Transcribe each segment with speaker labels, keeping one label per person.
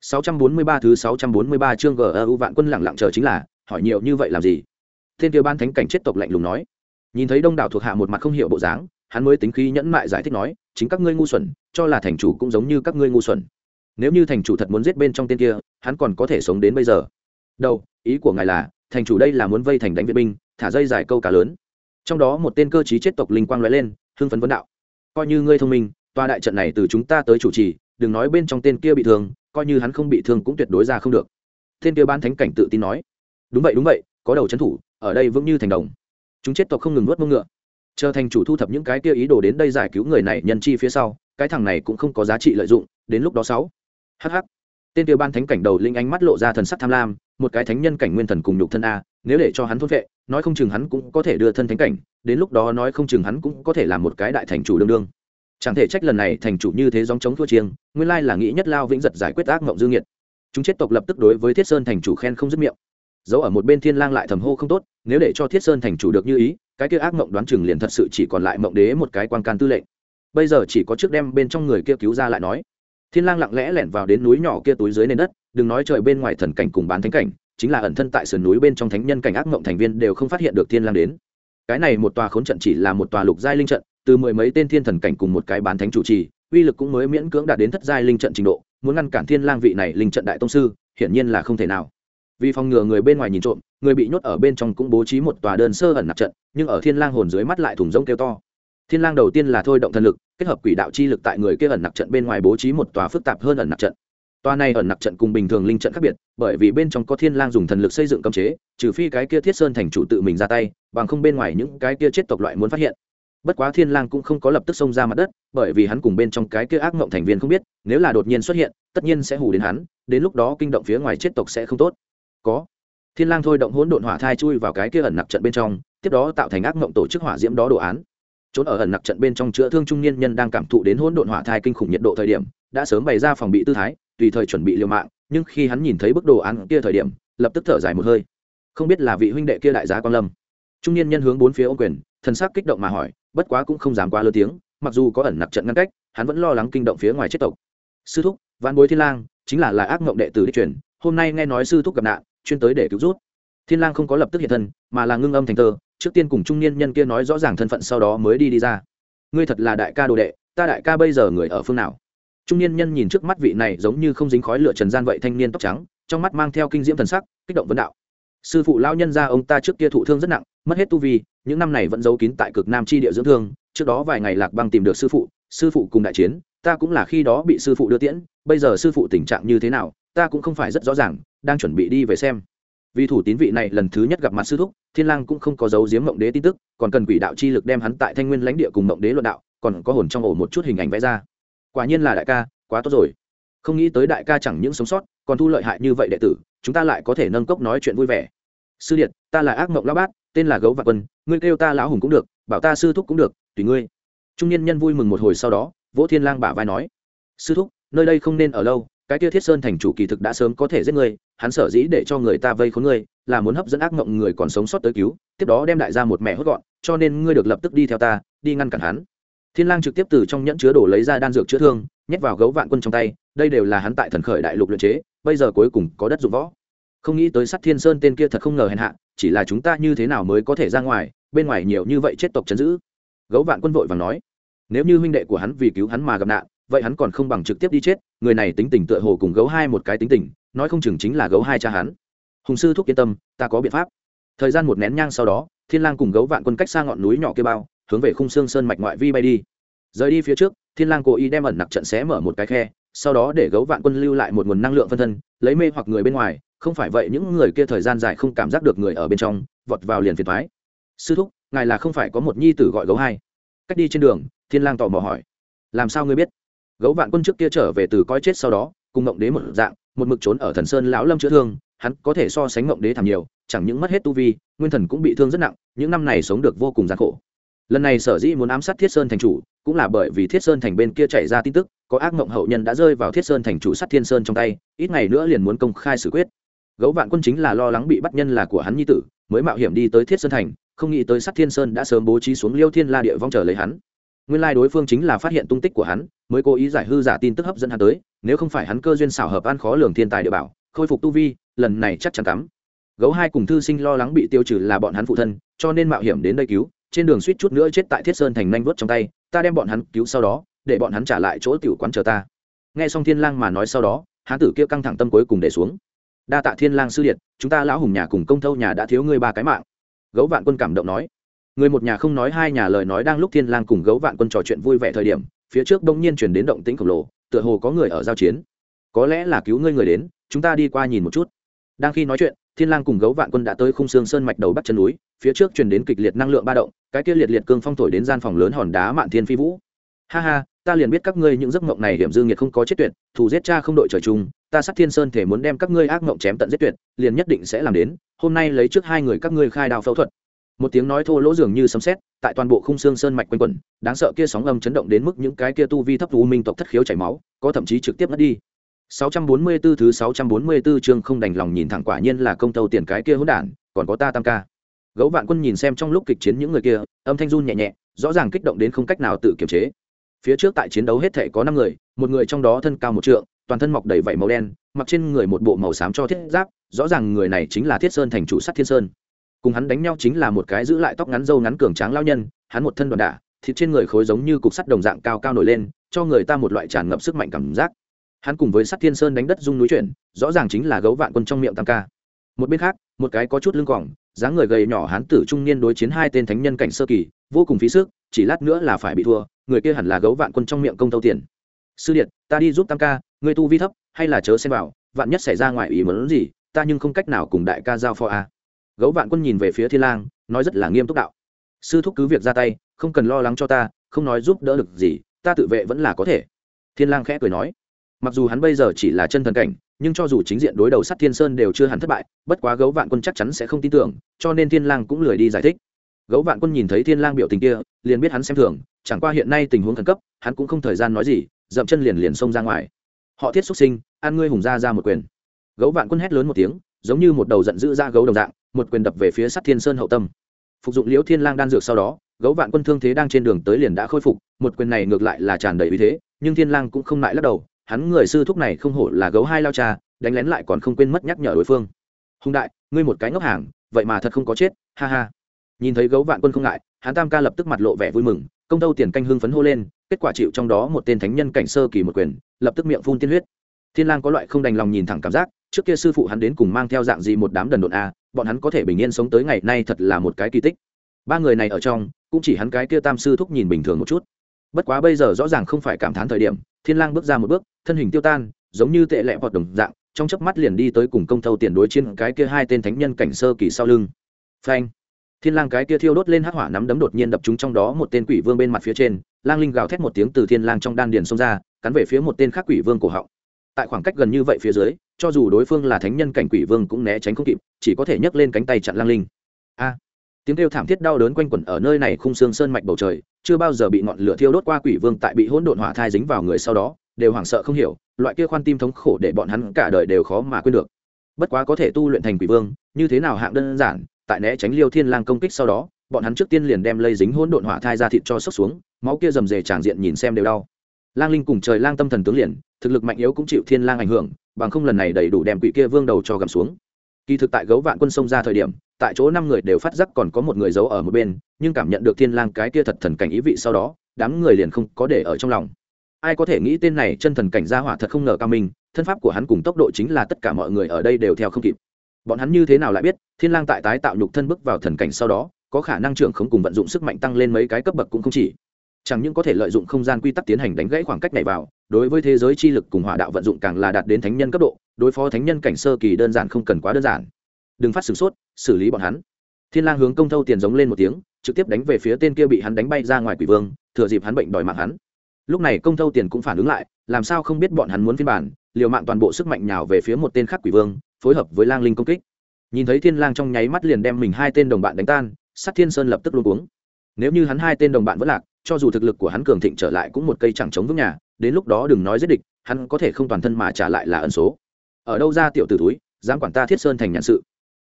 Speaker 1: 643 thứ 643 chương GEU vạn quân lặng lặng chờ chính là, hỏi nhiều như vậy làm gì? Thiên kia ban thánh cảnh chết tộc lạnh lùng nói. Nhìn thấy đông đảo thuộc hạ một mặt không hiểu bộ dáng, hắn mới tính khí nhẫn mại giải thích nói, chính các ngươi ngu xuẩn, cho là thành chủ cũng giống như các ngươi ngu xuẩn. Nếu như thành chủ thật muốn giết bên trong tên kia, hắn còn có thể sống đến bây giờ. Đâu, ý của ngài là, thành chủ đây là muốn vây thành đánh viện binh, thả dây dài câu cá lớn. Trong đó một tên cơ trí chết tộc linh quang lóe lên, hưng phấn vấn đạo. Coi như ngươi thông minh, tòa đại trận này từ chúng ta tới chủ trì, đừng nói bên trong tên kia bị thương, coi như hắn không bị thương cũng tuyệt đối ra không được. Thiên kia ban thánh cảnh tự tin nói, đúng vậy đúng vậy, có đầu c thủ, ở đây vững như thành đồng. Chúng chết tộc không ngừng nuốt mông ngựa. Chờ thành chủ thu thập những cái kia ý đồ đến đây giải cứu người này nhân chi phía sau, cái thằng này cũng không có giá trị lợi dụng, đến lúc đó sáu. Hh tên kia ban thánh cảnh đầu linh ánh mắt lộ ra thần sắc tham lam, một cái thánh nhân cảnh nguyên thần cùng nhục thân a, nếu để cho hắn thôn vệ, nói không chừng hắn cũng có thể đưa thân thánh cảnh, đến lúc đó nói không chừng hắn cũng có thể làm một cái đại thành chủ đương đương chẳng thể trách lần này thành chủ như thế dòng chống thua chiêng, nguyên lai là nghĩ nhất lao vĩnh giật giải quyết ác mộng dương nhiệt chúng chết tộc lập tức đối với thiết sơn thành chủ khen không dứt miệng. Dẫu ở một bên thiên lang lại thầm hô không tốt, nếu để cho thiết sơn thành chủ được như ý, cái kia ác mộng đoán chừng liền thật sự chỉ còn lại mộng đế một cái quan can tư lệnh. Bây giờ chỉ có trước đem bên trong người kia cứu ra lại nói. Thiên lang lặng lẽ lẻn vào đến núi nhỏ kia túi dưới nền đất, đừng nói trời bên ngoài thần cảnh cùng bán thánh cảnh, chính là ẩn thân tại sườn núi bên trong thánh nhân cảnh ác mộng thành viên đều không phát hiện được thiên lang đến. Cái này một tòa khốn trận chỉ là một tòa lục giai linh trận từ mười mấy tên thiên thần cảnh cùng một cái bán thánh chủ trì, uy lực cũng mới miễn cưỡng đạt đến thất giai linh trận trình độ, muốn ngăn cản thiên lang vị này linh trận đại tông sư, hiển nhiên là không thể nào. Vì phòng ngừa người bên ngoài nhìn trộm, người bị nhốt ở bên trong cũng bố trí một tòa đơn sơ ẩn nạp trận, nhưng ở thiên lang hồn dưới mắt lại thủng rông kêu to. Thiên lang đầu tiên là thôi động thần lực, kết hợp quỷ đạo chi lực tại người kia ẩn nạp trận bên ngoài bố trí một tòa phức tạp hơn ẩn nạp trận. Toa này ẩn nặc trận cùng bình thường linh trận khác biệt, bởi vì bên trong có thiên lang dùng thần lực xây dựng cấm chế, trừ phi cái kia thiết sơn thành chủ tự mình ra tay, bằng không bên ngoài những cái kia chết tộc loại muốn phát hiện bất quá thiên lang cũng không có lập tức xông ra mặt đất, bởi vì hắn cùng bên trong cái kia ác ngộng thành viên không biết, nếu là đột nhiên xuất hiện, tất nhiên sẽ hù đến hắn, đến lúc đó kinh động phía ngoài chết tộc sẽ không tốt. Có. Thiên lang thôi động hỗn độn hỏa thai chui vào cái kia ẩn nặc trận bên trong, tiếp đó tạo thành ác ngộng tổ chức hỏa diễm đó đồ án. Trốn ở ẩn nặc trận bên trong chữa thương trung niên nhân đang cảm thụ đến hỗn độn hỏa thai kinh khủng nhiệt độ thời điểm, đã sớm bày ra phòng bị tư thái, tùy thời chuẩn bị liều mạng, nhưng khi hắn nhìn thấy bức đồ án kia thời điểm, lập tức thở dài một hơi. Không biết là vị huynh đệ kia đại giá quan lâm. Trung niên nhân hướng bốn phía ô quyền, thần sắc kích động mà hỏi bất quá cũng không dám quá lớn tiếng, mặc dù có ẩn nặc trận ngăn cách, hắn vẫn lo lắng kinh động phía ngoài chết tộc. Sư thúc văn bối thiên lang, chính là là ác mộng đệ tử đi truyền, hôm nay nghe nói sư thúc gặp nạn, chuyên tới để cứu rút. Thiên lang không có lập tức hiện thân, mà là ngưng âm thành tơ trước tiên cùng trung niên nhân kia nói rõ ràng thân phận sau đó mới đi đi ra. Ngươi thật là đại ca đồ đệ, ta đại ca bây giờ người ở phương nào? Trung niên nhân nhìn trước mắt vị này giống như không dính khói lửa trần gian vậy thanh niên tóc trắng, trong mắt mang theo kinh diễm thần sắc, kích động vấn đạo sư phụ lao nhân ra, ông ta trước kia thụ thương rất nặng mất hết tu vi những năm này vẫn giấu kín tại cực nam chi địa dưỡng thương trước đó vài ngày lạc băng tìm được sư phụ sư phụ cùng đại chiến ta cũng là khi đó bị sư phụ đưa tiễn bây giờ sư phụ tình trạng như thế nào ta cũng không phải rất rõ ràng đang chuẩn bị đi về xem. Vì thủ tín vị này lần thứ nhất gặp mặt sư thúc thiên lang cũng không có giấu giếm mộng đế tin tức còn cần quỷ đạo chi lực đem hắn tại thanh nguyên lãnh địa cùng mộng đế luận đạo còn có hồn trong ổ một chút hình ảnh vẽ ra. Quả nhiên là đại ca quá tốt rồi. Không nghĩ tới đại ca chẳng những sống sót còn thu lợi hại như vậy đệ tử, chúng ta lại có thể nâng cốc nói chuyện vui vẻ. Sư điện ta là ác mộng lão bát, tên là gấu và quân, ngươi kêu ta lão hùng cũng được, bảo ta sư thúc cũng được, tùy ngươi. Trung niên nhân vui mừng một hồi sau đó, vỗ thiên lang bả vai nói, sư thúc, nơi đây không nên ở lâu, cái kia thiết sơn thành chủ kỳ thực đã sớm có thể giết ngươi, hắn sở dĩ để cho người ta vây khốn ngươi, là muốn hấp dẫn ác mộng người còn sống sót tới cứu, tiếp đó đem đại gia một mẹ hốt gọn, cho nên ngươi được lập tức đi theo ta, đi ngăn cản hắn. Thiên lang trực tiếp từ trong nhẫn chứa đổ lấy ra đan dược chữa thương nhét vào gấu vạn quân trong tay, đây đều là hắn tại thần khởi đại lục luyện chế, bây giờ cuối cùng có đất dụng võ. Không nghĩ tới sắt thiên sơn tên kia thật không ngờ hèn hạ, chỉ là chúng ta như thế nào mới có thể ra ngoài, bên ngoài nhiều như vậy chết tộc chấn giữ. Gấu vạn quân vội vàng nói, nếu như huynh đệ của hắn vì cứu hắn mà gặp nạn, vậy hắn còn không bằng trực tiếp đi chết, người này tính tình tựa hồ cùng gấu hai một cái tính tình, nói không chừng chính là gấu hai cha hắn. Hùng sư thúc yên tâm, ta có biện pháp. Thời gian một nén nhang sau đó, thiên lang cùng gấu vạn quân cách xa ngọn núi nhỏ kia bao, hướng về khung xương sơn mạch ngoại vi bay đi. Rời đi phía trước thiên lang cố ý đem ẩn nặc trận xé mở một cái khe, sau đó để gấu vạn quân lưu lại một nguồn năng lượng phân thân, lấy mê hoặc người bên ngoài, không phải vậy những người kia thời gian dài không cảm giác được người ở bên trong, vọt vào liền phiền thoái sư thúc, ngài là không phải có một nhi tử gọi gấu hai? Cách đi trên đường, thiên lang tò mò hỏi. Làm sao ngươi biết? Gấu vạn quân trước kia trở về từ coi chết sau đó, cùng ngộng đế một dạng, một mực trốn ở thần sơn lão lâm chữa thương, hắn có thể so sánh ngộng đế thảm nhiều, chẳng những mất hết tu vi, nguyên thần cũng bị thương rất nặng, những năm này sống được vô cùng gian khổ lần này sở dĩ muốn ám sát thiết sơn thành chủ, cũng là bởi vì thiết sơn thành bên kia chạy ra tin tức, có ác mộng hậu nhân đã rơi vào thiết sơn thành chủ sát thiên sơn trong tay, ít ngày nữa liền muốn công khai xử quyết. Gấu vạn quân chính là lo lắng bị bắt nhân là của hắn nhi tử, mới mạo hiểm đi tới thiết sơn thành, không nghĩ tới sát thiên sơn đã sớm bố trí xuống liêu thiên la địa vong chờ lấy hắn. Nguyên lai đối phương chính là phát hiện tung tích của hắn, mới cố ý giải hư giả tin tức hấp dẫn hắn tới, nếu không phải hắn cơ duyên xảo hợp ăn khó lường thiên tài địa bảo, khôi phục tu vi, lần này chắc chắn cắm. Gấu hai cùng thư sinh lo lắng bị tiêu trừ là bọn hắn phụ thân, cho nên mạo hiểm đến đây cứu trên đường suýt chút nữa chết tại thiết sơn thành nanh vớt trong tay, ta đem bọn hắn cứu sau đó, để bọn hắn trả lại chỗ tiểu quán chờ ta. Nghe xong thiên lang mà nói sau đó, hán tử kia căng thẳng tâm cuối cùng để xuống. Đa tạ thiên lang sư điện chúng ta lão hùng nhà cùng công thâu nhà đã thiếu ngươi ba cái mạng. Gấu vạn quân cảm động nói. Người một nhà không nói hai nhà lời nói đang lúc thiên lang cùng gấu vạn quân trò chuyện vui vẻ thời điểm, phía trước đông nhiên truyền đến động tĩnh khổng lồ, tựa hồ có người ở giao chiến. Có lẽ là cứu ngươi người đến, chúng ta đi qua nhìn một chút. Đang khi nói chuyện thiên lang cùng gấu vạn quân đã tới khung xương sơn mạch đầu bắc chân núi, phía trước truyền đến kịch liệt năng lượng ba động, cái kia liệt liệt cương phong thổi đến gian phòng lớn hòn đá mạn thiên phi vũ. Ha ha, ta liền biết các ngươi những giấc mộng này hiểm dư nghiệt không có chết tuyệt thủ giết cha không đội trời chung, ta sát thiên sơn thể muốn đem các ngươi ác mộng chém tận giết tuyệt, liền nhất định sẽ làm đến, hôm nay lấy trước hai người các ngươi khai đào phẫu thuật. Một tiếng nói thô lỗ dường như sấm sét, tại toàn bộ khung xương sơn mạch quanh quẩn, đáng sợ kia sóng âm chấn động đến mức những cái kia tu vi thấp u minh tộc thất khiếu chảy máu, có thậm chí trực tiếp mất đi. 644 thứ 644 chương không đành lòng nhìn thẳng quả nhiên là công tâu tiền cái kia hỗn đản, còn có ta tam ca. Gấu vạn quân nhìn xem trong lúc kịch chiến những người kia, âm thanh run nhẹ nhẹ, rõ ràng kích động đến không cách nào tự kiềm chế. Phía trước tại chiến đấu hết thể có năm người, một người trong đó thân cao một trượng, toàn thân mọc đầy vảy màu đen, mặc trên người một bộ màu xám cho thiết giáp, rõ ràng người này chính là thiết sơn thành chủ sắt thiên sơn. Cùng hắn đánh nhau chính là một cái giữ lại tóc ngắn râu ngắn cường tráng lão nhân, hắn một thân đoàn đả, thịt trên người khối giống như cục sắt đồng dạng cao cao nổi lên, cho người ta một loại tràn ngập sức mạnh cảm giác hắn cùng với sắt thiên sơn đánh đất dung núi chuyển, rõ ràng chính là gấu vạn quân trong miệng tam ca. Một bên khác, một cái có chút lưng cỏng dáng người gầy nhỏ hán tử trung niên đối chiến hai tên thánh nhân cảnh sơ kỳ, vô cùng phí sức, chỉ lát nữa là phải bị thua, người kia hẳn là gấu vạn quân trong miệng công tâu tiền. Sư điện ta đi giúp tam ca người tu vi thấp, hay là chớ xem vào, vạn nhất xảy ra ngoài ý muốn gì, ta nhưng không cách nào cùng đại ca giao phó a. Gấu vạn quân nhìn về phía thiên lang, nói rất là nghiêm túc đạo. Sư thúc cứ việc ra tay, không cần lo lắng cho ta, không nói giúp đỡ được gì, ta tự vệ vẫn là có thể. Thiên lang khẽ cười nói mặc dù hắn bây giờ chỉ là chân thần cảnh, nhưng cho dù chính diện đối đầu sắt thiên sơn đều chưa hẳn thất bại, bất quá gấu vạn quân chắc chắn sẽ không tin tưởng, cho nên thiên lang cũng lười đi giải thích. Gấu vạn quân nhìn thấy thiên lang biểu tình kia, liền biết hắn xem thường, chẳng qua hiện nay tình huống khẩn cấp, hắn cũng không thời gian nói gì, dậm chân liền liền xông ra ngoài. Họ thiết xuất sinh, an ngươi hùng ra ra một quyền. Gấu vạn quân hét lớn một tiếng, giống như một đầu giận dữ ra gấu đồng dạng, một quyền đập về phía sắt thiên sơn hậu tâm. Phục dụng liễu thiên lang đan dược sau đó, gấu vạn quân thương thế đang trên đường tới liền đã khôi phục, một quyền này ngược lại là tràn đầy uy thế, nhưng thiên lang cũng không lại lắc đầu hắn người sư thúc này không hổ là gấu hai lao cha, đánh lén lại còn không quên mất nhắc nhở đối phương. Hùng đại, ngươi một cái ngốc hàng, vậy mà thật không có chết, ha ha. Nhìn thấy gấu vạn quân không ngại, hắn tam ca lập tức mặt lộ vẻ vui mừng, công tâu tiền canh hưng phấn hô lên, kết quả chịu trong đó một tên thánh nhân cảnh sơ kỳ một quyền, lập tức miệng phun tiên huyết. Thiên lang có loại không đành lòng nhìn thẳng cảm giác, trước kia sư phụ hắn đến cùng mang theo dạng gì một đám đần độn a, bọn hắn có thể bình yên sống tới ngày nay thật là một cái kỳ tích. Ba người này ở trong, cũng chỉ hắn cái kia tam sư thúc nhìn bình thường một chút bất quá bây giờ rõ ràng không phải cảm thán thời điểm, thiên lang bước ra một bước, thân hình tiêu tan, giống như tệ lẹ vọt đồng dạng, trong chớp mắt liền đi tới cùng công thâu tiền đối chiến cái kia hai tên thánh nhân cảnh sơ kỳ sau lưng. Phanh! Thiên lang cái kia thiêu đốt lên hắc hỏa nắm đấm đột nhiên đập trúng trong đó một tên quỷ vương bên mặt phía trên, lang linh gào thét một tiếng từ thiên lang trong đan điền xông ra, cắn về phía một tên khác quỷ vương cổ họng. Tại khoảng cách gần như vậy phía dưới, cho dù đối phương là thánh nhân cảnh quỷ vương cũng né tránh không kịp, chỉ có thể nhấc lên cánh tay chặn lang linh. A! Tiếng kêu thảm thiết đau đớn quanh quẩn ở nơi này khung xương sơn mạch bầu trời, chưa bao giờ bị ngọn lửa thiêu đốt qua quỷ vương tại bị hỗn độn hỏa thai dính vào người sau đó, đều hoảng sợ không hiểu, loại kia khoan tim thống khổ để bọn hắn cả đời đều khó mà quên được. Bất quá có thể tu luyện thành quỷ vương, như thế nào hạng đơn giản, tại né tránh liêu thiên lang công kích sau đó, bọn hắn trước tiên liền đem lây dính hỗn độn hỏa thai ra thịt cho sốc xuống, máu kia rầm rề tràn diện nhìn xem đều đau. Lang linh cùng trời lang tâm thần tướng liền, thực lực mạnh yếu cũng chịu thiên lang ảnh hưởng, bằng không lần này đầy đủ đem quỷ kia vương đầu cho gầm xuống kỳ thực tại gấu vạn quân sông ra thời điểm, tại chỗ năm người đều phát giác còn có một người giấu ở một bên, nhưng cảm nhận được thiên lang cái kia thật thần cảnh ý vị sau đó, đám người liền không có để ở trong lòng. Ai có thể nghĩ tên này chân thần cảnh gia hỏa thật không ngờ cao minh, thân pháp của hắn cùng tốc độ chính là tất cả mọi người ở đây đều theo không kịp. Bọn hắn như thế nào lại biết, thiên lang tại tái tạo nhục thân bước vào thần cảnh sau đó, có khả năng trưởng không cùng vận dụng sức mạnh tăng lên mấy cái cấp bậc cũng không chỉ chẳng những có thể lợi dụng không gian quy tắc tiến hành đánh gãy khoảng cách này vào, đối với thế giới chi lực cùng hỏa đạo vận dụng càng là đạt đến thánh nhân cấp độ, đối phó thánh nhân cảnh sơ kỳ đơn giản không cần quá đơn giản. Đừng phát sửng sốt, xử lý bọn hắn. Thiên lang hướng công thâu tiền giống lên một tiếng, trực tiếp đánh về phía tên kia bị hắn đánh bay ra ngoài quỷ vương, thừa dịp hắn bệnh đòi mạng hắn. Lúc này công thâu tiền cũng phản ứng lại, làm sao không biết bọn hắn muốn phiên bản, liều mạng toàn bộ sức mạnh nhào về phía một tên khác quỷ vương, phối hợp với lang linh công kích. Nhìn thấy thiên lang trong nháy mắt liền đem mình hai tên đồng bạn đánh tan, sát thiên sơn lập tức luôn cuống. Nếu như hắn hai tên đồng bạn vẫn lạc cho dù thực lực của hắn cường thịnh trở lại cũng một cây chẳng chống vững nhà, đến lúc đó đừng nói giết địch, hắn có thể không toàn thân mà trả lại là ẩn số. Ở đâu ra tiểu tử túi dám quản ta thiết sơn thành nhãn sự.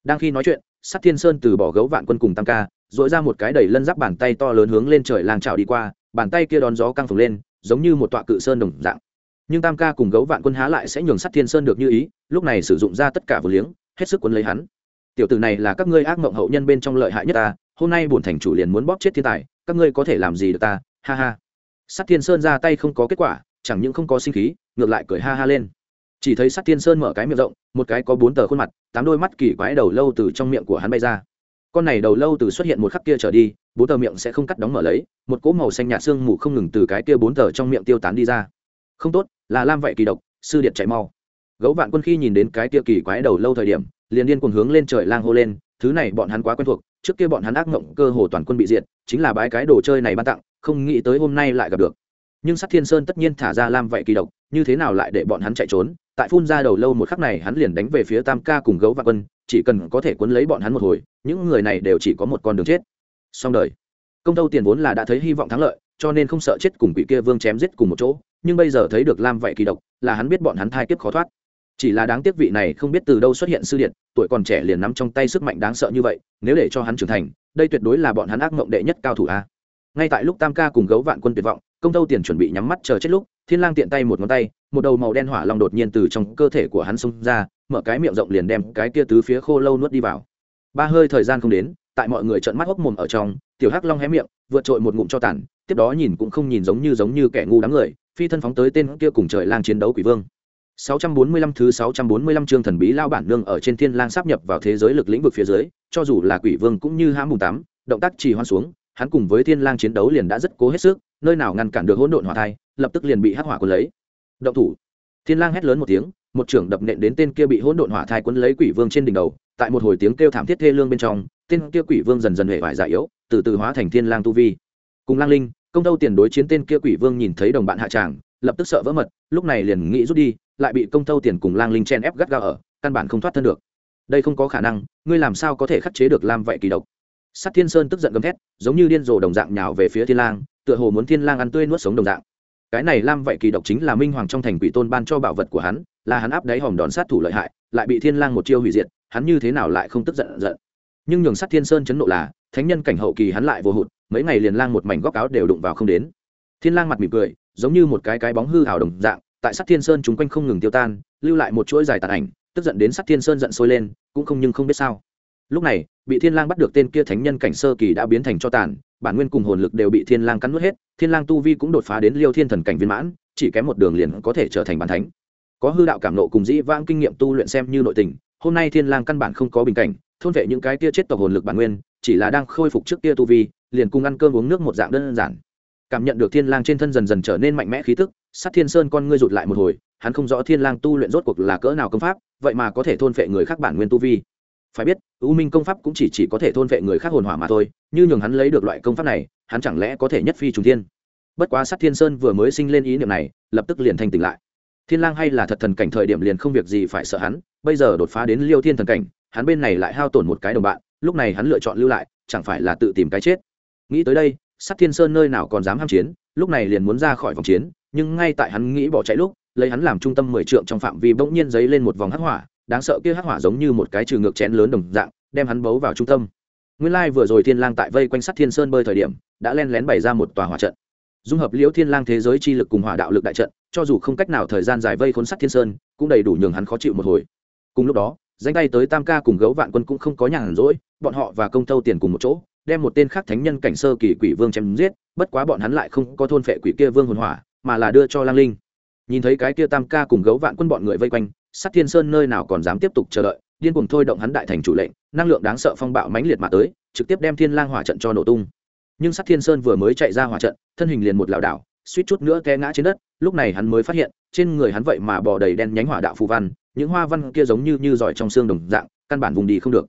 Speaker 1: Đang khi nói chuyện, sát thiên sơn từ bỏ gấu vạn quân cùng tam ca dội ra một cái đầy lân giáp bàn tay to lớn hướng lên trời lang trào đi qua, bàn tay kia đón gió căng phồng lên, giống như một tọa cự sơn đồng dạng. Nhưng tam ca cùng gấu vạn quân há lại sẽ nhường sắt thiên sơn được như ý, lúc này sử dụng ra tất cả vừa liếng, hết sức quấn lấy hắn. Tiểu tử này là các ngươi ác mộng hậu nhân bên trong lợi hại nhất ta, hôm nay bổn thành chủ liền muốn bóp chết thiên tài các ngươi có thể làm gì được ta? Ha ha. Sắt thiên sơn ra tay không có kết quả, chẳng những không có sinh khí, ngược lại cười ha ha lên. Chỉ thấy sắt thiên sơn mở cái miệng rộng, một cái có bốn tờ khuôn mặt, tám đôi mắt kỳ quái đầu lâu từ trong miệng của hắn bay ra. Con này đầu lâu từ xuất hiện một khắc kia trở đi, bốn tờ miệng sẽ không cắt đóng mở lấy, một cỗ màu xanh nhạt xương mù không ngừng từ cái kia bốn tờ trong miệng tiêu tán đi ra. Không tốt, là lam vậy kỳ độc, sư điện chạy mau. Gấu vạn quân khi nhìn đến cái kia kỳ quái đầu lâu thời điểm, liền điên cuồng hướng lên trời lang hô lên, thứ này bọn hắn quá quen thuộc trước kia bọn hắn ác mộng cơ hồ toàn quân bị diệt, chính là bái cái đồ chơi này ban tặng, không nghĩ tới hôm nay lại gặp được. Nhưng sắc thiên sơn tất nhiên thả ra lam vậy kỳ độc, như thế nào lại để bọn hắn chạy trốn? Tại phun ra đầu lâu một khắc này, hắn liền đánh về phía tam ca cùng gấu vạn quân, chỉ cần có thể quấn lấy bọn hắn một hồi, những người này đều chỉ có một con đường chết. Xong đời. Công tâu tiền vốn là đã thấy hy vọng thắng lợi, cho nên không sợ chết cùng quỷ kia vương chém giết cùng một chỗ, nhưng bây giờ thấy được lam vậy kỳ độc, là hắn biết bọn hắn thai kiếp khó thoát chỉ là đáng tiếc vị này không biết từ đâu xuất hiện sư điện, tuổi còn trẻ liền nắm trong tay sức mạnh đáng sợ như vậy, nếu để cho hắn trưởng thành, đây tuyệt đối là bọn hắn ác mộng đệ nhất cao thủ a. Ngay tại lúc tam ca cùng gấu vạn quân tuyệt vọng, công tâu tiền chuẩn bị nhắm mắt chờ chết lúc, thiên lang tiện tay một ngón tay, một đầu màu đen hỏa long đột nhiên từ trong cơ thể của hắn xông ra, mở cái miệng rộng liền đem cái kia tứ phía khô lâu nuốt đi vào. Ba hơi thời gian không đến, tại mọi người trợn mắt hốc mồm ở trong, tiểu hắc long hé miệng, vượt trội một ngụm cho tàn, tiếp đó nhìn cũng không nhìn giống như giống như kẻ ngu đám người, phi thân phóng tới tên kia cùng trời lang chiến đấu quỷ vương. 645 thứ 645 chương thần bí lao bản nương ở trên thiên lang sắp nhập vào thế giới lực lĩnh vực phía dưới, cho dù là quỷ vương cũng như hãm mùng tám động tác trì hoan xuống, hắn cùng với thiên lang chiến đấu liền đã rất cố hết sức, nơi nào ngăn cản được hỗn độn hỏa thai, lập tức liền bị hắc hỏa cuốn lấy. Động thủ. Thiên lang hét lớn một tiếng, một trưởng đập nện đến tên kia bị hỗn độn hỏa thai cuốn lấy quỷ vương trên đỉnh đầu, tại một hồi tiếng kêu thảm thiết thê lương bên trong, tên kia quỷ vương dần dần hề bại già yếu, từ từ hóa thành thiên lang tu vi. Cùng lang linh, công đâu tiền đối chiến tên kia quỷ vương nhìn thấy đồng bạn hạ tràng, lập tức sợ vỡ mật, lúc này liền nghĩ rút đi, lại bị công tâu tiền cùng lang linh chen ép gắt gao ở căn bản không thoát thân được. Đây không có khả năng ngươi làm sao có thể khắc chế được lam vậy kỳ độc? Sắt thiên sơn tức giận gầm thét giống như điên rồ đồng dạng nhào về phía thiên lang tựa hồ muốn thiên lang ăn tươi nuốt sống đồng dạng. Cái này lam vậy kỳ độc chính là minh hoàng trong thành quỷ tôn ban cho bảo vật của hắn là hắn áp đáy hòm đòn sát thủ lợi hại lại bị thiên lang một chiêu hủy diệt hắn như thế nào lại không tức giận giận? Nhưng nhường sắt thiên sơn chấn nộ là thánh nhân cảnh hậu kỳ hắn lại vô hụt mấy ngày liền lang một mảnh góc áo đều đụng vào không đến thiên lang mặt mỉm cười, giống như một cái cái bóng hư ảo đồng dạng, tại sắt thiên sơn chúng quanh không ngừng tiêu tan, lưu lại một chuỗi dài tàn ảnh, tức giận đến sắt thiên sơn giận sôi lên, cũng không nhưng không biết sao. Lúc này, bị thiên lang bắt được tên kia thánh nhân cảnh sơ kỳ đã biến thành cho tàn, bản nguyên cùng hồn lực đều bị thiên lang cắn nuốt hết, thiên lang tu vi cũng đột phá đến liêu thiên thần cảnh viên mãn, chỉ kém một đường liền có thể trở thành bản thánh. Có hư đạo cảm nộ cùng dĩ vãng kinh nghiệm tu luyện xem như nội tình, hôm nay thiên lang căn bản không có bình cảnh, thôn vệ những cái kia chết tộc hồn lực bản nguyên, chỉ là đang khôi phục trước kia tu vi, liền cùng ăn cơm uống nước một dạng đơn giản cảm nhận được thiên lang trên thân dần dần trở nên mạnh mẽ khí tức, sát thiên sơn con ngươi rụt lại một hồi, hắn không rõ thiên lang tu luyện rốt cuộc là cỡ nào công pháp, vậy mà có thể thôn phệ người khác bản nguyên tu vi. Phải biết, u minh công pháp cũng chỉ chỉ có thể thôn phệ người khác hồn hỏa mà thôi, như nhường hắn lấy được loại công pháp này, hắn chẳng lẽ có thể nhất phi trùng thiên? Bất quá sát thiên sơn vừa mới sinh lên ý niệm này, lập tức liền thanh tỉnh lại. Thiên lang hay là thật thần cảnh thời điểm liền không việc gì phải sợ hắn, bây giờ đột phá đến liêu thiên thần cảnh, hắn bên này lại hao tổn một cái đồng bạn, lúc này hắn lựa chọn lưu lại, chẳng phải là tự tìm cái chết. Nghĩ tới đây sát thiên sơn nơi nào còn dám ham chiến, lúc này liền muốn ra khỏi vòng chiến, nhưng ngay tại hắn nghĩ bỏ chạy lúc, lấy hắn làm trung tâm mười trượng trong phạm vi bỗng nhiên giấy lên một vòng hắc hỏa, đáng sợ kia hắc hỏa giống như một cái trừ ngược chén lớn đồng dạng, đem hắn bấu vào trung tâm. Nguyên lai vừa rồi thiên lang tại vây quanh sắt thiên sơn bơi thời điểm, đã len lén bày ra một tòa hỏa trận. Dung hợp liễu thiên lang thế giới chi lực cùng hỏa đạo lực đại trận, cho dù không cách nào thời gian dài vây khốn sắt thiên sơn, cũng đầy đủ nhường hắn khó chịu một hồi. Cùng lúc đó danh tay tới tam ca cùng gấu vạn quân cũng không có nhàn rỗi, bọn họ và công tâu tiền cùng một chỗ đem một tên khác thánh nhân cảnh sơ kỳ quỷ vương chém giết, bất quá bọn hắn lại không có thôn phệ quỷ kia vương hồn hỏa, mà là đưa cho lang linh. Nhìn thấy cái kia tam ca cùng gấu vạn quân bọn người vây quanh sắt thiên sơn nơi nào còn dám tiếp tục chờ đợi, điên cuồng thôi động hắn đại thành chủ lệnh, năng lượng đáng sợ phong bạo mãnh liệt mà tới, trực tiếp đem thiên lang hỏa trận cho nổ tung. Nhưng sắt thiên sơn vừa mới chạy ra hỏa trận, thân hình liền một lảo đảo, suýt chút nữa té ngã trên đất, lúc này hắn mới phát hiện, trên người hắn vậy mà bò đầy đen nhánh hỏa đạo phù văn, những hoa văn kia giống như như giỏi trong xương đồng dạng, căn bản vùng đi không được.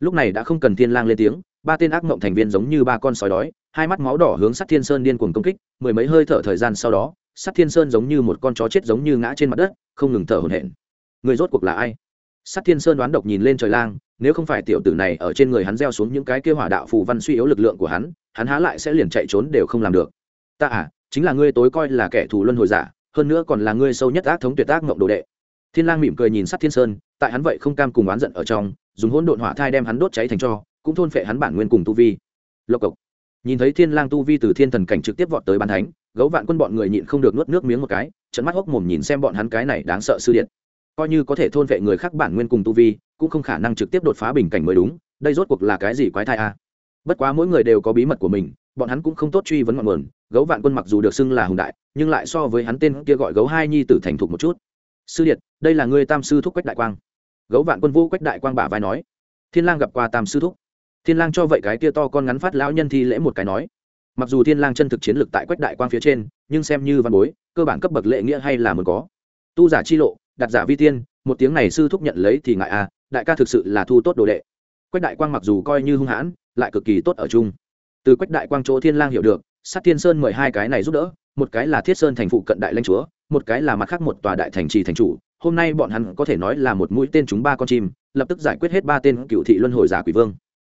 Speaker 1: Lúc này đã không cần thiên lang lên tiếng ba tên ác mộng thành viên giống như ba con sói đói, hai mắt máu đỏ hướng sắt thiên sơn điên cuồng công kích, mười mấy hơi thở thời gian sau đó sắt thiên sơn giống như một con chó chết giống như ngã trên mặt đất, không ngừng thở hổn hển. Người rốt cuộc là ai? Sắt thiên sơn đoán độc nhìn lên trời lang, nếu không phải tiểu tử này ở trên người hắn gieo xuống những cái kia hỏa đạo phù văn suy yếu lực lượng của hắn hắn há lại sẽ liền chạy trốn đều không làm được. Ta à chính là ngươi tối coi là kẻ thù luân hồi giả, hơn nữa còn là ngươi sâu nhất ác thống tuyệt ác mộng đồ đệ. Thiên lang mỉm cười nhìn sắt thiên sơn, tại hắn vậy không cam cùng oán giận ở trong, dùng hỗn độn hỏa thai đem hắn đốt cháy thành cho cũng thôn phệ hắn bản nguyên cùng tu vi. Lộc cộc. Nhìn thấy thiên lang tu vi từ thiên thần cảnh trực tiếp vọt tới ban thánh, gấu vạn quân bọn người nhịn không được nuốt nước miếng một cái trận mắt hốc mồm nhìn xem bọn hắn cái này đáng sợ sư điện. Coi như có thể thôn vệ người khác bản nguyên cùng tu vi, cũng không khả năng trực tiếp đột phá bình cảnh mới đúng, đây rốt cuộc là cái gì quái thai a? Bất quá mỗi người đều có bí mật của mình, bọn hắn cũng không tốt truy vấn ngọn nguồn, gấu vạn quân mặc dù được xưng là hùng đại, nhưng lại so với hắn tên kia gọi gấu hai nhi tử thành thục một chút. Sư điện, đây là người tam sư thúc quách đại quang. Gấu vạn quân vô quách đại quang bả vai nói, thiên lang gặp qua tam sư thúc thiên lang cho vậy cái kia to con ngắn phát lão nhân thi lễ một cái nói. Mặc dù thiên lang chân thực chiến lực tại quách đại quang phía trên, nhưng xem như văn bối, cơ bản cấp bậc lệ nghĩa hay là muốn có. Tu giả chi lộ đặt giả vi tiên, một tiếng này sư thúc nhận lấy thì ngại à đại ca thực sự là thu tốt đồ đệ. Quách đại quang mặc dù coi như hung hãn, lại cực kỳ tốt ở chung. Từ quách đại quang chỗ thiên lang hiểu được, sát thiên sơn mời hai cái này giúp đỡ, một cái là thiết sơn thành phụ cận đại lãnh chúa, một cái là mặt khác một tòa đại thành trì thành chủ. Hôm nay bọn hắn có thể nói là một mũi tên chúng ba con chim, lập tức giải quyết hết ba tên cựu thị luân hồi giả quỷ vương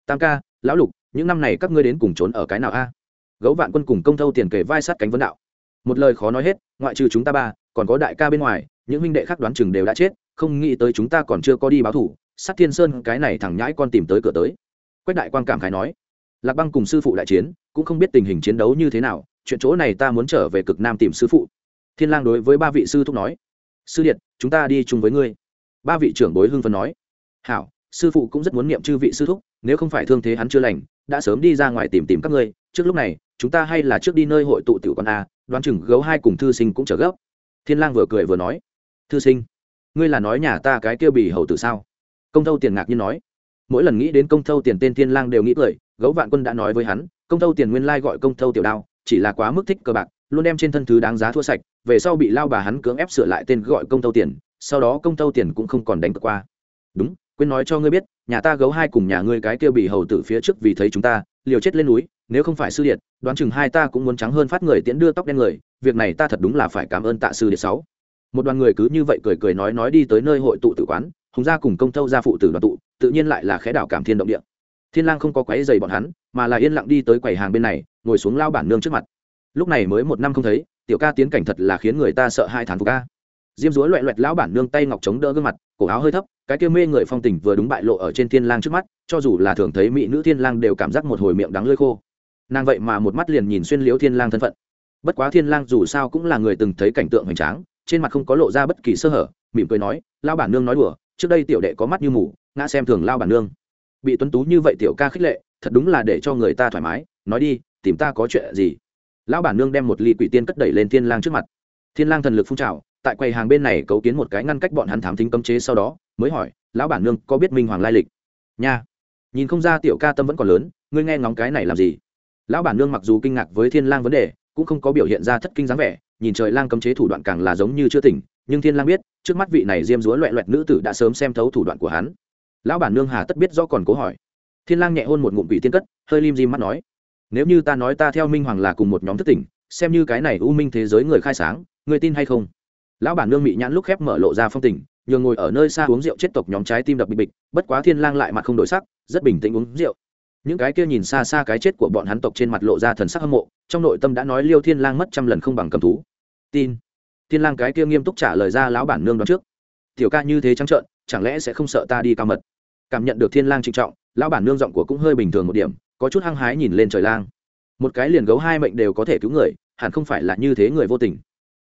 Speaker 1: tam ca, lão lục, những năm này các ngươi đến cùng trốn ở cái nào a? Gấu vạn quân cùng công thâu tiền kể vai sát cánh vấn đạo. Một lời khó nói hết, ngoại trừ chúng ta ba, còn có đại ca bên ngoài, những huynh đệ khác đoán chừng đều đã chết, không nghĩ tới chúng ta còn chưa có đi báo thủ, sát thiên sơn cái này thẳng nhãi con tìm tới cửa tới. Quách đại quan cảm khái nói, lạc băng cùng sư phụ đại chiến, cũng không biết tình hình chiến đấu như thế nào, chuyện chỗ này ta muốn trở về cực nam tìm sư phụ. Thiên lang đối với ba vị sư thúc nói, sư điện, chúng ta đi chung với ngươi. Ba vị trưởng bối hưng phấn nói, hảo, sư phụ cũng rất muốn niệm chư vị sư thúc nếu không phải thương thế hắn chưa lành, đã sớm đi ra ngoài tìm tìm các ngươi, trước lúc này, chúng ta hay là trước đi nơi hội tụ tiểu con a, đoán chừng gấu hai cùng thư sinh cũng trở gấp. Thiên lang vừa cười vừa nói, thư sinh, ngươi là nói nhà ta cái kia bì hầu tử sao? Công thâu tiền ngạc nhiên nói. Mỗi lần nghĩ đến công thâu tiền tên thiên lang đều nghĩ cười, gấu vạn quân đã nói với hắn, công thâu tiền nguyên lai gọi công thâu tiểu đao, chỉ là quá mức thích cờ bạc, luôn đem trên thân thứ đáng giá thua sạch, về sau bị lao bà hắn cưỡng ép sửa lại tên gọi công thâu tiền, sau đó công thâu tiền cũng không còn đánh cược qua. Đúng quên nói cho ngươi biết, nhà ta gấu hai cùng nhà ngươi cái kia bị hầu tử phía trước vì thấy chúng ta, liều chết lên núi, nếu không phải sư điện đoán chừng hai ta cũng muốn trắng hơn phát người tiễn đưa tóc đen người, việc này ta thật đúng là phải cảm ơn tạ sư điện sáu. Một đoàn người cứ như vậy cười cười nói nói đi tới nơi hội tụ tử quán, hùng gia cùng công thâu gia phụ tử đoàn tụ, tự nhiên lại là khẽ đảo cảm thiên động địa. Thiên lang không có quấy giày bọn hắn, mà là yên lặng đi tới quầy hàng bên này, ngồi xuống lao bản nương trước mặt. Lúc này mới một năm không thấy, tiểu ca tiến cảnh thật là khiến người ta sợ hai thán phục ca diêm dúa loẹ loẹt lão bản nương tay ngọc chống đỡ gương mặt, cổ áo hơi thấp, cái kia mê người phong tình vừa đúng bại lộ ở trên thiên lang trước mắt, cho dù là thường thấy mỹ nữ thiên lang đều cảm giác một hồi miệng đắng lưỡi khô. Nàng vậy mà một mắt liền nhìn xuyên liếu thiên lang thân phận. Bất quá thiên lang dù sao cũng là người từng thấy cảnh tượng hoành tráng, trên mặt không có lộ ra bất kỳ sơ hở, mỉm cười nói, lão bản nương nói đùa, trước đây tiểu đệ có mắt như mù, ngã xem thường lao bản nương. Bị tuấn tú như vậy tiểu ca khích lệ, thật đúng là để cho người ta thoải mái, nói đi, tìm ta có chuyện gì? Lão bản nương đem một ly quỷ tiên cất đẩy lên thiên lang trước mặt. Thiên lang thần lực phun trào tại quầy hàng bên này cấu kiến một cái ngăn cách bọn hắn thám thính cấm chế sau đó, mới hỏi, lão bản nương, có biết minh hoàng lai lịch? Nha. Nhìn không ra tiểu ca tâm vẫn còn lớn, ngươi nghe ngóng cái này làm gì? Lão bản nương mặc dù kinh ngạc với thiên lang vấn đề, cũng không có biểu hiện ra thất kinh dáng vẻ, nhìn trời lang cấm chế thủ đoạn càng là giống như chưa tỉnh, nhưng thiên lang biết, trước mắt vị này diêm dúa loẹt loẹt nữ tử đã sớm xem thấu thủ đoạn của hắn. Lão bản nương hà tất biết do còn cố hỏi. Thiên lang nhẹ hôn một ngụm vị tiên cất, hơi lim dim mắt nói, nếu như ta nói ta theo minh hoàng là cùng một nhóm thất tỉnh, xem như cái này u minh thế giới người khai sáng người tin hay không? Lão bản nương mị nhãn lúc khép mở lộ ra phong tình, nhường ngồi ở nơi xa uống rượu chết tộc nhóm trái tim đập bịch bịch, bất quá thiên lang lại mặt không đổi sắc, rất bình tĩnh uống rượu. Những cái kia nhìn xa xa cái chết của bọn hắn tộc trên mặt lộ ra thần sắc hâm mộ, trong nội tâm đã nói liêu thiên lang mất trăm lần không bằng cầm thú. Tin. Thiên lang cái kia nghiêm túc trả lời ra lão bản nương đoán trước. Tiểu ca như thế trắng trợn, chẳng lẽ sẽ không sợ ta đi cao mật? Cảm nhận được thiên lang trịnh trọng, lão bản nương giọng của cũng hơi bình thường một điểm, có chút hăng hái nhìn lên trời lang. Một cái liền gấu hai mệnh đều có thể cứu người, hẳn không phải là như thế người vô tình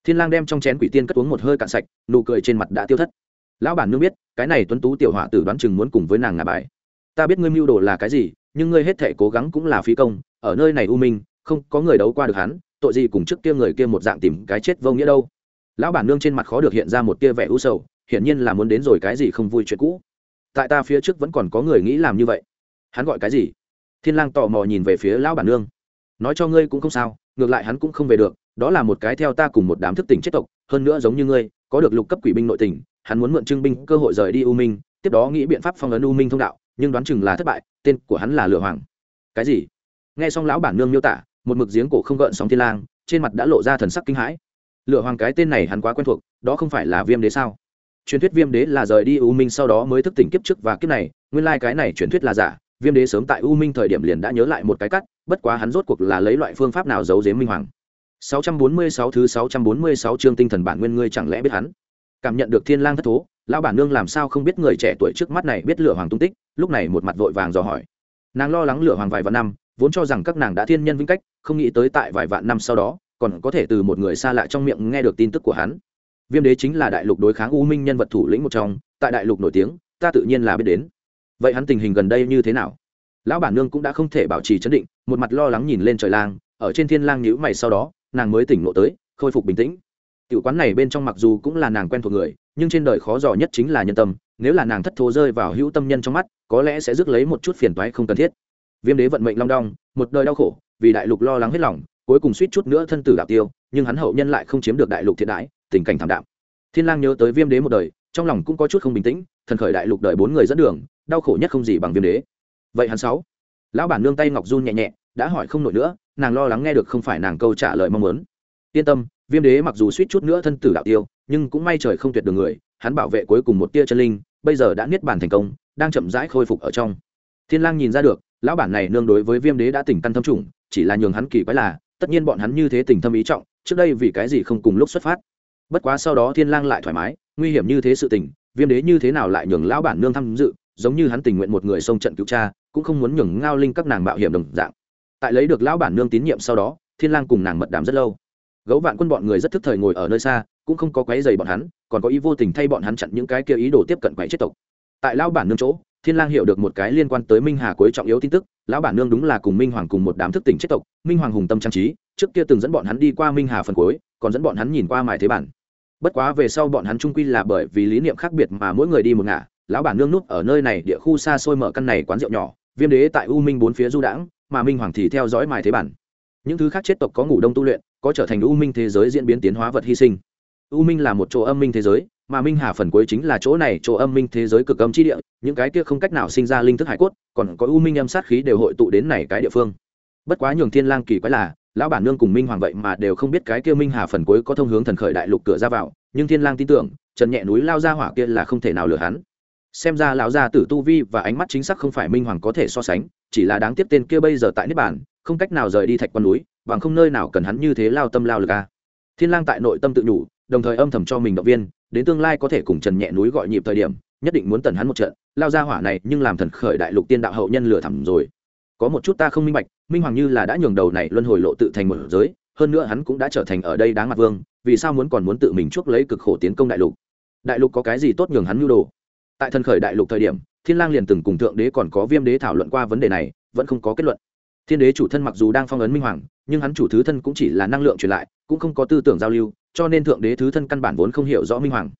Speaker 1: thiên lang đem trong chén quỷ tiên cất uống một hơi cạn sạch, nụ cười trên mặt đã tiêu thất. Lão bản nương biết, cái này tuấn tú tiểu họa tử đoán chừng muốn cùng với nàng ngả bài. Ta biết ngươi mưu đồ là cái gì, nhưng ngươi hết thể cố gắng cũng là phí công, ở nơi này u minh, không có người đấu qua được hắn, tội gì cùng trước kia người kia một dạng tìm cái chết vô nghĩa đâu. Lão bản nương trên mặt khó được hiện ra một tia vẻ u sầu, hiển nhiên là muốn đến rồi cái gì không vui chuyện cũ. Tại ta phía trước vẫn còn có người nghĩ làm như vậy. Hắn gọi cái gì? Thiên lang tò mò nhìn về phía lão bản nương. Nói cho ngươi cũng không sao, ngược lại hắn cũng không về được đó là một cái theo ta cùng một đám thức tỉnh chết tộc, hơn nữa giống như ngươi, có được lục cấp quỷ binh nội tình, hắn muốn mượn trưng binh cơ hội rời đi u minh, tiếp đó nghĩ biện pháp phong ấn u minh thông đạo, nhưng đoán chừng là thất bại, tên của hắn là lửa hoàng. Cái gì? Nghe xong lão bản nương miêu tả, một mực giếng cổ không gợn sóng thiên lang, trên mặt đã lộ ra thần sắc kinh hãi. Lửa hoàng cái tên này hắn quá quen thuộc, đó không phải là viêm đế sao? Truyền thuyết viêm đế là rời đi u minh sau đó mới thức tỉnh kiếp trước và kiếp này, nguyên lai cái này truyền thuyết là giả. Viêm đế sớm tại u minh thời điểm liền đã nhớ lại một cái cắt, bất quá hắn rốt cuộc là lấy loại phương pháp nào giấu giếm minh hoàng. 646 thứ 646 chương tinh thần bản nguyên ngươi chẳng lẽ biết hắn? Cảm nhận được thiên lang thất thố, lão bản nương làm sao không biết người trẻ tuổi trước mắt này biết lửa hoàng tung tích, lúc này một mặt vội vàng dò hỏi. Nàng lo lắng lửa hoàng vài vạn năm, vốn cho rằng các nàng đã thiên nhân vĩnh cách, không nghĩ tới tại vài vạn năm sau đó, còn có thể từ một người xa lạ trong miệng nghe được tin tức của hắn. Viêm đế chính là đại lục đối kháng u minh nhân vật thủ lĩnh một trong, tại đại lục nổi tiếng, ta tự nhiên là biết đến. Vậy hắn tình hình gần đây như thế nào? Lão bản nương cũng đã không thể bảo trì chấn định, một mặt lo lắng nhìn lên trời lang, ở trên thiên lang nhíu mày sau đó nàng mới tỉnh ngộ tới, khôi phục bình tĩnh. Tiểu quán này bên trong mặc dù cũng là nàng quen thuộc người, nhưng trên đời khó dò nhất chính là nhân tâm, nếu là nàng thất thố rơi vào hữu tâm nhân trong mắt, có lẽ sẽ rước lấy một chút phiền toái không cần thiết. Viêm đế vận mệnh long đong, một đời đau khổ, vì đại lục lo lắng hết lòng, cuối cùng suýt chút nữa thân tử đạo tiêu, nhưng hắn hậu nhân lại không chiếm được đại lục thiện đãi, tình cảnh thảm đạm. Thiên lang nhớ tới viêm đế một đời, trong lòng cũng có chút không bình tĩnh, thần khởi đại lục đợi bốn người dẫn đường, đau khổ nhất không gì bằng viêm đế. Vậy hắn sáu? Lão bản nương tay ngọc run nhẹ nhẹ đã hỏi không nổi nữa, nàng lo lắng nghe được không phải nàng câu trả lời mong muốn. Yên tâm, viêm đế mặc dù suýt chút nữa thân tử đạo tiêu, nhưng cũng may trời không tuyệt đường người, hắn bảo vệ cuối cùng một tia chân linh, bây giờ đã niết bàn thành công, đang chậm rãi khôi phục ở trong. Thiên lang nhìn ra được, lão bản này nương đối với viêm đế đã tỉnh căn thâm trùng, chỉ là nhường hắn kỳ quái là, tất nhiên bọn hắn như thế tình thâm ý trọng, trước đây vì cái gì không cùng lúc xuất phát. Bất quá sau đó thiên lang lại thoải mái, nguy hiểm như thế sự tình, viêm đế như thế nào lại nhường lão bản nương tham dự, giống như hắn tình nguyện một người xông trận cứu cha, cũng không muốn nhường ngao linh các nàng mạo hiểm đồng dạng tại lấy được lão bản nương tín nhiệm sau đó, thiên lang cùng nàng mật đàm rất lâu. Gấu vạn quân bọn người rất thức thời ngồi ở nơi xa, cũng không có quấy giày bọn hắn, còn có ý vô tình thay bọn hắn chặn những cái kia ý đồ tiếp cận quậy chết tộc. Tại lão bản nương chỗ, thiên lang hiểu được một cái liên quan tới minh hà cuối trọng yếu tin tức, lão bản nương đúng là cùng minh hoàng cùng một đám thức tỉnh chết tộc, minh hoàng hùng tâm trang trí, trước kia từng dẫn bọn hắn đi qua minh hà phần cuối, còn dẫn bọn hắn nhìn qua mài thế bản. Bất quá về sau bọn hắn trung quy là bởi vì lý niệm khác biệt mà mỗi người đi một ngả, lão bản nương núp ở nơi này địa khu xa xôi mở căn này quán rượu nhỏ, viêm đế tại u minh bốn phía du đãng mà minh hoàng thì theo dõi mài thế bản. Những thứ khác chết tộc có ngủ đông tu luyện, có trở thành u minh thế giới diễn biến tiến hóa vật hy sinh. U minh là một chỗ âm minh thế giới, mà minh hà phần cuối chính là chỗ này, chỗ âm minh thế giới cực âm chi địa, những cái kia không cách nào sinh ra linh thức hải cốt, còn có u minh âm sát khí đều hội tụ đến này cái địa phương. Bất quá nhường thiên lang kỳ quái là, lão bản nương cùng minh hoàng vậy mà đều không biết cái kia minh hà phần cuối có thông hướng thần khởi đại lục cửa ra vào, nhưng thiên lang tin tưởng, trần nhẹ núi lao ra hỏa kia là không thể nào lừa hắn. Xem ra lão gia tử tu vi và ánh mắt chính xác không phải minh hoàng có thể so sánh chỉ là đáng tiếc tên kia bây giờ tại niết bản không cách nào rời đi thạch quan núi, bằng không nơi nào cần hắn như thế lao tâm lao lực a. Thiên lang tại nội tâm tự nhủ, đồng thời âm thầm cho mình động viên, đến tương lai có thể cùng trần nhẹ núi gọi nhịp thời điểm, nhất định muốn tần hắn một trận, lao ra hỏa này nhưng làm thần khởi đại lục tiên đạo hậu nhân lừa thẳm rồi. Có một chút ta không minh bạch, minh hoàng như là đã nhường đầu này luân hồi lộ tự thành một giới, hơn nữa hắn cũng đã trở thành ở đây đáng mặt vương, vì sao muốn còn muốn tự mình chuốc lấy cực khổ tiến công đại lục? Đại lục có cái gì tốt nhường hắn nhu đồ? Tại thần khởi đại lục thời điểm thiên lang liền từng cùng thượng đế còn có viêm đế thảo luận qua vấn đề này, vẫn không có kết luận. Thiên đế chủ thân mặc dù đang phong ấn minh hoàng, nhưng hắn chủ thứ thân cũng chỉ là năng lượng truyền lại, cũng không có tư tưởng giao lưu, cho nên thượng đế thứ thân căn bản vốn không hiểu rõ minh hoàng.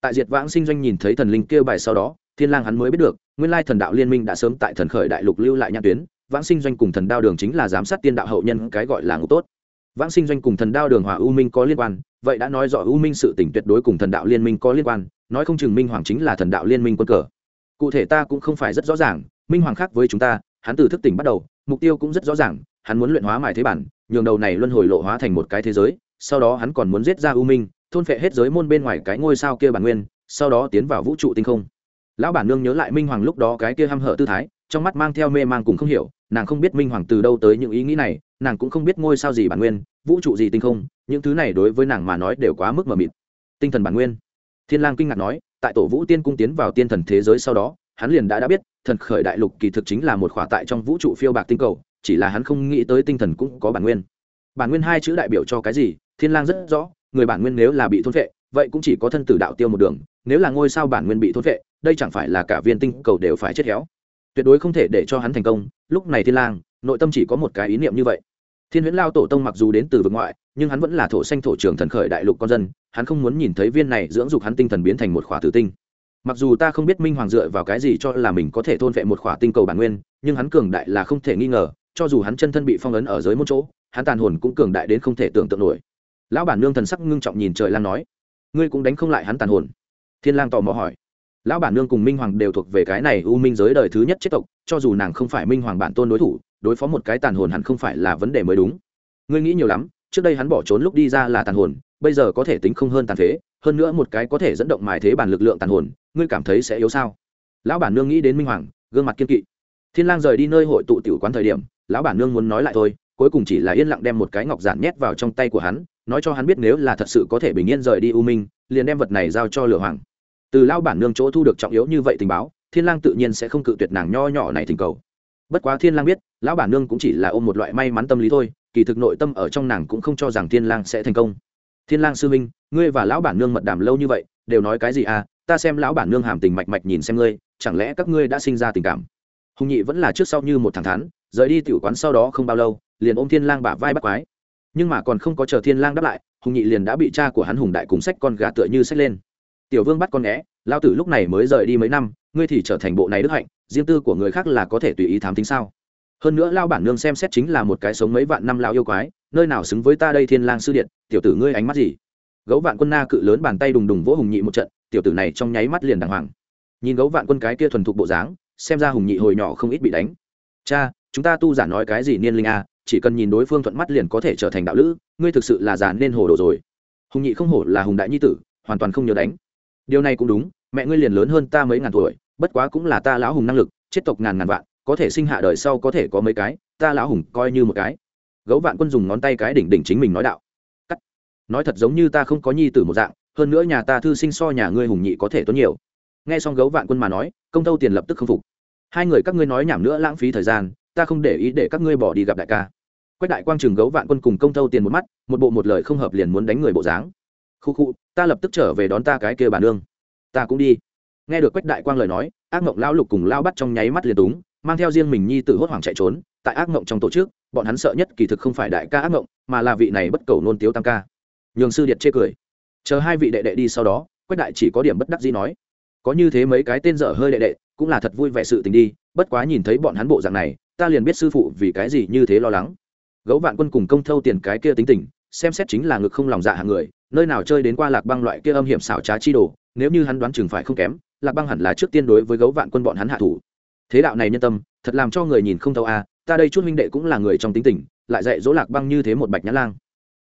Speaker 1: Tại diệt vãng sinh doanh nhìn thấy thần linh kêu bài sau đó, thiên lang hắn mới biết được, nguyên lai thần đạo liên minh đã sớm tại thần khởi đại lục lưu lại nhãn tuyến, vãng sinh doanh cùng thần đao đường chính là giám sát tiên đạo hậu nhân cái gọi là ngục tốt. Vãng sinh doanh cùng thần đao đường hòa u minh có liên quan, vậy đã nói rõ u minh sự tỉnh tuyệt đối cùng thần đạo liên minh có liên quan, nói không chừng minh hoàng chính là thần đạo liên minh quân cờ cụ thể ta cũng không phải rất rõ ràng, minh hoàng khác với chúng ta, hắn từ thức tỉnh bắt đầu, mục tiêu cũng rất rõ ràng, hắn muốn luyện hóa mài thế bản, nhường đầu này luân hồi lộ hóa thành một cái thế giới, sau đó hắn còn muốn giết ra u minh, thôn phệ hết giới môn bên ngoài cái ngôi sao kia bản nguyên, sau đó tiến vào vũ trụ tinh không. Lão bản nương nhớ lại minh hoàng lúc đó cái kia hăm hở tư thái, trong mắt mang theo mê mang cùng không hiểu, nàng không biết minh hoàng từ đâu tới những ý nghĩ này, nàng cũng không biết ngôi sao gì bản nguyên, vũ trụ gì tinh không, những thứ này đối với nàng mà nói đều quá mức mờ mịt. Tinh thần bản nguyên. Thiên lang kinh ngạc nói tại tổ vũ tiên cung tiến vào tiên thần thế giới sau đó, hắn liền đã đã biết, thần khởi đại lục kỳ thực chính là một khỏa tại trong vũ trụ phiêu bạc tinh cầu, chỉ là hắn không nghĩ tới tinh thần cũng có bản nguyên. Bản nguyên hai chữ đại biểu cho cái gì? Thiên lang rất rõ, người bản nguyên nếu là bị thôn vệ vậy cũng chỉ có thân tử đạo tiêu một đường, nếu là ngôi sao bản nguyên bị thôn vệ đây chẳng phải là cả viên tinh cầu đều phải chết héo. Tuyệt đối không thể để cho hắn thành công. Lúc này thiên lang, nội tâm chỉ có một cái ý niệm như vậy. Thiên huyễn lao tổ tông mặc dù đến từ vực ngoại nhưng hắn vẫn là thổ xanh thổ trưởng thần khởi đại lục con dân, hắn không muốn nhìn thấy viên này dưỡng dục hắn tinh thần biến thành một khỏa tử tinh. Mặc dù ta không biết minh hoàng dựa vào cái gì cho là mình có thể thôn vệ một khỏa tinh cầu bản nguyên, nhưng hắn cường đại là không thể nghi ngờ, cho dù hắn chân thân bị phong ấn ở dưới một chỗ, hắn tàn hồn cũng cường đại đến không thể tưởng tượng nổi. Lão bản nương thần sắc ngưng trọng nhìn trời lang nói, ngươi cũng đánh không lại hắn tàn hồn? Thiên lang tò mò hỏi. Lão bản nương cùng minh hoàng đều thuộc về cái này u minh giới đời thứ nhất chết tộc, cho dù nàng không phải minh hoàng bản tôn đối thủ, đối phó một cái tàn hồn hẳn không phải là vấn đề mới đúng. Ngươi nghĩ nhiều lắm trước đây hắn bỏ trốn lúc đi ra là tàn hồn, bây giờ có thể tính không hơn tàn phế, hơn nữa một cái có thể dẫn động mài thế bản lực lượng tàn hồn, ngươi cảm thấy sẽ yếu sao? Lão bản nương nghĩ đến minh hoàng, gương mặt kiên kỵ. Thiên lang rời đi nơi hội tụ tiểu quán thời điểm, lão bản nương muốn nói lại thôi, cuối cùng chỉ là yên lặng đem một cái ngọc giản nhét vào trong tay của hắn, nói cho hắn biết nếu là thật sự có thể bình yên rời đi u minh, liền đem vật này giao cho lửa hoàng. Từ Lão bản nương chỗ thu được trọng yếu như vậy tình báo, thiên lang tự nhiên sẽ không cự tuyệt nàng nho nhỏ này thỉnh cầu. Bất quá thiên lang biết, lão bản nương cũng chỉ là ôm một loại may mắn tâm lý thôi kỳ thực nội tâm ở trong nàng cũng không cho rằng thiên lang sẽ thành công. Thiên lang sư minh ngươi và lão bản nương mật đàm lâu như vậy, đều nói cái gì à? Ta xem lão bản nương hàm tình mạch mạch nhìn xem ngươi, chẳng lẽ các ngươi đã sinh ra tình cảm? Hùng nhị vẫn là trước sau như một thằng thắn, rời đi tiểu quán sau đó không bao lâu, liền ôm thiên lang bả vai bắt quái. Nhưng mà còn không có chờ thiên lang đáp lại, hùng nhị liền đã bị cha của hắn hùng đại cùng sách con gà tựa như sách lên. Tiểu vương bắt con né lao tử lúc này mới rời đi mấy năm, ngươi thì trở thành bộ này đức hạnh, riêng tư của người khác là có thể tùy ý thám tính sao? Hơn nữa lao bản nương xem xét chính là một cái sống mấy vạn năm lao yêu quái, nơi nào xứng với ta đây thiên lang sư điện, tiểu tử ngươi ánh mắt gì? Gấu vạn quân na cự lớn bàn tay đùng đùng vỗ hùng nhị một trận, tiểu tử này trong nháy mắt liền đàng hoàng. Nhìn gấu vạn quân cái kia thuần thục bộ dáng, xem ra hùng nhị hồi nhỏ không ít bị đánh. Cha, chúng ta tu giả nói cái gì niên linh a, chỉ cần nhìn đối phương thuận mắt liền có thể trở thành đạo lữ, ngươi thực sự là già nên hồ đồ rồi. Hùng nhị không hổ là hùng đại nhi tử, hoàn toàn không nhớ đánh. Điều này cũng đúng, mẹ ngươi liền lớn hơn ta mấy ngàn tuổi, bất quá cũng là ta lão hùng năng lực, chết tộc ngàn ngàn vạn có thể sinh hạ đời sau có thể có mấy cái, ta lão hùng coi như một cái. Gấu vạn quân dùng ngón tay cái đỉnh đỉnh chính mình nói đạo. Cắt. Nói thật giống như ta không có nhi tử một dạng, hơn nữa nhà ta thư sinh so nhà ngươi hùng nhị có thể tốt nhiều. Nghe xong gấu vạn quân mà nói, công tâu tiền lập tức không phục. Hai người các ngươi nói nhảm nữa lãng phí thời gian, ta không để ý để các ngươi bỏ đi gặp đại ca. Quách đại quang trường gấu vạn quân cùng công tâu tiền một mắt, một bộ một lời không hợp liền muốn đánh người bộ dáng. Khu khu, ta lập tức trở về đón ta cái kia bà nương. Ta cũng đi. Nghe được quách đại quang lời nói, ác mộng lão lục cùng lao bắt trong nháy mắt liền túng mang theo riêng mình nhi tử hốt hoảng chạy trốn, tại ác mộng trong tổ chức, bọn hắn sợ nhất kỳ thực không phải đại ca ác mộng, mà là vị này bất cầu nôn tiếu tam ca. Nhường sư điệt chê cười. Chờ hai vị đệ đệ đi sau đó, quách đại chỉ có điểm bất đắc gì nói, có như thế mấy cái tên dở hơi đệ đệ, cũng là thật vui vẻ sự tình đi, bất quá nhìn thấy bọn hắn bộ dạng này, ta liền biết sư phụ vì cái gì như thế lo lắng. Gấu vạn quân cùng công thâu tiền cái kia tính tình, xem xét chính là ngực không lòng dạ hàng người, nơi nào chơi đến qua lạc băng loại kia âm hiểm xảo trá chi đồ, nếu như hắn đoán chừng phải không kém, lạc băng hẳn là trước tiên đối với gấu vạn quân bọn hắn hạ thủ thế đạo này nhân tâm, thật làm cho người nhìn không thâu a, ta đây chút huynh đệ cũng là người trong tính tình, lại dạy dỗ lạc băng như thế một bạch nhã lang.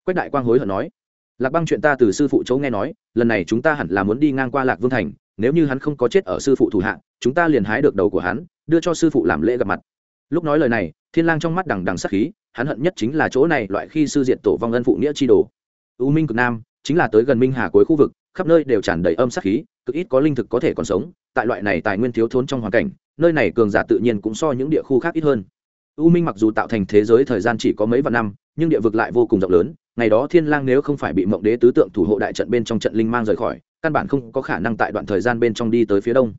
Speaker 1: Quách đại quang hối hận nói, lạc băng chuyện ta từ sư phụ chấu nghe nói, lần này chúng ta hẳn là muốn đi ngang qua lạc vương thành, nếu như hắn không có chết ở sư phụ thủ hạ, chúng ta liền hái được đầu của hắn, đưa cho sư phụ làm lễ gặp mặt. Lúc nói lời này, thiên lang trong mắt đằng đằng sắc khí, hắn hận nhất chính là chỗ này loại khi sư diện tổ vong ân phụ nghĩa chi đồ. U minh cực nam, chính là tới gần minh hà cuối khu vực, khắp nơi đều tràn đầy âm sắc khí cực ít có linh thực có thể còn sống, tại loại này tài nguyên thiếu thốn trong hoàn cảnh, nơi này cường giả tự nhiên cũng so những địa khu khác ít hơn. U minh mặc dù tạo thành thế giới thời gian chỉ có mấy vạn năm, nhưng địa vực lại vô cùng rộng lớn, ngày đó thiên lang nếu không phải bị mộng đế tứ tượng thủ hộ đại trận bên trong trận linh mang rời khỏi, căn bản không có khả năng tại đoạn thời gian bên trong đi tới phía đông.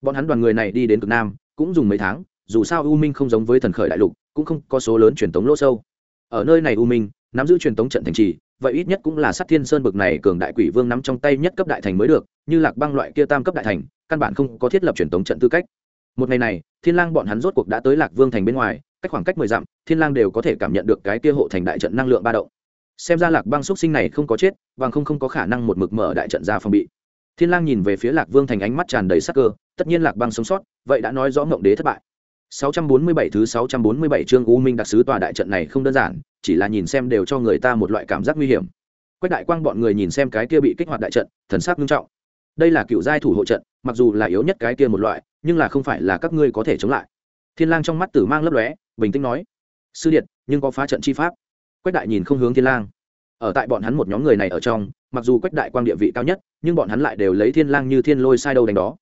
Speaker 1: Bọn hắn đoàn người này đi đến cực nam, cũng dùng mấy tháng, dù sao u minh không giống với thần khởi đại lục, cũng không có số lớn truyền tống lỗ sâu. Ở nơi này u minh, nắm giữ truyền tống trận thành trì vậy ít nhất cũng là sát thiên sơn bực này cường đại quỷ vương nắm trong tay nhất cấp đại thành mới được, như lạc băng loại kia tam cấp đại thành, căn bản không có thiết lập truyền tống trận tư cách. Một ngày này, thiên lang bọn hắn rốt cuộc đã tới lạc vương thành bên ngoài, cách khoảng cách mười dặm, thiên lang đều có thể cảm nhận được cái kia hộ thành đại trận năng lượng ba động. Xem ra lạc băng xuất sinh này không có chết, bằng không không có khả năng một mực mở đại trận ra phòng bị. Thiên lang nhìn về phía lạc vương thành ánh mắt tràn đầy sắc cơ, tất nhiên lạc băng sống sót, vậy đã nói rõ ngộng đế thất bại. 647 thứ 647 chương U Minh đặc sứ tòa đại trận này không đơn giản, chỉ là nhìn xem đều cho người ta một loại cảm giác nguy hiểm. Quách đại quang bọn người nhìn xem cái kia bị kích hoạt đại trận, thần sắc nghiêm trọng. Đây là cựu giai thủ hộ trận, mặc dù là yếu nhất cái kia một loại, nhưng là không phải là các ngươi có thể chống lại. Thiên Lang trong mắt tử mang lấp lóe, bình tĩnh nói: "Sư điện, nhưng có phá trận chi pháp." Quách đại nhìn không hướng Thiên Lang. Ở tại bọn hắn một nhóm người này ở trong, mặc dù Quách đại quang địa vị cao nhất, nhưng bọn hắn lại đều lấy Thiên Lang như thiên lôi sai đâu đánh đó.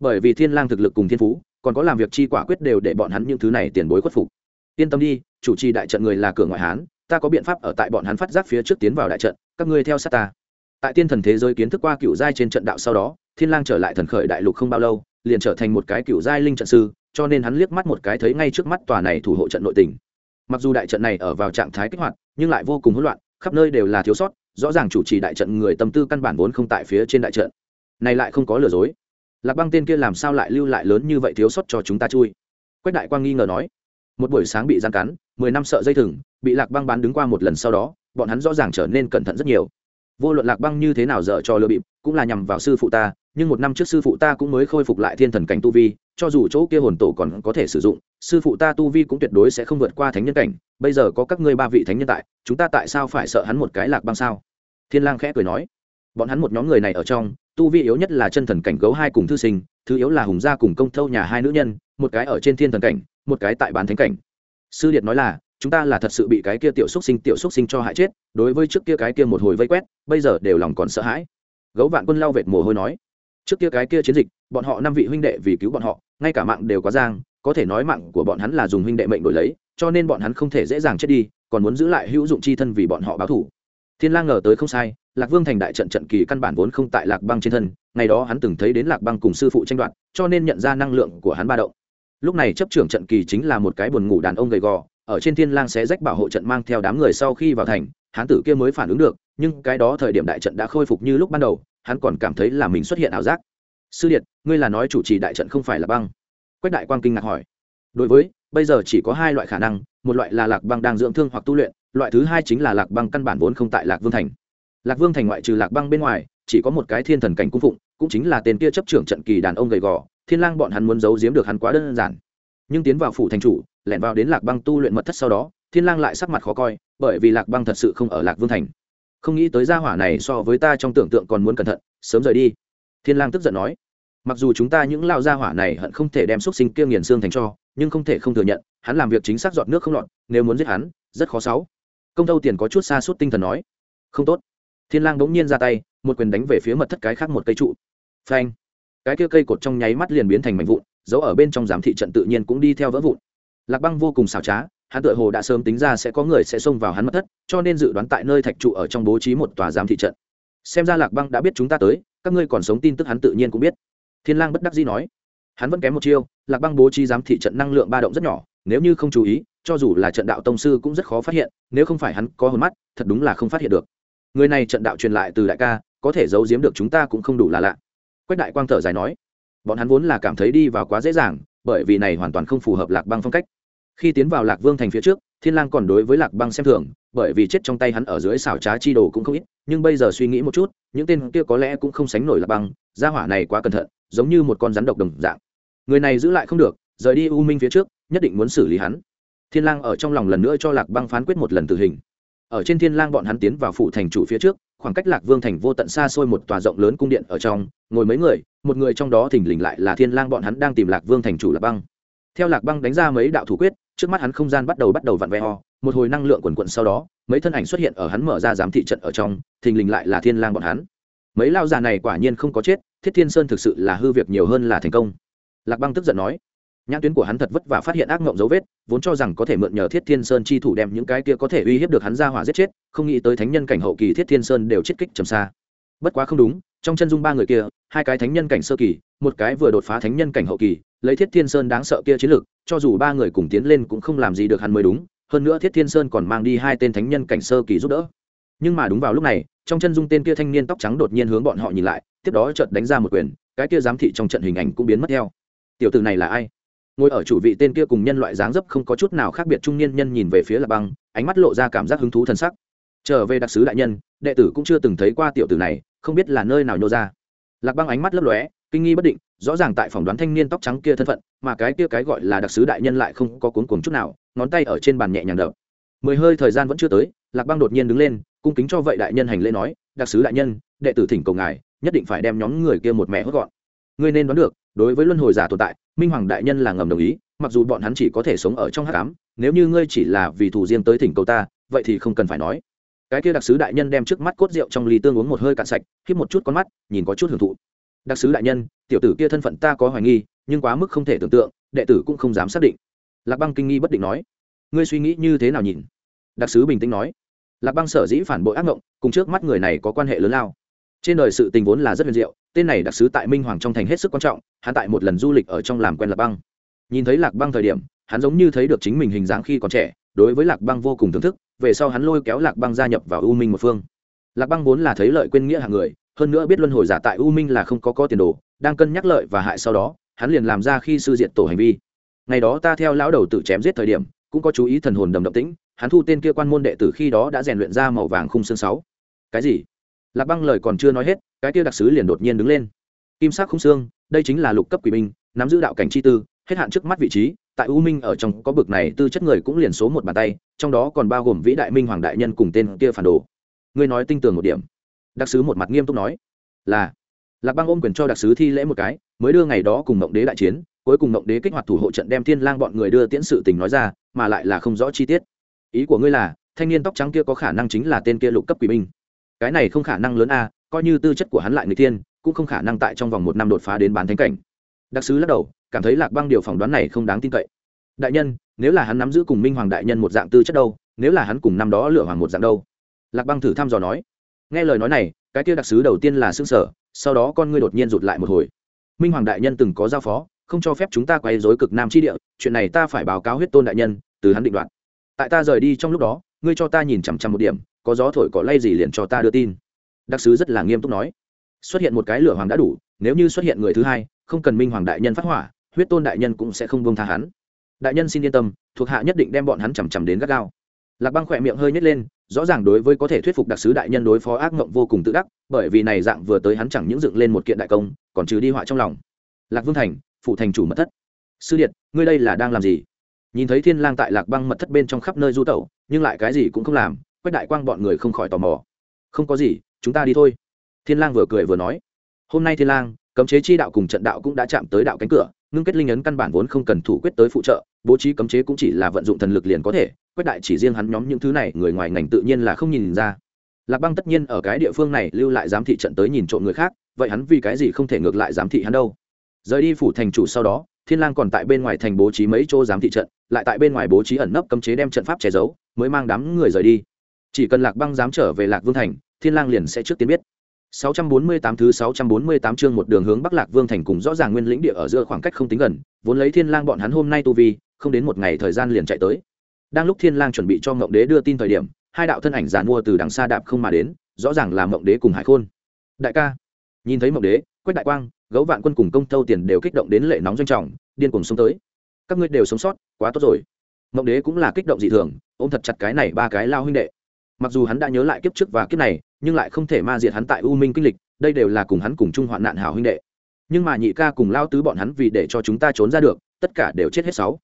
Speaker 1: Bởi vì Thiên Lang thực lực cùng thiên phú, còn có làm việc chi quả quyết đều để bọn hắn những thứ này tiền bối khuất phục. Yên tâm đi, chủ trì đại trận người là cửa ngoại hán, ta có biện pháp ở tại bọn hắn phát giác phía trước tiến vào đại trận, các ngươi theo sát ta. Tại tiên thần thế giới kiến thức qua cựu giai trên trận đạo sau đó, thiên lang trở lại thần khởi đại lục không bao lâu, liền trở thành một cái cựu giai linh trận sư, cho nên hắn liếc mắt một cái thấy ngay trước mắt tòa này thủ hộ trận nội tình. Mặc dù đại trận này ở vào trạng thái kích hoạt, nhưng lại vô cùng hỗn loạn, khắp nơi đều là thiếu sót, rõ ràng chủ trì đại trận người tâm tư căn bản vốn không tại phía trên đại trận. Này lại không có lừa dối lạc băng tên kia làm sao lại lưu lại lớn như vậy thiếu sót cho chúng ta chui? Quách đại quang nghi ngờ nói. Một buổi sáng bị gian cắn, mười năm sợ dây thừng, bị lạc băng bán đứng qua một lần sau đó, bọn hắn rõ ràng trở nên cẩn thận rất nhiều. Vô luận lạc băng như thế nào dở cho lừa bịp, cũng là nhằm vào sư phụ ta, nhưng một năm trước sư phụ ta cũng mới khôi phục lại thiên thần cảnh tu vi, cho dù chỗ kia hồn tổ còn có thể sử dụng, sư phụ ta tu vi cũng tuyệt đối sẽ không vượt qua thánh nhân cảnh. Bây giờ có các ngươi ba vị thánh nhân tại, chúng ta tại sao phải sợ hắn một cái lạc băng sao? Thiên lang khẽ cười nói bọn hắn một nhóm người này ở trong, tu vi yếu nhất là chân thần cảnh gấu hai cùng thư sinh, thứ yếu là hùng gia cùng công thâu nhà hai nữ nhân, một cái ở trên thiên thần cảnh, một cái tại bán thánh cảnh. Sư điệt nói là, chúng ta là thật sự bị cái kia tiểu xúc sinh, tiểu xúc sinh cho hại chết, đối với trước kia cái kia một hồi vây quét, bây giờ đều lòng còn sợ hãi. Gấu vạn quân lau vệt mồ hôi nói, trước kia cái kia chiến dịch, bọn họ năm vị huynh đệ vì cứu bọn họ, ngay cả mạng đều có giang, có thể nói mạng của bọn hắn là dùng huynh đệ mệnh đổi lấy, cho nên bọn hắn không thể dễ dàng chết đi, còn muốn giữ lại hữu dụng chi thân vì bọn họ báo thủ thiên lang ngờ tới không sai lạc vương thành đại trận trận kỳ căn bản vốn không tại lạc băng trên thân, ngày đó hắn từng thấy đến lạc băng cùng sư phụ tranh đoạt, cho nên nhận ra năng lượng của hắn ba động. Lúc này chấp trưởng trận kỳ chính là một cái buồn ngủ đàn ông gầy gò, ở trên thiên lang xé rách bảo hộ trận mang theo đám người sau khi vào thành hắn tử kia mới phản ứng được, nhưng cái đó thời điểm đại trận đã khôi phục như lúc ban đầu, hắn còn cảm thấy là mình xuất hiện ảo giác. Sư điện ngươi là nói chủ trì đại trận không phải là băng? Quách đại quang kinh ngạc hỏi. Đối với, bây giờ chỉ có hai loại khả năng, một loại là lạc băng đang dưỡng thương hoặc tu luyện, loại thứ hai chính là lạc băng căn bản vốn không tại lạc vương thành lạc vương thành ngoại trừ lạc băng bên ngoài, chỉ có một cái thiên thần cảnh cung phụng, cũng chính là tên kia chấp trưởng trận kỳ đàn ông gầy gò, thiên lang bọn hắn muốn giấu giếm được hắn quá đơn giản. Nhưng tiến vào phủ thành chủ, lẻn vào đến lạc băng tu luyện mật thất sau đó, thiên lang lại sắc mặt khó coi, bởi vì lạc băng thật sự không ở lạc vương thành. Không nghĩ tới gia hỏa này so với ta trong tưởng tượng còn muốn cẩn thận, sớm rời đi. Thiên lang tức giận nói, mặc dù chúng ta những lao gia hỏa này hận không thể đem xuất sinh kia nghiền xương thành cho, nhưng không thể không thừa nhận, hắn làm việc chính xác dọn nước không lọt, nếu muốn giết hắn, rất khó sáu. Công tâu tiền có chút xa suốt tinh thần nói, không tốt thiên lang bỗng nhiên ra tay, một quyền đánh về phía mật thất cái khác một cây trụ. Phanh! Cái kia cây cột trong nháy mắt liền biến thành mảnh vụn, giấu ở bên trong giám thị trận tự nhiên cũng đi theo vỡ vụn. Lạc băng vô cùng xảo trá, hắn tựa hồ đã sớm tính ra sẽ có người sẽ xông vào hắn mật thất, cho nên dự đoán tại nơi thạch trụ ở trong bố trí một tòa giám thị trận. Xem ra lạc băng đã biết chúng ta tới, các ngươi còn sống tin tức hắn tự nhiên cũng biết. Thiên lang bất đắc dĩ nói. Hắn vẫn kém một chiêu, lạc băng bố trí giám thị trận năng lượng ba động rất nhỏ, nếu như không chú ý, cho dù là trận đạo tông sư cũng rất khó phát hiện, nếu không phải hắn có hồn mắt, thật đúng là không phát hiện được người này trận đạo truyền lại từ đại ca, có thể giấu giếm được chúng ta cũng không đủ là lạ. Quách đại quang thở dài nói, bọn hắn vốn là cảm thấy đi vào quá dễ dàng, bởi vì này hoàn toàn không phù hợp lạc băng phong cách. Khi tiến vào lạc vương thành phía trước, thiên lang còn đối với lạc băng xem thường, bởi vì chết trong tay hắn ở dưới xảo trá chi đồ cũng không ít, nhưng bây giờ suy nghĩ một chút, những tên kia có lẽ cũng không sánh nổi lạc băng, gia hỏa này quá cẩn thận, giống như một con rắn độc đồng dạng. Người này giữ lại không được, rời đi u minh phía trước, nhất định muốn xử lý hắn. Thiên lang ở trong lòng lần nữa cho lạc băng phán quyết một lần tử hình ở trên thiên lang bọn hắn tiến vào phủ thành chủ phía trước, khoảng cách lạc vương thành vô tận xa xôi một tòa rộng lớn cung điện ở trong, ngồi mấy người, một người trong đó thình lình lại là thiên lang bọn hắn đang tìm lạc vương thành chủ lạc băng. Theo lạc băng đánh ra mấy đạo thủ quyết, trước mắt hắn không gian bắt đầu bắt đầu vặn vẹo, một hồi năng lượng quần quận sau đó, mấy thân ảnh xuất hiện ở hắn mở ra giám thị trận ở trong, thình lình lại là thiên lang bọn hắn. Mấy lao già này quả nhiên không có chết, thiết thiên sơn thực sự là hư việc nhiều hơn là thành công. Lạc băng tức giận nói nhãn tuyến của hắn thật vất vả phát hiện ác mộng dấu vết, vốn cho rằng có thể mượn nhờ thiết thiên sơn chi thủ đem những cái kia có thể uy hiếp được hắn ra hỏa giết chết, không nghĩ tới thánh nhân cảnh hậu kỳ thiết thiên sơn đều chết kích trầm xa. Bất quá không đúng, trong chân dung ba người kia, hai cái thánh nhân cảnh sơ kỳ, một cái vừa đột phá thánh nhân cảnh hậu kỳ, lấy thiết thiên sơn đáng sợ kia chiến lược cho dù ba người cùng tiến lên cũng không làm gì được hắn mới đúng, hơn nữa thiết thiên sơn còn mang đi hai tên thánh nhân cảnh sơ kỳ giúp đỡ. Nhưng mà đúng vào lúc này, trong chân dung tên kia thanh niên tóc trắng đột nhiên hướng bọn họ nhìn lại, tiếp đó chợt đánh ra một quyền, cái kia giám thị trong trận hình ảnh cũng biến mất theo. Tiểu tử này là ai? Ngồi ở chủ vị tên kia cùng nhân loại dáng dấp không có chút nào khác biệt trung niên nhân nhìn về phía lạc băng, ánh mắt lộ ra cảm giác hứng thú thân sắc. Trở về đặc sứ đại nhân, đệ tử cũng chưa từng thấy qua tiểu tử này, không biết là nơi nào nhô ra. Lạc băng ánh mắt lấp lóe, kinh nghi bất định, rõ ràng tại phỏng đoán thanh niên tóc trắng kia thân phận, mà cái kia cái gọi là đặc sứ đại nhân lại không có cuốn cuồng chút nào, ngón tay ở trên bàn nhẹ nhàng đập. Mười hơi thời gian vẫn chưa tới, lạc băng đột nhiên đứng lên, cung kính cho vậy đại nhân hành lễ nói, đặc sứ đại nhân, đệ tử thỉnh cầu ngài, nhất định phải đem nhóm người kia một mẹ hốt gọn. Ngươi nên đoán được, đối với luân hồi giả tồn tại minh hoàng đại nhân là ngầm đồng ý, mặc dù bọn hắn chỉ có thể sống ở trong hát cám nếu như ngươi chỉ là vì thù riêng tới thỉnh cầu ta, vậy thì không cần phải nói. Cái kia đặc sứ đại nhân đem trước mắt cốt rượu trong ly tương uống một hơi cạn sạch hít một chút con mắt, nhìn có chút hưởng thụ. Đặc sứ đại nhân, tiểu tử kia thân phận ta có hoài nghi, nhưng quá mức không thể tưởng tượng, đệ tử cũng không dám xác định. Lạc băng kinh nghi bất định nói, ngươi suy nghĩ như thế nào nhìn? Đặc sứ bình tĩnh nói, lạc băng sở dĩ phản bội ác mộng cùng trước mắt người này có quan hệ lớn lao trên đời sự tình vốn là rất huyền diệu, tên này đặc sứ tại minh hoàng trong thành hết sức quan trọng, hắn tại một lần du lịch ở trong làm quen lạc băng. Nhìn thấy lạc băng thời điểm, hắn giống như thấy được chính mình hình dáng khi còn trẻ, đối với lạc băng vô cùng thưởng thức, về sau hắn lôi kéo lạc băng gia nhập vào u minh một phương. Lạc băng vốn là thấy lợi quên nghĩa hàng người, hơn nữa biết luân hồi giả tại u minh là không có có tiền đồ, đang cân nhắc lợi và hại sau đó, hắn liền làm ra khi sư diện tổ hành vi. Ngày đó ta theo lão đầu tự chém giết thời điểm, cũng có chú ý thần hồn đầm động tĩnh, hắn thu tên kia quan môn đệ tử khi đó đã rèn luyện ra màu vàng khung xương sáu. Cái gì? Lạc băng lời còn chưa nói hết, cái kia đặc sứ liền đột nhiên đứng lên. Kim sắc khung xương, đây chính là lục cấp quỷ binh, nắm giữ đạo cảnh chi tư, hết hạn trước mắt vị trí, tại u minh ở trong có bực này tư chất người cũng liền số một bàn tay, trong đó còn bao gồm vĩ đại minh hoàng đại nhân cùng tên kia phản đồ. Ngươi nói tinh tường một điểm. Đặc sứ một mặt nghiêm túc nói, là. Lạc băng ôm quyền cho đặc sứ thi lễ một cái, mới đưa ngày đó cùng mộng đế đại chiến, cuối cùng mộng đế kích hoạt thủ hộ trận đem thiên lang bọn người đưa tiễn sự tình nói ra, mà lại là không rõ chi tiết. Ý của ngươi là, thanh niên tóc trắng kia có khả năng chính là tên kia lục cấp quỷ binh cái này không khả năng lớn a, coi như tư chất của hắn lại người tiên, cũng không khả năng tại trong vòng một năm đột phá đến bán thánh cảnh. Đặc sứ lắc đầu, cảm thấy lạc băng điều phỏng đoán này không đáng tin cậy. Đại nhân, nếu là hắn nắm giữ cùng minh hoàng đại nhân một dạng tư chất đâu, nếu là hắn cùng năm đó lựa hoàng một dạng đâu? Lạc băng thử thăm dò nói. Nghe lời nói này, cái kia đặc sứ đầu tiên là xương sở sau đó con ngươi đột nhiên rụt lại một hồi. Minh hoàng đại nhân từng có giao phó, không cho phép chúng ta quay dối cực nam chi địa, chuyện này ta phải báo cáo huyết tôn đại nhân, từ hắn định đoạt. Tại ta rời đi trong lúc đó, ngươi cho ta nhìn chằm chằm một điểm có gió thổi cỏ lay gì liền cho ta đưa tin. Đặc sứ rất là nghiêm túc nói. Xuất hiện một cái lửa hoàng đã đủ, nếu như xuất hiện người thứ hai, không cần minh hoàng đại nhân phát hỏa, huyết tôn đại nhân cũng sẽ không bông tha hắn. Đại nhân xin yên tâm, thuộc hạ nhất định đem bọn hắn chằm chằm đến gắt gao. Lạc băng khỏe miệng hơi nhét lên, rõ ràng đối với có thể thuyết phục đặc sứ đại nhân đối phó ác mộng vô cùng tự đắc, bởi vì này dạng vừa tới hắn chẳng những dựng lên một kiện đại công, còn trừ đi họa trong lòng. Lạc vương thành, phụ thành chủ mật thất. Sư điện ngươi đây là đang làm gì? Nhìn thấy thiên lang tại lạc băng mật thất bên trong khắp nơi du tẩu, nhưng lại cái gì cũng không làm quách đại quang bọn người không khỏi tò mò. Không có gì, chúng ta đi thôi. Thiên lang vừa cười vừa nói. Hôm nay thiên lang, cấm chế chi đạo cùng trận đạo cũng đã chạm tới đạo cánh cửa, ngưng kết linh ấn căn bản vốn không cần thủ quyết tới phụ trợ, bố trí cấm chế cũng chỉ là vận dụng thần lực liền có thể, quách đại chỉ riêng hắn nhóm những thứ này, người ngoài ngành tự nhiên là không nhìn ra. Lạc băng tất nhiên ở cái địa phương này lưu lại giám thị trận tới nhìn trộm người khác, vậy hắn vì cái gì không thể ngược lại giám thị hắn đâu? Rời đi phủ thành chủ sau đó, thiên lang còn tại bên ngoài thành bố trí mấy chỗ giám thị trận, lại tại bên ngoài bố trí ẩn nấp cấm chế đem trận pháp che giấu, mới mang đám người rời đi chỉ cần lạc băng dám trở về lạc vương thành thiên lang liền sẽ trước tiên biết 648 thứ 648 chương một đường hướng Bắc Lạc Vương thành cùng rõ ràng nguyên lĩnh địa ở giữa khoảng cách không tính gần, vốn lấy Thiên Lang bọn hắn hôm nay tu vi, không đến một ngày thời gian liền chạy tới. Đang lúc Thiên Lang chuẩn bị cho Ngộng Đế đưa tin thời điểm, hai đạo thân ảnh giàn mua từ đằng xa đạp không mà đến, rõ ràng là Ngộng Đế cùng Hải Khôn. Đại ca, nhìn thấy Ngộng Đế, Quách Đại Quang, Gấu Vạn Quân cùng Công Thâu Tiền đều kích động đến lệ nóng doanh trọng, điên cuồng xuống tới. Các ngươi đều sống sót, quá tốt rồi. Ngộng Đế cũng là kích động dị thường, ôm thật chặt cái này ba cái lao huynh đệ. Mặc dù hắn đã nhớ lại kiếp trước và kiếp này, nhưng lại không thể ma diệt hắn tại u minh kinh lịch đây đều là cùng hắn cùng chung hoạn nạn hảo huynh đệ. Nhưng mà nhị ca cùng lao tứ bọn hắn vì để cho chúng ta trốn ra được tất cả đều chết hết sáu.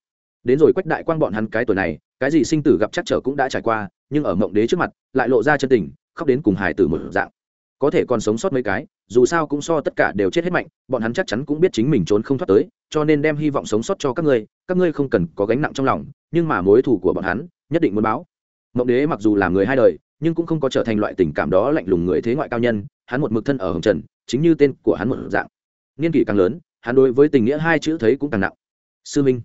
Speaker 1: Đến rồi quách đại quang bọn hắn cái tuổi này cái gì sinh tử gặp chắc trở cũng đã trải qua nhưng ở mộng đế trước mặt lại lộ ra chân tình khóc đến cùng hài tử một dạng. Có thể còn sống sót mấy cái dù sao cũng so tất cả đều chết hết mạnh bọn hắn chắc chắn cũng biết chính mình trốn không thoát tới cho nên đem hy vọng sống sót cho các ngươi các ngươi không cần có gánh nặng trong lòng nhưng mà mối thù của bọn hắn nhất định muốn báo mộng đế mặc dù là người hai đời, nhưng cũng không có trở thành loại tình cảm đó lạnh lùng người thế ngoại cao nhân, hắn một mực thân ở hồng trần, chính như tên của hắn một dạng. Niên kỷ càng lớn, hắn đối với tình nghĩa hai chữ thấy cũng càng nặng. Sư minh,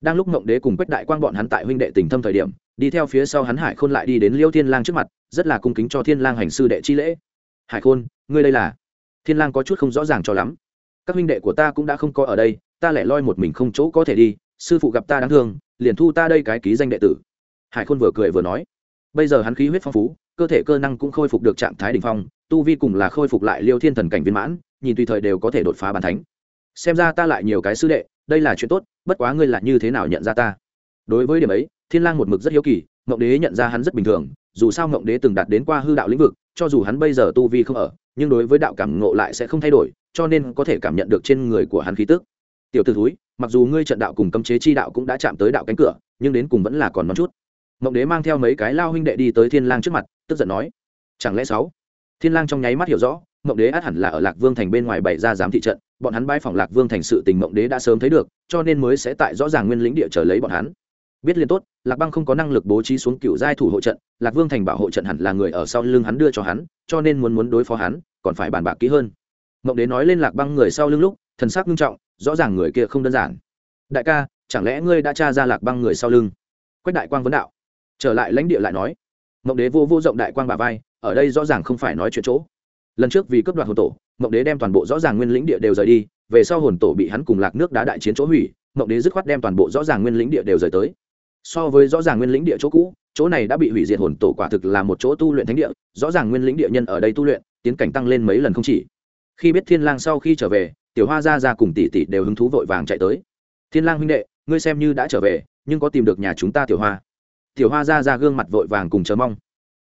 Speaker 1: đang lúc mộng đế cùng quách đại quang bọn hắn tại huynh đệ tình thâm thời điểm, đi theo phía sau hắn hải khôn lại đi đến liêu thiên lang trước mặt, rất là cung kính cho thiên lang hành sư đệ chi lễ. Hải khôn, ngươi đây là? Thiên lang có chút không rõ ràng cho lắm. Các huynh đệ của ta cũng đã không có ở đây, ta lẻ loi một mình không chỗ có thể đi, sư phụ gặp ta đáng thương, liền thu ta đây cái ký danh đệ tử. Hải khôn vừa cười vừa nói bây giờ hắn khí huyết phong phú, cơ thể cơ năng cũng khôi phục được trạng thái đ ỉ n h phong, tu vi cùng là khôi phục lại liêu thiên thần cảnh viên mãn, nhìn tùy thời đều có thể đột phá bàn thánh. Xem ra ta lại nhiều cái sư đệ, đây là chuyện tốt, bất quá ngươi là như thế nào nhận ra ta? Đối với điểm ấy, thiên lang một mực rất hiếu kỳ mộng đế nhận ra hắn rất bình thường, dù sao mộng đế từng đạt đến qua hư đạo lĩnh vực, cho dù hắn bây giờ tu vi không ở, nhưng đối với đạo cảm ngộ lại sẽ không thay đổi, cho nên có thể cảm nhận được trên người của hắn khí tức. Tiểu t ử thúi, mặc dù ngươi trận đạo cùng cấm chế chi đạo cũng đã chạm tới đạo cánh cửa, nhưng đến cùng vẫn là còn non chút mộng đế mang theo mấy cái lao huynh đệ đi tới thiên lang trước mặt, tức giận nói, chẳng lẽ sáu? Thiên lang trong nháy mắt hiểu rõ, mộng đế át hẳn là ở lạc vương thành bên ngoài bày ra giám thị trận, bọn hắn bãi phòng lạc vương thành sự tình mộng đế đã sớm thấy được, cho nên mới sẽ tại rõ ràng nguyên lĩnh địa trở lấy bọn hắn. Biết liền tốt, lạc băng không có năng lực bố trí xuống cựu giai thủ hộ trận, lạc vương thành bảo hộ trận hẳn là người ở sau lưng hắn đưa cho hắn, cho nên muốn muốn đối phó hắn, còn phải bàn bạc kỹ hơn. Mộng đế nói lên lạc băng người sau lưng lúc, thần sắc nghiêm trọng, rõ ràng người kia không đơn giản. Đại ca, chẳng lẽ ngươi đã tra ra lạc băng người sau lưng? Quách đại quang vấn đạo trở lại lãnh địa lại nói, mộng đế vô vô rộng đại quang bà vai, ở đây rõ ràng không phải nói chuyện chỗ. Lần trước vì cướp đoạt hồn tổ, mộng đế đem toàn bộ rõ ràng nguyên lĩnh địa đều rời đi, về sau hồn tổ bị hắn cùng lạc nước đá đại chiến chỗ hủy, mộng đế dứt khoát đem toàn bộ rõ ràng nguyên lĩnh địa đều rời tới. So với rõ ràng nguyên lĩnh địa chỗ cũ, chỗ này đã bị hủy diệt hồn tổ quả thực là một chỗ tu luyện thánh địa, rõ ràng nguyên lĩnh địa nhân ở đây tu luyện, tiến cảnh tăng lên mấy lần không chỉ. Khi biết thiên lang sau khi trở về, tiểu hoa ra ra cùng tỷ tỷ đều hứng thú vội vàng chạy tới. Thiên lang huynh đệ, ngươi xem như đã trở về, nhưng có tìm được nhà chúng ta tiểu hoa tiểu hoa ra ra gương mặt vội vàng cùng chờ mong.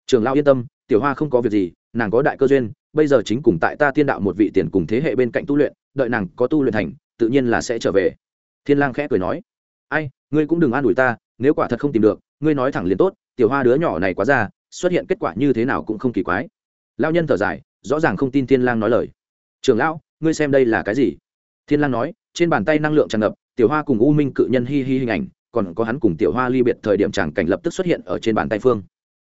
Speaker 1: Trường lao yên tâm, tiểu hoa không có việc gì, nàng có đại cơ duyên, bây giờ chính cùng tại ta tiên đạo một vị tiền cùng thế hệ bên cạnh tu luyện, đợi nàng có tu luyện thành, tự nhiên là sẽ trở về. Thiên lang khẽ cười nói. Ai, ngươi cũng đừng an ủi ta, nếu quả thật không tìm được, ngươi nói thẳng liền tốt, tiểu hoa đứa nhỏ này quá ra xuất hiện kết quả như thế nào cũng không kỳ quái. Lao nhân thở dài, rõ ràng không tin thiên lang nói lời. Trường lão, ngươi xem đây là cái gì? Thiên lang nói, trên bàn tay năng lượng tràn ngập, tiểu hoa cùng u minh cự nhân hi hi hình ảnh còn có hắn cùng tiểu hoa ly biệt thời điểm tràng cảnh lập tức xuất hiện ở trên bàn tay phương.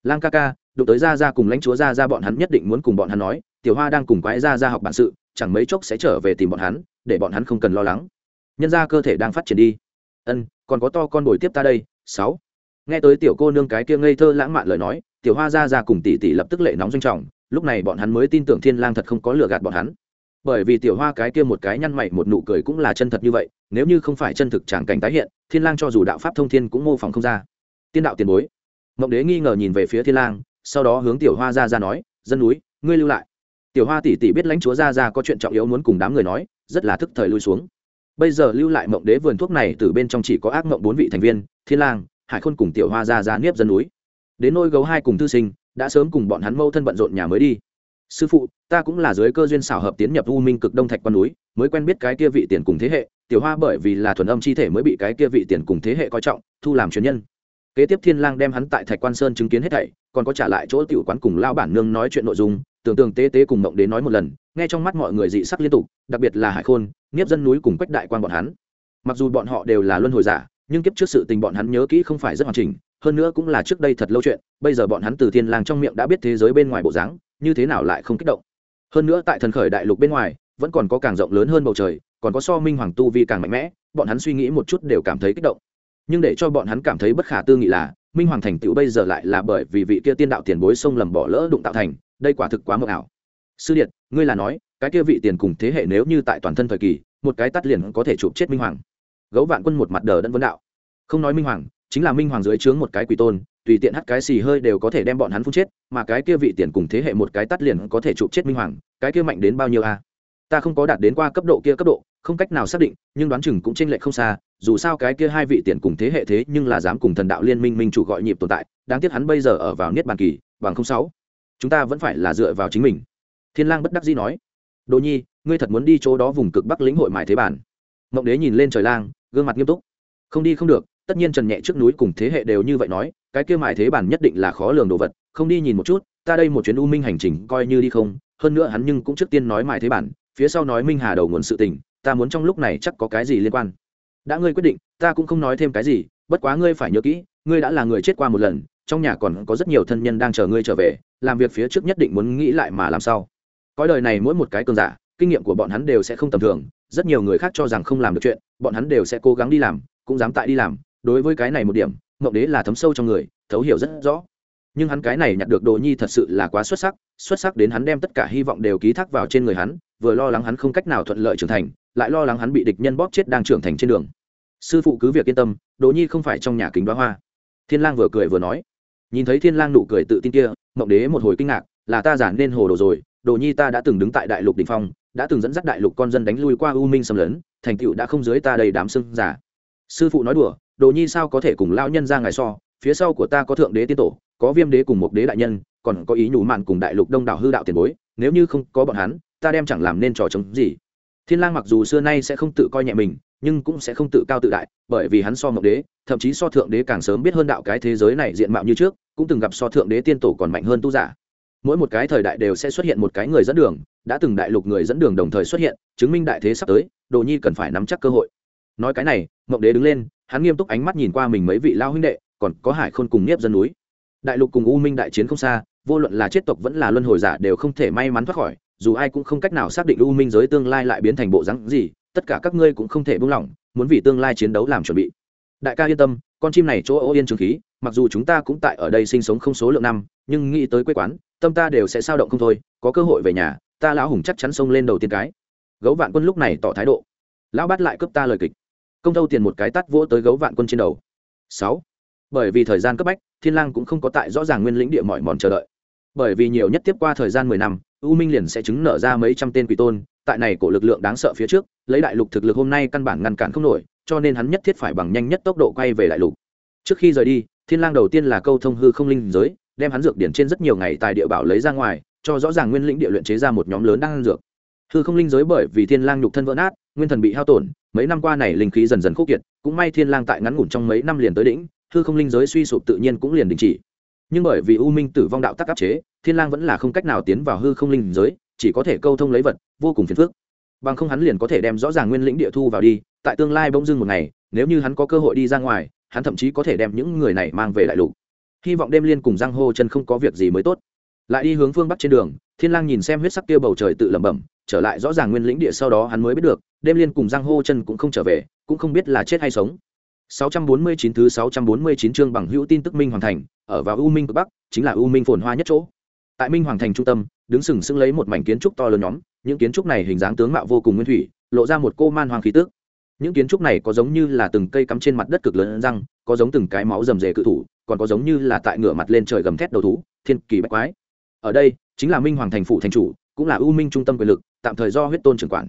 Speaker 1: Lang ca ca, đụng tới ra ra cùng lãnh chúa ra ra bọn hắn nhất định muốn cùng bọn hắn nói, tiểu hoa đang cùng quái ra ra học bản sự, chẳng mấy chốc sẽ trở về tìm bọn hắn, để bọn hắn không cần lo lắng. Nhân ra cơ thể đang phát triển đi. Ân, còn có to con bồi tiếp ta đây, sáu. Nghe tới tiểu cô nương cái kia ngây thơ lãng mạn lời nói, tiểu hoa ra ra cùng tỷ tỷ lập tức lệ nóng doanh trọng, lúc này bọn hắn mới tin tưởng thiên lang thật không có lừa gạt bọn hắn bởi vì tiểu hoa cái kia một cái nhăn mày một nụ cười cũng là chân thật như vậy, nếu như không phải chân thực tràng cảnh tái hiện, thiên lang cho dù đạo pháp thông thiên cũng mô phỏng không ra. Tiên đạo tiền bối. Mộng đế nghi ngờ nhìn về phía thiên lang, sau đó hướng tiểu hoa ra ra nói, dân núi, ngươi lưu lại. Tiểu hoa tỷ tỷ biết lãnh chúa ra ra có chuyện trọng yếu muốn cùng đám người nói, rất là thức thời lui xuống. Bây giờ lưu lại mộng đế vườn thuốc này từ bên trong chỉ có ác mộng bốn vị thành viên, thiên lang, hải khôn cùng tiểu hoa ra ra niếp dân núi. Đến nôi gấu hai cùng thư sinh, đã sớm cùng bọn hắn mâu thân bận rộn nhà mới đi sư phụ, ta cũng là dưới cơ duyên xảo hợp tiến nhập u minh cực đông thạch quan núi, mới quen biết cái kia vị tiền cùng thế hệ, tiểu hoa bởi vì là thuần âm chi thể mới bị cái kia vị tiền cùng thế hệ coi trọng, thu làm truyền nhân. Kế tiếp thiên lang đem hắn tại thạch quan sơn chứng kiến hết thảy, còn có trả lại chỗ tiểu quán cùng lao bản nương nói chuyện nội dung, tưởng tượng tế tế cùng mộng đến nói một lần, nghe trong mắt mọi người dị sắc liên tục, đặc biệt là hải khôn nghiếp dân núi cùng quách đại quan bọn hắn. Mặc dù bọn họ đều là luân hồi giả, nhưng kiếp trước sự tình bọn hắn nhớ kỹ không phải rất hoàn chỉnh, hơn nữa cũng là trước đây thật lâu chuyện, bây giờ bọn hắn từ thiên lang trong miệng đã biết thế giới bên ngoài bộ dáng như thế nào lại không kích động? Hơn nữa tại thần khởi đại lục bên ngoài, vẫn còn có càng rộng lớn hơn bầu trời, còn có so minh hoàng tu vi càng mạnh mẽ, bọn hắn suy nghĩ một chút đều cảm thấy kích động. Nhưng để cho bọn hắn cảm thấy bất khả tư nghị là, minh hoàng thành tựu bây giờ lại là bởi vì vị kia tiên đạo tiền bối sông lầm bỏ lỡ đụng tạo thành, đây quả thực quá mờ ảo. Sư điện ngươi là nói, cái kia vị tiền cùng thế hệ nếu như tại toàn thân thời kỳ, một cái tắt liền có thể chụp chết minh hoàng. Gấu vạn quân một mặt đờ đẫn vấn đạo. Không nói minh hoàng, chính là minh hoàng dưới trướng một cái quỷ tôn tùy tiện hắt cái xì hơi đều có thể đem bọn hắn phun chết, mà cái kia vị tiền cùng thế hệ một cái tắt liền có thể chụp chết minh hoàng, cái kia mạnh đến bao nhiêu a? Ta không có đạt đến qua cấp độ kia cấp độ, không cách nào xác định, nhưng đoán chừng cũng chênh lệch không xa, dù sao cái kia hai vị tiền cùng thế hệ thế nhưng là dám cùng thần đạo liên minh minh chủ gọi nhịp tồn tại, đáng tiếc hắn bây giờ ở vào niết bàn kỳ, bằng không sáu. Chúng ta vẫn phải là dựa vào chính mình. Thiên lang bất đắc dĩ nói. Đồ nhi, ngươi thật muốn đi chỗ đó vùng cực bắc lĩnh hội mài thế bản. Mộng đế nhìn lên trời lang, gương mặt nghiêm túc. Không đi không được tất nhiên trần nhẹ trước núi cùng thế hệ đều như vậy nói, cái kia mài thế bản nhất định là khó lường đồ vật, không đi nhìn một chút, ta đây một chuyến u minh hành trình coi như đi không, hơn nữa hắn nhưng cũng trước tiên nói mài thế bản, phía sau nói minh hà đầu nguồn sự tình, ta muốn trong lúc này chắc có cái gì liên quan. Đã ngươi quyết định, ta cũng không nói thêm cái gì, bất quá ngươi phải nhớ kỹ, ngươi đã là người chết qua một lần, trong nhà còn có rất nhiều thân nhân đang chờ ngươi trở về, làm việc phía trước nhất định muốn nghĩ lại mà làm sao. Cõi đời này mỗi một cái cường giả, kinh nghiệm của bọn hắn đều sẽ không tầm thường, rất nhiều người khác cho rằng không làm được chuyện, bọn hắn đều sẽ cố gắng đi làm, cũng dám tại đi làm đối với cái này một điểm mộng đế là thấm sâu trong người, thấu hiểu rất rõ. Nhưng hắn cái này nhặt được đồ nhi thật sự là quá xuất sắc xuất sắc đến hắn đem tất cả hy vọng đều ký thác vào trên người hắn, vừa lo lắng hắn không cách nào thuận lợi trưởng thành, lại lo lắng hắn bị địch nhân bóp chết đang trưởng thành trên đường. Sư phụ cứ việc yên tâm, đồ nhi không phải trong nhà kính đoá hoa. Thiên lang vừa cười vừa nói. Nhìn thấy thiên lang nụ cười tự tin kia mộng đế một hồi kinh ngạc, là ta giản nên hồ đồ rồi, đồ nhi ta đã từng đứng tại đại lục đỉnh phong, đã từng dẫn dắt đại lục con dân đánh lui qua u minh xâm lấn, thành tựu đã không dưới ta đầy đám sưng giả sư phụ nói đùa đồ nhi sao có thể cùng lao nhân ra ngài so, phía sau của ta có thượng đế tiên tổ, có viêm đế cùng một đế đại nhân, còn có ý nhủ mạn cùng đại lục đông đảo hư đạo tiền bối, nếu như không có bọn hắn, ta đem chẳng làm nên trò chống gì. Thiên lang mặc dù xưa nay sẽ không tự coi nhẹ mình, nhưng cũng sẽ không tự cao tự đại, bởi vì hắn so ngọc đế, thậm chí so thượng đế càng sớm biết hơn đạo cái thế giới này diện mạo như trước, cũng từng gặp so thượng đế tiên tổ còn mạnh hơn tu giả. Mỗi một cái thời đại đều sẽ xuất hiện một cái người dẫn đường, đã từng đại lục người dẫn đường đồng thời xuất hiện, chứng minh đại thế sắp tới, đồ nhi cần phải nắm chắc cơ hội. Nói cái này ngọc đế đứng lên hắn nghiêm túc ánh mắt nhìn qua mình mấy vị lao huynh đệ, còn có hải khôn cùng nhiếp dân núi. Đại lục cùng u minh đại chiến không xa, vô luận là chết tộc vẫn là luân hồi giả đều không thể may mắn thoát khỏi, dù ai cũng không cách nào xác định u minh giới tương lai lại biến thành bộ rắn gì, tất cả các ngươi cũng không thể buông lỏng, muốn vì tương lai chiến đấu làm chuẩn bị. Đại ca yên tâm, con chim này chỗ ô yên trường khí, mặc dù chúng ta cũng tại ở đây sinh sống không số lượng năm, nhưng nghĩ tới quê quán, tâm ta đều sẽ sao động không thôi, có cơ hội về nhà, ta lão hùng chắc chắn xông lên đầu tiên cái. Gấu vạn quân lúc này tỏ thái độ. Lão bắt lại cướp ta lời kịch công thâu tiền một cái tắt vỗ tới gấu vạn quân trên đầu. Sáu. Bởi vì thời gian cấp bách, thiên lang cũng không có tại rõ ràng nguyên lĩnh địa mọi mòn chờ đợi. Bởi vì nhiều nhất tiếp qua thời gian mười năm, u minh liền sẽ chứng nở ra mấy trăm tên quỷ tôn, tại này cổ lực lượng đáng sợ phía trước, lấy đại lục thực lực hôm nay căn bản ngăn cản không nổi, cho nên hắn nhất thiết phải bằng nhanh nhất tốc độ quay về đại lục. Trước khi rời đi, thiên lang đầu tiên là câu thông hư không linh giới, đem hắn dược điển trên rất nhiều ngày tại địa bảo lấy ra ngoài, cho rõ ràng nguyên lĩnh địa luyện chế ra một nhóm lớn đang dược. Hư không linh giới bởi vì thiên lang nhục thân vỡ nát, nguyên thần bị hao tổn mấy năm qua này linh khí dần dần khô kiệt, cũng may thiên lang tại ngắn ngủn trong mấy năm liền tới đỉnh, hư không linh giới suy sụp tự nhiên cũng liền đình chỉ. Nhưng bởi vì u minh tử vong đạo tắc áp chế, thiên lang vẫn là không cách nào tiến vào hư không linh giới, chỉ có thể câu thông lấy vật, vô cùng phiền phức. Bằng không hắn liền có thể đem rõ ràng nguyên lĩnh địa thu vào đi, tại tương lai bỗng dưng một ngày, nếu như hắn có cơ hội đi ra ngoài, hắn thậm chí có thể đem những người này mang về đại lục. Hy vọng đêm liên cùng giang hô chân không có việc gì mới tốt. Lại đi hướng phương bắc trên đường, thiên lang nhìn xem huyết sắc kia bầu trời tự lẩm bẩm trở lại rõ ràng nguyên lĩnh địa sau đó hắn mới biết được đêm liên cùng giang hô chân cũng không trở về cũng không biết là chết hay sống 649 thứ 649 chương bằng hữu tin tức Minh Hoàng Thành, ở vào U Minh cực Bắc, chính là U Minh phồn hoa nhất chỗ. Tại Minh Hoàng Thành trung tâm, đứng sừng sững lấy một mảnh kiến trúc to lớn nhóm, những kiến trúc này hình dáng tướng mạo vô cùng nguyên thủy, lộ ra một cô man hoàng khí tức. Những kiến trúc này có giống như là từng cây cắm trên mặt đất cực lớn răng, có giống từng cái máu rầm rề cự thủ, còn có giống như là tại ngửa mặt lên trời gầm thét đầu thú, thiên kỳ bách quái. Ở đây, chính là Minh Hoàng Thành phủ thành chủ, cũng là U Minh trung tâm quyền lực, tạm thời do huyết tôn trưởng quản.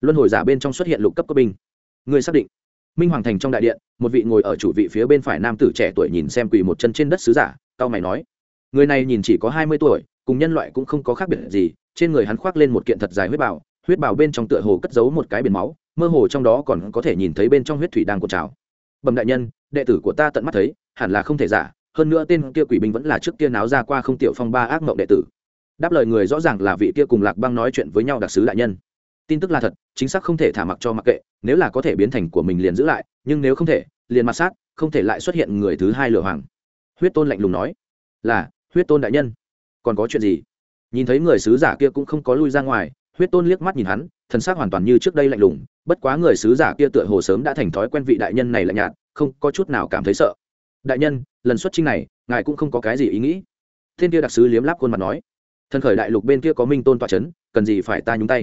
Speaker 1: Luân hồi giả bên trong xuất hiện lục cấp cấp binh. Người xác định minh hoàng thành trong đại điện, một vị ngồi ở chủ vị phía bên phải nam tử trẻ tuổi nhìn xem quỳ một chân trên đất sứ giả tao mày nói, người này nhìn chỉ có hai mươi tuổi, cùng nhân loại cũng không có khác biệt gì, trên người hắn khoác lên một kiện thật dài huyết bào huyết bào bên trong tựa hồ cất giấu một cái biển máu, mơ hồ trong đó còn có thể nhìn thấy bên trong huyết thủy đang cột trào bẩm đại nhân, đệ tử của ta tận mắt thấy, hẳn là không thể giả, hơn nữa tên kia quỷ binh vẫn là trước kia náo ra qua không tiểu phong ba ác mộng đệ tử đáp lời người rõ ràng là vị kia cùng lạc băng nói chuyện với nhau đặc sứ đại nhân. Tin tức là thật, chính xác không thể thả mặc cho mặc kệ, nếu là có thể biến thành của mình liền giữ lại, nhưng nếu không thể, liền mặt sát, không thể lại xuất hiện người thứ hai lửa hoàng. Huyết tôn lạnh lùng nói. Là, huyết tôn đại nhân. Còn có chuyện gì? Nhìn thấy người sứ giả kia cũng không có lui ra ngoài, huyết tôn liếc mắt nhìn hắn, thần xác hoàn toàn như trước đây lạnh lùng, bất quá người sứ giả kia tựa hồ sớm đã thành thói quen vị đại nhân này lạnh nhạt, không có chút nào cảm thấy sợ. Đại nhân, lần xuất trinh này, ngài cũng không có cái gì ý nghĩ. Thiên kia đặc sứ liếm láp khuôn mặt nói thần khởi đại lục bên kia có minh tôn tọa c h ấ n cần gì phải ta nhúng tay?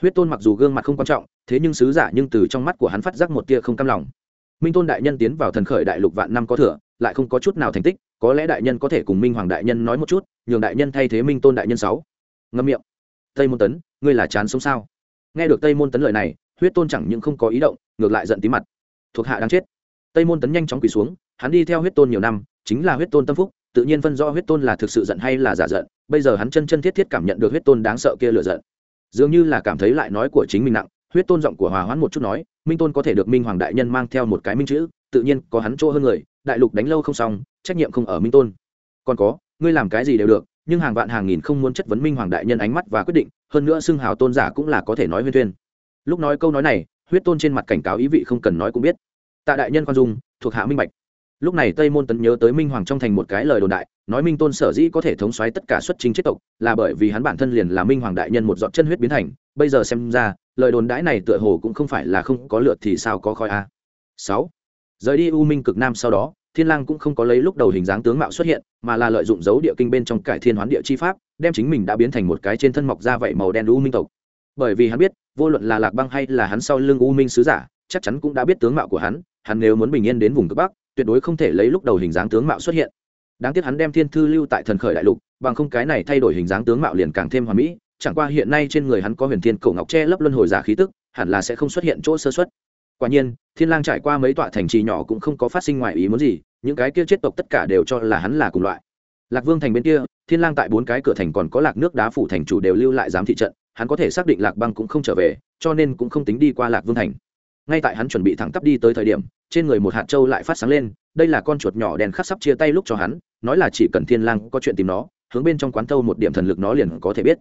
Speaker 1: Huyết tôn mặc dù gương mặt không quan trọng, thế nhưng sứ giả nhưng từ trong mắt của hắn phát giác một tia không cam lòng. Minh tôn đại nhân tiến vào thần khởi đại lục vạn năm có thừa, lại không có chút nào thành tích, có lẽ đại nhân có thể cùng minh hoàng đại nhân nói một chút, nhường đại nhân thay thế minh tôn đại nhân sáu. Ngâm miệng. Tây môn tấn, ngươi là chán sống sao? Nghe được tây môn tấn lời này, huyết tôn chẳng những không có ý động, ngược lại giận tí mặt. Thuộc hạ đang chết. Tây môn tấn nhanh chóng quỳ xuống, hắn đi theo huyết tôn nhiều năm, chính là huyết tôn tâm phúc, tự nhiên phân rõ huyết tôn là thực sự giận hay là giả giận bây giờ hắn chân chân thiết thiết cảm nhận được huyết tôn đáng sợ kia lựa giận. Dường như là cảm thấy lại nói của chính mình nặng, huyết tôn giọng của hòa hoãn một chút nói, minh tôn có thể được minh hoàng đại nhân mang theo một cái minh chữ, tự nhiên có hắn chỗ hơn người, đại lục đánh lâu không xong, trách nhiệm không ở minh tôn. Còn có, ngươi làm cái gì đều được, nhưng hàng vạn hàng nghìn không muốn chất vấn minh hoàng đại nhân ánh mắt và quyết định, hơn nữa xưng hào tôn giả cũng là có thể nói huyên thuyên. Lúc nói câu nói này, huyết tôn trên mặt cảnh cáo ý vị không cần nói cũng biết. Tạ đại nhân khoan dung, thuộc hạ minh bạch lúc này tây môn tấn nhớ tới minh hoàng trong thành một cái lời đồn đại, nói minh tôn sở dĩ có thể thống xoáy tất cả xuất chính chết tộc, là bởi vì hắn bản thân liền là minh hoàng đại nhân một dọn chân huyết biến thành. Bây giờ xem ra, lời đồn đãi này tựa hồ cũng không phải là không có lượt thì sao có khói a. Sáu. Rời đi u minh cực nam sau đó, thiên lang cũng không có lấy lúc đầu hình dáng tướng mạo xuất hiện, mà là lợi dụng dấu địa kinh bên trong cải thiên hoán địa chi pháp, đem chính mình đã biến thành một cái trên thân mọc ra vậy màu đen u minh tộc. Bởi vì hắn biết, vô luận là lạc băng hay là hắn sau lưng u minh sứ giả, chắc chắn cũng đã biết tướng mạo của hắn hắn nếu muốn bình yên đến vùng cực bắc tuyệt đối không thể lấy lúc đầu hình dáng tướng mạo xuất hiện. Đáng tiếc hắn đem thiên thư lưu tại thần khởi đại lục, bằng không cái này thay đổi hình dáng tướng mạo liền càng thêm hoàn mỹ, chẳng qua hiện nay trên người hắn có huyền thiên cổ ngọc che lấp luân hồi giả khí tức, hẳn là sẽ không xuất hiện chỗ sơ xuất quả nhiên, thiên lang trải qua mấy tọa thành trì nhỏ cũng không có phát sinh ngoài ý muốn gì, những cái kia chết tộc tất cả đều cho là hắn là cùng loại. Lạc vương thành bên kia, thiên lang tại bốn cái cửa thành còn có lạc nước đá phủ thành chủ đều lưu lại giám thị trận, hắn có thể xác định lạc băng cũng không trở về, cho nên cũng không tính đi qua lạc vương thành. Ngay tại hắn chuẩn bị thẳng tắp đi tới thời điểm trên người một hạt châu lại phát sáng lên, đây là con chuột nhỏ đèn khắc sắp chia tay lúc cho hắn, nói là chỉ cần thiên lang có chuyện tìm nó, hướng bên trong quán thâu một điểm thần lực nó liền có thể biết.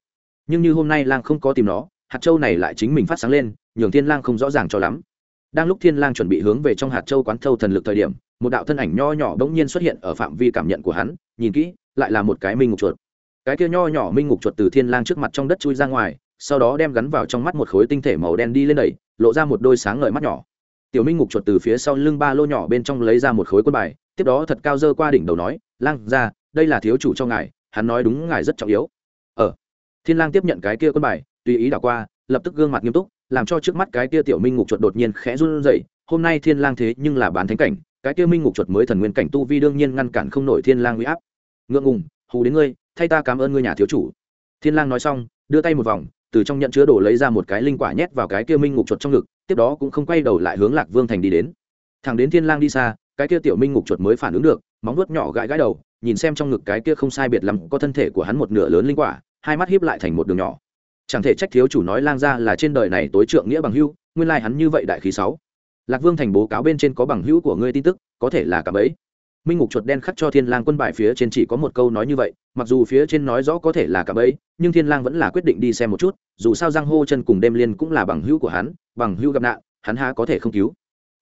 Speaker 1: Nhưng như hôm nay lang không có tìm nó, hạt châu này lại chính mình phát sáng lên, nhường thiên lang không rõ ràng cho lắm. Đang lúc thiên lang chuẩn bị hướng về trong hạt châu quán thâu thần lực thời điểm, một đạo thân ảnh nho nhỏ đống nhiên xuất hiện ở phạm vi cảm nhận của hắn, nhìn kỹ, lại là một cái minh ngục chuột. Cái kia nho nhỏ minh ngục chuột từ thiên lang trước mặt trong đất chui ra ngoài, sau đó đem gắn vào trong mắt một khối tinh thể màu đen đi lên đẩy lộ ra một đôi sáng ngời mắt nhỏ tiểu minh ngục chuột từ phía sau lưng ba lô nhỏ bên trong lấy ra một khối quân bài, tiếp đó thật cao dơ qua đỉnh đầu nói, lang ra, đây là thiếu chủ cho ngài, hắn nói đúng ngài rất trọng yếu. Ờ. Thiên lang tiếp nhận cái kia quân bài, tùy ý đảo qua, lập tức gương mặt nghiêm túc, làm cho trước mắt cái kia tiểu minh ngục chuột đột nhiên khẽ run rẩy, hôm nay thiên lang thế nhưng là bán thánh cảnh, cái kia minh ngục chuột mới thần nguyên cảnh tu vi đương nhiên ngăn cản không nổi thiên lang uy áp. Ngượng ngùng, hù đến ngươi, thay ta cảm ơn ngươi nhà thiếu chủ. Thiên lang nói xong, đưa tay một vòng, từ trong nhận chứa đồ lấy ra một cái linh quả nhét vào cái kia minh ngục chuột trong ngực tiếp đó cũng không quay đầu lại hướng lạc vương thành đi đến. Thằng đến thiên lang đi xa, cái kia tiểu minh ngục chuột mới phản ứng được, móng vuốt nhỏ gãi gãi đầu, nhìn xem trong ngực cái kia không sai biệt lắm, có thân thể của hắn một nửa lớn linh quả, hai mắt hiếp lại thành một đường nhỏ. Chẳng thể trách thiếu chủ nói lang ra là trên đời này tối trượng nghĩa bằng hữu, nguyên lai hắn như vậy đại khí sáu. Lạc vương thành bố cáo bên trên có bằng hữu của ngươi tin tức, có thể là cả bấy minh ngục chuột đen khắc cho thiên lang quân bài phía trên chỉ có một câu nói như vậy, mặc dù phía trên nói rõ có thể là cả bấy nhưng thiên lang vẫn là quyết định đi xem một chút, dù sao giang hô chân cùng đêm liên cũng là bằng hữu của hắn, bằng hữu gặp nạn, hắn há có thể không cứu.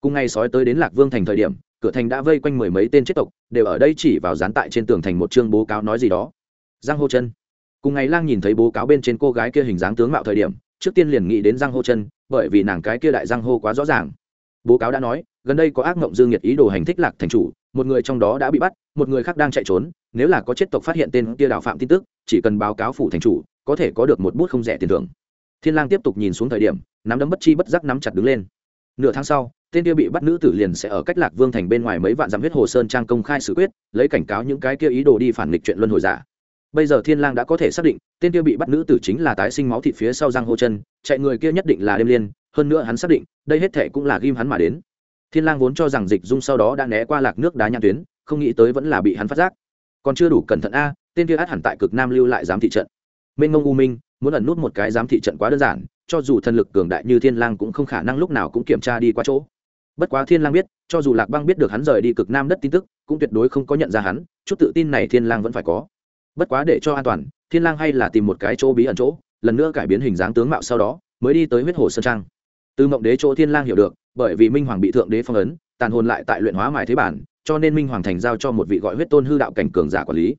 Speaker 1: Cùng ngày sói tới đến lạc vương thành thời điểm, cửa thành đã vây quanh mười mấy tên chết tộc, đều ở đây chỉ vào dán tại trên tường thành một chương bố cáo nói gì đó. Giang hô chân. Cùng ngày lang nhìn thấy bố cáo bên trên cô gái kia hình dáng tướng mạo thời điểm, trước tiên liền nghĩ đến giang hô chân, bởi vì nàng cái kia đại giang hô quá rõ ràng. Bố cáo đã nói gần đây có ác mộng dương nhiệt ý đồ hành thích lạc thành chủ, một người trong đó đã bị bắt, một người khác đang chạy trốn, nếu là có chết tộc phát hiện tên kia đạo phạm tin tức, chỉ cần báo cáo phủ thành chủ, có thể có được một bút không rẻ tiền thưởng. Thiên lang tiếp tục nhìn xuống thời điểm, nắm đấm bất chi bất giác nắm chặt đứng lên. Nửa tháng sau, tên kia bị bắt nữ tử liền sẽ ở cách lạc vương thành bên ngoài mấy vạn dặm huyết hồ sơn trang công khai xử quyết, lấy cảnh cáo những cái kia ý đồ đi phản nghịch chuyện luân hồi giả. Bây giờ thiên lang đã có thể xác định, tên kia bị bắt nữ tử chính là tái sinh máu thịt phía sau giang hô chân, chạy người kia nhất định là đêm liên, hơn nữa hắn xác định, đây hết thề cũng là ghim hắn mà đến thiên lang vốn cho rằng dịch dung sau đó đã né qua lạc nước đá nhãn tuyến, không nghĩ tới vẫn là bị hắn phát giác. Còn chưa đủ cẩn thận a, tên kia át hẳn tại cực nam lưu lại giám thị trận. Minh ngông u minh, muốn ẩn nút một cái giám thị trận quá đơn giản, cho dù thần lực cường đại như thiên lang cũng không khả năng lúc nào cũng kiểm tra đi qua chỗ. Bất quá thiên lang biết, cho dù lạc băng biết được hắn rời đi cực nam đất tin tức, cũng tuyệt đối không có nhận ra hắn, chút tự tin này thiên lang vẫn phải có. Bất quá để cho an toàn, thiên lang hay là tìm một cái chỗ bí ẩn chỗ, lần nữa cải biến hình dáng tướng mạo sau đó, mới đi tới huyết hồ sơn trang từ mộng đế chỗ thiên lang hiểu được, bởi vì minh hoàng bị thượng đế phong ấn, tàn hồn lại tại luyện hóa mài thế bản, cho nên minh hoàng thành giao cho một vị gọi huyết tôn hư đạo cảnh cường giả quản lý.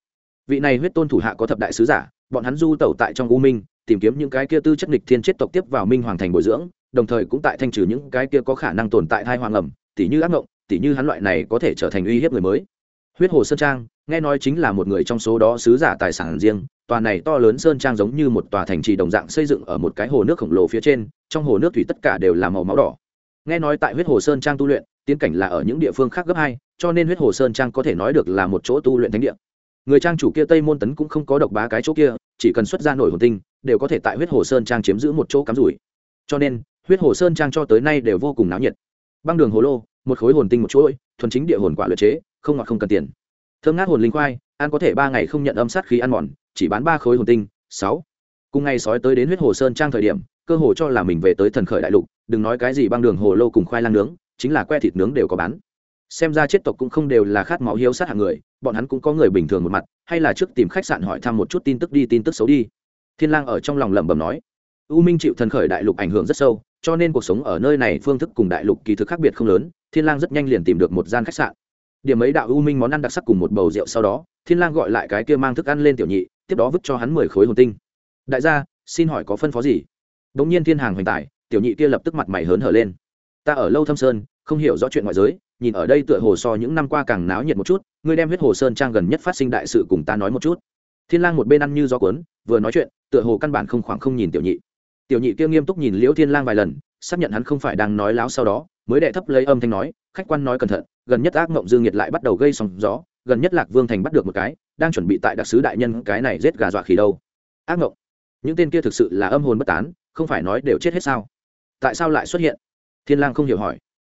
Speaker 1: Vị này huyết tôn thủ hạ có thập đại sứ giả, bọn hắn du tẩu tại trong u minh, tìm kiếm những cái kia tư chất nghịch thiên chết tộc tiếp vào minh hoàng thành bồi dưỡng, đồng thời cũng tại thanh trừ những cái kia có khả năng tồn tại thai hoàng ẩm, tỉ như ác ngộng tỉ như hắn loại này có thể trở thành uy hiếp người mới. Huyết hồ sơn trang, nghe nói chính là một người trong số đó sứ giả tài sản riêng tòa này to lớn sơn trang giống như một tòa thành trì đồng dạng xây dựng ở một cái hồ nước khổng lồ phía trên, trong hồ nước thủy tất cả đều là màu máu đỏ. Nghe nói tại huyết hồ sơn trang tu luyện, tiến cảnh là ở những địa phương khác gấp hai, cho nên huyết hồ sơn trang có thể nói được là một chỗ tu luyện thánh địa. Người trang chủ kia tây môn tấn cũng không có độc bá cái chỗ kia, chỉ cần xuất ra nổi hồn tinh, đều có thể tại huyết hồ sơn trang chiếm giữ một chỗ cắm rủi. Cho nên, huyết hồ sơn trang cho tới nay đều vô cùng náo nhiệt. Băng đường hồ lô, một khối hồn tinh một chuỗi, thuần chính địa hồn quả luyện chế, không ngọt không cần tiền. Thơm ngát hồn linh khoai, ăn có thể ba ngày không nhận âm sát khí ăn mòn chỉ bán ba khối hồn tinh, sáu. Cùng ngày sói tới đến huyết hồ sơn trang thời điểm, cơ hồ cho là mình về tới thần khởi đại lục, đừng nói cái gì băng đường hồ lô cùng khoai lang nướng, chính là que thịt nướng đều có bán. Xem ra chết tộc cũng không đều là khát máu hiếu sát hạng người, bọn hắn cũng có người bình thường một mặt, hay là trước tìm khách sạn hỏi thăm một chút tin tức đi, tin tức xấu đi. Thiên lang ở trong lòng lẩm bẩm nói, u minh chịu thần khởi đại lục ảnh hưởng rất sâu, cho nên cuộc sống ở nơi này phương thức cùng đại lục kỳ thực khác biệt không lớn, thiên lang rất nhanh liền tìm được một gian khách sạn. Điểm ấy đạo u minh món ăn đặc sắc cùng một bầu rượu sau đó, thiên lang gọi lại cái kia mang thức ăn lên tiểu nhị tiếp đó vứt cho hắn mười khối hồn tinh. Đại gia, xin hỏi có phân phó gì? Đống nhiên thiên hàng hoành tài tiểu nhị kia lập tức mặt mày hớn hở lên. Ta ở lâu thâm sơn, không hiểu rõ chuyện ngoại giới, nhìn ở đây tựa hồ so những năm qua càng náo nhiệt một chút, ngươi đem huyết hồ sơn trang gần nhất phát sinh đại sự cùng ta nói một chút. Thiên lang một bên ăn như gió cuốn, vừa nói chuyện, tựa hồ căn bản không khoảng không nhìn tiểu nhị. Tiểu nhị kia nghiêm túc nhìn liễu thiên lang vài lần, xác nhận hắn không phải đang nói láo sau đó, mới đệ thấp lấy âm thanh nói, khách quan nói cẩn thận, gần nhất ác mộng dương nhiệt lại bắt đầu gây sóng gió gần nhất lạc vương thành bắt được một cái đang chuẩn bị tại đặc sứ đại nhân cái này giết gà dọa khỉ đâu. Ác ngộng, những tên kia thực sự là âm hồn bất tán không phải nói đều chết hết sao? Tại sao lại xuất hiện? Thiên lang không hiểu hỏi.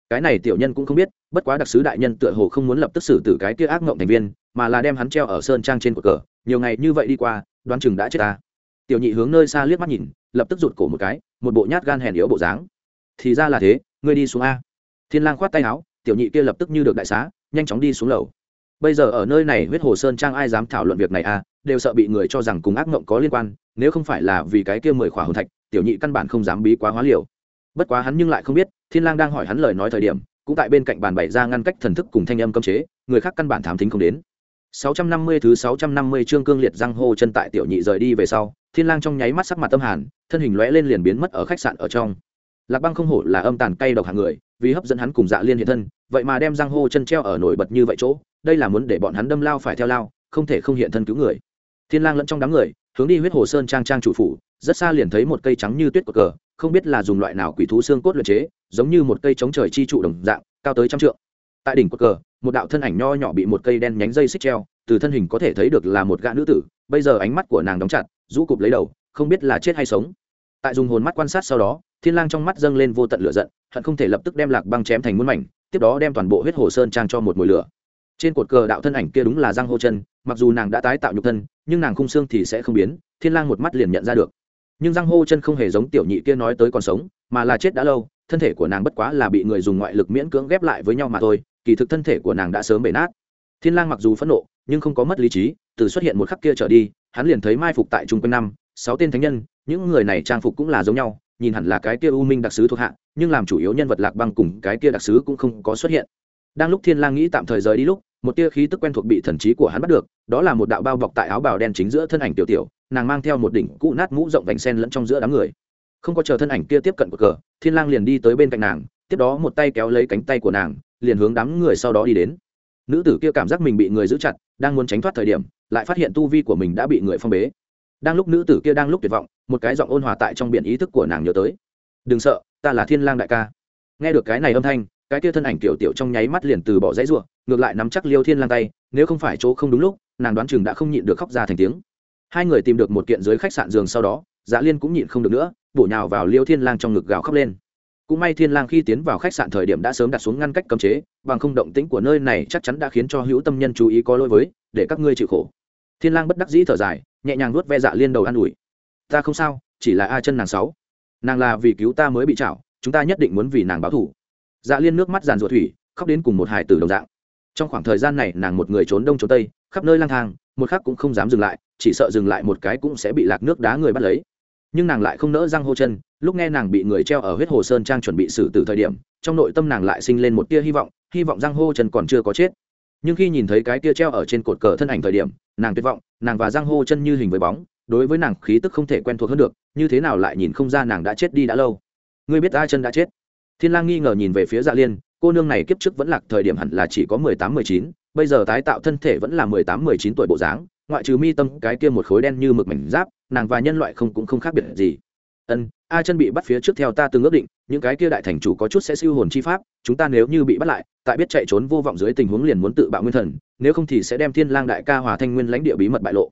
Speaker 1: Cái này tiểu nhân cũng không biết bất quá đặc sứ đại nhân tựa hồ không muốn lập tức xử tử cái kia ác ngộng thành viên mà là đem hắn treo ở sơn trang trên cột cờ nhiều ngày như vậy đi qua đoán chừng đã chết ta. Tiểu nhị hướng nơi xa liếc mắt nhìn lập tức rụt cổ một cái một bộ nhát gan hèn yếu bộ dáng. Thì ra là thế ngươi đi xuống a. Thiên lang khoát tay áo tiểu nhị kia lập tức như được đại xá nhanh chóng đi xuống lầu bây giờ ở nơi này huyết hồ sơn trang ai dám thảo luận việc này a đều sợ bị người cho rằng cùng ác mộng có liên quan, nếu không phải là vì cái kia mười khỏa hồn thạch, tiểu nhị căn bản không dám bí quá hóa liều. Bất quá hắn nhưng lại không biết, thiên lang đang hỏi hắn lời nói thời điểm, cũng tại bên cạnh bàn bày ra ngăn cách thần thức cùng thanh âm cấm chế, người khác căn bản thám thính không đến. 650 thứ 650 chương cương liệt răng hô chân tại tiểu nhị rời đi về sau, thiên lang trong nháy mắt sắc mặt tâm hàn, thân hình lóe lên liền biến mất ở khách sạn ở trong lạc băng không hổ là âm tàn cay độc hạng người, vì hấp dẫn hắn cùng dạ liên hiện thân, vậy mà đem giang hô chân treo ở nổi bật như vậy chỗ, đây là muốn để bọn hắn đâm lao phải theo lao, không thể không hiện thân cứu người. Thiên lang lẫn trong đám người, hướng đi huyết hồ sơn trang trang chủ phủ, rất xa liền thấy một cây trắng như tuyết cột cờ, không biết là dùng loại nào quỷ thú xương cốt luyện chế, giống như một cây chống trời chi trụ đồng dạng, cao tới trăm trượng. Tại đỉnh cột cờ, một đạo thân ảnh nho nhỏ bị một cây đen nhánh dây xích treo, từ thân hình có thể thấy được là một gã nữ tử, bây giờ ánh mắt của nàng đóng chặt, rũ cụp lấy đầu, không biết là chết hay sống tại dùng hồn mắt quan sát sau đó, thiên lang trong mắt dâng lên vô tận lửa giận, hận không thể lập tức đem lạc băng chém thành muôn mảnh, tiếp đó đem toàn bộ huyết hồ sơn trang cho một mùi lửa. Trên cột cờ đạo thân ảnh kia đúng là giang hô chân, mặc dù nàng đã tái tạo nhục thân, nhưng nàng khung xương thì sẽ không biến, thiên lang một mắt liền nhận ra được. Nhưng giang hô chân không hề giống tiểu nhị kia nói tới còn sống, mà là chết đã lâu, thân thể của nàng bất quá là bị người dùng ngoại lực miễn cưỡng ghép lại với nhau mà thôi, kỳ thực thân thể của nàng đã sớm bể nát. Thiên lang mặc dù phẫn nộ, nhưng không có mất lý trí, từ xuất hiện một khắc kia trở đi, hắn liền thấy mai phục tại trung quanh năm sáu tên thánh nhân, những người này trang phục cũng là giống nhau, nhìn hẳn là cái kia u minh đặc sứ thuộc hạ, nhưng làm chủ yếu nhân vật lạc băng cùng cái kia đặc sứ cũng không có xuất hiện. Đang lúc thiên lang nghĩ tạm thời rời đi lúc, một tia khí tức quen thuộc bị thần trí của hắn bắt được, đó là một đạo bao bọc tại áo bào đen chính giữa thân ảnh tiểu tiểu, nàng mang theo một đỉnh cũ nát mũ rộng vành sen lẫn trong giữa đám người. Không có chờ thân ảnh kia tiếp cận của cờ, thiên lang liền đi tới bên cạnh nàng, tiếp đó một tay kéo lấy cánh tay của nàng, liền hướng đám người sau đó đi đến. Nữ tử kia cảm giác mình bị người giữ chặt, đang muốn tránh thoát thời điểm, lại phát hiện tu vi của mình đã bị người phong bế đang lúc nữ tử kia đang lúc tuyệt vọng, một cái giọng ôn hòa tại trong biển ý thức của nàng nhớ tới. Đừng sợ, ta là thiên lang đại ca. Nghe được cái này âm thanh, cái kia thân ảnh tiểu tiểu trong nháy mắt liền từ bỏ dãy ruộng, ngược lại nắm chắc liêu thiên lang tay, nếu không phải chỗ không đúng lúc, nàng đoán chừng đã không nhịn được khóc ra thành tiếng. Hai người tìm được một kiện dưới khách sạn giường sau đó dạ liên cũng nhịn không được nữa, bổ nhào vào liêu thiên lang trong ngực gào khóc lên. Cũng may thiên lang khi tiến vào khách sạn thời điểm đã sớm đặt xuống ngăn cách cấm chế, bằng không động tĩnh của nơi này chắc chắn đã khiến cho hữu tâm nhân chú ý có lỗi với, để các ngươi chịu khổ thiên lang bất đắc dĩ thở dài, nhẹ nhàng nuốt ve dạ liên đầu an ủi. Ta không sao, chỉ là a chân nàng sáu. Nàng là vì cứu ta mới bị chảo chúng ta nhất định muốn vì nàng báo thù. Dạ liên nước mắt giàn ruột thủy, khóc đến cùng một hải tử đồng dạng. Trong khoảng thời gian này, nàng một người trốn đông trốn tây, khắp nơi lang thang, một khắc cũng không dám dừng lại, chỉ sợ dừng lại một cái cũng sẽ bị lạc nước đá người bắt lấy. Nhưng nàng lại không nỡ răng hô chân, lúc nghe nàng bị người treo ở huyết hồ sơn trang chuẩn bị xử từ thời điểm, trong nội tâm nàng lại sinh lên một tia hy vọng hy vọng răng hô chân còn chưa có chết. Nhưng khi nhìn thấy cái tia treo ở trên cột cờ thân ảnh thời điểm nàng tuyệt vọng, nàng và Giang hô chân như hình với bóng, đối với nàng khí tức không thể quen thuộc hơn được, như thế nào lại nhìn không ra nàng đã chết đi đã lâu. Ngươi biết a chân đã chết? Thiên lang nghi ngờ nhìn về phía dạ liên, cô nương này kiếp trước vẫn lạc thời điểm hẳn là chỉ có mười tám, mười chín, bây giờ tái tạo thân thể vẫn là mười tám, mười chín tuổi bộ dáng, ngoại trừ mi tâm cái kia một khối đen như mực mảnh giáp, nàng và nhân loại không cũng không khác biệt gì ân, a chân bị bắt phía trước theo ta từng ước định, những cái kia đại thành chủ có chút sẽ siêu hồn chi pháp, chúng ta nếu như bị bắt lại, tại biết chạy trốn vô vọng dưới tình huống liền muốn tự bạo nguyên thần, nếu không thì sẽ đem thiên lang đại ca hòa thanh nguyên lãnh địa bí mật bại lộ.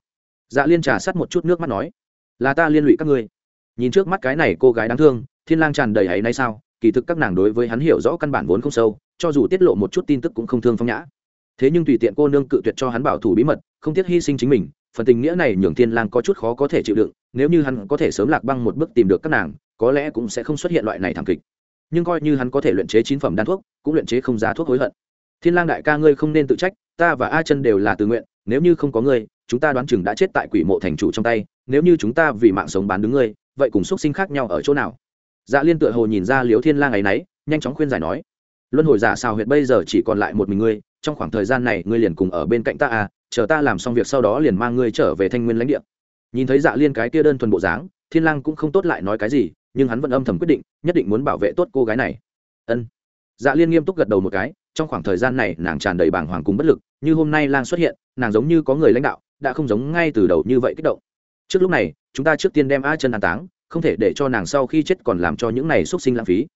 Speaker 1: Dạ liên trà sát một chút nước mắt nói. Là ta liên lụy các ngươi. Nhìn trước mắt cái này cô gái đáng thương, thiên lang tràn đầy ấy nay sao, kỳ thực các nàng đối với hắn hiểu rõ căn bản vốn không sâu, cho dù tiết lộ một chút tin tức cũng không thương phong nhã. Thế nhưng tùy tiện cô nương cự tuyệt cho hắn bảo thủ bí mật, không tiếc hy sinh chính mình phần tình nghĩa này nhường thiên lang có chút khó có thể chịu đựng, nếu như hắn có thể sớm lạc băng một bước tìm được các nàng, có lẽ cũng sẽ không xuất hiện loại này thảm kịch. Nhưng coi như hắn có thể luyện chế chín phẩm đan thuốc, cũng luyện chế không giá thuốc hối hận. Thiên lang đại ca ngươi không nên tự trách, ta và a chân đều là tự nguyện, nếu như không có ngươi, chúng ta đoán chừng đã chết tại quỷ mộ thành chủ trong tay, nếu như chúng ta vì mạng sống bán đứng ngươi, vậy cùng xuất sinh khác nhau ở chỗ nào? Dạ liên tựa hồ nhìn ra liếu thiên lang ấy nấy, nhanh chóng khuyên giải nói, luân hồi giả sao huyệt bây giờ chỉ còn lại một mình ngươi, trong khoảng thời gian này ngươi liền cùng ở bên cạnh ta à chờ ta làm xong việc sau đó liền mang ngươi trở về thanh nguyên lãnh địa. Nhìn thấy dạ liên cái kia đơn thuần bộ dáng, thiên lang cũng không tốt lại nói cái gì, nhưng hắn vẫn âm thầm quyết định, nhất định muốn bảo vệ tốt cô gái này. Ân. Dạ liên nghiêm túc gật đầu một cái, trong khoảng thời gian này nàng tràn đầy bàng hoàng cùng bất lực, như hôm nay lang xuất hiện, nàng giống như có người lãnh đạo, đã không giống ngay từ đầu như vậy kích động. Trước lúc này, chúng ta trước tiên đem a chân an táng, không thể để cho nàng sau khi chết còn làm cho những này xuất sinh lãng phí.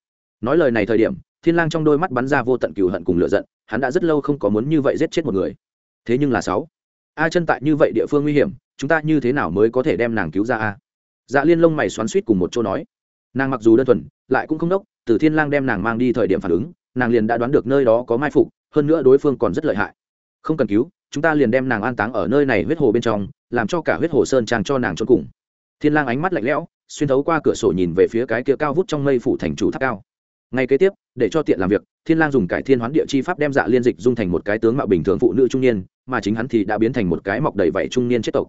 Speaker 1: Nói lời này thời điểm, thiên lang trong đôi mắt bắn ra vô tận cừu hận cùng lửa giận, hắn đã rất lâu không có muốn như vậy giết chết một người thế nhưng là sáu. A chân tại như vậy địa phương nguy hiểm, chúng ta như thế nào mới có thể đem nàng cứu ra a? Dạ liên lông mày xoắn suýt cùng một chỗ nói. Nàng mặc dù đơn thuần, lại cũng không đốc, từ thiên lang đem nàng mang đi thời điểm phản ứng, nàng liền đã đoán được nơi đó có mai phục, hơn nữa đối phương còn rất lợi hại. Không cần cứu, chúng ta liền đem nàng an táng ở nơi này huyết hồ bên trong, làm cho cả huyết hồ sơn trang cho nàng trốn cùng. Thiên lang ánh mắt lạnh lẽo, xuyên thấu qua cửa sổ nhìn về phía cái kia cao vút trong mây phủ thành chủ tháp cao ngay kế tiếp, để cho tiện làm việc, thiên lang dùng cải thiên hoán địa chi pháp đem dạ liên dịch dung thành một cái tướng mạo bình thường phụ nữ trung niên, mà chính hắn thì đã biến thành một cái mọc đầy vảy trung niên chết tộc.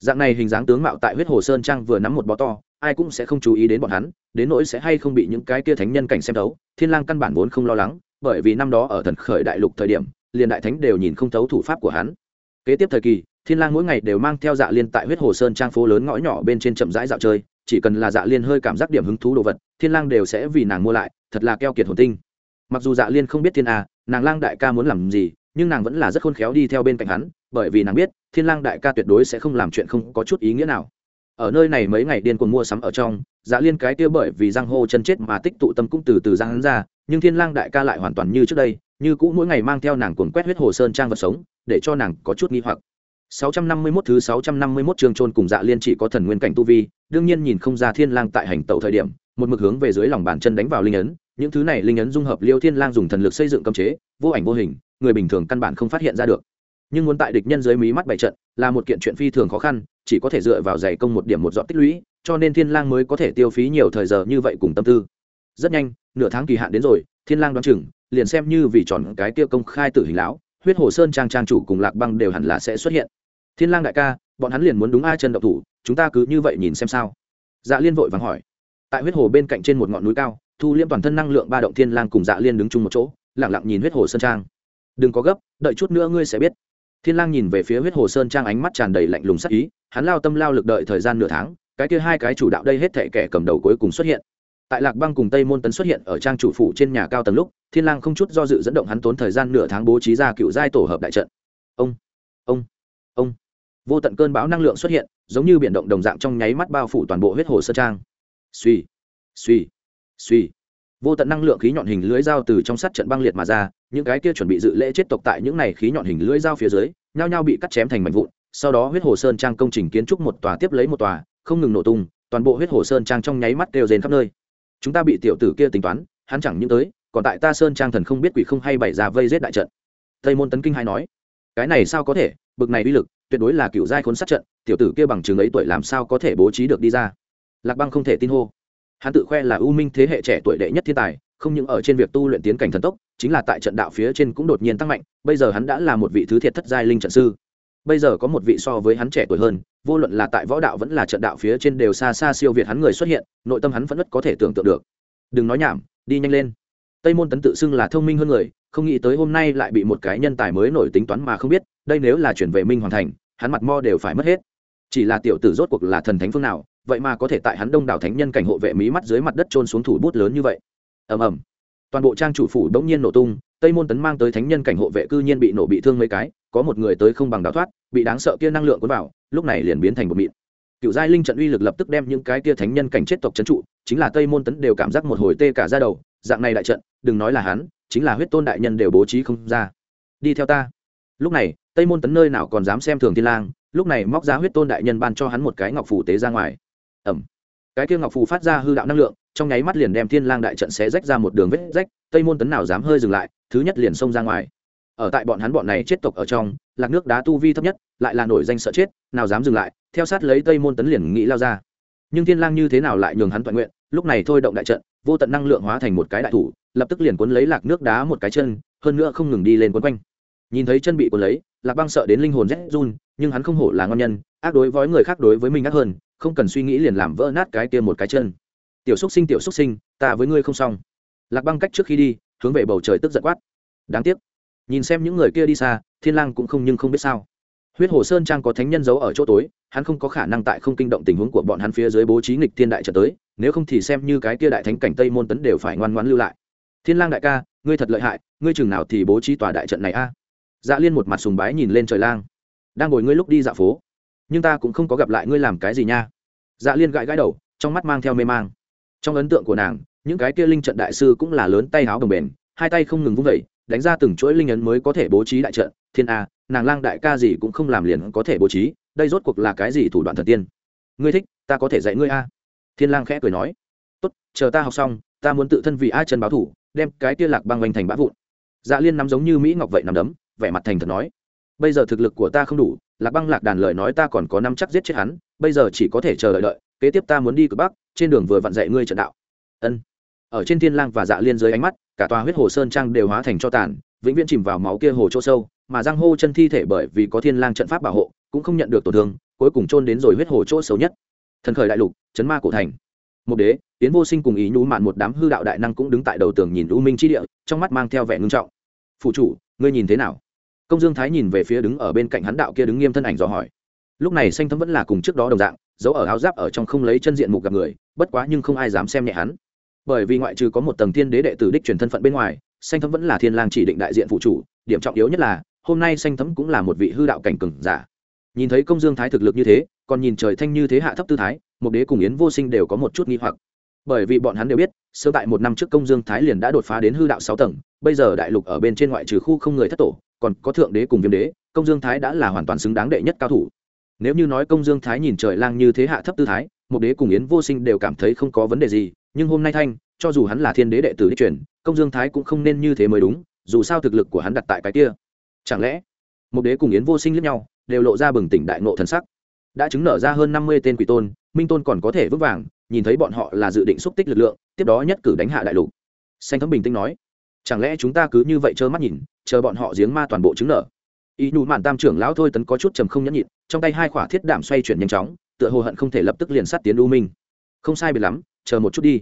Speaker 1: Dạng này hình dáng tướng mạo tại huyết hồ sơn trang vừa nắm một bó to, ai cũng sẽ không chú ý đến bọn hắn, đến nỗi sẽ hay không bị những cái kia thánh nhân cảnh xem thấu. Thiên lang căn bản vốn không lo lắng, bởi vì năm đó ở thần khởi đại lục thời điểm, liền đại thánh đều nhìn không thấu thủ pháp của hắn. Kế tiếp thời kỳ, thiên lang mỗi ngày đều mang theo dạ liên tại huyết hồ sơn trang phố lớn ngõ nhỏ bên trên chậm rãi dạo chơi, chỉ cần là dạ liên hơi cảm giác điểm hứng thú đồ vật, thiên lang đều sẽ vì nàng mua lại thật là keo kiệt hồn tinh. Mặc dù dạ liên không biết thiên a, nàng lang đại ca muốn làm gì, nhưng nàng vẫn là rất khôn khéo đi theo bên cạnh hắn, bởi vì nàng biết, thiên lang đại ca tuyệt đối sẽ không làm chuyện không có chút ý nghĩa nào. Ở nơi này mấy ngày điên cuồng mua sắm ở trong dạ liên cái kia bởi vì giang hô chân chết mà tích tụ tâm cũng từ từ giang hắn ra, nhưng thiên lang đại ca lại hoàn toàn như trước đây, như cũ mỗi ngày mang theo nàng cuồng quét huyết hồ sơn trang vật sống, để cho nàng có chút nghi hoặc. 651 thứ 651 trường trôn cùng dạ liên chỉ có thần nguyên cảnh tu vi, đương nhiên nhìn không ra thiên lang tại hành tẩu thời điểm, một mực hướng về dưới lòng bàn chân đánh vào linh ấn những thứ này linh ấn dung hợp liêu thiên lang dùng thần lực xây dựng cấm chế, vô ảnh vô hình, người bình thường căn bản không phát hiện ra được. Nhưng muốn tại địch nhân dưới mí mắt bảy trận, là một kiện chuyện phi thường khó khăn, chỉ có thể dựa vào giày công một điểm một dọn tích lũy, cho nên thiên lang mới có thể tiêu phí nhiều thời giờ như vậy cùng tâm tư. Rất nhanh, nửa tháng kỳ hạn đến rồi, thiên lang đoán chừng, liền xem như vì tròn cái kia công khai tử hình lão, huyết hồ sơn trang trang chủ cùng lạc băng đều hẳn là sẽ xuất hiện. Thiên lang đại ca, bọn hắn liền muốn đúng ai chân động thủ, chúng ta cứ như vậy nhìn xem sao. Dạ liên vội vàng hỏi. Tại huyết hồ bên cạnh trên một ngọn núi cao thu liễm toàn thân năng lượng ba động thiên lang cùng dạ liên đứng chung một chỗ, lặng lặng nhìn huyết hồ sơn trang. Đừng có gấp, đợi chút nữa ngươi sẽ biết. Thiên lang nhìn về phía huyết hồ sơn trang ánh mắt tràn đầy lạnh lùng sắc ý, hắn lao tâm lao lực đợi thời gian nửa tháng, cái kia hai cái chủ đạo đây hết thề kẻ cầm đầu cuối cùng xuất hiện. Tại lạc băng cùng tây môn tấn xuất hiện ở trang chủ phủ trên nhà cao tầng lúc, thiên lang không chút do dự dẫn động hắn tốn thời gian nửa tháng bố trí ra cựu giai tổ hợp đại trận. Ông ông ông. Vô tận cơn bão năng lượng xuất hiện, giống như biển động đồng dạng trong nháy mắt bao phủ toàn bộ huyết hồ Sơn trang. Suy suy suy. Vô tận năng lượng khí nhọn hình lưới dao từ trong sát trận băng liệt mà ra, những cái kia chuẩn bị dự lễ chết tộc tại những này khí nhọn hình lưới dao phía dưới, nhao nhao bị cắt chém thành mảnh vụn, sau đó huyết hồ sơn trang công trình kiến trúc một tòa tiếp lấy một tòa, không ngừng nổ tung, toàn bộ huyết hồ sơn trang trong nháy mắt đều rền khắp nơi. Chúng ta bị tiểu tử kia tính toán, hắn chẳng những tới, còn tại ta sơn trang thần không biết quỷ không hay bày ra vây giết đại trận. Tây môn tấn kinh hai nói, cái này sao có thể, bực này uy lực, tuyệt đối là cựu giai khốn sát trận, tiểu tử kia bằng chứng ấy tuổi làm sao có thể bố trí được đi ra. Lạc băng không thể tin hô hắn tự khoe là ưu minh thế hệ trẻ tuổi đệ nhất thiên tài, không những ở trên việc tu luyện tiến cảnh thần tốc, chính là tại trận đạo phía trên cũng đột nhiên tăng mạnh, bây giờ hắn đã là một vị thứ thiệt thất giai linh trận sư. Bây giờ có một vị so với hắn trẻ tuổi hơn, vô luận là tại võ đạo vẫn là trận đạo phía trên đều xa xa siêu việt hắn người xuất hiện, nội tâm hắn vẫn rất có thể tưởng tượng được. Đừng nói nhảm, đi nhanh lên. Tây môn tấn tự xưng là thông minh hơn người, không nghĩ tới hôm nay lại bị một cái nhân tài mới nổi tính toán mà không biết, đây nếu là chuyển về minh hoàn thành, hắn mặt mo đều phải mất hết. Chỉ là tiểu tử rốt cuộc là thần thánh phương nào vậy mà có thể tại hắn đông đảo thánh nhân cảnh hộ vệ mí mắt dưới mặt đất trôn xuống thủ bút lớn như vậy. Ầm ầm. Toàn bộ trang chủ phủ đống nhiên nổ tung, tây môn tấn mang tới thánh nhân cảnh hộ vệ cư nhiên bị nổ bị thương mấy cái, có một người tới không bằng đào thoát, bị đáng sợ kia năng lượng cuốn vào, lúc này liền biến thành một mịn. Cựu giai linh trận uy lực lập tức đem những cái kia thánh nhân cảnh chết tộc trấn trụ, chính là tây môn tấn đều cảm giác một hồi tê cả ra đầu, dạng này đại trận, đừng nói là hắn, chính là huyết tôn đại nhân đều bố trí không ra. Đi theo ta. Lúc này, tây môn tấn nơi nào còn dám xem thường thiên lang, lúc này móc ra huyết tôn đại nhân ban cho hắn một cái ngọc phủ tế ra ngoài ẩm. Cái kia ngọc phù phát ra hư đạo năng lượng, trong nháy mắt liền đem thiên lang đại trận xé rách ra một đường vết rách, tây môn tấn nào dám hơi dừng lại, thứ nhất liền xông ra ngoài. Ở tại bọn hắn bọn này chết tộc ở trong, lạc nước đá tu vi thấp nhất, lại là nổi danh sợ chết, nào dám dừng lại, theo sát lấy tây môn tấn liền nghĩ lao ra. Nhưng thiên lang như thế nào lại nhường hắn toàn nguyện, lúc này thôi động đại trận, vô tận năng lượng hóa thành một cái đại thủ, lập tức liền cuốn lấy lạc nước đá một cái chân, hơn nữa không ngừng đi lên quấn quanh. Nhìn thấy chân bị cuốn lấy, lạc băng sợ đến linh hồn rét run, nhưng hắn không hổ là ngon nhân, ác đối với người khác đối với mình ác hơn không cần suy nghĩ liền làm vỡ nát cái kia một cái chân. Tiểu xúc sinh, tiểu xúc sinh, ta với ngươi không xong. Lạc băng cách trước khi đi, hướng về bầu trời tức giận quát. Đáng tiếc. Nhìn xem những người kia đi xa, thiên lang cũng không nhưng không biết sao. Huyết hồ sơn trang có thánh nhân giấu ở chỗ tối, hắn không có khả năng tại không kinh động tình huống của bọn hắn phía dưới bố trí nghịch thiên đại trận tới, nếu không thì xem như cái kia đại thánh cảnh tây môn tấn đều phải ngoan ngoãn lưu lại. Thiên lang đại ca, ngươi thật lợi hại, ngươi chừng nào thì bố trí tòa đại trận này a? Dạ liên một mặt sùng bái nhìn lên trời lang. Đang ngồi ngươi lúc đi dạo phố nhưng ta cũng không có gặp lại ngươi làm cái gì nha. Dạ liên gãi gãi đầu, trong mắt mang theo mê mang. Trong ấn tượng của nàng, những cái kia linh trận đại sư cũng là lớn tay háo đồng bền, hai tay không ngừng vung vẩy, đánh ra từng chuỗi linh ấn mới có thể bố trí đại trận. Thiên a, nàng lang đại ca gì cũng không làm liền có thể bố trí, đây rốt cuộc là cái gì thủ đoạn thần tiên? Ngươi thích, ta có thể dạy ngươi a. Thiên lang khẽ cười nói. Tốt, chờ ta học xong, ta muốn tự thân vì a chân báo thủ, đem cái kia lạc băng vành thành bã vụn. Dạ liên nắm giống như mỹ ngọc vậy nằm đấm, vẻ mặt thành thật nói. Bây giờ thực lực của ta không đủ lạc băng lạc đàn lời nói ta còn có năm chắc giết chết hắn, bây giờ chỉ có thể chờ đợi đợi, kế tiếp ta muốn đi cực bắc, trên đường vừa vặn dạy ngươi trận đạo. Ân. Ở trên thiên lang và dạ liên dưới ánh mắt, cả tòa huyết hồ sơn trang đều hóa thành cho tàn, vĩnh viễn chìm vào máu kia hồ chỗ sâu, mà giang hô chân thi thể bởi vì có thiên lang trận pháp bảo hộ, cũng không nhận được tổn thương, cuối cùng trôn đến rồi huyết hồ chỗ xấu nhất. Thần khởi đại lục, chấn ma cổ thành. Một đế tiến vô sinh cùng ý nhú mạn một đám hư đạo đại năng cũng đứng tại đầu tường nhìn u minh chi địa, trong mắt mang theo vẻ ngưng trọng. Phụ chủ, ngươi nhìn thế nào? Công dương thái nhìn về phía đứng ở bên cạnh hắn đạo kia đứng nghiêm thân ảnh dò hỏi. Lúc này xanh thấm vẫn là cùng trước đó đồng dạng, giấu ở áo giáp ở trong không lấy chân diện mục gặp người, bất quá nhưng không ai dám xem nhẹ hắn. Bởi vì ngoại trừ có một tầng thiên đế đệ tử đích truyền thân phận bên ngoài, xanh thấm vẫn là thiên lang chỉ định đại diện phụ chủ, điểm trọng yếu nhất là, hôm nay xanh thấm cũng là một vị hư đạo cảnh cường giả. Nhìn thấy công dương thái thực lực như thế, còn nhìn trời thanh như thế hạ thấp tư thái, một đế cùng yến vô sinh đều có một chút nghi hoặc. Bởi vì bọn hắn đều biết sơ tại một năm trước công dương thái liền đã đột phá đến hư đạo sáu tầng, bây giờ đại lục ở bên trên ngoại trừ khu không người thất tổ còn có thượng đế cùng viêm đế, công dương thái đã là hoàn toàn xứng đáng đệ nhất cao thủ. Nếu như nói công dương thái nhìn trời lang như thế hạ thấp tư thái, một đế cùng yến vô sinh đều cảm thấy không có vấn đề gì, nhưng hôm nay thanh, cho dù hắn là thiên đế đệ tử đi chuyển công dương thái cũng không nên như thế mới đúng, dù sao thực lực của hắn đặt tại cái kia. Chẳng lẽ, một đế cùng yến vô sinh lẫn nhau, đều lộ ra bừng tỉnh đại nộ thần sắc? Đã chứng nở ra hơn năm mươi tên quỷ tôn, minh tôn còn có thể vững vàng, nhìn thấy bọn họ là dự định xúc tích lực lượng, tiếp đó nhất cử đánh hạ đại lục. Xanh thấm bình tĩnh nói chẳng lẽ chúng ta cứ như vậy trơ mắt nhìn, chờ bọn họ giếng ma toàn bộ chứng nở? Ý nhủ mạn tam trưởng lão thôi tấn có chút trầm không nhẫn nhịn, trong tay hai khỏa thiết đảm xoay chuyển nhanh chóng, tựa hồ hận không thể lập tức liền sát tiến u minh. Không sai biệt lắm, chờ một chút đi.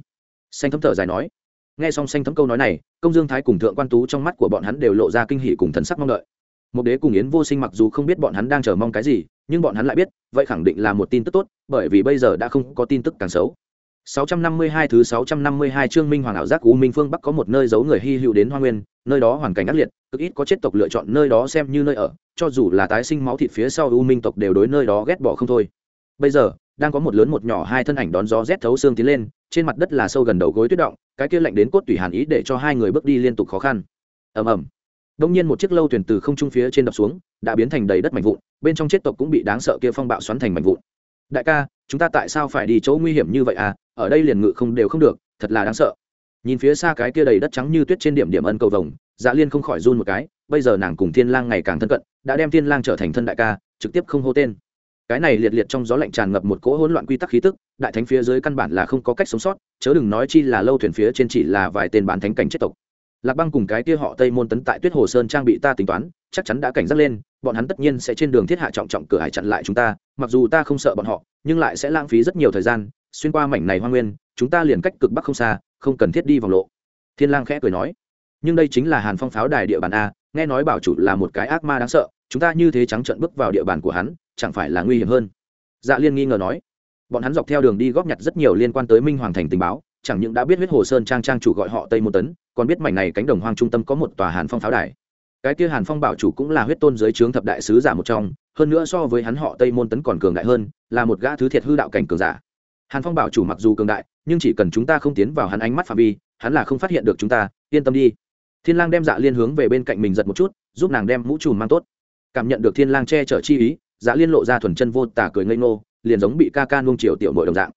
Speaker 1: Xanh thấm thở dài nói. Nghe xong xanh thấm câu nói này, công dương thái cùng thượng quan tú trong mắt của bọn hắn đều lộ ra kinh hỷ cùng thần sắc mong đợi. Một đế cùng yến vô sinh mặc dù không biết bọn hắn đang chờ mong cái gì, nhưng bọn hắn lại biết, vậy khẳng định là một tin tức tốt, bởi vì bây giờ đã không có tin tức càng xấu. 652 thứ 652 chương Minh Hoàng ảo giác U Minh phương Bắc có một nơi giấu người hy hữu đến Hoa Nguyên, nơi đó hoàn cảnh ác liệt, cực ít có chết tộc lựa chọn nơi đó xem như nơi ở, cho dù là tái sinh máu thịt phía sau U Minh tộc đều đối nơi đó ghét bỏ không thôi. Bây giờ, đang có một lớn một nhỏ hai thân ảnh đón gió rét thấu xương tiến lên, trên mặt đất là sâu gần đầu gối tuyết động, cái kia lạnh đến cốt tủy hàn ý để cho hai người bước đi liên tục khó khăn. Ầm ầm. Đông nhiên một chiếc lâu thuyền từ không trung phía trên đập xuống, đã biến thành đầy đất mảnh vụn, bên trong chết tộc cũng bị đáng sợ kia phong bạo xoắn thành mảnh vụn. Đại ca, chúng ta tại sao phải đi chỗ nguy hiểm như vậy à? Ở đây liền ngự không đều không được, thật là đáng sợ. Nhìn phía xa cái kia đầy đất trắng như tuyết trên điểm điểm ân cầu vồng, Dạ Liên không khỏi run một cái, bây giờ nàng cùng Thiên Lang ngày càng thân cận, đã đem Thiên Lang trở thành thân đại ca, trực tiếp không hô tên. Cái này liệt liệt trong gió lạnh tràn ngập một cỗ hỗn loạn quy tắc khí tức, đại thánh phía dưới căn bản là không có cách sống sót, chớ đừng nói chi là lâu thuyền phía trên chỉ là vài tên bán thánh cảnh chết tộc lạc băng cùng cái kia họ tây môn tấn tại tuyết hồ sơn trang bị ta tính toán chắc chắn đã cảnh giác lên bọn hắn tất nhiên sẽ trên đường thiết hạ trọng trọng cửa hải chặn lại chúng ta mặc dù ta không sợ bọn họ nhưng lại sẽ lãng phí rất nhiều thời gian xuyên qua mảnh này hoa nguyên, chúng ta liền cách cực bắc không xa, không cần thiết đi vòng lộ. Thiên lang khẽ cười nói. Nhưng đây chính là hàn phong pháo đài địa bàn a, nghe nói bảo chủ là một cái ác ma đáng sợ, chúng ta như thế trắng trợn bước vào địa bàn của hắn, chẳng phải là nguy hiểm hơn? Dạ liên nghi ngờ nói. Bọn hắn dọc theo đường đi góp nhặt rất nhiều liên quan tới minh hoàng thành tình báo, chẳng những đã biết huyết hồ sơn trang trang chủ gọi họ tây môn tấn, còn biết mảnh này cánh đồng hoang trung tâm có một tòa hàn phong pháo đài. Cái kia hàn phong bảo chủ cũng là huyết tôn dưới trướng thập đại sứ giả một trong, hơn nữa so với hắn họ tây môn tấn còn cường đại hơn, là một gã thứ thiệt hư đạo cảnh cường giả hàn phong bảo chủ mặc dù cường đại, nhưng chỉ cần chúng ta không tiến vào hắn ánh mắt phạm vi, hắn là không phát hiện được chúng ta, yên tâm đi. Thiên lang đem dạ liên hướng về bên cạnh mình giật một chút, giúp nàng đem mũ trùm mang tốt. Cảm nhận được thiên lang che chở chi ý dạ liên lộ ra thuần chân vô tả cười ngây ngô, liền giống bị ca ca nung chiều tiểu nội đồng dạng.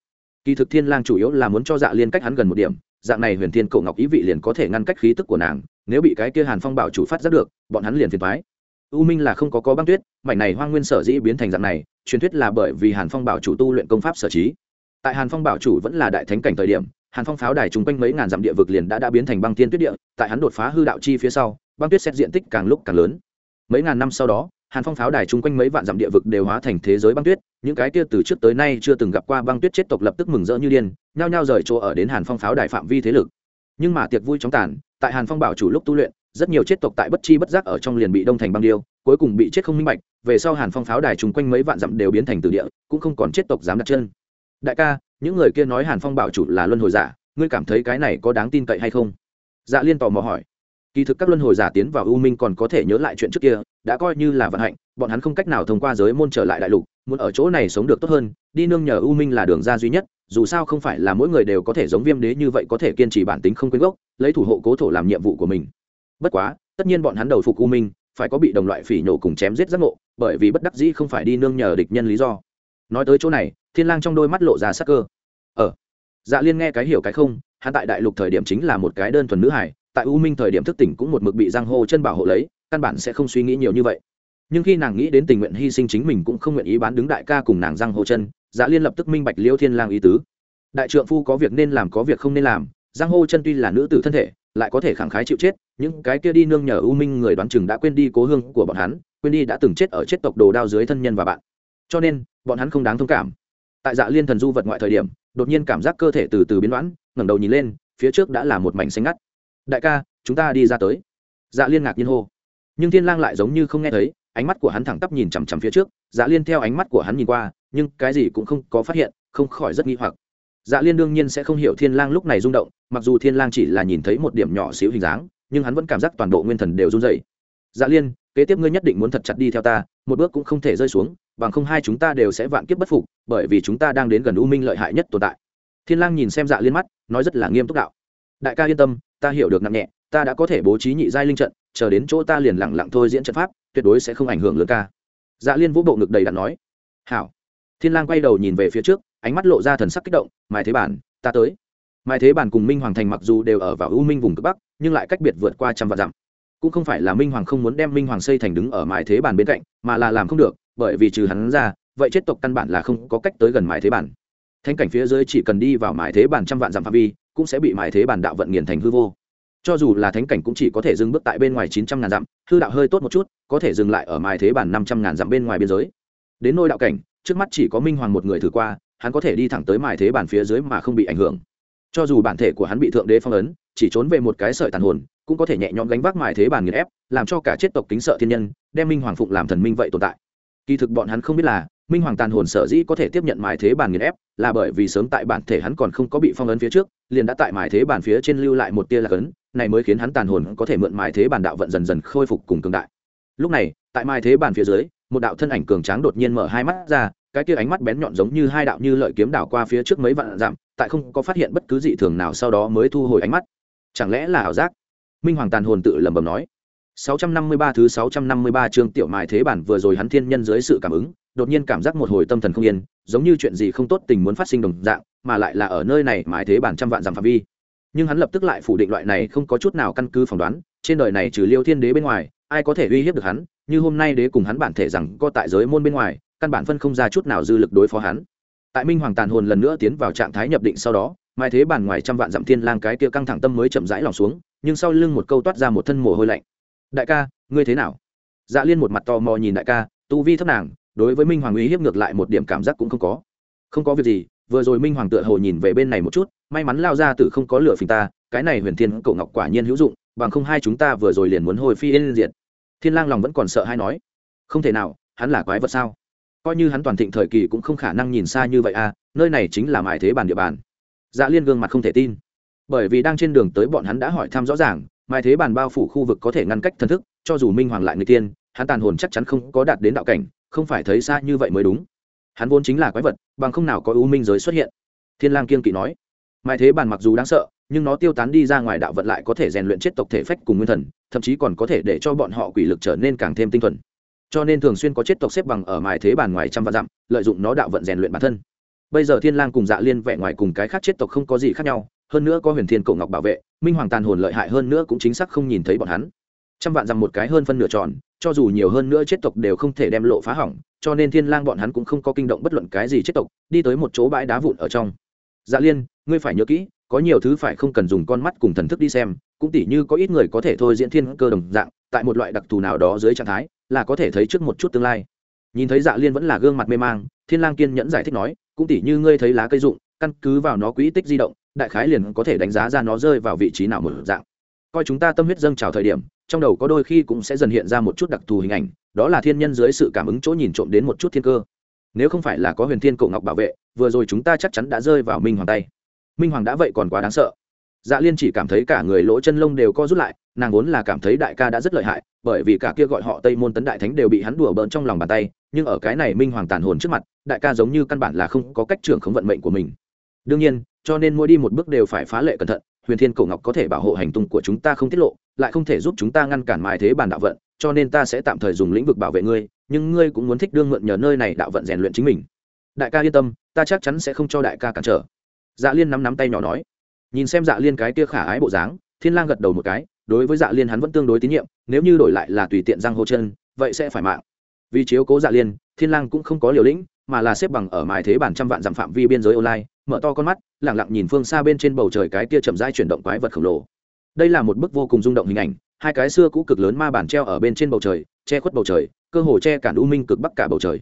Speaker 1: Kỳ thực thiên lang chủ yếu là muốn cho dạ liên cách hắn gần một điểm, dạng này huyền thiên cổ ngọc ý vị liền có thể ngăn cách khí tức của nàng, nếu bị cái kia hàn phong bảo chủ phát giác được, bọn hắn liền phiền thoái u minh là không có có băng tuyết, mảnh này hoang nguyên sở dĩ biến thành dạng này, truyền thuyết là bởi vì hàn phong bảo chủ tu luyện công pháp sở trí tại hàn phong bảo chủ vẫn là đại thánh cảnh thời điểm, hàn phong pháo đài chung quanh mấy ngàn dặm địa vực liền đã đã biến thành băng thiên tuyết địa, tại hắn đột phá hư đạo chi phía sau, băng tuyết xét diện tích càng lúc càng lớn. Mấy ngàn năm sau đó, hàn phong pháo đài chung quanh mấy vạn dặm địa vực đều hóa thành thế giới băng tuyết, những cái kia từ trước tới nay chưa từng gặp qua băng tuyết chết tộc lập tức mừng rỡ như điên, nhao nhao rời chỗ ở đến hàn phong pháo đài phạm vi thế lực. Nhưng mà tiệc vui chóng tàn, tại hàn phong bảo chủ lúc tu luyện, rất nhiều chết tộc tại bất chi bất giác ở trong liền bị đông thành băng điêu, cuối cùng bị chết không minh bạch, về sau hàn phong pháo đài chung quanh mấy vạn dặm đều biến thành từ địa, cũng không còn chết tộc dám đặt chân đại ca, những người kia nói hàn phong bảo chủ là luân hồi giả, ngươi cảm thấy cái này có đáng tin cậy hay không? Dạ liên tò mò hỏi. Kỳ thực các luân hồi giả tiến vào u minh còn có thể nhớ lại chuyện trước kia, đã coi như là vận hạnh, bọn hắn không cách nào thông qua giới môn trở lại đại lục, muốn ở chỗ này sống được tốt hơn, đi nương nhờ u minh là đường ra duy nhất, dù sao không phải là mỗi người đều có thể giống viêm đế như vậy có thể kiên trì bản tính không quên gốc, lấy thủ hộ cố thổ làm nhiệm vụ của mình. Bất quá, tất nhiên bọn hắn đầu phục u minh, phải có bị đồng loại phỉ nhổ cùng chém giết giác ngộ, bởi vì bất đắc dĩ không phải đi nương nhờ địch nhân lý do. Nói tới chỗ này thiên lang trong đôi mắt lộ ra sắc cơ. Ờ dạ liên nghe cái hiểu cái không, hắn tại đại lục thời điểm chính là một cái đơn thuần nữ hải tại u minh thời điểm thức tỉnh cũng một mực bị giang hô chân bảo hộ lấy, căn bản sẽ không suy nghĩ nhiều như vậy. Nhưng khi nàng nghĩ đến tình nguyện hy sinh chính mình cũng không nguyện ý bán đứng đại ca cùng nàng giang hô chân dạ liên lập tức minh bạch liêu thiên lang ý tứ. Đại trượng phu có việc nên làm có việc không nên làm, giang hô chân tuy là nữ tử thân thể, lại có thể khẳng khái chịu chết những cái kia đi nương nhờ u minh người đoán chừng đã quên đi cố hương của bọn hắn, quên đi đã từng chết ở chết tộc đồ đao dưới thân nhân và bạn. Cho nên, bọn hắn không đáng thông cảm tại dạ liên thần du vật ngoại thời điểm, đột nhiên cảm giác cơ thể từ từ biến đoán ngẩng đầu nhìn lên, phía trước đã là một mảnh xanh ngắt. Đại ca, chúng ta đi ra tới. Dạ liên ngạc nhiên hô. Nhưng thiên lang lại giống như không nghe thấy, ánh mắt của hắn thẳng tắp nhìn chằm chằm phía trước dạ liên theo ánh mắt của hắn nhìn qua, nhưng cái gì cũng không có phát hiện, không khỏi rất nghi hoặc. Dạ liên đương nhiên sẽ không hiểu thiên lang lúc này rung động, mặc dù thiên lang chỉ là nhìn thấy một điểm nhỏ xíu hình dáng, nhưng hắn vẫn cảm giác toàn bộ nguyên thần đều run rẩy. Dạ liên, kế tiếp ngươi nhất định muốn thật chặt đi theo ta, một bước cũng không thể rơi xuống bằng không hai chúng ta đều sẽ vạn kiếp bất phục, bởi vì chúng ta đang đến gần u minh lợi hại nhất tồn tại. Thiên lang nhìn xem dạ liên mắt, nói rất là nghiêm túc đạo. Đại ca yên tâm, ta hiểu được nặng nhẹ, ta đã có thể bố trí nhị giai linh trận, chờ đến chỗ ta liền lặng lặng thôi diễn trận pháp, tuyệt đối sẽ không ảnh hưởng lớn ca. Dạ liên vũ bộ ngực đầy đặn nói. Hảo. Thiên lang quay đầu nhìn về phía trước, ánh mắt lộ ra thần sắc kích động mai thế bản, ta tới. Mai thế bản cùng minh hoàng thành mặc dù đều ở vào u minh vùng cực bắc, nhưng lại cách biệt vượt qua trăm vạn dặm. Cũng không phải là minh hoàng không muốn đem minh hoàng xây thành đứng ở mai thế bản bên cạnh, mà là làm không được bởi vì trừ hắn ra, vậy chết tộc căn bản là không có cách tới gần mai thế bản. Thanh cảnh phía dưới chỉ cần đi vào mai thế bản trăm vạn dặm phạm vi, cũng sẽ bị mai thế bản đạo vận nghiền thành hư vô. Cho dù là thánh cảnh cũng chỉ có thể dừng bước tại bên ngoài chín trăm ngàn dặm, hư đạo hơi tốt một chút, có thể dừng lại ở mai thế bản năm trăm ngàn dặm bên ngoài biên giới. Đến nôi đạo cảnh, trước mắt chỉ có minh hoàng một người thử qua, hắn có thể đi thẳng tới mãi thế bản phía dưới mà không bị ảnh hưởng. Cho dù bản thể của hắn bị thượng đế phong ấn, chỉ trốn về một cái sợi tàn hồn, cũng có thể nhẹ nhõm gánh vác mãi thế bản nghiền ép, làm cho cả chết tộc kính sợ thiên nhân, đem minh hoàng phụng làm thần minh vậy tồn tại kỳ thực bọn hắn không biết là, minh hoàng tàn hồn sở dĩ có thể tiếp nhận mài thế bản nghiền ép, là bởi vì sớm tại bản thể hắn còn không có bị phong ấn phía trước, liền đã tại mài thế bản phía trên lưu lại một tia lạc ấn, này mới khiến hắn tàn hồn có thể mượn mài thế bản đạo vận dần dần khôi phục cùng cường đại. Lúc này, tại mài thế bản phía dưới, một đạo thân ảnh cường tráng đột nhiên mở hai mắt ra, cái kia ánh mắt bén nhọn giống như hai đạo như lợi kiếm đảo qua phía trước mấy vạn dặm, tại không có phát hiện bất cứ dị thường nào sau đó mới thu hồi ánh mắt. Chẳng lẽ là ảo giác? Minh hoàng tàn hồn tự lẩm bẩm nói. 653 thứ 653 chương tiểu mài thế bản vừa rồi hắn thiên nhân dưới sự cảm ứng, đột nhiên cảm giác một hồi tâm thần không yên, giống như chuyện gì không tốt tình muốn phát sinh đồng dạng, mà lại là ở nơi này mài thế bản trăm vạn dặm phạm vi. Nhưng hắn lập tức lại phủ định loại này không có chút nào căn cứ phỏng đoán, trên đời này trừ Liêu Thiên Đế bên ngoài, ai có thể uy hiếp được hắn, như hôm nay đế cùng hắn bản thể rằng có tại giới môn bên ngoài, căn bản phân không ra chút nào dư lực đối phó hắn. Tại Minh Hoàng tàn hồn lần nữa tiến vào trạng thái nhập định sau đó, mai thế bản ngoài trăm vạn dặm thiên lang cái kia căng thẳng tâm mới chậm rãi lòng xuống, nhưng sau lưng một câu toát ra một thân mồ hôi lạnh đại ca, ngươi thế nào? Dạ liên một mặt tò mò nhìn đại ca, tu vi thấp nàng, đối với minh hoàng uy hiếp ngược lại một điểm cảm giác cũng không có. Không có việc gì, vừa rồi minh hoàng tựa hồ nhìn về bên này một chút, may mắn lao ra tử không có lửa phình ta, cái này huyền thiên cậu ngọc quả nhiên hữu dụng, bằng không hai chúng ta vừa rồi liền muốn hồi phi yên diệt. Thiên lang lòng vẫn còn sợ hay nói, không thể nào, hắn là quái vật sao? Coi như hắn toàn thịnh thời kỳ cũng không khả năng nhìn xa như vậy à nơi này chính là mài thế bàn địa bàn. Dạ liên gương mặt không thể tin, bởi vì đang trên đường tới bọn hắn đã hỏi thăm rõ ràng mai thế bàn bao phủ khu vực có thể ngăn cách thần thức, cho dù minh hoàng lại người tiên, hắn tàn hồn chắc chắn không có đạt đến đạo cảnh, không phải thấy xa như vậy mới đúng. Hắn vốn chính là quái vật, bằng không nào có ưu minh giới xuất hiện. Thiên lang kiên kỵ nói. Mai thế bàn mặc dù đáng sợ, nhưng nó tiêu tán đi ra ngoài đạo vận lại có thể rèn luyện chết tộc thể phách cùng nguyên thần, thậm chí còn có thể để cho bọn họ quỷ lực trở nên càng thêm tinh thuần. Cho nên thường xuyên có chết tộc xếp bằng ở mai thế bàn ngoài trăm vạn dặm, lợi dụng nó đạo vận rèn luyện bản thân. Bây giờ thiên lang cùng dạ liên vẽ ngoài cùng cái khác chết tộc không có gì khác nhau hơn nữa có huyền thiên cổ ngọc bảo vệ, minh hoàng tàn hồn lợi hại hơn nữa cũng chính xác không nhìn thấy bọn hắn. Trăm vạn rằng một cái hơn phân nửa tròn, cho dù nhiều hơn nữa chết tộc đều không thể đem lộ phá hỏng, cho nên thiên lang bọn hắn cũng không có kinh động bất luận cái gì chết tộc, đi tới một chỗ bãi đá vụn ở trong. Dạ liên, ngươi phải nhớ kỹ, có nhiều thứ phải không cần dùng con mắt cùng thần thức đi xem, cũng tỉ như có ít người có thể thôi diễn thiên cơ đồng dạng, tại một loại đặc thù nào đó dưới trạng thái, là có thể thấy trước một chút tương lai. Nhìn thấy dạ liên vẫn là gương mặt mê mang, thiên lang kiên nhẫn giải thích nói, cũng tỉ như ngươi thấy lá cây rụng, căn cứ vào nó quỹ tích di động đại khái liền có thể đánh giá ra nó rơi vào vị trí nào một dạng. Coi chúng ta tâm huyết dâng trào thời điểm, trong đầu có đôi khi cũng sẽ dần hiện ra một chút đặc thù hình ảnh, đó là thiên nhân dưới sự cảm ứng chỗ nhìn trộm đến một chút thiên cơ. Nếu không phải là có huyền thiên cổ ngọc bảo vệ, vừa rồi chúng ta chắc chắn đã rơi vào minh hoàng tay. Minh hoàng đã vậy còn quá đáng sợ. Dạ liên chỉ cảm thấy cả người lỗ chân lông đều co rút lại, nàng vốn là cảm thấy đại ca đã rất lợi hại, bởi vì cả kia gọi họ tây môn tấn đại thánh đều bị hắn đùa bỡn trong lòng bàn tay, nhưng ở cái này minh hoàng tàn hồn trước mặt, đại ca giống như căn bản là không có cách trưởng khống vận mệnh của mình. Đương nhiên cho nên mỗi đi một bước đều phải phá lệ cẩn thận, huyền thiên cổ ngọc có thể bảo hộ hành tung của chúng ta không tiết lộ, lại không thể giúp chúng ta ngăn cản mài thế bàn đạo vận, cho nên ta sẽ tạm thời dùng lĩnh vực bảo vệ ngươi, nhưng ngươi cũng muốn thích đương mượn nhờ nơi này đạo vận rèn luyện chính mình. Đại ca yên tâm, ta chắc chắn sẽ không cho đại ca cản trở. Dạ liên nắm nắm tay nhỏ nói. Nhìn xem dạ liên cái kia khả ái bộ dáng, thiên lang gật đầu một cái, đối với dạ liên hắn vẫn tương đối tín nhiệm, nếu như đổi lại là tùy tiện giang hô chân, vậy sẽ phải mạng. Vì chiếu cố dạ liên, thiên lang cũng không có liều lĩnh, mà là xếp bằng ở mài thế bản trăm vạn dặm phạm vi biên giới online mở to con mắt lẳng lặng nhìn phương xa bên trên bầu trời cái kia chậm rãi chuyển động quái vật khổng lồ. Đây là một bức vô cùng rung động hình ảnh, hai cái xưa cũ cực lớn ma bản treo ở bên trên bầu trời, che khuất bầu trời, cơ hồ che cản u minh cực bắc cả bầu trời.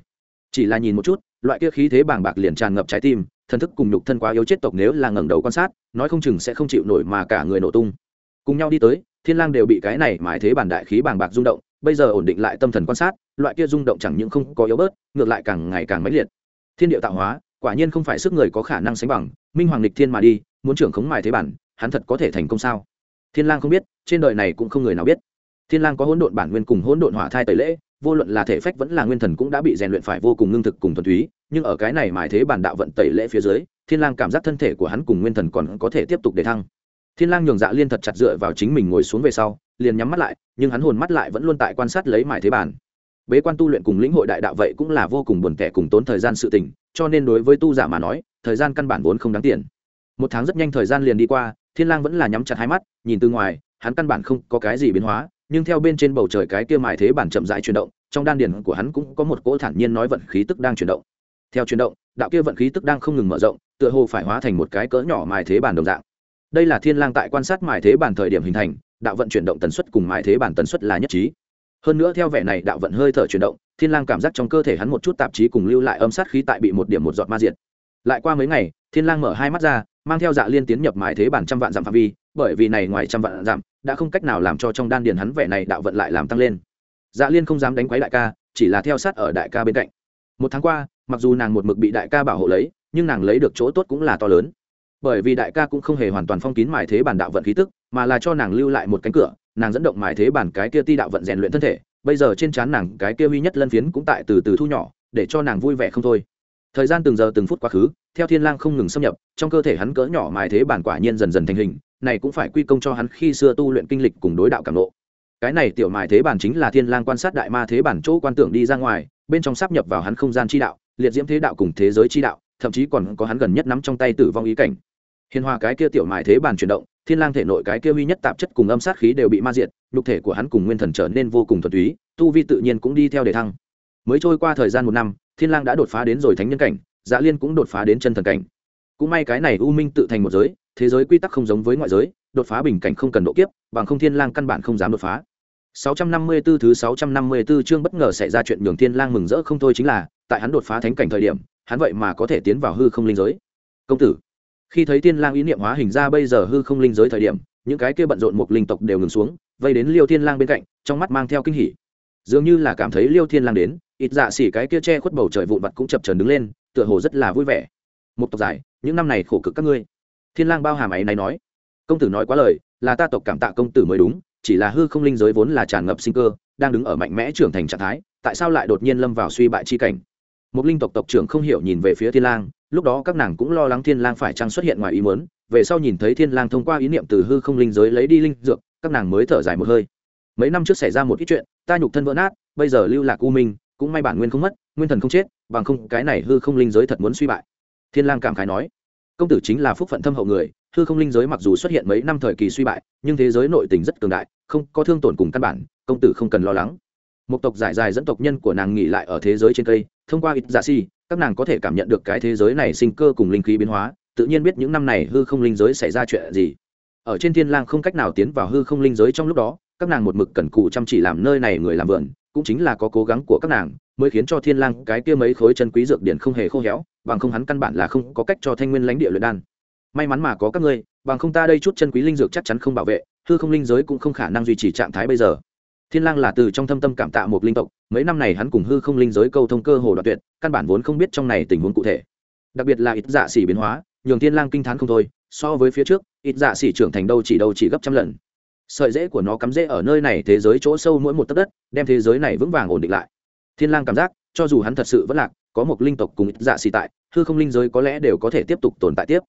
Speaker 1: Chỉ là nhìn một chút, loại kia khí thế bàng bạc liền tràn ngập trái tim, thần thức cùng nhục thân quá yếu chết tộc nếu là ngẩng đầu quan sát, nói không chừng sẽ không chịu nổi mà cả người nổ tung. Cùng nhau đi tới, thiên lang đều bị cái này mãi thế bản đại khí bàng bạc rung động, bây giờ ổn định lại tâm thần quan sát, loại kia rung động chẳng những không có yếu bớt, ngược lại càng ngày càng mãnh liệt. Thiên địa tạo hóa quả nhiên không phải sức người có khả năng sánh bằng, minh hoàng lịch thiên mà đi, muốn trưởng khống mài thế bản, hắn thật có thể thành công sao? Thiên lang không biết, trên đời này cũng không người nào biết. Thiên lang có hỗn độn bản nguyên cùng hỗn độn hỏa thai tẩy lễ, vô luận là thể phách vẫn là nguyên thần cũng đã bị rèn luyện phải vô cùng ngưng thực cùng thuần túy, nhưng ở cái này mài thế bản đạo vận tẩy lễ phía dưới, thiên lang cảm giác thân thể của hắn cùng nguyên thần còn có thể tiếp tục để thăng. Thiên lang nhường dạ liên thật chặt dựa vào chính mình ngồi xuống về sau, liền nhắm mắt lại, nhưng hắn hồn mắt lại vẫn luôn tại quan sát lấy mài thế bản bế quan tu luyện cùng lĩnh hội đại đạo vậy cũng là vô cùng buồn tẻ cùng tốn thời gian sự tình, cho nên đối với tu giả mà nói, thời gian căn bản vốn không đáng tiền. Một tháng rất nhanh thời gian liền đi qua, thiên lang vẫn là nhắm chặt hai mắt, nhìn từ ngoài, hắn căn bản không có cái gì biến hóa, nhưng theo bên trên bầu trời cái kia mài thế bản chậm rãi chuyển động, trong đan điền của hắn cũng có một cỗ thản nhiên nói vận khí tức đang chuyển động. Theo chuyển động, đạo kia vận khí tức đang không ngừng mở rộng, tựa hồ phải hóa thành một cái cỡ nhỏ mài thế bản đồng dạng. Đây là thiên lang tại quan sát mài thế bản thời điểm hình thành, đạo vận chuyển động tần suất cùng mài thế bản tần suất là nhất trí hơn nữa theo vẻ này đạo vận hơi thở chuyển động, thiên lang cảm giác trong cơ thể hắn một chút tạp chí cùng lưu lại âm sát khí tại bị một điểm một giọt ma diệt. Lại qua mấy ngày, thiên lang mở hai mắt ra, mang theo dạ liên tiến nhập mài thế bản trăm vạn giảm phạm vi, bởi vì này ngoài trăm vạn giảm đã không cách nào làm cho trong đan điền hắn vẻ này đạo vận lại làm tăng lên. Dạ liên không dám đánh quấy đại ca, chỉ là theo sát ở đại ca bên cạnh. Một tháng qua, mặc dù nàng một mực bị đại ca bảo hộ lấy, nhưng nàng lấy được chỗ tốt cũng là to lớn. Bởi vì đại ca cũng không hề hoàn toàn phong kín mài thế bản đạo vận khí tức, mà là cho nàng lưu lại một cánh cửa nàng dẫn động mài thế bản cái kia ti đạo vận rèn luyện thân thể, bây giờ trên trán nàng cái kia huy nhất lân phiến cũng tại từ từ thu nhỏ, để cho nàng vui vẻ không thôi. Thời gian từng giờ từng phút quá khứ, theo thiên lang không ngừng xâm nhập, trong cơ thể hắn cỡ nhỏ mài thế bản quả nhiên dần dần thành hình, này cũng phải quy công cho hắn khi xưa tu luyện kinh lịch cùng đối đạo cảm ngộ. Cái này tiểu mài thế bản chính là thiên lang quan sát đại ma thế bản chỗ quan tưởng đi ra ngoài, bên trong sắp nhập vào hắn không gian chi đạo, liệt diễm thế đạo cùng thế giới chi đạo, thậm chí còn có hắn gần nhất nắm trong tay tử vong ý cảnh hiền hòa cái kia tiểu mại thế bàn chuyển động, thiên lang thể nội cái kia uy nhất tạp chất cùng âm sát khí đều bị ma diệt, nhục thể của hắn cùng nguyên thần trở nên vô cùng thuần túy, tu vi tự nhiên cũng đi theo đề thăng. Mới trôi qua thời gian một năm, thiên lang đã đột phá đến rồi thánh nhân cảnh dạ liên cũng đột phá đến chân thần cảnh. Cũng may cái này u minh tự thành một giới, thế giới quy tắc không giống với ngoại giới, đột phá bình cảnh không cần độ kiếp, bằng không thiên lang căn bản không dám đột phá. 654 thứ 654 chương bất ngờ xảy ra chuyện nhường thiên lang mừng rỡ không thôi chính là, tại hắn đột phá thánh cảnh thời điểm, hắn vậy mà có thể tiến vào hư không linh giới. Công tử khi thấy thiên lang ý niệm hóa hình ra bây giờ hư không linh giới thời điểm, những cái kia bận rộn một linh tộc đều ngừng xuống, vây đến liêu thiên lang bên cạnh, trong mắt mang theo kinh hỉ. Dường như là cảm thấy liêu thiên lang đến, ít dạ xỉ cái kia che khuất bầu trời vụn vặt cũng chập chờn đứng lên, tựa hồ rất là vui vẻ. Một tộc giải, những năm này khổ cực các ngươi. Thiên lang bao hàm ấy này nói. Công tử nói quá lời, là ta tộc cảm tạ công tử mới đúng, chỉ là hư không linh giới vốn là tràn ngập sinh cơ, đang đứng ở mạnh mẽ trưởng thành trạng thái, tại sao lại đột nhiên lâm vào suy bại chi cảnh? Một linh tộc tộc trưởng không hiểu nhìn về phía thiên lang lúc đó các nàng cũng lo lắng thiên lang phải chăng xuất hiện ngoài ý muốn, về sau nhìn thấy thiên lang thông qua ý niệm từ hư không linh giới lấy đi linh dược, các nàng mới thở dài một hơi. Mấy năm trước xảy ra một ít chuyện, ta nhục thân vỡ nát, bây giờ lưu lạc u minh, cũng may bản nguyên không mất, nguyên thần không chết, bằng không cái này hư không linh giới thật muốn suy bại. Thiên lang cảm khái nói, công tử chính là phúc phận thâm hậu người, hư không linh giới mặc dù xuất hiện mấy năm thời kỳ suy bại, nhưng thế giới nội tình rất cường đại, không có thương tổn cùng căn bản, công tử không cần lo lắng. Một tộc giải dài dẫn tộc nhân của nàng nghỉ lại ở thế giới trên cây thông qua ít dạ giả si các nàng có thể cảm nhận được cái thế giới này sinh cơ cùng linh khí biến hóa, tự nhiên biết những năm này hư không linh giới xảy ra chuyện gì. Ở trên thiên lang không cách nào tiến vào hư không linh giới trong lúc đó, các nàng một mực cẩn cù chăm chỉ làm nơi này người làm vườn, cũng chính là có cố gắng của các nàng, mới khiến cho thiên lang cái kia mấy khối chân quý dược điển không hề khô héo, bằng không hắn căn bản là không có cách cho thanh nguyên lãnh địa luyện đan. May mắn mà có các ngươi, bằng không ta đây chút chân quý linh dược chắc chắn không bảo vệ, hư không linh giới cũng không khả năng duy trì trạng thái bây giờ thiên lang là từ trong thâm tâm cảm tạ một linh tộc, mấy năm này hắn cùng hư không linh giới câu thông cơ hồ đoạn tuyệt, căn bản vốn không biết trong này tình huống cụ thể. Đặc biệt là ít dạ xỉ biến hóa, nhường thiên lang kinh thán không thôi, so với phía trước, ít dạ xỉ trưởng thành đâu chỉ đâu chỉ gấp trăm lần. Sợi rễ của nó cắm rễ ở nơi này thế giới chỗ sâu mỗi một tấc đất, đem thế giới này vững vàng ổn định lại. Thiên lang cảm giác, cho dù hắn thật sự vẫn lạc, có một linh tộc cùng ít dạ xỉ tại, hư không linh giới có lẽ đều có thể tiếp tục tồn tại tiếp.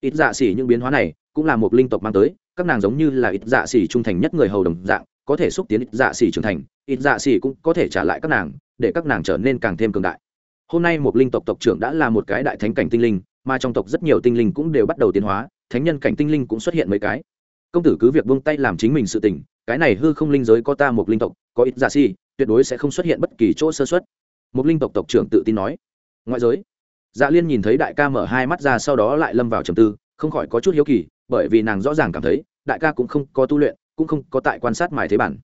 Speaker 1: Ít dạ xỉ những biến hóa này, cũng là một linh tộc mang tới, các nàng giống như là ít dạ xỉ trung thành nhất người hầu đồng dạng có thể xúc tiến ít dạ xỉ trưởng thành, ít dạ xỉ cũng có thể trả lại các nàng, để các nàng trở nên càng thêm cường đại. Hôm nay một linh tộc tộc trưởng đã là một cái đại thánh cảnh tinh linh, mà trong tộc rất nhiều tinh linh cũng đều bắt đầu tiến hóa, thánh nhân cảnh tinh linh cũng xuất hiện mấy cái. Công tử cứ việc buông tay làm chính mình sự tình, cái này hư không linh giới có ta một linh tộc, có ít dạ xỉ, tuyệt đối sẽ không xuất hiện bất kỳ chỗ sơ xuất một linh tộc tộc trưởng tự tin nói. Ngoại giới. Dạ liên nhìn thấy đại ca mở hai mắt ra sau đó lại lâm vào trầm tư, không khỏi có chút hiếu kỳ, bởi vì nàng rõ ràng cảm thấy, đại ca cũng không có tu luyện cũng không có tại quan sát mài thế bản.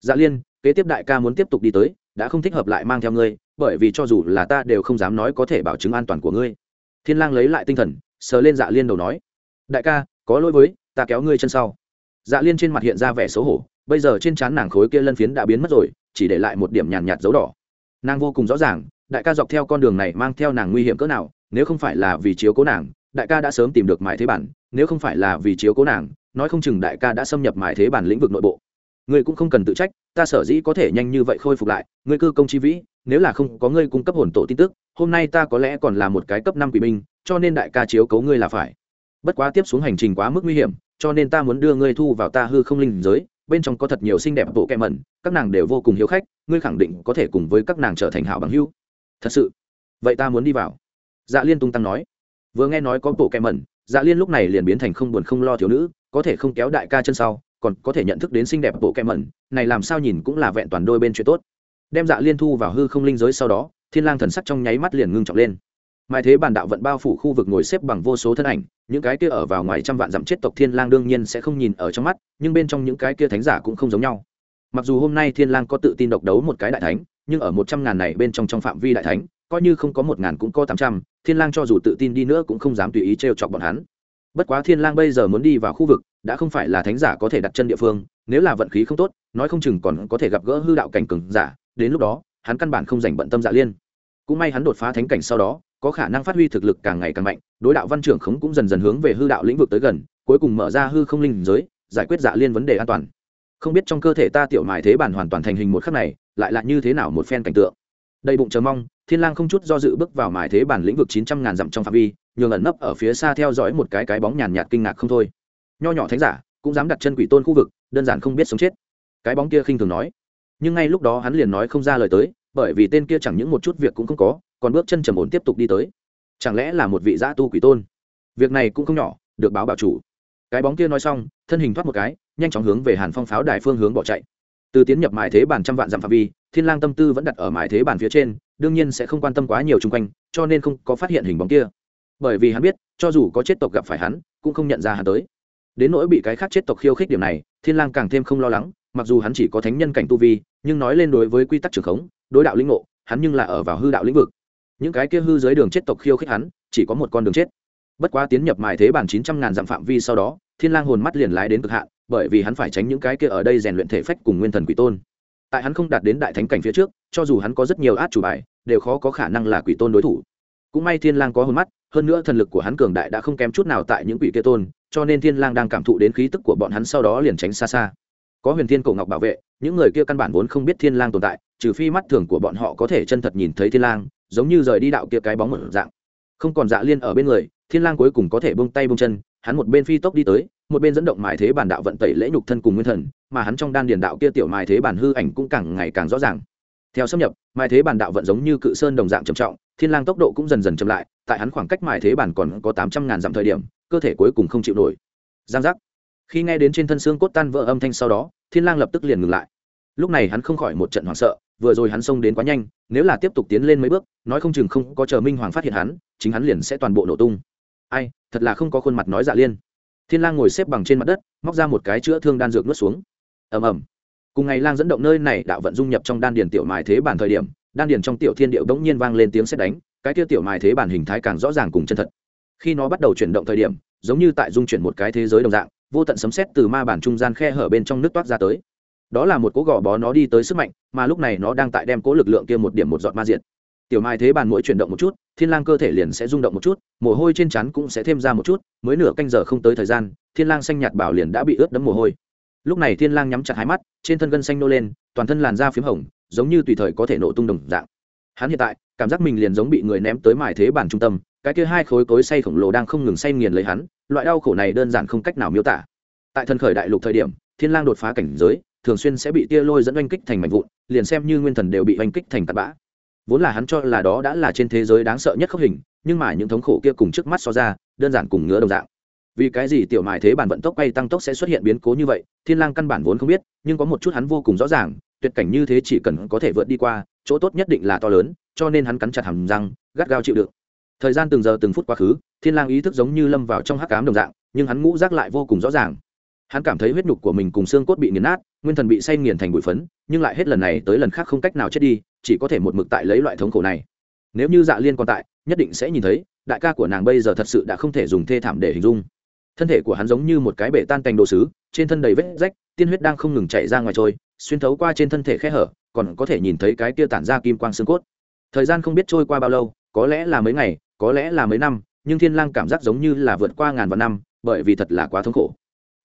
Speaker 1: Dạ liên, kế tiếp đại ca muốn tiếp tục đi tới, đã không thích hợp lại mang theo ngươi, bởi vì cho dù là ta đều không dám nói có thể bảo chứng an toàn của ngươi. Thiên lang lấy lại tinh thần, sờ lên dạ liên đầu nói, đại ca, có lỗi với, ta kéo ngươi chân sau. Dạ liên trên mặt hiện ra vẻ xấu hổ, bây giờ trên trán nàng khối kia lân phiến đã biến mất rồi, chỉ để lại một điểm nhàn nhạt dấu đỏ. Nàng vô cùng rõ ràng, đại ca dọc theo con đường này mang theo nàng nguy hiểm cỡ nào, nếu không phải là vì chiếu cố nàng, đại ca đã sớm tìm được mài thế bản, nếu không phải là vì chiếu cố nàng nói không chừng đại ca đã xâm nhập mài thế bản lĩnh vực nội bộ. Ngươi cũng không cần tự trách, ta sở dĩ có thể nhanh như vậy khôi phục lại, ngươi cư công chi vĩ, nếu là không có ngươi cung cấp hồn tổ tin tức, hôm nay ta có lẽ còn là một cái cấp năm quỷ binh, cho nên đại ca chiếu cấu ngươi là phải. Bất quá tiếp xuống hành trình quá mức nguy hiểm, cho nên ta muốn đưa ngươi thu vào ta hư không linh giới, bên trong có thật nhiều xinh đẹp bộ kẹ mẩn, các nàng đều vô cùng hiếu khách, ngươi khẳng định có thể cùng với các nàng trở thành hảo bằng hữu. Thật sự, vậy ta muốn đi vào. Dạ liên tung tăng nói. Vừa nghe nói có bộ kẹ mẩn dạ liên lúc này liền biến thành không buồn không lo thiếu nữ có thể không kéo đại ca chân sau, còn có thể nhận thức đến xinh đẹp bộ kẹm mẩn, này làm sao nhìn cũng là vẹn toàn đôi bên chuyện tốt. Đem dạ liên thu vào hư không linh giới sau đó, thiên lang thần sắc trong nháy mắt liền ngưng trọng lên. Mai thế bản đạo vận bao phủ khu vực ngồi xếp bằng vô số thân ảnh, những cái kia ở vào ngoài trăm vạn dặm chết tộc thiên lang đương nhiên sẽ không nhìn ở trong mắt, nhưng bên trong những cái kia thánh giả cũng không giống nhau. Mặc dù hôm nay thiên lang có tự tin độc đấu một cái đại thánh, nhưng ở một trăm ngàn này bên trong trong phạm vi đại thánh, coi như không có một ngàn cũng có tám trăm, thiên lang cho dù tự tin đi nữa cũng không dám tùy ý trêu chọc bọn hắn bất quá thiên lang bây giờ muốn đi vào khu vực, đã không phải là thánh giả có thể đặt chân địa phương, nếu là vận khí không tốt, nói không chừng còn có thể gặp gỡ hư đạo cảnh cường giả, đến lúc đó, hắn căn bản không dành bận tâm dạ liên. Cũng may hắn đột phá thánh cảnh sau đó, có khả năng phát huy thực lực càng ngày càng mạnh, đối đạo văn trưởng khống cũng dần dần hướng về hư đạo lĩnh vực tới gần, cuối cùng mở ra hư không linh giới, giải quyết dạ liên vấn đề an toàn. Không biết trong cơ thể ta tiểu mài thế bản hoàn toàn thành hình một khắc này, lại là như thế nào một phen cảnh tượng. Đầy bụng chờ mong, thiên lang không chút do dự bước vào mài thế bản lĩnh vực chín trăm ngàn dặm trong phạm vi nhường ẩn nấp ở phía xa theo dõi một cái cái bóng nhàn nhạt kinh ngạc không thôi. Nho nhỏ thánh giả, cũng dám đặt chân quỷ tôn khu vực, đơn giản không biết sống chết. Cái bóng kia khinh thường nói. Nhưng ngay lúc đó hắn liền nói không ra lời tới, bởi vì tên kia chẳng những một chút việc cũng không có, còn bước chân trầm ổn tiếp tục đi tới. Chẳng lẽ là một vị giã tu quỷ tôn? Việc này cũng không nhỏ, được báo bảo chủ. Cái bóng kia nói xong, thân hình thoát một cái, nhanh chóng hướng về hàn phong pháo đài phương hướng bỏ chạy. Từ tiến nhập mài thế bàn trăm vạn dặm phạm vi, thiên lang tâm tư vẫn đặt ở mài thế bàn phía trên, đương nhiên sẽ không quan tâm quá nhiều chung quanh, cho nên không có phát hiện hình bóng kia bởi vì hắn biết, cho dù có chết tộc gặp phải hắn, cũng không nhận ra hắn tới. Đến nỗi bị cái khác chết tộc khiêu khích điểm này, thiên lang càng thêm không lo lắng, mặc dù hắn chỉ có thánh nhân cảnh tu vi, nhưng nói lên đối với quy tắc trường khống, đối đạo lĩnh ngộ, hắn nhưng là ở vào hư đạo lĩnh vực. Những cái kia hư giới đường chết tộc khiêu khích hắn, chỉ có một con đường chết. Bất quá tiến nhập mài thế bản chín trăm ngàn dặm phạm vi sau đó, thiên lang hồn mắt liền lái đến cực hạn, bởi vì hắn phải tránh những cái kia ở đây rèn luyện thể phách cùng nguyên thần quỷ tôn. Tại hắn không đạt đến đại thánh cảnh phía trước, cho dù hắn có rất nhiều át chủ bài, đều khó có khả năng là quỷ tôn đối thủ. Cũng may thiên lang có hồn mắt hơn nữa thần lực của hắn cường đại đã không kém chút nào tại những quỷ kia tôn, cho nên thiên lang đang cảm thụ đến khí tức của bọn hắn sau đó liền tránh xa xa. Có huyền thiên cổ ngọc bảo vệ, những người kia căn bản vốn không biết thiên lang tồn tại, trừ phi mắt thường của bọn họ có thể chân thật nhìn thấy thiên lang, giống như rời đi đạo kia cái bóng một dạng. Không còn dạ liên ở bên người, thiên lang cuối cùng có thể buông tay buông chân, hắn một bên phi tốc đi tới, một bên dẫn động mài thế bản đạo vận tẩy lễ nhục thân cùng nguyên thần, mà hắn trong đan điền đạo kia tiểu mài thế bản hư ảnh cũng càng ngày càng rõ ràng. Theo xâm nhập, mài thế bản đạo vận giống như cự sơn đồng dạng trầm trọng thiên lang tốc độ cũng dần dần chậm lại, tại hắn khoảng cách mài thế bản còn có tám trăm ngàn dặm thời điểm, cơ thể cuối cùng không chịu nổi. Giang giác. Khi nghe đến trên thân xương cốt tan vỡ âm thanh sau đó, thiên lang lập tức liền ngừng lại. Lúc này hắn không khỏi một trận hoảng sợ, vừa rồi hắn xông đến quá nhanh, nếu là tiếp tục tiến lên mấy bước, nói không chừng không có chờ minh hoàng phát hiện hắn, chính hắn liền sẽ toàn bộ nổ tung. Ai, thật là không có khuôn mặt nói dạ liên. Thiên lang ngồi xếp bằng trên mặt đất, móc ra một cái chữa thương đan dược nuốt xuống. Ầm ầm. Cùng ngày lang dẫn động nơi này đạo vận dung nhập trong đan điền tiểu mài thế bản thời điểm đan điền trong tiểu thiên điệu đống nhiên vang lên tiếng sét đánh, cái kia tiểu mài thế bản hình thái càng rõ ràng cùng chân thật. Khi nó bắt đầu chuyển động thời điểm, giống như tại dung chuyển một cái thế giới đồng dạng, vô tận sấm sét từ ma bản trung gian khe hở bên trong nước toát ra tới. Đó là một cố gò bó nó đi tới sức mạnh, mà lúc này nó đang tại đem cố lực lượng kia một điểm một giọt ma diệt. Tiểu mai thế bàn mỗi chuyển động một chút, thiên lang cơ thể liền sẽ rung động một chút, mồ hôi trên trán cũng sẽ thêm ra một chút, mới nửa canh giờ không tới thời gian, thiên lang xanh nhạt bảo liền đã bị ướt đẫm mồ hôi. Lúc này thiên lang nhắm chặt hai mắt, trên thân gân xanh nô lên, toàn thân làn da phím hồng giống như tùy thời có thể nổ tung đồng dạng. Hắn hiện tại, cảm giác mình liền giống bị người ném tới mài thế bản trung tâm, cái kia hai khối cối xay khổng lồ đang không ngừng xay nghiền lấy hắn, loại đau khổ này đơn giản không cách nào miêu tả. Tại thần khởi đại lục thời điểm, thiên lang đột phá cảnh giới, thường xuyên sẽ bị tia lôi dẫn oanh kích thành mảnh vụn, liền xem như nguyên thần đều bị oanh kích thành tạt bã. Vốn là hắn cho là đó đã là trên thế giới đáng sợ nhất khốc hình, nhưng mà những thống khổ kia cùng trước mắt so ra, đơn giản cùng ngứa đồng dạng. Vì cái gì tiểu mài thế bản vận tốc bay tăng tốc sẽ xuất hiện biến cố như vậy, thiên lang căn bản vốn không biết, nhưng có một chút hắn vô cùng rõ ràng tuyệt cảnh như thế chỉ cần có thể vượt đi qua, chỗ tốt nhất định là to lớn, cho nên hắn cắn chặt hàm răng, gắt gao chịu đựng. Thời gian từng giờ từng phút quá khứ, thiên lang ý thức giống như lâm vào trong hắc ám đồng dạng, nhưng hắn ngũ giác lại vô cùng rõ ràng. Hắn cảm thấy huyết nhục của mình cùng xương cốt bị nghiền nát, nguyên thần bị say nghiền thành bụi phấn, nhưng lại hết lần này tới lần khác không cách nào chết đi, chỉ có thể một mực tại lấy loại thống khổ này. Nếu như dạ liên còn tại, nhất định sẽ nhìn thấy, đại ca của nàng bây giờ thật sự đã không thể dùng thê thảm để hình dung. Thân thể của hắn giống như một cái bể tan cành đồ sứ, trên thân đầy vết rách tiên huyết đang không ngừng chạy ra ngoài trôi xuyên thấu qua trên thân thể khe hở còn có thể nhìn thấy cái kia tản ra kim quang xương cốt thời gian không biết trôi qua bao lâu có lẽ là mấy ngày có lẽ là mấy năm nhưng thiên lang cảm giác giống như là vượt qua ngàn vạn năm bởi vì thật là quá thống khổ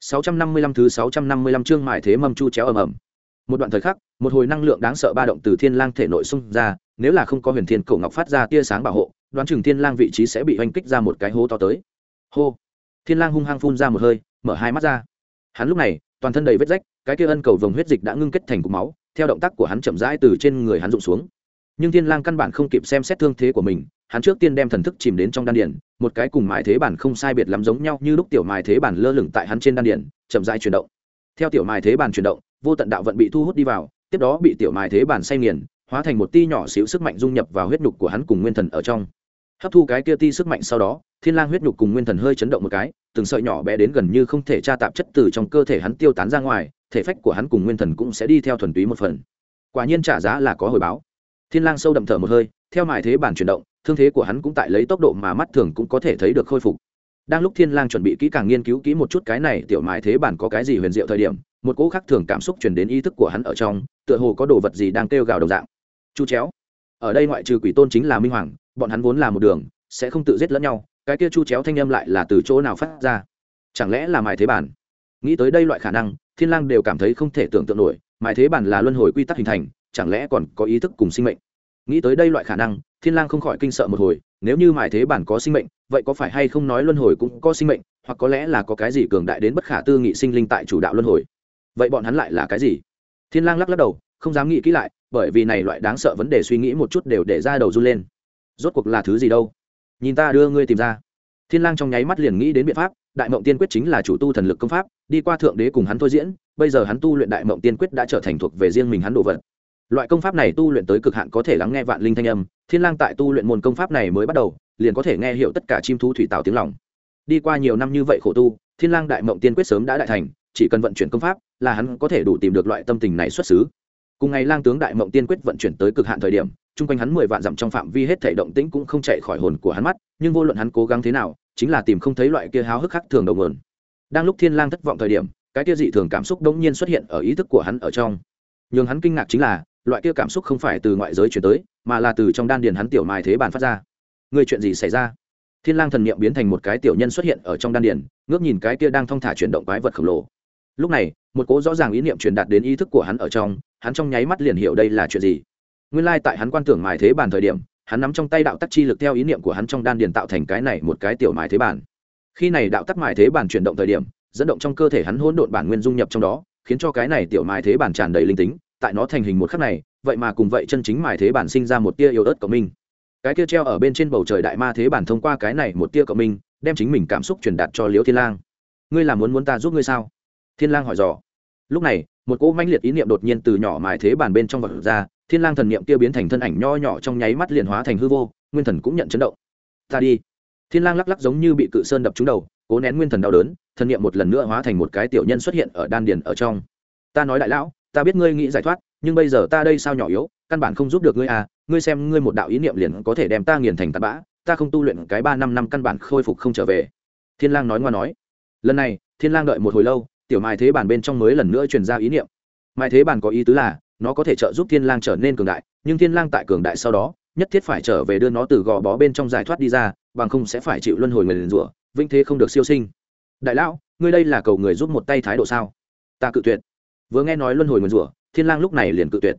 Speaker 1: 655 thứ 655 chương mại thế mâm chu chéo ầm ầm. Một đoạn thời khắc, một hồi năng lượng đáng sợ ba động từ Thiên Lang thể nội xung ra, nếu là không có Huyền Thiên Cổ Ngọc phát ra tia sáng bảo hộ, đoán chừng Thiên Lang vị trí sẽ bị hoành kích ra một cái hố to tới. Hô. Thiên Lang hung hăng phun ra một hơi, mở hai mắt ra. Hắn lúc này, toàn thân đầy vết rách, cái kia ân cầu vồng huyết dịch đã ngưng kết thành cục máu, theo động tác của hắn chậm rãi từ trên người hắn rụng xuống. Nhưng Thiên Lang căn bản không kịp xem xét thương thế của mình, hắn trước tiên đem thần thức chìm đến trong đan điền, một cái cùng mài thế bản không sai biệt lắm giống nhau như lúc tiểu mài thế bản lơ lửng tại hắn trên đan điền, chậm rãi chuyển động. Theo tiểu mài thế bản chuyển động, vô tận đạo vận bị thu hút đi vào, tiếp đó bị tiểu mài thế bản say nghiền, hóa thành một tia nhỏ xíu sức mạnh dung nhập vào huyết nhục của hắn cùng nguyên thần ở trong. Hấp thu cái kia ti sức mạnh sau đó, Thiên Lang huyết nhục cùng nguyên thần hơi chấn động một cái, từng sợi nhỏ bé đến gần như không thể tra tạp chất từ trong cơ thể hắn tiêu tán ra ngoài, thể phách của hắn cùng nguyên thần cũng sẽ đi theo thuần túy một phần. Quả nhiên trả giá là có hồi báo. Thiên Lang sâu đậm thở một hơi, theo mài thế bản chuyển động, thương thế của hắn cũng tại lấy tốc độ mà mắt thường cũng có thể thấy được khôi phục đang lúc thiên lang chuẩn bị kỹ càng nghiên cứu kỹ một chút cái này tiểu mài thế bản có cái gì huyền diệu thời điểm một cỗ khác thường cảm xúc truyền đến ý thức của hắn ở trong tựa hồ có đồ vật gì đang kêu gào đồng dạng chu chéo ở đây ngoại trừ quỷ tôn chính là minh hoàng bọn hắn vốn là một đường sẽ không tự giết lẫn nhau cái kia chu chéo thanh âm lại là từ chỗ nào phát ra? Chẳng lẽ là mài thế bản? Nghĩ tới đây loại khả năng, thiên lang đều cảm thấy không thể tưởng tượng nổi, mài thế bản là luân hồi quy tắc hình thành, chẳng lẽ còn có ý thức cùng sinh mệnh? Nghĩ tới đây loại khả năng, thiên lang không khỏi kinh sợ một hồi, nếu như mài thế bản có sinh mệnh, vậy có phải hay không nói luân hồi cũng có sinh mệnh, hoặc có lẽ là có cái gì cường đại đến bất khả tư nghị sinh linh tại chủ đạo luân hồi? Vậy bọn hắn lại là cái gì? Thiên lang lắc lắc đầu, không dám nghĩ kỹ lại, bởi vì này loại đáng sợ vấn đề suy nghĩ một chút đều để ra đầu run lên. Rốt cuộc là thứ gì đâu? Nhìn ta đưa ngươi tìm ra. Thiên lang trong nháy mắt liền nghĩ đến biện pháp, đại mộng tiên quyết chính là chủ tu thần lực công pháp, đi qua thượng đế cùng hắn thôi diễn, bây giờ hắn tu luyện đại mộng tiên quyết đã trở thành thuộc về riêng mình hắn đồ vật. Loại công pháp này tu luyện tới cực hạn có thể lắng nghe vạn linh thanh âm, thiên lang tại tu luyện môn công pháp này mới bắt đầu, liền có thể nghe hiểu tất cả chim thú thủy tạo tiếng lòng. Đi qua nhiều năm như vậy khổ tu, thiên lang đại mộng tiên quyết sớm đã đại thành, chỉ cần vận chuyển công pháp là hắn có thể đủ tìm được loại tâm tình này xuất xứ. Cùng ngày lang tướng đại mộng tiên quyết vận chuyển tới cực hạn thời điểm chung quanh hắn mười vạn dặm trong phạm vi hết thể động tĩnh cũng không chạy khỏi hồn của hắn mắt, nhưng vô luận hắn cố gắng thế nào, chính là tìm không thấy loại kia háo hức khắc thường đầu nguồn. Đang lúc thiên lang thất vọng thời điểm, cái kia dị thường cảm xúc đống nhiên xuất hiện ở ý thức của hắn ở trong. Nhưng hắn kinh ngạc chính là, loại kia cảm xúc không phải từ ngoại giới chuyển tới, mà là từ trong đan điền hắn tiểu mai thế bản phát ra. Người chuyện gì xảy ra? Thiên lang thần niệm biến thành một cái tiểu nhân xuất hiện ở trong đan điền, ngước nhìn cái kia đang thong thả chuyển động quái vật khổng lồ. Lúc này, một cố rõ ràng ý niệm truyền đạt đến ý thức của hắn ở trong, hắn trong nháy mắt liền hiểu đây là chuyện gì nguyên lai tại hắn quan tưởng mài thế bản thời điểm, hắn nắm trong tay đạo tắc chi lực theo ý niệm của hắn trong đan điền tạo thành cái này một cái tiểu mài thế bản. Khi này đạo tắc mài thế bản chuyển động thời điểm, dẫn động trong cơ thể hắn hỗn độn bản nguyên dung nhập trong đó, khiến cho cái này tiểu mài thế bản tràn đầy linh tính, tại nó thành hình một khắc này, vậy mà cùng vậy chân chính mài thế bản sinh ra một tia yêu ớt của mình cái kia treo ở bên trên bầu trời đại ma thế bản thông qua cái này một tia của mình đem chính mình cảm xúc truyền đạt cho liễu thiên lang. Ngươi là muốn muốn ta giúp ngươi sao? Thiên lang hỏi dò. Lúc này, một cỗ manh liệt ý niệm đột nhiên từ nhỏ mài thế bản bên trong vật ra thiên lang thần niệm kia biến thành thân ảnh nho nhỏ trong nháy mắt liền hóa thành hư vô, nguyên thần cũng nhận chấn động. Ta đi. Thiên lang lắc lắc giống như bị cự sơn đập trúng đầu, cố nén nguyên thần đau đớn, thần niệm một lần nữa hóa thành một cái tiểu nhân xuất hiện ở đan điền ở trong. Ta nói đại lão, ta biết ngươi nghĩ giải thoát, nhưng bây giờ ta đây sao nhỏ yếu, căn bản không giúp được ngươi à ngươi xem ngươi một đạo ý niệm liền có thể đem ta nghiền thành tạt bã, ta không tu luyện cái ba năm năm căn bản khôi phục không trở về. Thiên lang nói ngoa nói. Lần này, thiên lang đợi một hồi lâu, tiểu mai thế bản bên trong mới lần nữa truyền ra ý niệm. Mai thế bản có ý tứ là nó có thể trợ giúp thiên lang trở nên cường đại, nhưng thiên lang tại cường đại sau đó, nhất thiết phải trở về đưa nó từ gò bó bên trong giải thoát đi ra, bằng không sẽ phải chịu luân hồi người liền rủa vinh thế không được siêu sinh. Đại lão, ngươi đây là cầu người giúp một tay thái độ sao? Ta cự tuyệt. Vừa nghe nói luân hồi người rủa, thiên lang lúc này liền cự tuyệt.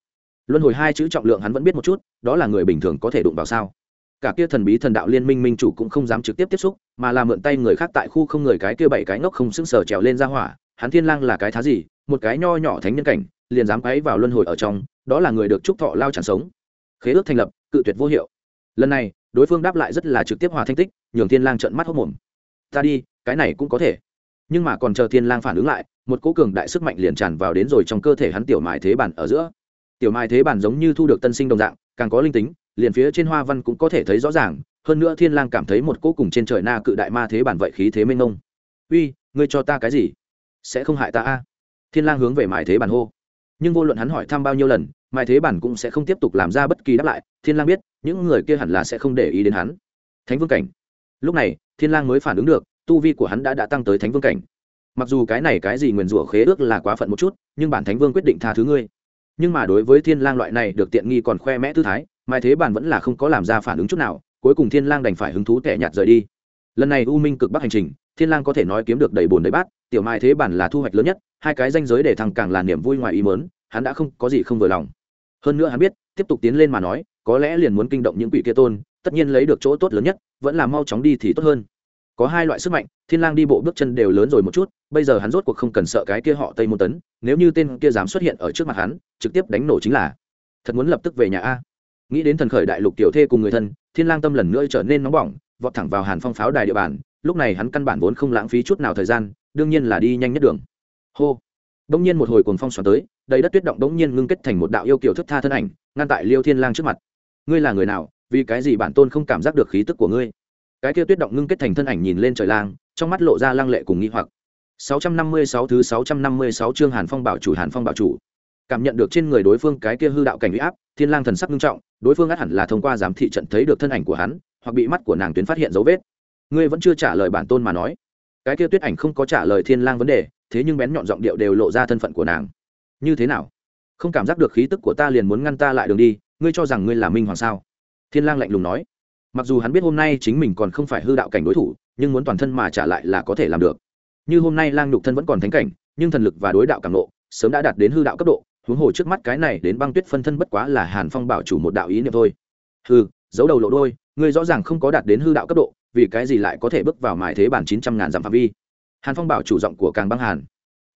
Speaker 1: Luân hồi hai chữ trọng lượng hắn vẫn biết một chút, đó là người bình thường có thể đụng vào sao? Cả kia thần bí thần đạo liên minh minh chủ cũng không dám trực tiếp tiếp xúc, mà là mượn tay người khác tại khu không người cái kia bảy cái ngốc không sững sờ trèo lên ra hỏa. Hắn thiên lang là cái thá gì? Một cái nho nhỏ thánh nhân cảnh liền dám quấy vào luân hồi ở trong, đó là người được chúc thọ lao chẳng sống. Khế ước thành lập, cự tuyệt vô hiệu. Lần này, đối phương đáp lại rất là trực tiếp hòa thanh tích, nhường thiên lang trợn mắt hốc mồm. Ta đi, cái này cũng có thể. Nhưng mà còn chờ thiên lang phản ứng lại, một cỗ cường đại sức mạnh liền tràn vào đến rồi trong cơ thể hắn tiểu mài thế bản ở giữa. Tiểu mài thế bản giống như thu được tân sinh đồng dạng, càng có linh tính, liền phía trên hoa văn cũng có thể thấy rõ ràng, hơn nữa thiên lang cảm thấy một cỗ cùng trên trời na cự đại ma thế bản vậy khí thế mênh mông. Uy, ngươi cho ta cái gì? Sẽ không hại ta a? Thiên lang hướng về mài thế bản hô nhưng vô luận hắn hỏi thăm bao nhiêu lần, mai thế bản cũng sẽ không tiếp tục làm ra bất kỳ đáp lại. Thiên lang biết, những người kia hẳn là sẽ không để ý đến hắn. Thánh vương cảnh. Lúc này, thiên lang mới phản ứng được, tu vi của hắn đã đã tăng tới thánh vương cảnh. Mặc dù cái này cái gì nguyền rủa khế ước là quá phận một chút, nhưng bản thánh vương quyết định tha thứ ngươi. Nhưng mà đối với thiên lang loại này được tiện nghi còn khoe mẽ tư thái, mai thế bản vẫn là không có làm ra phản ứng chút nào, cuối cùng thiên lang đành phải hứng thú tẻ nhạt rời đi. Lần này u minh cực bắc hành trình, thiên lang có thể nói kiếm được đầy bồn đầy bát tiểu mai thế bản là thu hoạch lớn nhất, hai cái danh giới để thằng càng là niềm vui ngoài ý mớn hắn đã không có gì không vừa lòng. Hơn nữa hắn biết, tiếp tục tiến lên mà nói, có lẽ liền muốn kinh động những quỷ kia tôn, tất nhiên lấy được chỗ tốt lớn nhất, vẫn là mau chóng đi thì tốt hơn. Có hai loại sức mạnh, thiên lang đi bộ bước chân đều lớn rồi một chút, bây giờ hắn rốt cuộc không cần sợ cái kia họ tây môn tấn, nếu như tên kia dám xuất hiện ở trước mặt hắn, trực tiếp đánh nổ chính là. Thật muốn lập tức về nhà a. Nghĩ đến thần khởi đại lục tiểu thê cùng người thân, thiên lang tâm lần nữa trở nên nóng bỏng, vọt thẳng vào hàn phong pháo đài địa bàn, lúc này hắn căn bản vốn không lãng phí chút nào thời gian đương nhiên là đi nhanh nhất đường hô đông nhiên một hồi cuồng phong xoắn tới đầy đất tuyết động đông nhiên ngưng kết thành một đạo yêu kiều thức tha thân ảnh ngăn tại liêu thiên lang trước mặt ngươi là người nào vì cái gì bản tôn không cảm giác được khí tức của ngươi cái kia tuyết động ngưng kết thành thân ảnh nhìn lên trời lang trong mắt lộ ra lang lệ cùng nghi hoặc 656 thứ 656 chương Hàn Phong bảo chủ Hàn Phong bảo chủ. Cảm nhận được trên người đối phương cái kia hư đạo cảnh uy áp, Thiên Lang thần sắc nghiêm trọng, đối phương ắt hẳn là thông qua giám thị trận thấy được thân ảnh của hắn, hoặc bị mắt của nàng tuyến phát hiện dấu vết. Ngươi vẫn chưa trả lời bản tôn mà nói. Cái kia Tuyết ảnh không có trả lời Thiên Lang vấn đề, thế nhưng bén nhọn giọng điệu đều lộ ra thân phận của nàng. Như thế nào? Không cảm giác được khí tức của ta liền muốn ngăn ta lại đường đi ngươi cho rằng ngươi là minh hoàng sao? Thiên lang lạnh lùng nói. Mặc dù hắn biết hôm nay chính mình còn không phải hư đạo cảnh đối thủ nhưng muốn toàn thân mà trả lại là có thể làm được. Như hôm nay lang nhục thân vẫn còn thánh cảnh nhưng thần lực và đối đạo cảm nộ sớm đã đạt đến hư đạo cấp độ huống hồ trước mắt cái này đến băng tuyết phân thân bất quá là hàn phong bảo chủ một đạo ý niệm thôi. Hư giấu đầu lộ đôi ngươi rõ ràng không có đạt đến hư đạo cấp độ vì cái gì lại có thể bước vào mài thế bản chín trăm ngàn dặm phạm vi? Hàn phong bảo chủ giọng của càng băng hàn.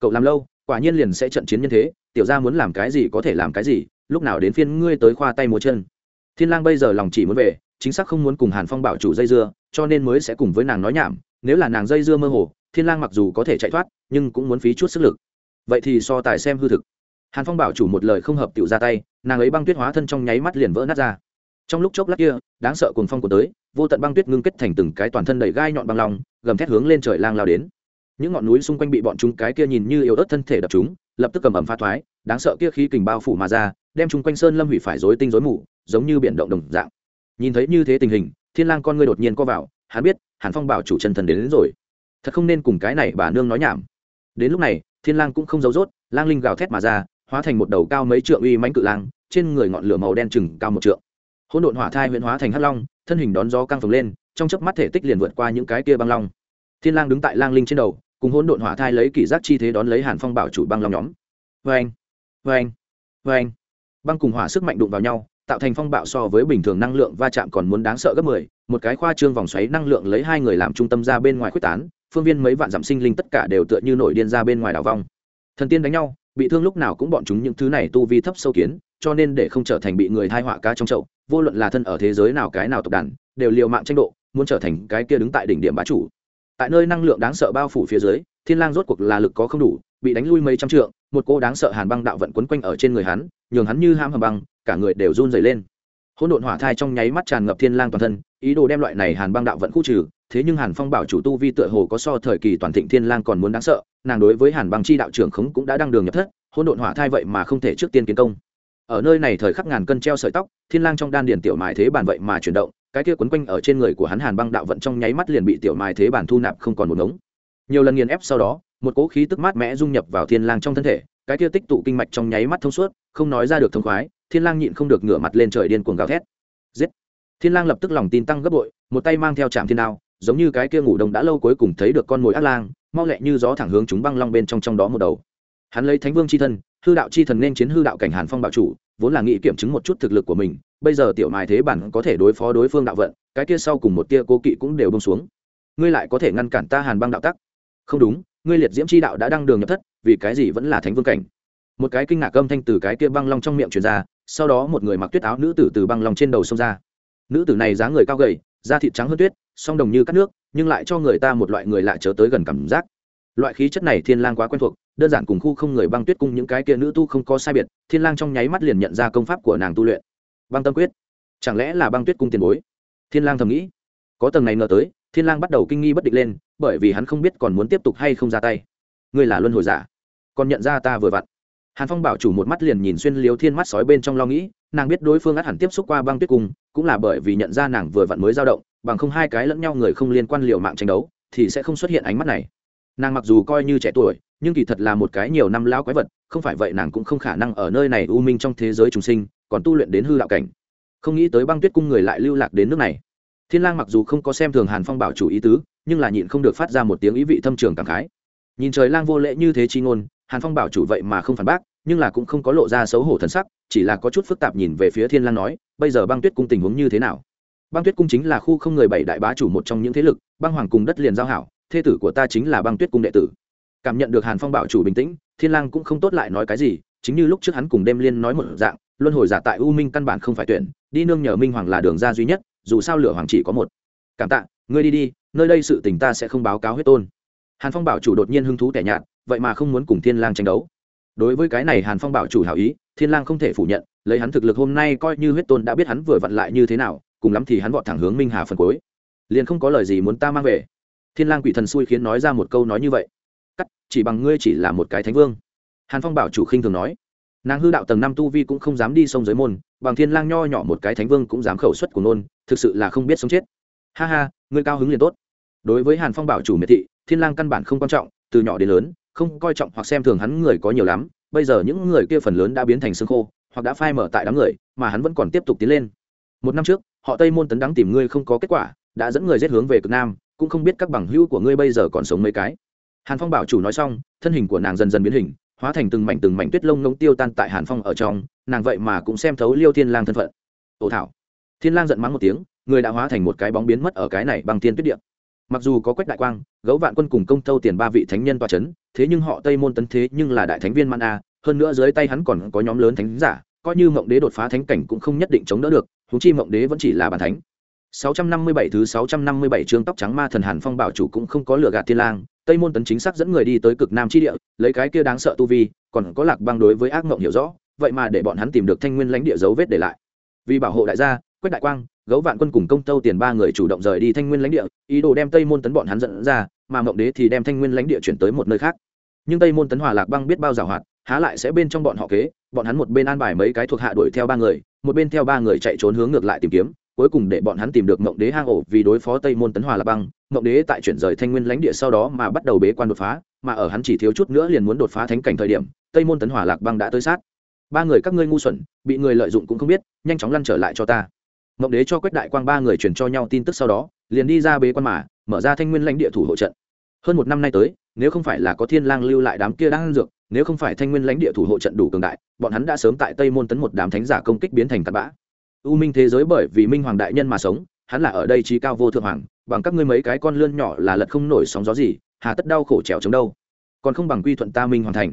Speaker 1: Cậu làm lâu, quả nhiên liền sẽ trận chiến nhân thế, tiểu ra muốn làm cái gì có thể làm cái gì, lúc nào đến phiên ngươi tới khoa tay múa chân. Thiên lang bây giờ lòng chỉ muốn về, chính xác không muốn cùng hàn phong bảo chủ dây dưa, cho nên mới sẽ cùng với nàng nói nhảm, nếu là nàng dây dưa mơ hồ, thiên lang mặc dù có thể chạy thoát, nhưng cũng muốn phí chút sức lực. Vậy thì so tài xem hư thực. Hàn phong bảo chủ một lời không hợp tiểu ra tay, nàng ấy băng tuyết hóa thân trong nháy mắt liền vỡ nát ra. Trong lúc chốc lát kia, đáng sợ cuồng phong của tới vô tận băng tuyết ngưng kết thành từng cái toàn thân đầy gai nhọn băng lòng gầm thét hướng lên trời lang lao đến. Những ngọn núi xung quanh bị bọn chúng cái kia nhìn như yếu ớt thân thể đập chúng lập tức cầm ẩm pha thoái đáng sợ kia khí kình bao phủ mà ra đem chúng quanh sơn lâm hủy phải rối tinh rối mù giống như biển động đồng dạng. Nhìn thấy như thế tình hình thiên lang con ngươi đột nhiên co vào hắn biết hàn phong bảo chủ chân thần đến, đến rồi. Thật không nên cùng cái này bà nương nói nhảm. Đến lúc này thiên lang cũng không giấu rốt lang linh gào thét mà ra hóa thành một đầu cao mấy trượng uy mãnh cự lang trên người ngọn lửa màu đen chừng cao một trượng. Hỗn độn hỏa thai huyễn hóa thành hắc long thân hình đón gió căng phồng lên trong chớp mắt thể tích liền vượt qua những cái kia băng long. Thiên lang đứng tại lang linh trên đầu cùng hỗn độn hỏa thai lấy kỳ giác chi thế đón lấy hàn phong bảo chủ băng long nhóm. Vang vang vang băng cùng hỏa sức mạnh đụng vào nhau tạo thành phong bạo so với bình thường năng lượng va chạm còn muốn đáng sợ gấp 10, một cái khoa trương vòng xoáy năng lượng lấy hai người làm trung tâm ra bên ngoài khuếch tán, phương viên mấy vạn dặm sinh linh tất cả đều tựa như nổi điên ra bên ngoài đảo vong. Thần tiên đánh nhau, bị thương lúc nào cũng bọn chúng những thứ này tu vi thấp sâu kiến, cho nên để không trở thành bị người thai họa cá trong chậu, vô luận là thân ở thế giới nào cái nào tộc đàn, đều liều mạng tranh độ, muốn trở thành cái kia đứng tại đỉnh điểm bá chủ. Tại nơi năng lượng đáng sợ bao phủ phía dưới, Thiên Lang rốt cuộc là lực có không đủ, bị đánh lui mấy trăm trượng, một cô đáng sợ hàn băng đạo vận quấn quanh ở trên người hắn, nhường hắn như ham hầm băng, cả người đều run rẩy lên hỗn độn hỏa thai trong nháy mắt tràn ngập thiên lang toàn thân ý đồ đem loại này hàn băng đạo vận khu trừ thế nhưng hàn phong bảo chủ tu vi tựa hồ có so thời kỳ toàn thịnh thiên lang còn muốn đáng sợ nàng đối với hàn băng chi đạo trưởng khống cũng đã đăng đường nhập thất hỗn độn hỏa thai vậy mà không thể trước tiên kiến công ở nơi này thời khắc ngàn cân treo sợi tóc, thiên lang trong đan điền tiểu mài thế bản vậy mà chuyển động, cái kia quấn quanh ở trên người của hắn hàn băng đạo vận trong nháy mắt liền bị tiểu mài thế bản thu nạp không còn một ngống. Nhiều lần nghiền ép sau đó, một cỗ khí tức mát mẽ dung nhập vào thiên lang trong thân thể, cái kia tích tụ kinh mạch trong nháy mắt thông suốt, không nói ra được thông khoái, thiên lang nhịn không được ngửa mặt lên trời điên cuồng gào thét. Giết! Thiên lang lập tức lòng tin tăng gấp bội, một tay mang theo chạm thiên đao, giống như cái kia ngủ đông đã lâu cuối cùng thấy được con mồi ác lang, mau lẹ như gió thẳng hướng chúng băng long bên trong trong đó một đầu. Hắn lấy thánh vương chi thân hư đạo chi thần nên chiến hư đạo cảnh hàn phong bảo chủ, vốn là nghĩ kiểm chứng một chút thực lực của mình, bây giờ tiểu mài thế bản có thể đối phó đối phương đạo vận, cái kia sau cùng một tia cô kỵ cũng đều bông xuống. Ngươi lại có thể ngăn cản ta hàn băng đạo tắc. Không đúng, ngươi liệt diễm chi đạo đã đăng đường nhập thất, vì cái gì vẫn là thánh vương cảnh? Một cái kinh ngạc âm thanh từ cái kia băng long trong miệng truyền ra, sau đó một người mặc tuyết áo nữ tử từ băng long trên đầu xông ra. Nữ tử này dáng người cao gầy, da thịt trắng hơn tuyết, song đồng như cắt nước, nhưng lại cho người ta một loại người lạ chớ tới gần cảm giác loại khí chất này thiên lang quá quen thuộc, đơn giản cùng khu không người băng tuyết cung những cái kia nữ tu không có sai biệt, thiên lang trong nháy mắt liền nhận ra công pháp của nàng tu luyện. Băng tâm quyết. Chẳng lẽ là băng tuyết cung tiền bối? Thiên lang thầm nghĩ. Có tầng này ngờ tới, thiên lang bắt đầu kinh nghi bất định lên, bởi vì hắn không biết còn muốn tiếp tục hay không ra tay. Ngươi là luân hồi giả. Còn nhận ra ta vừa vặn. Hàn phong bảo chủ một mắt liền nhìn xuyên liếu thiên mắt sói bên trong lo nghĩ, nàng biết đối phương ắt hẳn tiếp xúc qua băng tuyết cung, cũng là bởi vì nhận ra nàng vừa vặn mới dao động, bằng không hai cái lẫn nhau người không liên quan liệu mạng tranh đấu, thì sẽ không xuất hiện ánh mắt này nàng mặc dù coi như trẻ tuổi, nhưng kỳ thật là một cái nhiều năm lao quái vật, không phải vậy nàng cũng không khả năng ở nơi này u minh trong thế giới trùng sinh, còn tu luyện đến hư đạo cảnh. Không nghĩ tới băng tuyết cung người lại lưu lạc đến nước này. Thiên lang mặc dù không có xem thường hàn phong bảo chủ ý tứ, nhưng là nhịn không được phát ra một tiếng ý vị thâm trường cảm khái. Nhìn trời lang vô lễ như thế chi ngôn, hàn phong bảo chủ vậy mà không phản bác, nhưng là cũng không có lộ ra xấu hổ thần sắc, chỉ là có chút phức tạp nhìn về phía thiên lang nói, bây giờ băng tuyết cung tình huống như thế nào? Băng tuyết cung chính là khu không người bảy đại bá chủ một trong những thế lực, băng hoàng cùng đất liền giao hảo thế tử của ta chính là băng tuyết cung đệ tử. Cảm nhận được hàn phong bảo chủ bình tĩnh, thiên lang cũng không tốt lại nói cái gì, chính như lúc trước hắn cùng đêm liên nói một dạng, luân hồi giả tại u minh căn bản không phải tuyển, đi nương nhờ minh hoàng là đường ra duy nhất, dù sao lửa hoàng chỉ có một. Cảm tạ, ngươi đi đi, nơi đây sự tình ta sẽ không báo cáo huyết tôn. Hàn phong bảo chủ đột nhiên hứng thú tẻ nhạt, vậy mà không muốn cùng thiên lang tranh đấu. Đối với cái này hàn phong bảo chủ hảo ý, thiên lang không thể phủ nhận, lấy hắn thực lực hôm nay coi như huyết tôn đã biết hắn vừa vặn lại như thế nào, cùng lắm thì hắn vọt thẳng hướng minh hà phần cuối. Liền không có lời gì muốn ta mang về thiên lang quỷ thần xui khiến nói ra một câu nói như vậy. Cắt, chỉ bằng ngươi chỉ là một cái thánh vương. Hàn phong bảo chủ khinh thường nói. Nàng hư đạo tầng năm tu vi cũng không dám đi sông giới môn, bằng thiên lang nho nhỏ một cái thánh vương cũng dám khẩu xuất của nôn, thực sự là không biết sống chết. Ha ha, ngươi cao hứng liền tốt. Đối với hàn phong bảo chủ miệt thị, thiên lang căn bản không quan trọng, từ nhỏ đến lớn, không coi trọng hoặc xem thường hắn người có nhiều lắm, bây giờ những người kia phần lớn đã biến thành xương khô, hoặc đã phai mở tại đám người, mà hắn vẫn còn tiếp tục tiến lên. Một năm trước, họ tây môn tấn đắng tìm ngươi không có kết quả, đã dẫn người giết hướng về cực nam cũng không biết các bằng hữu của ngươi bây giờ còn sống mấy cái. Hàn phong bảo chủ nói xong, thân hình của nàng dần dần biến hình, hóa thành từng mảnh từng mảnh tuyết lông ngông tiêu tan tại hàn phong ở trong, nàng vậy mà cũng xem thấu liêu thiên lang thân phận. Ồ thảo. Thiên lang giận mắng một tiếng, người đã hóa thành một cái bóng biến mất ở cái này bằng tiên tuyết điện mặc dù có quách đại quang, gấu vạn quân cùng công tâu tiền ba vị thánh nhân toa c h ấ n thế nhưng họ tây môn tấn thế nhưng là đại thánh viên man a, hơn nữa dưới tay hắn còn có nhóm lớn thánh giả, coi như mộng đế đột phá thánh cảnh cũng không nhất định chống đỡ được thú chi mộng đế vẫn chỉ là bàn thánh. 657 thứ 657 chương tóc trắng ma thần Hàn Phong bảo chủ cũng không có lựa gạt Thiên Lang, Tây môn tấn chính xác dẫn người đi tới cực nam chi địa, lấy cái kia đáng sợ tu vi, còn có Lạc Băng đối với ác ngộng hiểu rõ, vậy mà để bọn hắn tìm được Thanh Nguyên lãnh địa dấu vết để lại. Vì bảo hộ đại gia, Quách Đại Quang, Gấu Vạn Quân cùng Công Tâu Tiền ba người chủ động rời đi Thanh Nguyên lãnh địa, ý đồ đem Tây môn tấn bọn hắn dẫn ra, mà Mộng Đế thì đem Thanh Nguyên lãnh địa chuyển tới một nơi khác. Nhưng Tây môn tấn Hòa Lạc Băng biết bao giàu hoạt, há lại sẽ bên trong bọn họ kế, bọn hắn một bên an bài mấy cái thuộc hạ đuổi theo ba người, một bên theo ba người chạy trốn hướng ngược lại tìm kiếm, cuối cùng để bọn hắn tìm được mộng đế hang ổ vì đối phó tây môn tấn hòa là băng. Mộng đế tại chuyển rời thanh nguyên lãnh địa sau đó mà bắt đầu bế quan đột phá, mà ở hắn chỉ thiếu chút nữa liền muốn đột phá thánh cảnh thời điểm, tây môn tấn hòa lạc băng đã tới sát. Ba người các ngươi ngu xuẩn, bị người lợi dụng cũng không biết, nhanh chóng lăn trở lại cho ta. Mộng đế cho quách đại quang ba người truyền cho nhau tin tức sau đó, liền đi ra bế quan mà, mở ra thanh nguyên lãnh địa thủ hộ trận. Hơn một năm nay tới, nếu không phải là có thiên lang lưu lại đám kia đang dược, nếu không phải thanh nguyên lãnh địa thủ hộ trận đủ cường đại, bọn hắn đã sớm tại tây môn tấn một đám thánh giả công kích biến thành tạt bã u minh thế giới bởi vì minh hoàng đại nhân mà sống, hắn là ở đây trí cao vô thượng hoàng, bằng các ngươi mấy cái con lươn nhỏ là lật không nổi sóng gió gì, hà tất đau khổ trèo chống đâu. Còn không bằng quy thuận ta minh hoàn thành.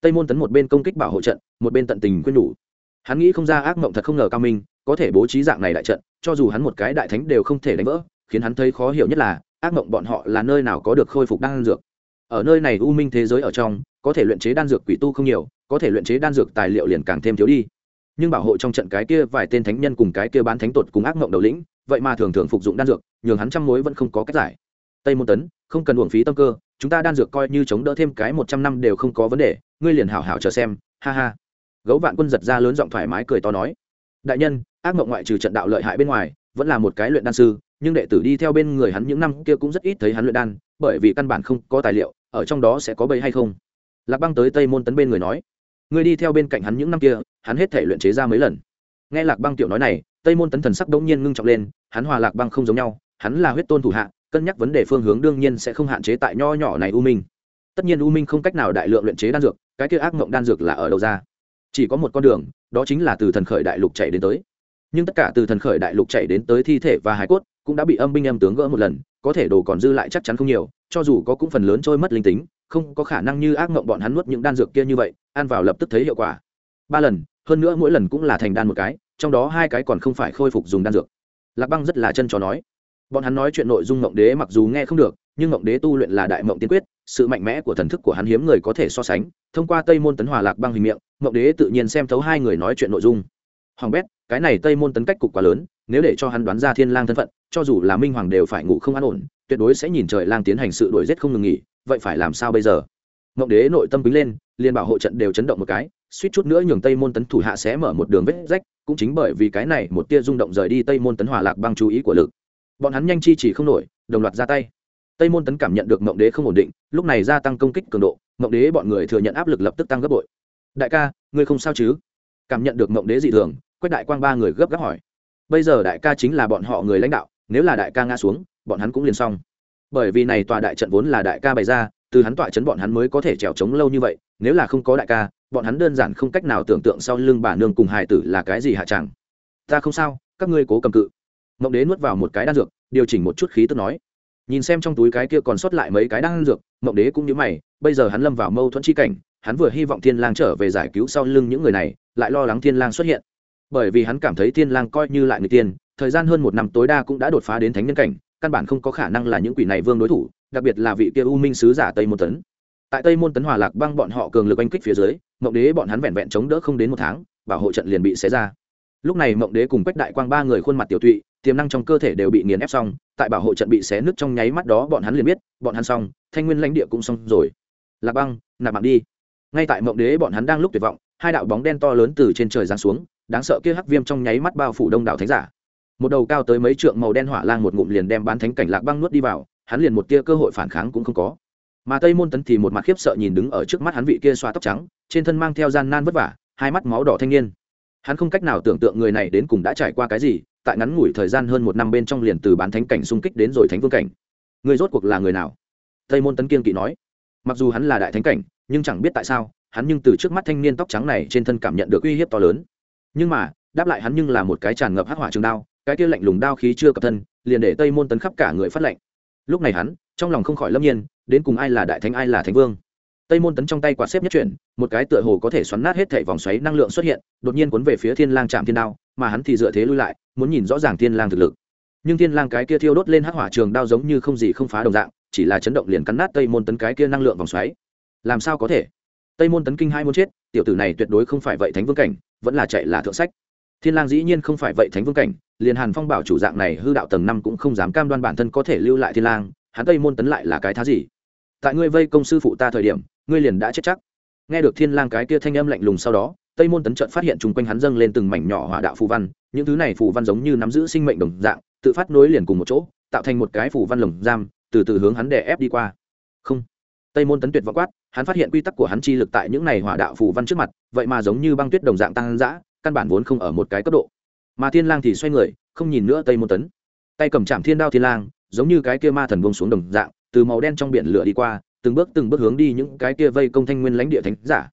Speaker 1: Tây môn tấn một bên công kích bảo hộ trận, một bên tận tình quyên nhủ. Hắn nghĩ không ra ác mộng thật không ngờ cao minh, có thể bố trí dạng này đại trận, cho dù hắn một cái đại thánh đều không thể đánh vỡ, khiến hắn thấy khó hiểu nhất là, ác mộng bọn họ là nơi nào có được khôi phục đan dược. Ở nơi này u minh thế giới ở trong, có thể luyện chế đan dược quỷ tu không nhiều, có thể luyện chế đan dược tài liệu liền càng thêm thiếu đi nhưng bảo hộ trong trận cái kia vài tên thánh nhân cùng cái kia bán thánh tột cùng ác mộng đầu lĩnh, vậy mà thường thường phục dụng đan dược, nhường hắn trăm mối vẫn không có cách giải. Tây môn tấn, không cần uổng phí tâm cơ, chúng ta đan dược coi như chống đỡ thêm cái một trăm năm đều không có vấn đề, ngươi liền hảo hảo chờ xem, ha ha. Gấu vạn quân giật ra lớn giọng thoải mái cười to nói, đại nhân, ác mộng ngoại trừ trận đạo lợi hại bên ngoài, vẫn là một cái luyện đan sư, nhưng đệ tử đi theo bên người hắn những năm kia cũng rất ít thấy hắn luyện đan, bởi vì căn bản không có tài liệu, ở trong đó sẽ có bầy hay không? Lạc băng tới tây môn tấn bên người nói Ngươi đi theo bên cạnh hắn những năm kia, hắn hết thể luyện chế ra mấy lần. Nghe lạc băng tiểu nói này, tây môn tấn thần sắc đống nhiên ngưng trọng lên, hắn hòa lạc băng không giống nhau, hắn là huyết tôn thủ hạ, cân nhắc vấn đề phương hướng đương nhiên sẽ không hạn chế tại nho nhỏ này u minh. Tất nhiên u minh không cách nào đại lượng luyện chế đan dược, cái kia ác mộng đan dược là ở đâu ra? Chỉ có một con đường, đó chính là từ thần khởi đại lục chạy đến tới. Nhưng tất cả từ thần khởi đại lục chạy đến tới thi thể và hải cốt cũng đã bị âm binh âm tướng gỡ một lần, có thể đồ còn dư lại chắc chắn không nhiều, cho dù có cũng phần lớn trôi mất linh tính, không có khả năng như ác mộng bọn hắn nuốt những đan dược kia như vậy, ăn vào lập tức thấy hiệu quả. Ba lần, hơn nữa mỗi lần cũng là thành đan một cái, trong đó hai cái còn không phải khôi phục dùng đan dược. Lạc băng rất là chân cho nói. Bọn hắn nói chuyện nội dung mộng đế mặc dù nghe không được, nhưng mộng đế tu luyện là đại mộng tiên quyết, sự mạnh mẽ của thần thức của hắn hiếm người có thể so sánh. Thông qua tây môn tấn hòa lạc băng hình miệng mộng đế tự nhiên xem thấu hai người nói chuyện nội dung. Hoàng bét, cái này tây môn tấn cách cục quá lớn nếu để cho hắn đoán ra thiên lang thân phận, cho dù là minh hoàng đều phải ngủ không an ổn, tuyệt đối sẽ nhìn trời lang tiến hành sự đuổi giết không ngừng nghỉ, vậy phải làm sao bây giờ? Ngọc đế nội tâm bính lên, liền bảo hộ trận đều chấn động một cái, suýt chút nữa nhường tây môn tấn thủ hạ sẽ mở một đường vết rách, cũng chính bởi vì cái này một tia rung động rời đi tây môn tấn hòa lạc băng chú ý của lực. Bọn hắn nhanh chi chỉ không nổi, đồng loạt ra tay. Tây môn tấn cảm nhận được mộng đế không ổn định, lúc này gia tăng công kích cường độ, mộng đế bọn người thừa nhận áp lực lập tức tăng gấp bội. Đại ca, ngươi không sao chứ? Cảm nhận được mộng đế dị thường, quách đại quang ba người gấp gáp hỏi bây giờ đại ca chính là bọn họ người lãnh đạo, nếu là đại ca ngã xuống, bọn hắn cũng liền xong. Bởi vì này tòa đại trận vốn là đại ca bày ra, từ hắn tọa chấn bọn hắn mới có thể trèo trống lâu như vậy, nếu là không có đại ca, bọn hắn đơn giản không cách nào tưởng tượng sau lưng bà nương cùng hài tử là cái gì hạ chẳng. Ta không sao, các ngươi cố cầm cự. Mộng đế nuốt vào một cái đan dược, điều chỉnh một chút khí tức nói. Nhìn xem trong túi cái kia còn sót lại mấy cái đan dược, mộng đế cũng như mày, bây giờ hắn lâm vào mâu thuẫn chi cảnh, hắn vừa hy vọng thiên lang trở về giải cứu sau lưng những người này, lại lo lắng thiên lang xuất hiện bởi vì hắn cảm thấy thiên lang coi như lại người tiên, thời gian hơn một năm tối đa cũng đã đột phá đến thánh nhân cảnh, căn bản không có khả năng là những quỷ này vương đối thủ, đặc biệt là vị kia u minh sứ giả tây môn tấn. Tại tây môn tấn hòa lạc băng bọn họ cường lực oanh kích phía dưới, mộng đế bọn hắn vẹn vẹn chống đỡ không đến một tháng, bảo hộ trận liền bị xé ra. Lúc này mộng đế cùng quách đại quang ba người khuôn mặt tiểu tụy, tiềm năng trong cơ thể đều bị nghiền ép xong, tại bảo hộ trận bị xé nứt trong nháy mắt đó bọn hắn liền biết, bọn hắn xong, thanh nguyên lãnh địa cũng xong rồi. Lạc băng, nạp mạng đi. Ngay tại mộng đế bọn hắn đang lúc tuyệt vọng, hai đạo bóng đen to lớn từ trên trời giáng xuống đáng sợ kia hắc viêm trong nháy mắt bao phủ đông đảo thánh giả. Một đầu cao tới mấy trượng màu đen hỏa lang một ngụm liền đem bán thánh cảnh lạc băng nuốt đi vào, hắn liền một tia cơ hội phản kháng cũng không có. Mà tây môn tấn thì một mặt khiếp sợ nhìn đứng ở trước mắt hắn vị kia xoa tóc trắng, trên thân mang theo gian nan vất vả, hai mắt máu đỏ thanh niên. Hắn không cách nào tưởng tượng người này đến cùng đã trải qua cái gì, tại ngắn ngủi thời gian hơn một năm bên trong liền từ bán thánh cảnh xung kích đến rồi thánh vương cảnh. Người rốt cuộc là người nào? Tây môn tấn kiên kỵ nói. Mặc dù hắn là đại thánh cảnh, nhưng chẳng biết tại sao, hắn nhưng từ trước mắt thanh niên tóc trắng này trên thân cảm nhận được uy hiếp to lớn nhưng mà, đáp lại hắn nhưng là một cái tràn ngập hắc hỏa trường đao, cái kia lạnh lùng đao khí chưa cập thân, liền để tây môn tấn khắp cả người phát lạnh. Lúc này hắn, trong lòng không khỏi lâm nhiên, đến cùng ai là đại thánh, ai là thánh vương. Tây môn tấn trong tay quạt xếp nhất chuyển, một cái tựa hồ có thể xoắn nát hết thảy vòng xoáy năng lượng xuất hiện, đột nhiên cuốn về phía thiên lang chạm thiên đao, mà hắn thì dựa thế lui lại, muốn nhìn rõ ràng thiên lang thực lực. Nhưng thiên lang cái kia thiêu đốt lên hắc hỏa trường đao giống như không gì không phá đồng dạng, chỉ là chấn động liền cắn nát tây môn tấn cái kia năng lượng vòng xoáy. Làm sao có thể? Tây môn tấn kinh hai muốn chết, tiểu tử này tuyệt đối không phải vậy thánh vương cảnh vẫn là chạy là thượng sách. Thiên lang dĩ nhiên không phải vậy thánh vương cảnh, liền hàn phong bảo chủ dạng này hư đạo tầng năm cũng không dám cam đoan bản thân có thể lưu lại thiên lang, hắn tây môn tấn lại là cái thá gì? Tại ngươi vây công sư phụ ta thời điểm, ngươi liền đã chết chắc. Nghe được thiên lang cái kia thanh âm lạnh lùng sau đó, tây môn tấn chợt phát hiện chung quanh hắn dâng lên từng mảnh nhỏ hỏa đạo phù văn, những thứ này phù văn giống như nắm giữ sinh mệnh đồng dạng, tự phát nối liền cùng một chỗ, tạo thành một cái phù văn lồng giam, từ từ hướng hắn đè ép đi qua. Không. Tây môn tấn tuyệt vọng quát hắn phát hiện quy tắc của hắn chi lực tại những này hỏa đạo phù văn trước mặt, vậy mà giống như băng tuyết đồng dạng tăng dã, căn bản vốn không ở một cái cấp độ. Mà thiên lang thì xoay người, không nhìn nữa tây môn tấn. Tay cầm chạm thiên đao thiên lang, giống như cái kia ma thần buông xuống đồng dạng, từ màu đen trong biển lửa đi qua, từng bước từng bước hướng đi những cái kia vây công thanh nguyên lãnh địa thánh giả.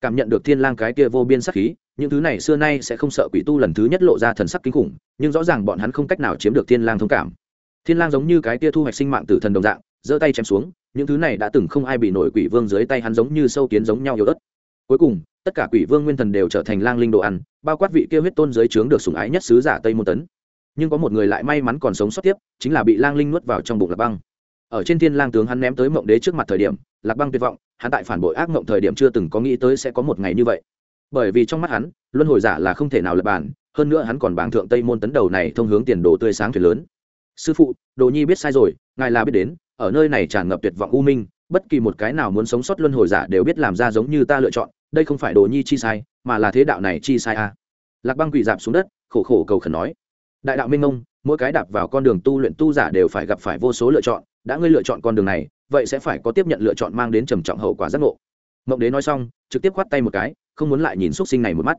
Speaker 1: Cảm nhận được thiên lang cái kia vô biên sát khí, những thứ này xưa nay sẽ không sợ quỷ tu lần thứ nhất lộ ra thần sắc kinh khủng, nhưng rõ ràng bọn hắn không cách nào chiếm được thiên lang thông cảm. Thiên lang giống như cái kia thu hoạch sinh mạng tử thần đồng dạng, giơ tay chém xuống những thứ này đã từng không ai bị nổi quỷ vương dưới tay hắn giống như sâu kiến giống nhau yếu ớt. Cuối cùng, tất cả quỷ vương nguyên thần đều trở thành lang linh đồ ăn, bao quát vị kia huyết tôn dưới trướng được sủng ái nhất sứ giả tây môn tấn. Nhưng có một người lại may mắn còn sống sót tiếp, chính là bị lang linh nuốt vào trong bụng lạc băng. Ở trên thiên lang tướng hắn ném tới mộng đế trước mặt thời điểm, lạc băng tuyệt vọng, hắn tại phản bội ác mộng thời điểm chưa từng có nghĩ tới sẽ có một ngày như vậy. Bởi vì trong mắt hắn, luân hồi giả là không thể nào lập bản. hơn nữa hắn còn bảng thượng tây môn tấn đầu này thông hướng tiền đồ tươi sáng thuyền lớn. Sư phụ, đồ nhi biết sai rồi, ngài là biết đến ở nơi này tràn ngập tuyệt vọng u minh, bất kỳ một cái nào muốn sống sót luân hồi giả đều biết làm ra giống như ta lựa chọn, đây không phải đồ nhi chi sai, mà là thế đạo này chi sai a à. lạc băng quỳ dạp xuống đất, khổ khổ cầu khẩn nói. Đại đạo minh ông, mỗi cái đạp vào con đường tu luyện tu giả đều phải gặp phải vô số lựa chọn, đã ngươi lựa chọn con đường này, vậy sẽ phải có tiếp nhận lựa chọn mang đến trầm trọng hậu quả giác ngộ. Mộng đế nói xong, trực tiếp khoắt tay một cái, không muốn lại nhìn x u ấ t sinh này một mắt.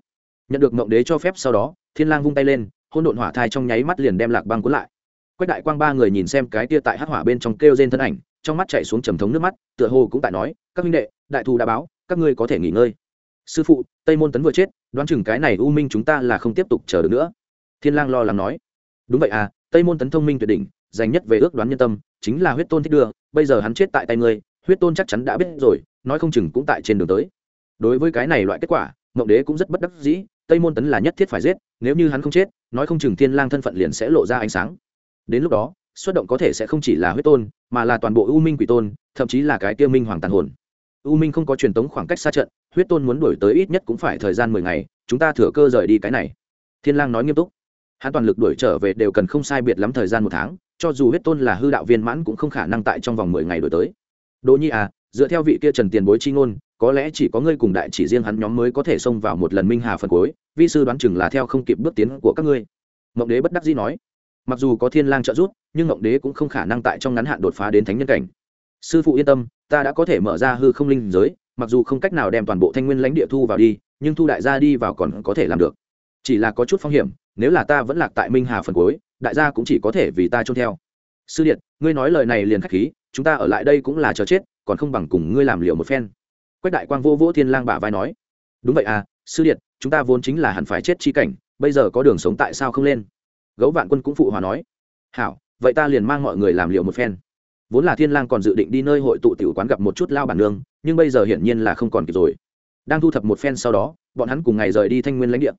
Speaker 1: Nhận được mộng đế cho phép sau đó, thiên lang vung tay lên hôn độn hỏa thai trong nháy mắt liền đem lạc băng cuốn lại quách đại quang ba người nhìn xem cái tia tại hắc hỏa bên trong kêu rên thân ảnh, trong mắt chạy xuống trầm thống nước mắt, tựa hồ cũng tại nói, các minh đệ, đại thù đã báo, các ngươi có thể nghỉ ngơi. Sư phụ, tây môn tấn vừa chết, đoán chừng cái này u minh chúng ta là không tiếp tục chờ được nữa. Thiên lang lo lắng nói. Đúng vậy à tây môn tấn thông minh tuyệt đỉnh, dành nhất về ước đoán nhân tâm, chính là huyết tôn thích đưa, bây giờ hắn chết tại tay ngươi, huyết tôn chắc chắn đã biết rồi, nói không chừng cũng tại trên đường tới. Đối với cái này loại kết quả, mộng đế cũng rất bất đắc dĩ, tây môn tấn là nhất thiết phải giết, nếu như hắn không chết, nói không chừng thiên lang thân phận liền sẽ lộ ra ánh sáng đến lúc đó, xuất động có thể sẽ không chỉ là huyết tôn, mà là toàn bộ u minh quỷ tôn, thậm chí là cái tiêu minh hoàng tàn hồn. U minh không có truyền tống khoảng cách xa trận, huyết tôn muốn đuổi tới ít nhất cũng phải thời gian mười ngày, chúng ta thừa cơ rời đi cái này. Thiên lang nói nghiêm túc. Hắn toàn lực đuổi trở về đều cần không sai biệt lắm thời gian một tháng, cho dù huyết tôn là hư đạo viên mãn cũng không khả năng tại trong vòng mười ngày đuổi tới. Đỗ nhi à dựa theo vị kia trần tiền bối chi ngôn, có lẽ chỉ có ngươi cùng đại chỉ riêng hắn nhóm mới có thể xông vào một lần minh hà phần cuối, vi sư đoán chừng là theo không kịp bước tiến của các ngươi. Mộng đế bất đắc dĩ nói mặc dù có thiên lang trợ giúp, nhưng ngọc đế cũng không khả năng tại trong ngắn hạn đột phá đến thánh nhân cảnh. Sư phụ yên tâm, ta đã có thể mở ra hư không linh giới, mặc dù không cách nào đem toàn bộ thanh nguyên lãnh địa thu vào đi, nhưng thu đại gia đi vào còn có thể làm được. Chỉ là có chút phong hiểm, nếu là ta vẫn lạc tại minh hà phần cuối, đại gia cũng chỉ có thể vì ta trôn theo. Sư điện ngươi nói lời này liền khách khí, chúng ta ở lại đây cũng là chờ chết, còn không bằng cùng ngươi làm liều một phen. Quách đại quang vô vỗ thiên lang bả vai nói. Đúng vậy à sư điện chúng ta vốn chính là hẳn phải chết chi cảnh, bây giờ có đường sống tại sao không lên? Gấu vạn quân cũng phụ hòa nói hảo vậy ta liền mang mọi người làm liệu một phen vốn là thiên lang còn dự định đi nơi hội tụ tiểu quán gặp một chút lao bản nương nhưng bây giờ hiển nhiên là không còn kịp rồi đang thu thập một phen sau đó bọn hắn cùng ngày rời đi thanh nguyên lãnh địa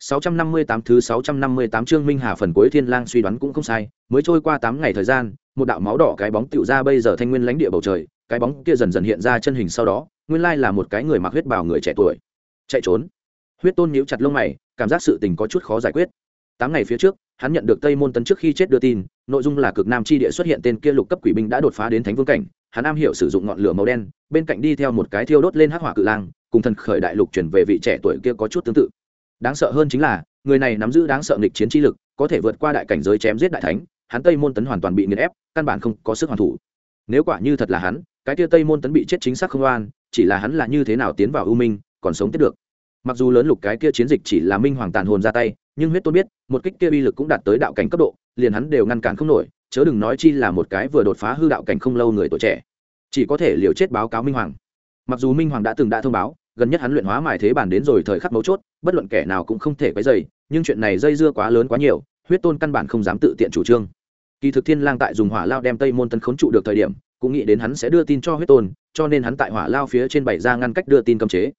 Speaker 1: 658 thứ 658 chương Minh Hà phần cuối Thiên Lang suy đoán cũng không sai, mới trôi qua 8 ngày thời gian, một đạo máu đỏ cái bóng tiểu ra bây giờ thanh nguyên lãnh địa bầu trời, cái bóng kia dần dần hiện ra chân hình sau đó, nguyên lai là một cái người mặc huyết bào người trẻ tuổi. Chạy trốn. Huyết Tôn nhíu chặt lông mày, cảm giác sự tình có chút khó giải quyết. 8 ngày phía trước, hắn nhận được Tây Môn Tấn trước khi chết đưa tin, nội dung là cực nam chi địa xuất hiện tên kia lục cấp quỷ binh đã đột phá đến thánh vương cảnh, hắn am hiểu sử dụng ngọn lửa màu đen, bên cạnh đi theo một cái thiêu đốt lên hắc hỏa cự lang, cùng thần khởi đại lục chuyển về vị trẻ tuổi kia có chút tương tự. Đáng sợ hơn chính là người này nắm giữ đáng sợ nghịch chiến trí lực có thể vượt qua đại cảnh giới chém giết đại thánh hắn tây môn tấn hoàn toàn bị nghiền ép căn bản không có sức hoàn thủ. Nếu quả như thật là hắn cái kia tây môn tấn bị chết chính xác không oan chỉ là hắn là như thế nào tiến vào ưu minh còn sống tiếp được mặc dù lớn lục cái kia chiến dịch chỉ là minh hoàng tàn hồn ra tay, nhưng huyết tôn biết, một kích kia uy lực cũng đạt tới đạo cảnh cấp độ, liền hắn đều ngăn cản không nổi, chớ đừng nói chi là một cái vừa đột phá hư đạo cảnh không lâu người tuổi trẻ. Chỉ có thể liều chết báo cáo minh hoàng. Mặc dù minh hoàng đã từng đã thông báo, gần nhất hắn luyện hóa mài thế bản đến rồi thời khắc mấu chốt, bất luận kẻ nào cũng không thể quấy dày nhưng chuyện này dây dưa quá lớn quá nhiều, huyết tôn căn bản không dám tự tiện chủ trương. Kỳ thực thiên lang tại dùng hỏa lao đem tây môn tấn khốn trụ được thời điểm, cũng nghĩ đến hắn sẽ đưa tin cho huyết tôn, cho nên hắn tại hỏa lao phía trên bảy ra ngăn cách đưa tin cấm chế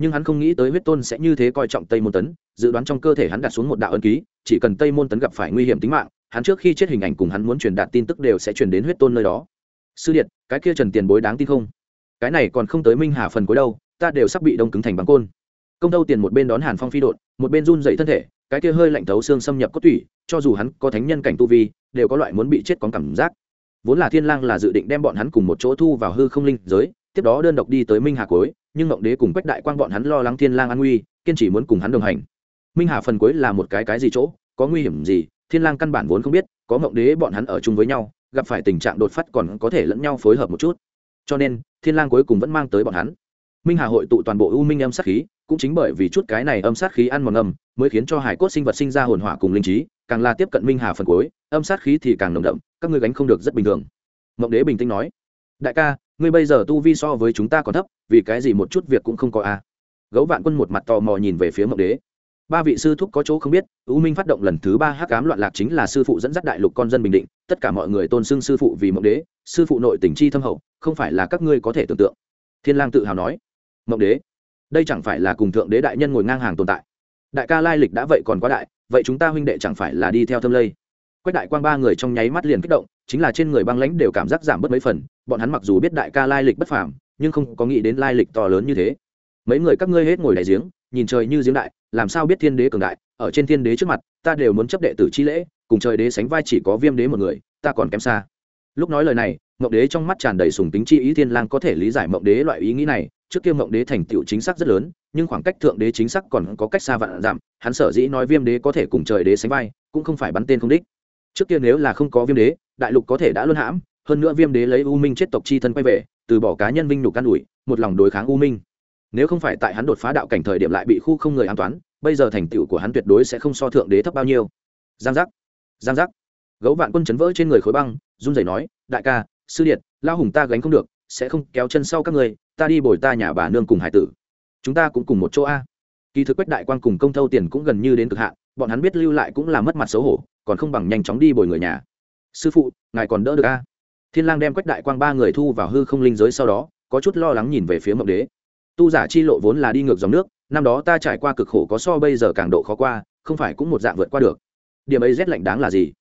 Speaker 1: nhưng hắn không nghĩ tới huyết tôn sẽ như thế coi trọng tây môn tấn, dự đoán trong cơ thể hắn đặt xuống một đạo ân ký, chỉ cần tây môn tấn gặp phải nguy hiểm tính mạng, hắn trước khi chết hình ảnh cùng hắn muốn truyền đạt tin tức đều sẽ truyền đến huyết tôn nơi đó. Sư điện cái kia trần tiền bối đáng tin không? Cái này còn không tới minh hà phần cuối đâu, ta đều sắp bị đông cứng thành băng côn. Công đâu tiền một bên đón hàn phong phi đột một bên run dậy thân thể, cái kia hơi lạnh thấu xương xâm nhập cốt tủy, cho dù hắn có thánh nhân cảnh tu vi, đều có loại muốn bị chết có cảm giác. Vốn là thiên lang là dự định đem bọn hắn cùng một chỗ thu vào hư không linh giới, tiếp đó đơn độc đi tới minh hà cuối nhưng ngộng đế cùng quách đại quang bọn hắn lo lắng thiên lang an nguy, kiên trì muốn cùng hắn đồng hành. Minh hà phần cuối là một cái cái gì chỗ, có nguy hiểm gì, thiên lang căn bản vốn không biết, có ngộng đế bọn hắn ở chung với nhau, gặp phải tình trạng đột phát còn có thể lẫn nhau phối hợp một chút. Cho nên, thiên lang cuối cùng vẫn mang tới bọn hắn. Minh hà hội tụ toàn bộ u minh âm sát khí, cũng chính bởi vì chút cái này âm sát khí ăn mòn âm, mới khiến cho hải cốt sinh vật sinh ra hồn hỏa cùng linh trí, càng là tiếp cận minh hà phần cuối, âm sát khí thì càng nồng đậm, các ngươi gánh không được rất bình thường. Mộng đế bình tĩnh nói, đại ca ngươi bây giờ tu vi so với chúng ta còn thấp, vì cái gì một chút việc cũng không có a à. gấu vạn quân một mặt tò mò nhìn về phía mộng đế. Ba vị sư thúc có chỗ không biết, u minh phát động lần thứ ba hắc ám loạn lạc chính là sư phụ dẫn dắt đại lục con dân bình định, tất cả mọi người tôn xưng sư phụ vì mộng đế, sư phụ nội tình chi thâm hậu, không phải là các ngươi có thể tưởng tượng. Thiên lang tự hào nói. Mộng đế, đây chẳng phải là cùng thượng đế đại nhân ngồi ngang hàng tồn tại. Đại ca lai lịch đã vậy còn quá đại, vậy chúng ta huynh đệ chẳng phải là đi theo thâm lây quách đại quang ba người trong nháy mắt liền kích động, chính là trên người băng lãnh đều cảm giác giảm bớt mấy phần, bọn hắn mặc dù biết đại ca lai lịch bất phàm, nhưng không có nghĩ đến lai lịch to lớn như thế. Mấy người các ngươi hết ngồi đại giếng, nhìn trời như giếng đại, làm sao biết thiên đế cường đại, ở trên thiên đế trước mặt, ta đều muốn chấp đệ tử chi lễ, cùng trời đế sánh vai chỉ có viêm đế một người, ta còn kém xa. Lúc nói lời này, mộng đế trong mắt tràn đầy sùng tính chi ý thiên lang có thể lý giải mộng đế loại ý nghĩ này, trước kia mộng đế thành tựu chính xác rất lớn, nhưng khoảng cách thượng đế chính xác còn có cách xa vạn giảm, hắn sở dĩ nói viêm đế có thể cùng trời đế sánh vai, cũng không phải bắn tên không đích trước kia nếu là không có viêm đế, đại lục có thể đã luân hãm, hơn nữa viêm đế lấy u minh chết tộc chi thân quay về, từ bỏ cá nhân vinh nhục can ủi, một lòng đối kháng u minh. Nếu không phải tại hắn đột phá đạo cảnh thời điểm lại bị khu không người an toán, bây giờ thành tựu của hắn tuyệt đối sẽ không so thượng đế thấp bao nhiêu. Giang giác giang giác. Gấu vạn quân chấn vỡ trên người khối băng, run rẩy nói, đại ca, sư điện lao hùng ta gánh không được, sẽ không kéo chân sau các người, ta đi bồi ta nhà bà nương cùng hải tử. Chúng ta cũng cùng một chỗ a. Kỳ thực quách đại quan cùng công thâu tiền cũng gần như đến cực hạn, bọn hắn biết lưu lại cũng là mất mặt xấu hổ còn không bằng nhanh chóng đi bồi người nhà. Sư phụ, ngài còn đỡ được a? Thiên lang đem quách đại quang ba người thu vào hư không linh giới sau đó, có chút lo lắng nhìn về phía mộng đế. Tu giả chi lộ vốn là đi ngược dòng nước, năm đó ta trải qua cực khổ có so bây giờ càng độ khó qua, không phải cũng một dạng vượt qua được. Điểm ấy rét lạnh đáng là gì?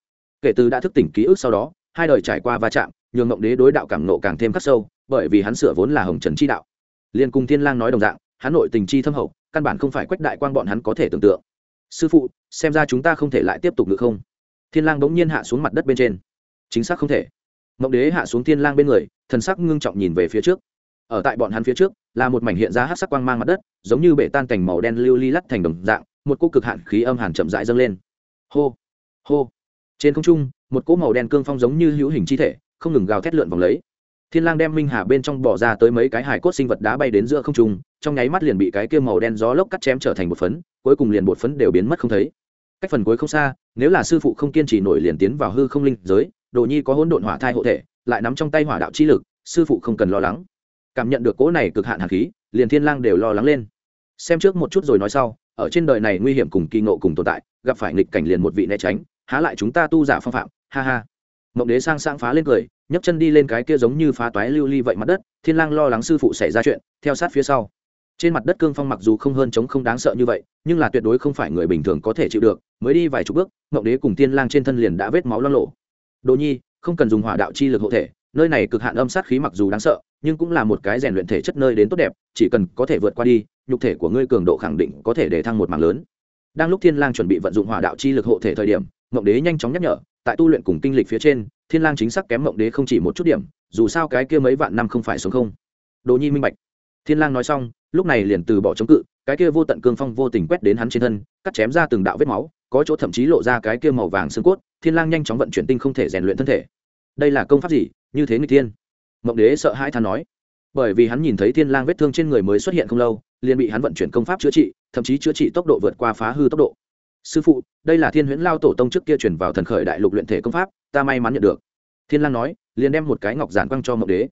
Speaker 1: Kể từ đã thức tỉnh ký ức sau đó, hai đời trải qua va chạm, nhường mộng đế đối đạo cảm nộ càng thêm khắc sâu, bởi vì hắn sửa vốn là hồng trần chi đạo. Liên cùng thiên lang nói đồng dạng, hắn nội tình chi thâm hậu, căn bản không phải quách đại quang bọn hắn có thể tưởng tượng. Sư phụ, xem ra chúng ta không thể lại tiếp tục được không? Thiên lang bỗng nhiên hạ xuống mặt đất bên trên. Chính xác không thể. Mộng đế hạ xuống thiên lang bên người, thần sắc ngưng trọng nhìn về phía trước. Ở tại bọn hắn phía trước, là một mảnh hiện ra hắc sắc quang mang mặt đất, giống như bể tan cảnh màu đen lưu ly lắc thành đồng dạng, một cỗ cực hạn khí âm hàn chậm rãi dâng lên. Hô hô. Trên không trung, một cỗ màu đen cương phong giống như hữu hình chi thể, không ngừng gào thét lượn vòng lấy. Thiên lang đem minh hà bên trong bỏ ra tới mấy cái hải cốt sinh vật đá bay đến giữa không trung, trong nháy mắt liền bị cái kia màu đen gió lốc cắt chém trở thành một phấn, cuối cùng liền một phấn đều biến mất không thấy cách phần cuối không xa, nếu là sư phụ không kiên trì nổi liền tiến vào hư không linh giới, đồ nhi có hỗn độn hỏa thai hộ thể, lại nắm trong tay hỏa đạo chi lực, sư phụ không cần lo lắng. Cảm nhận được cỗ này cực hạn hàn khí, liền thiên lang đều lo lắng lên. Xem trước một chút rồi nói sau, ở trên đời này nguy hiểm cùng kỳ ngộ cùng tồn tại, gặp phải nghịch cảnh liền một vị né tránh, há lại chúng ta tu giả phong phạm, ha ha. Mộng đế sang sang phá lên cười, nhấc chân đi lên cái kia giống như phá toái lưu ly vậy mặt đất, thiên lang lo lắng sư phụ xảy ra chuyện, theo sát phía sau trên mặt đất cương phong mặc dù không hơn chống không đáng sợ như vậy, nhưng là tuyệt đối không phải người bình thường có thể chịu được, mới đi vài chục bước ngậu đế cùng thiên lang trên thân liền đã vết máu loang lộ đồ nhi, không cần dùng hỏa đạo chi lực hộ thể, nơi này cực hạn âm sát khí mặc dù đáng sợ, nhưng cũng là một cái rèn luyện thể chất nơi đến tốt đẹp, chỉ cần có thể vượt qua đi, nhục thể của ngươi cường độ khẳng định có thể để thăng một mảng lớn. Đang lúc thiên lang chuẩn bị vận dụng hỏa đạo chi lực hộ thể thời điểm, ngọc đế nhanh chóng nhắc nhở, tại tu luyện cùng kinh lịch phía trên, thiên lang chính xác kém ngọc đế không chỉ một chút điểm, dù sao cái kia mấy vạn năm không phải sống không. Đồ nhi minh bạch. Thiên lang nói xong lúc này liền từ bỏ chống cự, cái kia vô tận cương phong vô tình quét đến hắn trên thân, cắt chém ra từng đạo vết máu, có chỗ thậm chí lộ ra cái kia màu vàng xương cốt, thiên lang nhanh chóng vận chuyển tinh không thể rèn luyện thân thể. Đây là công pháp gì? Như thế người thiên. Mộng đế sợ hãi than nói. Bởi vì hắn nhìn thấy thiên lang vết thương trên người mới xuất hiện không lâu, liền bị hắn vận chuyển công pháp chữa trị, thậm chí chữa trị tốc độ vượt qua phá hư tốc độ. Sư phụ, đây là thiên huyễn lao tổ tông trước kia chuyển vào thần khởi đại lục luyện thể công pháp, ta may mắn nhận được. Thiên lang nói, liền đem một cái ngọc giản quăng cho mộng đế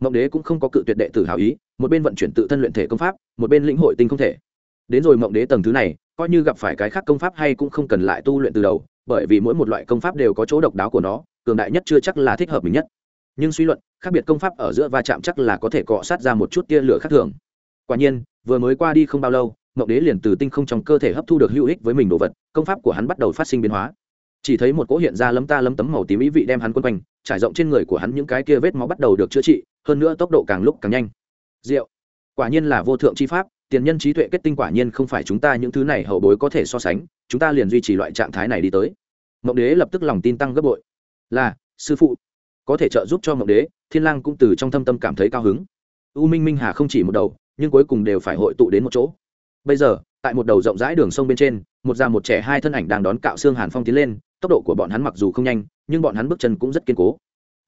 Speaker 1: mộng đế cũng không có cự tuyệt đệ tử hào ý, một bên vận chuyển tự thân luyện thể công pháp, một bên lĩnh hội tinh không thể. Đến rồi mộng đế tầng thứ này, coi như gặp phải cái khác công pháp hay cũng không cần lại tu luyện từ đầu, bởi vì mỗi một loại công pháp đều có chỗ độc đáo của nó, cường đại nhất chưa chắc là thích hợp mình nhất. Nhưng suy luận, khác biệt công pháp ở giữa va chạm chắc là có thể cọ sát ra một chút tia lửa khác thường. Quả nhiên, vừa mới qua đi không bao lâu, mộng đế liền từ tinh không trong cơ thể hấp thu được hữu ích với mình đồ vật, công pháp của hắn bắt đầu phát sinh biến hóa. Chỉ thấy một cỗ hiện ra lấm ta lấm tấm màu tím ý vị đem hắn quân quanh, trải rộng trên người của hắn những cái kia vết máu bắt đầu được chữa trị hơn nữa tốc độ càng lúc càng nhanh. Rượu quả nhiên là vô thượng chi pháp, tiền nhân trí tuệ kết tinh quả nhiên không phải chúng ta những thứ này hậu bối có thể so sánh, chúng ta liền duy trì loại trạng thái này đi tới. Mộng đế lập tức lòng tin tăng gấp bội. Là, sư phụ, có thể trợ giúp cho mộng đế, thiên lang cũng từ trong thâm tâm cảm thấy cao hứng. U minh minh hà không chỉ một đầu, nhưng cuối cùng đều phải hội tụ đến một chỗ. Bây giờ, tại một đầu rộng rãi đường sông bên trên, một già một trẻ hai thân ảnh đang đón cạo xương hàn phong tiến lên, tốc độ của bọn hắn mặc dù không nhanh, nhưng bọn hắn bước chân cũng rất kiên cố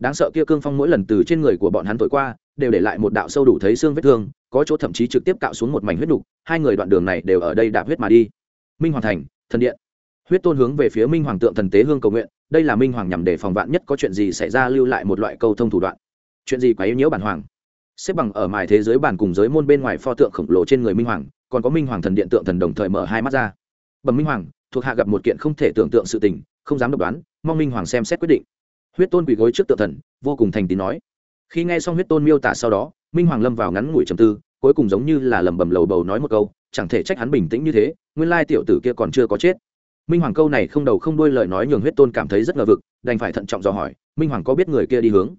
Speaker 1: đáng sợ kia cương phong mỗi lần từ trên người của bọn hắn thổi qua, đều để lại một đạo sâu đủ thấy xương vết thương, có chỗ thậm chí trực tiếp cạo xuống một mảnh huyết đục, hai người đoạn đường này đều ở đây đạp huyết mà đi. Minh hoàng thành, thần điện. Huyết tôn hướng về phía minh hoàng tượng thần tế hương cầu nguyện, đây là minh hoàng nhằm để phòng vạn nhất có chuyện gì xảy ra lưu lại một loại câu thông thủ đoạn. Chuyện gì quá yếu nhiễu bản hoàng? Xếp bằng ở mài thế giới bản cùng giới môn bên ngoài pho tượng khổng lồ trên người minh hoàng, còn có minh hoàng thần điện tượng thần đồng thời mở hai mắt ra. Bẩm minh hoàng, thuộc hạ gặp một kiện không thể tưởng tượng sự tình, không dám độc đoán, mong minh hoàng xem xét quyết định huyết tôn quỳ gối trước tự thần, vô cùng thành tín nói. Khi nghe xong huyết tôn miêu tả sau đó, minh hoàng lâm vào ngắn ngủi trầm tư, cuối cùng giống như là lẩm bẩm lầu bầu nói một câu, chẳng thể trách hắn bình tĩnh như thế, nguyên lai tiểu tử kia còn chưa có chết. Minh hoàng câu này không đầu không đuôi lời nói nhường huyết tôn cảm thấy rất ngờ vực, đành phải thận trọng dò hỏi, minh hoàng có biết người kia đi hướng?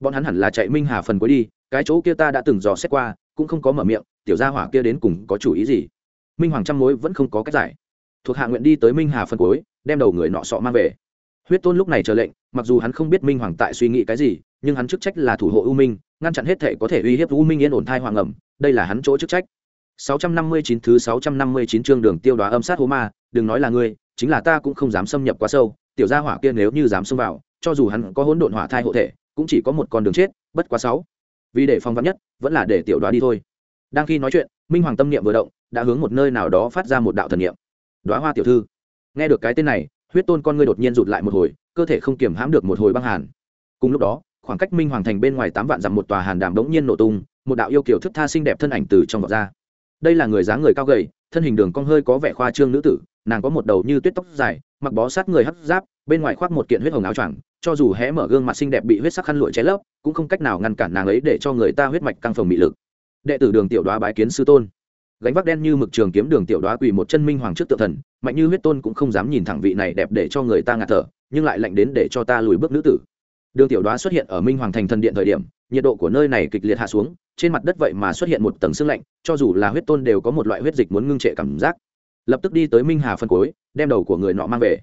Speaker 1: Bọn hắn hẳn là chạy minh hà phần cuối đi, cái chỗ kia ta đã từng dò xét qua, cũng không có mở miệng, tiểu gia hỏa kia đến cùng có chủ ý gì? Minh hoàng trăm mối vẫn không có cách giải. Thuộc hạ nguyện đi tới minh hà phần cuối, đem đầu người nọ sọ mang về huyết tôn lúc này chờ lệnh, mặc dù hắn không biết minh hoàng tại suy nghĩ cái gì, nhưng hắn chức trách là thủ hộ u minh, ngăn chặn hết thể có thể uy hiếp u minh yên ổn thai hoàng ẩm, đây là hắn chỗ chức trách. 659 thứ 659 chương đường tiêu đoá âm sát hố ma, đừng nói là ngươi, chính là ta cũng không dám xâm nhập quá sâu, tiểu gia hỏa kia nếu như dám xông vào, cho dù hắn có hỗn độn hỏa thai hộ thể, cũng chỉ có một con đường chết, bất quá sáu. Vì để phong vắn nhất, vẫn là để tiểu đoá đi thôi. Đang khi nói chuyện, minh hoàng tâm niệm vừa động, đã hướng một nơi nào đó phát ra một đạo thần niệm. Đoá hoa tiểu thư, nghe được cái tên này huyết tôn con ngươi đột nhiên rụt lại một hồi, cơ thể không kiềm hãm được một hồi băng hàn. Cùng lúc đó, khoảng cách minh hoàng thành bên ngoài tám vạn dặm một tòa hàn đàm đống nhiên nổ tung, một đạo yêu kiểu thức tha xinh đẹp thân ảnh từ trong vọt ra. Đây là người dáng người cao gầy, thân hình đường cong hơi có vẻ khoa trương nữ tử, nàng có một đầu như tuyết tóc dài, mặc bó sát người hấp giáp, bên ngoài khoác một kiện huyết hồng áo choàng, cho dù hé mở gương mặt xinh đẹp bị huyết sắc khăn lụa cháy lấp, cũng không cách nào ngăn cản nàng ấy để cho người ta huyết mạch căng phồng bị lực. Đệ tử đường tiểu đoá bái kiến sư tôn gánh vác đen như mực trường kiếm đường tiểu đoá quỳ một chân minh hoàng trước tự thần, mạnh như huyết tôn cũng không dám nhìn thẳng vị này đẹp để cho người ta ngạt thở, nhưng lại lạnh đến để cho ta lùi bước nữ tử. Đường tiểu đoá xuất hiện ở minh hoàng thành thần điện thời điểm, nhiệt độ của nơi này kịch liệt hạ xuống, trên mặt đất vậy mà xuất hiện một tầng sương lạnh, cho dù là huyết tôn đều có một loại huyết dịch muốn ngưng trệ cảm giác. Lập tức đi tới minh hà phân cối, đem đầu của người nọ mang về.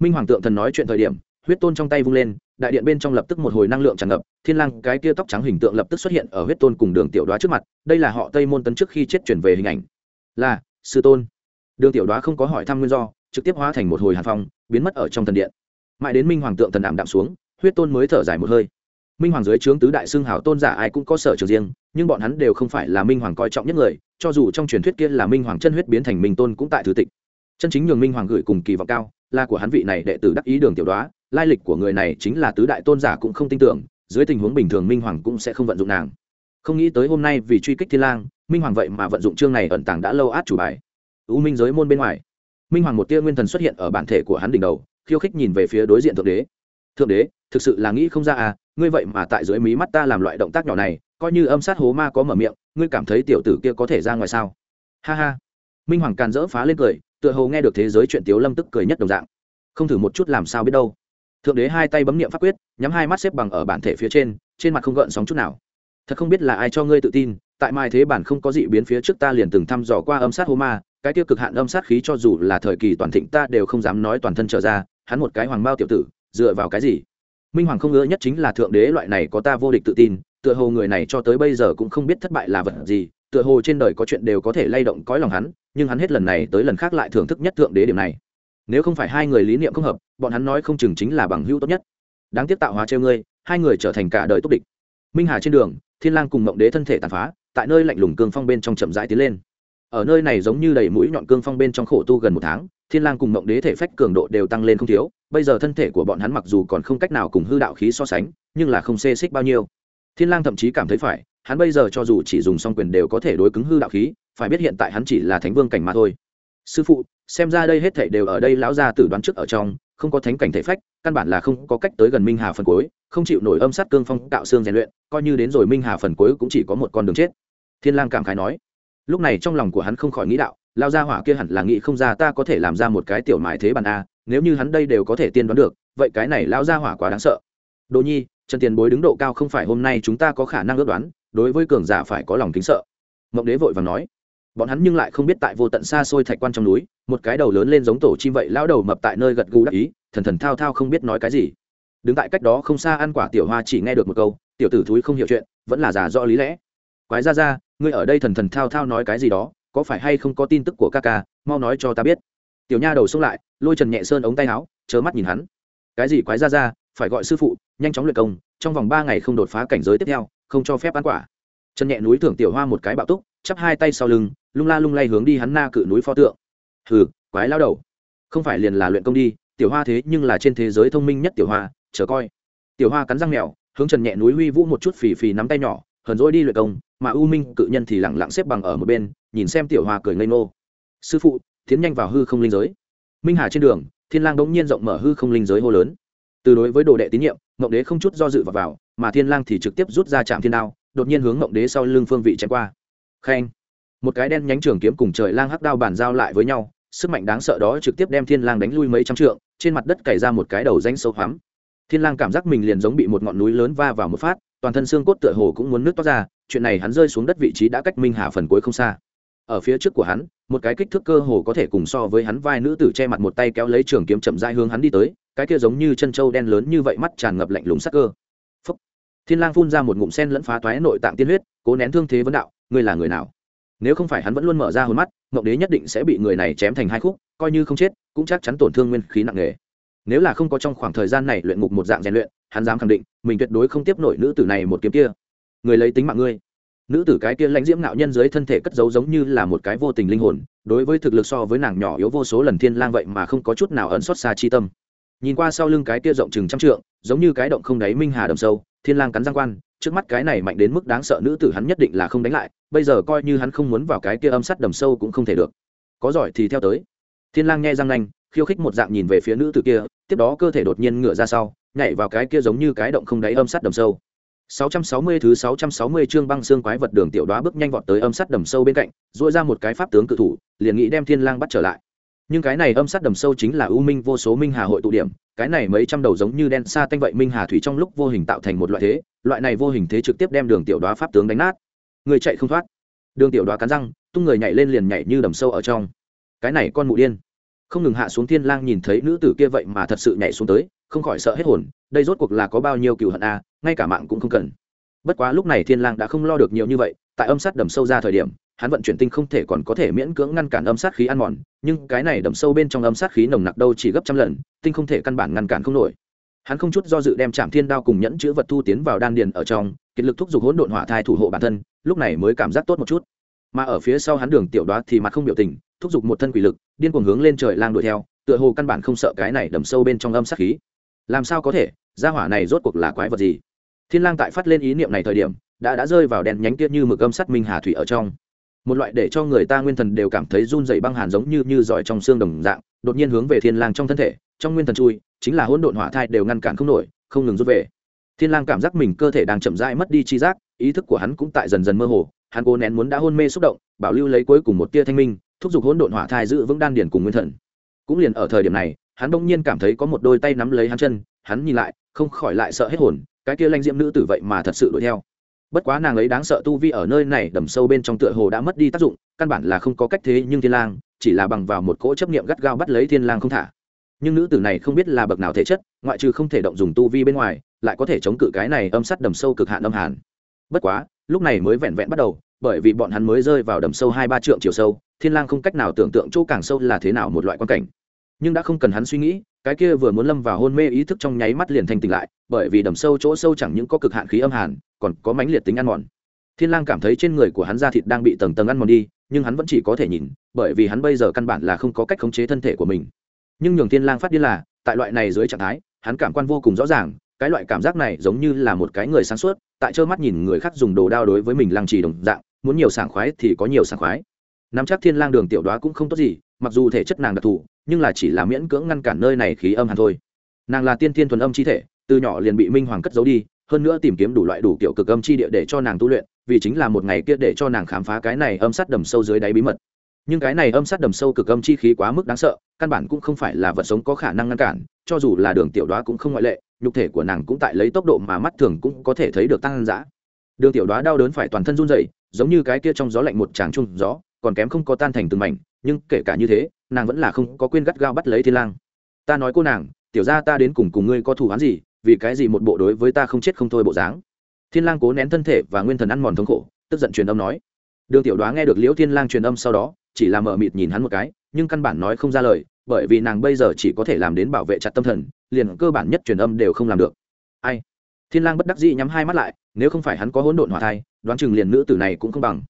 Speaker 1: Minh hoàng tượng thần nói chuyện thời điểm, huyết tôn trong tay vung lên đại điện bên trong lập tức một hồi năng lượng tràn ngập, thiên lang cái kia tóc trắng hình tượng lập tức xuất hiện ở huyết tôn cùng đường tiểu đoá trước mặt, đây là họ tây môn tấn trước khi chết chuyển về hình ảnh. Là, sư tôn. Đường tiểu đoá không có hỏi thăm nguyên do, trực tiếp hóa thành một hồi hàn phong, biến mất ở trong thần điện. Mãi đến minh hoàng tượng thần ảm đạm xuống, huyết tôn mới thở dài một hơi. Minh hoàng dưới trướng tứ đại xưng hảo tôn giả ai cũng có sở trường riêng, nhưng bọn hắn đều không phải là minh hoàng coi trọng nhất người, cho dù trong truyền thuyết kia là minh hoàng chân huyết biến thành minh tôn cũng tại thứ tịch. Chân chính nhường minh hoàng gửi cùng kỳ vọng cao, là của hắn vị này đệ tử đắc ý đường tiểu đoá lai lịch của người này chính là tứ đại tôn giả cũng không tin tưởng, dưới tình huống bình thường minh hoàng cũng sẽ không vận dụng nàng. Không nghĩ tới hôm nay vì truy kích thiên lang, minh hoàng vậy mà vận dụng chương này ẩn tàng đã lâu át chủ bài. U minh giới môn bên ngoài, minh hoàng một tia nguyên thần xuất hiện ở bản thể của hắn đỉnh đầu, khiêu khích nhìn về phía đối diện thượng đế. Thượng đế, thực sự là nghĩ không ra à ngươi vậy mà tại dưới mí mắt ta làm loại động tác nhỏ này, coi như âm sát hố ma có mở miệng, ngươi cảm thấy tiểu tử kia có thể ra ngoài sao? Ha ha. Minh hoàng càn dỡ phá lên cười, tựa hồ nghe được thế giới chuyện tiếu lâm tức cười nhất đồng dạng. Không thử một chút làm sao biết đâu thượng đế hai tay bấm niệm pháp quyết, nhắm hai mắt xếp bằng ở bản thể phía trên trên mặt không gợn sóng chút nào. Thật không biết là ai cho ngươi tự tin, tại mai thế bản không có dị biến phía trước ta liền từng thăm dò qua âm sát hô ma, cái tiêu cực hạn âm sát khí cho dù là thời kỳ toàn thịnh ta đều không dám nói toàn thân trở ra, hắn một cái hoàng bao tiểu tử, dựa vào cái gì? Minh hoàng không ngỡ nhất chính là thượng đế loại này có ta vô địch tự tin, tựa hồ người này cho tới bây giờ cũng không biết thất bại là vật gì, tựa hồ trên đời có chuyện đều có thể lay động cõi lòng hắn, nhưng hắn hết lần này tới lần khác lại thưởng thức nhất thượng đế điểm này nếu không phải hai người lý niệm không hợp, bọn hắn nói không chừng chính là bằng hữu tốt nhất. Đáng tiếc tạo hóa treo ngươi, hai người trở thành cả đời tốt địch. Minh hà trên đường, thiên lang cùng mộng đế thân thể tàn phá, tại nơi lạnh lùng cương phong bên trong chậm rãi tiến lên. Ở nơi này giống như đầy mũi nhọn cương phong bên trong khổ tu gần một tháng, thiên lang cùng mộng đế thể phách cường độ đều tăng lên không thiếu, bây giờ thân thể của bọn hắn mặc dù còn không cách nào cùng hư đạo khí so sánh, nhưng là không xê xích bao nhiêu. Thiên lang thậm chí cảm thấy phải, hắn bây giờ cho dù chỉ dùng song quyền đều có thể đối cứng hư đạo khí, phải biết hiện tại hắn chỉ là thánh vương cảnh mà thôi sư phụ, xem ra đây hết thảy đều ở đây lão gia tử đoán trước ở trong, không có thánh cảnh thể phách, căn bản là không có cách tới gần minh hà phần cuối, không chịu nổi âm sát cương phong cạo xương rèn luyện, coi như đến rồi minh hà phần cuối cũng chỉ có một con đường chết. Thiên lang cảm khái nói. Lúc này trong lòng của hắn không khỏi nghĩ đạo lao gia hỏa kia hẳn là nghĩ không ra ta có thể làm ra một cái tiểu mại thế bàn a, nếu như hắn đây đều có thể tiên đoán được, vậy cái này lao gia hỏa quá đáng sợ. Đỗ nhi, trần tiền bối đứng độ cao không phải hôm nay chúng ta có khả năng ước đoán, đối với cường giả phải có lòng kính sợ. Mộng đế vội vàng nói bọn hắn nhưng lại không biết tại vô tận xa xôi thạch quan trong núi, một cái đầu lớn lên giống tổ chim vậy, lão đầu mập tại nơi gật gù đắc ý, thần thần thao thao không biết nói cái gì. Đứng tại cách đó không xa ăn quả tiểu hoa chỉ nghe được một câu, tiểu tử thúi không hiểu chuyện, vẫn là giả rõ lý lẽ. Quái ra ra, ngươi ở đây thần thần thao thao nói cái gì đó, có phải hay không có tin tức của ca ca, mau nói cho ta biết. Tiểu nha đầu xông lại, lôi trần nhẹ sơn ống tay áo chớ mắt nhìn hắn. Cái gì quái ra ra, phải gọi sư phụ, nhanh chóng luyện công, trong vòng ba ngày không đột phá cảnh giới tiếp theo, không cho phép ăn quả. Trần nhẹ núi thưởng tiểu hoa một cái bạo túc chắp hai tay sau lưng lung la lung lay hướng đi hắn na cự núi pho tượng. Hừ quái lao đầu. Không phải liền là luyện công đi tiểu hoa thế nhưng là trên thế giới thông minh nhất tiểu hoa chờ coi. Tiểu hoa cắn răng mèo hướng trần nhẹ núi huy vũ một chút phì phì nắm tay nhỏ hờn dỗi đi luyện công mà u minh cự nhân thì lẳng lặng xếp bằng ở một bên nhìn xem tiểu hoa cười ngây ngô. Sư phụ tiến nhanh vào hư không linh giới. Minh hà trên đường thiên lang đống nhiên rộng mở hư không linh giới hô lớn. Từ đối với đồ đệ tín nhiệm ngọc đế không chút do dự vào, vào mà thiên lang thì trực tiếp rút ra chạm thiên đao đột nhiên hướng ngọc đế sau lưng phương vị chém qua khen một cái đen nhánh trường kiếm cùng trời lang hắc đao bàn giao lại với nhau, sức mạnh đáng sợ đó trực tiếp đem thiên lang đánh lui mấy trăm trượng, trên mặt đất cày ra một cái đầu danh sâu hoắm. Thiên lang cảm giác mình liền giống bị một ngọn núi lớn va vào một phát, toàn thân xương cốt tựa hồ cũng muốn nứt toát ra, chuyện này hắn rơi xuống đất vị trí đã cách minh hà phần cuối không xa. Ở phía trước của hắn, một cái kích thước cơ hồ có thể cùng so với hắn vai nữ tử che mặt một tay kéo lấy trường kiếm chậm rãi hướng hắn đi tới, cái kia giống như chân trâu đen lớn như vậy mắt tràn ngập lạnh lùng sắc cơ. Phúc. thiên lang phun ra một ngụm sen lẫn phá toái nội tạng tiên huyết, cố nén thương thế vấn đạo ngươi là người nào? Nếu không phải hắn vẫn luôn mở ra hồn mắt ngọc đế nhất định sẽ bị người này chém thành hai khúc, coi như không chết, cũng chắc chắn tổn thương nguyên khí nặng nề. Nếu là không có trong khoảng thời gian này luyện ngục một dạng rèn luyện, hắn dám khẳng định, mình tuyệt đối không tiếp nổi nữ tử này một kiếm kia. Người lấy tính mạng ngươi. Nữ tử cái kia lãnh diễm nạo nhân dưới thân thể cất giấu giống như là một cái vô tình linh hồn, đối với thực lực so với nàng nhỏ yếu vô số lần thiên lang vậy mà không có chút nào ẩn xót xa chi tâm. Nhìn qua sau lưng cái kia rộng chừng trăm trượng, giống như cái động không đáy minh hà đầm sâu, thiên lang cắn răng quan trước mắt cái này mạnh đến mức đáng sợ nữ tử hắn nhất định là không đánh lại bây giờ coi như hắn không muốn vào cái kia âm sắt đầm sâu cũng không thể được. Có giỏi thì theo tới. Thiên lang nghe răng nanh khiêu khích một dạng nhìn về phía nữ tử kia tiếp đó cơ thể đột nhiên ngửa ra sau nhảy vào cái kia giống như cái động không đáy âm sắt đầm sâu. 660 thứ 660 chương băng xương quái vật đường tiểu đoá bước nhanh vọt tới âm sắt đầm sâu bên cạnh, duỗi ra một cái pháp tướng cự thủ, liền nghĩ đem Thiên Lang bắt trở lại. Nhưng cái này âm sắt đầm sâu chính là ưu minh vô số minh hà hội tụ điểm, cái này mấy trăm đầu giống như đen sa tanh vậy minh hà thủy trong lúc vô hình tạo thành một loại thế, loại này vô hình thế trực tiếp đem đường tiểu đoá pháp tướng đánh nát. Người chạy không thoát. Đường tiểu đoá cắn răng, tung người nhảy lên liền nhảy như đầm sâu ở trong. Cái này con mụ điên. Không ngừng hạ xuống Thiên Lang nhìn thấy nữ tử kia vậy mà thật sự nhảy xuống tới, không khỏi sợ hết hồn, đây rốt cuộc là có bao nhiêu cừu hận a, ngay cả mạng cũng không cần bất quá lúc này thiên lang đã không lo được nhiều như vậy tại âm sát đầm sâu ra thời điểm hắn vận chuyển tinh không thể còn có thể miễn cưỡng ngăn cản âm sát khí ăn mòn nhưng cái này đầm sâu bên trong âm sát khí nồng nặc đâu chỉ gấp trăm lần tinh không thể căn bản ngăn cản không nổi hắn không chút do dự đem chạm thiên đao cùng nhẫn chữ vật thu tiến vào đan điền ở trong, kiệt lực thúc giục hỗn độn hỏa thai thủ hộ bản thân, lúc này mới cảm giác tốt một chút. Mà ở phía sau hắn đường tiểu đoá thì mặt không biểu tình, thúc giục một thân quỷ lực, điên cuồng hướng lên trời lang đuổi theo, tựa hồ căn bản không sợ cái này đầm sâu bên trong âm sát khí. Làm sao có thể? Gia hỏa này rốt cuộc là quái vật gì? Thiên lang tại phát lên ý niệm này thời điểm, đã đã rơi vào đèn nhánh tiết như mực âm sắt minh hà thủy ở trong một loại để cho người ta nguyên thần đều cảm thấy run dày băng hàn giống như như giỏi trong xương đồng dạng, đột nhiên hướng về thiên lang trong thân thể, trong nguyên thần chui, chính là hỗn độn hỏa thai đều ngăn cản không nổi, không ngừng rút về. Thiên lang cảm giác mình cơ thể đang chậm rãi mất đi chi giác, ý thức của hắn cũng tại dần dần mơ hồ, hắn cố nén muốn đã hôn mê xúc động, bảo lưu lấy cuối cùng một tia thanh minh, thúc giục hỗn độn hỏa thai giữ vững đan điển cùng nguyên thần. Cũng liền ở thời điểm này, hắn bỗng nhiên cảm thấy có một đôi tay nắm lấy hắn chân, hắn nhìn lại, không khỏi lại sợ hết hồn, cái kia lanh diễm nữ tử vậy mà thật sự đuổi theo bất quá nàng ấy đáng sợ tu vi ở nơi này đầm sâu bên trong tựa hồ đã mất đi tác dụng, căn bản là không có cách thế nhưng thiên lang, chỉ là bằng vào một cỗ chấp niệm gắt gao bắt lấy thiên lang không thả. Nhưng nữ tử này không biết là bậc nào thể chất, ngoại trừ không thể động dùng tu vi bên ngoài, lại có thể chống cự cái này âm sắt đầm sâu cực hạn âm hàn. Bất quá, lúc này mới vẹn vẹn bắt đầu, bởi vì bọn hắn mới rơi vào đầm sâu hai ba trượng chiều sâu, thiên lang không cách nào tưởng tượng chỗ càng sâu là thế nào một loại quan cảnh nhưng đã không cần hắn suy nghĩ, cái kia vừa muốn lâm vào hôn mê ý thức trong nháy mắt liền thành tỉnh lại, bởi vì đầm sâu chỗ sâu chẳng những có cực hạn khí âm hàn, còn có mãnh liệt tính ăn mòn. Thiên lang cảm thấy trên người của hắn da thịt đang bị tầng tầng ăn mòn đi, nhưng hắn vẫn chỉ có thể nhìn, bởi vì hắn bây giờ căn bản là không có cách khống chế thân thể của mình. Nhưng nhường thiên lang phát điên là, tại loại này dưới trạng thái, hắn cảm quan vô cùng rõ ràng, cái loại cảm giác này giống như là một cái người sáng suốt, tại trơ mắt nhìn người khác dùng đồ đao đối với mình lăng trì đồng dạng, muốn nhiều sảng khoái thì có nhiều sảng khoái. Nắm chắc thiên lang đường tiểu đoá cũng không tốt gì mặc dù thể chất nàng đặc thù, nhưng là chỉ là miễn cưỡng ngăn cản nơi này khí âm hàn thôi. Nàng là tiên thiên thuần âm chi thể, từ nhỏ liền bị minh hoàng cất giấu đi, hơn nữa tìm kiếm đủ loại đủ kiểu cực âm chi địa để cho nàng tu luyện, vì chính là một ngày kia để cho nàng khám phá cái này âm sát đầm sâu dưới đáy bí mật. Nhưng cái này âm sát đầm sâu cực âm chi khí quá mức đáng sợ, căn bản cũng không phải là vật sống có khả năng ngăn cản, cho dù là đường tiểu đoá cũng không ngoại lệ, nhục thể của nàng cũng tại lấy tốc độ mà mắt thường cũng có thể thấy được tăng dã. Đường tiểu đoá đau đớn phải toàn thân run dậy giống như cái kia trong gió lạnh một tràng chung gió, còn kém không có tan thành từng mảnh nhưng kể cả như thế, nàng vẫn là không có quên gắt gao bắt lấy thiên lang. Ta nói cô nàng, tiểu ra ta đến cùng cùng ngươi có thù oán gì, vì cái gì một bộ đối với ta không chết không thôi bộ dáng? Thiên lang cố nén thân thể và nguyên thần ăn mòn thống khổ, tức giận truyền âm nói. Đường tiểu đoá nghe được liễu thiên lang truyền âm sau đó, chỉ là mở mịt nhìn hắn một cái, nhưng căn bản nói không ra lời, bởi vì nàng bây giờ chỉ có thể làm đến bảo vệ chặt tâm thần, liền cơ bản nhất truyền âm đều không làm được. Ai? Thiên lang bất đắc dĩ nhắm hai mắt lại, nếu không phải hắn có hỗn độn hỏa thai, đoán chừng liền nữ tử này cũng không bằng.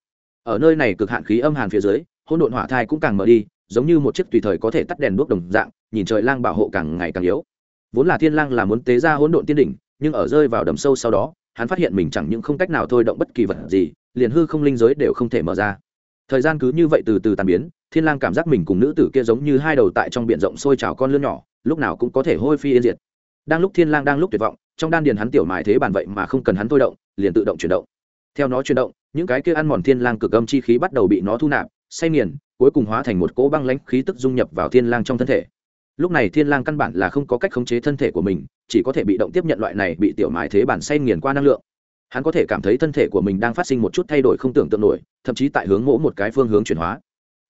Speaker 1: Ở nơi này cực hạn khí âm hàn phía dưới hỗn độn hỏa thai cũng càng mở đi, giống như một chiếc tùy thời có thể tắt đèn đuốc đồng dạng, nhìn trời lang bảo hộ càng ngày càng yếu. Vốn là thiên lang là muốn tế ra hỗn độn tiên đỉnh, nhưng ở rơi vào đầm sâu sau đó, hắn phát hiện mình chẳng những không cách nào thôi động bất kỳ vật gì, liền hư không linh giới đều không thể mở ra. Thời gian cứ như vậy từ từ tàn biến, thiên lang cảm giác mình cùng nữ tử kia giống như hai đầu tại trong biển rộng sôi trào con lươn nhỏ, lúc nào cũng có thể hôi phi yên diệt. Đang lúc thiên lang đang lúc tuyệt vọng, trong đan điền hắn tiểu mài thế bản vậy mà không cần hắn thôi động, liền tự động chuyển động. Theo nó chuyển động, những cái kia ăn mòn thiên lang cực âm chi khí bắt đầu bị nó thu nạp say nghiền, cuối cùng hóa thành một cỗ băng lãnh khí tức dung nhập vào thiên lang trong thân thể. Lúc này thiên lang căn bản là không có cách khống chế thân thể của mình, chỉ có thể bị động tiếp nhận loại này bị tiểu mài thế bản say nghiền qua năng lượng. Hắn có thể cảm thấy thân thể của mình đang phát sinh một chút thay đổi không tưởng tượng nổi, thậm chí tại hướng mỗ một cái phương hướng chuyển hóa.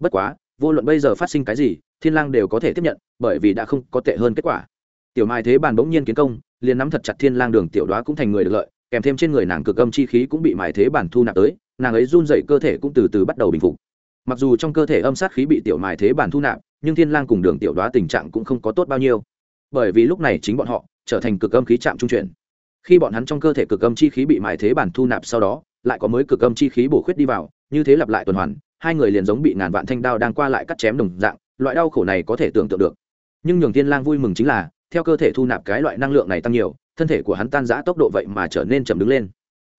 Speaker 1: Bất quá, vô luận bây giờ phát sinh cái gì, thiên lang đều có thể tiếp nhận, bởi vì đã không có tệ hơn kết quả. Tiểu mai thế bàn bỗng nhiên kiến công, liền nắm thật chặt thiên lang đường tiểu đoá cũng thành người được lợi, kèm thêm trên người nàng cực âm chi khí cũng bị mài thế bản thu nạp tới, nàng ấy run rẩy cơ thể cũng từ từ bắt đầu bình phục mặc dù trong cơ thể âm sát khí bị tiểu mài thế bản thu nạp, nhưng thiên lang cùng đường tiểu đoá tình trạng cũng không có tốt bao nhiêu. Bởi vì lúc này chính bọn họ trở thành cực âm khí chạm trung chuyển. Khi bọn hắn trong cơ thể cực âm chi khí bị mài thế bản thu nạp sau đó, lại có mới cực âm chi khí bổ khuyết đi vào, như thế lặp lại tuần hoàn, hai người liền giống bị ngàn vạn thanh đao đang qua lại cắt chém đồng dạng, loại đau khổ này có thể tưởng tượng được. Nhưng nhường thiên lang vui mừng chính là, theo cơ thể thu nạp cái loại năng lượng này tăng nhiều, thân thể của hắn tan rã tốc độ vậy mà trở nên chậm đứng lên.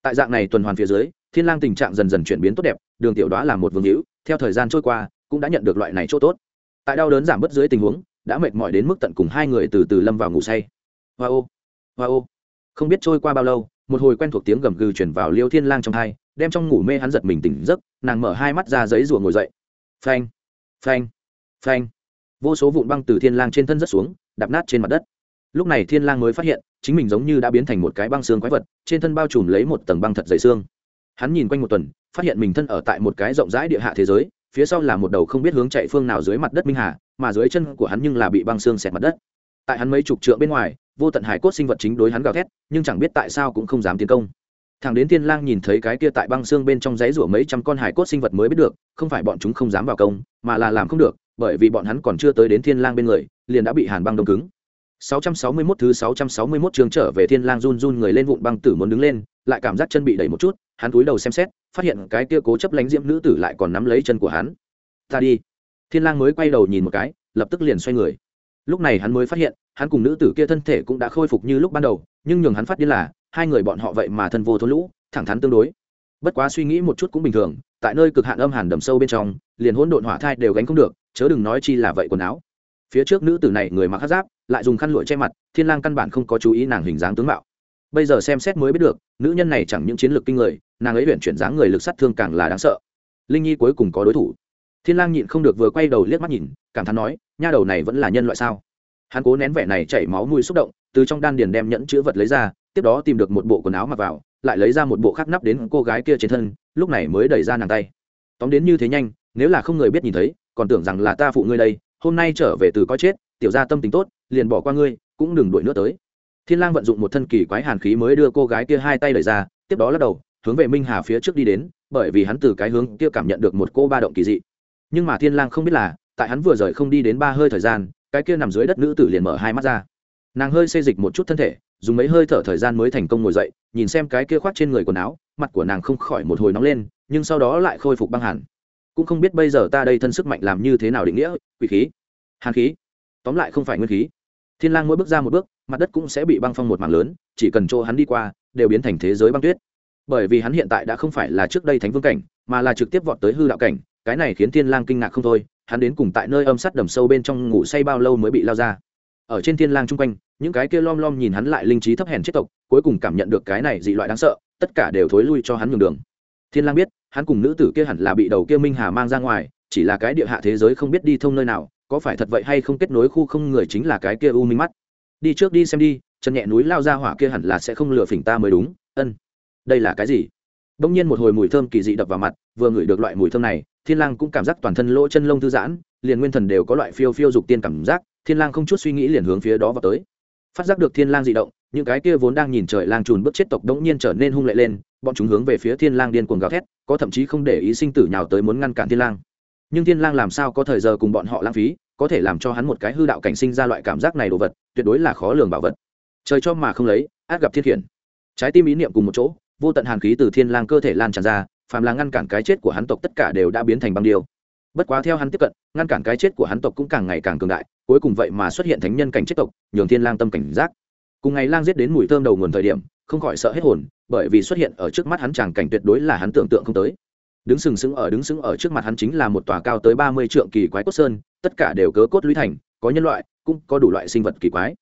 Speaker 1: Tại dạng này tuần hoàn phía dưới thiên lang tình trạng dần dần chuyển biến tốt đẹp, đường tiểu đoá là một vương hữu, theo thời gian trôi qua, cũng đã nhận được loại này chỗ tốt. Tại đau đớn giảm bớt dưới tình huống, đã mệt mỏi đến mức tận cùng hai người từ từ lâm vào ngủ say. Hoa ô hoa ô. Không biết trôi qua bao lâu, một hồi quen thuộc tiếng gầm gừ chuyển vào liêu thiên lang trong hai, đem trong ngủ mê hắn giật mình tỉnh giấc, nàng mở hai mắt ra giấy rùa ngồi dậy. Phanh phanh phanh. Vô số vụn băng từ thiên lang trên thân rất xuống, đạp nát trên mặt đất. Lúc này thiên lang mới phát hiện, chính mình giống như đã biến thành một cái băng xương quái vật, trên thân bao trùm lấy một tầng băng thật dày xương hắn nhìn quanh một tuần, phát hiện mình thân ở tại một cái rộng rãi địa hạ thế giới, phía sau là một đầu không biết hướng chạy phương nào dưới mặt đất minh hà, mà dưới chân của hắn nhưng là bị băng xương xẹt mặt đất. Tại hắn mấy chục trượng bên ngoài, vô tận hải cốt sinh vật chính đối hắn gào thét, nhưng chẳng biết tại sao cũng không dám tiến công. Thằng đến thiên lang nhìn thấy cái kia tại băng xương bên trong dãy rủa mấy trăm con hải cốt sinh vật mới biết được, không phải bọn chúng không dám vào công, mà là làm không được, bởi vì bọn hắn còn chưa tới đến thiên lang bên người, liền đã bị hàn băng đông cứng. 661 thứ 661 trường trở về thiên lang run run người lên vụn băng tử muốn đứng lên, lại cảm giác chân bị đẩy một chút hắn cúi đầu xem xét, phát hiện cái kia cố chấp lánh diễm nữ tử lại còn nắm lấy chân của hắn. Ta đi. Thiên lang mới quay đầu nhìn một cái, lập tức liền xoay người. Lúc này hắn mới phát hiện, hắn cùng nữ tử kia thân thể cũng đã khôi phục như lúc ban đầu, nhưng nhường hắn phát điên là, hai người bọn họ vậy mà thân vô thôn lũ, thẳng thắn tương đối. Bất quá suy nghĩ một chút cũng bình thường, tại nơi cực hạn âm hàn đầm sâu bên trong, liền hỗn độn hỏa thai đều gánh không được, chớ đừng nói chi là vậy quần áo. Phía trước nữ tử này người mặc hát giáp, lại dùng khăn lụa che mặt, thiên lang căn bản không có chú ý nàng hình dáng tướng mạo. Bây giờ xem xét mới biết được, nữ nhân này chẳng những chiến lược kinh người nàng ấy luyện chuyển dáng người lực sát thương càng là đáng sợ. Linh nhi cuối cùng có đối thủ. Thiên lang nhịn không được vừa quay đầu liếc mắt nhìn, cảm thán nói, nha đầu này vẫn là nhân loại sao? Hắn cố nén vẻ này chảy máu mũi xúc động, từ trong đan điền đem nhẫn chứa vật lấy ra, tiếp đó tìm được một bộ quần áo mặc vào, lại lấy ra một bộ khác nắp đến cô gái kia trên thân, lúc này mới đẩy ra nàng tay. Tóm đến như thế nhanh, nếu là không người biết nhìn thấy, còn tưởng rằng là ta phụ ngươi đây, hôm nay trở về từ coi chết, tiểu gia tâm tình tốt, liền bỏ qua ngươi, cũng đừng đuổi nữa tới. Thiên lang vận dụng một thân kỳ quái hàn khí mới đưa cô gái kia hai tay đẩy ra, tiếp đó lắc đầu hướng về minh hà phía trước đi đến, bởi vì hắn từ cái hướng kia cảm nhận được một cô ba động kỳ dị. Nhưng mà thiên lang không biết là, tại hắn vừa rời không đi đến ba hơi thời gian, cái kia nằm dưới đất nữ tử liền mở hai mắt ra. Nàng hơi xê dịch một chút thân thể, dùng mấy hơi thở thời gian mới thành công ngồi dậy, nhìn xem cái kia khoác trên người quần áo, mặt của nàng không khỏi một hồi nóng lên, nhưng sau đó lại khôi phục băng hẳn. Cũng không biết bây giờ ta đây thân sức mạnh làm như thế nào định nghĩa, quỷ khí, hàn khí, tóm lại không phải nguyên khí. Thiên lang mỗi bước ra một bước, mặt đất cũng sẽ bị băng phong một mảng lớn, chỉ cần chỗ hắn đi qua, đều biến thành thế giới băng tuyết bởi vì hắn hiện tại đã không phải là trước đây thánh vương cảnh, mà là trực tiếp vọt tới hư đạo cảnh, cái này khiến thiên lang kinh ngạc không thôi, hắn đến cùng tại nơi âm sắt đầm sâu bên trong ngủ say bao lâu mới bị lao ra. Ở trên thiên lang trung quanh, những cái kia lom lom nhìn hắn lại linh trí thấp hèn chết tộc, cuối cùng cảm nhận được cái này dị loại đáng sợ, tất cả đều thối lui cho hắn nhường đường. Thiên lang biết, hắn cùng nữ tử kia hẳn là bị đầu kia minh hà mang ra ngoài, chỉ là cái địa hạ thế giới không biết đi thông nơi nào, có phải thật vậy hay không kết nối khu không người chính là cái kia u minh mắt. Đi trước đi xem đi, chân nhẹ núi lao ra hỏa kia hẳn là sẽ không lừa phỉnh ta mới đúng, ân đây là cái gì? Đông nhiên một hồi mùi thơm kỳ dị đập vào mặt, vừa ngửi được loại mùi thơm này, thiên lang cũng cảm giác toàn thân lỗ chân lông thư giãn, liền nguyên thần đều có loại phiêu phiêu dục tiên cảm giác, thiên lang không chút suy nghĩ liền hướng phía đó vào tới. Phát giác được thiên lang dị động, những cái kia vốn đang nhìn trời lang trùn bước chết tộc đống nhiên trở nên hung lệ lên, bọn chúng hướng về phía thiên lang điên cuồng gào thét, có thậm chí không để ý sinh tử nhào tới muốn ngăn cản thiên lang. Nhưng thiên lang làm sao có thời giờ cùng bọn họ lãng phí, có thể làm cho hắn một cái hư đạo cảnh sinh ra loại cảm giác này đồ vật, tuyệt đối là khó lường bảo vật. Trời cho mà không lấy, át gặp thiên khiển. Trái tim ý niệm cùng một chỗ vô tận hàn khí từ thiên lang cơ thể lan tràn ra, phàm là ngăn cản cái chết của hắn tộc tất cả đều đã biến thành băng điêu. Bất quá theo hắn tiếp cận, ngăn cản cái chết của hắn tộc cũng càng ngày càng cường đại, cuối cùng vậy mà xuất hiện thánh nhân cảnh chết tộc, nhường thiên lang tâm cảnh giác cùng ngày lang giết đến mùi thơm đầu nguồn thời điểm, không khỏi sợ hết hồn, bởi vì xuất hiện ở trước mắt hắn chàng cảnh tuyệt đối là hắn tưởng tượng không tới. Đứng sừng sững ở, đứng sững ở trước mặt hắn chính là một tòa cao tới ba mươi trượng kỳ quái cốt sơn, tất cả đều cớ cốt lũy thành, có nhân loại, cũng có đủ loại sinh vật kỳ quái.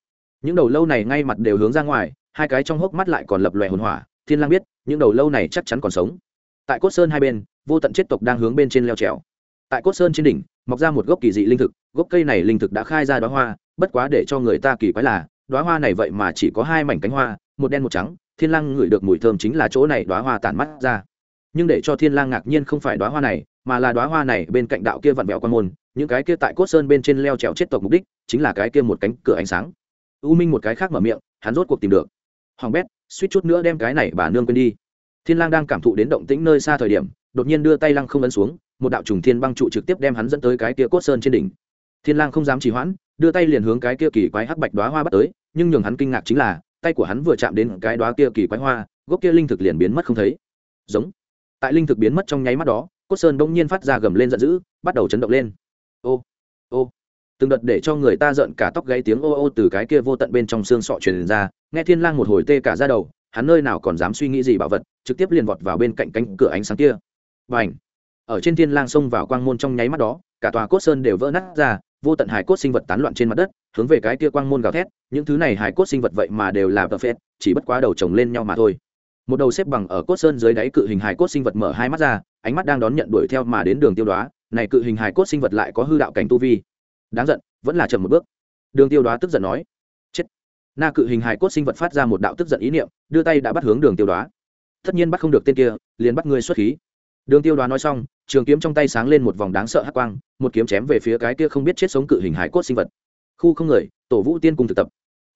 Speaker 1: Những đầu lâu này ngay mặt đều hướng ra ngoài, hai cái trong hốc mắt lại còn lập lòe hồn hỏa thiên lang biết, những đầu lâu này chắc chắn còn sống. Tại cốt sơn hai bên, vô tận chết tộc đang hướng bên trên leo trèo. Tại cốt sơn trên đỉnh, mọc ra một gốc kỳ dị linh thực, gốc cây này linh thực đã khai ra đóa hoa, bất quá để cho người ta kỳ quái là, đóa hoa này vậy mà chỉ có hai mảnh cánh hoa, một đen một trắng, thiên lang ngửi được mùi thơm chính là chỗ này đóa hoa tản mắt ra. Nhưng để cho thiên lang ngạc nhiên không phải đóa hoa này, mà là đóa hoa này bên cạnh đạo kia vặn vẹo quan môn, những cái kia tại cốt sơn bên trên leo trèo chết tộc mục đích chính là cái kia một cánh cửa ánh sáng. U minh một cái khác mở miệng, hắn rốt cuộc tìm được. Hoàng bét suýt chút nữa đem cái này bà nương quên đi. Thiên lang đang cảm thụ đến động tĩnh nơi xa thời điểm, đột nhiên đưa tay lăng không ấn xuống, một đạo trùng thiên băng trụ trực tiếp đem hắn dẫn tới cái kia cốt sơn trên đỉnh. Thiên lang không dám trì hoãn, đưa tay liền hướng cái kia kỳ quái hắc bạch đóa hoa bắt tới, nhưng nhường hắn kinh ngạc chính là, tay của hắn vừa chạm đến cái đóa kia kỳ quái hoa, gốc kia linh thực liền biến mất không thấy. Giống. Tại linh thực biến mất trong nháy mắt đó, cốt sơn bỗng nhiên phát ra gầm lên giận dữ, bắt đầu chấn động lên. Ô ô từng đợt để cho người ta giận cả tóc gáy tiếng ô ô từ cái kia vô tận bên trong xương sọ truyền ra, nghe thiên lang một hồi tê cả da đầu, hắn nơi nào còn dám suy nghĩ gì bảo vật, trực tiếp liền vọt vào bên cạnh cánh cửa ánh sáng kia. Bành! Ở trên thiên lang xông vào quang môn trong nháy mắt đó, cả tòa cốt sơn đều vỡ nát ra, vô tận hải cốt sinh vật tán loạn trên mặt đất, hướng về cái kia quang môn gào thét, những thứ này hải cốt sinh vật vậy mà đều là tờ phết, chỉ bất quá đầu chồng lên nhau mà thôi. Một đầu xếp bằng ở cốt sơn dưới đáy cự hình hải cốt sinh vật mở hai mắt ra, ánh mắt đang đón nhận đuổi theo mà đến đường tiêu đoá, này cự hình hải cốt sinh vật lại có hư đạo cảnh tu vi đáng giận vẫn là chậm một bước. Đường tiêu đoá tức giận nói chết. Na cự hình hải cốt sinh vật phát ra một đạo tức giận ý niệm đưa tay đã bắt hướng đường tiêu đoá. Tất nhiên bắt không được tên kia liền bắt ngươi xuất khí. Đường tiêu đoá nói xong trường kiếm trong tay sáng lên một vòng đáng sợ hắc quang một kiếm chém về phía cái kia không biết chết sống cự hình hải cốt sinh vật. Khu không người tổ vũ tiên cùng thực tập.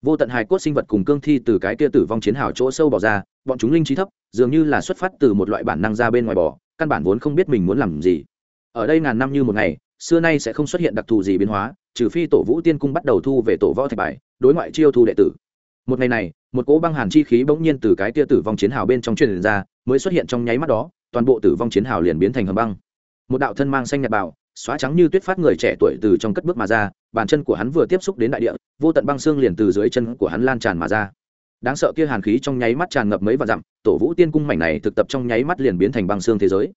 Speaker 1: Vô tận hải cốt sinh vật cùng cương thi từ cái kia tử vong chiến hào chỗ sâu bỏ ra bọn chúng linh trí thấp dường như là xuất phát từ một loại bản năng ra bên ngoài bỏ, căn bản vốn không biết mình muốn làm gì. Ở đây ngàn năm như một ngày xưa nay sẽ không xuất hiện đặc thù gì biến hóa, trừ phi tổ vũ tiên cung bắt đầu thu về tổ võ thạch bài, đối ngoại chiêu thu đệ tử. Một ngày này, một cỗ băng hàn chi khí bỗng nhiên từ cái tia tử vong chiến hào bên trong truyền ra, mới xuất hiện trong nháy mắt đó, toàn bộ tử vong chiến hào liền biến thành hầm băng. Một đạo thân mang xanh nhạt bảo xóa trắng như tuyết phát người trẻ tuổi từ trong cất bước mà ra, bàn chân của hắn vừa tiếp xúc đến đại địa, vô tận băng xương liền từ dưới chân của hắn lan tràn mà ra. Đáng sợ kia hàn khí trong nháy mắt tràn ngập mấy và dặm, tổ vũ tiên cung mảnh này thực tập trong nháy mắt liền biến thành băng xương thế giới.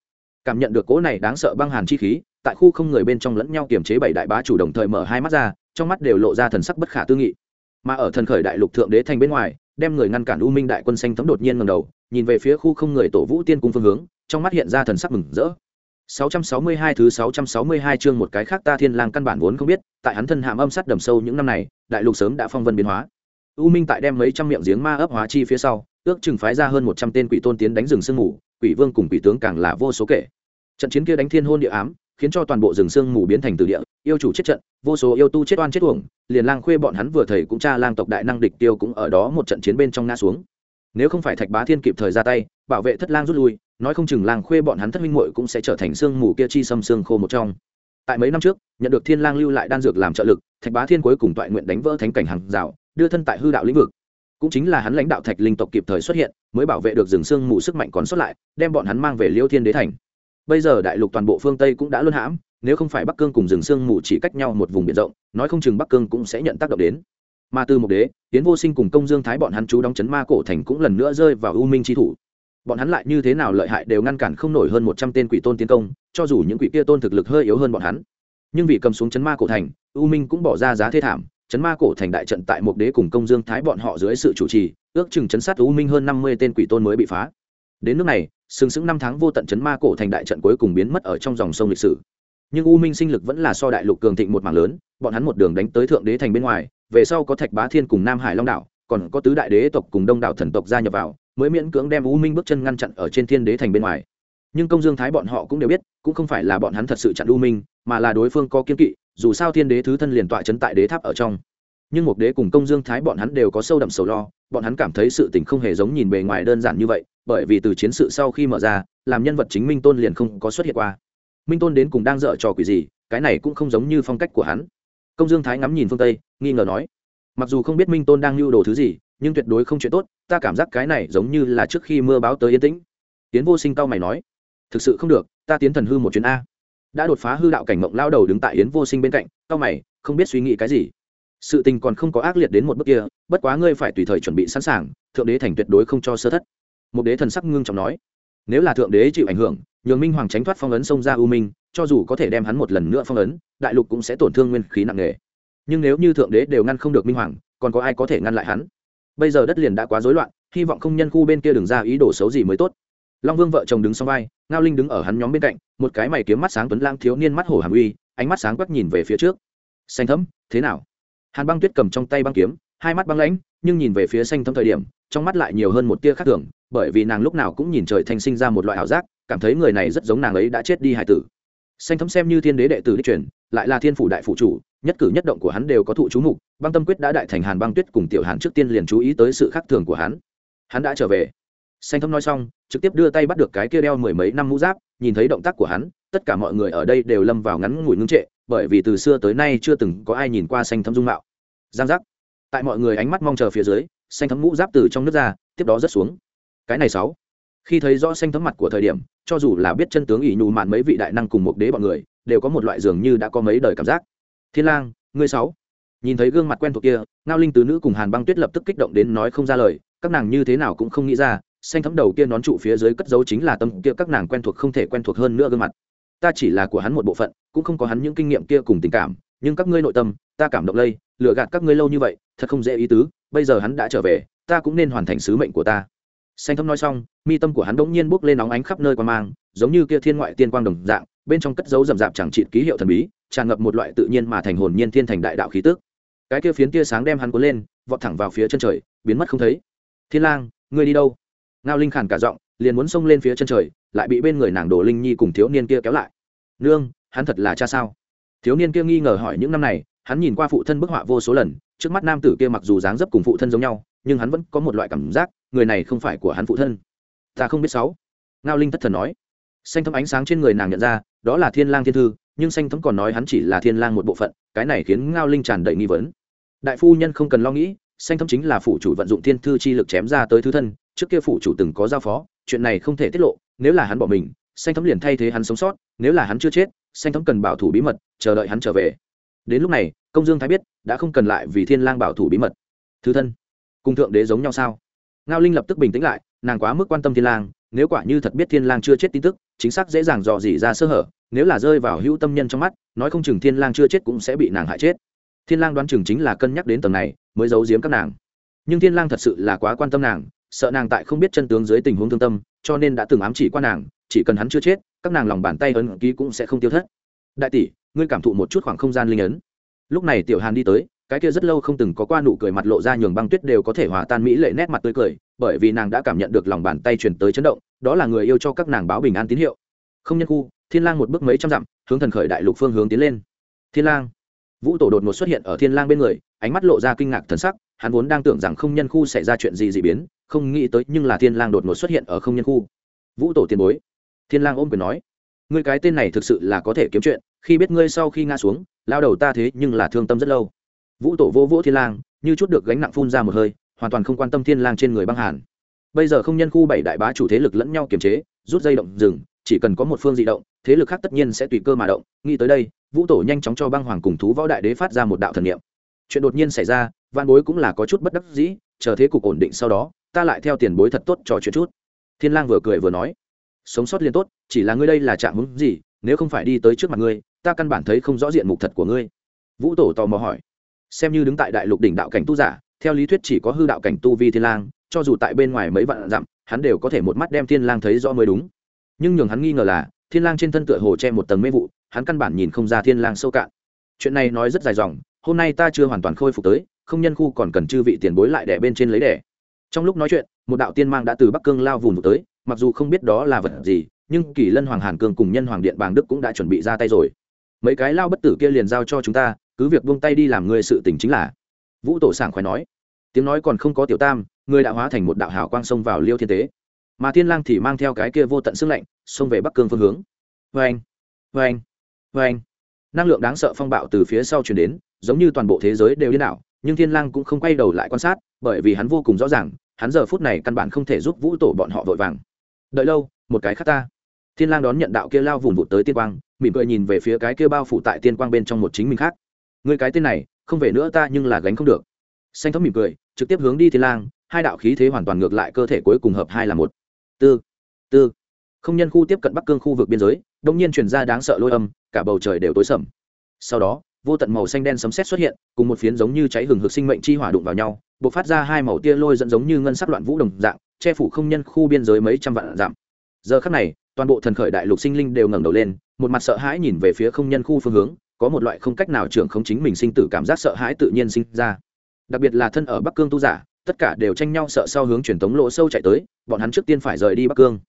Speaker 1: Cảm nhận được cỗ này đáng sợ băng hàn chi khí tại khu không người bên trong lẫn nhau kiềm chế bảy đại bá chủ đồng thời mở hai mắt ra trong mắt đều lộ ra thần sắc bất khả tư nghị mà ở thần khởi đại lục thượng đế thành bên ngoài đem người ngăn cản u minh đại quân xanh thấm đột nhiên ngầm đầu nhìn về phía khu không người tổ vũ tiên cung phương hướng trong mắt hiện ra thần sắc mừng rỡ 662 thứ 662 chương một cái khác ta thiên lang căn bản vốn không biết, tại hắn thân hàm âm sát đầm sâu những năm này, đại lục sớm đã phong vân biến hóa. U Minh tại đem mấy trăm miệng giếng ma ấp hóa chi phía sau, ước chừng phái ra hơn 100 tên quỷ tôn tiến đánh rừng sương ngủ quỷ vương cùng quỷ tướng càng là vô số kể. Trận chiến kia đánh thiên hôn địa ám, khiến cho toàn bộ rừng sương mù biến thành từ địa, yêu chủ chết trận, vô số yêu tu chết oan chết uổng, liền lang khuê bọn hắn vừa thầy cũng cha lang tộc đại năng địch tiêu cũng ở đó một trận chiến bên trong ngã xuống. Nếu không phải Thạch Bá Thiên kịp thời ra tay, bảo vệ thất lang rút lui, nói không chừng lang khuê bọn hắn thất minh muội cũng sẽ trở thành xương mù kia chi xâm xương khô một trong. Tại mấy năm trước nhận được thiên lang lưu lại đan dược làm trợ lực thạch bá thiên cuối cùng toại nguyện đánh vỡ thánh cảnh hàng rào đưa thân tại hư đạo lĩnh vực. Cũng chính là hắn lãnh đạo thạch linh tộc kịp thời xuất hiện mới bảo vệ được rừng xương mù sức mạnh còn sót lại đem bọn hắn mang về liêu thiên đế thành bây giờ đại lục toàn bộ phương tây cũng đã luân hãm, nếu không phải bắc cương cùng rừng sương mù chỉ cách nhau một vùng biển rộng, nói không chừng bắc cương cũng sẽ nhận tác động đến. Mà từ một đế tiến vô sinh cùng công dương thái bọn hắn chú đóng chấn ma cổ thành cũng lần nữa rơi vào u minh tri thủ. Bọn hắn lại như thế nào lợi hại đều ngăn cản không nổi hơn một trăm tên quỷ tôn tiến công, cho dù những quỷ kia tôn thực lực hơi yếu hơn bọn hắn. Nhưng vì cầm xuống chấn ma cổ thành, u minh cũng bỏ ra giá thê thảm, chấn ma cổ thành đại trận tại một đế cùng công dương thái bọn họ dưới sự chủ trì, ước chừng chấn sát u minh hơn năm mươi tên quỷ tôn mới bị phá. Đến nước này sừng sững năm tháng vô tận chấn ma cổ thành đại trận cuối cùng biến mất ở trong dòng sông lịch sử. Nhưng u minh sinh lực vẫn là so đại lục cường thịnh một mảng lớn, bọn hắn một đường đánh tới thượng đế thành bên ngoài, về sau có thạch bá thiên cùng nam hải long đảo, còn có tứ đại đế tộc cùng đông đảo thần tộc gia nhập vào, mới miễn cưỡng đem u minh bước chân ngăn chặn ở trên thiên đế thành bên ngoài. Nhưng công dương thái bọn họ cũng đều biết, cũng không phải là bọn hắn thật sự chặn u minh, mà là đối phương có kiên kỵ, dù sao thiên đế thứ thân liền tọa chấn tại đế tháp ở trong nhưng một đế cùng công dương thái bọn hắn đều có sâu đậm sầu lo, bọn hắn cảm thấy sự tình không hề giống nhìn bề ngoài đơn giản như vậy, bởi vì từ chiến sự sau khi mở ra, làm nhân vật chính minh tôn liền không có xuất hiện qua. Minh tôn đến cùng đang dở trò quỷ gì, cái này cũng không giống như phong cách của hắn. Công dương thái ngắm nhìn phương tây, nghi ngờ nói, mặc dù không biết minh tôn đang lưu đồ thứ gì, nhưng tuyệt đối không chuyện tốt, ta cảm giác cái này giống như là trước khi mưa báo tới yên tĩnh. Tiến vô sinh cao mày nói, thực sự không được, ta tiến thần hư một chuyến a. Đã đột phá hư đạo cảnh mộng lao đầu đứng tại yến vô sinh bên cạnh cao mày, không biết suy nghĩ cái gì sự tình còn không có ác liệt đến một bước kia, bất quá ngươi phải tùy thời chuẩn bị sẵn sàng, thượng đế thành tuyệt đối không cho sơ thất. Một đế thần sắc ngưng trọng nói. Nếu là thượng đế chịu ảnh hưởng, nhường minh hoàng tránh thoát phong ấn xông ra u minh, cho dù có thể đem hắn một lần nữa phong ấn, đại lục cũng sẽ tổn thương nguyên khí nặng nề. Nhưng nếu như thượng đế đều ngăn không được minh hoàng, còn có ai có thể ngăn lại hắn? Bây giờ đất liền đã quá rối loạn, hy vọng không nhân khu bên kia đừng ra ý đồ xấu gì mới tốt. Long vương vợ chồng đứng sau vai, ngao linh đứng ở hắn nhóm bên cạnh, một cái mày kiếm mắt sáng tuấn lang thiếu niên mắt hổ hàm uy, ánh mắt sáng quắc nhìn về phía trước. Xanh thấm, thế nào? Hàn băng tuyết cầm trong tay băng kiếm, hai mắt băng lãnh, nhưng nhìn về phía xanh thấm thời điểm, trong mắt lại nhiều hơn một tia khác thường, bởi vì nàng lúc nào cũng nhìn trời thanh sinh ra một loại ảo giác, cảm thấy người này rất giống nàng ấy đã chết đi hải tử. Xanh thấm xem như thiên đế đệ tử đi truyền, lại là thiên phủ đại phủ chủ, nhất cử nhất động của hắn đều có thụ chú mục, băng tâm quyết đã đại thành hàn băng tuyết cùng tiểu hàn trước tiên liền chú ý tới sự khác thường của hắn. Hắn đã trở về. Xanh thấm nói xong, trực tiếp đưa tay bắt được cái kia đeo mười mấy năm mũ giáp, nhìn thấy động tác của hắn tất cả mọi người ở đây đều lâm vào ngắn ngủi ngưng trệ, bởi vì từ xưa tới nay chưa từng có ai nhìn qua xanh thấm dung mạo. Giang giác. Tại mọi người ánh mắt mong chờ phía dưới, xanh thấm mũ giáp từ trong nước ra, tiếp đó rớt xuống. Cái này sáu. Khi thấy rõ xanh thấm mặt của thời điểm, cho dù là biết chân tướng ỷ nhù mạn mấy vị đại năng cùng một đế bọn người, đều có một loại dường như đã có mấy đời cảm giác. Thiên lang, ngươi sáu. Nhìn thấy gương mặt quen thuộc kia, ngao linh tứ nữ cùng hàn băng tuyết lập tức kích động đến nói không ra lời, các nàng như thế nào cũng không nghĩ ra, xanh thấm đầu kia nón trụ phía dưới cất dấu chính là tâm kia các nàng quen thuộc không thể quen thuộc hơn nữa gương mặt ta chỉ là của hắn một bộ phận, cũng không có hắn những kinh nghiệm kia cùng tình cảm, nhưng các ngươi nội tâm, ta cảm động lây, lừa gạt các ngươi lâu như vậy, thật không dễ ý tứ, bây giờ hắn đã trở về, ta cũng nên hoàn thành sứ mệnh của ta. Xanh Thâm nói xong, mi tâm của hắn bỗng nhiên bốc lên nóng ánh khắp nơi qua mang, giống như kia thiên ngoại tiên quang đồng dạng, bên trong cất dấu rậm rạp chẳng trị ký hiệu thần bí, tràn ngập một loại tự nhiên mà thành hồn nhiên thiên thành đại đạo khí tức. Cái kia phiến tia sáng đem hắn cuốn lên, vọt thẳng vào phía chân trời, biến mất không thấy. Thiên lang, ngươi đi đâu? Ngao linh khàn cả giọng liền muốn xông lên phía chân trời, lại bị bên người nàng đồ linh nhi cùng thiếu niên kia kéo lại. Nương, hắn thật là cha sao? Thiếu niên kia nghi ngờ hỏi những năm này, hắn nhìn qua phụ thân bức họa vô số lần, trước mắt nam tử kia mặc dù dáng dấp cùng phụ thân giống nhau, nhưng hắn vẫn có một loại cảm giác, người này không phải của hắn phụ thân. Ta không biết sáu. Ngao linh thất thần nói. Xanh thấm ánh sáng trên người nàng nhận ra, đó là thiên lang thiên thư, nhưng xanh thấm còn nói hắn chỉ là thiên lang một bộ phận, cái này khiến ngao linh tràn đầy nghi vấn. Đại phu nhân không cần lo nghĩ, xanh thấm chính là phủ chủ vận dụng thiên thư chi lực chém ra tới thứ thân, trước kia phủ chủ từng có giao phó chuyện này không thể tiết lộ, nếu là hắn bỏ mình, xanh thấm liền thay thế hắn sống sót, nếu là hắn chưa chết, xanh thấm cần bảo thủ bí mật, chờ đợi hắn trở về. Đến lúc này, công dương thái biết, đã không cần lại vì thiên lang bảo thủ bí mật. Thứ thân, cùng thượng đế giống nhau sao? Ngao linh lập tức bình tĩnh lại, nàng quá mức quan tâm thiên lang, nếu quả như thật biết thiên lang chưa chết tin tức, chính xác dễ dàng dò dỉ ra sơ hở, nếu là rơi vào hữu tâm nhân trong mắt, nói không chừng thiên lang chưa chết cũng sẽ bị nàng hại chết. Thiên lang đoán chừng chính là cân nhắc đến tầng này, mới giấu giếm các nàng. Nhưng thiên lang thật sự là quá quan tâm nàng sợ nàng tại không biết chân tướng dưới tình huống thương tâm, cho nên đã từng ám chỉ qua nàng, chỉ cần hắn chưa chết, các nàng lòng bàn tay ấn ký cũng sẽ không tiêu thất. Đại tỷ, ngươi cảm thụ một chút khoảng không gian linh ấn. Lúc này tiểu hàn đi tới, cái kia rất lâu không từng có qua nụ cười mặt lộ ra nhường băng tuyết đều có thể hòa tan mỹ lệ nét mặt tươi cười, bởi vì nàng đã cảm nhận được lòng bàn tay truyền tới chấn động, đó là người yêu cho các nàng báo bình an tín hiệu. Không nhân khu, thiên lang một bước mấy trăm dặm, hướng thần khởi đại lục phương hướng tiến lên. Thiên lang. Vũ tổ đột ngột xuất hiện ở thiên lang bên người, ánh mắt lộ ra kinh ngạc thần sắc hắn vốn đang tưởng rằng không nhân khu xảy ra chuyện gì dị biến, không nghĩ tới nhưng là thiên lang đột ngột xuất hiện ở không nhân khu. Vũ tổ tiền bối, thiên lang ôm quyền nói, ngươi cái tên này thực sự là có thể kiếm chuyện, khi biết ngươi sau khi ngã xuống, lao đầu ta thế nhưng là thương tâm rất lâu. Vũ tổ vô vũ thiên lang, như chút được gánh nặng phun ra một hơi, hoàn toàn không quan tâm thiên lang trên người băng hàn. Bây giờ không nhân khu bảy đại bá chủ thế lực lẫn nhau kiềm chế, rút dây động rừng chỉ cần có một phương dị động, thế lực khác tất nhiên sẽ tùy cơ mà động. Nghĩ tới đây, vũ tổ nhanh chóng cho băng hoàng cùng thú võ đại đế phát ra một đạo thần niệm. Chuyện đột nhiên xảy ra văn bối cũng là có chút bất đắc dĩ, chờ thế cục ổn định sau đó, ta lại theo tiền bối thật tốt trò chuyện chút. Thiên lang vừa cười vừa nói. Sống sót liên tốt, chỉ là ngươi đây là trạng hướng gì, nếu không phải đi tới trước mặt ngươi, ta căn bản thấy không rõ diện mục thật của ngươi. Vũ tổ tò mò hỏi. Xem như đứng tại đại lục đỉnh đạo cảnh tu giả, theo lý thuyết chỉ có hư đạo cảnh tu vi thiên lang, cho dù tại bên ngoài mấy vạn dặm, hắn đều có thể một mắt đem thiên lang thấy rõ mới đúng. Nhưng nhường hắn nghi ngờ là, thiên lang trên thân tựa hồ che một tầng mê vụ, hắn căn bản nhìn không ra thiên lang sâu cạn. Chuyện này nói rất dài dòng, hôm nay ta chưa hoàn toàn khôi phục tới không nhân khu còn cần chư vị tiền bối lại đẻ bên trên lấy đẻ. Trong lúc nói chuyện, một đạo tiên mang đã từ bắc cương lao vùng vụt tới, mặc dù không biết đó là vật gì, nhưng kỳ lân hoàng hàn cương cùng nhân hoàng điện bàng đức cũng đã chuẩn bị ra tay rồi. Mấy cái lao bất tử kia liền giao cho chúng ta, cứ việc buông tay đi làm người sự tình chính là. Vũ tổ sảng khoái nói. Tiếng nói còn không có tiểu tam, người đã hóa thành một đạo hào quang xông vào liêu thiên tế. Mà thiên lang thì mang theo cái kia vô tận sức lạnh, xông về bắc cương phương hướng. Vê anh vê năng lượng đáng sợ phong bạo từ phía sau truyền đến, giống như toàn bộ thế giới đều điên đảo nhưng thiên lang cũng không quay đầu lại quan sát, bởi vì hắn vô cùng rõ ràng, hắn giờ phút này căn bản không thể giúp vũ tổ bọn họ vội vàng. Đợi lâu, một cái khác ta. Thiên lang đón nhận đạo kia lao vùng vụt tới tiên quang, mỉm cười nhìn về phía cái kia bao phủ tại tiên quang bên trong một chính mình khác. Người cái tên này, không về nữa ta nhưng là gánh không được. Xanh thấm mỉm cười, trực tiếp hướng đi thiên lang, hai đạo khí thế hoàn toàn ngược lại cơ thể cuối cùng hợp hai là một. Tư tư. Không nhân khu tiếp cận bắc cương khu vực biên giới đông nhiên truyền ra đáng sợ lôi âm, cả bầu trời đều tối sầm. Sau đó vô tận màu xanh đen sấm sét xuất hiện, cùng một phiến giống như cháy hừng hực sinh mệnh chi hỏa đụng vào nhau, bộc phát ra hai màu tia lôi dẫn giống như ngân sắc loạn vũ đồng dạng, che phủ không nhân khu biên giới mấy trăm vạn giảm giờ khắc này, toàn bộ thần khởi đại lục sinh linh đều ngẩng đầu lên, một mặt sợ hãi nhìn về phía không nhân khu phương hướng, có một loại không cách nào trưởng không chính mình sinh tử cảm giác sợ hãi tự nhiên sinh ra. Đặc biệt là thân ở bắc cương tu giả, tất cả đều tranh nhau sợ sau hướng truyền thống lỗ sâu chạy tới, bọn hắn trước tiên phải rời đi bắc cương.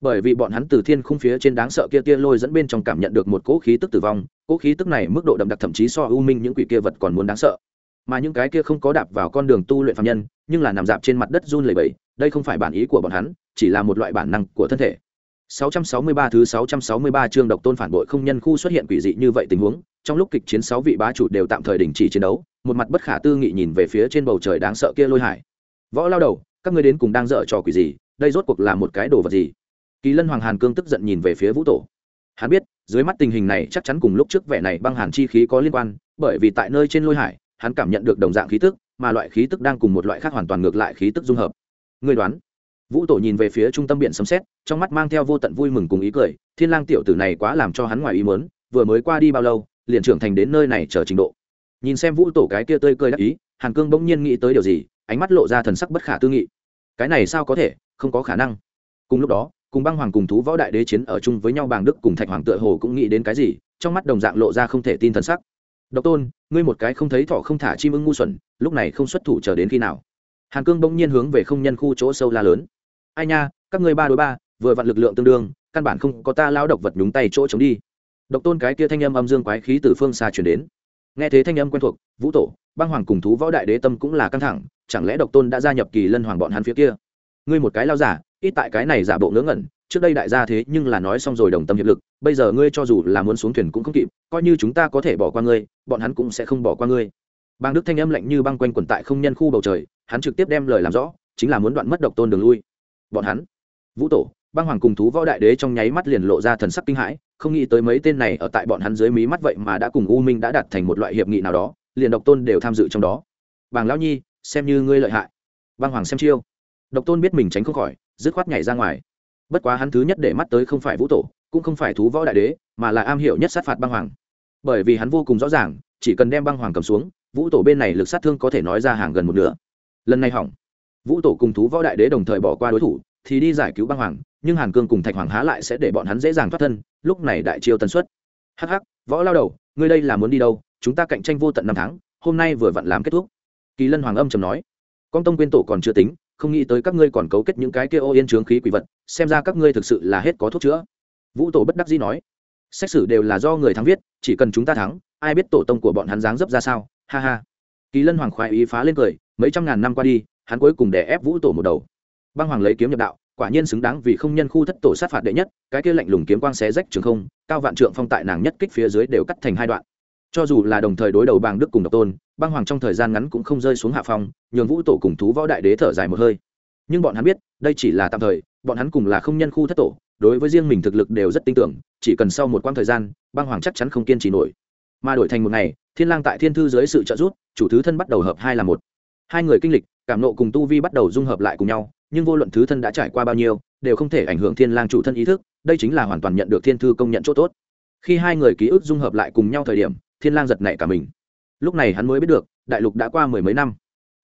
Speaker 1: Bởi vì bọn hắn từ thiên khung phía trên đáng sợ kia tia lôi dẫn bên trong cảm nhận được một cỗ khí tức tử vong cỗ khí tức này mức độ đậm đặc thậm chí so ưu minh những quỷ kia vật còn muốn đáng sợ. Mà những cái kia không có đạp vào con đường tu luyện phạm nhân, nhưng là nằm dạp trên mặt đất run lẩy bẩy, đây không phải bản ý của bọn hắn, chỉ là một loại bản năng của thân thể. 663 thứ 663 chương độc tôn phản bội không nhân khu xuất hiện quỷ dị như vậy tình huống, trong lúc kịch chiến sáu vị bá chủ đều tạm thời đình chỉ chiến đấu, một mặt bất khả tư nghị nhìn về phía trên bầu trời đáng sợ kia lôi hải. Võ lao đầu, các ngươi đến cùng đang dở trò quỷ gì? Đây rốt cuộc là một cái đồ vật gì? Kỳ lân hoàng hàn cương tức giận nhìn về phía vũ tổ. Hắn biết dưới mắt tình hình này chắc chắn cùng lúc trước vẻ này băng hàn chi khí có liên quan, bởi vì tại nơi trên lôi hải, hắn cảm nhận được đồng dạng khí tức, mà loại khí tức đang cùng một loại khác hoàn toàn ngược lại khí tức dung hợp. Người đoán. Vũ tổ nhìn về phía trung tâm biển sấm xét trong mắt mang theo vô tận vui mừng cùng ý cười, thiên lang tiểu tử này quá làm cho hắn ngoài ý mớn vừa mới qua đi bao lâu, liền trưởng thành đến nơi này chờ trình độ. Nhìn xem vũ tổ cái kia tươi cười đắc ý, hàn cương bỗng nhiên nghĩ tới điều gì, ánh mắt lộ ra thần sắc bất khả tư nghị. Cái này sao có thể, không có khả năng. Cùng lúc đó cùng băng hoàng cùng thú võ đại đế chiến ở chung với nhau bàng đức cùng thạch hoàng tựa hồ cũng nghĩ đến cái gì, trong mắt đồng dạng lộ ra không thể tin thần sắc. Độc tôn, ngươi một cái không thấy thọ không thả chim ưng ngu xuẩn, lúc này không xuất thủ chờ đến khi nào? Hàn cương bỗng nhiên hướng về không nhân khu chỗ sâu la lớn. Ai nha, các ngươi ba đối ba, vừa vặn lực lượng tương đương, căn bản không có ta lao độc vật nhúng tay chỗ chống đi. Độc tôn cái kia thanh âm âm dương quái khí từ phương xa chuyển đến. Nghe thế thanh âm quen thuộc, vũ tổ, băng hoàng cùng thú võ đại đế tâm cũng là căng thẳng, chẳng lẽ độc tôn đã gia nhập kỳ lân hoàng bọn hắn phía kia? Ngươi một cái lao giả ít tại cái này giả bộ ngớ ngẩn, trước đây đại gia thế nhưng là nói xong rồi đồng tâm hiệp lực, bây giờ ngươi cho dù là muốn xuống thuyền cũng không kịp, coi như chúng ta có thể bỏ qua ngươi, bọn hắn cũng sẽ không bỏ qua ngươi. Bang đức thanh âm lạnh như băng quanh quẩn tại không nhân khu bầu trời, hắn trực tiếp đem lời làm rõ, chính là muốn đoạn mất độc tôn đường lui. Bọn hắn, vũ tổ, băng hoàng cùng thú võ đại đế trong nháy mắt liền lộ ra thần sắc kinh hãi, không nghĩ tới mấy tên này ở tại bọn hắn dưới mí mắt vậy mà đã cùng u minh đã đặt thành một loại hiệp nghị nào đó, liền độc tôn đều tham dự trong đó. Bàng lão nhi, xem như ngươi lợi hại. Băng hoàng xem chiêu. Độc tôn biết mình tránh không khỏi dứt khoát nhảy ra ngoài. Bất quá hắn thứ nhất để mắt tới không phải vũ tổ, cũng không phải thú võ đại đế, mà là am hiểu nhất sát phạt băng hoàng. Bởi vì hắn vô cùng rõ ràng, chỉ cần đem băng hoàng cầm xuống, vũ tổ bên này lực sát thương có thể nói ra hàng gần một nửa. Lần này hỏng. Vũ tổ cùng thú võ đại đế đồng thời bỏ qua đối thủ, thì đi giải cứu băng hoàng, nhưng hàn cương cùng thạch hoàng há lại sẽ để bọn hắn dễ dàng thoát thân, lúc này đại chiêu tần suất. Hh võ lao đầu, ngươi đây là muốn đi đâu? Chúng ta cạnh tranh vô tận năm tháng, hôm nay vừa vặn làm kết thúc. Kỳ lân hoàng âm trầm nói. Con tông quyên tổ còn chưa tính không nghĩ tới các ngươi còn cấu kết những cái kia ô yên trướng khí quỷ vật, xem ra các ngươi thực sự là hết có thuốc chữa. Vũ tổ bất đắc dĩ nói, xét xử đều là do người thắng viết, chỉ cần chúng ta thắng, ai biết tổ tông của bọn hắn dáng dấp ra sao? Ha ha. Kỳ lân hoàng khoái ý phá lên cười, mấy trăm ngàn năm qua đi, hắn cuối cùng đè ép vũ tổ một đầu. Băng hoàng lấy kiếm nhập đạo, quả nhiên xứng đáng vì không nhân khu thất tổ sát phạt đệ nhất, cái kia lạnh lùng kiếm quang xé rách trường không, cao vạn trượng phong tại nàng nhất kích phía dưới đều cắt thành hai đoạn. Cho dù là đồng thời đối đầu bàng đức cùng độc tôn băng hoàng trong thời gian ngắn cũng không rơi xuống hạ phong, nhường vũ tổ cùng thú võ đại đế thở dài một hơi. Nhưng bọn hắn biết, đây chỉ là tạm thời, bọn hắn cùng là không nhân khu thất tổ, đối với riêng mình thực lực đều rất tin tưởng, chỉ cần sau một quãng thời gian, băng hoàng chắc chắn không kiên trì nổi. Mà đổi thành một ngày, thiên lang tại thiên thư dưới sự trợ giúp, chủ thứ thân bắt đầu hợp hai là một. Hai người kinh lịch, cảm nộ cùng tu vi bắt đầu dung hợp lại cùng nhau, nhưng vô luận thứ thân đã trải qua bao nhiêu, đều không thể ảnh hưởng thiên lang chủ thân ý thức, đây chính là hoàn toàn nhận được thiên thư công nhận chỗ tốt. Khi hai người ký ức dung hợp lại cùng nhau thời điểm, thiên lang giật nảy cả mình lúc này hắn mới biết được, đại lục đã qua mười mấy năm.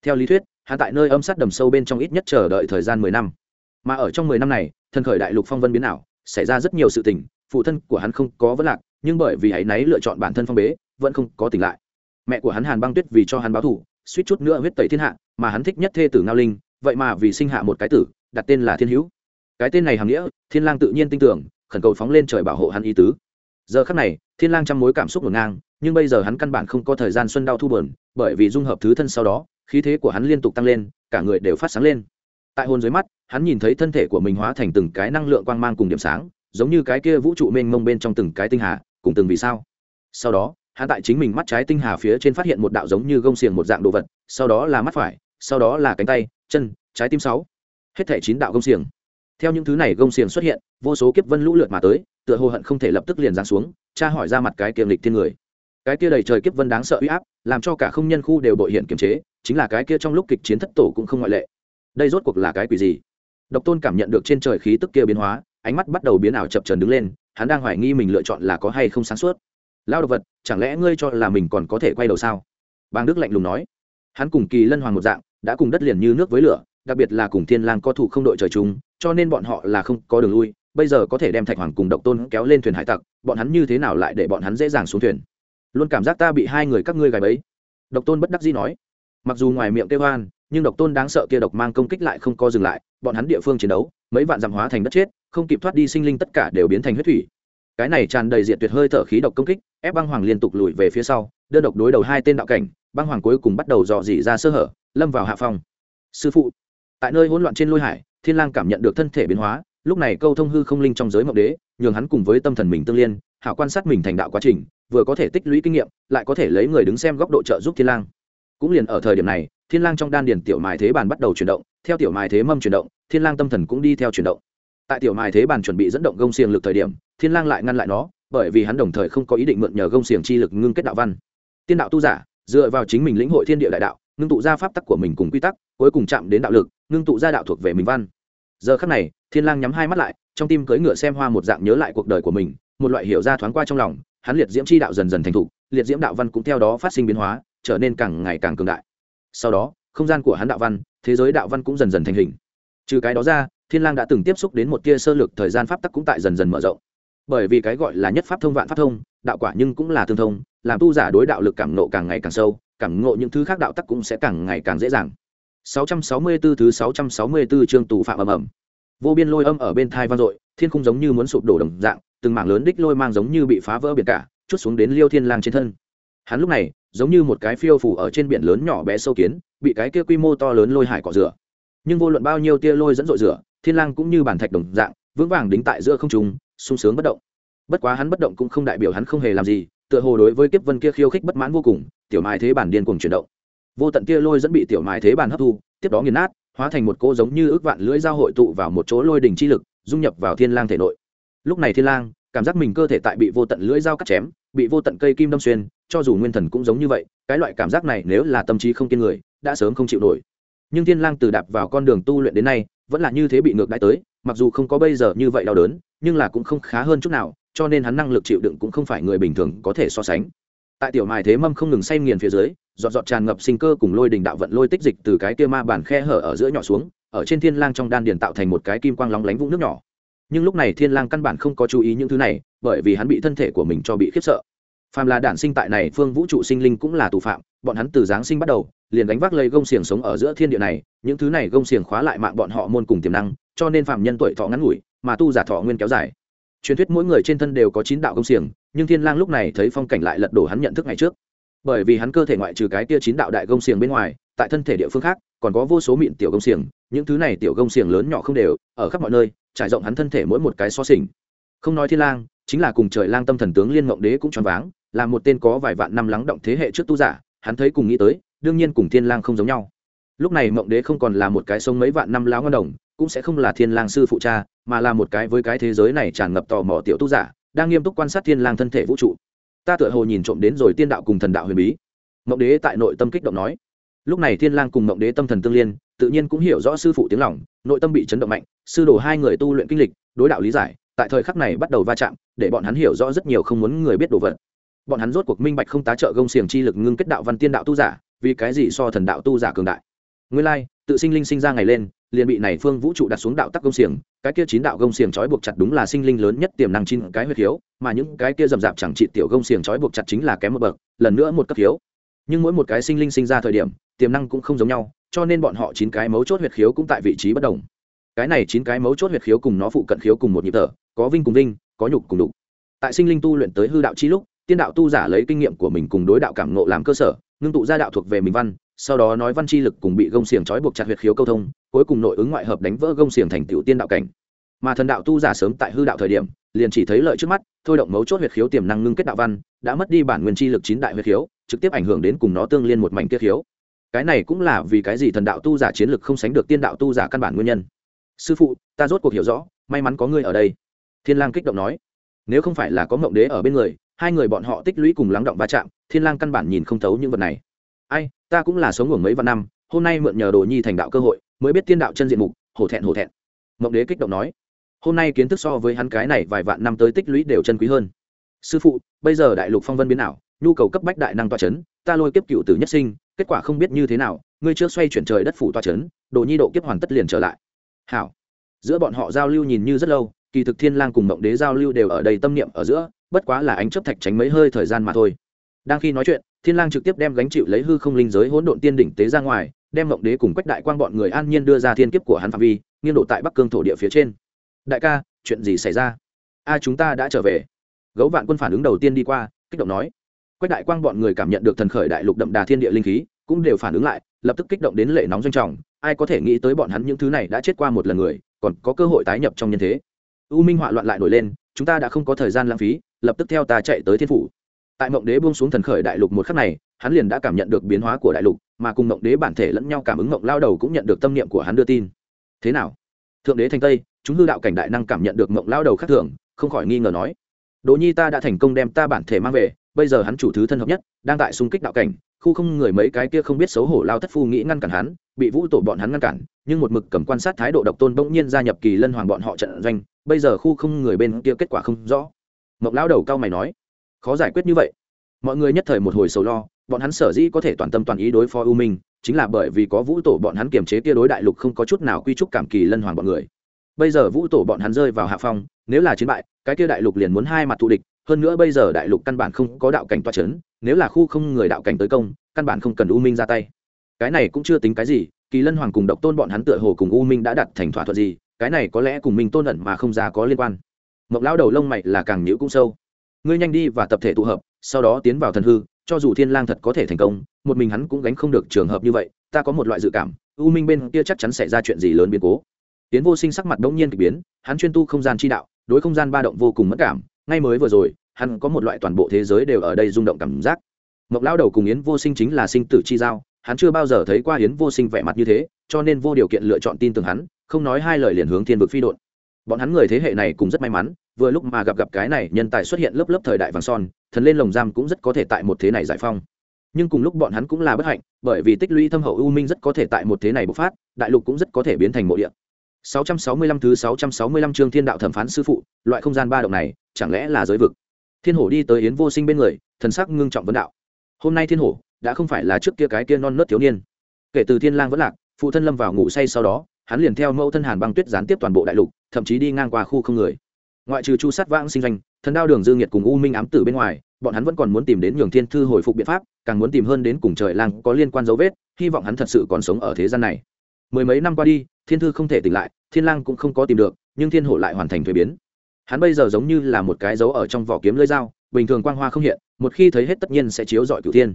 Speaker 1: Theo lý thuyết, hắn tại nơi âm sát đầm sâu bên trong ít nhất chờ đợi thời gian mười năm. Mà ở trong mười năm này thần khởi đại lục phong vân biến ảo, xảy ra rất nhiều sự tình, phụ thân của hắn không có vấn lạc, nhưng bởi vì hãy náy lựa chọn bản thân phong bế, vẫn không có tỉnh lại. Mẹ của hắn hàn băng tuyết vì cho hắn báo thù, suýt chút nữa huyết tẩy thiên hạ, mà hắn thích nhất thê tử ngao linh, vậy mà vì sinh hạ một cái tử, đặt tên là thiên hữu. Cái tên này hàm nghĩa, thiên lang tự nhiên tin tưởng, khẩn cầu phóng lên trời bảo hộ hắn y tứ. Giờ khắc này, thiên lang trăm mối cảm xúc ngổn ngang nhưng bây giờ hắn căn bản không có thời gian xuân đau thu buồn, bởi vì dung hợp thứ thân sau đó, khí thế của hắn liên tục tăng lên, cả người đều phát sáng lên. Tại hồn dưới mắt, hắn nhìn thấy thân thể của mình hóa thành từng cái năng lượng quang mang cùng điểm sáng, giống như cái kia vũ trụ mênh mông bên trong từng cái tinh hà, cùng từng vì sao. Sau đó, hắn tại chính mình mắt trái tinh hà phía trên phát hiện một đạo giống như gông xiềng một dạng đồ vật, sau đó là mắt phải, sau đó là cánh tay, chân, trái tim sáu. Hết thể chín đạo gông xiềng. Theo những thứ này gông xiềng xuất hiện, vô số kiếp vân lũ lượt mà tới, tựa hồ hận không thể lập tức liền giáng xuống, tra hỏi ra mặt cái kiềm lịch thiên người cái kia đầy trời kiếp vân đáng sợ uy áp, làm cho cả không nhân khu đều bội hiện kiềm chế, chính là cái kia trong lúc kịch chiến thất tổ cũng không ngoại lệ. Đây rốt cuộc là cái quỷ gì? Độc tôn cảm nhận được trên trời khí tức kia biến hóa, ánh mắt bắt đầu biến ảo chập trần đứng lên, hắn đang hoài nghi mình lựa chọn là có hay không sáng suốt. Lao đ ộ vật, chẳng lẽ ngươi cho là mình còn có thể quay đầu sao? Bang đức lạnh lùng nói. Hắn cùng kỳ lân hoàng một dạng, đã cùng đất liền như nước với lửa, đặc biệt là cùng thiên lang co thủ không đội trời chung, cho nên bọn họ là không có đường lui, bây giờ có thể đem thạch hoàng cùng độc tôn kéo lên thuyền hải tặc, bọn hắn như thế nào lại để bọn hắn dễ dàng xuống thuyền? Luôn cảm giác ta bị hai người các ngươi gài bẫy. Độc tôn bất đắc dĩ nói. Mặc dù ngoài miệng kêu hoan nhưng độc tôn đáng sợ kia độc mang công kích lại không co dừng lại, bọn hắn địa phương chiến đấu, mấy vạn dặm hóa thành đất chết, không kịp thoát đi sinh linh tất cả đều biến thành huyết thủy. Cái này tràn đầy diện tuyệt hơi thở khí độc công kích, ép băng hoàng liên tục lùi về phía sau, đơn độc đối đầu hai tên đạo cảnh, băng hoàng cuối cùng bắt đầu dò dỉ ra sơ hở, lâm vào hạ phong. Sư phụ, tại nơi hỗn loạn trên lôi hải, thiên lang cảm nhận được thân thể biến hóa, lúc này câu thông hư không linh trong giới mộng đế, nhường hắn cùng với tâm thần mình tương liên, hảo quan sát mình thành đạo quá trình vừa có thể tích lũy kinh nghiệm, lại có thể lấy người đứng xem góc độ trợ giúp thiên lang. Cũng liền ở thời điểm này, thiên lang trong đan điền tiểu mài thế bàn bắt đầu chuyển động, theo tiểu mài thế mâm chuyển động, thiên lang tâm thần cũng đi theo chuyển động. Tại tiểu mài thế bàn chuẩn bị dẫn động gông xiềng lực thời điểm, thiên lang lại ngăn lại nó, bởi vì hắn đồng thời không có ý định mượn nhờ gông xiềng chi lực ngưng kết đạo văn. Tiên đạo tu giả, dựa vào chính mình lĩnh hội thiên địa đại đạo, ngưng tụ ra pháp tắc của mình cùng quy tắc, cuối cùng chạm đến đạo lực, ngưng tụ ra đạo thuộc về mình văn. Giờ khắc này, thiên lang nhắm hai mắt lại, trong tim cưỡi ngựa xem hoa một dạng nhớ lại cuộc đời của mình, một loại hiểu ra thoáng qua trong lòng hắn liệt diễm chi đạo dần dần thành thục, liệt diễm đạo văn cũng theo đó phát sinh biến hóa, trở nên càng ngày càng cường đại. Sau đó, không gian của hắn đạo văn, thế giới đạo văn cũng dần dần thành hình. Trừ cái đó ra, thiên lang đã từng tiếp xúc đến một tia sơ lược thời gian pháp tắc cũng tại dần dần mở rộng. Bởi vì cái gọi là nhất pháp thông, vạn pháp thông, đạo quả nhưng cũng là tương thông, làm tu giả đối đạo lực cảm nộ càng ngày càng sâu, cảm ngộ những thứ khác đạo tắc cũng sẽ càng ngày càng dễ dàng. 664 thứ 664 chương tù phạm ầm ầm. Vô biên lôi âm ở bên thai vang dội, thiên khung giống như muốn sụp đổ đồng dạng từng mảng lớn đích lôi mang giống như bị phá vỡ biển cả, chút xuống đến liêu thiên lang trên thân. Hắn lúc này, giống như một cái phiêu phủ ở trên biển lớn nhỏ bé sâu kiến, bị cái kia quy mô to lớn lôi hải cọ rửa. Nhưng vô luận bao nhiêu tia lôi dẫn dội rửa, thiên lang cũng như bản thạch đồng dạng, vững vàng đính tại giữa không trung, sung sướng bất động. Bất quá hắn bất động cũng không đại biểu hắn không hề làm gì, tựa hồ đối với kiếp vân kia khiêu khích bất mãn vô cùng, tiểu mài thế bản điên cuồng chuyển động. Vô tận kia lôi dẫn bị tiểu mài thế bản hấp thu, tiếp đó nghiền nát, hóa thành một cỗ giống như ước vạn lưỡi dao hội tụ vào một chỗ lôi đỉnh chi lực, dung nhập vào thiên lang thể nội lúc này thiên lang, cảm giác mình cơ thể tại bị vô tận lưỡi dao cắt chém, bị vô tận cây kim đâm xuyên, cho dù nguyên thần cũng giống như vậy, cái loại cảm giác này nếu là tâm trí không kiên người, đã sớm không chịu nổi. Nhưng thiên lang từ đạp vào con đường tu luyện đến nay, vẫn là như thế bị ngược đãi tới, mặc dù không có bây giờ như vậy đau đớn, nhưng là cũng không khá hơn chút nào, cho nên hắn năng lực chịu đựng cũng không phải người bình thường có thể so sánh. Tại tiểu mài thế mâm không ngừng say nghiền phía dưới dọn giọt tràn ngập sinh cơ cùng lôi đình đạo vận lôi tích dịch từ cái kia ma bản khe hở ở giữa nhỏ xuống, ở trên thiên lang trong đan điền tạo thành một cái kim quang lóng lánh vũng nước nhỏ nhưng lúc này thiên lang căn bản không có chú ý những thứ này, bởi vì hắn bị thân thể của mình cho bị khiếp sợ. Phàm là đản sinh tại này, phương vũ trụ sinh linh cũng là tù phạm, bọn hắn từ giáng sinh bắt đầu, liền đánh vác lấy gông xiềng sống ở giữa thiên địa này, những thứ này gông xiềng khóa lại mạng bọn họ môn cùng tiềm năng, cho nên phạm nhân tuổi thọ ngắn ngủi, mà tu giả thọ nguyên kéo dài. Truyền thuyết mỗi người trên thân đều có chín đạo gông xiềng, nhưng thiên lang lúc này thấy phong cảnh lại lật đổ hắn nhận thức ngày trước. Bởi vì hắn cơ thể ngoại trừ cái tia chín đạo đại gông xiềng bên ngoài, tại thân thể địa phương khác, còn có vô số mịn tiểu gông xiềng, những thứ này tiểu gông xiềng lớn nhỏ không đều, ở khắp mọi nơi trải rộng hắn thân thể mỗi một cái so sình không nói thiên lang, chính là cùng trời lang tâm thần tướng liên ngộng đế cũng choáng váng, là một tên có vài vạn năm lắng động thế hệ trước tu giả, hắn thấy cùng nghĩ tới, đương nhiên cùng thiên lang không giống nhau. Lúc này ngộng đế không còn là một cái sống mấy vạn năm láo ngon đồng, cũng sẽ không là thiên lang sư phụ cha, mà là một cái với cái thế giới này tràn ngập tò mò tiểu tu giả, đang nghiêm túc quan sát thiên lang thân thể vũ trụ. Ta tựa hồ nhìn trộm đến rồi tiên đạo cùng thần đạo huyền bí. Ngộng đế tại nội tâm kích động nói lúc này thiên lang cùng mộng đế tâm thần tương liên, tự nhiên cũng hiểu rõ sư phụ tiếng lòng, nội tâm bị chấn động mạnh, sư đồ hai người tu luyện kinh lịch, đối đạo lý giải, tại thời khắc này bắt đầu va chạm, để bọn hắn hiểu rõ rất nhiều không muốn người biết đồ vật. Bọn hắn rốt cuộc minh bạch không tá trợ gông xiềng chi lực ngưng kết đạo văn tiên đạo tu giả, vì cái gì so thần đạo tu giả cường đại. Nguyên lai, tự sinh linh sinh ra ngày lên, liền bị này phương vũ trụ đặt xuống đạo tắc gông xiềng, cái kia chín đạo gông xiềng trói buộc chặt đúng là sinh linh lớn nhất tiềm năng chín cái huyết hiếu mà những cái kia rầm rạp chẳng trị tiểu gông xiềng trói buộc chặt chính là kém một bậc, lần nữa một cấp hiếu nhưng mỗi một cái sinh linh sinh ra thời điểm, tiềm năng cũng không giống nhau, cho nên bọn họ chín cái mấu chốt huyệt khiếu cũng tại vị trí bất đồng. Cái này chín cái mấu chốt huyệt khiếu cùng nó phụ cận khiếu cùng một nhịp thở, có vinh cùng vinh, có nhục cùng đục tại sinh linh tu luyện tới hư đạo chi lúc, tiên đạo tu giả lấy kinh nghiệm của mình cùng đối đạo cảm nộ làm cơ sở, ngưng tụ ra đạo thuộc về mình văn, sau đó nói văn chi lực cùng bị gông xiềng trói buộc chặt huyệt khiếu câu thông, cuối cùng nội ứng ngoại hợp đánh vỡ gông xiềng thành tiểu tiên đạo cảnh. Mà thần đạo tu giả sớm tại hư đạo thời điểm, liền chỉ thấy lợi trước mắt, thôi động mấu chốt huyệt khiếu tiềm năng ngưng kết đạo văn, đã mất đi bản nguyên chi lực chín đại huyệt khiếu trực tiếp ảnh hưởng đến cùng nó tương liên một mảnh kia khiếu. Cái này cũng là vì cái gì thần đạo tu giả chiến lực không sánh được tiên đạo tu giả căn bản nguyên nhân. Sư phụ, ta rốt cuộc hiểu rõ, may mắn có ngươi ở đây. Thiên lang kích động nói. Nếu không phải là có mộng đế ở bên người, hai người bọn họ tích lũy cùng lắng động va chạm, thiên lang căn bản nhìn không thấu những vật này. Ai, ta cũng là sống ngủ mấy vạn năm, hôm nay mượn nhờ đồ nhi thành đạo cơ hội, mới biết tiên đạo chân diện mục, hổ thẹn hổ thẹn. Mộng đế kích động nói. Hôm nay kiến thức so với hắn cái này vài vạn năm tới tích lũy đều chân quý hơn. Sư phụ, bây giờ đại lục phong vân biến nào nhu cầu cấp bách đại năng toa chấn ta lôi kiếp cựu tử nhất sinh, kết quả không biết như thế nào, ngươi chưa xoay chuyển trời đất phủ toa chấn đồ nhi độ kiếp hoàn tất liền trở lại. Hảo. Giữa bọn họ giao lưu nhìn như rất lâu, kỳ thực thiên lang cùng mộng đế giao lưu đều ở đây tâm niệm ở giữa, bất quá là ánh chấp thạch tránh mấy hơi thời gian mà thôi. Đang khi nói chuyện, thiên lang trực tiếp đem gánh chịu lấy hư không linh giới hỗn độn tiên đỉnh tế ra ngoài, đem mộng đế cùng quách đại quang bọn người an nhiên đưa ra thiên kiếp của hắn phạm vi, nghiêng độ tại bắc cương thổ địa phía trên. Đại ca, chuyện gì xảy ra? A, chúng ta đã trở về. Gấu vạn quân phản ứng đầu tiên đi qua, kích động nói quách đại quang bọn người cảm nhận được thần khởi đại lục đậm đà thiên địa linh khí, cũng đều phản ứng lại, lập tức kích động đến lệ nóng doanh trọng. Ai có thể nghĩ tới bọn hắn những thứ này đã chết qua một lần người, còn có cơ hội tái nhập trong nhân thế. U minh họa loạn lại nổi lên, chúng ta đã không có thời gian lãng phí, lập tức theo ta chạy tới thiên phủ. Tại mộng đế buông xuống thần khởi đại lục một khắc này, hắn liền đã cảm nhận được biến hóa của đại lục, mà cùng mộng đế bản thể lẫn nhau cảm ứng mộng lao đầu cũng nhận được tâm niệm của hắn đưa tin. Thế nào? Thượng đế thành tây, chúng hư đạo cảnh đại năng cảm nhận được mộng lao đầu khác thường, không khỏi nghi ngờ nói. Đỗ nhi ta đã thành công đem ta bản thể mang về bây giờ hắn chủ thứ thân hợp nhất, đang tại xung kích đạo cảnh, khu không người mấy cái kia không biết xấu hổ lao thất phu nghĩ ngăn cản hắn, bị vũ tổ bọn hắn ngăn cản, nhưng một mực cầm quan sát thái độ độc tôn bỗng nhiên gia nhập kỳ lân hoàng bọn họ trận doanh, bây giờ khu không người bên kia kết quả không rõ. Mộng lao đầu cao mày nói, khó giải quyết như vậy. Mọi người nhất thời một hồi sầu lo, bọn hắn sở dĩ có thể toàn tâm toàn ý đối phó u minh, chính là bởi vì có vũ tổ bọn hắn kiềm chế kia đối đại lục không có chút nào quy trúc cảm kỳ lân hoàng bọn người. Bây giờ vũ tổ bọn hắn rơi vào hạ phong, nếu là chiến bại, cái kia đại lục liền muốn hai mặt thù địch hơn nữa bây giờ đại lục căn bản không có đạo cảnh toa c h ấ n nếu là khu không người đạo cảnh tới công, căn bản không cần u minh ra tay. Cái này cũng chưa tính cái gì, kỳ lân hoàng cùng độc tôn bọn hắn tựa hồ cùng u minh đã đặt thành thỏa thuận gì, cái này có lẽ cùng minh tôn ẩn mà không ra có liên quan. Mộc lão đầu lông mày là càng nhữ cũng sâu. Ngươi nhanh đi và tập thể tụ hợp, sau đó tiến vào thần hư, cho dù thiên lang thật có thể thành công, một mình hắn cũng gánh không được trường hợp như vậy, ta có một loại dự cảm, u minh bên kia chắc chắn sẽ ra chuyện gì lớn biến cố. Tiến vô sinh sắc mặt đống nhiên k ỳ biến, hắn chuyên tu không gian chi đạo, đối không gian ba động vô cùng mất cảm ngay mới vừa rồi, hắn có một loại toàn bộ thế giới đều ở đây rung động cảm giác. Mộc lao đầu cùng yến vô sinh chính là sinh tử chi giao, hắn chưa bao giờ thấy qua yến vô sinh vẻ mặt như thế, cho nên vô điều kiện lựa chọn tin tưởng hắn, không nói hai lời liền hướng thiên vực phi đột bọn hắn người thế hệ này cũng rất may mắn, vừa lúc mà gặp gặp cái này nhân tài xuất hiện lớp lớp thời đại vàng son, thần lên lồng giam cũng rất có thể tại một thế này giải phong nhưng cùng lúc bọn hắn cũng là bất hạnh, bởi vì tích lũy thâm hậu u minh rất có thể tại một thế này bộc phát, đại lục cũng rất có thể biến thành mộ địa. 665 thứ 665 chương thiên đạo thẩm phán sư phụ, loại không gian ba động này, chẳng lẽ là giới vực? Thiên hổ đi tới yến vô sinh bên người, thần sắc ngưng trọng vấn đạo. Hôm nay thiên hổ, đã không phải là trước kia cái kia non nớt thiếu niên. Kể từ thiên lang vẫn lạc, phụ thân lâm vào ngủ say sau đó, hắn liền theo mẫu thân hàn băng tuyết gián tiếp toàn bộ đại lục, thậm chí đi ngang qua khu không người. Ngoại trừ chu sát vãng sinh doanh, thần đao đường dương nhiệt cùng u minh ám tử bên ngoài, bọn hắn vẫn còn muốn tìm đến nhường thiên thư hồi phục biện pháp, càng muốn tìm hơn đến cùng trời lang có liên quan dấu vết, hy vọng hắn thật sự còn sống ở thế gian này. Mười mấy năm qua đi thiên thư không thể tỉnh lại, thiên lang cũng không có tìm được, nhưng thiên hổ lại hoàn thành thuế biến. Hắn bây giờ giống như là một cái dấu ở trong vỏ kiếm lưỡi dao, bình thường quang hoa không hiện, một khi thấy hết tất nhiên sẽ chiếu dọi cửu thiên.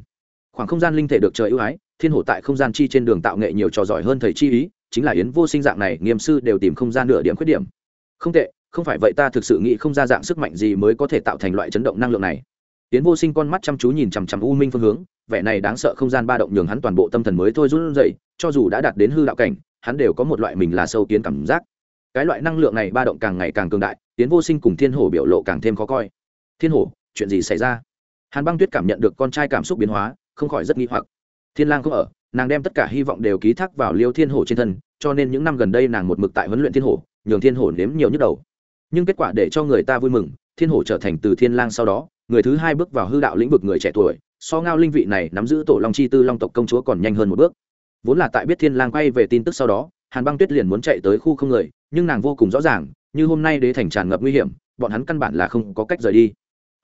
Speaker 1: Khoảng không gian linh thể được trời ưu ái, thiên hổ tại không gian chi trên đường tạo nghệ nhiều trò giỏi hơn thầy chi ý, chính là yến vô sinh dạng này, nghiêm sư đều tìm không gian nửa điểm khuyết điểm. Không tệ, không phải vậy ta thực sự nghĩ không ra dạng sức mạnh gì mới có thể tạo thành loại chấn động năng lượng này. Yến vô sinh con mắt chăm chú nhìn chằm chằm u minh phương hướng, vẻ này đáng sợ không gian ba động nhường hắn toàn bộ tâm thần mới thôi run rẩy, cho dù đã đạt đến hư đạo cảnh hắn đều có một loại mình là sâu kiến cảm giác. Cái loại năng lượng này ba động càng ngày càng cường đại, tiến vô sinh cùng thiên hổ biểu lộ càng thêm khó coi. Thiên hổ, chuyện gì xảy ra? Hàn băng tuyết cảm nhận được con trai cảm xúc biến hóa, không khỏi rất nghi hoặc. Thiên lang không ở, nàng đem tất cả hy vọng đều ký thác vào liêu thiên hổ trên thân, cho nên những năm gần đây nàng một mực tại huấn luyện thiên hổ, nhường thiên hổ nếm nhiều nhức đầu. Nhưng kết quả để cho người ta vui mừng, thiên hổ trở thành từ thiên lang sau đó, người thứ hai bước vào hư đạo lĩnh vực người trẻ tuổi, so ngao linh vị này nắm giữ tổ long chi tư long tộc công chúa còn nhanh hơn một bước vốn là tại biết thiên lang quay về tin tức sau đó, hàn băng tuyết liền muốn chạy tới khu không người, nhưng nàng vô cùng rõ ràng, như hôm nay đế thành tràn ngập nguy hiểm, bọn hắn căn bản là không có cách rời đi.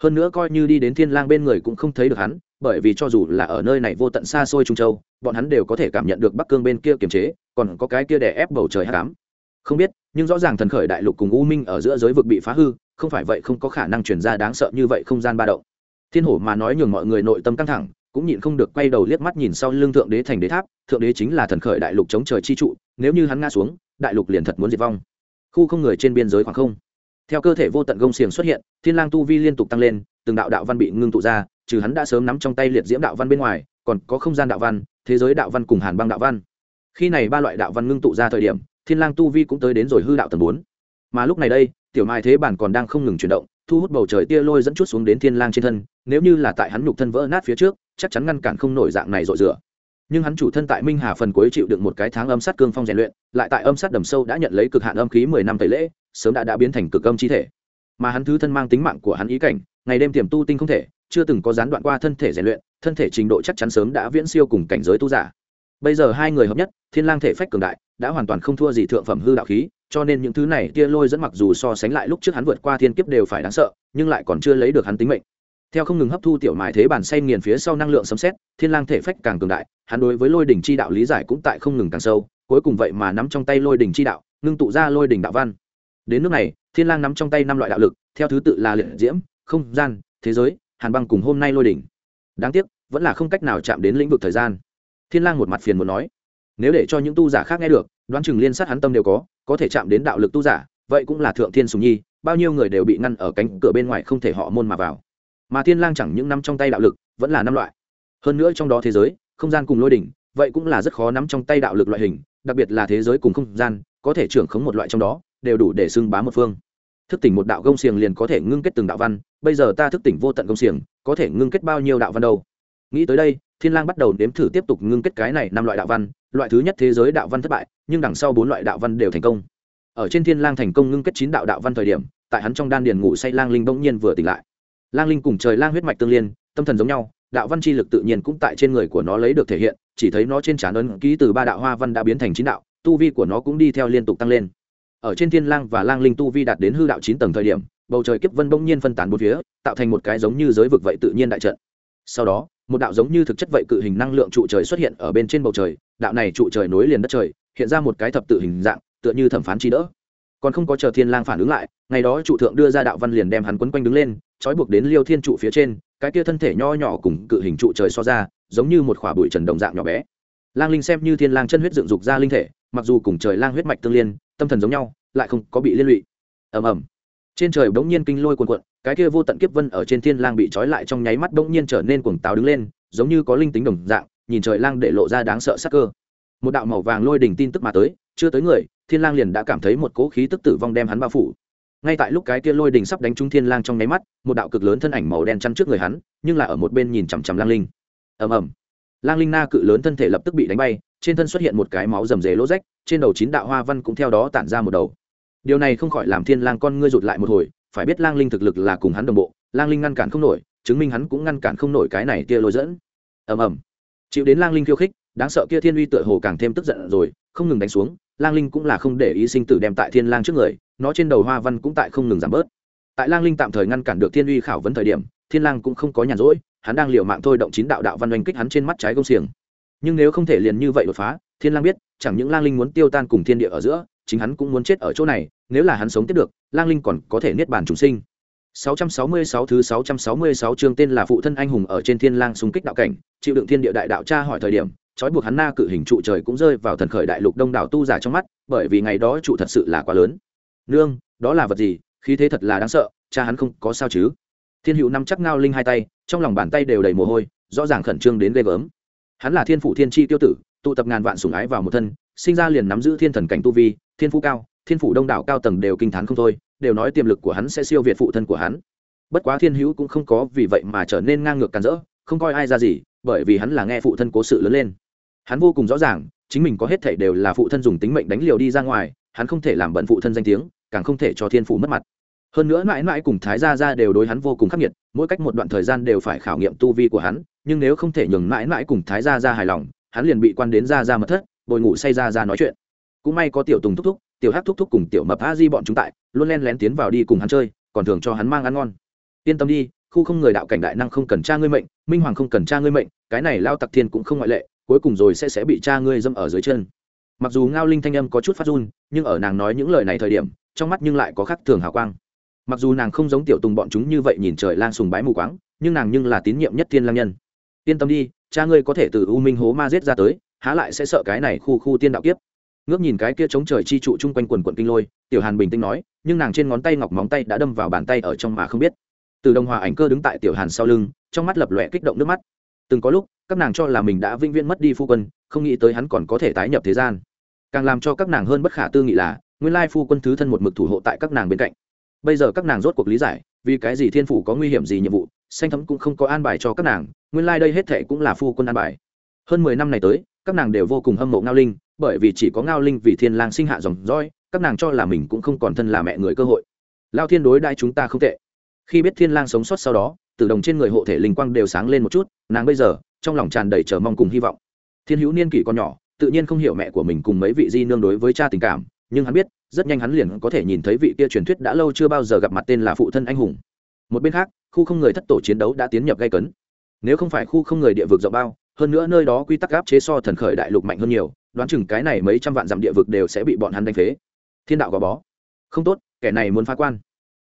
Speaker 1: Hơn nữa coi như đi đến thiên lang bên người cũng không thấy được hắn, bởi vì cho dù là ở nơi này vô tận xa xôi trung châu, bọn hắn đều có thể cảm nhận được bắc cương bên kia kiềm chế, còn có cái kia đè ép bầu trời hắc ám. Không biết, nhưng rõ ràng thần khởi đại lục cùng u minh ở giữa giới vực bị phá hư, không phải vậy không có khả năng truyền ra đáng sợ như vậy không gian ba động. Thiên hổ mà nói nhường mọi người nội tâm căng thẳng cũng nhịn không được quay đầu liếc mắt nhìn sau lưng thượng đế thành đế tháp, thượng đế chính là thần khởi đại lục chống trời chi trụ, nếu như hắn ngã xuống, đại lục liền thật muốn diệt vong. Khu không người trên biên giới khoảng không. Theo cơ thể vô tận gông xiềng xuất hiện, thiên lang tu vi liên tục tăng lên, từng đạo đạo văn bị ngưng tụ ra, trừ hắn đã sớm nắm trong tay liệt diễm đạo văn bên ngoài, còn có không gian đạo văn, thế giới đạo văn cùng hàn băng đạo văn. Khi này ba loại đạo văn ngưng tụ ra thời điểm, thiên lang tu vi cũng tới đến rồi hư đạo tầng bốn. Mà lúc này đây, tiểu mai thế bản còn đang không ngừng chuyển động, thu hút bầu trời tia lôi dẫn chút xuống đến thiên lang trên thân nếu như là tại hắn nhục thân vỡ nát phía trước, chắc chắn ngăn cản không nổi dạng này rội rửa. Nhưng hắn chủ thân tại minh hà phần cuối chịu đựng một cái tháng âm sát cương phong rèn luyện, lại tại âm sát đầm sâu đã nhận lấy cực hạn âm khí mười năm tẩy lễ, sớm đã đã biến thành cực âm chi thể. Mà hắn thứ thân mang tính mạng của hắn ý cảnh, ngày đêm tiềm tu tinh không thể, chưa từng có gián đoạn qua thân thể rèn luyện, thân thể trình độ chắc chắn sớm đã viễn siêu cùng cảnh giới tu giả. Bây giờ hai người hợp nhất, thiên lang thể phách cường đại, đã hoàn toàn không thua gì thượng phẩm hư đạo khí, cho nên những thứ này tia lôi dẫn mặc dù so sánh lại lúc trước hắn vượt qua thiên kiếp đều phải đáng sợ, nhưng lại còn chưa lấy được hắn tính mệnh theo không ngừng hấp thu tiểu mài thế bản say nghiền phía sau năng lượng sấm xét thiên lang thể phách càng cường đại, hắn đối với lôi đỉnh chi đạo lý giải cũng tại không ngừng càng sâu, cuối cùng vậy mà nắm trong tay lôi đỉnh chi đạo, ngưng tụ ra lôi đỉnh đạo văn. Đến nước này, thiên lang nắm trong tay năm loại đạo lực, theo thứ tự là liệt diễm, không gian, thế giới, hàn băng cùng hôm nay lôi đỉnh. Đáng tiếc, vẫn là không cách nào chạm đến lĩnh vực thời gian. Thiên lang một mặt phiền muốn nói, nếu để cho những tu giả khác nghe được, đoán chừng liên sát hắn tâm đều có có thể chạm đến đạo lực tu giả, vậy cũng là thượng thiên sùng nhi, bao nhiêu người đều bị ngăn ở cánh cửa bên ngoài không thể họ môn mà vào mà thiên lang chẳng những năm trong tay đạo lực, vẫn là năm loại. Hơn nữa trong đó thế giới, không gian cùng lôi đỉnh, vậy cũng là rất khó nắm trong tay đạo lực loại hình, đặc biệt là thế giới cùng không gian, có thể trưởng khống một loại trong đó, đều đủ để xưng bá một phương. Thức tỉnh một đạo gông xiềng liền có thể ngưng kết từng đạo văn, bây giờ ta thức tỉnh vô tận gông xiềng, có thể ngưng kết bao nhiêu đạo văn đâu? Nghĩ tới đây, thiên lang bắt đầu đếm thử tiếp tục ngưng kết cái này năm loại đạo văn, loại thứ nhất thế giới đạo văn thất bại, nhưng đằng sau bốn loại đạo văn đều thành công. Ở trên thiên lang thành công ngưng kết chín đạo đạo văn thời điểm, tại hắn trong đan điền ngủ say lang linh bỗng nhiên vừa tỉnh lại lang linh cùng trời lang huyết mạch tương liên, tâm thần giống nhau, đạo văn chi lực tự nhiên cũng tại trên người của nó lấy được thể hiện, chỉ thấy nó trên trán ấn ký từ ba đạo hoa văn đã biến thành chín đạo, tu vi của nó cũng đi theo liên tục tăng lên. Ở trên thiên lang và lang linh tu vi đạt đến hư đạo chín tầng thời điểm, bầu trời kiếp vân bỗng nhiên phân tán bốn phía, tạo thành một cái giống như giới vực vậy tự nhiên đại trận. Sau đó, một đạo giống như thực chất vậy cự hình năng lượng trụ trời xuất hiện ở bên trên bầu trời, đạo này trụ trời nối liền đất trời, hiện ra một cái thập tự hình dạng, tựa như thẩm phán chi đỡ. Còn không có chờ thiên lang phản ứng lại, ngày đó trụ thượng đưa ra đạo văn liền đem hắn quấn quanh đứng lên trói buộc đến liêu thiên trụ phía trên, cái kia thân thể nho nhỏ cùng cự hình trụ trời so ra, giống như một khỏa bụi trần đồng dạng nhỏ bé. Lang linh xem như thiên lang chân huyết dựng dục ra linh thể, mặc dù cùng trời lang huyết mạch tương liên, tâm thần giống nhau, lại không có bị liên lụy. Ầm ầm. Trên trời bỗng nhiên kinh lôi cuồn cuộn, cái kia vô tận kiếp vân ở trên thiên lang bị trói lại trong nháy mắt bỗng nhiên trở nên cuồng táo đứng lên, giống như có linh tính đồng dạng, nhìn trời lang để lộ ra đáng sợ sắc cơ. Một đạo màu vàng lôi đỉnh tin tức mà tới, chưa tới người, thiên lang liền đã cảm thấy một cỗ khí tức tử vong đem hắn bao phủ ngay tại lúc cái kia lôi đỉnh sắp đánh trúng thiên lang trong nháy mắt, một đạo cực lớn thân ảnh màu đen chắn trước người hắn, nhưng là ở một bên nhìn chằm chằm lang linh. Ầm ầm. Lang linh na cự lớn thân thể lập tức bị đánh bay, trên thân xuất hiện một cái máu rầm rề lỗ rách, trên đầu chín đạo hoa văn cũng theo đó tản ra một đầu. Điều này không khỏi làm thiên lang con ngươi rụt lại một hồi, phải biết lang linh thực lực là cùng hắn đồng bộ, lang linh ngăn cản không nổi, chứng minh hắn cũng ngăn cản không nổi cái này tia lôi dẫn. Ầm ầm. Chịu đến lang linh khiêu khích, đáng sợ kia thiên uy tựa hồ càng thêm tức giận rồi, không ngừng đánh xuống, lang linh cũng là không để ý sinh tử đem tại thiên lang trước người nó trên đầu hoa văn cũng tại không ngừng giảm bớt. Tại lang linh tạm thời ngăn cản được thiên uy khảo vấn thời điểm, thiên lang cũng không có nhàn rỗi, hắn đang liều mạng thôi động chín đạo đạo văn oanh kích hắn trên mắt trái công xiềng. Nhưng nếu không thể liền như vậy đột phá, thiên lang biết, chẳng những lang linh muốn tiêu tan cùng thiên địa ở giữa, chính hắn cũng muốn chết ở chỗ này, nếu là hắn sống tiếp được, lang linh còn có thể niết bàn chúng sinh. 666 thứ 666 chương tên là phụ thân anh hùng ở trên thiên lang xung kích đạo cảnh, chịu đựng thiên địa đại đạo tra hỏi thời điểm, trói buộc hắn na cự hình trụ trời cũng rơi vào thần khởi đại lục đông đảo tu giả trong mắt, bởi vì ngày đó trụ thật sự là quá lớn nương, đó là vật gì? Khí thế thật là đáng sợ, cha hắn không có sao chứ? Thiên hữu nắm chắc ngao linh hai tay, trong lòng bàn tay đều đầy mồ hôi, rõ ràng khẩn trương đến ghê gớm. Hắn là thiên phủ thiên chi tiêu tử, tụ tập ngàn vạn sủng ái vào một thân, sinh ra liền nắm giữ thiên thần cảnh tu vi, thiên phú cao, thiên phủ đông đảo cao tầng đều kinh t h á n không thôi, đều nói tiềm lực của hắn sẽ siêu việt phụ thân của hắn. Bất quá thiên hữu cũng không có vì vậy mà trở nên ngang ngược càn rỡ, không coi ai ra gì, bởi vì hắn là nghe phụ thân cố sự lớn lên. Hắn vô cùng rõ ràng, chính mình có hết thể đều là phụ thân dùng tính mệnh đánh liều đi ra ngoài, hắn không thể làm bận phụ thân danh tiếng càng không thể cho thiên phủ mất mặt. Hơn nữa mãi mãi cùng thái gia ra đều đối hắn vô cùng khắc nghiệt, mỗi cách một đoạn thời gian đều phải khảo nghiệm tu vi của hắn, nhưng nếu không thể nhường mãi mãi cùng thái gia ra hài lòng, hắn liền bị quan đến ra ra mất thất, bồi ngủ say ra ra nói chuyện. Cũng may có tiểu tùng thúc thúc, tiểu hắc thúc thúc cùng tiểu mập a di bọn chúng tại, luôn len lén tiến vào đi cùng hắn chơi, còn thường cho hắn mang ăn ngon. Yên tâm đi, khu không người đạo cảnh đại năng không cần cha ngươi mệnh, minh hoàng không cần cha ngươi mệnh, cái này lao tặc thiên cũng không ngoại lệ, cuối cùng rồi sẽ sẽ bị cha ngươi dâm ở dưới chân. Mặc dù ngao linh thanh âm có chút phát run, nhưng ở nàng nói những lời này thời điểm trong mắt nhưng lại có khắc thường hào quang. Mặc dù nàng không giống tiểu tùng bọn chúng như vậy nhìn trời lang sùng bái mù quáng, nhưng nàng nhưng là tín nhiệm nhất thiên lang nhân. Yên tâm đi, cha ngươi có thể từ u minh hố ma giết ra tới, há lại sẽ sợ cái này khu khu tiên đạo kiếp. Ngước nhìn cái kia chống trời chi trụ chung quanh quần quận kinh lôi, tiểu hàn bình tĩnh nói, nhưng nàng trên ngón tay ngọc móng tay đã đâm vào bàn tay ở trong mà không biết. Từ đồng hòa ảnh cơ đứng tại tiểu hàn sau lưng, trong mắt lập lòe kích động nước mắt. Từng có lúc, các nàng cho là mình đã vĩnh viễn mất đi phu quân, không nghĩ tới hắn còn có thể tái nhập thế gian. Càng làm cho các nàng hơn bất khả tư nghị là nguyên lai phu quân thứ thân một mực thủ hộ tại các nàng bên cạnh. Bây giờ các nàng rốt cuộc lý giải, vì cái gì thiên phủ có nguy hiểm gì nhiệm vụ, xanh thấm cũng không có an bài cho các nàng, nguyên lai、like、đây hết thệ cũng là phu quân an bài. Hơn mười năm này tới, các nàng đều vô cùng hâm mộ ngao linh, bởi vì chỉ có ngao linh vì thiên lang sinh hạ dòng roi các nàng cho là mình cũng không còn thân là mẹ người cơ hội. Lao thiên đối đại chúng ta không tệ. Khi biết thiên lang sống sót sau đó từ đồng trên người hộ thể linh quang đều sáng lên một chút, nàng bây giờ, trong lòng tràn đầy chờ mong cùng hy vọng. Thiên hữu niên kỷ còn nhỏ, tự nhiên không hiểu mẹ của mình cùng mấy vị di nương đối với cha tình cảm nhưng hắn biết, rất nhanh hắn liền có thể nhìn thấy vị kia truyền thuyết đã lâu chưa bao giờ gặp mặt tên là phụ thân anh hùng. Một bên khác, khu không người thất tổ chiến đấu đã tiến nhập gây cấn. Nếu không phải khu không người địa vực rộng bao, hơn nữa nơi đó quy tắc áp chế so thần khởi đại lục mạnh hơn nhiều, đoán chừng cái này mấy trăm vạn dặm địa vực đều sẽ bị bọn hắn đánh phế. Thiên đạo gò bó. Không tốt, kẻ này muốn phá quan.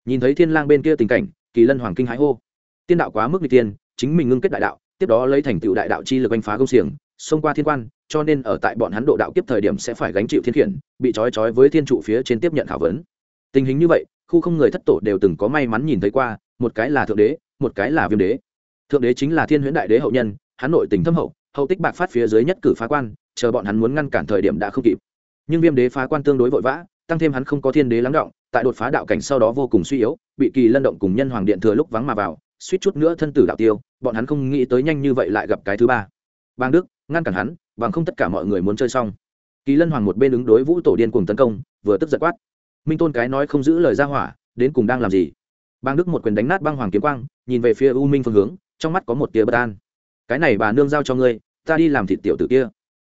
Speaker 1: Nhìn thấy thiên lang bên kia tình cảnh, kỳ lân hoàng kinh hãi hô. Tiên đạo quá mức n tiên chính mình ngưng kết đại đạo, tiếp đó lấy thành tựu đại đạo chi lực anh phá công xiềng, xông qua thiên quan cho nên ở tại bọn hắn độ đạo kiếp thời điểm sẽ phải gánh chịu thiên khiển, bị trói trói với thiên trụ phía trên tiếp nhận khảo vấn. Tình hình như vậy, khu không người thất tổ đều từng có may mắn nhìn thấy qua, một cái là thượng đế, một cái là viêm đế. Thượng đế chính là thiên huyễn đại đế hậu nhân, hắn nội tình thâm hậu hậu tích bạc phát phía dưới nhất cử phá quan, chờ bọn hắn muốn ngăn cản thời điểm đã không kịp. Nhưng viêm đế phá quan tương đối vội vã, tăng thêm hắn không có thiên đế lắng động, tại đột phá đạo cảnh sau đó vô cùng suy yếu, bị kỳ lân động cùng nhân hoàng điện thừa lúc vắng mà vào, suýt chút nữa thân tử đạo tiêu, bọn hắn không nghĩ tới nhanh như vậy lại gặp cái thứ ba. Bang đức ngăn cản hắn, bằng không tất cả mọi người muốn chơi xong. Kỳ lân hoàng một bên ứng đối vũ tổ điên cùng tấn công, vừa tức giật quát. Minh tôn cái nói không giữ lời ra hỏa, đến cùng đang làm gì? Bang đức một quyền đánh nát băng hoàng kiếm quang, nhìn về phía u minh phương hướng, trong mắt có một tia bất an. Cái này bà nương giao cho ngươi, ta đi làm thịt tiểu tử kia.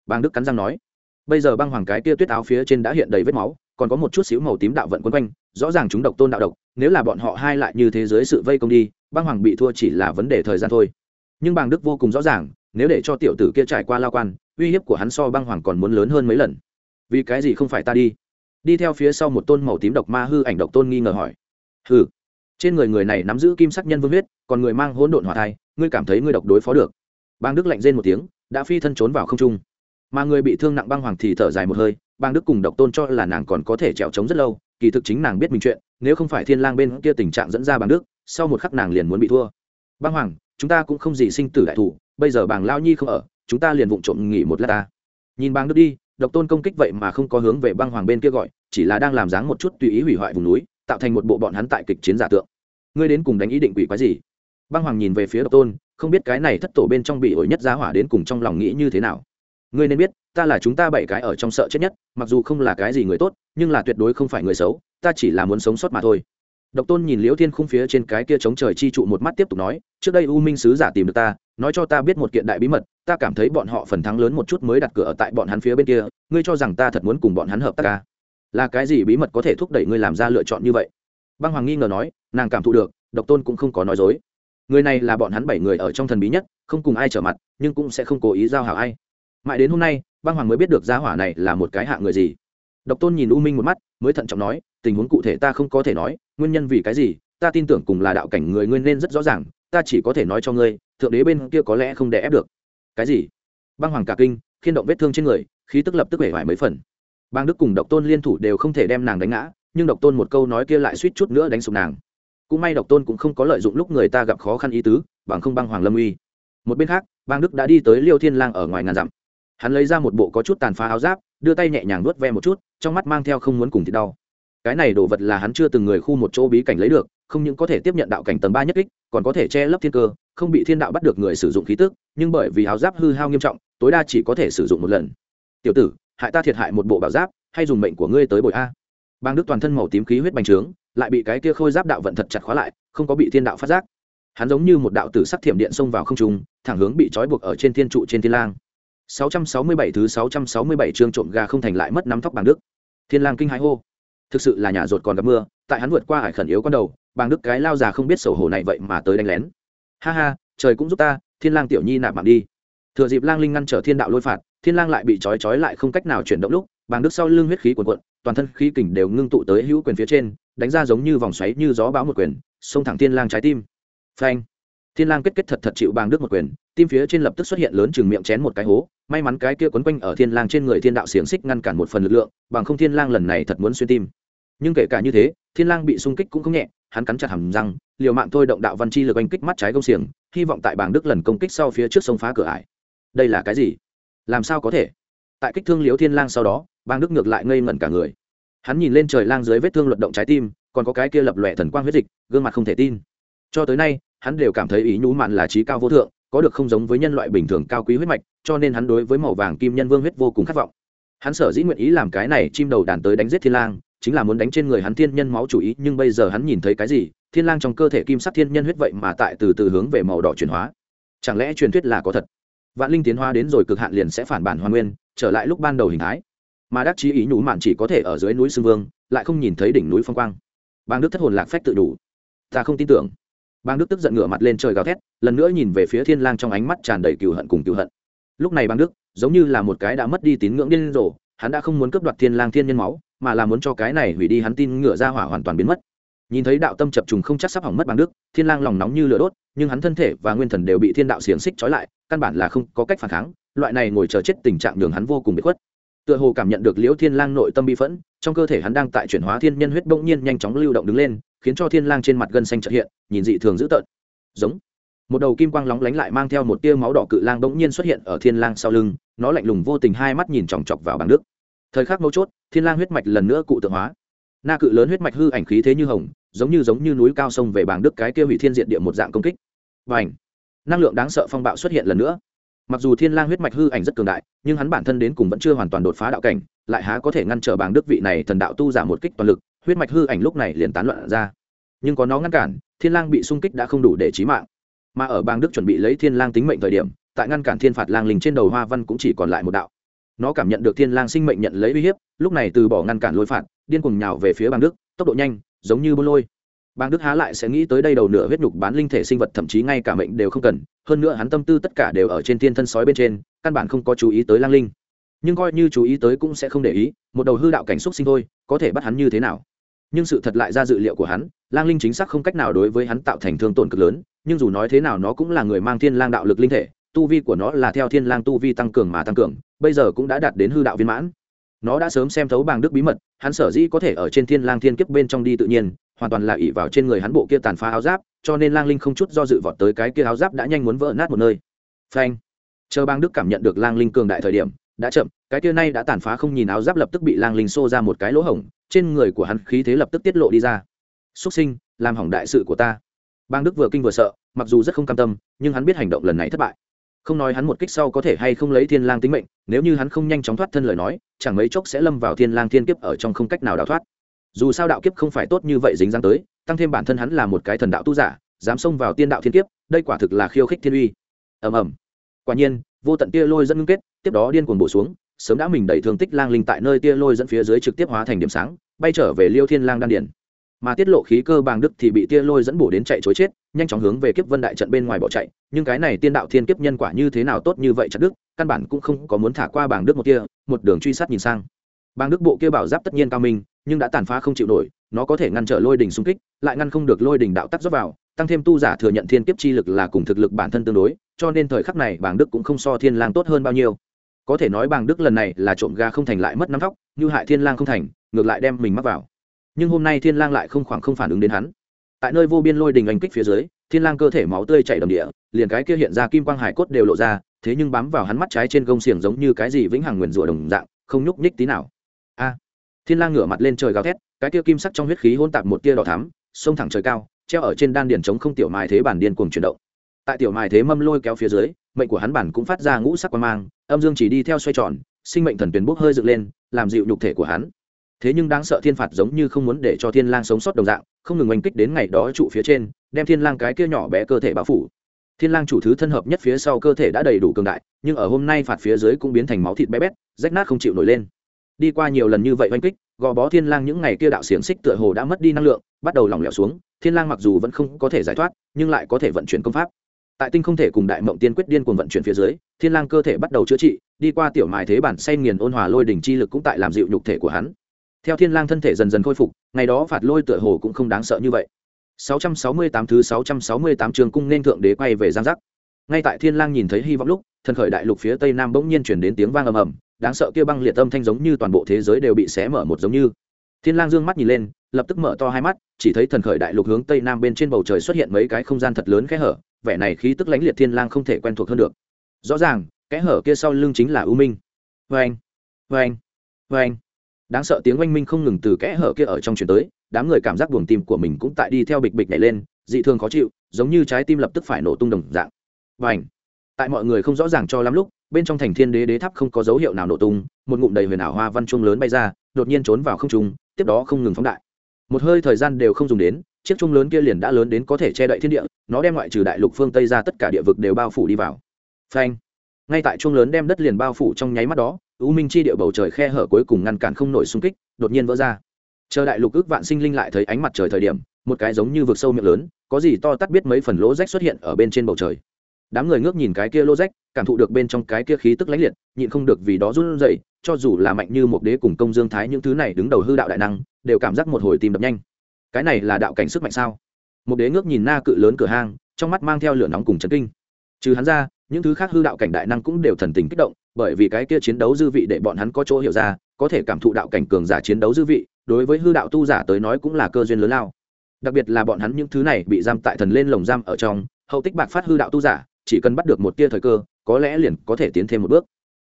Speaker 1: Bang đức cắn răng nói. Bây giờ băng hoàng cái kia tuyết áo phía trên đã hiện đầy vết máu, còn có một chút xíu màu tím đạo vận quấn quanh, rõ ràng chúng độc tôn đạo độc, nếu là bọn họ hai lại như thế giới sự vây công đi, băng hoàng bị thua chỉ là vấn đề thời gian thôi. Nhưng bang đức vô cùng rõ ràng nếu để cho tiểu tử kia trải qua lao quan, uy hiếp của hắn so băng hoàng còn muốn lớn hơn mấy lần. Vì cái gì không phải ta đi? Đi theo phía sau một tôn màu tím độc ma hư ảnh độc tôn nghi ngờ hỏi. Hư trên người người này nắm giữ kim sắc nhân vương huyết, còn người mang hỗn độn hỏa thai, ngươi cảm thấy ngươi độc đối phó được. Bang đức lạnh rên một tiếng, đã phi thân trốn vào không trung. Mà người bị thương nặng băng hoàng thì thở dài một hơi, bang đức cùng độc tôn cho là nàng còn có thể trèo trống rất lâu, kỳ thực chính nàng biết mình chuyện, nếu không phải thiên lang bên kia tình trạng dẫn ra bang đức, sau một khắc nàng liền muốn bị thua. Băng hoàng chúng ta cũng không gì sinh tử đại thủ, bây giờ bàng lao nhi không ở, chúng ta liền vụng trộm nghỉ một lát ta. Nhìn bang đức đi, độc tôn công kích vậy mà không có hướng về băng hoàng bên kia gọi, chỉ là đang làm dáng một chút tùy ý hủy hoại vùng núi, tạo thành một bộ bọn hắn tại kịch chiến giả tượng. Ngươi đến cùng đánh ý định quỷ quái gì? Băng hoàng nhìn về phía độc tôn, không biết cái này thất tổ bên trong bị ổi nhất giá hỏa đến cùng trong lòng nghĩ như thế nào. Ngươi nên biết, ta là chúng ta bảy cái ở trong sợ chết nhất, mặc dù không là cái gì người tốt, nhưng là tuyệt đối không phải người xấu, ta chỉ là muốn sống sót mà thôi độc tôn nhìn liễu thiên khung phía trên cái kia chống trời chi trụ một mắt tiếp tục nói, trước đây u minh sứ giả tìm được ta, nói cho ta biết một kiện đại bí mật, ta cảm thấy bọn họ phần thắng lớn một chút mới đặt cửa ở tại bọn hắn phía bên kia, ngươi cho rằng ta thật muốn cùng bọn hắn hợp tác à? là cái gì bí mật có thể thúc đẩy ngươi làm ra lựa chọn như vậy? Băng hoàng nghi ngờ nói, nàng cảm thụ được, độc tôn cũng không có nói dối. Người này là bọn hắn bảy người ở trong thần bí nhất, không cùng ai trở mặt, nhưng cũng sẽ không cố ý giao hảo ai. Mãi đến hôm nay, băng hoàng mới biết được gia hỏa này là một cái hạ người gì. Độc tôn nhìn u minh một mắt, mới thận trọng nói tình huống cụ thể ta không có thể nói, nguyên nhân vì cái gì, ta tin tưởng cùng là đạo cảnh người nguyên nên rất rõ ràng, ta chỉ có thể nói cho ngươi, thượng đế bên kia có lẽ không đè ép được. Cái gì? Băng hoàng cả kinh, khiên động vết thương trên người, khí tức lập tức hể vải mấy phần. Bang đức cùng độc tôn liên thủ đều không thể đem nàng đánh ngã, nhưng độc tôn một câu nói kia lại suýt chút nữa đánh sụp nàng. Cũng may độc tôn cũng không có lợi dụng lúc người ta gặp khó khăn ý tứ, bằng không băng hoàng lâm uy. Một bên khác, bang đức đã đi tới liêu thiên lang ở ngoài ngàn dặm. Hắn lấy ra một bộ có chút tàn phá áo giáp, đưa tay nhẹ nhàng nuốt ve một chút, trong mắt mang theo không muốn cùng thì đau cái này đồ vật là hắn chưa từng người khu một chỗ bí cảnh lấy được, không những có thể tiếp nhận đạo cảnh tầng ba nhất kích, còn có thể che lấp thiên cơ, không bị thiên đạo bắt được người sử dụng khí tức, nhưng bởi vì áo giáp hư hao nghiêm trọng, tối đa chỉ có thể sử dụng một lần. Tiểu tử, hại ta thiệt hại một bộ bảo giáp, hay dùng mệnh của ngươi tới bội a. Bang đức toàn thân màu tím khí huyết bành trướng, lại bị cái kia khôi giáp đạo vận thật chặt khóa lại, không có bị thiên đạo phát giác. Hắn giống như một đạo tử sắc thiểm điện xông vào không trung, thẳng hướng bị trói buộc ở trên thiên trụ trên thiên lang. 667 thứ 667 chương trộm gà không thành lại mất nắm tóc bằng đức. Thiên lang kinh hãi hô thực sự là nhà rột còn gặp mưa, tại hắn vượt qua hải khẩn yếu con đầu, bàng đức cái lao già không biết sầu hổ này vậy mà tới đánh lén. Ha ha, trời cũng giúp ta, thiên lang tiểu nhi nạp mạng đi. Thừa dịp lang linh ngăn trở thiên đạo lôi phạt, thiên lang lại bị trói trói lại không cách nào chuyển động lúc, bàng đức sau lưng huyết khí cuồn cuộn, toàn thân khí kình đều ngưng tụ tới hữu quyền phía trên, đánh ra giống như vòng xoáy như gió bão một quyền, xông thẳng thiên lang trái tim. Phanh thiên lang kết kết thật thật chịu bàng đức một quyền, tim phía trên lập tức xuất hiện lớn chừng miệng chén một cái hố, may mắn cái kia quấn quanh ở thiên lang trên người thiên đạo xiềng xích ngăn cản một phần lực lượng, bằng không thiên lang lần này thật muốn xuyên tim. Nhưng kể cả như thế, thiên lang bị xung kích cũng không nhẹ, hắn cắn chặt hàm răng, liều mạng thôi động đạo văn chi lực anh kích mắt trái công xiềng, hy vọng tại bàng đức lần công kích sau phía trước sông phá cửa ải. Đây là cái gì? Làm sao có thể? Tại kích thương liếu thiên lang sau đó, bàng đức ngược lại ngây ngẩn cả người. Hắn nhìn lên trời lang dưới vết thương luận động trái tim, còn có cái kia lập lòe thần quang huyết dịch, gương mặt không thể tin. Cho tới nay hắn đều cảm thấy ý nhũ mạn là trí cao vô thượng, có được không giống với nhân loại bình thường cao quý huyết mạch, cho nên hắn đối với màu vàng kim nhân vương huyết vô cùng khát vọng. Hắn sở dĩ nguyện ý làm cái này chim đầu đàn tới đánh giết thiên lang, chính là muốn đánh trên người hắn thiên nhân máu chủ ý, nhưng bây giờ hắn nhìn thấy cái gì, thiên lang trong cơ thể kim sắc thiên nhân huyết vậy mà tại từ từ hướng về màu đỏ chuyển hóa. Chẳng lẽ truyền thuyết là có thật? Vạn linh tiến hóa đến rồi cực hạn liền sẽ phản bản hoàn nguyên, trở lại lúc ban đầu hình thái. Mà đắc chí ý nhũ mạn chỉ có thể ở dưới núi xương vương, lại không nhìn thấy đỉnh núi phong quang. Bang đức thất hồn lạc phách tự đủ. Ta không tin tưởng bang đức tức giận ngửa mặt lên trời gào thét, lần nữa nhìn về phía thiên lang trong ánh mắt tràn đầy cừu hận cùng cừu hận. Lúc này bang đức, giống như là một cái đã mất đi tín ngưỡng điên rồ, hắn đã không muốn cướp đoạt thiên lang thiên nhân máu, mà là muốn cho cái này hủy đi hắn tin ngựa ra hỏa hoàn toàn biến mất. Nhìn thấy đạo tâm chập trùng không chắc sắp hỏng mất bang đức, thiên lang lòng nóng như lửa đốt, nhưng hắn thân thể và nguyên thần đều bị thiên đạo xiềng xích trói lại, căn bản là không có cách phản kháng, loại này ngồi chờ chết tình trạng nhường hắn vô cùng bị khuất. Tựa hồ cảm nhận được liễu thiên lang nội tâm bi phẫn, trong cơ thể hắn đang tại chuyển hóa thiên nhân huyết bỗng nhiên nhanh chóng lưu động đứng lên khiến cho thiên lang trên mặt gân xanh chợt hiện, nhìn dị thường dữ tợn. Giống. Một đầu kim quang lóng lánh lại mang theo một tia máu đỏ cự lang bỗng nhiên xuất hiện ở thiên lang sau lưng, nó lạnh lùng vô tình hai mắt nhìn chòng chọc vào bảng nước. Thời khắc mấu chốt, thiên lang huyết mạch lần nữa cụ tượng hóa. Na cự lớn huyết mạch hư ảnh khí thế như hồng, giống như giống như núi cao sông về bảng đức cái kia hủy thiên diện địa một dạng công kích. Và ảnh năng lượng đáng sợ phong bạo xuất hiện lần nữa. Mặc dù thiên lang huyết mạch hư ảnh rất cường đại, nhưng hắn bản thân đến cùng vẫn chưa hoàn toàn đột phá đạo cảnh, lại há có thể ngăn trở bảng đức vị này thần đạo tu giả một kích toàn lực huyết mạch hư ảnh lúc này liền tán loạn ra. Nhưng có nó ngăn cản, thiên lang bị xung kích đã không đủ để chí mạng. Mà ở bang đức chuẩn bị lấy thiên lang tính mệnh thời điểm, tại ngăn cản thiên phạt lang linh trên đầu hoa văn cũng chỉ còn lại một đạo. Nó cảm nhận được thiên lang sinh mệnh nhận lấy uy hiếp, lúc này từ bỏ ngăn cản lôi phạt, điên cuồng nhào về phía bang đức, tốc độ nhanh, giống như bôn lôi. Bang đức há lại sẽ nghĩ tới đây đầu nửa huyết nhục bán linh thể sinh vật thậm chí ngay cả mệnh đều không cần, hơn nữa hắn tâm tư tất cả đều ở trên thiên thân sói bên trên, căn bản không có chú ý tới lang linh. Nhưng coi như chú ý tới cũng sẽ không để ý, một đầu hư đạo cảnh xúc sinh thôi, có thể bắt hắn như thế nào? Nhưng sự thật lại ra dự liệu của hắn, lang linh chính xác không cách nào đối với hắn tạo thành thương tổn cực lớn, nhưng dù nói thế nào nó cũng là người mang thiên lang đạo lực linh thể, tu vi của nó là theo thiên lang tu vi tăng cường mà tăng cường, bây giờ cũng đã đạt đến hư đạo viên mãn. Nó đã sớm xem thấu bàng đức bí mật, hắn sở dĩ có thể ở trên thiên lang thiên kiếp bên trong đi tự nhiên, hoàn toàn là ỷ vào trên người hắn bộ kia tàn phá áo giáp, cho nên lang linh không chút do dự vọt tới cái kia áo giáp đã nhanh muốn vỡ nát một nơi. Phanh! Chờ bang đức cảm nhận được lang linh cường đại thời điểm, đã chậm, cái kia nay đã tàn phá không nhìn áo giáp lập tức bị lang linh xô ra một cái lỗ hổng trên người của hắn khí thế lập tức tiết lộ đi ra. Xuất sinh, làm hỏng đại sự của ta. Bang đức vừa kinh vừa sợ, mặc dù rất không cam tâm, nhưng hắn biết hành động lần này thất bại. Không nói hắn một kích sau có thể hay không lấy thiên lang tính mệnh, nếu như hắn không nhanh chóng thoát thân lời nói, chẳng mấy chốc sẽ lâm vào thiên lang thiên kiếp ở trong không cách nào đào thoát. Dù sao đạo kiếp không phải tốt như vậy dính dáng tới, tăng thêm bản thân hắn là một cái thần đạo tu giả, dám xông vào tiên đạo thiên kiếp, đây quả thực là khiêu khích thiên uy. Ầm ầm. Quả nhiên, vô tận tia lôi dẫn ngưng kết, tiếp đó điên cuồng bổ xuống sớm đã mình đẩy thương tích lang linh tại nơi tia lôi dẫn phía dưới trực tiếp hóa thành điểm sáng, bay trở về liêu thiên lang đan điển mà tiết lộ khí cơ bàng đức thì bị tia lôi dẫn bổ đến chạy chối chết, nhanh chóng hướng về kiếp vân đại trận bên ngoài bỏ chạy. Nhưng cái này tiên đạo thiên kiếp nhân quả như thế nào tốt như vậy chặt đức căn bản cũng không có muốn thả qua bàng đức một tia. một đường truy sát nhìn sang. Bàng đức bộ kia bảo giáp tất nhiên cao minh, nhưng đã tàn phá không chịu nổi, nó có thể ngăn trở lôi đình xung kích, lại ngăn không được lôi đình đạo tắc dốc vào, tăng thêm tu giả thừa nhận thiên kiếp chi lực là cùng thực lực bản thân tương đối, cho nên thời khắc này bàng đức cũng không so thiên lang tốt hơn bao nhiêu có thể nói bàng đức lần này là trộm ga không thành lại mất nắm tóc, như hại thiên lang không thành, ngược lại đem mình mắc vào. Nhưng hôm nay thiên lang lại không khoảng không phản ứng đến hắn. Tại nơi vô biên lôi đình anh kích phía dưới, thiên lang cơ thể máu tươi chảy đầm địa, liền cái kia hiện ra kim quang hải cốt đều lộ ra, thế nhưng bám vào hắn mắt trái trên gông xiềng giống như cái gì vĩnh hằng nguyền rủa đồng dạng, không nhúc nhích tí nào. A! Thiên lang ngửa mặt lên trời gào thét, cái kia kim sắc trong huyết khí hôn tạp một tia đỏ thắm xông thẳng trời cao, treo ở trên đan điền chống không tiểu mài thế bản điên cuồng chuyển động tại tiểu mài thế mâm lôi kéo phía dưới, mệnh của hắn bản cũng phát ra ngũ sắc quan mang, âm dương chỉ đi theo xoay tròn, sinh mệnh thần tuyển bốc hơi dựng lên, làm dịu nhục thể của hắn. Thế nhưng đáng sợ thiên phạt giống như không muốn để cho thiên lang sống sót đồng dạng, không ngừng oanh kích đến ngày đó trụ phía trên, đem thiên lang cái kia nhỏ bé cơ thể bao phủ. Thiên lang chủ thứ thân hợp nhất phía sau cơ thể đã đầy đủ cường đại, nhưng ở hôm nay phạt phía dưới cũng biến thành máu thịt bé bét, rách nát không chịu nổi lên. Đi qua nhiều lần như vậy oanh kích, gò bó thiên lang những ngày kia đạo xiềng xích tựa hồ đã mất đi năng lượng, bắt đầu lỏng lẻo xuống, thiên lang mặc dù vẫn không có thể giải thoát, nhưng lại có thể vận chuyển công pháp tại tinh không thể cùng đại mộng tiên quyết điên cuồng vận chuyển phía dưới, thiên lang cơ thể bắt đầu chữa trị, đi qua tiểu mài thế bản say nghiền ôn hòa lôi đỉnh chi lực cũng tại làm dịu nhục thể của hắn. Theo thiên lang thân thể dần dần khôi phục, ngày đó phạt lôi tựa hồ cũng không đáng sợ như vậy. 668 thứ 668 trường cung nên thượng đế quay về giang giác. Ngay tại thiên lang nhìn thấy hy vọng lúc, thần khởi đại lục phía tây nam bỗng nhiên chuyển đến tiếng vang ầm ầm, đáng sợ kia băng liệt âm thanh giống như toàn bộ thế giới đều bị xé mở một giống như. Thiên lang dương mắt nhìn lên, lập tức mở to hai mắt, chỉ thấy thần khởi đại lục hướng tây nam bên trên bầu trời xuất hiện mấy cái không gian thật lớn khẽ hở vẻ này khí tức lãnh liệt thiên lang không thể quen thuộc hơn được. Rõ ràng, kẽ hở kia sau lưng chính là u minh. Vang vang vang đáng sợ tiếng oanh minh không ngừng từ kẽ hở kia ở trong chuyển tới, đám người cảm giác buồng tim của mình cũng tại đi theo bịch bịch nhảy lên, dị thường khó chịu, giống như trái tim lập tức phải nổ tung đồng dạng. Vâng Và tại mọi người không rõ ràng cho lắm lúc, bên trong thành thiên đế đế tháp không có dấu hiệu nào nổ tung, một ngụm đầy huyền ảo hoa văn chuông lớn bay ra, đột nhiên trốn vào không trung, tiếp đó không ngừng phóng đại. Một hơi thời gian đều không dùng đến chiếc chuông lớn kia liền đã lớn đến có thể che đậy thiên địa, nó đem ngoại trừ đại lục phương tây ra tất cả địa vực đều bao phủ đi vào. Phanh. Ngay tại chuông lớn đem đất liền bao phủ trong nháy mắt đó, u minh chi địa bầu trời khe hở cuối cùng ngăn cản không nổi xung kích, đột nhiên vỡ ra. Chờ đại lục ước vạn sinh linh lại thấy ánh mặt trời thời điểm, một cái giống như vực sâu miệng lớn, có gì to tắt biết mấy phần lỗ rách xuất hiện ở bên trên bầu trời. Đám người ngước nhìn cái kia lỗ rách, cảm thụ được bên trong cái kia khí tức lãnh liệt, nhịn không được vì đó run rẩy, cho dù là mạnh như một đế cùng công dương thái những thứ này đứng đầu hư đạo đại năng, đều cảm giác một hồi tìm đập nhanh cái này là đạo cảnh sức mạnh sao? Một đế ngước nhìn na cự lớn cửa hang, trong mắt mang theo lửa nóng cùng chấn kinh. Trừ hắn ra, những thứ khác hư đạo cảnh đại năng cũng đều thần tình kích động, bởi vì cái kia chiến đấu dư vị để bọn hắn có chỗ hiểu ra, có thể cảm thụ đạo cảnh cường giả chiến đấu dư vị, đối với hư đạo tu giả tới nói cũng là cơ duyên lớn lao. Đặc biệt là bọn hắn những thứ này bị giam tại thần lên lồng giam ở trong, hậu tích bạc phát hư đạo tu giả, chỉ cần bắt được một tia thời cơ, có lẽ liền có thể tiến thêm một bước.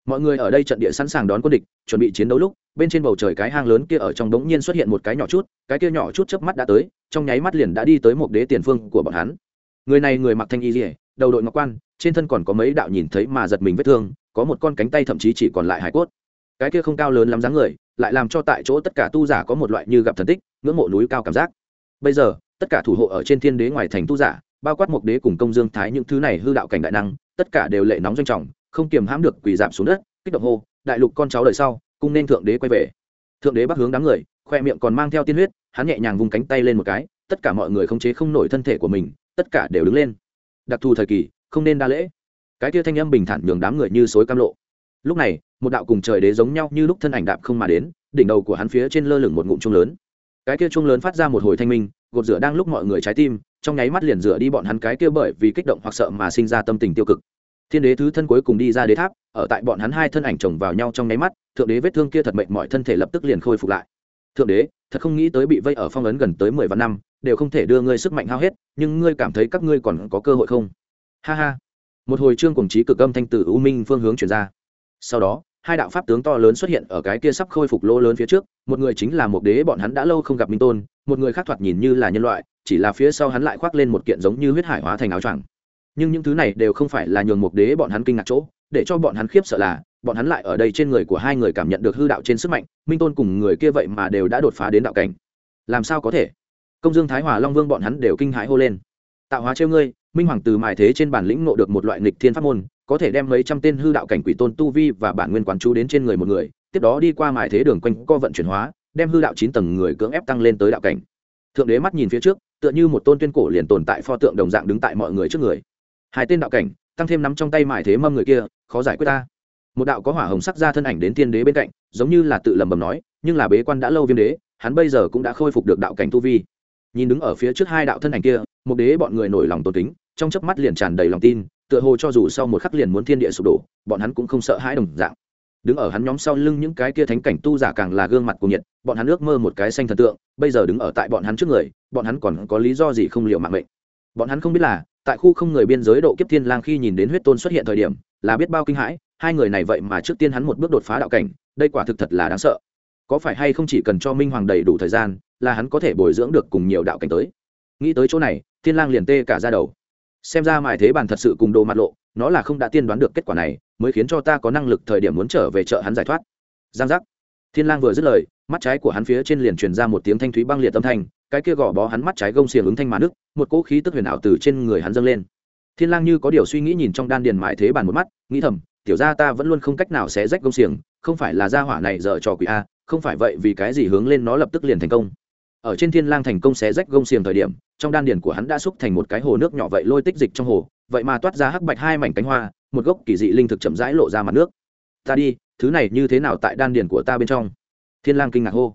Speaker 1: Mọi người ở đây trận địa sẵn sàng đón quân địch, chuẩn bị chiến đấu lúc bên trên bầu trời cái hang lớn kia ở trong đống nhiên xuất hiện một cái nhỏ chút, cái kia nhỏ chút chớp mắt đã tới, trong nháy mắt liền đã đi tới một đế tiền phương của bọn hắn. Người này người mặc thanh y dỉa đầu đội ngọc quan, trên thân còn có mấy đạo nhìn thấy mà giật mình vết thương, có một con cánh tay thậm chí chỉ còn lại hải cốt. Cái kia không cao lớn lắm dáng người, lại làm cho tại chỗ tất cả tu giả có một loại như gặp thần tích, ngưỡng mộ núi cao cảm giác. Bây giờ, tất cả thủ hộ ở trên thiên đế ngoài thành tu giả, bao quát một đế cùng công dương thái những thứ này hư đạo cảnh đại năng, tất cả đều lệ nóng doanh trọng, không kiềm hãm được quỳ giảm xuống đất, kích động hô, đại lục con cháu đời sau cung nên thượng đế quay về. Thượng đế bắc hướng đám người, khoe miệng còn mang theo tiên huyết, hắn nhẹ nhàng vung cánh tay lên một cái, tất cả mọi người không chế không nổi thân thể của mình, tất cả đều đứng lên. Đặc thù thời kỳ, không nên đa lễ. Cái kia thanh âm bình thản nhường đám người như xối cam lộ. Lúc này, một đạo cùng trời đế giống nhau như lúc thân ảnh đạp không mà đến, đỉnh đầu của hắn phía trên lơ lửng một ngụm chuông lớn. Cái kia chuông lớn phát ra một hồi thanh minh, gột rửa đang lúc mọi người trái tim, trong nháy mắt liền rửa đi bọn hắn cái kia bởi vì kích động hoặc sợ mà sinh ra tâm tình tiêu cực thiên đế thứ thân cuối cùng đi ra đế tháp, ở tại bọn hắn hai thân ảnh chồng vào nhau trong nháy mắt, thượng đế vết thương kia thật mệnh mọi thân thể lập tức liền khôi phục lại. Thượng đế, thật không nghĩ tới bị vây ở phong ấn gần tới mười vạn năm, đều không thể đưa ngươi sức mạnh hao hết, nhưng ngươi cảm thấy các ngươi còn có cơ hội không? Ha ha. Một hồi trương cùng trí cực âm thanh từ u minh phương hướng chuyển ra. Sau đó, hai đạo pháp tướng to lớn xuất hiện ở cái kia sắp khôi phục lỗ lớn phía trước, một người chính là một đế bọn hắn đã lâu không gặp minh tôn, một người khác thoạt nhìn như là nhân loại, chỉ là phía sau hắn lại khoác lên một kiện giống như huyết hải hóa thành áo choàng nhưng những thứ này đều không phải là nhường một đế bọn hắn kinh ngạc chỗ, để cho bọn hắn khiếp sợ là, bọn hắn lại ở đây trên người của hai người cảm nhận được hư đạo trên sức mạnh, minh tôn cùng người kia vậy mà đều đã đột phá đến đạo cảnh. Làm sao có thể? Công dương thái hòa long vương bọn hắn đều kinh hãi hô lên. Tạo hóa trêu ngươi, minh hoàng từ mài thế trên bản lĩnh ngộ được một loại nghịch thiên pháp môn, có thể đem mấy trăm tên hư đạo cảnh quỷ tôn tu vi và bản nguyên quán chú đến trên người một người, tiếp đó đi qua mài thế đường quanh co vận chuyển hóa, đem hư đạo chín tầng người cưỡng ép tăng lên tới đạo cảnh. Thượng đế mắt nhìn phía trước, tựa như một tôn tuyên cổ liền tồn tại pho tượng đồng dạng đứng tại mọi người trước người hai tên đạo cảnh, tăng thêm nắm trong tay mài thế mâm người kia, khó giải quyết ta. Một đạo có hỏa hồng sắc ra thân ảnh đến tiên đế bên cạnh, giống như là tự lầm bầm nói, nhưng là bế quan đã lâu viêm đế, hắn bây giờ cũng đã khôi phục được đạo cảnh tu vi. Nhìn đứng ở phía trước hai đạo thân ảnh kia, một đế bọn người nổi lòng tôn kính, trong chớp mắt liền tràn đầy lòng tin, tựa hồ cho dù sau một khắc liền muốn thiên địa sụp đổ, bọn hắn cũng không sợ hãi đồng dạng. Đứng ở hắn nhóm sau lưng những cái kia thánh cảnh tu giả càng là gương mặt của nhiệt, bọn hắn ước mơ một cái xanh thần tượng, bây giờ đứng ở tại bọn hắn trước người, bọn hắn còn có lý do gì không liệu mạng mệnh? Bọn hắn không biết là tại khu không người biên giới độ kiếp thiên lang khi nhìn đến huyết tôn xuất hiện thời điểm, là biết bao kinh hãi, hai người này vậy mà trước tiên hắn một bước đột phá đạo cảnh, đây quả thực thật là đáng sợ. Có phải hay không chỉ cần cho minh hoàng đầy đủ thời gian, là hắn có thể bồi dưỡng được cùng nhiều đạo cảnh tới? Nghĩ tới chỗ này, thiên lang liền tê cả ra đầu. Xem ra mài thế bàn thật sự cùng đồ mặt lộ, nó là không đã tiên đoán được kết quả này, mới khiến cho ta có năng lực thời điểm muốn trở về chợ hắn giải thoát. Giang giác. Thiên lang vừa dứt lời mắt trái của hắn phía trên liền truyền ra một tiếng thanh thúy băng liệt âm thanh, cái kia gò bó hắn mắt trái gông xiềng ứng thanh mà nước, một cỗ khí tức huyền ảo từ trên người hắn dâng lên. Thiên lang như có điều suy nghĩ nhìn trong đan điền mại thế bàn một mắt, nghĩ thầm, tiểu gia ta vẫn luôn không cách nào xé rách gông xiềng, không phải là gia hỏa này dở trò quỷ a, không phải vậy vì cái gì hướng lên nó lập tức liền thành công. Ở trên thiên lang thành công xé rách gông xiềng thời điểm, trong đan điền của hắn đã xúc thành một cái hồ nước nhỏ vậy lôi tích dịch trong hồ, vậy mà toát ra hắc bạch hai mảnh cánh hoa, một gốc kỳ dị linh thực chậm rãi lộ ra mặt nước. Ta đi, thứ này như thế nào tại đan điền của ta bên trong? Thiên lang kinh ngạc hô.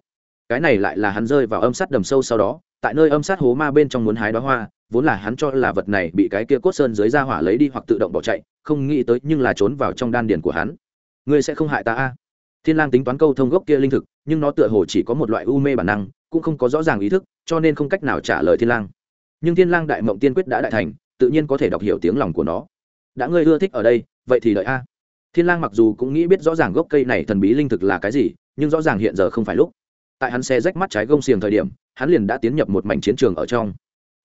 Speaker 1: Cái này lại là hắn rơi vào âm sát đầm sâu sau đó, tại nơi âm sát hố ma bên trong muốn hái đóa hoa, vốn là hắn cho là vật này bị cái kia cốt sơn dưới ra hỏa lấy đi hoặc tự động bỏ chạy, không nghĩ tới nhưng là trốn vào trong đan điền của hắn. Ngươi sẽ không hại ta a? Thiên lang tính toán câu thông gốc kia linh thực, nhưng nó tựa hồ chỉ có một loại u mê bản năng, cũng không có rõ ràng ý thức, cho nên không cách nào trả lời thiên lang. Nhưng thiên lang đại mộng tiên quyết đã đại thành, tự nhiên có thể đọc hiểu tiếng lòng của nó. Đã ngươi ưa thích ở đây, vậy thì đợi a. Thiên lang mặc dù cũng nghĩ biết rõ ràng gốc cây này thần bí linh thực là cái gì nhưng rõ ràng hiện giờ không phải lúc. Tại hắn xe rách mắt trái gông xiềng thời điểm, hắn liền đã tiến nhập một mảnh chiến trường ở trong.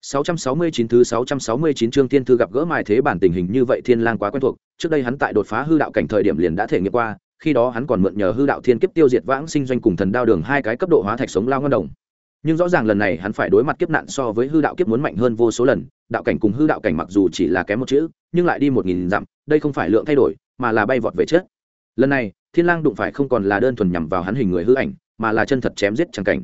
Speaker 1: 669 thứ 669 chương thiên thư gặp gỡ mài thế bản tình hình như vậy thiên lang quá quen thuộc, trước đây hắn tại đột phá hư đạo cảnh thời điểm liền đã thể nghiệm qua, khi đó hắn còn mượn nhờ hư đạo thiên kiếp tiêu diệt vãng sinh doanh cùng thần đao đường hai cái cấp độ hóa thạch sống lao ngân đồng. Nhưng rõ ràng lần này hắn phải đối mặt kiếp nạn so với hư đạo kiếp muốn mạnh hơn vô số lần, đạo cảnh cùng hư đạo cảnh mặc dù chỉ là kém một chữ, nhưng lại đi một nghìn dặm, đây không phải lượng thay đổi, mà là bay vọt về chết lần này, thiên lang đụng phải không còn là đơn thuần nhằm vào hắn hình người hư ảnh, mà là chân thật chém giết chẳng cảnh.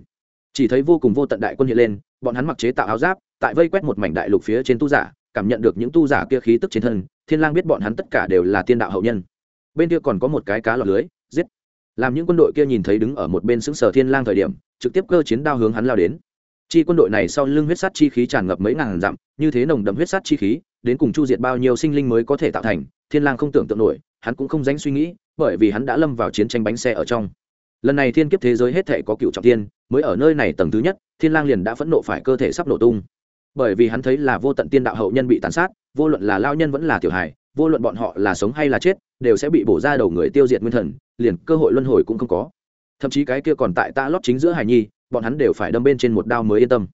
Speaker 1: Chỉ thấy vô cùng vô tận đại quân hiện lên, bọn hắn mặc chế tạo áo giáp, tại vây quét một mảnh đại lục phía trên tu giả, cảm nhận được những tu giả kia khí tức trên thân, thiên lang biết bọn hắn tất cả đều là tiên đạo hậu nhân. Bên kia còn có một cái cá lọt lưới, giết. Làm những quân đội kia nhìn thấy đứng ở một bên xứng sở thiên lang thời điểm, trực tiếp cơ chiến đao hướng hắn lao đến. Chi quân đội này sau lưng huyết sát chi khí tràn ngập mấy ngàn dặm, như thế nồng đậm huyết sát chi khí đến cùng chu diệt bao nhiêu sinh linh mới có thể tạo thành, thiên lang không tưởng tượng nổi, hắn cũng không dánh suy nghĩ, bởi vì hắn đã lâm vào chiến tranh bánh xe ở trong. Lần này thiên kiếp thế giới hết thể có cựu trọng thiên, mới ở nơi này tầng thứ nhất, thiên lang liền đã phẫn nộ phải cơ thể sắp nổ tung. Bởi vì hắn thấy là vô tận tiên đạo hậu nhân bị tàn sát, vô luận là lao nhân vẫn là tiểu hài, vô luận bọn họ là sống hay là chết, đều sẽ bị bổ ra đầu người tiêu diệt nguyên thần, liền cơ hội luân hồi cũng không có. Thậm chí cái kia còn tại ta lót chính giữa hài nhi, bọn hắn đều phải đâm bên trên một đao mới yên tâm.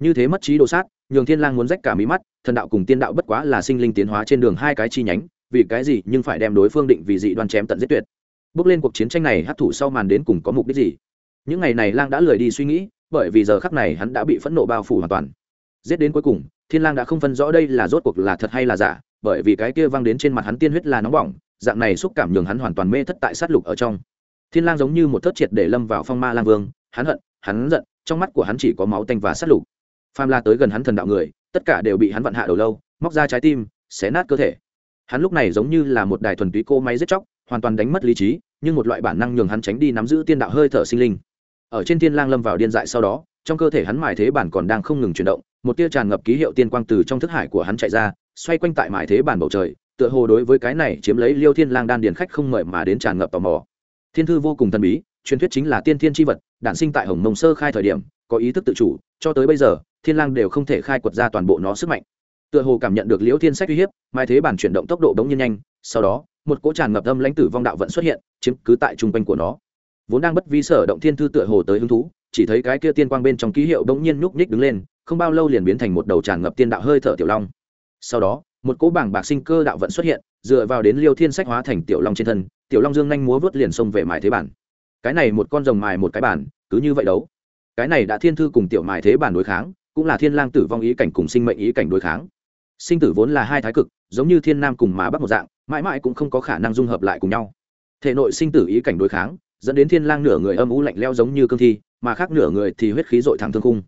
Speaker 1: Như thế mất trí đồ sát nhường thiên lang muốn rách cả mí mắt, thần đạo cùng tiên đạo bất quá là sinh linh tiến hóa trên đường hai cái chi nhánh, vì cái gì nhưng phải đem đối phương định vì dị đoan chém tận giết tuyệt. Bước lên cuộc chiến tranh này hấp thụ sau màn đến cùng có mục đích gì? Những ngày này lang đã lười đi suy nghĩ, bởi vì giờ khắc này hắn đã bị phẫn nộ bao phủ hoàn toàn. Giết đến cuối cùng, thiên lang đã không phân rõ đây là rốt cuộc là thật hay là giả, bởi vì cái kia văng đến trên mặt hắn tiên huyết là nóng bỏng, dạng này xúc cảm nhường hắn hoàn toàn mê thất tại sát lục ở trong. Thiên lang giống như một thất triệt để lâm vào phong ma lang vương, hắn hận, hắn giận, trong mắt của hắn chỉ có máu tanh và sát lục phàm la tới gần hắn thần đạo người, tất cả đều bị hắn vặn hạ đầu lâu, móc ra trái tim, xé nát cơ thể. Hắn lúc này giống như là một đài thuần túy cô máy giết chóc, hoàn toàn đánh mất lý trí, nhưng một loại bản năng nhường hắn tránh đi nắm giữ tiên đạo hơi thở sinh linh. Ở trên thiên lang lâm vào điên dại sau đó, trong cơ thể hắn mài thế bản còn đang không ngừng chuyển động, một tia tràn ngập ký hiệu tiên quang từ trong thức hải của hắn chạy ra, xoay quanh tại mài thế bản bầu trời, tựa hồ đối với cái này chiếm lấy liêu thiên lang đan điền khách không mời mà đến tràn ngập tò mò. Thiên thư vô cùng thần bí, truyền thuyết chính là tiên thiên chi vật, đản sinh tại hồng mông sơ khai thời điểm, có ý thức tự chủ, cho tới bây giờ thiên lang đều không thể khai quật ra toàn bộ nó sức mạnh. Tựa hồ cảm nhận được liễu thiên sách uy hiếp, mai thế bản chuyển động tốc độ đống nhiên nhanh, sau đó, một cỗ tràn ngập âm lãnh tử vong đạo vẫn xuất hiện, chiếm cứ tại trung quanh của nó. Vốn đang bất vi sở động thiên thư tựa hồ tới hứng thú, chỉ thấy cái kia tiên quang bên trong ký hiệu đống nhiên nhúc nhích đứng lên, không bao lâu liền biến thành một đầu tràn ngập tiên đạo hơi thở tiểu long. Sau đó, một cỗ bảng bạc sinh cơ đạo vận xuất hiện, dựa vào đến liêu thiên sách hóa thành tiểu long trên thân, tiểu long dương nhanh múa vớt liền xông về mài thế bản. Cái này một con rồng mài một cái bản, cứ như vậy đấu. Cái này đã thiên thư cùng tiểu mài thế bản đối kháng cũng là thiên lang tử vong ý cảnh cùng sinh mệnh ý cảnh đối kháng. Sinh tử vốn là hai thái cực, giống như thiên nam cùng mà bắc một dạng, mãi mãi cũng không có khả năng dung hợp lại cùng nhau. Thể nội sinh tử ý cảnh đối kháng, dẫn đến thiên lang nửa người âm u lạnh leo giống như cương thi, mà khác nửa người thì huyết khí dội thẳng thương khung.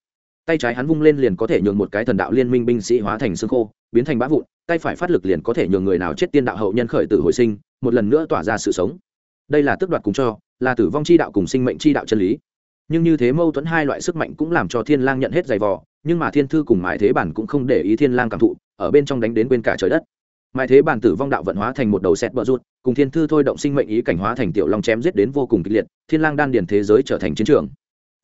Speaker 1: Tay trái hắn vung lên liền có thể nhường một cái thần đạo liên minh binh sĩ hóa thành xương khô, biến thành bã vụn, tay phải phát lực liền có thể nhường người nào chết tiên đạo hậu nhân khởi tử hồi sinh, một lần nữa tỏa ra sự sống. Đây là tước đoạt cùng cho, là tử vong chi đạo cùng sinh mệnh chi đạo chân lý. Nhưng như thế mâu thuẫn hai loại sức mạnh cũng làm cho thiên lang nhận hết giày vò nhưng mà thiên thư cùng mãi thế bản cũng không để ý thiên lang cảm thụ, ở bên trong đánh đến quên cả trời đất. Mãi thế bản tử vong đạo vận hóa thành một đầu sẹt bờ rút cùng thiên thư thôi động sinh mệnh ý cảnh hóa thành tiểu long chém giết đến vô cùng kịch liệt, thiên lang đan điền thế giới trở thành chiến trường.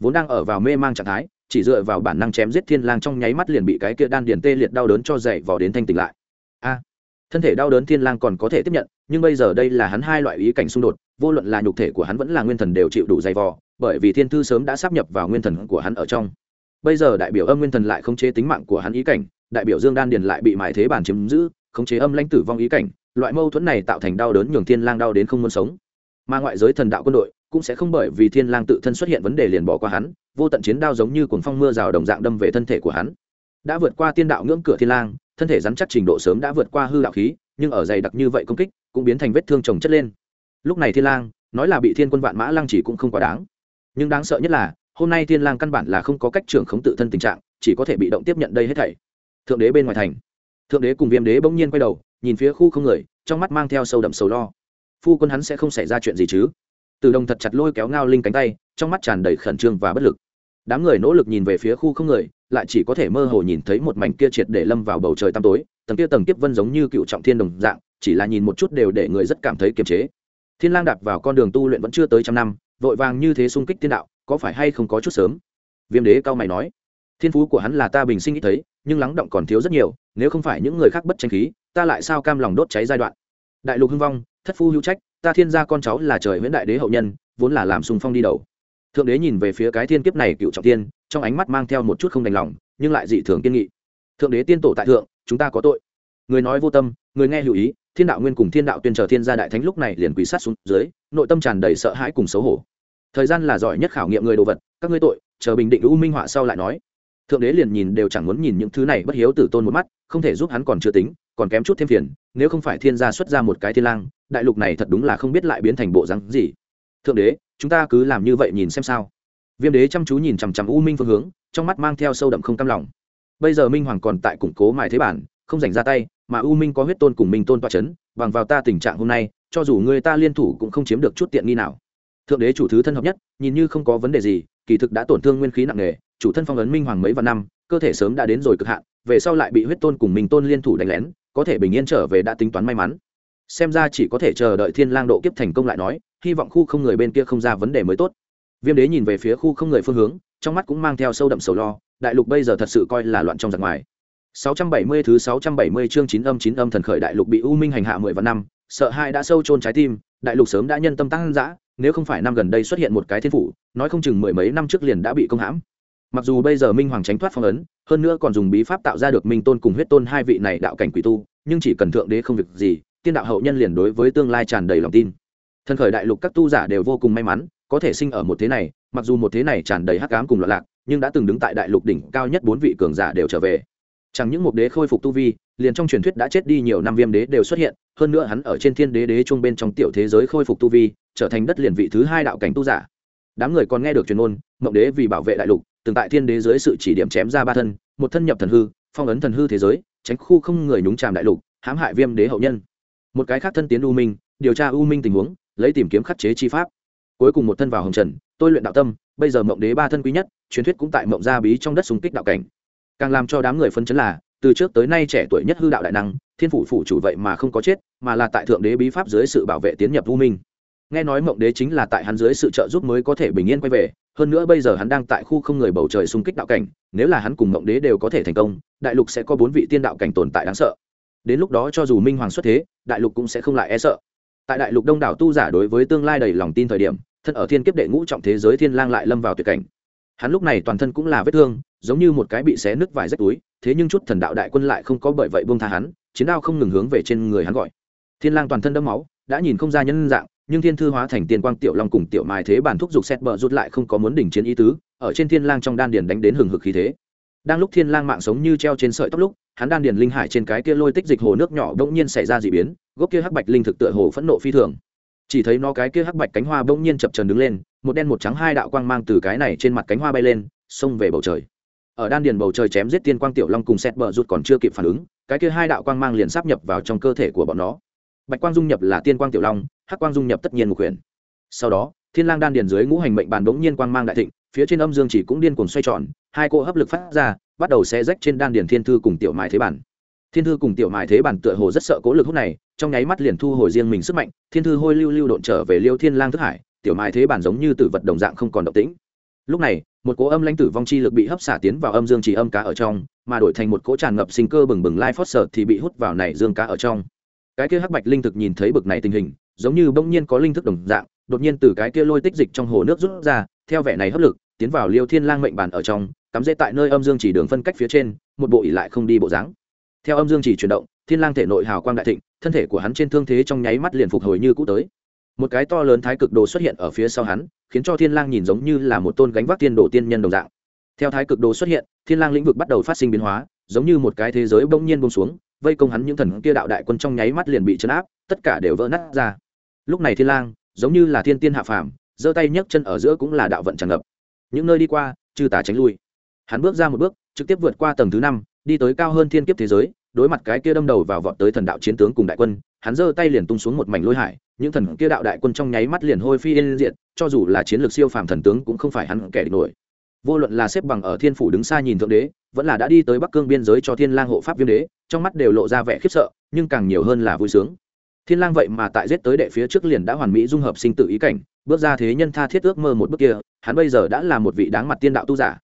Speaker 1: Vốn đang ở vào mê mang trạng thái, chỉ dựa vào bản năng chém giết thiên lang trong nháy mắt liền bị cái kia đan điền tê liệt đau đớn cho dậy vò đến thanh tỉnh lại. A, thân thể đau đớn thiên lang còn có thể tiếp nhận, nhưng bây giờ đây là hắn hai loại ý cảnh xung đột, vô luận là nhục thể của hắn vẫn là nguyên thần đều chịu đủ dày vò, bởi vì thiên thư sớm đã sắp nhập vào nguyên thần của hắn ở trong bây giờ đại biểu âm nguyên thần lại khống chế tính mạng của hắn ý cảnh, đại biểu dương đan điền lại bị mài thế bản chiếm giữ, khống chế âm lãnh tử vong ý cảnh, loại mâu thuẫn này tạo thành đau đớn nhường thiên lang đau đến không muốn sống. Mà ngoại giới thần đạo quân đội cũng sẽ không bởi vì thiên lang tự thân xuất hiện vấn đề liền bỏ qua hắn, vô tận chiến đao giống như cuồng phong mưa rào đồng dạng đâm về thân thể của hắn. Đã vượt qua tiên đạo ngưỡng cửa thiên lang, thân thể rắn chắc trình độ sớm đã vượt qua hư đạo khí, nhưng ở dày đặc như vậy công kích cũng biến thành vết thương chồng chất lên. Lúc này thiên lang, nói là bị thiên quân vạn mã lăng chỉ cũng không quá đáng. Nhưng đáng sợ nhất là hôm nay thiên lang căn bản là không có cách trưởng khống tự thân tình trạng, chỉ có thể bị động tiếp nhận đây hết thảy. Thượng đế bên ngoài thành. Thượng đế cùng viêm đế bỗng nhiên quay đầu, nhìn phía khu không người, trong mắt mang theo sâu đậm sầu lo. Phu quân hắn sẽ không xảy ra chuyện gì chứ? Từ đồng thật chặt lôi kéo ngao linh cánh tay, trong mắt tràn đầy khẩn trương và bất lực. Đám người nỗ lực nhìn về phía khu không người, lại chỉ có thể mơ hồ nhìn thấy một mảnh kia triệt để lâm vào bầu trời tăm tối, tầng kia tầng kiếp vân giống như cựu trọng thiên đồng dạng, chỉ là nhìn một chút đều để người rất cảm thấy kiềm chế. Thiên lang đạp vào con đường tu luyện vẫn chưa tới trăm năm, vội vàng như thế xung kích thiên đạo có phải hay không có chút sớm? Viêm đế cao mày nói. Thiên phú của hắn là ta bình sinh nghĩ thấy, nhưng lắng động còn thiếu rất nhiều, nếu không phải những người khác bất tranh khí, ta lại sao cam lòng đốt cháy giai đoạn? Đại lục hưng vong, thất phu hữu trách, ta thiên gia con cháu là trời nguyễn đại đế hậu nhân, vốn là làm sùng phong đi đầu. Thượng đế nhìn về phía cái thiên kiếp này cựu trọng tiên, trong ánh mắt mang theo một chút không đành lòng, nhưng lại dị thường kiên nghị. Thượng đế tiên tổ tại thượng, chúng ta có tội. Người nói vô tâm, người nghe hữu ý, thiên đạo nguyên cùng thiên đạo tuyên chờ thiên gia đại thánh lúc này liền quỳ sát xuống dưới, nội tâm tràn đầy sợ hãi cùng xấu hổ thời gian là giỏi nhất khảo nghiệm người đồ vật, các ngươi tội, chờ bình định u minh họa sau lại nói. Thượng đế liền nhìn đều chẳng muốn nhìn những thứ này bất hiếu tử tôn một mắt, không thể giúp hắn còn chưa tính, còn kém chút thêm phiền, nếu không phải thiên gia xuất ra một cái thiên lang, đại lục này thật đúng là không biết lại biến thành bộ rắn gì. Thượng đế, chúng ta cứ làm như vậy nhìn xem sao. Viêm đế chăm chú nhìn chằm chằm u minh phương hướng, trong mắt mang theo sâu đậm không cam lòng. Bây giờ minh hoàng còn tại củng cố mại thế bản, không dành ra tay, mà u minh có huyết tôn cùng minh tôn toa c h ấ n bằng vào ta tình trạng hôm nay, cho dù người ta liên thủ cũng không chiếm được chút tiện nghi nào thượng đế chủ thứ thân hợp nhất nhìn như không có vấn đề gì kỳ thực đã tổn thương nguyên khí nặng nề chủ thân phong ấn minh hoàng mấy vạn năm cơ thể sớm đã đến rồi cực hạn về sau lại bị huyết tôn cùng minh tôn liên thủ đánh lén có thể bình yên trở về đã tính toán may mắn. Xem ra chỉ có thể chờ đợi thiên lang độ kiếp thành công lại nói hy vọng khu không người bên kia không ra vấn đề mới tốt. Viêm đế nhìn về phía khu không người phương hướng trong mắt cũng mang theo sâu đậm sầu lo đại lục bây giờ thật sự coi là loạn trong giặc ngoài. 670 thứ 670 chương 9 âm 9 âm thần khởi đại lục bị u minh hành hạ 10 vạn năm, sợ hai đã sâu chôn trái tim, đại lục sớm đã nhân tâm tăng dã, nếu không phải năm gần đây xuất hiện một cái thiên phủ, nói không chừng mười mấy năm trước liền đã bị công hãm. Mặc dù bây giờ Minh Hoàng tránh thoát phong ấn, hơn nữa còn dùng bí pháp tạo ra được Minh Tôn cùng huyết tôn hai vị này đạo cảnh quỷ tu, nhưng chỉ cần thượng đế không việc gì, tiên đạo hậu nhân liền đối với tương lai tràn đầy lòng tin. Thần khởi đại lục các tu giả đều vô cùng may mắn, có thể sinh ở một thế này, mặc dù một thế này tràn đầy hắc ám cùng loạn lạc, nhưng đã từng đứng tại đại lục đỉnh cao nhất bốn vị cường giả đều trở về chẳng những một đế khôi phục tu vi liền trong truyền thuyết đã chết đi nhiều năm viêm đế đều xuất hiện hơn nữa hắn ở trên thiên đế đế trung bên trong tiểu thế giới khôi phục tu vi trở thành đất liền vị thứ hai đạo cảnh tu giả. Đám người còn nghe được truyền ôn mộng đế vì bảo vệ đại lục, từng tại thiên đế dưới sự chỉ điểm chém ra ba thân, một thân nhập thần hư, phong ấn thần hư thế giới, tránh khu không người nhúng tràm đại lục, hãm hại viêm đế hậu nhân. Một cái khác thân tiến u minh, điều tra u minh tình huống, lấy tìm kiếm khắc chế chi pháp. Cuối cùng một thân vào hồng trần, tôi luyện đạo tâm, bây giờ mộng đế ba thân quý nhất, truyền thuyết cũng tại mộng gia bí trong đất súng kích đạo cảnh. Càng làm cho đám người phân chấn là, từ trước tới nay trẻ tuổi nhất hư đạo đại năng, thiên phủ phủ chủ vậy mà không có chết, mà là tại thượng đế bí pháp dưới sự bảo vệ tiến nhập u minh nghe nói mộng đế chính là tại hắn dưới sự trợ giúp mới có thể bình yên quay về, hơn nữa bây giờ hắn đang tại khu không người bầu trời xung kích đạo cảnh, nếu là hắn cùng mộng đế đều có thể thành công, đại lục sẽ có bốn vị tiên đạo cảnh tồn tại đáng sợ. Đến lúc đó cho dù minh hoàng xuất thế, đại lục cũng sẽ không lại e sợ. Tại đại lục đông đảo tu giả đối với tương lai đầy lòng tin thời điểm, thân ở thiên kiếp đệ ngũ trọng thế giới thiên lang lại lâm vào tuyệt cảnh. Hắn lúc này toàn thân cũng là vết thương, giống như một cái bị xé nứt vài rách túi, thế nhưng chút thần đạo đại quân lại không có bởi vậy buông tha hắn, chiến đao không ngừng hướng về trên người hắn gọi. Thiên lang toàn thân đẫm máu, đã nhìn không ra nhân dạng nhưng thiên thư hóa thành tiên quang tiểu long cùng tiểu mai thế bản thúc giục xét bờ rút lại không có muốn đỉnh chiến ý tứ, ở trên thiên lang trong đan điền đánh đến hừng hực khí thế. Đang lúc thiên lang mạng sống như treo trên sợi tóc lúc, hắn đan điền linh hải trên cái kia lôi tích dịch hồ nước nhỏ đống nhiên xảy ra dị biến, gốc kia hắc bạch linh thực tựa hồ phẫn nộ phi thường. Chỉ thấy nó cái kia hắc bạch cánh hoa bỗng nhiên chập chờn đứng lên, một đen một trắng hai đạo quang mang từ cái này trên mặt cánh hoa bay lên, xông về bầu trời. Ở đan điền bầu trời chém giết tiên quang tiểu long cùng xét bờ rút còn chưa kịp phản ứng, cái kia hai đạo quang mang liền sắp nhập vào trong cơ thể của bọn nó. Bạch quang dung nhập là tiên quang tiểu long hắc quang dung nhập tất nhiên một quyền sau đó, thiên lang đan điền dưới ngũ hành mệnh bàn đống nhiên quang mang đại thịnh, phía trên âm dương chỉ cũng điên cuồng xoay tròn, hai cỗ hấp lực phát ra, bắt đầu xé rách trên đan điền thiên thư cùng tiểu mại thế bản. Thiên thư cùng tiểu mại thế bản tựa hồ rất sợ cố lực hút này, trong nháy mắt liền thu hồi riêng mình sức mạnh, thiên thư hôi lưu lưu độn trở về liêu thiên lang thức hải, tiểu mại thế bản giống như tử vật đồng dạng không còn động tĩnh. Lúc này, một cỗ âm lãnh tử vong chi lực bị hấp xả tiến vào âm dương chỉ âm cá ở trong, mà đổi thành một cỗ tràn ngập sinh cơ bừng bừng lai phót sợ thì bị hút vào này dương cá ở trong. Cái kia hắc bạch linh thực nhìn thấy bực này tình hình giống như bỗng nhiên có linh thức đồng dạng, đột nhiên từ cái kia lôi tích dịch trong hồ nước rút ra, theo vẻ này hấp lực, tiến vào liêu thiên lang mệnh bản ở trong, cắm rễ tại nơi âm dương chỉ đường phân cách phía trên, một bộ ỉ lại không đi bộ dáng. Theo âm dương chỉ chuyển động, thiên lang thể nội hào quang đại thịnh, thân thể của hắn trên thương thế trong nháy mắt liền phục hồi như cũ tới. Một cái to lớn thái cực đồ xuất hiện ở phía sau hắn, khiến cho thiên lang nhìn giống như là một tôn gánh vác tiên đồ tiên nhân đồng dạng. Theo thái cực đồ xuất hiện, thiên lang lĩnh vực bắt đầu phát sinh biến hóa, giống như một cái thế giới bỗng nhiên buông xuống, vây công hắn những thần kia đạo đại quân trong nháy mắt liền bị chấn áp, tất cả đều vỡ nát ra lúc này thiên lang, giống như là thiên tiên hạ phàm, giơ tay nhấc chân ở giữa cũng là đạo vận tràn ngập. Những nơi đi qua, chư tà tránh lui. Hắn bước ra một bước, trực tiếp vượt qua tầng thứ năm, đi tới cao hơn thiên kiếp thế giới, đối mặt cái kia đâm đầu vào vọt tới thần đạo chiến tướng cùng đại quân, hắn giơ tay liền tung xuống một mảnh lôi hải, những thần kia đạo đại quân trong nháy mắt liền hôi phi yên diện cho dù là chiến lược siêu phàm thần tướng cũng không phải hắn kẻ địch nổi. Vô luận là xếp bằng ở thiên phủ đứng xa nhìn thượng đế, vẫn là đã đi tới bắc cương biên giới cho thiên lang hộ pháp viêm đế, trong mắt đều lộ ra vẻ khiếp sợ, nhưng càng nhiều hơn là vui sướng thiên lang vậy mà tại giết tới đệ phía trước liền đã hoàn mỹ dung hợp sinh tử ý cảnh, bước ra thế nhân tha thiết ước mơ một bước kia, hắn bây giờ đã là một vị đáng mặt tiên đạo tu giả.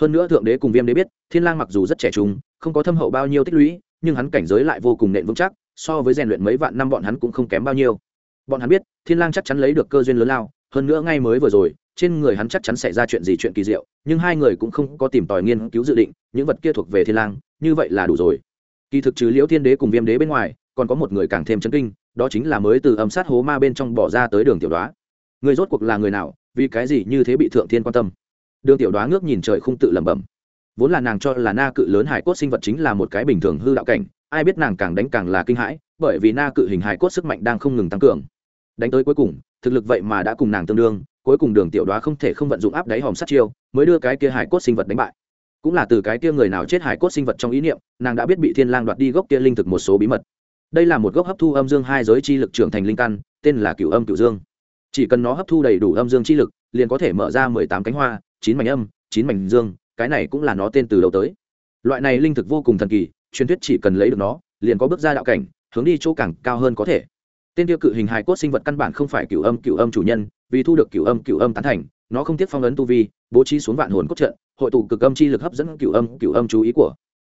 Speaker 1: Hơn nữa thượng đế cùng viêm đế biết, thiên lang mặc dù rất trẻ trung, không có thâm hậu bao nhiêu tích lũy, nhưng hắn cảnh giới lại vô cùng nện vững chắc, so với rèn luyện mấy vạn năm bọn hắn cũng không kém bao nhiêu. Bọn hắn biết, thiên lang chắc chắn lấy được cơ duyên lớn lao, hơn nữa ngay mới vừa rồi, trên người hắn chắc chắn xảy ra chuyện gì chuyện kỳ diệu, nhưng hai người cũng không có tìm tòi nghiên cứu dự định, những vật kia thuộc về thiên lang, như vậy là đủ rồi. Kỳ thực trừ liễu thiên đế cùng viêm đế bên ngoài, còn có một người càng thêm chấn kinh đó chính là mới từ âm sát hố ma bên trong bỏ ra tới đường tiểu đoá. Người rốt cuộc là người nào, vì cái gì như thế bị thượng thiên quan tâm? Đường tiểu đoá ngước nhìn trời không tự lẩm bẩm. Vốn là nàng cho là na cự lớn hải cốt sinh vật chính là một cái bình thường hư đạo cảnh, ai biết nàng càng đánh càng là kinh hãi, bởi vì na cự hình hải cốt sức mạnh đang không ngừng tăng cường. Đánh tới cuối cùng, thực lực vậy mà đã cùng nàng tương đương, cuối cùng đường tiểu đoá không thể không vận dụng áp đáy hòm sát chiêu, mới đưa cái kia hải cốt sinh vật đánh bại. Cũng là từ cái kia người nào chết hải cốt sinh vật trong ý niệm, nàng đã biết bị thiên lang đoạt đi gốc kia linh thực một số bí mật đây là một gốc hấp thu âm dương hai giới chi lực trưởng thành linh căn, tên là cửu âm cửu dương. Chỉ cần nó hấp thu đầy đủ âm dương chi lực, liền có thể mở ra mười tám cánh hoa, chín mảnh âm, chín mảnh dương, cái này cũng là nó tên từ đầu tới. Loại này linh thực vô cùng thần kỳ, truyền thuyết chỉ cần lấy được nó, liền có bước ra đạo cảnh, hướng đi chỗ càng cao hơn có thể. Tên tiêu cự hình hài cốt sinh vật căn bản không phải cửu âm cửu âm chủ nhân, vì thu được cửu âm cửu âm tán thành, nó không tiếc phong ấn tu vi, bố trí xuống vạn hồn cốt trận, hội tụ cực âm chi lực hấp dẫn cửu âm cửu âm chú ý của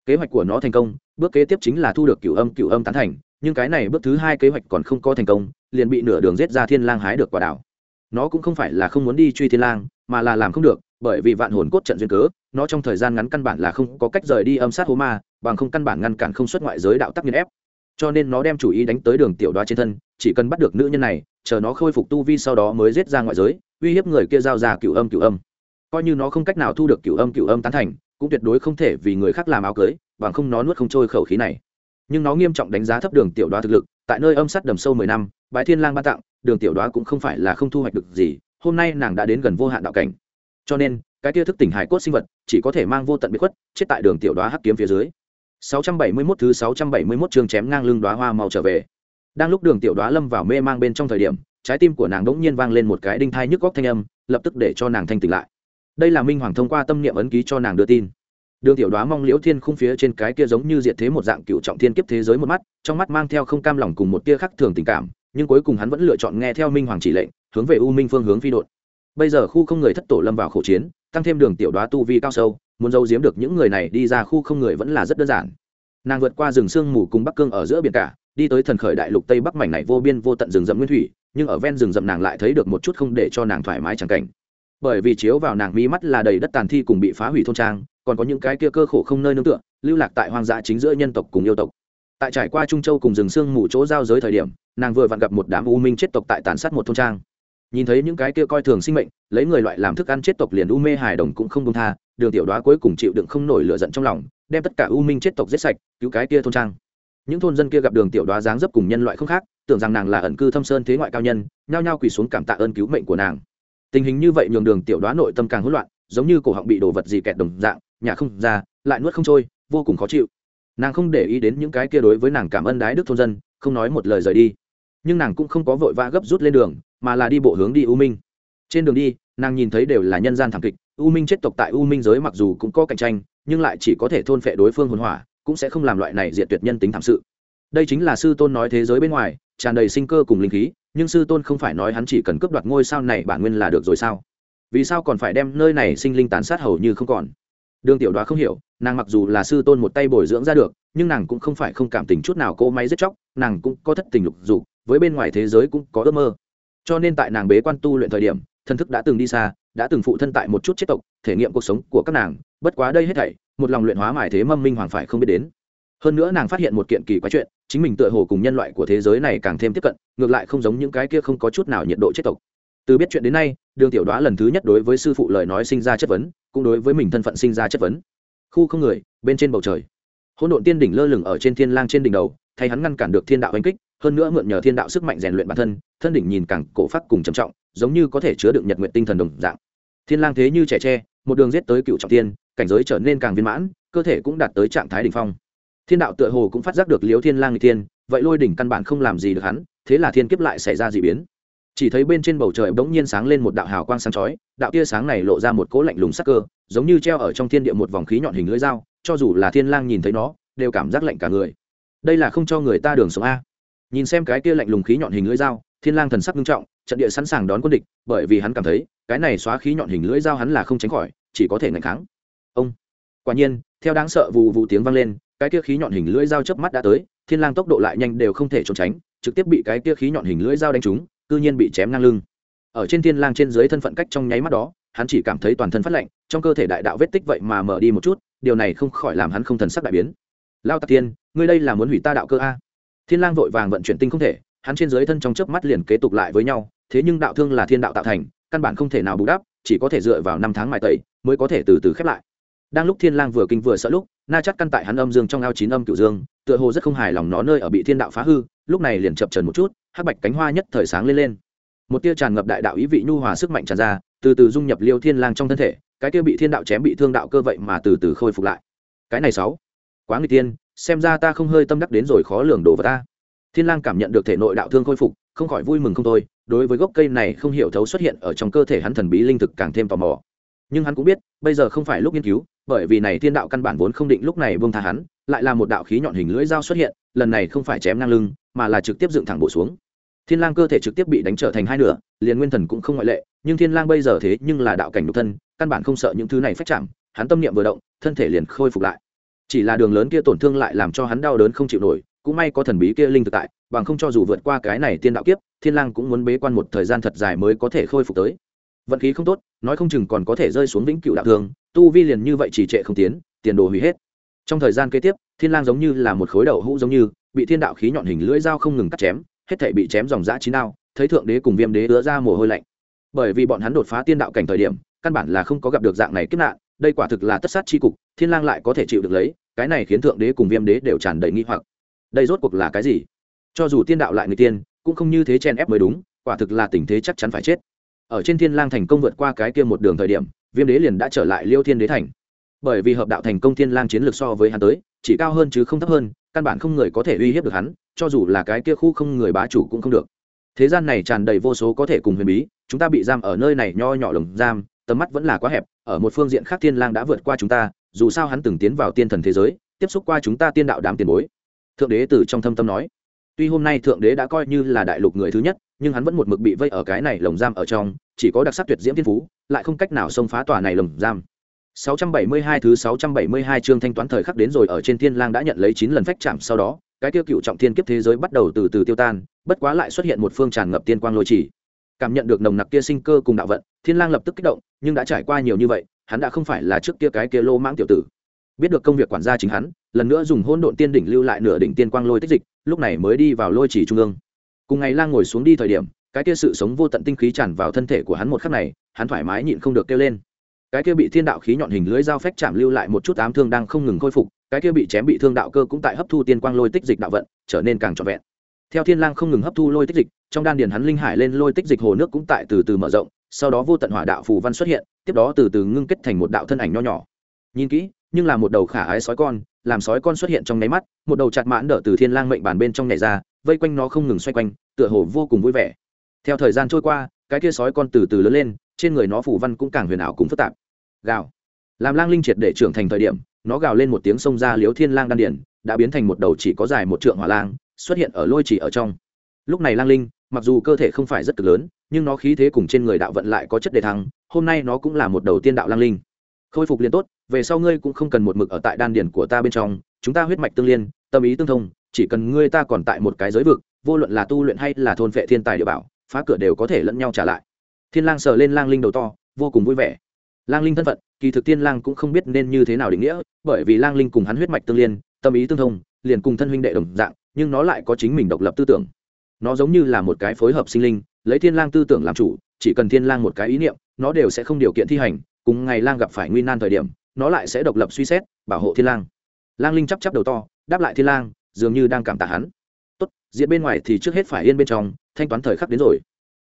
Speaker 1: kế hoạch của nó thành công, bước kế tiếp chính là thu được cửu âm cửu âm tán thành, nhưng cái này bước thứ hai kế hoạch còn không có thành công, liền bị nửa đường giết ra thiên lang hái được quả đảo. Nó cũng không phải là không muốn đi truy thiên lang, mà là làm không được, bởi vì vạn hồn cốt trận duyên cớ, nó trong thời gian ngắn căn bản là không có cách rời đi âm sát hố ma, bằng không căn bản ngăn cản không xuất ngoại giới đạo tắc nghiên ép. Cho nên nó đem chủ ý đánh tới đường tiểu đoá trên thân, chỉ cần bắt được nữ nhân này, chờ nó khôi phục tu vi sau đó mới giết ra ngoại giới, uy hiếp người kia giao ra cửu âm cửu âm. Coi như nó không cách nào thu được cửu âm cửu âm tán thành cũng tuyệt đối không thể vì người khác làm áo cưới bằng không nó nuốt không trôi khẩu khí này nhưng nó nghiêm trọng đánh giá thấp đường tiểu đoá thực lực tại nơi âm sắt đầm sâu mười năm bãi thiên lang ban tặng đường tiểu đoá cũng không phải là không thu hoạch được gì hôm nay nàng đã đến gần vô hạn đạo cảnh cho nên cái tia thức tỉnh hải cốt sinh vật chỉ có thể mang vô tận bí khuất chết tại đường tiểu đoá hắc kiếm phía dưới 671 thứ 671 chương chém ngang lưng đóa hoa màu trở về. Đang lúc Đường Tiểu Đóa lâm vào mê mang bên trong thời điểm, trái tim của nàng đỗng nhiên vang lên một cái đinh thai nhức góc thanh âm, lập tức để cho nàng thanh tỉnh lại. Đây là Minh Hoàng thông qua tâm niệm ấn ký cho nàng đưa tin. Đường Tiểu Đóa mong Liễu Thiên khung phía trên cái kia giống như diệt thế một dạng cựu trọng thiên kiếp thế giới một mắt, trong mắt mang theo không cam lòng cùng một tia khắc thường tình cảm, nhưng cuối cùng hắn vẫn lựa chọn nghe theo Minh Hoàng chỉ lệnh, hướng về U Minh phương hướng phi đột. Bây giờ khu không người thất tổ lâm vào khổ chiến, tăng thêm Đường Tiểu Đóa tu vi cao sâu, muốn giấu giếm được những người này đi ra khu không người vẫn là rất đơn giản nàng vượt qua rừng sương mù cùng bắc cương ở giữa biển cả đi tới thần khởi đại lục tây bắc mảnh này vô biên vô tận rừng rậm nguyên thủy nhưng ở ven rừng rậm nàng lại thấy được một chút không để cho nàng thoải mái chẳng cảnh bởi vì chiếu vào nàng mí mắt là đầy đất tàn thi cùng bị phá hủy thôn trang, còn có những cái kia cơ khổ không nơi nương tựa, lưu lạc tại hoang dã chính giữa nhân tộc cùng yêu tộc. Tại trải qua trung châu cùng rừng sương mù chỗ giao giới thời điểm, nàng vừa vặn gặp một đám u minh chết tộc tại tàn sát một thôn trang. Nhìn thấy những cái kia coi thường sinh mệnh, lấy người loại làm thức ăn chết tộc liền u mê hài đồng cũng không công tha, đường tiểu đoá cuối cùng chịu đựng không nổi lửa giận trong lòng, đem tất cả u minh chết tộc giết sạch, cứu cái kia thôn trang. Những thôn dân kia gặp đường tiểu đoá dáng dấp cùng nhân loại không khác, tưởng rằng nàng là ẩn cư thâm sơn thế ngoại cao nhân, nhao nhao quỳ xuống cảm tạ ơn cứu mệnh của nàng tình hình như vậy nhường đường tiểu đoá nội tâm càng hỗn loạn, giống như cổ họng bị đồ vật gì kẹt đồng dạng, nhà không ra, lại nuốt không trôi, vô cùng khó chịu. Nàng không để ý đến những cái kia đối với nàng cảm ơn đái đức thôn dân, không nói một lời rời đi. Nhưng nàng cũng không có vội vã gấp rút lên đường, mà là đi bộ hướng đi u minh. Trên đường đi, nàng nhìn thấy đều là nhân gian thảm kịch, u minh chết tộc tại u minh giới mặc dù cũng có cạnh tranh, nhưng lại chỉ có thể thôn phệ đối phương hồn hỏa, cũng sẽ không làm loại này diệt tuyệt nhân tính thảm sự. Đây chính là sư tôn nói thế giới bên ngoài, tràn đầy sinh cơ cùng linh khí nhưng sư tôn không phải nói hắn chỉ cần cướp đoạt ngôi sao này bản nguyên là được rồi sao? Vì sao còn phải đem nơi này sinh linh tàn sát hầu như không còn? Đường tiểu đoá không hiểu, nàng mặc dù là sư tôn một tay bồi dưỡng ra được, nhưng nàng cũng không phải không cảm tình chút nào cỗ máy giết chóc, nàng cũng có thất tình lục dục, với bên ngoài thế giới cũng có ước mơ. Cho nên tại nàng bế quan tu luyện thời điểm, thần thức đã từng đi xa, đã từng phụ thân tại một chút chết tộc, thể nghiệm cuộc sống của các nàng, bất quá đây hết thảy, một lòng luyện hóa mài thế mâm minh hoàng phải không biết đến. Hơn nữa nàng phát hiện một kiện kỳ quái chuyện chính mình tựa hồ cùng nhân loại của thế giới này càng thêm tiếp cận, ngược lại không giống những cái kia không có chút nào nhiệt độ chết tộc. Từ biết chuyện đến nay, đường tiểu đoá lần thứ nhất đối với sư phụ lời nói sinh ra chất vấn, cũng đối với mình thân phận sinh ra chất vấn. Khu không người, bên trên bầu trời. Hỗn độn tiên đỉnh lơ lửng ở trên thiên lang trên đỉnh đầu, thay hắn ngăn cản được thiên đạo oanh kích, hơn nữa mượn nhờ thiên đạo sức mạnh rèn luyện bản thân thân đỉnh nhìn càng cổ phát cùng trầm trọng, giống như có thể chứa đựng nhật nguyện tinh thần đồng dạng. Thiên lang thế như trẻ tre, một đường giết tới cựu trọng tiên, cảnh giới trở nên càng viên mãn, cơ thể cũng đạt tới trạng thái đỉnh phong thiên đạo tựa hồ cũng phát giác được liếu thiên lang người tiên, vậy lôi đỉnh căn bản không làm gì được hắn, thế là thiên kiếp lại xảy ra dị biến. Chỉ thấy bên trên bầu trời bỗng nhiên sáng lên một đạo hào quang sáng chói, đạo tia sáng này lộ ra một cỗ lạnh lùng sắc cơ, giống như treo ở trong thiên địa một vòng khí nhọn hình lưỡi dao, cho dù là thiên lang nhìn thấy nó, đều cảm giác lạnh cả người. Đây là không cho người ta đường sống a. Nhìn xem cái kia lạnh lùng khí nhọn hình lưỡi dao, thiên lang thần sắc nghiêm trọng, trận địa sẵn sàng đón quân địch, bởi vì hắn cảm thấy, cái này xóa khí nhọn hình lưỡi dao hắn là không tránh khỏi, chỉ có thể ngạnh kháng. Ông. Quả nhiên, theo đáng sợ vụ vụ tiếng vang lên cái kia khí nhọn hình lưỡi dao chớp mắt đã tới, thiên lang tốc độ lại nhanh đều không thể trốn tránh, trực tiếp bị cái kia khí nhọn hình lưỡi dao đánh trúng, cư nhiên bị chém ngang lưng. Ở trên thiên lang trên dưới thân phận cách trong nháy mắt đó, hắn chỉ cảm thấy toàn thân phát lạnh, trong cơ thể đại đạo vết tích vậy mà mở đi một chút, điều này không khỏi làm hắn không thần sắc đại biến. Lao tạc tiên ngươi đây là muốn hủy ta đạo cơ a? Thiên lang vội vàng vận chuyển tinh không thể, hắn trên dưới thân trong chớp mắt liền kế tục lại với nhau, thế nhưng đạo thương là thiên đạo tạo thành, căn bản không thể nào bù đắp, chỉ có thể dựa vào năm tháng mài tẩy, mới có thể từ từ khép lại. Đang lúc thiên lang vừa kinh vừa sợ lúc na chắc căn tại hắn âm dương trong ao chín âm cựu dương, tựa hồ rất không hài lòng nó nơi ở bị thiên đạo phá hư, lúc này liền chập chờn một chút, hắc bạch cánh hoa nhất thời sáng lên lên. Một tia tràn ngập đại đạo ý vị nhu hòa sức mạnh tràn ra, từ từ dung nhập liêu thiên lang trong thân thể, cái kia bị thiên đạo chém bị thương đạo cơ vậy mà từ từ khôi phục lại. Cái này sáu. Quá người tiên xem ra ta không hơi tâm đắc đến rồi khó lường đồ vào ta. Thiên lang cảm nhận được thể nội đạo thương khôi phục, không khỏi vui mừng không thôi, đối với gốc cây này không hiểu thấu xuất hiện ở trong cơ thể hắn thần bí linh thực càng thêm tò mò. Nhưng hắn cũng biết, bây giờ không phải lúc nghiên cứu bởi vì này thiên đạo căn bản vốn không định lúc này buông tha hắn, lại là một đạo khí nhọn hình lưỡi dao xuất hiện, lần này không phải chém ngang lưng, mà là trực tiếp dựng thẳng bổ xuống. Thiên lang cơ thể trực tiếp bị đánh trở thành hai nửa, liền nguyên thần cũng không ngoại lệ, nhưng thiên lang bây giờ thế nhưng là đạo cảnh nhục thân, căn bản không sợ những thứ này phách chạm, hắn tâm niệm vừa động, thân thể liền khôi phục lại. Chỉ là đường lớn kia tổn thương lại làm cho hắn đau đớn không chịu nổi, cũng may có thần bí kia linh thực tại, bằng không cho dù vượt qua cái này tiên đạo kiếp, thiên lang cũng muốn bế quan một thời gian thật dài mới có thể khôi phục tới. Vận khí không tốt, nói không chừng còn có thể rơi xuống vĩnh cửu đạo thương tu vi liền như vậy chỉ trệ không tiến, tiền đồ hủy hết. Trong thời gian kế tiếp, thiên lang giống như là một khối đầu hũ giống như, bị thiên đạo khí nhọn hình lưỡi dao không ngừng cắt chém, hết thảy bị chém dòng dã chín đao, thấy thượng đế cùng viêm đế ứa ra mồ hôi lạnh. Bởi vì bọn hắn đột phá tiên đạo cảnh thời điểm, căn bản là không có gặp được dạng này kiếp nạn, đây quả thực là tất sát chi cục, thiên lang lại có thể chịu được lấy, cái này khiến thượng đế cùng viêm đế đều tràn đầy nghi hoặc. Đây rốt cuộc là cái gì? Cho dù tiên đạo lại người tiên, cũng không như thế chen ép mới đúng, quả thực là tình thế chắc chắn phải chết. Ở trên thiên lang thành công vượt qua cái kia một đường thời điểm viêm đế liền đã trở lại liêu thiên đế thành. Bởi vì hợp đạo thành công thiên lang chiến lược so với hắn tới, chỉ cao hơn chứ không thấp hơn, căn bản không người có thể uy hiếp được hắn, cho dù là cái kia khu không người bá chủ cũng không được. Thế gian này tràn đầy vô số có thể cùng huyền bí, chúng ta bị giam ở nơi này nho nhỏ lồng giam, tầm mắt vẫn là quá hẹp, ở một phương diện khác thiên lang đã vượt qua chúng ta, dù sao hắn từng tiến vào tiên thần thế giới, tiếp xúc qua chúng ta tiên đạo đám tiền bối. Thượng đế từ trong thâm tâm nói tuy hôm nay thượng đế đã coi như là đại lục người thứ nhất, nhưng hắn vẫn một mực bị vây ở cái này lồng giam ở trong, chỉ có đặc sắc tuyệt diễm thiên phú, lại không cách nào xông phá tòa này lồng giam. 672 thứ 672 chương thanh toán thời khắc đến rồi ở trên thiên lang đã nhận lấy 9 lần phách chạm sau đó, cái tiêu cựu trọng thiên kiếp thế giới bắt đầu từ từ tiêu tan, bất quá lại xuất hiện một phương tràn ngập tiên quang lôi chỉ. Cảm nhận được nồng nặc kia sinh cơ cùng đạo vận, thiên lang lập tức kích động, nhưng đã trải qua nhiều như vậy, hắn đã không phải là trước kia cái kia lô mãng tiểu tử. Biết được công việc quản gia chính hắn, lần nữa dùng hôn độn tiên đỉnh lưu lại nửa đỉnh tiên quang lôi tích dịch lúc này mới đi vào lôi chỉ trung ương. Cùng ngày lang ngồi xuống đi thời điểm, cái kia sự sống vô tận tinh khí tràn vào thân thể của hắn một khắc này, hắn thoải mái nhịn không được kêu lên. Cái kia bị thiên đạo khí nhọn hình lưới dao phách chạm lưu lại một chút ám thương đang không ngừng khôi phục, cái kia bị chém bị thương đạo cơ cũng tại hấp thu tiên quang lôi tích dịch đạo vận, trở nên càng trọn vẹn. Theo thiên lang không ngừng hấp thu lôi tích dịch, trong đan điền hắn linh hải lên lôi tích dịch hồ nước cũng tại từ từ mở rộng, sau đó vô tận hỏa đạo phù văn xuất hiện, tiếp đó từ từ ngưng kết thành một đạo thân ảnh nho nhỏ. Nhìn kỹ, nhưng là một đầu khả ái sói con làm sói con xuất hiện trong nháy mắt, một đầu chặt mãn đỡ từ thiên lang mệnh bản bên trong nhảy ra, vây quanh nó không ngừng xoay quanh, tựa hồ vô cùng vui vẻ. Theo thời gian trôi qua, cái kia sói con từ từ lớn lên, trên người nó phủ văn cũng càng huyền ảo cũng phức tạp. Gào. Làm lang linh triệt để trưởng thành thời điểm, nó gào lên một tiếng xông ra liếu thiên lang đan điển, đã biến thành một đầu chỉ có dài một trượng hỏa lang, xuất hiện ở lôi chỉ ở trong. Lúc này lang linh, mặc dù cơ thể không phải rất cực lớn, nhưng nó khí thế cùng trên người đạo vận lại có chất đề thăng, hôm nay nó cũng là một đầu tiên đạo lang linh khôi phục liền tốt, về sau ngươi cũng không cần một mực ở tại đan điển của ta bên trong, chúng ta huyết mạch tương liên, tâm ý tương thông, chỉ cần ngươi ta còn tại một cái giới vực, vô luận là tu luyện hay là thôn vệ thiên tài địa bảo, phá cửa đều có thể lẫn nhau trả lại. Thiên lang sờ lên lang linh đầu to, vô cùng vui vẻ. Lang linh thân phận, kỳ thực tiên lang cũng không biết nên như thế nào định nghĩa, bởi vì lang linh cùng hắn huyết mạch tương liên, tâm ý tương thông, liền cùng thân huynh đệ đồng dạng, nhưng nó lại có chính mình độc lập tư tưởng. Nó giống như là một cái phối hợp sinh linh, lấy thiên lang tư tưởng làm chủ, chỉ cần thiên lang một cái ý niệm, nó đều sẽ không điều kiện thi hành cùng ngày lang gặp phải nguy nan thời điểm, nó lại sẽ độc lập suy xét, bảo hộ thiên lang. Lang linh chắp chắp đầu to, đáp lại thiên lang, dường như đang cảm tạ hắn. Tốt, diện bên ngoài thì trước hết phải yên bên trong, thanh toán thời khắc đến rồi.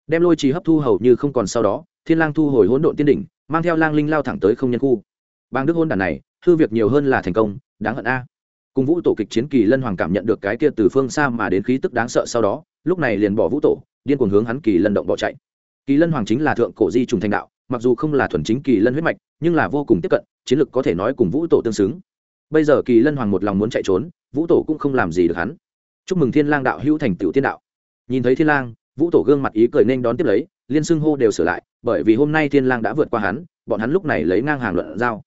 Speaker 1: Đem lôi trì hấp thu hầu như không còn sau đó, thiên lang thu hồi hỗn độn tiên đỉnh, mang theo lang linh lao thẳng tới không nhân khu. Bang đức hôn đàn này, hư việc nhiều hơn là thành công, đáng hận a. Cùng vũ tổ kịch chiến kỳ lân hoàng cảm nhận được cái kia từ phương xa mà đến khí tức đáng sợ sau đó, lúc này liền bỏ vũ tổ, điên cuồng hướng hắn kỳ lân động bỏ chạy. Kỳ lân hoàng chính là thượng cổ di trùng thành đạo mặc dù không là thuần chính kỳ lân huyết mạch, nhưng là vô cùng tiếp cận, chiến lược có thể nói cùng vũ tổ tương xứng. Bây giờ kỳ lân hoàng một lòng muốn chạy trốn, vũ tổ cũng không làm gì được hắn. Chúc mừng thiên lang đạo hữu thành tựu thiên đạo. Nhìn thấy thiên lang, vũ tổ gương mặt ý cười nên đón tiếp lấy, liên xưng hô đều sửa lại, bởi vì hôm nay thiên lang đã vượt qua hắn, bọn hắn lúc này lấy ngang hàng luận giao.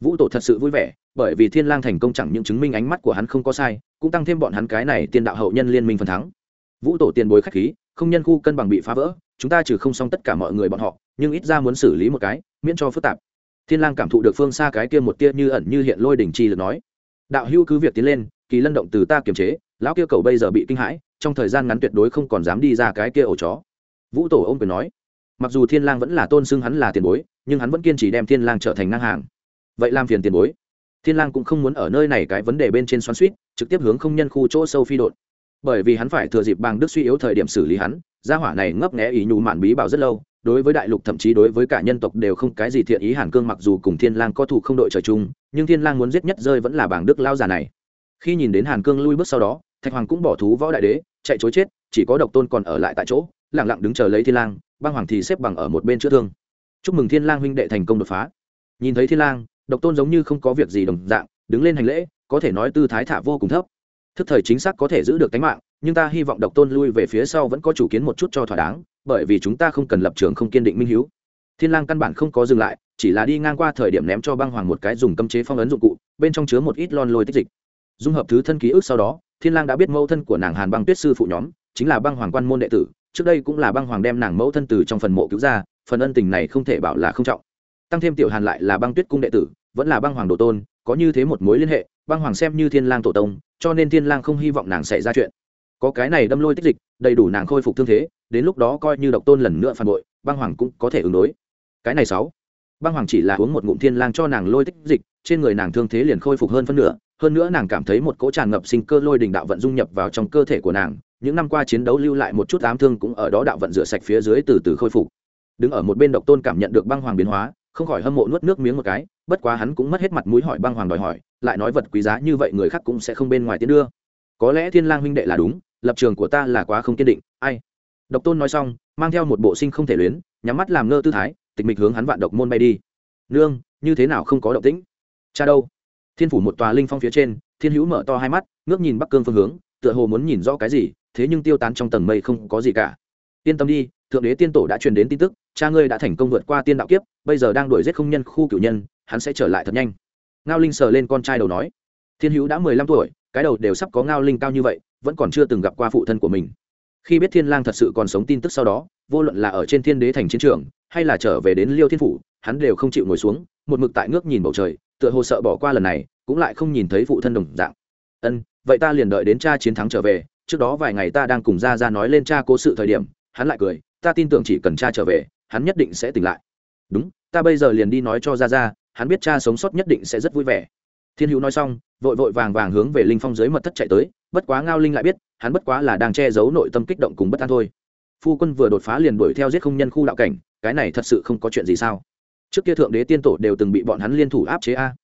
Speaker 1: Vũ tổ thật sự vui vẻ, bởi vì thiên lang thành công chẳng những chứng minh ánh mắt của hắn không có sai, cũng tăng thêm bọn hắn cái này tiên đạo hậu nhân liên minh phần thắng. Vũ tổ tiền bối khách khí không nhân khu cân bằng bị phá vỡ chúng ta trừ không xong tất cả mọi người bọn họ nhưng ít ra muốn xử lý một cái miễn cho phức tạp. Thiên lang cảm thụ được phương xa cái kia một tia như ẩn như hiện lôi đỉnh chi lực nói. Đạo Hưu cứ việc tiến lên kỳ lân động từ ta kiềm chế lão kia cầu bây giờ bị kinh hãi trong thời gian ngắn tuyệt đối không còn dám đi ra cái kia ổ chó. Vũ tổ ôm quyền nói mặc dù thiên lang vẫn là tôn xưng hắn là tiền bối nhưng hắn vẫn kiên trì đem thiên lang trở thành năng hàng. Vậy làm phiền tiền bối. Thiên lang cũng không muốn ở nơi này cái vấn đề bên trên xoắn xuýt, trực tiếp hướng không nhân khu chỗ sâu phi đột bởi vì hắn phải thừa dịp bang đức suy yếu thời điểm xử lý hắn, gia hỏa này ngấp nghẽ ý nhù mạn bí bảo rất lâu, đối với đại lục thậm chí đối với cả nhân tộc đều không cái gì thiện ý hàn cương mặc dù cùng thiên lang có thủ không đội trời chung, nhưng thiên lang muốn giết nhất rơi vẫn là bảng đức lao già này. Khi nhìn đến hàn cương lui bước sau đó, thạch hoàng cũng bỏ thú võ đại đế, chạy chối chết, chỉ có độc tôn còn ở lại tại chỗ, lặng lặng đứng chờ lấy thiên lang băng hoàng thì xếp bằng ở một bên chữa thương. Chúc mừng thiên lang huynh đệ thành công đột phá. Nhìn thấy thiên lang, độc tôn giống như không có việc gì đồng dạng, đứng lên hành lễ, có thể nói tư thái thả vô cùng thấp thức thời chính xác có thể giữ được tính mạng, nhưng ta hy vọng độc tôn lui về phía sau vẫn có chủ kiến một chút cho thỏa đáng, bởi vì chúng ta không cần lập trường không kiên định minh hiếu. Thiên lang căn bản không có dừng lại, chỉ là đi ngang qua thời điểm ném cho băng hoàng một cái dùng cấm chế phong ấn dụng cụ, bên trong chứa một ít lon lôi tích dịch. Dung hợp thứ thân ký ức sau đó, thiên lang đã biết mẫu thân của nàng hàn băng tuyết sư phụ nhóm, chính là băng hoàng quan môn đệ tử, trước đây cũng là băng hoàng đem nàng mẫu thân từ trong phần mộ cứu ra, phần ân tình này không thể bảo là không trọng tăng thêm tiểu hàn lại là băng tuyết cung đệ tử, vẫn là băng hoàng đồ tôn, có như thế một mối liên hệ, băng hoàng xem như thiên lang tổ tông, cho nên thiên lang không hy vọng nàng xảy ra chuyện. Có cái này đâm lôi tích dịch, đầy đủ nàng khôi phục thương thế, đến lúc đó coi như độc tôn lần nữa phản bội, băng hoàng cũng có thể ứng đối. Cái này sáu. Băng hoàng chỉ là uống một ngụm thiên lang cho nàng lôi tích dịch, trên người nàng thương thế liền khôi phục hơn phân nửa, hơn nữa nàng cảm thấy một cỗ tràn ngập sinh cơ lôi đình đạo vận dung nhập vào trong cơ thể của nàng, những năm qua chiến đấu lưu lại một chút ám thương cũng ở đó đạo vận rửa sạch phía dưới từ từ khôi phục. Đứng ở một bên độc tôn cảm nhận được băng hoàng biến hóa không khỏi hâm mộ nuốt nước miếng một cái, bất quá hắn cũng mất hết mặt mũi hỏi băng hoàng đòi hỏi, lại nói vật quý giá như vậy người khác cũng sẽ không bên ngoài tiến đưa. Có lẽ thiên lang huynh đệ là đúng, lập trường của ta là quá không kiên định, ai? Độc tôn nói xong, mang theo một bộ sinh không thể luyến, nhắm mắt làm ngơ tư thái, tịch mịch hướng hắn vạn độc môn bay đi. Nương, như thế nào không có động tĩnh? Cha đâu? Thiên phủ một tòa linh phong phía trên, thiên hữu mở to hai mắt, ngước nhìn bắc cương phương hướng, tựa hồ muốn nhìn rõ cái gì, thế nhưng tiêu tán trong tầng mây không có gì cả. Yên tâm đi thượng đế tiên tổ đã truyền đến tin tức, cha ngươi đã thành công vượt qua tiên đạo kiếp, bây giờ đang đuổi giết không nhân khu cửu nhân, hắn sẽ trở lại thật nhanh. Ngao linh sờ lên con trai đầu nói. Thiên hữu đã mười lăm tuổi, cái đầu đều sắp có ngao linh cao như vậy, vẫn còn chưa từng gặp qua phụ thân của mình. Khi biết thiên lang thật sự còn sống tin tức sau đó, vô luận là ở trên thiên đế thành chiến trường, hay là trở về đến liêu thiên phủ, hắn đều không chịu ngồi xuống, một mực tại ngước nhìn bầu trời, tựa hồ sợ bỏ qua lần này, cũng lại không nhìn thấy phụ thân đồng dạng. Ân, vậy ta liền đợi đến cha chiến thắng trở về, trước đó vài ngày ta đang cùng ra ra nói lên cha cố sự thời điểm, hắn lại cười ta tin tưởng chỉ cần cha trở về, hắn nhất định sẽ tỉnh lại. Đúng, ta bây giờ liền đi nói cho ra ra hắn biết cha sống sót nhất định sẽ rất vui vẻ. Thiên hữu nói xong, vội vội vàng vàng hướng về linh phong dưới mật thất chạy tới, bất quá ngao linh lại biết, hắn bất quá là đang che giấu nội tâm kích động cùng bất an thôi. Phu quân vừa đột phá liền đuổi theo giết không nhân khu đạo cảnh, cái này thật sự không có chuyện gì sao? Trước kia thượng đế tiên tổ đều từng bị bọn hắn liên thủ áp chế a.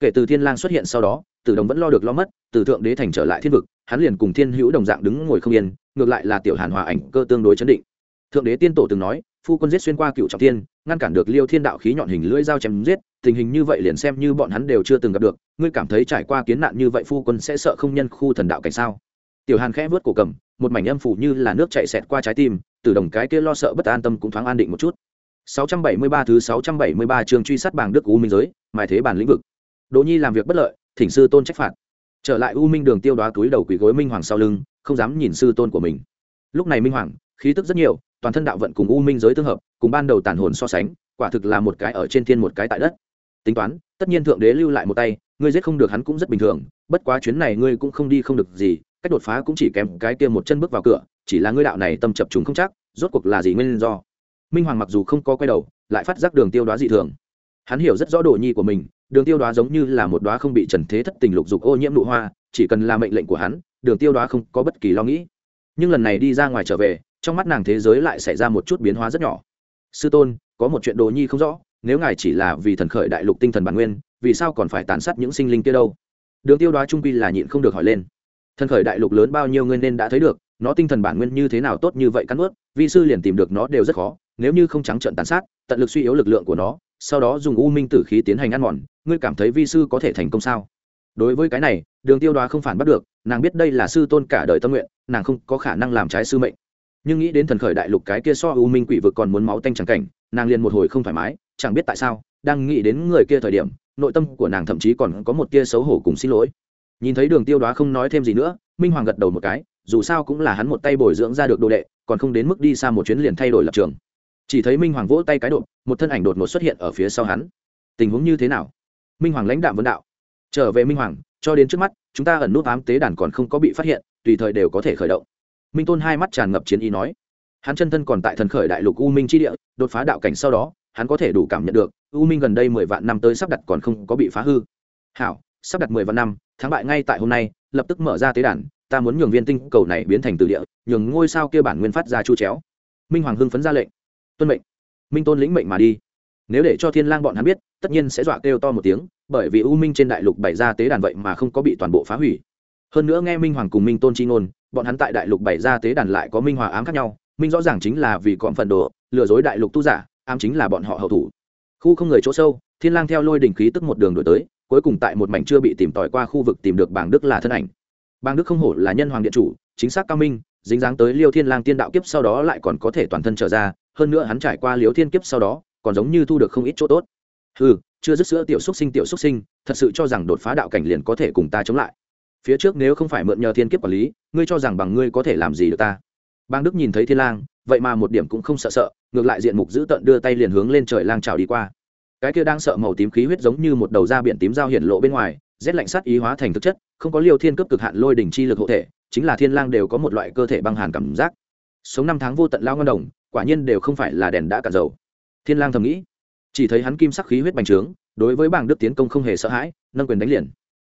Speaker 1: Kể từ thiên lang xuất hiện sau đó, tử đồng vẫn lo được lo mất, từ thượng đế thành trở lại thiên vực, hắn liền cùng thiên hữu đồng dạng đứng ngồi không yên, ngược lại là tiểu hàn hòa ảnh cơ tương đối chấn định thượng đế tiên tổ từng nói, phu quân giết xuyên qua cựu trọng thiên, ngăn cản được liêu thiên đạo khí nhọn hình lưỡi dao chém giết, tình hình như vậy liền xem như bọn hắn đều chưa từng gặp được, ngươi cảm thấy trải qua kiến nạn như vậy phu quân sẽ sợ không nhân khu thần đạo cảnh sao? Tiểu hàn khẽ vớt cổ cầm, một mảnh âm phủ như là nước chạy xẹt qua trái tim, từ đồng cái kia lo sợ bất an tâm cũng thoáng an định một chút. 673 thứ 673 trường truy sát bảng đức u minh giới, mài thế bản lĩnh vực. Đỗ nhi làm việc bất lợi, thỉnh sư tôn trách phạt. Trở lại u minh đường tiêu đoá túi đầu quỷ gối minh hoàng sau lưng, không dám nhìn sư tôn của mình. Lúc này minh hoàng, khí tức rất nhiều toàn thân đạo vận cùng u minh giới tương hợp, cùng ban đầu tàn hồn so sánh, quả thực là một cái ở trên thiên một cái tại đất. Tính toán, tất nhiên thượng đế lưu lại một tay, ngươi giết không được hắn cũng rất bình thường, bất quá chuyến này ngươi cũng không đi không được gì, cách đột phá cũng chỉ kèm cái kia một chân bước vào cửa, chỉ là ngươi đạo này tâm chập chúng không chắc, rốt cuộc là gì nguyên do? Minh hoàng mặc dù không có quay đầu, lại phát giác đường tiêu đoá dị thường. Hắn hiểu rất rõ đồ nhi của mình, đường tiêu đoá giống như là một đoá không bị trần thế thất tình lục dục ô nhiễm nụ hoa, chỉ cần là mệnh lệnh của hắn, đường tiêu đoá không có bất kỳ lo nghĩ. Nhưng lần này đi ra ngoài trở về trong mắt nàng thế giới lại xảy ra một chút biến hóa rất nhỏ. Sư tôn, có một chuyện đồ nhi không rõ, nếu ngài chỉ là vì thần khởi đại lục tinh thần bản nguyên, vì sao còn phải tàn sát những sinh linh kia đâu? Đường tiêu đoá trung quy là nhịn không được hỏi lên. Thần khởi đại lục lớn bao nhiêu người nên đã thấy được, nó tinh thần bản nguyên như thế nào tốt như vậy cắn ướt vi sư liền tìm được nó đều rất khó, nếu như không trắng trợn tàn sát, tận lực suy yếu lực lượng của nó, sau đó dùng u minh tử khí tiến hành ăn mòn, ngươi cảm thấy vi sư có thể thành công sao? Đối với cái này, đường tiêu đoá không phản bắt được, nàng biết đây là sư tôn cả đời tâm nguyện, nàng không có khả năng làm trái sư mệnh nhưng nghĩ đến thần khởi đại lục cái kia so u minh quỷ vực còn muốn máu tanh chẳng cảnh, nàng liền một hồi không thoải mái, chẳng biết tại sao, đang nghĩ đến người kia thời điểm, nội tâm của nàng thậm chí còn có một tia xấu hổ cùng xin lỗi. Nhìn thấy đường tiêu đoá không nói thêm gì nữa, minh hoàng gật đầu một cái, dù sao cũng là hắn một tay bồi dưỡng ra được đồ đệ, còn không đến mức đi xa một chuyến liền thay đổi lập trường. Chỉ thấy minh hoàng vỗ tay cái đột, một thân ảnh đột ngột xuất hiện ở phía sau hắn. Tình huống như thế nào? Minh hoàng lãnh đạm vấn đạo. Trở về minh hoàng, cho đến trước mắt, chúng ta ẩn nút ám tế đàn còn không có bị phát hiện, tùy thời đều có thể khởi động minh tôn hai mắt tràn ngập chiến ý nói, hắn chân thân còn tại thần khởi đại lục u minh tri địa, đột phá đạo cảnh sau đó, hắn có thể đủ cảm nhận được, u minh gần đây mười vạn năm tới sắp đặt còn không có bị phá hư. Hảo, sắp đặt mười vạn năm, thắng bại ngay tại hôm nay, lập tức mở ra tế đàn, ta muốn nhường viên tinh cầu này biến thành từ địa, nhường ngôi sao kia bản nguyên phát ra chu chéo. Minh hoàng hưng phấn ra lệnh, tuân mệnh. Minh tôn lĩnh mệnh mà đi. Nếu để cho thiên lang bọn hắn biết, tất nhiên sẽ dọa kêu to một tiếng, bởi vì u minh trên đại lục bày ra tế đàn vậy mà không có bị toàn bộ phá hủy hơn nữa nghe minh hoàng cùng minh tôn chi ngôn, bọn hắn tại đại lục bày ra tế đàn lại có minh hòa ám khác nhau. Minh rõ ràng chính là vì còn phần đồ, lừa dối đại lục tu giả, ám chính là bọn họ hậu thủ. Khu không người chỗ sâu, thiên lang theo lôi đỉnh khí tức một đường đổi tới, cuối cùng tại một mảnh chưa bị tìm tòi qua khu vực tìm được bảng đức là thân ảnh. Bảng đức không hổ là nhân hoàng điện chủ, chính xác cao minh, dính dáng tới liêu thiên lang tiên đạo kiếp sau đó lại còn có thể toàn thân trở ra, hơn nữa hắn trải qua liêu thiên kiếp sau đó, còn giống như thu được không ít chỗ tốt. Ừ chưa dứt sữa tiểu xúc sinh tiểu xúc sinh, thật sự cho rằng đột phá đạo cảnh liền có thể cùng ta chống lại phía trước nếu không phải mượn nhờ thiên kiếp quản lý, ngươi cho rằng bằng ngươi có thể làm gì được ta? Bang đức nhìn thấy thiên lang, vậy mà một điểm cũng không sợ sợ, ngược lại diện mục giữ tận đưa tay liền hướng lên trời lang trào đi qua. Cái kia đang sợ màu tím khí huyết giống như một đầu da biển tím dao hiển lộ bên ngoài, rét lạnh sát ý hóa thành thực chất, không có liều thiên cấp cực hạn lôi đỉnh chi lực hộ thể, chính là thiên lang đều có một loại cơ thể băng hàn cảm giác. Sống năm tháng vô tận lao ngân đồng, quả nhiên đều không phải là đèn đã cả dầu. Thiên lang thầm nghĩ, chỉ thấy hắn kim sắc khí huyết bành trướng, đối với bảng đức tiến công không hề sợ hãi, nâng quyền đánh liền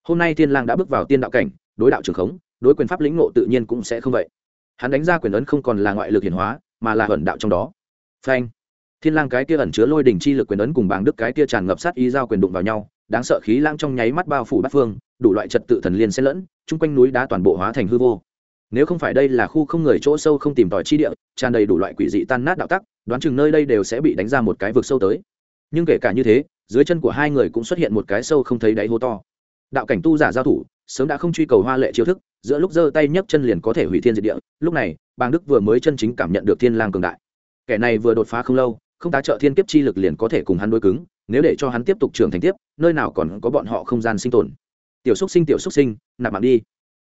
Speaker 1: hôm nay thiên lang đã bước vào tiên đạo cảnh, đối đạo trường khống, đối quyền pháp lĩnh ngộ tự nhiên cũng sẽ không vậy. Hắn đánh ra quyền ấn không còn là ngoại lực hiển hóa, mà là ẩn đạo trong đó. Phanh. Thiên lang cái kia ẩn chứa lôi đỉnh chi lực quyền ấn cùng bảng đức cái kia tràn ngập sát ý giao quyền đụng vào nhau, đáng sợ khí lãng trong nháy mắt bao phủ bát phương, đủ loại trật tự thần liên xen lẫn, chung quanh núi đá toàn bộ hóa thành hư vô. Nếu không phải đây là khu không người chỗ sâu không tìm tòi chi địa, tràn đầy đủ loại quỷ dị tan nát đạo tắc, đoán chừng nơi đây đều sẽ bị đánh ra một cái vực sâu tới. Nhưng kể cả như thế, dưới chân của hai người cũng xuất hiện một cái sâu không thấy đáy hố to đạo cảnh tu giả giao thủ, sớm đã không truy cầu hoa lệ chiêu thức, giữa lúc giơ tay nhấc chân liền có thể hủy thiên diệt địa. Lúc này, bàng đức vừa mới chân chính cảm nhận được thiên lang cường đại. Kẻ này vừa đột phá không lâu, không tá trợ thiên kiếp chi lực liền có thể cùng hắn đối cứng, nếu để cho hắn tiếp tục trưởng thành tiếp, nơi nào còn có bọn họ không gian sinh tồn. Tiểu xúc sinh, tiểu xúc sinh, nạp mạng đi.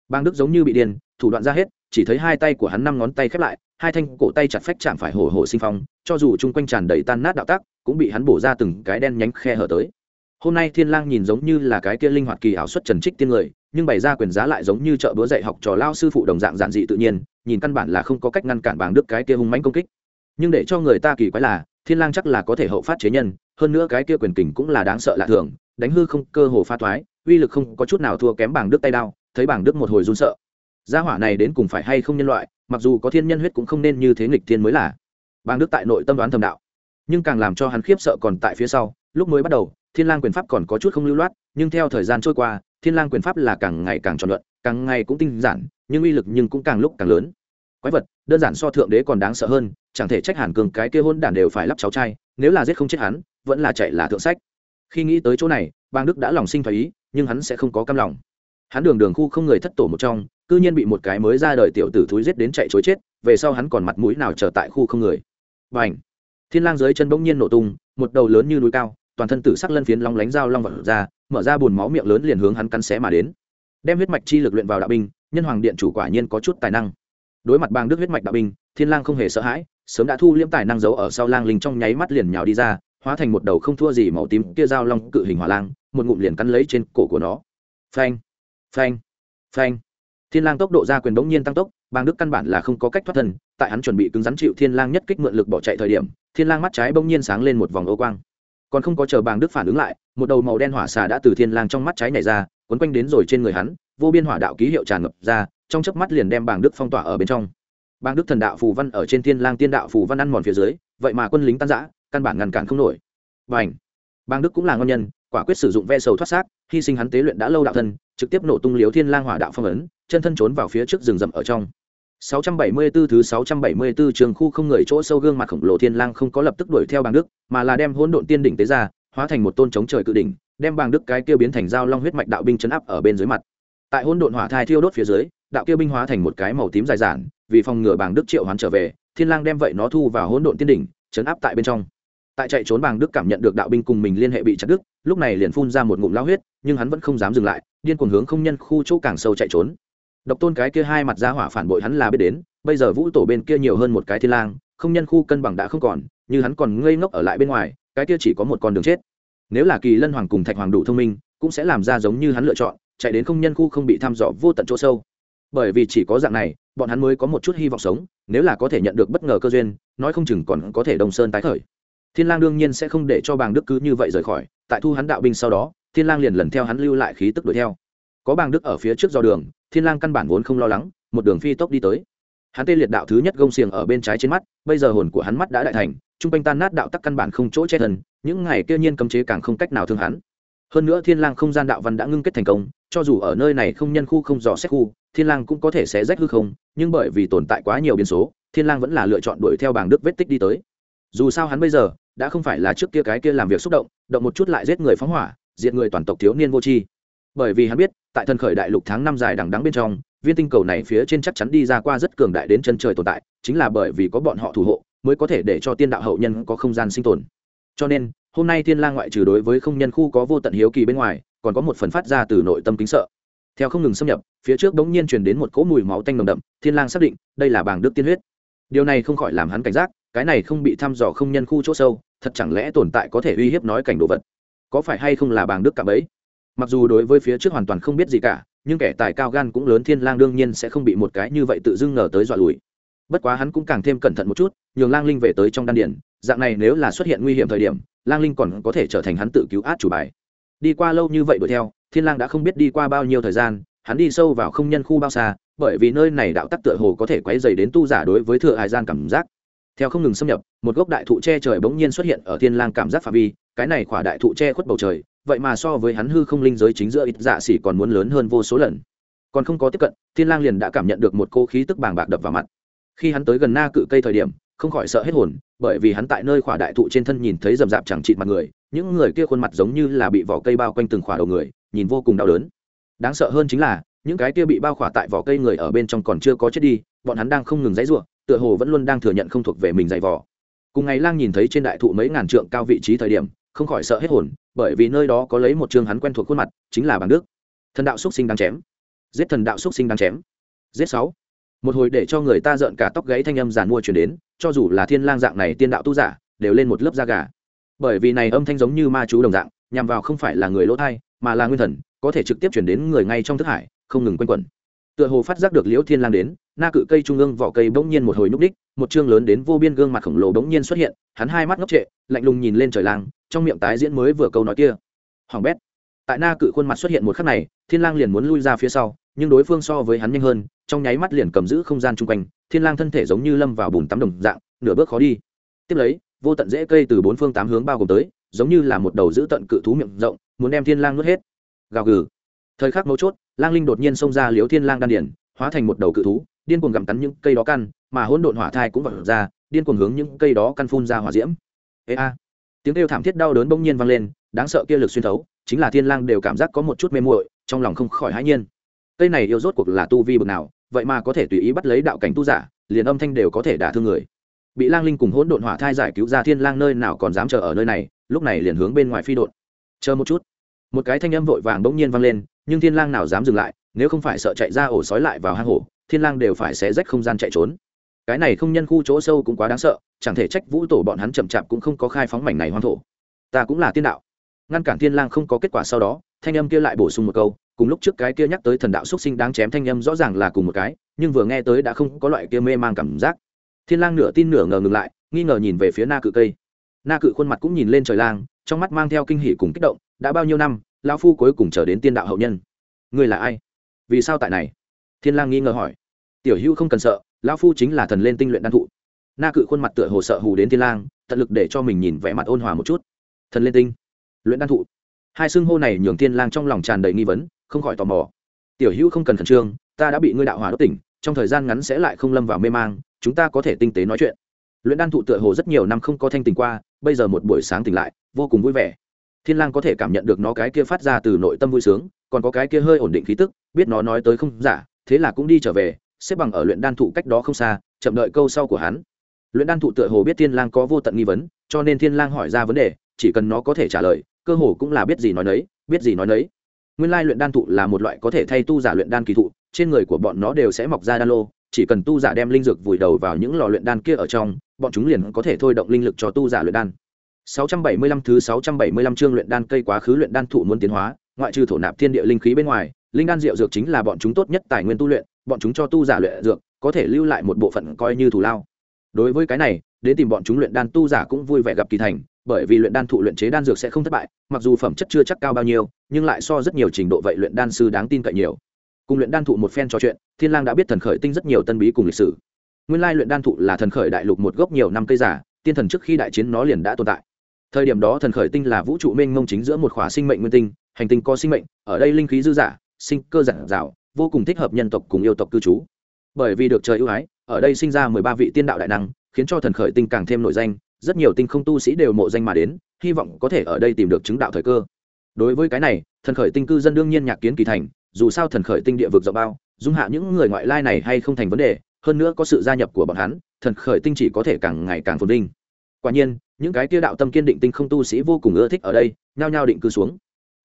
Speaker 1: Bang đức giống như bị điên, thủ đoạn ra hết, chỉ thấy hai tay của hắn năm ngón tay khép lại, hai thanh cổ tay chặt phách chạm phải hổ hổ sinh phong, cho dù chung quanh tràn đầy tan nát đạo tác cũng bị hắn bổ ra từng cái đen nhánh khe hở tới hôm nay thiên lang nhìn giống như là cái kia linh hoạt kỳ ảo xuất trần trích tiên người, nhưng bày ra quyền giá lại giống như chợ búa dạy học trò lao sư phụ đồng dạng giản dị tự nhiên, nhìn căn bản là không có cách ngăn cản bảng đức cái kia hung mãnh công kích. Nhưng để cho người ta kỳ quái là, thiên lang chắc là có thể hậu phát chế nhân, hơn nữa cái kia quyền kình cũng là đáng sợ lạ thường, đánh hư không cơ hồ pha thoái, uy lực không có chút nào thua kém bảng đức tay đao, thấy bảng đức một hồi run sợ. Gia hỏa này đến cùng phải hay không nhân loại, mặc dù có thiên nhân huyết cũng không nên như thế nghịch thiên mới là. Bảng đức tại nội tâm đoán thầm đạo. Nhưng càng làm cho hắn khiếp sợ còn tại phía sau, lúc mới bắt đầu thiên lang quyền pháp còn có chút không lưu loát nhưng theo thời gian trôi qua thiên lang quyền pháp là càng ngày càng tròn luận càng ngày cũng tinh giản nhưng uy lực nhưng cũng càng lúc càng lớn. Quái vật đơn giản so thượng đế còn đáng sợ hơn chẳng thể trách hàn cường cái kia hôn đản đều phải lắp cháu trai nếu là giết không chết hắn vẫn là chạy là thượng sách. Khi nghĩ tới chỗ này bang đức đã lòng sinh thái ý nhưng hắn sẽ không có cam lòng. Hắn đường đường khu không người thất tổ một trong cư nhiên bị một cái mới ra đời tiểu tử thúi giết đến chạy chối chết về sau hắn còn mặt mũi nào trở tại khu không người. Bành, thiên lang dưới chân bỗng nhiên nổ tung một đầu lớn như núi cao toàn thân tử sắc lân phiến long lánh dao long vật ra, mở ra bùn máu miệng lớn liền hướng hắn cắn xé mà đến. Đem huyết mạch chi lực luyện vào đạo binh, nhân hoàng điện chủ quả nhiên có chút tài năng. Đối mặt bang đức huyết mạch đạo binh, thiên lang không hề sợ hãi, sớm đã thu liễm tài năng giấu ở sau lang linh trong nháy mắt liền nhào đi ra, hóa thành một đầu không thua gì màu tím kia dao long cự hình hỏa lang, một ngụm liền cắn lấy trên cổ của nó. Phanh phanh phanh. Thiên lang tốc độ ra quyền bỗng nhiên tăng tốc bang đức căn bản là không có cách thoát thân, tại hắn chuẩn bị cứng rắn chịu thiên lang nhất kích mượn lực bỏ chạy thời điểm, thiên lang mắt trái bỗng nhiên sáng lên một vòng ô quang còn không có chờ bang đức phản ứng lại, một đầu màu đen hỏa xà đã từ thiên lang trong mắt trái nhảy ra, quấn quanh đến rồi trên người hắn, vô biên hỏa đạo ký hiệu tràn ngập ra, trong chớp mắt liền đem bang đức phong tỏa ở bên trong. Bang đức thần đạo phù văn ở trên thiên lang tiên đạo phù văn ăn mòn phía dưới, vậy mà quân lính tan rã, căn bản ngăn cản không nổi. Bành! Bang đức cũng là ngon nhân, quả quyết sử dụng ve sầu thoát xác, hy sinh hắn tế luyện đã lâu đạo thân, trực tiếp nổ tung liếu thiên lang hỏa đạo phong ấn, chân thân trốn vào phía trước rừng rậm ở trong. 674 thứ 674 trường khu không người chỗ sâu gương mặt khổng lồ thiên lang không có lập tức đuổi theo bàng đức, mà là đem hỗn độn tiên đỉnh tế ra, hóa thành một tôn chống trời cự đỉnh, đem bàng đức cái kia biến thành dao long huyết mạch đạo binh chấn áp ở bên dưới mặt. Tại hỗn độn hỏa thai thiêu đốt phía dưới, đạo kia binh hóa thành một cái màu tím dài dản vì phòng ngừa bàng đức triệu hoán trở về, thiên lang đem vậy nó thu vào hỗn độn tiên đỉnh, chấn áp tại bên trong. Tại chạy trốn bàng đức cảm nhận được đạo binh cùng mình liên hệ bị chặt đứt, lúc này liền phun ra một ngụm lao huyết, nhưng hắn vẫn không dám dừng lại, điên cuồng hướng không nhân khu chỗ càng sâu chạy trốn độc tôn cái kia hai mặt ra hỏa phản bội hắn là biết đến, bây giờ vũ tổ bên kia nhiều hơn một cái thiên lang, không nhân khu cân bằng đã không còn, như hắn còn ngây ngốc ở lại bên ngoài, cái kia chỉ có một con đường chết. Nếu là kỳ lân hoàng cùng thạch hoàng đủ thông minh, cũng sẽ làm ra giống như hắn lựa chọn, chạy đến không nhân khu không bị thăm dò vô tận chỗ sâu. Bởi vì chỉ có dạng này, bọn hắn mới có một chút hy vọng sống, nếu là có thể nhận được bất ngờ cơ duyên, nói không chừng còn có thể đồng sơn tái khởi. Thiên lang đương nhiên sẽ không để cho bàng đức cứ như vậy rời khỏi, tại thu hắn đạo binh sau đó, thiên lang liền lần theo hắn lưu lại khí tức đuổi theo có bàng đức ở phía trước do đường, thiên lang căn bản vốn không lo lắng, một đường phi tốc đi tới. Hắn tê liệt đạo thứ nhất gông xiềng ở bên trái trên mắt, bây giờ hồn của hắn mắt đã đại thành, trung quanh tan nát đạo tắc căn bản không chỗ che thần những ngày kia nhiên cấm chế càng không cách nào thương hắn. Hơn nữa thiên lang không gian đạo văn đã ngưng kết thành công, cho dù ở nơi này không nhân khu không dò xét khu, thiên lang cũng có thể xé rách hư không, nhưng bởi vì tồn tại quá nhiều biến số, thiên lang vẫn là lựa chọn đuổi theo bảng đức vết tích đi tới. Dù sao hắn bây giờ, đã không phải là trước kia cái kia làm việc xúc động động một chút lại giết người phóng hỏa, diệt người toàn tộc thiếu niên vô tri. Bởi vì hắn biết tại thần khởi đại lục tháng năm dài đằng đắng bên trong, viên tinh cầu này phía trên chắc chắn đi ra qua rất cường đại đến chân trời tồn tại, chính là bởi vì có bọn họ thủ hộ, mới có thể để cho tiên đạo hậu nhân có không gian sinh tồn. Cho nên, hôm nay thiên lang ngoại trừ đối với không nhân khu có vô tận hiếu kỳ bên ngoài, còn có một phần phát ra từ nội tâm kính sợ. Theo không ngừng xâm nhập, phía trước đống nhiên truyền đến một cỗ mùi máu tanh nồng đậm, thiên lang xác định, đây là bảng đức tiên huyết. Điều này không khỏi làm hắn cảnh giác, cái này không bị thăm dò không nhân khu chỗ sâu, thật chẳng lẽ tồn tại có thể uy hiếp nói cảnh đồ vật? Có phải hay không là bảng đức cạm ấy mặc dù đối với phía trước hoàn toàn không biết gì cả, nhưng kẻ tài cao gan cũng lớn thiên lang đương nhiên sẽ không bị một cái như vậy tự dưng ngờ tới dọa lùi. Bất quá hắn cũng càng thêm cẩn thận một chút, nhường lang linh về tới trong đan điển dạng này nếu là xuất hiện nguy hiểm thời điểm, lang linh còn có thể trở thành hắn tự cứu át chủ bài. Đi qua lâu như vậy đuổi theo, thiên lang đã không biết đi qua bao nhiêu thời gian, hắn đi sâu vào không nhân khu bao xa, bởi vì nơi này đạo tắc tựa hồ có thể quấy dày đến tu giả đối với thừa hải gian cảm giác. Theo không ngừng xâm nhập, một gốc đại thụ che trời bỗng nhiên xuất hiện ở thiên lang cảm giác phạm vi, cái này khỏa đại thụ che khuất bầu trời vậy mà so với hắn hư không linh giới chính giữa ít dạ xỉ còn muốn lớn hơn vô số lần. Còn không có tiếp cận, thiên lang liền đã cảm nhận được một cô khí tức bàng bạc đập vào mặt. Khi hắn tới gần na cự cây thời điểm, không khỏi sợ hết hồn, bởi vì hắn tại nơi khỏa đại thụ trên thân nhìn thấy rầm rạp chẳng chịt mặt người, những người kia khuôn mặt giống như là bị vỏ cây bao quanh từng khỏa đầu người, nhìn vô cùng đau đớn. Đáng sợ hơn chính là, những cái kia bị bao khỏa tại vỏ cây người ở bên trong còn chưa có chết đi, bọn hắn đang không ngừng dãy rủa, tựa hồ vẫn luôn đang thừa nhận không thuộc về mình dày vỏ cùng ngày lang nhìn thấy trên đại thụ mấy ngàn trượng cao vị trí thời điểm, không khỏi sợ hết hồn bởi vì nơi đó có lấy một chương hắn quen thuộc khuôn mặt, chính là bằng đức. Thần đạo xúc sinh đang chém. Giết thần đạo xúc sinh đang chém. Giết sáu. Một hồi để cho người ta rợn cả tóc gãy thanh âm giàn mua chuyển đến, cho dù là thiên lang dạng này tiên đạo tu giả, đều lên một lớp da gà. Bởi vì này âm thanh giống như ma chú đồng dạng, nhằm vào không phải là người lỗ thai, mà là nguyên thần, có thể trực tiếp chuyển đến người ngay trong thức hải, không ngừng quanh quẩn. Tựa hồ phát giác được liễu thiên lang đến, na cự cây trung ương vỏ cây bỗng nhiên một hồi núc đích một chương lớn đến vô biên gương mặt khổng lồ bỗng nhiên xuất hiện, hắn hai mắt ngốc trệ, lạnh lùng nhìn lên trời lang trong miệng tái diễn mới vừa câu nói kia. Hoàng bét. Tại na cự khuôn mặt xuất hiện một khắc này, thiên lang liền muốn lui ra phía sau, nhưng đối phương so với hắn nhanh hơn, trong nháy mắt liền cầm giữ không gian chung quanh, thiên lang thân thể giống như lâm vào bùn tắm đồng dạng, nửa bước khó đi. Tiếp lấy, vô tận dễ cây từ bốn phương tám hướng bao gồm tới, giống như là một đầu giữ tận cự thú miệng rộng, muốn đem thiên lang nuốt hết. Gào gừ. Thời khắc mấu chốt, lang linh đột nhiên xông ra liếu thiên lang đan điển hóa thành một đầu cự thú, điên cuồng gặm cắn những cây đó căn, mà hỗn độn hỏa thai cũng vọt ra, điên cuồng hướng những cây đó căn phun ra hỏa diễm. Ê a tiếng kêu thảm thiết đau đớn bỗng nhiên vang lên, đáng sợ kia lực xuyên thấu, chính là thiên lang đều cảm giác có một chút mê muội, trong lòng không khỏi hãi nhiên. Cây này yêu rốt cuộc là tu vi bực nào, vậy mà có thể tùy ý bắt lấy đạo cảnh tu giả, liền âm thanh đều có thể đả thương người. Bị lang linh cùng hỗn độn hỏa thai giải cứu ra thiên lang nơi nào còn dám chờ ở nơi này, lúc này liền hướng bên ngoài phi đột chờ một chút. Một cái thanh âm vội vàng bỗng nhiên vang lên, nhưng thiên lang nào dám dừng lại, nếu không phải sợ chạy ra ổ sói lại vào hang hổ, thiên lang đều phải xé rách không gian chạy trốn cái này không nhân khu chỗ sâu cũng quá đáng sợ, chẳng thể trách vũ tổ bọn hắn chậm chạp cũng không có khai phóng mảnh này hoang thổ. Ta cũng là tiên đạo. Ngăn cản thiên lang không có kết quả sau đó, thanh âm kia lại bổ sung một câu, cùng lúc trước cái kia nhắc tới thần đạo xuất sinh đáng chém thanh âm rõ ràng là cùng một cái, nhưng vừa nghe tới đã không có loại kia mê mang cảm giác. Thiên lang nửa tin nửa ngờ ngừng lại, nghi ngờ nhìn về phía na cự cây. Na cự khuôn mặt cũng nhìn lên trời lang, trong mắt mang theo kinh hỉ cùng kích động, đã bao nhiêu năm, lão phu cuối cùng trở đến tiên đạo hậu nhân. Ngươi là ai? Vì sao tại này? Thiên lang nghi ngờ hỏi. Tiểu hữu không cần sợ lão phu chính là thần lên tinh luyện đan thụ. Na cự khuôn mặt tựa hồ sợ hù đến thiên lang, tận lực để cho mình nhìn vẻ mặt ôn hòa một chút. Thần lên tinh, luyện đan thụ. Hai xương hô này nhường thiên lang trong lòng tràn đầy nghi vấn, không khỏi tò mò. Tiểu hữu không cần khẩn trương, ta đã bị ngươi đạo hỏa đốt tỉnh, trong thời gian ngắn sẽ lại không lâm vào mê mang, chúng ta có thể tinh tế nói chuyện. Luyện đan thụ tựa hồ rất nhiều năm không có thanh tình qua, bây giờ một buổi sáng tỉnh lại, vô cùng vui vẻ. Thiên lang có thể cảm nhận được nó cái kia phát ra từ nội tâm vui sướng, còn có cái kia hơi ổn định khí tức, biết nó nói tới không giả, thế là cũng đi trở về xếp bằng ở luyện đan thụ cách đó không xa, chậm đợi câu sau của hắn. Luyện đan thụ tựa hồ biết thiên lang có vô tận nghi vấn, cho nên thiên lang hỏi ra vấn đề, chỉ cần nó có thể trả lời, cơ hồ cũng là biết gì nói nấy, biết gì nói nấy. Nguyên lai luyện đan thụ là một loại có thể thay tu giả luyện đan kỳ thụ, trên người của bọn nó đều sẽ mọc ra đan lô, chỉ cần tu giả đem linh dược vùi đầu vào những lò luyện đan kia ở trong, bọn chúng liền có thể thôi động linh lực cho tu giả luyện đan. 675 thứ 675 chương luyện đan cây quá khứ luyện đan thụ muốn tiến hóa, ngoại trừ thổ nạp thiên địa linh khí bên ngoài, linh đan diệu dược chính là bọn chúng tốt nhất tài nguyên tu luyện bọn chúng cho tu giả luyện dược, có thể lưu lại một bộ phận coi như thù lao. Đối với cái này, đến tìm bọn chúng luyện đan tu giả cũng vui vẻ gặp kỳ thành, bởi vì luyện đan thụ luyện chế đan dược sẽ không thất bại, mặc dù phẩm chất chưa chắc cao bao nhiêu, nhưng lại so rất nhiều trình độ vậy luyện đan sư đáng tin cậy nhiều. Cùng luyện đan thụ một phen trò chuyện, thiên lang đã biết thần khởi tinh rất nhiều tân bí cùng lịch sử. Nguyên lai luyện đan thụ là thần khởi đại lục một gốc nhiều năm cây giả, tiên thần trước khi đại chiến nó liền đã tồn tại. Thời điểm đó thần khởi tinh là vũ trụ mênh mông chính giữa một khỏa sinh mệnh nguyên tinh, hành tinh có sinh mệnh, ở đây linh khí dư giả sinh cơ giản dào vô cùng thích hợp nhân tộc cùng yêu tộc cư trú. Bởi vì được trời ưu ái, ở đây sinh ra mười ba vị tiên đạo đại năng, khiến cho thần khởi tinh càng thêm nổi danh, rất nhiều tinh không tu sĩ đều mộ danh mà đến, hy vọng có thể ở đây tìm được chứng đạo thời cơ. Đối với cái này, thần khởi tinh cư dân đương nhiên nhạc kiến kỳ thành, dù sao thần khởi tinh địa vực rộng bao, dung hạ những người ngoại lai này hay không thành vấn đề, hơn nữa có sự gia nhập của bọn hắn, thần khởi tinh chỉ có thể càng ngày càng phồn vinh. Quả nhiên, những cái kia đạo tâm kiên định tinh không tu sĩ vô cùng ưa thích ở đây, nhao nhao định cư xuống.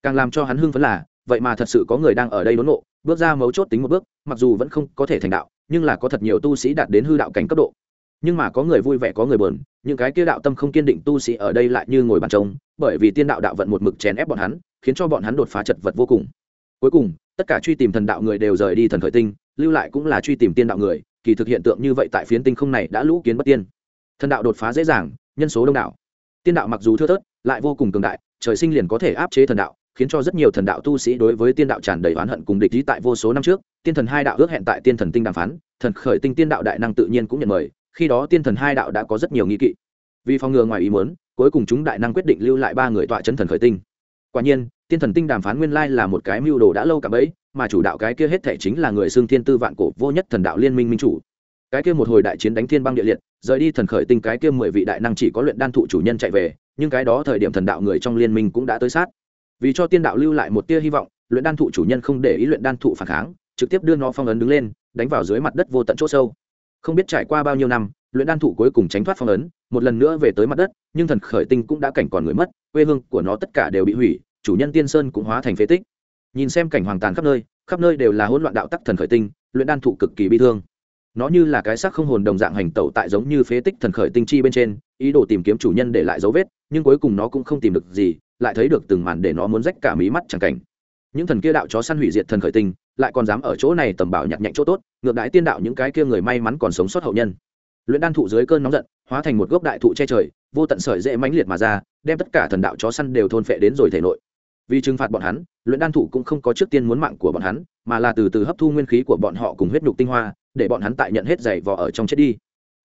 Speaker 1: Càng làm cho hắn hưng phấn là vậy mà thật sự có người đang ở đây đốn nộ bước ra mấu chốt tính một bước, mặc dù vẫn không có thể thành đạo, nhưng là có thật nhiều tu sĩ đạt đến hư đạo cảnh cấp độ. Nhưng mà có người vui vẻ, có người buồn, những cái kia đạo tâm không kiên định tu sĩ ở đây lại như ngồi bàn trông bởi vì tiên đạo đạo vận một mực chèn ép bọn hắn, khiến cho bọn hắn đột phá chật vật vô cùng. Cuối cùng, tất cả truy tìm thần đạo người đều rời đi thần khởi tinh, lưu lại cũng là truy tìm tiên đạo người, kỳ thực hiện tượng như vậy tại phiến tinh không này đã lũ kiến bất tiên. Thần đạo đột phá dễ dàng, nhân số đông đảo. Tiên đạo mặc dù thưa thớt, lại vô cùng cường đại, trời sinh liền có thể áp chế thần đạo khiến cho rất nhiều thần đạo tu sĩ đối với tiên đạo tràn đầy oán hận cùng địch ý tại vô số năm trước. Tiên thần hai đạo ước hẹn tại tiên thần tinh đàm phán, thần khởi tinh tiên đạo đại năng tự nhiên cũng nhận mời, khi đó tiên thần hai đạo đã có rất nhiều nghi kỵ. Vì phòng ngừa ngoài ý muốn, cuối cùng chúng đại năng quyết định lưu lại ba người tọa chân thần khởi tinh. Quả nhiên, tiên thần tinh đàm phán nguyên lai là một cái mưu đồ đã lâu cả bấy, mà chủ đạo cái kia hết thể chính là người xương thiên tư vạn cổ vô nhất thần đạo liên minh minh chủ. Cái kia một hồi đại chiến đánh thiên băng địa liệt, rời đi thần khởi tinh cái kia mười vị đại năng chỉ có luyện đan thụ chủ nhân chạy về, nhưng cái đó thời điểm thần đạo người trong liên minh cũng đã tới sát vì cho tiên đạo lưu lại một tia hy vọng, luyện đan thụ chủ nhân không để ý luyện đan thụ phản kháng, trực tiếp đưa nó phong ấn đứng lên, đánh vào dưới mặt đất vô tận chỗ sâu. Không biết trải qua bao nhiêu năm, luyện đan thụ cuối cùng tránh thoát phong ấn, một lần nữa về tới mặt đất, nhưng thần khởi tinh cũng đã cảnh còn người mất, quê hương của nó tất cả đều bị hủy, chủ nhân tiên sơn cũng hóa thành phế tích. Nhìn xem cảnh hoàng tàn khắp nơi khắp nơi đều là hỗn loạn đạo tắc thần khởi tinh, luyện đan thụ cực kỳ bi thương. Nó như là cái xác không hồn đồng dạng hành tẩu tại giống như phế tích thần khởi tinh chi bên trên, ý đồ tìm kiếm chủ nhân để lại dấu vết, nhưng cuối cùng nó cũng không tìm được gì lại thấy được từng màn để nó muốn rách cả mí mắt chẳng cảnh. Những thần kia đạo chó săn hủy diệt thần khởi tinh, lại còn dám ở chỗ này tầm bảo nhặt nhạnh chỗ tốt, ngược đãi tiên đạo những cái kia người may mắn còn sống sót hậu nhân. Luyện đan thụ dưới cơn nóng giận, hóa thành một gốc đại thụ che trời, vô tận sợi dễ mãnh liệt mà ra, đem tất cả thần đạo chó săn đều thôn phệ đến rồi thể nội. Vì trừng phạt bọn hắn, luyện đan thụ cũng không có trước tiên muốn mạng của bọn hắn, mà là từ từ hấp thu nguyên khí của bọn họ cùng huyết nhục tinh hoa, để bọn hắn tại nhận hết giày vò ở trong chết đi.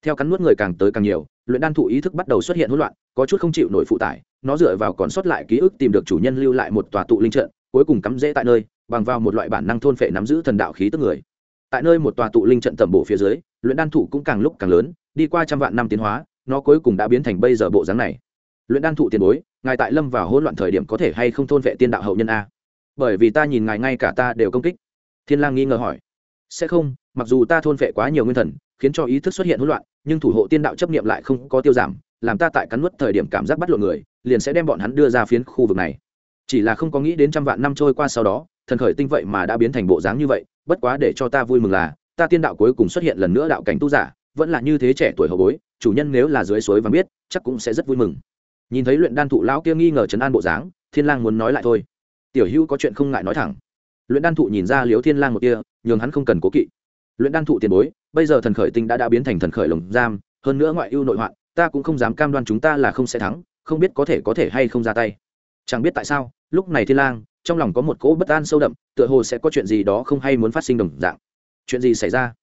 Speaker 1: Theo cắn nuốt người càng tới càng nhiều luyện đan thụ ý thức bắt đầu xuất hiện hỗn loạn, có chút không chịu nổi phụ tải, nó dựa vào còn sót lại ký ức tìm được chủ nhân lưu lại một tòa tụ linh trận, cuối cùng cắm rễ tại nơi, bằng vào một loại bản năng thôn phệ nắm giữ thần đạo khí tức người. Tại nơi một tòa tụ linh trận tầm bổ phía dưới, luyện đan thụ cũng càng lúc càng lớn, đi qua trăm vạn năm tiến hóa, nó cuối cùng đã biến thành bây giờ bộ dáng này. Luyện đan thụ tiền bối, ngài tại lâm vào hỗn loạn thời điểm có thể hay không thôn vệ tiên đạo hậu nhân a? Bởi vì ta nhìn ngài ngay cả ta đều công kích. Thiên lang nghi ngờ hỏi. Sẽ không, mặc dù ta thôn vệ quá nhiều nguyên thần, khiến cho ý thức xuất hiện hỗn loạn nhưng thủ hộ tiên đạo chấp niệm lại không có tiêu giảm, làm ta tại cắn nuốt thời điểm cảm giác bắt lộ người, liền sẽ đem bọn hắn đưa ra phiến khu vực này. Chỉ là không có nghĩ đến trăm vạn năm trôi qua sau đó, thần khởi tinh vậy mà đã biến thành bộ dáng như vậy, bất quá để cho ta vui mừng là, ta tiên đạo cuối cùng xuất hiện lần nữa đạo cảnh tu giả, vẫn là như thế trẻ tuổi hậu bối, chủ nhân nếu là dưới suối và biết chắc cũng sẽ rất vui mừng. Nhìn thấy luyện đan thụ lão kia nghi ngờ chấn an bộ dáng, thiên lang muốn nói lại thôi. Tiểu hữu có chuyện không ngại nói thẳng. Luyện đan thụ nhìn ra liếu thiên lang một kia, nhường hắn không cần cố kỵ luyện đan thụ tiền bối, bây giờ thần khởi tinh đã đã biến thành thần khởi lồng giam, hơn nữa ngoại ưu nội hoạn, ta cũng không dám cam đoan chúng ta là không sẽ thắng, không biết có thể có thể hay không ra tay. Chẳng biết tại sao, lúc này thiên lang, trong lòng có một cỗ bất an sâu đậm, tựa hồ sẽ có chuyện gì đó không hay muốn phát sinh đồng dạng. Chuyện gì xảy ra?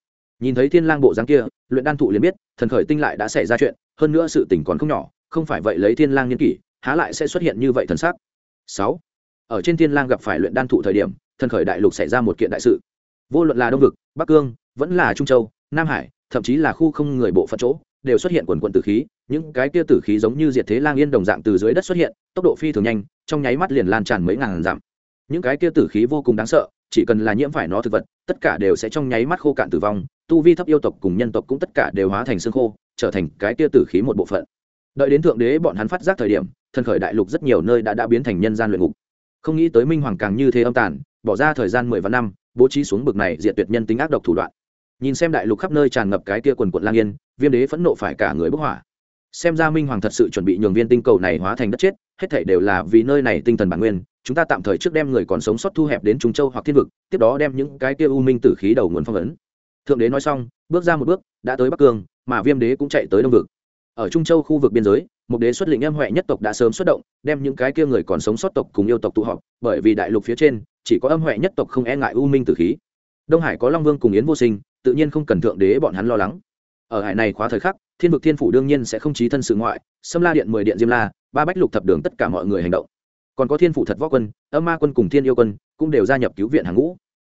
Speaker 1: Nhìn thấy thiên lang bộ dáng kia, luyện đan thụ liền biết, thần khởi tinh lại đã xảy ra chuyện, hơn nữa sự tình còn không nhỏ, không phải vậy lấy thiên lang nhân kỷ, há lại sẽ xuất hiện như vậy thần sắc. Sáu. Ở trên thiên lang gặp phải luyện đan thụ thời điểm, thần khởi đại lục xảy ra một kiện đại sự. Vô luận là đông vực bắc cương, vẫn là trung châu, nam hải, thậm chí là khu không người bộ phận chỗ, đều xuất hiện quần quần tử khí, những cái kia tử khí giống như diệt thế lang yên đồng dạng từ dưới đất xuất hiện, tốc độ phi thường nhanh, trong nháy mắt liền lan tràn mấy ngàn dặm. Những cái kia tử khí vô cùng đáng sợ, chỉ cần là nhiễm phải nó thực vật, tất cả đều sẽ trong nháy mắt khô cạn tử vong, tu vi thấp yêu tộc cùng nhân tộc cũng tất cả đều hóa thành xương khô, trở thành cái kia tử khí một bộ phận. Đợi đến thượng đế bọn hắn phát giác thời điểm, thần khởi đại lục rất nhiều nơi đã đã biến thành nhân gian luyện ngục. Không nghĩ tới minh hoàng càng như thế âm tàn, bỏ ra thời gian mười vạn năm bố trí xuống bực này diệt tuyệt nhân tính ác độc thủ đoạn. Nhìn xem đại lục khắp nơi tràn ngập cái kia quần quận lang yên, viêm đế phẫn nộ phải cả người bức hỏa. Xem ra minh hoàng thật sự chuẩn bị nhường viên tinh cầu này hóa thành đất chết, hết thảy đều là vì nơi này tinh thần bản nguyên, chúng ta tạm thời trước đem người còn sống sót thu hẹp đến trung châu hoặc thiên vực, tiếp đó đem những cái kia u minh tử khí đầu nguồn phong ấn. Thượng đế nói xong, bước ra một bước, đã tới bắc cương, mà viêm đế cũng chạy tới đông vực ở trung châu khu vực biên giới, một đế xuất lĩnh em huệ nhất tộc đã sớm xuất động, đem những cái kia người còn sống sót tộc cùng yêu tộc tụ họp, bởi vì đại lục phía trên, chỉ có âm huệ nhất tộc không e ngại u minh tử khí. Đông hải có long vương cùng yến vô sinh, tự nhiên không cần thượng đế bọn hắn lo lắng. Ở hải này khóa thời khắc, thiên vực thiên phủ đương nhiên sẽ không trí thân sự ngoại xâm la điện, mười điện, diêm la, ba bách lục thập đường tất cả mọi người hành động. Còn có thiên phủ thật võ quân, âm ma quân cùng thiên yêu quân cũng đều gia nhập cứu viện hàng ngũ.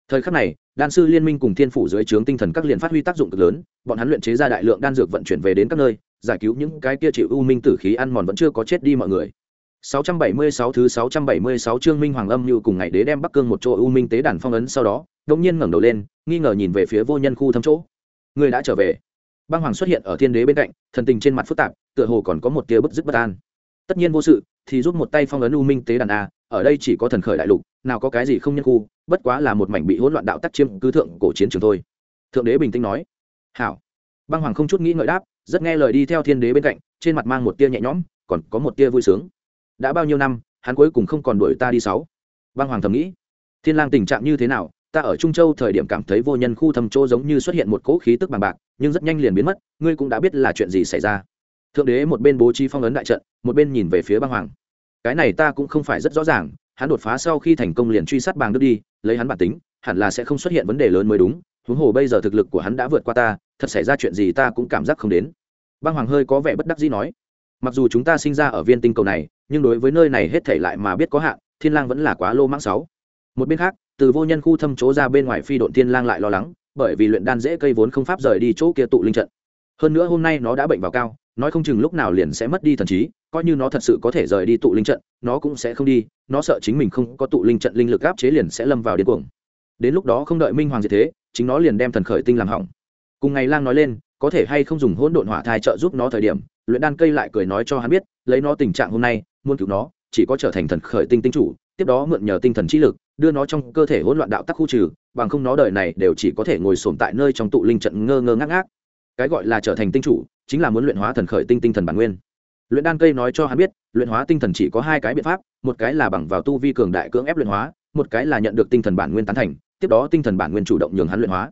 Speaker 1: Thời khắc này đan sư liên minh cùng thiên phủ dưới trướng tinh thần các liền phát huy tác dụng cực lớn bọn hắn luyện chế ra đại lượng đan dược vận chuyển về đến các nơi giải cứu những cái kia chịu u minh tử khí ăn mòn vẫn chưa có chết đi mọi người 676 thứ 676 chương Minh Hoàng Âm như cùng ngày đế đem Bắc Cương một chỗ u minh tế đàn phong ấn sau đó, đột nhiên ngẩng đầu lên, nghi ngờ nhìn về phía vô nhân khu thâm chỗ. Người đã trở về. Băng Hoàng xuất hiện ở thiên đế bên cạnh, thần tình trên mặt phức tạp, tựa hồ còn có một tia bức dứt bất an. Tất nhiên vô sự, thì giúp một tay phong ấn u minh tế đàn a, ở đây chỉ có thần khởi đại lục, nào có cái gì không nhân khu, bất quá là một mảnh bị hỗn loạn đạo tắc chiêm cứ thượng cổ chiến trường thôi. Thượng đế bình tĩnh nói. Hảo. Băng Hoàng không chút nghĩ ngợi đáp, rất nghe lời đi theo thiên đế bên cạnh, trên mặt mang một tia nhẹ nhõm, còn có một tia vui sướng đã bao nhiêu năm hắn cuối cùng không còn đuổi ta đi sáu băng hoàng thầm nghĩ thiên lang tình trạng như thế nào ta ở trung châu thời điểm cảm thấy vô nhân khu thầm chỗ giống như xuất hiện một cỗ khí tức bằng bạc nhưng rất nhanh liền biến mất ngươi cũng đã biết là chuyện gì xảy ra thượng đế một bên bố trí phong ấn đại trận, một bên nhìn về phía băng hoàng. Cái này ta cũng không phải rất rõ ràng, hắn đột phá sau khi thành công liền truy sát bàng đức đi, lấy hắn bản tính, hẳn là sẽ không xuất hiện vấn đề lớn mới đúng, huống hồ bây giờ thực lực của hắn đã vượt qua ta, thật xảy ra chuyện gì ta cũng cảm giác không đến. Băng hoàng hơi có vẻ bất đắc dĩ nói, mặc dù chúng ta sinh ra ở viên tinh cầu này, nhưng đối với nơi này hết thể lại mà biết có hạn, thiên lang vẫn là quá lô mãng sáu. Một bên khác, từ vô nhân khu thâm chỗ ra bên ngoài phi độn thiên lang lại lo lắng, bởi vì luyện đan dễ cây vốn không pháp rời đi chỗ kia tụ linh trận hơn nữa hôm nay nó đã bệnh vào cao, nói không chừng lúc nào liền sẽ mất đi thần trí, coi như nó thật sự có thể rời đi tụ linh trận, nó cũng sẽ không đi, nó sợ chính mình không có tụ linh trận linh lực áp chế liền sẽ lâm vào điên cuồng. Đến lúc đó không đợi minh hoàng diệt thế, chính nó liền đem thần khởi tinh làm hỏng. Cùng ngày lang nói lên, có thể hay không dùng hỗn độn hỏa thai trợ giúp nó thời điểm, luyện đan cây lại cười nói cho hắn biết, lấy nó tình trạng hôm nay, muốn cứu nó, chỉ có trở thành thần khởi tinh tinh chủ, tiếp đó mượn nhờ tinh thần trí lực, đưa nó trong cơ thể hỗn loạn đạo tắc khu trừ, bằng không nó đời này đều chỉ có thể ngồi sồn tại nơi trong tụ linh trận ngơ ngơ ngác ngác cái gọi là trở thành tinh chủ, chính là muốn luyện hóa thần khởi tinh tinh thần bản nguyên. Luyện đan cây nói cho hắn biết, luyện hóa tinh thần chỉ có hai cái biện pháp, một cái là bằng vào tu vi cường đại cưỡng ép luyện hóa, một cái là nhận được tinh thần bản nguyên tán thành, tiếp đó tinh thần bản nguyên chủ động nhường hắn luyện hóa.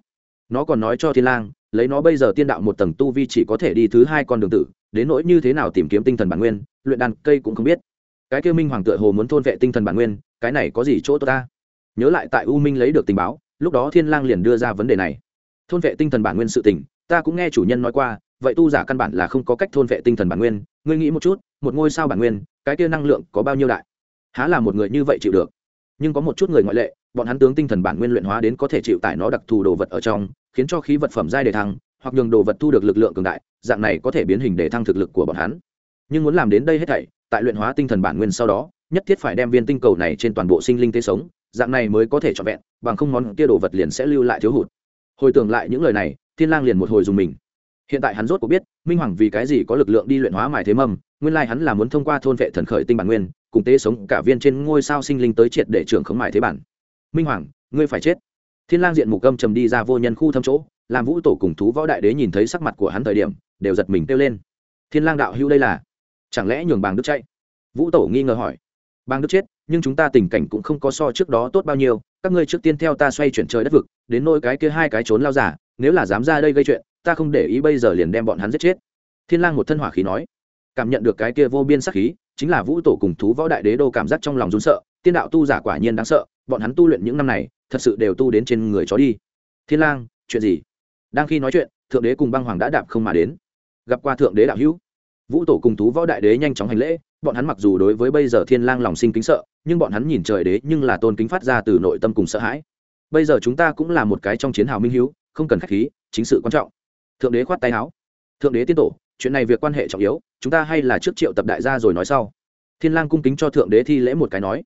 Speaker 1: Nó còn nói cho thiên lang, lấy nó bây giờ tiên đạo một tầng tu vi chỉ có thể đi thứ hai con đường tử, đến nỗi như thế nào tìm kiếm tinh thần bản nguyên, luyện đan cây cũng không biết. Cái kia minh hoàng tựa hồ muốn thôn vệ tinh thần bản nguyên, cái này có gì chỗ tốt ta? Nhớ lại tại u minh lấy được tình báo, lúc đó thiên lang liền đưa ra vấn đề này. Thôn vệ tinh thần bản nguyên sự tình ta cũng nghe chủ nhân nói qua, vậy tu giả căn bản là không có cách thôn vệ tinh thần bản nguyên. Ngươi nghĩ một chút, một ngôi sao bản nguyên, cái kia năng lượng có bao nhiêu đại? Há là một người như vậy chịu được? Nhưng có một chút người ngoại lệ, bọn hắn tướng tinh thần bản nguyên luyện hóa đến có thể chịu tải nó đặc thù đồ vật ở trong, khiến cho khí vật phẩm giai đề thăng, hoặc nhường đồ vật thu được lực lượng cường đại, dạng này có thể biến hình để thăng thực lực của bọn hắn. Nhưng muốn làm đến đây hết thảy, tại luyện hóa tinh thần bản nguyên sau đó, nhất thiết phải đem viên tinh cầu này trên toàn bộ sinh linh tế sống, dạng này mới có thể trọn vẹn, bằng không món kia đồ vật liền sẽ lưu lại thiếu hụt. Hồi tưởng lại những lời này thiên lang liền một hồi dùng mình. Hiện tại hắn rốt cuộc biết, minh hoàng vì cái gì có lực lượng đi luyện hóa mài thế mâm, nguyên lai hắn là muốn thông qua thôn vệ thần khởi tinh bản nguyên, cùng tế sống cả viên trên ngôi sao sinh linh tới triệt để trưởng khống mài thế bản. Minh hoàng, ngươi phải chết. Thiên lang diện mục âm trầm đi ra vô nhân khu thâm chỗ, làm vũ tổ cùng thú võ đại đế nhìn thấy sắc mặt của hắn thời điểm, đều giật mình kêu lên. Thiên lang đạo hưu đây là? Chẳng lẽ nhường bàng đức chạy? Vũ tổ nghi ngờ hỏi. Bàng đức chết nhưng chúng ta tình cảnh cũng không có so trước đó tốt bao nhiêu, các ngươi trước tiên theo ta xoay chuyển trời đất vực, đến nôi cái kia hai cái trốn lao giả, nếu là dám ra đây gây chuyện, ta không để ý bây giờ liền đem bọn hắn giết chết. Thiên lang một thân hỏa khí nói. Cảm nhận được cái kia vô biên sắc khí, chính là vũ tổ cùng thú võ đại đế đô cảm giác trong lòng run sợ, tiên đạo tu giả quả nhiên đáng sợ, bọn hắn tu luyện những năm này, thật sự đều tu đến trên người chó đi. Thiên lang, chuyện gì? Đang khi nói chuyện, thượng đế cùng băng hoàng đã đạp không mà đến. Gặp qua thượng đế đạo hữu, vũ tổ cùng thú võ đại đế nhanh chóng hành lễ bọn hắn mặc dù đối với bây giờ thiên lang lòng sinh kính sợ, nhưng bọn hắn nhìn trời đế nhưng là tôn kính phát ra từ nội tâm cùng sợ hãi. Bây giờ chúng ta cũng là một cái trong chiến hào minh hiếu, không cần khách khí, chính sự quan trọng. Thượng đế khoát tay áo. Thượng đế tiên tổ, chuyện này việc quan hệ trọng yếu, chúng ta hay là trước triệu tập đại gia rồi nói sau. Thiên lang cung kính cho thượng đế thi lễ một cái nói.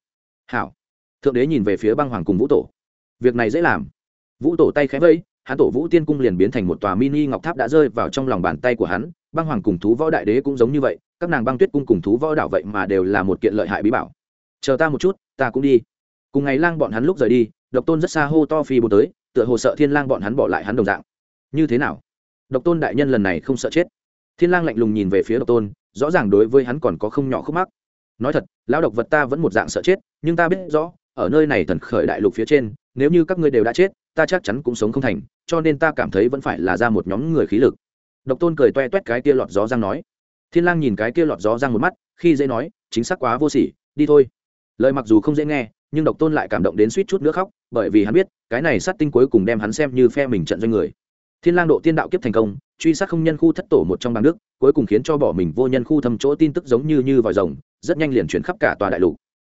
Speaker 1: Hảo. Thượng đế nhìn về phía băng hoàng cùng vũ tổ. Việc này dễ làm. Vũ tổ tay khẽ vây hắn tổ vũ tiên cung liền biến thành một tòa mini ngọc tháp đã rơi vào trong lòng bàn tay của hắn băng hoàng cùng thú võ đại đế cũng giống như vậy, các nàng băng tuyết cung cùng thú võ đảo vậy mà đều là một kiện lợi hại bí bảo. Chờ ta một chút, ta cũng đi. Cùng ngày lang bọn hắn lúc rời đi, độc tôn rất xa hô to phi bồ tới, tựa hồ sợ thiên lang bọn hắn bỏ lại hắn đồng dạng. Như thế nào? Độc tôn đại nhân lần này không sợ chết. Thiên lang lạnh lùng nhìn về phía độc tôn, rõ ràng đối với hắn còn có không nhỏ khúc mắc. Nói thật, lão độc vật ta vẫn một dạng sợ chết, nhưng ta biết rõ, ở nơi này thần khởi đại lục phía trên, nếu như các ngươi đều đã chết, ta chắc chắn cũng sống không thành, cho nên ta cảm thấy vẫn phải là ra một nhóm người khí lực độc tôn cười toe toét cái kia lọt gió răng nói. Thiên lang nhìn cái kia lọt gió răng một mắt, khi dễ nói, chính xác quá vô sỉ, đi thôi. Lời mặc dù không dễ nghe, nhưng độc tôn lại cảm động đến suýt chút nữa khóc, bởi vì hắn biết, cái này sát tinh cuối cùng đem hắn xem như phe mình trận doanh người. Thiên lang độ tiên đạo kiếp thành công, truy sát không nhân khu thất tổ một trong bang nước cuối cùng khiến cho bỏ mình vô nhân khu thâm chỗ tin tức giống như như vòi rồng, rất nhanh liền chuyển khắp cả tòa đại lục.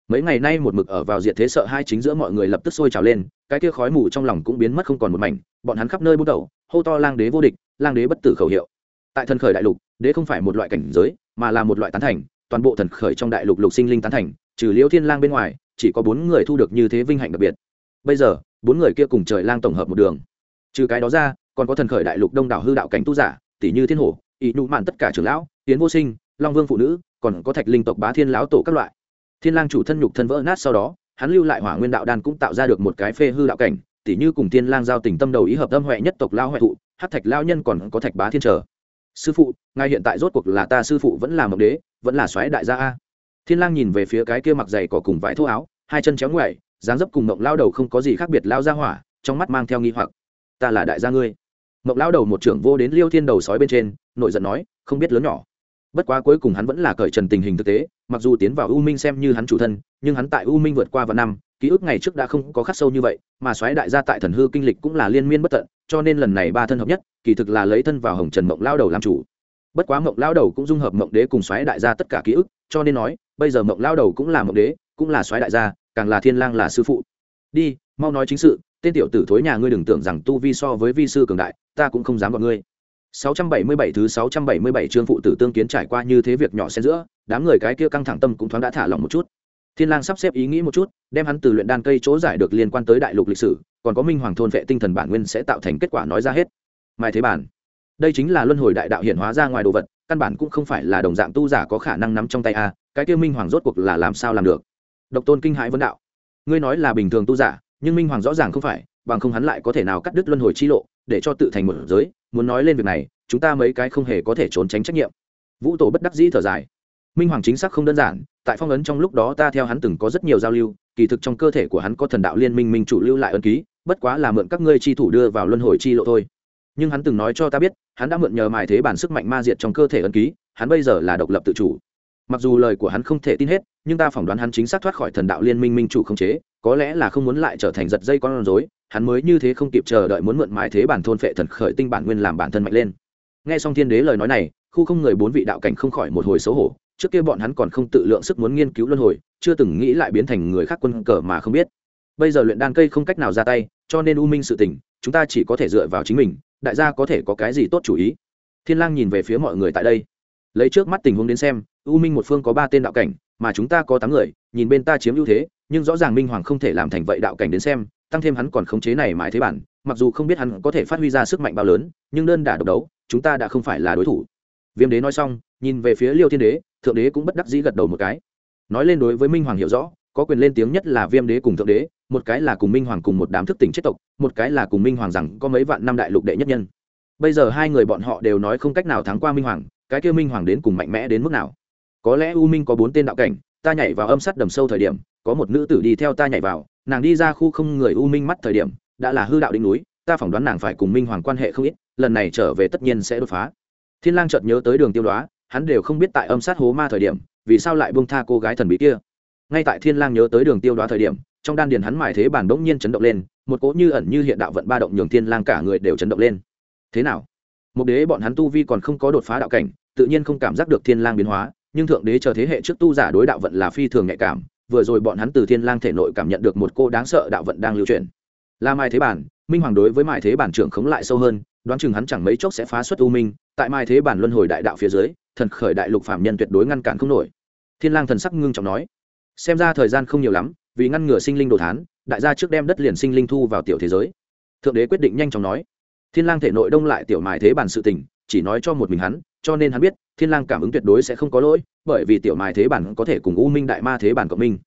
Speaker 1: Mấy ngày nay một mực ở vào diệt thế sợ hai chính giữa mọi người lập tức sôi trào lên, cái kia khói mù trong lòng cũng biến mất không còn một mảnh bọn hắn khắp nơi bút đầu hô to lang đế vô địch, lang đế bất tử khẩu hiệu. Tại thần khởi đại lục, đế không phải một loại cảnh giới, mà là một loại tán thành, toàn bộ thần khởi trong đại lục lục sinh linh tán thành, trừ liễu thiên lang bên ngoài, chỉ có bốn người thu được như thế vinh hạnh đặc biệt. Bây giờ, bốn người kia cùng trời lang tổng hợp một đường. Trừ cái đó ra, còn có thần khởi đại lục đông đảo hư đạo cảnh tu giả, tỷ như thiên hổ ý nụ mạn tất cả trưởng lão tiến vô sinh, long vương phụ nữ, còn có thạch linh tộc bá thiên lão tổ các loại. Thiên lang chủ thân nhục thân vỡ nát sau đó, hắn lưu lại hỏa nguyên đạo đan cũng tạo ra được một cái phê hư đạo cảnh tỉ như cùng thiên lang giao tình tâm đầu ý hợp tâm huệ nhất tộc lao huệ thụ, hắc thạch lao nhân còn có thạch bá thiên trở. Sư phụ ngay hiện tại rốt cuộc là ta sư phụ vẫn là mộng đế, vẫn là soái đại gia a. Thiên lang nhìn về phía cái kia mặc dày cỏ cùng vải thô áo, hai chân chéo ngoại dáng dấp cùng mộng lao đầu không có gì khác biệt lao ra hỏa, trong mắt mang theo nghi hoặc. Ta là đại gia ngươi. Mộng lao đầu một trưởng vô đến liêu thiên đầu sói bên trên nội giận nói, không biết lớn nhỏ. Bất quá cuối cùng hắn vẫn là cởi trần tình hình thực tế, mặc dù tiến vào u minh xem như hắn chủ thân, nhưng hắn tại u minh vượt qua vạn năm ký ức ngày trước đã không có khắc sâu như vậy mà xoáy đại gia tại thần hư kinh lịch cũng là liên miên bất tận cho nên lần này ba thân hợp nhất kỳ thực là lấy thân vào hồng trần mộng lao đầu làm chủ. Bất quá mộng lao đầu cũng dung hợp mộng đế cùng xoáy đại gia tất cả ký ức cho nên nói bây giờ mộng lao đầu cũng là mộng đế cũng là xoáy đại gia càng là thiên lang là sư phụ. Đi mau nói chính sự tên tiểu tử thối nhà ngươi đừng tưởng rằng tu vi so với vi sư cường đại ta cũng không dám gọi ngươi. 677 thứ 677 chương phụ tử tương kiến trải qua như thế việc nhỏ xen giữa, đám người cái kia căng thẳng tâm cũng thoáng đã thả lỏng một chút. Thiên Lang sắp xếp ý nghĩ một chút, đem hắn từ luyện đan cây chỗ giải được liên quan tới đại lục lịch sử, còn có Minh Hoàng thôn vệ tinh thần bản nguyên sẽ tạo thành kết quả nói ra hết. Mai thế bản. Đây chính là luân hồi đại đạo hiện hóa ra ngoài đồ vật, căn bản cũng không phải là đồng dạng tu giả có khả năng nắm trong tay a, cái kia Minh Hoàng rốt cuộc là làm sao làm được? Độc Tôn kinh hãi vấn đạo. Ngươi nói là bình thường tu giả, nhưng Minh Hoàng rõ ràng không phải, bằng không hắn lại có thể nào cắt đứt luân hồi chi lộ, để cho tự thành một giới, muốn nói lên việc này chúng ta mấy cái không hề có thể trốn tránh trách nhiệm vũ tổ bất đắc dĩ thở dài minh hoàng chính xác không đơn giản, tại phong ấn trong lúc đó ta theo hắn từng có rất nhiều giao lưu, kỳ thực trong cơ thể của hắn có thần đạo liên minh minh chủ lưu lại ân ký, bất quá là mượn các ngươi chi thủ đưa vào luân hồi chi lộ thôi. Nhưng hắn từng nói cho ta biết, hắn đã mượn nhờ mài thế bản sức mạnh ma diệt trong cơ thể ân ký, hắn bây giờ là độc lập tự chủ. Mặc dù lời của hắn không thể tin hết, nhưng ta phỏng đoán hắn chính xác thoát khỏi thần đạo liên minh minh chủ không chế, có lẽ là không muốn lại trở thành giật dây con rối, hắn mới như thế không kịp chờ đợi muốn mượn mãi thế bản thôn phệ thần khởi tinh bản nguyên làm bản thân mạnh lên. Nghe xong thiên đế lời nói này, khu không người bốn vị đạo cảnh không khỏi một hồi xấu hổ trước kia bọn hắn còn không tự lượng sức muốn nghiên cứu luân hồi, chưa từng nghĩ lại biến thành người khác quân cờ mà không biết. Bây giờ luyện đan cây không cách nào ra tay, cho nên u minh sự tình, chúng ta chỉ có thể dựa vào chính mình, đại gia có thể có cái gì tốt chủ ý? Thiên lang nhìn về phía mọi người tại đây. Lấy trước mắt tình huống đến xem, u minh một phương có ba tên đạo cảnh, mà chúng ta có tám người, nhìn bên ta chiếm ưu thế, nhưng rõ ràng minh hoàng không thể làm thành vậy đạo cảnh đến xem, tăng thêm hắn còn khống chế này mãi thế bản, mặc dù không biết hắn có thể phát huy ra sức mạnh bao lớn, nhưng đơn đả độc đấu, chúng ta đã không phải là đối thủ. Viêm đế nói xong, nhìn về phía liêu thiên đế thượng đế cũng bất đắc dĩ gật đầu một cái. Nói lên đối với minh hoàng hiểu rõ, có quyền lên tiếng nhất là viêm đế cùng thượng đế, một cái là cùng minh hoàng cùng một đám thức tỉnh chết tộc, một cái là cùng minh hoàng rằng có mấy vạn năm đại lục đệ nhất nhân. Bây giờ hai người bọn họ đều nói không cách nào thắng qua minh hoàng, cái kia minh hoàng đến cùng mạnh mẽ đến mức nào? Có lẽ u minh có bốn tên đạo cảnh, ta nhảy vào âm sắt đầm sâu thời điểm, có một nữ tử đi theo ta nhảy vào, nàng đi ra khu không người u minh mắt thời điểm, đã là hư đạo đỉnh núi, ta phỏng đoán nàng phải cùng minh hoàng quan hệ không ít, lần này trở về tất nhiên sẽ đột phá. Thiên lang chợt nhớ tới đường tiêu đoá hắn đều không biết tại âm sát hố ma thời điểm, vì sao lại buông tha cô gái thần bí kia. Ngay tại thiên lang nhớ tới đường tiêu đoá thời điểm, trong đan điền hắn mài thế bản bỗng nhiên chấn động lên, một cỗ như ẩn như hiện đạo vận ba động nhường thiên lang cả người đều chấn động lên. Thế nào? Một đế bọn hắn tu vi còn không có đột phá đạo cảnh, tự nhiên không cảm giác được thiên lang biến hóa, nhưng thượng đế chờ thế hệ trước tu giả đối đạo vận là phi thường nhạy cảm, vừa rồi bọn hắn từ thiên lang thể nội cảm nhận được một cô đáng sợ đạo vận đang lưu truyền là mai thế bản, minh hoàng đối với mai thế bản trưởng khống lại sâu hơn, đoán chừng hắn chẳng mấy chốc sẽ phá xuất u minh, tại mai thế bản luân hồi đại đạo phía dưới thần khởi đại lục phạm nhân tuyệt đối ngăn cản không nổi. Thiên lang thần sắc ngưng trọng nói, xem ra thời gian không nhiều lắm, vì ngăn ngừa sinh linh đồ thán, đại gia trước đem đất liền sinh linh thu vào tiểu thế giới. Thượng đế quyết định nhanh chóng nói, thiên lang thể nội đông lại tiểu mai thế bản sự tình, chỉ nói cho một mình hắn, cho nên hắn biết, thiên lang cảm ứng tuyệt đối sẽ không có lỗi, bởi vì tiểu mai thế bản có thể cùng u minh đại ma thế bản cộng minh.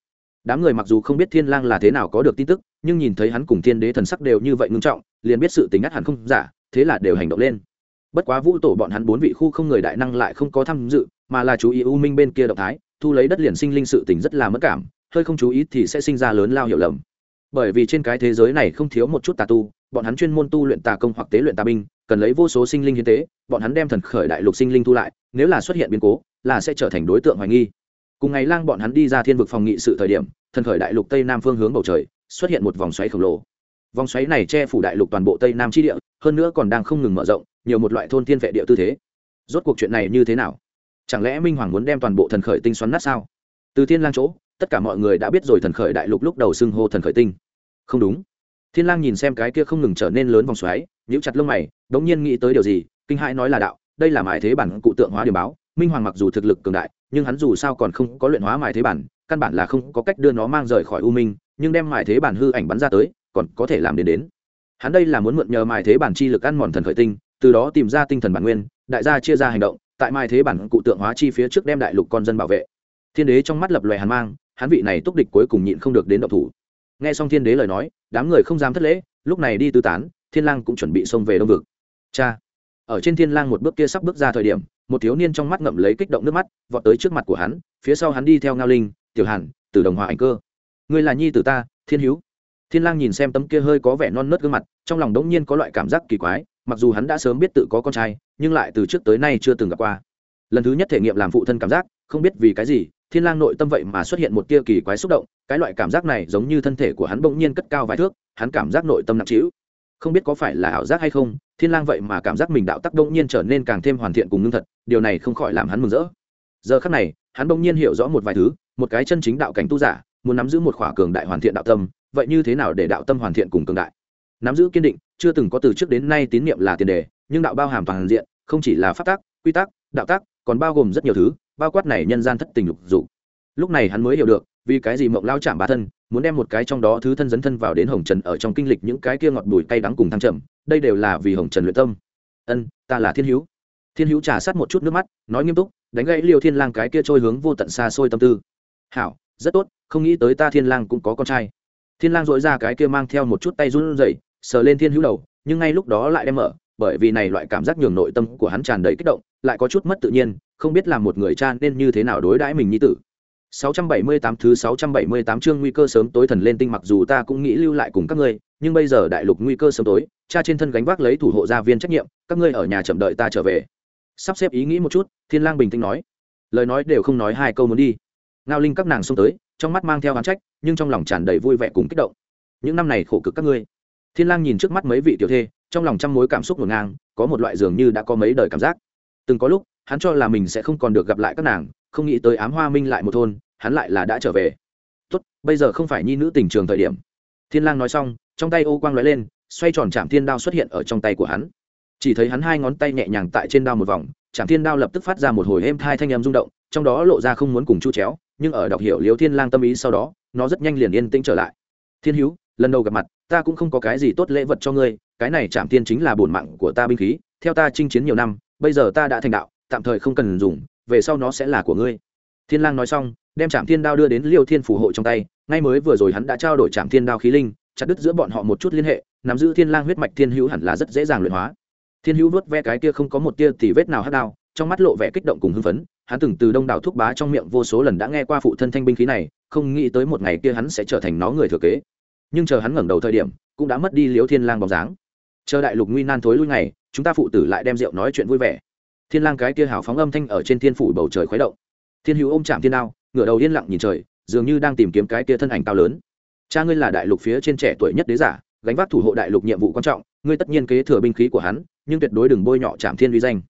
Speaker 1: Đám người mặc dù không biết thiên lang là thế nào có được tin tức, nhưng nhìn thấy hắn cùng thiên đế thần sắc đều như vậy ngưng trọng, liền biết sự tình ngắt hẳn không giả, thế là đều hành động lên bất quá vũ tổ bọn hắn bốn vị khu không người đại năng lại không có tham dự, mà là chú ý u minh bên kia động thái, thu lấy đất liền sinh linh sự tình rất là mất cảm, hơi không chú ý thì sẽ sinh ra lớn lao hiểu lầm. Bởi vì trên cái thế giới này không thiếu một chút tà tu, bọn hắn chuyên môn tu luyện tà công hoặc tế luyện tà binh, cần lấy vô số sinh linh hiến tế, bọn hắn đem thần khởi đại lục sinh linh thu lại, nếu là xuất hiện biến cố, là sẽ trở thành đối tượng hoài nghi. Cùng ngày lang bọn hắn đi ra thiên vực phòng nghị sự thời điểm, thần khởi đại lục tây nam phương hướng bầu trời, xuất hiện một vòng xoáy khổng lồ. Vòng xoáy này che phủ đại lục toàn bộ tây nam chi địa, hơn nữa còn đang không ngừng mở rộng nhiều một loại thôn thiên vệ địa tư thế. Rốt cuộc chuyện này như thế nào? Chẳng lẽ minh hoàng muốn đem toàn bộ thần khởi tinh xoắn nát sao? Từ thiên lang chỗ, tất cả mọi người đã biết rồi thần khởi đại lục lúc đầu xưng hô thần khởi tinh. Không đúng. Thiên lang nhìn xem cái kia không ngừng trở nên lớn vòng xoáy, nhíu chặt lông mày đống nhiên nghĩ tới điều gì, kinh hãi nói là đạo, đây là mài thế bản cụ tượng hóa điểm báo, minh hoàng mặc dù thực lực cường đại, nhưng hắn dù sao còn không có luyện hóa mài thế bản, căn bản là không có cách đưa nó mang rời khỏi u minh, nhưng đem mài thế bản hư ảnh bắn ra tới, còn có thể làm đến đến. Hắn đây là muốn mượn nhờ mài thế bản chi lực ăn mòn thần khởi tinh từ đó tìm ra tinh thần bản nguyên, đại gia chia ra hành động, tại mai thế bản cụ tượng hóa chi phía trước đem đại lục con dân bảo vệ. Thiên đế trong mắt lập loè hàn mang, hắn vị này túc địch cuối cùng nhịn không được đến động thủ. Nghe xong thiên đế lời nói, đám người không dám thất lễ, lúc này đi tư tán, thiên lang cũng chuẩn bị xông về đông vực. Cha! Ở trên thiên lang một bước kia sắp bước ra thời điểm, một thiếu niên trong mắt ngậm lấy kích động nước mắt, vọt tới trước mặt của hắn, phía sau hắn đi theo ngao linh, tiểu hàn từ đồng hòa ảnh cơ. Ngươi là nhi tử ta, thiên hiếu thiên lang nhìn xem tấm kia hơi có vẻ non nớt gương mặt, trong lòng đống nhiên có loại cảm giác kỳ quái mặc dù hắn đã sớm biết tự có con trai, nhưng lại từ trước tới nay chưa từng gặp qua. Lần thứ nhất thể nghiệm làm phụ thân cảm giác, không biết vì cái gì, thiên lang nội tâm vậy mà xuất hiện một tia kỳ quái xúc động, cái loại cảm giác này giống như thân thể của hắn bỗng nhiên cất cao vài thước, hắn cảm giác nội tâm nặng trĩu. Không biết có phải là ảo giác hay không, thiên lang vậy mà cảm giác mình đạo tắc bỗng nhiên trở nên càng thêm hoàn thiện cùng ngưng thật, điều này không khỏi làm hắn mừng rỡ. Giờ khắc này, hắn bỗng nhiên hiểu rõ một vài thứ, một cái chân chính đạo cảnh tu giả, muốn nắm giữ một khỏa cường đại hoàn thiện đạo tâm, vậy như thế nào để đạo tâm hoàn thiện cùng cường đại? Nắm giữ kiên định, chưa từng có từ trước đến nay tín niệm là tiền đề, nhưng đạo bao hàm toàn diện, không chỉ là pháp tắc quy tắc, đạo tắc còn bao gồm rất nhiều thứ, bao quát này nhân gian thất tình lục dụ. lúc này hắn mới hiểu được, vì cái gì mộng lao chạm bá thân, muốn đem một cái trong đó thứ thân dấn thân vào đến hồng trần ở trong kinh lịch những cái kia ngọt bùi cay đắng cùng thăng trầm, đây đều là vì hồng trần luyện tâm. Ân, ta là thiên hữu. Thiên hữu trà sát một chút nước mắt, nói nghiêm túc, đánh gãy liều thiên lang cái kia trôi hướng vô tận xa xôi tâm tư. Hảo, rất tốt, không nghĩ tới ta thiên lang cũng có con trai. Thiên lang dội ra cái kia mang theo một chút tay run rẩy sờ lên thiên hữu đầu nhưng ngay lúc đó lại đem mở bởi vì này loại cảm giác nhường nội tâm của hắn tràn đầy kích động lại có chút mất tự nhiên không biết làm một người cha nên như thế nào đối đãi mình như tử 678 thứ 678 chương nguy cơ sớm tối thần lên tinh mặc dù ta cũng nghĩ lưu lại cùng các ngươi, nhưng bây giờ đại lục nguy cơ sớm tối, cha trên thân gánh vác lấy thủ hộ gia viên trách nhiệm, các ngươi ở nhà chậm đợi ta trở về. Sắp xếp ý nghĩ một chút, Thiên Lang bình tĩnh nói. Lời nói đều không nói hai câu muốn đi. Ngao Linh các nàng xông tới, trong mắt mang theo oán trách, nhưng trong lòng tràn đầy vui vẻ cùng kích động. Những năm này khổ cực các ngươi. Thiên Lang nhìn trước mắt mấy vị tiểu thê, trong lòng trăm mối cảm xúc hỗn ngang, có một loại dường như đã có mấy đời cảm giác. Từng có lúc, hắn cho là mình sẽ không còn được gặp lại các nàng, không nghĩ tới ám hoa minh lại một thôn hắn lại là đã trở về. Tốt bây giờ không phải nhi nữ tình trường thời điểm. Thiên lang nói xong trong tay ô quang lóe lên xoay tròn chạm thiên đao xuất hiện ở trong tay của hắn. Chỉ thấy hắn hai ngón tay nhẹ nhàng tại trên đao một vòng chạm thiên đao lập tức phát ra một hồi êm thai thanh âm rung động trong đó lộ ra không muốn cùng chu chéo nhưng ở đọc hiểu liếu thiên lang tâm ý sau đó nó rất nhanh liền yên tĩnh trở lại. Thiên hữu lần đầu gặp mặt ta cũng không có cái gì tốt lễ vật cho ngươi, cái này chạm tiên chính là bổn mạng của ta binh khí, theo ta chinh chiến nhiều năm, bây giờ ta đã thành đạo, tạm thời không cần dùng, về sau nó sẽ là của ngươi. Thiên lang nói xong, đem chạm thiên đao đưa đến liêu thiên phủ hộ trong tay, ngay mới vừa rồi hắn đã trao đổi chạm thiên đao khí linh, chặt đứt giữa bọn họ một chút liên hệ, nắm giữ thiên lang huyết mạch thiên hữu hẳn là rất dễ dàng luyện hóa. Thiên hữu vớt ve cái kia không có một tia tì vết nào hắc đao, trong mắt lộ vẻ kích động cùng hưng phấn, hắn từng từ đông đảo thúc bá trong miệng vô số lần đã nghe qua phụ thân thanh binh khí này, không nghĩ tới một ngày kia hắn sẽ trở thành nó người thừa kế nhưng chờ hắn ngẩng đầu thời điểm, cũng đã mất đi liếu thiên lang bóng dáng. Chờ đại lục nguy nan thối lui ngày, chúng ta phụ tử lại đem rượu nói chuyện vui vẻ. Thiên lang cái kia hào phóng âm thanh ở trên thiên phủ bầu trời khuấy động. Thiên hữu ôm chạm thiên đao, ngửa đầu yên lặng nhìn trời, dường như đang tìm kiếm cái kia thân ảnh cao lớn. Cha ngươi là đại lục phía trên trẻ tuổi nhất đế giả, gánh vác thủ hộ đại lục nhiệm vụ quan trọng, ngươi tất nhiên kế thừa binh khí của hắn, nhưng tuyệt đối đừng bôi nhọ chạm thiên uy danh.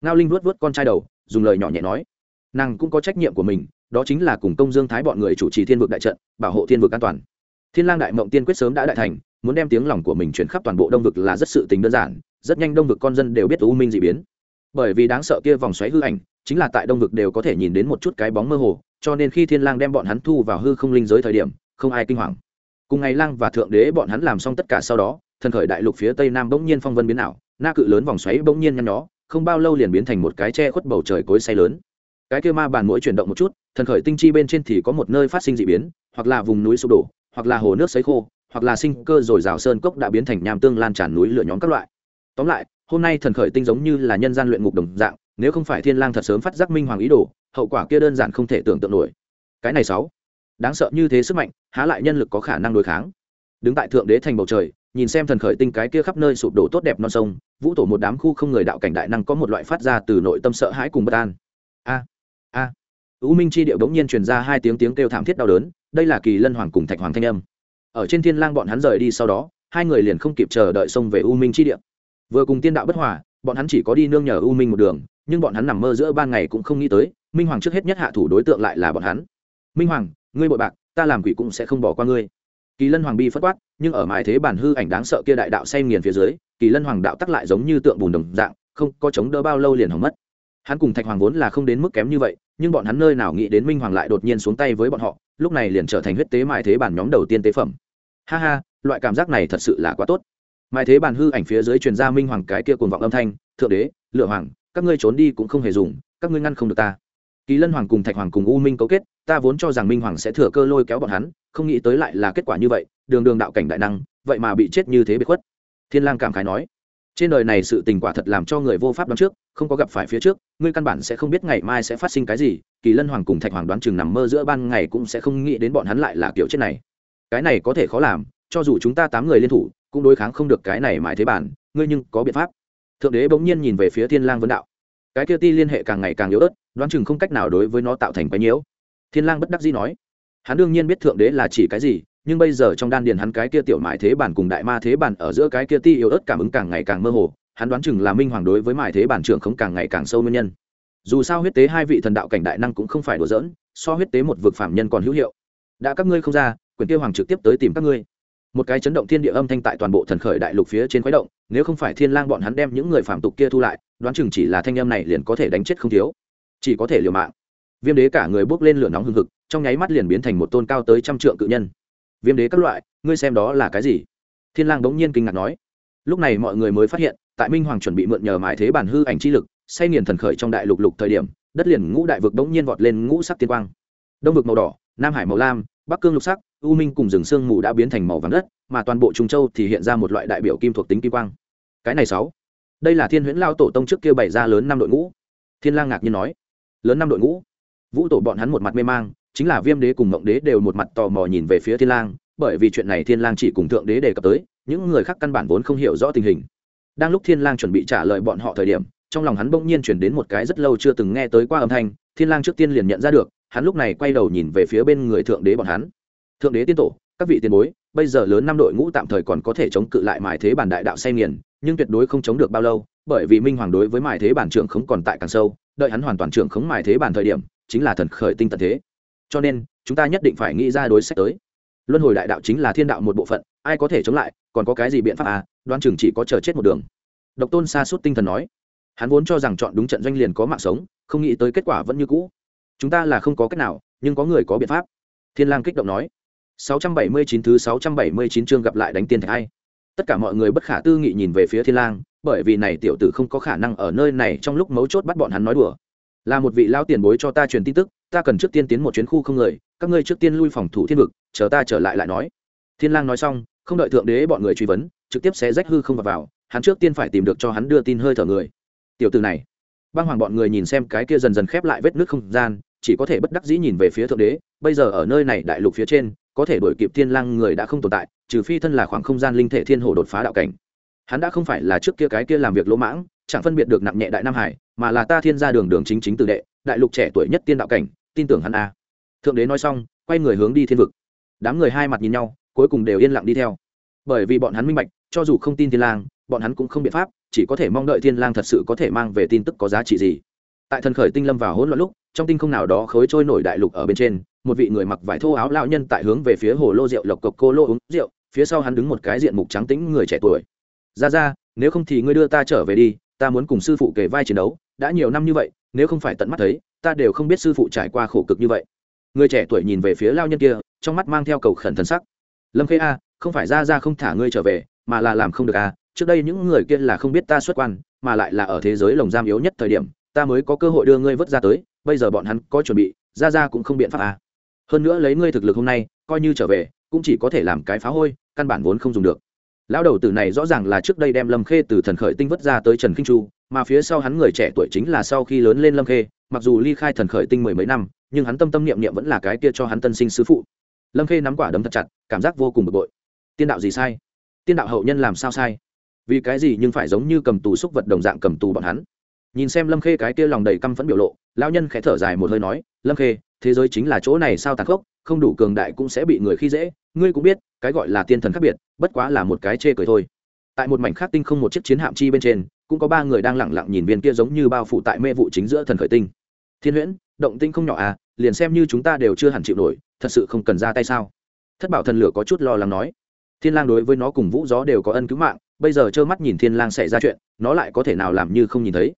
Speaker 1: Ngao linh vuốt vuốt con trai đầu, dùng lời nhỏ nhẹ nói, nàng cũng có trách nhiệm của mình, đó chính là cùng công dương thái bọn người chủ trì thiên vực đại trận, bảo hộ thiên vực an toàn thiên lang đại mộng tiên quyết sớm đã đại thành, muốn đem tiếng lòng của mình truyền khắp toàn bộ đông vực là rất sự tình đơn giản, rất nhanh đông vực con dân đều biết u minh dị biến. Bởi vì đáng sợ kia vòng xoáy hư ảnh, chính là tại đông vực đều có thể nhìn đến một chút cái bóng mơ hồ, cho nên khi thiên lang đem bọn hắn thu vào hư không linh giới thời điểm, không ai kinh hoàng. Cùng ngày lang và thượng đế bọn hắn làm xong tất cả sau đó, thần khởi đại lục phía tây nam bỗng nhiên phong vân biến ảo, na cự lớn vòng xoáy bỗng nhiên nhăn nhó, không bao lâu liền biến thành một cái che khuất bầu trời cối say lớn. Cái kia ma bàn mỗi chuyển động một chút, thần khởi tinh chi bên trên thì có một nơi phát sinh dị biến, hoặc là vùng núi sụp đổ hoặc là hồ nước sấy khô, hoặc là sinh cơ rồi rào sơn cốc đã biến thành nham tương lan tràn núi lửa nhóm các loại. Tóm lại, hôm nay thần khởi tinh giống như là nhân gian luyện ngục đồng dạng, nếu không phải thiên lang thật sớm phát giác minh hoàng ý đồ, hậu quả kia đơn giản không thể tưởng tượng nổi. Cái này sáu, đáng sợ như thế sức mạnh, há lại nhân lực có khả năng đối kháng. Đứng tại thượng đế thành bầu trời, nhìn xem thần khởi tinh cái kia khắp nơi sụp đổ tốt đẹp non sông, vũ tổ một đám khu không người đạo cảnh đại năng có một loại phát ra từ nội tâm sợ hãi cùng bất an. A a u minh chi điệu bỗng nhiên truyền ra hai tiếng tiếng kêu thảm thiết đau đớn, đây là kỳ lân hoàng cùng thạch hoàng thanh âm. Ở trên thiên lang bọn hắn rời đi sau đó, hai người liền không kịp chờ đợi xông về u minh chi điệu. vừa cùng tiên đạo bất hòa, bọn hắn chỉ có đi nương nhờ u minh một đường, nhưng bọn hắn nằm mơ giữa ban ngày cũng không nghĩ tới, minh hoàng trước hết nhất hạ thủ đối tượng lại là bọn hắn. Minh hoàng, ngươi bội bạc, ta làm quỷ cũng sẽ không bỏ qua ngươi. Kỳ lân hoàng bi phất quát, nhưng ở mài thế bản hư ảnh đáng sợ kia đại đạo say nghiền phía dưới, kỳ lân hoàng đạo tắc lại giống như tượng bùn đồng dạng, không có chống đỡ bao lâu liền hỏng mất hắn cùng thạch hoàng vốn là không đến mức kém như vậy, nhưng bọn hắn nơi nào nghĩ đến minh hoàng lại đột nhiên xuống tay với bọn họ, lúc này liền trở thành huyết tế mại thế bản nhóm đầu tiên tế phẩm. Ha ha, loại cảm giác này thật sự là quá tốt. Mại thế bản hư ảnh phía dưới truyền ra minh hoàng cái kia cuồng vọng âm thanh, thượng đế, lựa hoàng, các ngươi trốn đi cũng không hề dùng, các ngươi ngăn không được ta. Kỳ lân hoàng cùng thạch hoàng cùng u minh cấu kết, ta vốn cho rằng minh hoàng sẽ thừa cơ lôi kéo bọn hắn, không nghĩ tới lại là kết quả như vậy, đường đường đạo cảnh đại năng, vậy mà bị chết như thế bị khuất. Thiên lang cảm khái nói trên đời này sự tình quả thật làm cho người vô pháp đoán trước, không có gặp phải phía trước, ngươi căn bản sẽ không biết ngày mai sẽ phát sinh cái gì, kỳ lân hoàng cùng thạch hoàng đoán chừng nằm mơ giữa ban ngày cũng sẽ không nghĩ đến bọn hắn lại là kiểu chết này. Cái này có thể khó làm, cho dù chúng ta tám người liên thủ, cũng đối kháng không được cái này mãi thế bản, ngươi nhưng có biện pháp. Thượng đế bỗng nhiên nhìn về phía thiên lang vấn đạo. Cái kia ti liên hệ càng ngày càng yếu ớt, đoán chừng không cách nào đối với nó tạo thành cái nhiễu. Thiên lang bất đắc dĩ nói. Hắn đương nhiên biết thượng đế là chỉ cái gì nhưng bây giờ trong đan điền hắn cái kia tiểu mại thế bản cùng đại ma thế bản ở giữa cái kia ti yếu ớt cảm ứng càng ngày càng mơ hồ, hắn đoán chừng là minh hoàng đối với mại thế bản trưởng không càng ngày càng sâu nguyên nhân. Dù sao huyết tế hai vị thần đạo cảnh đại năng cũng không phải đùa giỡn, so huyết tế một vực phạm nhân còn hữu hiệu. Đã các ngươi không ra quyền tiêu hoàng trực tiếp tới tìm các ngươi. Một cái chấn động thiên địa âm thanh tại toàn bộ thần khởi đại lục phía trên khuấy động, nếu không phải thiên lang bọn hắn đem những người phạm tục kia thu lại, đoán chừng chỉ là thanh âm này liền có thể đánh chết không thiếu. Chỉ có thể liều mạng. Viêm đế cả người bước lên lửa nóng hừng hực, trong nháy mắt liền biến thành một tôn cao tới trăm trượng cự nhân viêm đế các loại, ngươi xem đó là cái gì? Thiên lang đống nhiên kinh ngạc nói. Lúc này mọi người mới phát hiện, tại minh hoàng chuẩn bị mượn nhờ mài thế bản hư ảnh chi lực, say nghiền thần khởi trong đại lục lục thời điểm, đất liền ngũ đại vực đống nhiên vọt lên ngũ sắc tiên quang. Đông vực màu đỏ, nam hải màu lam, bắc cương lục sắc, u minh cùng rừng sương mù đã biến thành màu vàng đất, mà toàn bộ trung châu thì hiện ra một loại đại biểu kim thuộc tính kim quang. Cái này sáu. Đây là thiên huyễn lao tổ tông trước kia bày ra lớn năm đội ngũ. Thiên lang ngạc nhiên nói. Lớn năm đội ngũ? Vũ tổ bọn hắn một mặt mê mang chính là viêm đế cùng mộng đế đều một mặt tò mò nhìn về phía thiên lang, bởi vì chuyện này thiên lang chỉ cùng thượng đế đề cập tới, những người khác căn bản vốn không hiểu rõ tình hình. Đang lúc thiên lang chuẩn bị trả lời bọn họ thời điểm, trong lòng hắn bỗng nhiên chuyển đến một cái rất lâu chưa từng nghe tới qua âm thanh, thiên lang trước tiên liền nhận ra được, hắn lúc này quay đầu nhìn về phía bên người thượng đế bọn hắn. Thượng đế tiên tổ, các vị tiền bối, bây giờ lớn năm đội ngũ tạm thời còn có thể chống cự lại mài thế bản đại đạo say nghiền, nhưng tuyệt đối không chống được bao lâu, bởi vì minh hoàng đối với mài thế bản trưởng không còn tại càng sâu, đợi hắn hoàn toàn trưởng khống mài thế bản thời điểm, chính là thần khởi tinh tận thế cho nên, chúng ta nhất định phải nghĩ ra đối sách tới. Luân hồi đại đạo chính là thiên đạo một bộ phận, ai có thể chống lại, còn có cái gì biện pháp à? Đoan chừng chỉ có chờ chết một đường. Độc tôn xa suốt tinh thần nói. Hắn vốn cho rằng chọn đúng trận doanh liền có mạng sống, không nghĩ tới kết quả vẫn như cũ. Chúng ta là không có cách nào, nhưng có người có biện pháp. Thiên lang kích động nói. 679 thứ 679 chương gặp lại đánh tiên thạch ai? tất cả mọi người bất khả tư nghị nhìn về phía thiên lang, bởi vì này tiểu tử không có khả năng ở nơi này trong lúc mấu chốt bắt bọn hắn nói đùa là một vị lão tiền bối cho ta truyền tin tức ta cần trước tiên tiến một chuyến khu không người các ngươi trước tiên lui phòng thủ thiên vực chờ ta trở lại lại nói. Thiên lang nói xong không đợi thượng đế bọn người truy vấn trực tiếp sẽ rách hư không vào, vào hắn trước tiên phải tìm được cho hắn đưa tin hơi thở người. Tiểu tử này. Băng hoàng bọn người nhìn xem cái kia dần dần khép lại vết nước không gian chỉ có thể bất đắc dĩ nhìn về phía thượng đế bây giờ ở nơi này đại lục phía trên có thể đổi kịp thiên lang người đã không tồn tại trừ phi thân là khoảng không gian linh thể thiên hồ đột phá đạo cảnh hắn đã không phải là trước kia cái kia làm việc lỗ mãng, chẳng phân biệt được nặng nhẹ đại nam hải, mà là ta thiên gia đường đường chính chính tự đệ, đại lục trẻ tuổi nhất tiên đạo cảnh, tin tưởng hắn a. Thượng đế nói xong, quay người hướng đi thiên vực. Đám người hai mặt nhìn nhau, cuối cùng đều yên lặng đi theo. Bởi vì bọn hắn minh bạch, cho dù không tin thiên lang, bọn hắn cũng không biện pháp, chỉ có thể mong đợi thiên lang thật sự có thể mang về tin tức có giá trị gì. Tại thần khởi tinh lâm vào hỗn loạn lúc, trong tinh không nào đó khối trôi nổi đại lục ở bên trên, một vị người mặc vải thô áo lão nhân tại hướng về phía hồ lô rượu lộc cộc cô lô uống rượu, phía sau hắn đứng một cái diện mục trắng tĩnh người trẻ tuổi ra ra, nếu không thì ngươi đưa ta trở về đi, ta muốn cùng sư phụ kề vai chiến đấu, đã nhiều năm như vậy, nếu không phải tận mắt thấy, ta đều không biết sư phụ trải qua khổ cực như vậy. Người trẻ tuổi nhìn về phía lao nhân kia, trong mắt mang theo cầu khẩn thân sắc. Lâm khê a, không phải ra ra không thả ngươi trở về, mà là làm không được a, trước đây những người kia là không biết ta xuất quan, mà lại là ở thế giới lồng giam yếu nhất thời điểm, ta mới có cơ hội đưa ngươi vớt ra tới, bây giờ bọn hắn có chuẩn bị, ra ra cũng không biện pháp a. Hơn nữa lấy ngươi thực lực hôm nay, coi như trở về, cũng chỉ có thể làm cái phá hôi, căn bản vốn không dùng được lão đầu tử này rõ ràng là trước đây đem lâm khê từ thần khởi tinh vất ra tới trần kinh chu, mà phía sau hắn người trẻ tuổi chính là sau khi lớn lên lâm khê, mặc dù ly khai thần khởi tinh mười mấy năm, nhưng hắn tâm tâm niệm niệm vẫn là cái kia cho hắn tân sinh sứ phụ. Lâm khê nắm quả đấm thật chặt, cảm giác vô cùng bực bội. Tiên đạo gì sai? Tiên đạo hậu nhân làm sao sai? Vì cái gì nhưng phải giống như cầm tù xúc vật đồng dạng cầm tù bọn hắn? Nhìn xem lâm khê cái kia lòng đầy căm phẫn biểu lộ, lão nhân khẽ thở dài một hơi nói, lâm khê, thế giới chính là chỗ này sao tàn khốc? Không đủ cường đại cũng sẽ bị người khi dễ, ngươi cũng biết, cái gọi là tiên thần khác biệt, bất quá là một cái chê cười thôi. Tại một mảnh khác tinh không một chiếc chiến hạm chi bên trên, cũng có ba người đang lẳng lặng nhìn viên kia giống như bao phủ tại mê vụ chính giữa thần khởi tinh. Thiên huyễn, động tinh không nhỏ à liền xem như chúng ta đều chưa hẳn chịu nổi, thật sự không cần ra tay sao? Thất bảo thần lửa có chút lo lắng nói. Thiên lang đối với nó cùng vũ gió đều có ân cứu mạng, bây giờ trơ mắt nhìn thiên lang xảy ra chuyện, nó lại có thể nào làm như không nhìn thấy?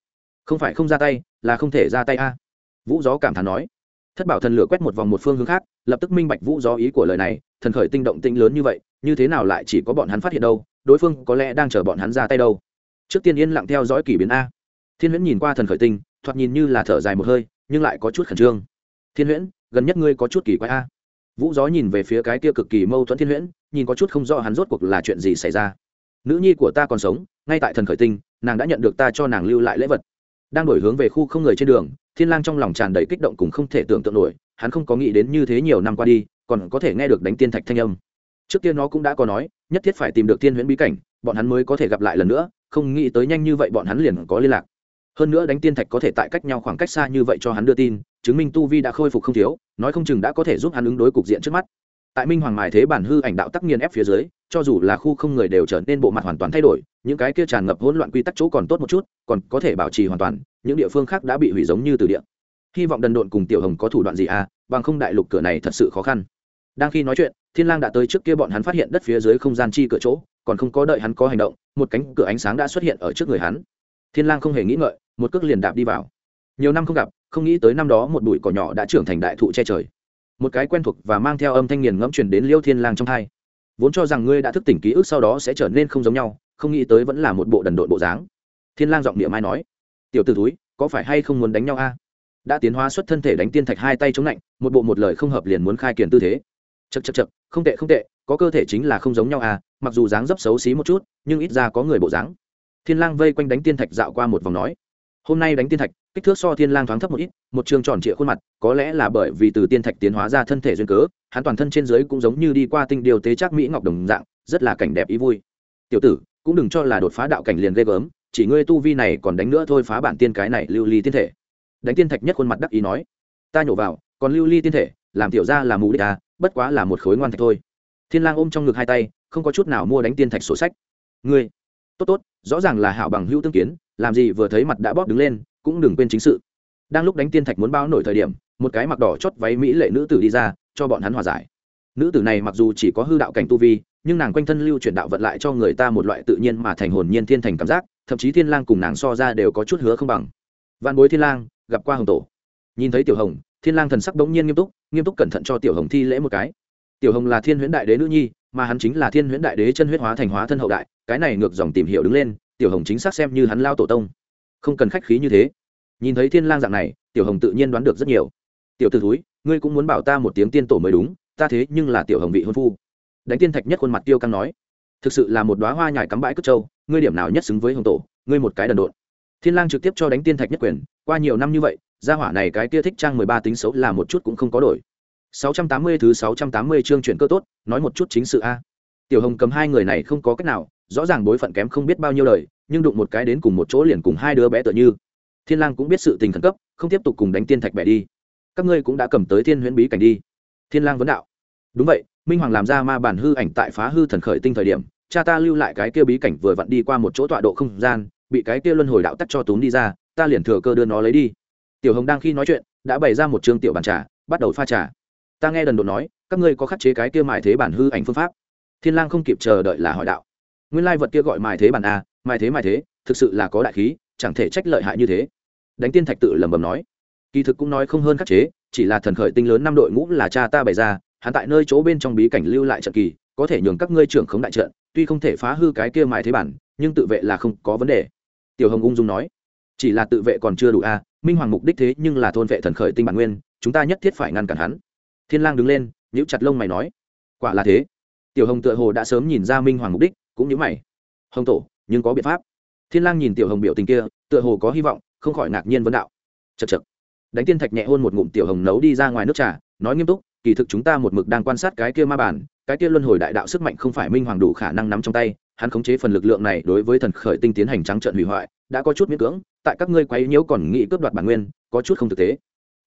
Speaker 1: Không phải không ra tay, là không thể ra tay a. Vũ gió cảm thán nói thất bảo thần lửa quét một vòng một phương hướng khác, lập tức minh bạch vũ do ý của lời này, thần khởi tinh động tinh lớn như vậy, như thế nào lại chỉ có bọn hắn phát hiện đâu, đối phương có lẽ đang chờ bọn hắn ra tay đâu. Trước tiên yên lặng theo dõi kỷ biến a. Thiên huyễn nhìn qua thần khởi tinh, thoạt nhìn như là thở dài một hơi, nhưng lại có chút khẩn trương. Thiên huyễn, gần nhất ngươi có chút kỳ quái a. Vũ gió nhìn về phía cái kia cực kỳ mâu thuẫn thiên huyễn, nhìn có chút không rõ hắn rốt cuộc là chuyện gì xảy ra. Nữ nhi của ta còn sống, ngay tại thần khởi tinh, nàng đã nhận được ta cho nàng lưu lại lễ vật. Đang đổi hướng về khu không người trên đường thiên lang trong lòng tràn đầy kích động cùng không thể tưởng tượng nổi, hắn không có nghĩ đến như thế nhiều năm qua đi, còn có thể nghe được đánh tiên thạch thanh âm. Trước tiên nó cũng đã có nói, nhất thiết phải tìm được thiên huyễn bí cảnh, bọn hắn mới có thể gặp lại lần nữa, không nghĩ tới nhanh như vậy bọn hắn liền có liên lạc. Hơn nữa đánh tiên thạch có thể tại cách nhau khoảng cách xa như vậy cho hắn đưa tin, chứng minh tu vi đã khôi phục không thiếu, nói không chừng đã có thể giúp hắn ứng đối cục diện trước mắt. Tại minh hoàng mài thế bản hư ảnh đạo tắc nghiền ép phía dưới cho dù là khu không người đều trở nên bộ mặt hoàn toàn thay đổi, những cái kia tràn ngập hỗn loạn quy tắc chỗ còn tốt một chút, còn có thể bảo trì hoàn toàn, những địa phương khác đã bị hủy giống như từ địa. Hy vọng đần độn cùng tiểu hồng có thủ đoạn gì à bằng không đại lục cửa này thật sự khó khăn. Đang khi nói chuyện, thiên lang đã tới trước kia bọn hắn phát hiện đất phía dưới không gian chi cửa chỗ, còn không có đợi hắn có hành động, một cánh cửa ánh sáng đã xuất hiện ở trước người hắn. Thiên lang không hề nghĩ ngợi, một cước liền đạp đi vào. Nhiều năm không gặp, không nghĩ tới năm đó một bụi cỏ nhỏ đã trưởng thành đại thụ che trời. Một cái quen thuộc và mang theo âm thanh nghiền ngẫm truyền đến liêu thiên lang trong thai vốn cho rằng ngươi đã thức tỉnh ký ức sau đó sẽ trở nên không giống nhau, không nghĩ tới vẫn là một bộ đần độn bộ dáng. Thiên lang giọng niệm mai nói. Tiểu tử túi có phải hay không muốn đánh nhau a? Đã tiến hóa xuất thân thể đánh tiên thạch hai tay chống lạnh một bộ một lời không hợp liền muốn khai kiền tư thế. Chật chật chật không tệ không tệ, có cơ thể chính là không giống nhau à mặc dù dáng dấp xấu xí một chút, nhưng ít ra có người bộ dáng. Thiên lang vây quanh đánh tiên thạch dạo qua một vòng nói. Hôm nay đánh tiên thạch kích thước so thiên lang thoáng thấp một ít, một trường tròn trịa khuôn mặt, có lẽ là bởi vì từ tiên thạch tiến hóa ra thân thể duyên cớ, hắn toàn thân trên dưới cũng giống như đi qua tinh điều tế chắc mỹ ngọc đồng dạng, rất là cảnh đẹp ý vui. Tiểu tử, cũng đừng cho là đột phá đạo cảnh liền ghê gớm, chỉ ngươi tu vi này còn đánh nữa thôi phá bản tiên cái này lưu ly tiên thể. Đánh tiên thạch nhất khuôn mặt đắc ý nói. Ta nhổ vào, còn lưu ly tiên thể, làm tiểu ra là mù đích à bất quá là một khối ngoan thạch thôi. Thiên lang ôm trong ngực hai tay, không có chút nào mua đánh tiên thạch sổ sách. Ngươi, tốt tốt, rõ ràng là hảo bằng hữu tương kiến, làm gì vừa thấy mặt đã bóp đứng lên cũng đừng quên chính sự. Đang lúc đánh tiên thạch muốn bao nổi thời điểm, một cái mặc đỏ chót váy mỹ lệ nữ tử đi ra, cho bọn hắn hòa giải. Nữ tử này mặc dù chỉ có hư đạo cảnh tu vi, nhưng nàng quanh thân lưu chuyển đạo vận lại cho người ta một loại tự nhiên mà thành hồn nhiên thiên thành cảm giác, thậm chí thiên lang cùng nàng so ra đều có chút hứa không bằng. Văn bối thiên lang, gặp qua hồng tổ. Nhìn thấy tiểu hồng, thiên lang thần sắc đống nhiên nghiêm túc nghiêm túc cẩn thận cho tiểu hồng thi lễ một cái. Tiểu hồng là thiên huyễn đại đế nữ nhi, mà hắn chính là thiên huyễn đại đế chân huyết hóa thành hóa thân hậu đại, cái này ngược dòng tìm hiểu đứng lên, tiểu hồng chính xác xem như hắn lao tổ tông không cần khách khí như thế. Nhìn thấy thiên lang dạng này, tiểu hồng tự nhiên đoán được rất nhiều. Tiểu t ử thúi, ngươi cũng muốn bảo ta một tiếng tiên tổ mới đúng, ta thế nhưng là tiểu hồng vị hôn phu. Đánh tiên thạch nhất khuôn mặt tiêu căng nói. Thực sự là một đoá hoa nhài cắm bãi cất trâu, ngươi điểm nào nhất xứng với hồng tổ, ngươi một cái đần độn. Thiên lang trực tiếp cho đánh tiên thạch nhất quyền, qua nhiều năm như vậy, gia hỏa này cái kia thích trang mười ba tính xấu là một chút cũng không có đổi. 680 thứ 680 chương chuyển cơ tốt, nói một chút chính sự a. Tiểu hồng cầm hai người này không có cách nào, rõ ràng bối phận kém không biết bao nhiêu lời nhưng đụng một cái đến cùng một chỗ liền cùng hai đứa bé tựa như. Thiên lang cũng biết sự tình khẩn cấp, không tiếp tục cùng đánh tiên thạch bẻ đi. Các ngươi cũng đã cầm tới thiên huyễn bí cảnh đi. Thiên lang vấn đạo. Đúng vậy, minh hoàng làm ra ma bản hư ảnh tại phá hư thần khởi tinh thời điểm, cha ta lưu lại cái kia bí cảnh vừa vặn đi qua một chỗ tọa độ không gian, bị cái kia luân hồi đạo tắt cho túm đi ra, ta liền thừa cơ đưa nó lấy đi. Tiểu hồng đang khi nói chuyện, đã bày ra một trường tiểu bàn trà, bắt đầu pha trà. Ta nghe đần độn nói, các ngươi có khắc chế cái kia mài thế bản hư ảnh phương pháp. Thiên lang không kịp chờ đợi là hỏi đạo. Nguyên lai vật kia gọi mài thế bản a mai thế mai thế, thực sự là có đại khí, chẳng thể trách lợi hại như thế. Đánh tiên thạch tự lẩm bẩm nói. Kỳ thực cũng nói không hơn khắc chế, chỉ là thần khởi tinh lớn năm đội ngũ là cha ta bày ra, hắn tại nơi chỗ bên trong bí cảnh lưu lại trận kỳ, có thể nhường các ngươi trưởng khống đại trận, tuy không thể phá hư cái kia mài thế bản, nhưng tự vệ là không có vấn đề. Tiểu hồng ung dung nói. Chỉ là tự vệ còn chưa đủ a, minh hoàng mục đích thế nhưng là thôn vệ thần khởi tinh bản nguyên, chúng ta nhất thiết phải ngăn cản hắn. Thiên lang đứng lên, nhíu chặt lông mày nói. Quả là thế. Tiểu hồng tựa hồ đã sớm nhìn ra minh hoàng mục đích, cũng nhíu mày. Hồng tổ nhưng có biện pháp. Thiên lang nhìn tiểu hồng biểu tình kia, tựa hồ có hy vọng, không khỏi ngạc nhiên vấn đạo. Chật chật đánh tiên thạch nhẹ hôn một ngụm tiểu hồng nấu đi ra ngoài nước trà, nói nghiêm túc, kỳ thực chúng ta một mực đang quan sát cái kia ma bản, cái kia luân hồi đại đạo sức mạnh không phải minh hoàng đủ khả năng nắm trong tay, hắn khống chế phần lực lượng này đối với thần khởi tinh tiến hành trắng trợn hủy hoại, đã có chút miễn cưỡng, tại các ngươi quấy nhiễu còn nghĩ cướp đoạt bản nguyên, có chút không thực tế.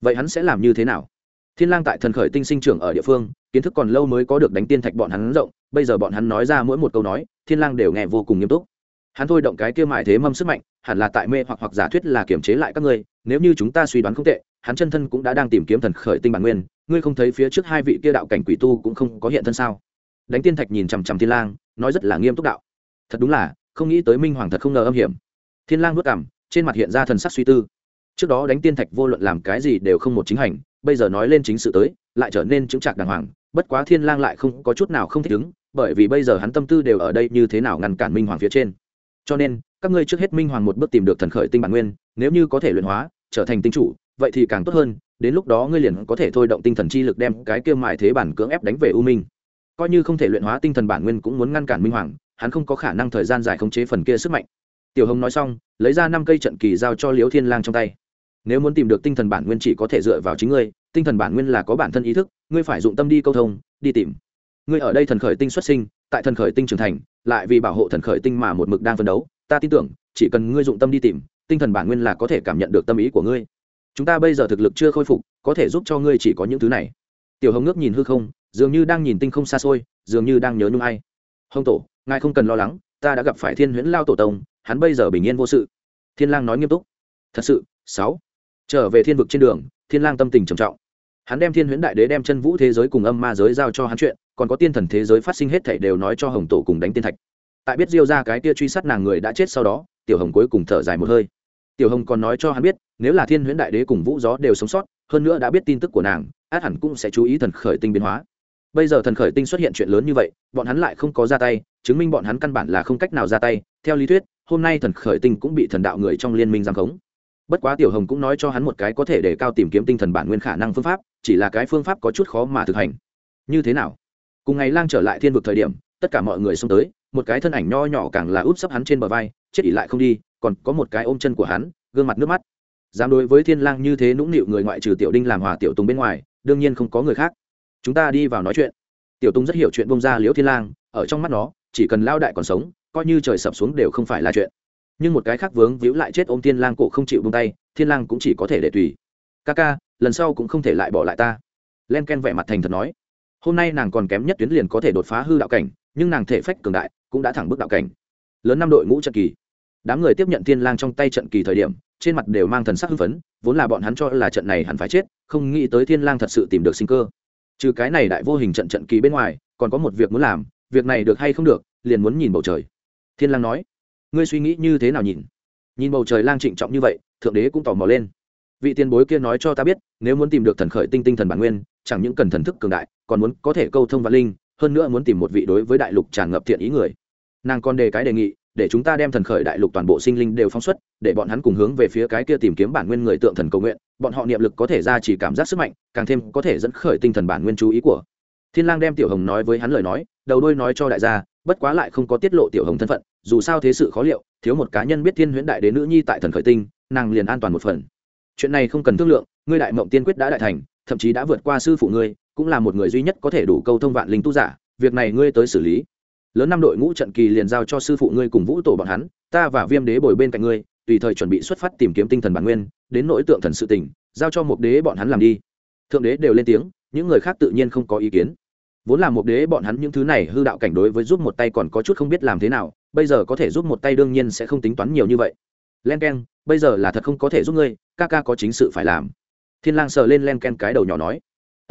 Speaker 1: Vậy hắn sẽ làm như thế nào? Thiên lang tại thần khởi tinh sinh trưởng ở địa phương, kiến thức còn lâu mới có được đánh tiên thạch bọn hắn rộng, bây giờ bọn hắn nói ra mỗi một câu nói, thiên lang đều nghe vô cùng nghiêm túc hắn thôi động cái kia mại thế mâm sức mạnh, hẳn là tại mê hoặc hoặc giả thuyết là kiểm chế lại các ngươi, nếu như chúng ta suy đoán không tệ, hắn chân thân cũng đã đang tìm kiếm thần khởi tinh bản nguyên, ngươi không thấy phía trước hai vị kia đạo cảnh quỷ tu cũng không có hiện thân sao? Đánh tiên thạch nhìn chằm chằm thiên lang, nói rất là nghiêm túc đạo. Thật đúng là, không nghĩ tới minh hoàng thật không ngờ âm hiểm. Thiên lang nuốt cảm trên mặt hiện ra thần sắc suy tư. Trước đó đánh tiên thạch vô luận làm cái gì đều không một chính hành, bây giờ nói lên chính sự tới, lại trở nên chứng trạc đàng hoàng, bất quá thiên lang lại không có chút nào không thích ứng, bởi vì bây giờ hắn tâm tư đều ở đây như thế nào ngăn cản minh hoàng phía trên cho nên, các ngươi trước hết minh hoàng một bước tìm được thần khởi tinh bản nguyên, nếu như có thể luyện hóa, trở thành tinh chủ, vậy thì càng tốt hơn, đến lúc đó ngươi liền có thể thôi động tinh thần chi lực đem cái kia mại thế bản cưỡng ép đánh về u minh. Coi như không thể luyện hóa tinh thần bản nguyên cũng muốn ngăn cản minh hoàng, hắn không có khả năng thời gian dài khống chế phần kia sức mạnh. Tiểu hồng nói xong, lấy ra năm cây trận kỳ giao cho liễu thiên lang trong tay. Nếu muốn tìm được tinh thần bản nguyên chỉ có thể dựa vào chính ngươi, tinh thần bản nguyên là có bản thân ý thức, ngươi phải dụng tâm đi câu thông, đi tìm. Ngươi ở đây thần khởi tinh xuất sinh tại thần khởi tinh trưởng thành, lại vì bảo hộ thần khởi tinh mà một mực đang phấn đấu, ta tin tưởng, chỉ cần ngươi dụng tâm đi tìm, tinh thần bản nguyên là có thể cảm nhận được tâm ý của ngươi. Chúng ta bây giờ thực lực chưa khôi phục, có thể giúp cho ngươi chỉ có những thứ này. Tiểu hồng ngước nhìn hư không, dường như đang nhìn tinh không xa xôi, dường như đang nhớ nhung ai. Hồng tổ, ngài không cần lo lắng, ta đã gặp phải thiên huyễn lao tổ tông, hắn bây giờ bình yên vô sự. Thiên lang nói nghiêm túc. Thật sự, sáu. Trở về thiên vực trên đường, thiên lang tâm tình trầm trọng. Hắn đem thiên huyễn đại đế đem chân vũ thế giới cùng âm ma giới giao cho hắn chuyện còn có tiên thần thế giới phát sinh hết thảy đều nói cho hồng tổ cùng đánh tiên thạch. Tại biết diêu ra cái kia truy sát nàng người đã chết sau đó, tiểu hồng cuối cùng thở dài một hơi. Tiểu hồng còn nói cho hắn biết, nếu là thiên huyễn đại đế cùng vũ gió đều sống sót, hơn nữa đã biết tin tức của nàng, át hẳn cũng sẽ chú ý thần khởi tinh biến hóa. Bây giờ thần khởi tinh xuất hiện chuyện lớn như vậy, bọn hắn lại không có ra tay, chứng minh bọn hắn căn bản là không cách nào ra tay. Theo lý thuyết, hôm nay thần khởi tinh cũng bị thần đạo người trong liên minh giam khống. Bất quá tiểu hồng cũng nói cho hắn một cái có thể để cao tìm kiếm tinh thần bản nguyên khả năng phương pháp, chỉ là cái phương pháp có chút khó mà thực hành. Như thế nào? Cùng ngày lang trở lại thiên vực thời điểm, tất cả mọi người xông tới, một cái thân ảnh nho nhỏ càng là úp sấp hắn trên bờ vai, chết ỉ lại không đi, còn có một cái ôm chân của hắn, gương mặt nước mắt. Dám đối với thiên lang như thế nũng nịu người ngoại trừ tiểu đinh làm hòa tiểu tùng bên ngoài, đương nhiên không có người khác. Chúng ta đi vào nói chuyện. Tiểu tùng rất hiểu chuyện bông ra liễu thiên lang, ở trong mắt nó, chỉ cần lao đại còn sống, coi như trời sập xuống đều không phải là chuyện. Nhưng một cái khác vướng víu lại chết ôm thiên lang cổ không chịu buông tay, thiên lang cũng chỉ có thể để tùy. Ca ca, lần sau cũng không thể lại bỏ lại ta. Len ken vẻ mặt thành thật nói hôm nay nàng còn kém nhất tuyến liền có thể đột phá hư đạo cảnh, nhưng nàng thể phách cường đại, cũng đã thẳng bước đạo cảnh. Lớn năm đội ngũ trận kỳ. Đám người tiếp nhận thiên lang trong tay trận kỳ thời điểm, trên mặt đều mang thần sắc hưng phấn, vốn là bọn hắn cho là trận này hẳn phải chết, không nghĩ tới thiên lang thật sự tìm được sinh cơ. Trừ cái này đại vô hình trận trận kỳ bên ngoài, còn có một việc muốn làm, việc này được hay không được, liền muốn nhìn bầu trời. Thiên lang nói, ngươi suy nghĩ như thế nào nhìn? Nhìn bầu trời lang trịnh trọng như vậy, thượng đế cũng tò mò lên. Vị tiền bối kia nói cho ta biết, nếu muốn tìm được thần khởi tinh tinh thần bản nguyên chẳng những cần thần thức cường đại, còn muốn có thể câu thông vạn linh, hơn nữa muốn tìm một vị đối với đại lục tràn ngập thiện ý người. Nàng còn đề cái đề nghị, để chúng ta đem thần khởi đại lục toàn bộ sinh linh đều phóng xuất, để bọn hắn cùng hướng về phía cái kia tìm kiếm bản nguyên người tượng thần cầu nguyện, bọn họ niệm lực có thể ra chỉ cảm giác sức mạnh, càng thêm có thể dẫn khởi tinh thần bản nguyên chú ý của. Thiên lang đem tiểu hồng nói với hắn lời nói, đầu đuôi nói cho đại gia, bất quá lại không có tiết lộ tiểu hồng thân phận, dù sao thế sự khó liệu, thiếu một cá nhân biết thiên huyễn đại đế nữ nhi tại thần khởi tinh, nàng liền an toàn một phần chuyện này không cần thương lượng, ngươi đại mộng tiên quyết đã đại thành, thậm chí đã vượt qua sư phụ ngươi, cũng là một người duy nhất có thể đủ câu thông vạn linh tu giả, việc này ngươi tới xử lý. Lớn năm đội ngũ trận kỳ liền giao cho sư phụ ngươi cùng vũ tổ bọn hắn, ta và viêm đế bồi bên cạnh ngươi, tùy thời chuẩn bị xuất phát tìm kiếm tinh thần bản nguyên, đến nỗi tượng thần sự tình, giao cho một đế bọn hắn làm đi. Thượng đế đều lên tiếng, những người khác tự nhiên không có ý kiến. Vốn là một đế bọn hắn những thứ này hư đạo cảnh đối với giúp một tay còn có chút không biết làm thế nào, bây giờ có thể giúp một tay đương nhiên sẽ không tính toán nhiều như vậy len k e n bây giờ là thật không có thể giúp ngươi ca ca có chính sự phải làm. Thiên lang sờ lên len k e n cái đầu nhỏ nói.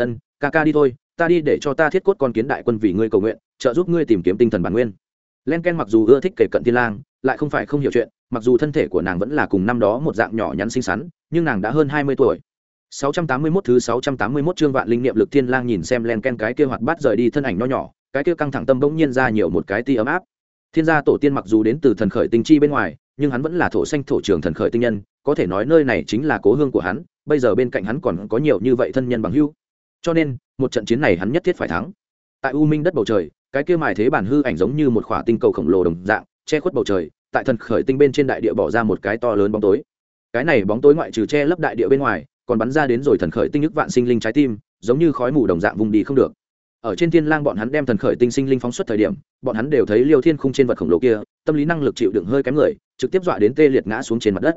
Speaker 1: Ân ca ca đi thôi ta đi để cho ta thiết cốt con kiến đại quân vì ngươi cầu nguyện trợ giúp ngươi tìm kiếm tinh thần bản nguyên. Len k e n mặc dù ưa thích kể cận thiên lang lại không phải không hiểu chuyện mặc dù thân thể của nàng vẫn là cùng năm đó một dạng nhỏ nhắn xinh xắn nhưng nàng đã hơn hai mươi tuổi. 681 thứ 681 chương vạn linh niệm lực thiên lang nhìn xem len ken cái kia hoạt bát rời đi thân ảnh nho nhỏ, cái kia căng thẳng tâm bỗng nhiên ra nhiều một cái ti ấm áp. Thiên gia tổ tiên mặc dù đến từ thần khởi tinh chi bên ngoài, nhưng hắn vẫn là thổ xanh thổ trường thần khởi tinh nhân, có thể nói nơi này chính là cố hương của hắn, bây giờ bên cạnh hắn còn có nhiều như vậy thân nhân bằng hữu. Cho nên, một trận chiến này hắn nhất thiết phải thắng. Tại U Minh đất bầu trời, cái kia mài thế bản hư ảnh giống như một khỏa tinh cầu khổng lồ đồng dạng, che khuất bầu trời, tại thần khởi tinh bên trên đại địa bỏ ra một cái to lớn bóng tối. Cái này bóng tối ngoại trừ che lấp đại địa bên ngoài, còn bắn ra đến rồi thần khởi tinh nhức vạn sinh linh trái tim giống như khói mù đồng dạng vùng đi không được ở trên thiên lang bọn hắn đem thần khởi tinh sinh linh phóng xuất thời điểm, bọn hắn đều thấy liêu thiên khung trên vật khổng lồ kia, tâm lý năng lực chịu đựng hơi kém người, trực tiếp dọa đến tê liệt ngã xuống trên mặt đất.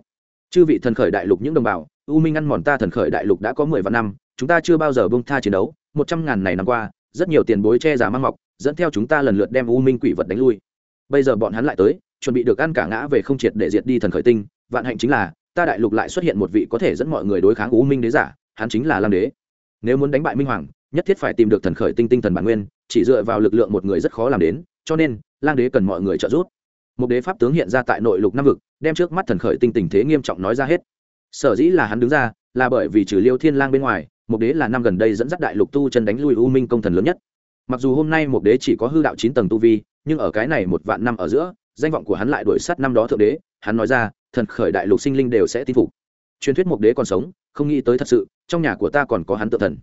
Speaker 1: Chư vị thần khởi đại lục những đồng bào, u minh ăn mòn ta thần khởi đại lục đã có mười vạn năm, chúng ta chưa bao giờ bông tha chiến đấu, một trăm ngàn này năm qua, rất nhiều tiền bối che giả mang mọc, dẫn theo chúng ta lần lượt đem u minh quỷ vật đánh lui. Bây giờ bọn hắn lại tới, chuẩn bị được ăn cả ngã về không triệt để diệt đi thần khởi tinh, vạn hạnh chính là, ta đại lục lại xuất hiện một vị có thể dẫn mọi người đối kháng u minh đế giả, hắn chính là lam đế. Nếu muốn đánh bại minh hoàng nhất thiết phải tìm được thần khởi tinh tinh thần bản nguyên, chỉ dựa vào lực lượng một người rất khó làm đến, cho nên, lang đế cần mọi người trợ giúp. Một đế pháp tướng hiện ra tại nội lục nam vực, đem trước mắt thần khởi tinh tình thế nghiêm trọng nói ra hết. Sở dĩ là hắn đứng ra, là bởi vì trừ liêu thiên lang bên ngoài, một đế là năm gần đây dẫn dắt đại lục tu chân đánh lui u minh công thần lớn nhất. Mặc dù hôm nay một đế chỉ có hư đạo chín tầng tu vi, nhưng ở cái này một vạn năm ở giữa, danh vọng của hắn lại đuổi sát năm đó thượng đế, hắn nói ra, thần khởi đại lục sinh linh đều sẽ tin phục. Truyền thuyết mục đế còn sống, không nghĩ tới thật sự, trong nhà của ta còn có hắn tự thần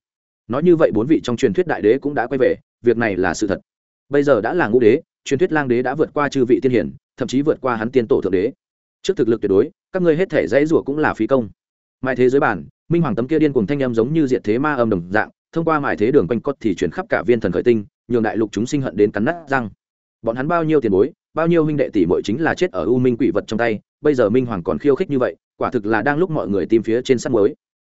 Speaker 1: nói như vậy bốn vị trong truyền thuyết đại đế cũng đã quay về, việc này là sự thật. Bây giờ đã là ngũ đế, truyền thuyết lang đế đã vượt qua chư vị tiên hiển, thậm chí vượt qua hắn tiên tổ thượng đế. Trước thực lực tuyệt đối, các ngươi hết thể dãy rủa cũng là phí công. Mãi thế giới bản, minh hoàng tấm kia điên cùng thanh âm giống như diện thế ma âm đồng dạng, thông qua mãi thế đường quanh cốt thì chuyển khắp cả viên thần khởi tinh, nhường đại lục chúng sinh hận đến cắn nát răng. Bọn hắn bao nhiêu tiền bối, bao nhiêu huynh đệ tỷ muội chính là chết ở u minh quỷ vật trong tay, bây giờ minh hoàng còn khiêu khích như vậy, quả thực là đang lúc mọi người tìm phía trên sắt mới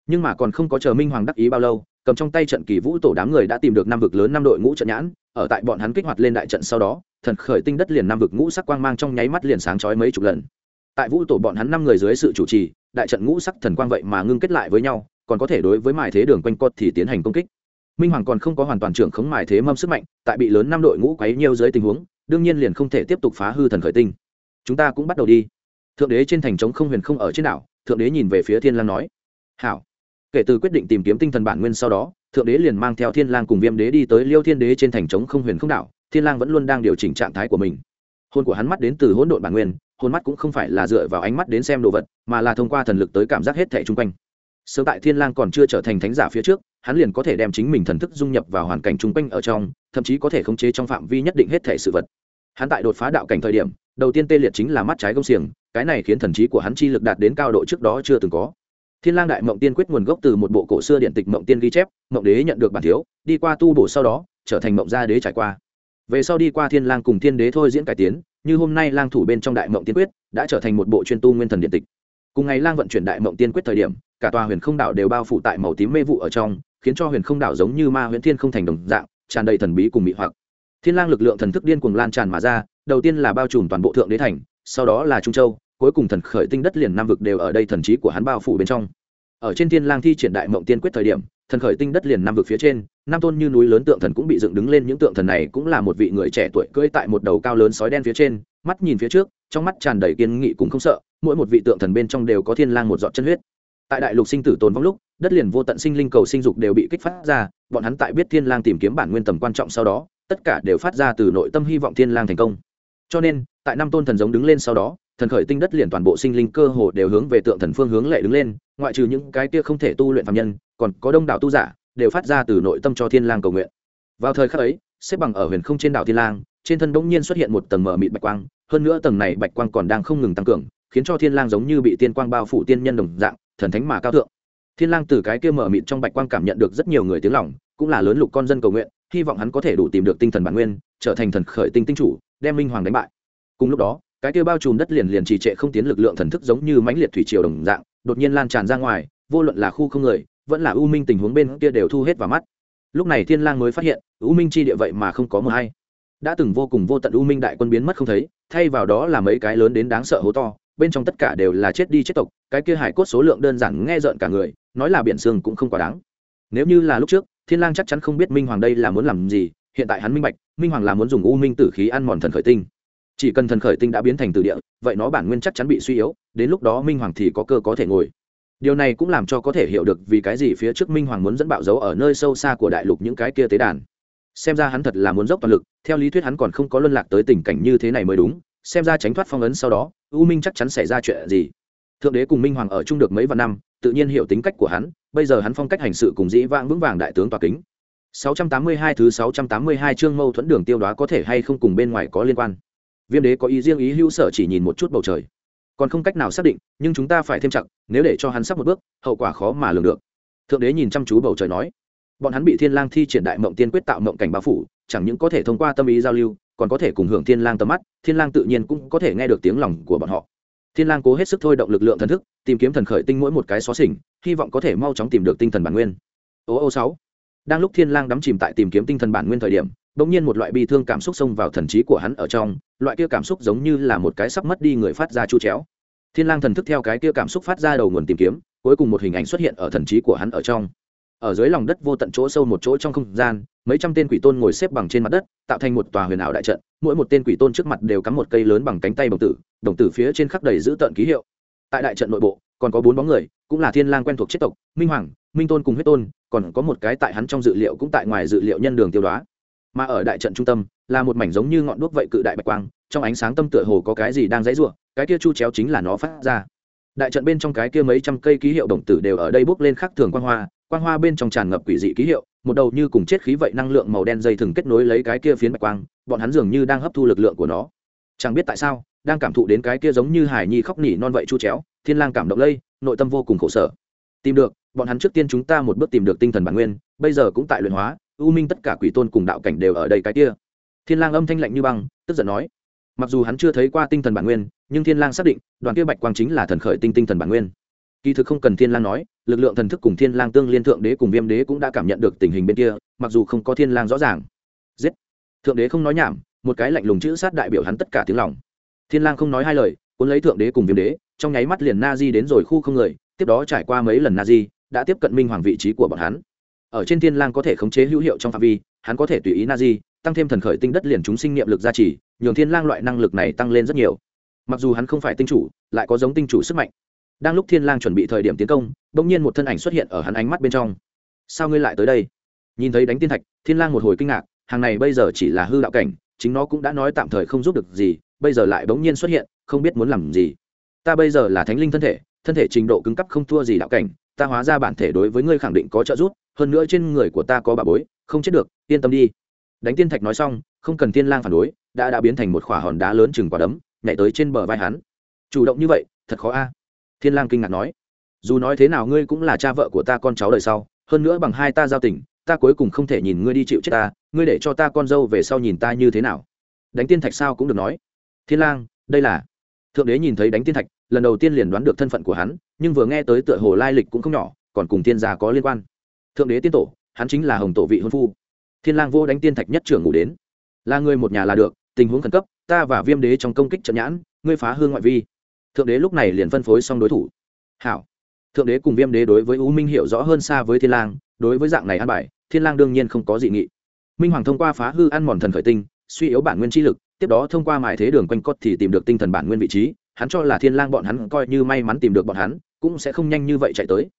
Speaker 1: nhưng mà còn không có chờ minh hoàng đắc ý bao lâu cầm trong tay trận kỳ vũ tổ đám người đã tìm được năm vực lớn năm đội ngũ trận nhãn, ở tại bọn hắn kích hoạt lên đại trận sau đó, thần khởi tinh đất liền năm vực ngũ sắc quang mang trong nháy mắt liền sáng chói mấy chục lần. Tại vũ tổ bọn hắn năm người dưới sự chủ trì, đại trận ngũ sắc thần quang vậy mà ngưng kết lại với nhau, còn có thể đối với mài thế đường quanh cốt thì tiến hành công kích. Minh hoàng còn không có hoàn toàn trưởng khống mài thế mâm sức mạnh, tại bị lớn năm đội ngũ quấy nhiều dưới tình huống, đương nhiên liền không thể tiếp tục phá hư thần khởi tinh. Chúng ta cũng bắt đầu đi. Thượng đế trên thành trống không huyền không ở trên đảo, thượng đế nhìn về phía thiên lang nói. Hảo kể từ quyết định tìm kiếm tinh thần bản nguyên sau đó, thượng đế liền mang theo thiên lang cùng viêm đế đi tới liêu thiên đế trên thành trống không huyền không đảo. Thiên lang vẫn luôn đang điều chỉnh trạng thái của mình. Hồn của hắn mắt đến từ hỗn độn bản nguyên, hồn mắt cũng không phải là dựa vào ánh mắt đến xem đồ vật, mà là thông qua thần lực tới cảm giác hết thảy chung quanh. Sớm tại thiên lang còn chưa trở thành thánh giả phía trước, hắn liền có thể đem chính mình thần thức dung nhập vào hoàn cảnh chung quanh ở trong, thậm chí có thể khống chế trong phạm vi nhất định hết thảy sự vật. Hắn tại đột phá đạo cảnh thời điểm, đầu tiên tê liệt chính là mắt trái gông xiềng, cái này khiến thần trí của hắn chi lực đạt đến cao độ trước đó chưa từng có thiên lang đại mộng tiên quyết nguồn gốc từ một bộ cổ xưa điện tịch mộng tiên ghi chép, mộng đế nhận được bản thiếu, đi qua tu bổ sau đó, trở thành mộng gia đế trải qua. Về sau đi qua thiên lang cùng thiên đế thôi diễn cải tiến, như hôm nay lang thủ bên trong đại mộng tiên quyết đã trở thành một bộ chuyên tu nguyên thần điện tịch. Cùng ngày lang vận chuyển đại mộng tiên quyết thời điểm, cả tòa huyền không đảo đều bao phủ tại màu tím mê vụ ở trong, khiến cho huyền không đảo giống như ma huyền thiên không thành đồng dạng, tràn đầy thần bí cùng mị hoặc. Thiên lang lực lượng thần thức điên cuồng lan tràn mà ra, đầu tiên là bao trùm toàn bộ thượng đế thành, sau đó là trung châu cuối cùng thần khởi tinh đất liền nam vực đều ở đây thần trí của hắn bao phủ bên trong. Ở trên thiên lang thi triển đại mộng tiên quyết thời điểm, thần khởi tinh đất liền nam vực phía trên nam tôn như núi lớn tượng thần cũng bị dựng đứng lên, những tượng thần này cũng là một vị người trẻ tuổi cưỡi tại một đầu cao lớn sói đen phía trên, mắt nhìn phía trước, trong mắt tràn đầy kiên nghị cũng không sợ, mỗi một vị tượng thần bên trong đều có thiên lang một giọt chân huyết. Tại đại lục sinh tử tồn vong lúc, đất liền vô tận sinh linh cầu sinh dục đều bị kích phát ra, bọn hắn tại biết thiên lang tìm kiếm bản nguyên tầm quan trọng sau đó, tất cả đều phát ra từ nội tâm hy vọng thiên lang thành công. Cho nên, tại năm tôn thần giống đứng lên sau đó thần khởi tinh đất liền toàn bộ sinh linh cơ hồ đều hướng về tượng thần phương hướng lệ đứng lên, ngoại trừ những cái kia không thể tu luyện phạm nhân, còn có đông đảo tu giả, đều phát ra từ nội tâm cho thiên lang cầu nguyện. Vào thời khắc ấy, xếp bằng ở huyền không trên đảo thiên lang, trên thân đống nhiên xuất hiện một tầng mở mịt bạch quang, hơn nữa tầng này bạch quang còn đang không ngừng tăng cường, khiến cho thiên lang giống như bị tiên quang bao phủ tiên nhân đồng dạng, thần thánh mà cao thượng. Thiên lang từ cái kia mở mịt trong bạch quang cảm nhận được rất nhiều người tiếng lòng, cũng là lớn lục con dân cầu nguyện, hy vọng hắn có thể đủ tìm được tinh thần bản nguyên, trở thành thần khởi tinh tinh chủ, đem minh hoàng đánh bại. Cùng lúc đó cái kia bao trùm đất liền liền trì trệ không tiến lực lượng thần thức giống như mãnh liệt thủy triều đồng dạng, đột nhiên lan tràn ra ngoài, vô luận là khu không người, vẫn là u minh tình huống bên kia đều thu hết vào mắt. Lúc này thiên lang mới phát hiện, u minh chi địa vậy mà không có mờ hay. Đã từng vô cùng vô tận u minh đại quân biến mất không thấy, thay vào đó là mấy cái lớn đến đáng sợ hố to, bên trong tất cả đều là chết đi chết tộc, cái kia hải cốt số lượng đơn giản nghe rợn cả người, nói là biển xương cũng không quá đáng. Nếu như là lúc trước, thiên lang chắc chắn không biết minh hoàng đây là muốn làm gì, hiện tại hắn minh bạch, minh hoàng là muốn dùng u minh tử khí ăn mòn thần khởi tinh chỉ cần thần khởi tinh đã biến thành từ địa, vậy nó bản nguyên chắc chắn bị suy yếu, đến lúc đó minh hoàng thì có cơ có thể ngồi. Điều này cũng làm cho có thể hiểu được vì cái gì phía trước minh hoàng muốn dẫn bạo dấu ở nơi sâu xa của đại lục những cái kia tế đàn. Xem ra hắn thật là muốn dốc toàn lực, theo lý thuyết hắn còn không có luân lạc tới tình cảnh như thế này mới đúng, xem ra tránh thoát phong ấn sau đó, u minh chắc chắn xảy ra chuyện gì. Thượng đế cùng minh hoàng ở chung được mấy vạn năm, tự nhiên hiểu tính cách của hắn, bây giờ hắn phong cách hành sự cùng dĩ vãng vững vàng đại tướng tòa kính. 682 thứ 682 chương mâu thuẫn đường tiêu đoá có thể hay không cùng bên ngoài có liên quan viêm đế có ý riêng ý hữu sở chỉ nhìn một chút bầu trời. Còn không cách nào xác định, nhưng chúng ta phải thêm chặt, nếu để cho hắn sắp một bước, hậu quả khó mà lường được. Thượng đế nhìn chăm chú bầu trời nói, bọn hắn bị thiên lang thi triển đại mộng tiên quyết tạo mộng cảnh bao phủ, chẳng những có thể thông qua tâm ý giao lưu, còn có thể cùng hưởng thiên lang tầm mắt, thiên lang tự nhiên cũng có thể nghe được tiếng lòng của bọn họ. Thiên lang cố hết sức thôi động lực lượng thần thức, tìm kiếm thần khởi tinh mỗi một cái xóa xỉnh, hy vọng có thể mau chóng tìm được tinh thần bản nguyên. Ô ô sáu. Đang lúc thiên lang đắm chìm tại tìm kiếm tinh thần bản nguyên thời điểm, bỗng nhiên một loại bi thương cảm xúc xông vào thần trí của hắn ở trong loại kia cảm xúc giống như là một cái sắp mất đi người phát ra chu chéo. Thiên lang thần thức theo cái kia cảm xúc phát ra đầu nguồn tìm kiếm, cuối cùng một hình ảnh xuất hiện ở thần trí của hắn ở trong. Ở dưới lòng đất vô tận chỗ sâu một chỗ trong không gian, mấy trăm tên quỷ tôn ngồi xếp bằng trên mặt đất, tạo thành một tòa huyền ảo đại trận, mỗi một tên quỷ tôn trước mặt đều cắm một cây lớn bằng cánh tay đồng tử đồng tử phía trên khắc đầy giữ tận ký hiệu. Tại đại trận nội bộ, còn có bốn bóng người, cũng là thiên lang quen thuộc chết tộc, minh hoàng, minh tôn cùng huyết tôn, còn có một cái tại hắn trong dự liệu cũng tại ngoài dự liệu nhân đường tiêu đoá mà ở đại trận trung tâm, là một mảnh giống như ngọn đuốc vậy cự đại bạch quang, trong ánh sáng tâm tựa hồ có cái gì đang dãy rủa, cái kia chu chéo chính là nó phát ra. Đại trận bên trong cái kia mấy trăm cây ký hiệu đồng tử đều ở đây bốc lên khắc thường quang hoa quang hoa bên trong tràn ngập quỷ dị ký hiệu, một đầu như cùng chết khí vậy năng lượng màu đen dây thừng kết nối lấy cái kia phiến bạch quang, bọn hắn dường như đang hấp thu lực lượng của nó. Chẳng biết tại sao, đang cảm thụ đến cái kia giống như hải nhi khóc nỉ non vậy chu chéo, thiên lang cảm động lây, nội tâm vô cùng khổ sở. Tìm được, bọn hắn trước tiên chúng ta một bước tìm được tinh thần bản nguyên, bây giờ cũng tại luyện hóa u minh tất cả quỷ tôn cùng đạo cảnh đều ở đây cái kia. Thiên lang âm thanh lạnh như băng, tức giận nói. Mặc dù hắn chưa thấy qua tinh thần bản nguyên, nhưng thiên lang xác định, đoàn kia bạch quang chính là thần khởi tinh tinh thần bản nguyên. Kỳ thực không cần thiên lang nói, lực lượng thần thức cùng thiên lang tương liên thượng đế cùng viêm đế cũng đã cảm nhận được tình hình bên kia, mặc dù không có thiên lang rõ ràng. Giết! Thượng đế không nói nhảm, một cái lạnh lùng chữ sát đại biểu hắn tất cả tiếng lòng. Thiên lang không nói hai lời, cuốn lấy thượng đế cùng viêm đế, trong nháy mắt liền na di đến rồi khu không người, tiếp đó trải qua mấy lần na di, đã tiếp cận minh hoàng vị trí của bọn hắn ở trên thiên lang có thể khống chế hữu hiệu trong phạm vi, hắn có thể tùy ý na di tăng thêm thần khởi tinh đất liền chúng sinh niệm lực gia trì, nhường thiên lang loại năng lực này tăng lên rất nhiều. Mặc dù hắn không phải tinh chủ, lại có giống tinh chủ sức mạnh. Đang lúc thiên lang chuẩn bị thời điểm tiến công, bỗng nhiên một thân ảnh xuất hiện ở hắn ánh mắt bên trong. Sao ngươi lại tới đây? Nhìn thấy đánh tiên thạch, thiên lang một hồi kinh ngạc, hàng này bây giờ chỉ là hư đạo cảnh, chính nó cũng đã nói tạm thời không giúp được gì, bây giờ lại bỗng nhiên xuất hiện, không biết muốn làm gì. Ta bây giờ là thánh linh thân thể thân thể trình độ cứng cấp không thua gì đạo cảnh, ta hóa ra bản thể đối với ngươi khẳng định có trợ giúp hơn nữa trên người của ta có bà bối, không chết được, yên tâm đi. Đánh tiên thạch nói xong, không cần thiên lang phản đối, đã đã biến thành một khỏa hòn đá lớn chừng quả đấm, nhảy tới trên bờ vai hắn. Chủ động như vậy, thật khó a. Thiên lang kinh ngạc nói. Dù nói thế nào ngươi cũng là cha vợ của ta con cháu đời sau, hơn nữa bằng hai ta giao tình, ta cuối cùng không thể nhìn ngươi đi chịu chết ta, ngươi để cho ta con dâu về sau nhìn ta như thế nào. Đánh tiên thạch sao cũng được nói. Thiên lang, đây là. Thượng đế nhìn thấy đánh tiên thạch, lần đầu tiên liền đoán được thân phận của hắn, nhưng vừa nghe tới tựa hồ lai lịch cũng không nhỏ, còn cùng tiên gia có liên quan thượng đế tiên tổ, hắn chính là hồng tổ vị hôn phu. Thiên lang vô đánh tiên thạch nhất trưởng ngủ đến. Là người một nhà là được, tình huống khẩn cấp, ta và viêm đế trong công kích trận nhãn, ngươi phá hương ngoại vi. Thượng đế lúc này liền phân phối xong đối thủ. Hảo. Thượng đế cùng viêm đế đối với u minh hiểu rõ hơn xa với thiên lang, đối với dạng này an bài, thiên lang đương nhiên không có dị nghị. Minh hoàng thông qua phá hư ăn mòn thần khởi tinh, suy yếu bản nguyên chi lực, tiếp đó thông qua mài thế đường quanh cốt thì tìm được tinh thần bản nguyên vị trí, hắn cho là thiên lang bọn hắn coi như may mắn tìm được bọn hắn, cũng sẽ không nhanh như vậy chạy tới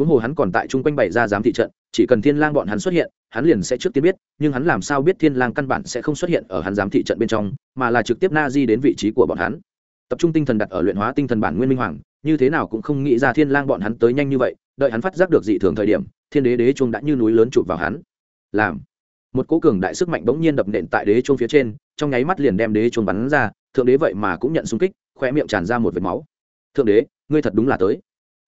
Speaker 1: huống hồ hắn còn tại trung quanh bày ra giám thị trận, chỉ cần thiên lang bọn hắn xuất hiện, hắn liền sẽ trước tiên biết, nhưng hắn làm sao biết thiên lang căn bản sẽ không xuất hiện ở hắn giám thị trận bên trong, mà là trực tiếp na di đến vị trí của bọn hắn. Tập trung tinh thần đặt ở luyện hóa tinh thần bản nguyên minh hoàng, như thế nào cũng không nghĩ ra thiên lang bọn hắn tới nhanh như vậy, đợi hắn phát giác được dị thường thời điểm, thiên đế đế chuông đã như núi lớn chụp vào hắn. Làm. Một cố cường đại sức mạnh bỗng nhiên đập nện tại đế chuông phía trên, trong nháy mắt liền đem đế chuông bắn ra, thượng đế vậy mà cũng nhận xung kích khoe miệng tràn ra một vệt máu. Thượng đế, ngươi thật đúng là tới.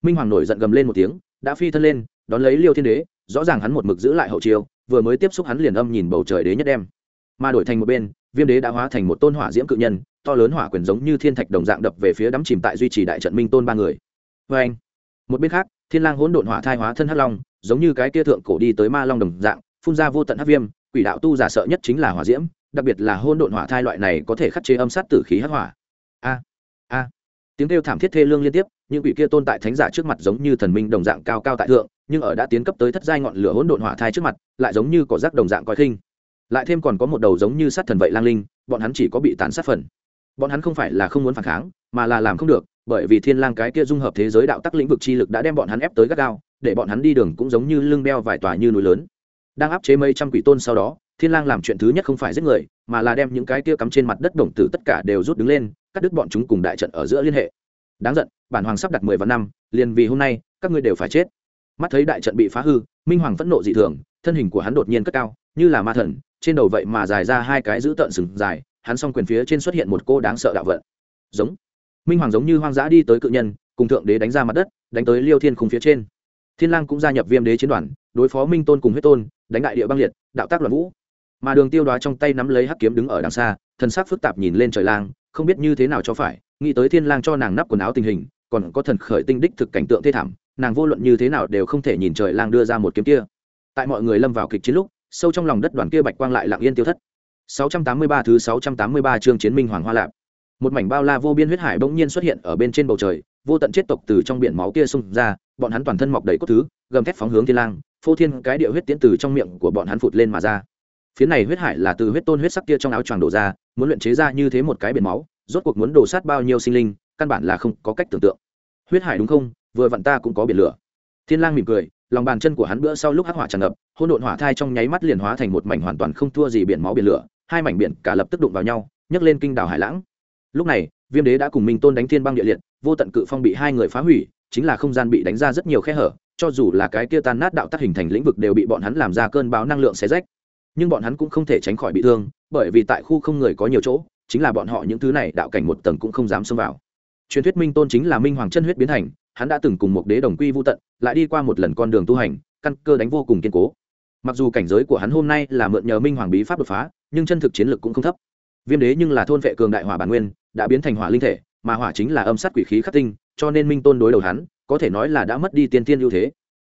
Speaker 1: Minh hoàng nổi giận gầm lên một tiếng đã phi thân lên, đón lấy liêu thiên đế, rõ ràng hắn một mực giữ lại hậu chiêu, vừa mới tiếp xúc hắn liền âm nhìn bầu trời đế nhất đem. Mà đổi thành một bên, viêm đế đã hóa thành một tôn hỏa diễm cự nhân, to lớn hỏa quyền giống như thiên thạch đồng dạng đập về phía đắm chìm tại duy trì đại trận minh tôn ba người. Vê anh, một bên khác, thiên lang hỗn độn hỏa thai hóa thân hắc long, giống như cái kia thượng cổ đi tới ma long đồng dạng, phun ra vô tận hắc viêm, quỷ đạo tu giả sợ nhất chính là hỏa diễm, đặc biệt là hỗn độn hỏa thai loại này có thể khắc chế âm sát tử khí hắc hỏa. A a. Tiếng kêu thảm thiết thê lương liên tiếp những quỷ kia tồn tại thánh giả trước mặt giống như thần minh đồng dạng cao cao tại thượng, nhưng ở đã tiến cấp tới thất giai ngọn lửa hỗn độn hỏa thai trước mặt, lại giống như cỏ rác đồng dạng coi khinh. Lại thêm còn có một đầu giống như sát thần vậy lang linh, bọn hắn chỉ có bị tàn sát phần. Bọn hắn không phải là không muốn phản kháng, mà là làm không được, bởi vì thiên lang cái kia dung hợp thế giới đạo tắc lĩnh vực chi lực đã đem bọn hắn ép tới gắt gao, để bọn hắn đi đường cũng giống như lưng đeo vài tòa như núi lớn. Đang áp chế mấy trăm quỷ tôn sau đó, thiên lang làm chuyện thứ nhất không phải giết người, mà là đem những cái kia cắm trên mặt đất đồng tử tất cả đều rút đứng lên, cắt đứt bọn chúng cùng đại trận ở giữa liên hệ đáng giận, bản hoàng sắp đặt mười vạn năm, liền vì hôm nay, các ngươi đều phải chết. Mắt thấy đại trận bị phá hư, minh hoàng phẫn nộ dị thường, thân hình của hắn đột nhiên cất cao, như là ma thần, trên đầu vậy mà dài ra hai cái giữ tợn sừng dài, hắn s o n g quyền phía trên xuất hiện một cô đáng sợ đạo vận. Giống. Minh hoàng giống như hoang dã đi tới cự nhân, cùng thượng đế đánh ra mặt đất, đánh tới liêu thiên khung phía trên. Thiên lang cũng gia nhập viêm đế chiến đoàn, đối phó minh tôn cùng huyết tôn, đánh đại địa băng liệt, đạo tác loạn vũ. Mà đường tiêu đoá trong tay nắm lấy hắc kiếm đứng ở đằng xa thân xác phức tạp nhìn lên trời lang, không biết như thế nào cho phải nghĩ tới thiên lang cho nàng nắp quần áo tình hình, còn có thần khởi tinh đích thực cảnh tượng thê thảm, nàng vô luận như thế nào đều không thể nhìn trời lang đưa ra một kiếm kia. Tại mọi người lâm vào kịch chiến lúc, sâu trong lòng đất đoàn kia bạch quang lại lặng yên tiêu thất. 683 thứ 683 chương chiến minh hoàng hoa lạp. Một mảnh bao la vô biên huyết hải bỗng nhiên xuất hiện ở bên trên bầu trời, vô tận chết tộc từ trong biển máu kia xung ra, bọn hắn toàn thân mọc đầy cốt thứ, gầm thét phóng hướng thiên lang, phô thiên cái địa huyết tiến từ trong miệng của bọn hắn phụt lên mà ra. Phía này huyết hải là từ huyết tôn huyết sắc kia trong áo choàng đổ ra, muốn luyện chế ra như thế một cái biển máu rốt cuộc muốn đổ sát bao nhiêu sinh linh, căn bản là không có cách tưởng tượng. Huyết hải đúng không? Vừa vặn ta cũng có biển lửa. Thiên lang mỉm cười, lòng bàn chân của hắn bữa sau lúc hắc hỏa tràn ngập, hỗn độn hỏa thai trong nháy mắt liền hóa thành một mảnh hoàn toàn không thua gì biển máu biển lửa, hai mảnh biển cả lập tức đụng vào nhau, nhấc lên kinh đảo hải lãng. Lúc này, viêm đế đã cùng minh tôn đánh thiên băng địa liệt, vô tận cự phong bị hai người phá hủy, chính là không gian bị đánh ra rất nhiều khe hở, cho dù là cái kia tan nát đạo tác hình thành lĩnh vực đều bị bọn hắn làm ra cơn bão năng lượng xé rách. Nhưng bọn hắn cũng không thể tránh khỏi bị thương, bởi vì tại khu không người có nhiều chỗ chính là bọn họ những thứ này đạo cảnh một tầng cũng không dám xông vào. Truyền thuyết minh tôn chính là minh hoàng chân huyết biến thành, hắn đã từng cùng một đế đồng quy vô tận, lại đi qua một lần con đường tu hành, căn cơ đánh vô cùng kiên cố. Mặc dù cảnh giới của hắn hôm nay là mượn nhờ minh hoàng bí pháp đột phá, nhưng chân thực chiến lực cũng không thấp. Viêm đế nhưng là thôn vệ cường đại hỏa bản nguyên, đã biến thành hỏa linh thể, mà hỏa chính là âm sát quỷ khí khắc tinh, cho nên minh tôn đối đầu hắn, có thể nói là đã mất đi tiên tiên ưu thế.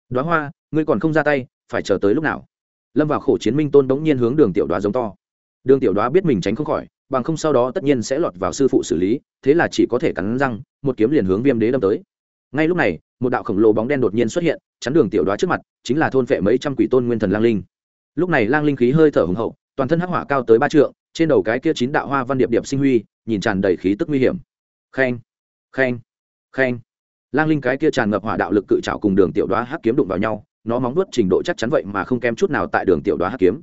Speaker 1: Đoá hoa, ngươi còn không ra tay, phải chờ tới lúc nào? Lâm vào khổ chiến minh tôn bỗng nhiên hướng đường tiểu đoá giống to. Đường tiểu đoá biết mình tránh không khỏi bằng không sau đó tất nhiên sẽ lọt vào sư phụ xử lý, thế là chỉ có thể cắn răng, một kiếm liền hướng viêm đế đâm tới. Ngay lúc này, một đạo khổng lồ bóng đen đột nhiên xuất hiện, chắn đường tiểu đoá trước mặt, chính là thôn phệ mấy trăm quỷ tôn nguyên thần lang linh. Lúc này lang linh khí hơi thở hùng hậu, toàn thân hắc hỏa cao tới ba trượng, trên đầu cái kia chín đạo hoa văn điệp điệp sinh huy, nhìn tràn đầy khí tức nguy hiểm. Khen khen khen. Lang linh cái kia tràn ngập hỏa đạo lực cự trảo cùng đường tiểu đoá hắc kiếm đụng vào nhau, nó móng vuốt trình độ chắc chắn vậy mà không kém chút nào tại đường tiểu đoá hắc kiếm.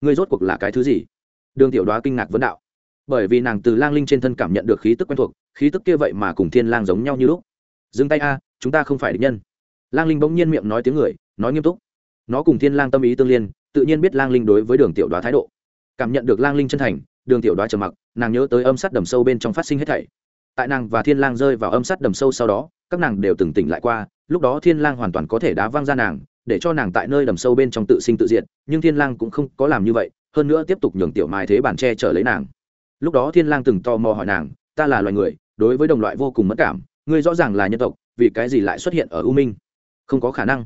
Speaker 1: Ngươi rốt cuộc là cái thứ gì? Đường tiểu đoá kinh ngạc vấn đạo bởi vì nàng từ lang linh trên thân cảm nhận được khí tức quen thuộc, khí tức kia vậy mà cùng thiên lang giống nhau như lúc. Dừng tay a, chúng ta không phải địch nhân. Lang linh bỗng nhiên miệng nói tiếng người, nói nghiêm túc. Nó cùng thiên lang tâm ý tương liên, tự nhiên biết lang linh đối với đường tiểu đoá thái độ. Cảm nhận được lang linh chân thành, đường tiểu đoá trầm mặc, nàng nhớ tới âm sát đầm sâu bên trong phát sinh hết thảy. Tại nàng và thiên lang rơi vào âm sát đầm sâu sau đó, các nàng đều từng tỉnh lại qua, lúc đó thiên lang hoàn toàn có thể đá văng ra nàng, để cho nàng tại nơi đầm sâu bên trong tự sinh tự diệt, nhưng thiên lang cũng không có làm như vậy, hơn nữa tiếp tục nhường tiểu mai thế bản che chở lấy nàng lúc đó thiên lang từng tò mò hỏi nàng, ta là loài người, đối với đồng loại vô cùng mất cảm, ngươi rõ ràng là nhân tộc, vì cái gì lại xuất hiện ở u minh? Không có khả năng.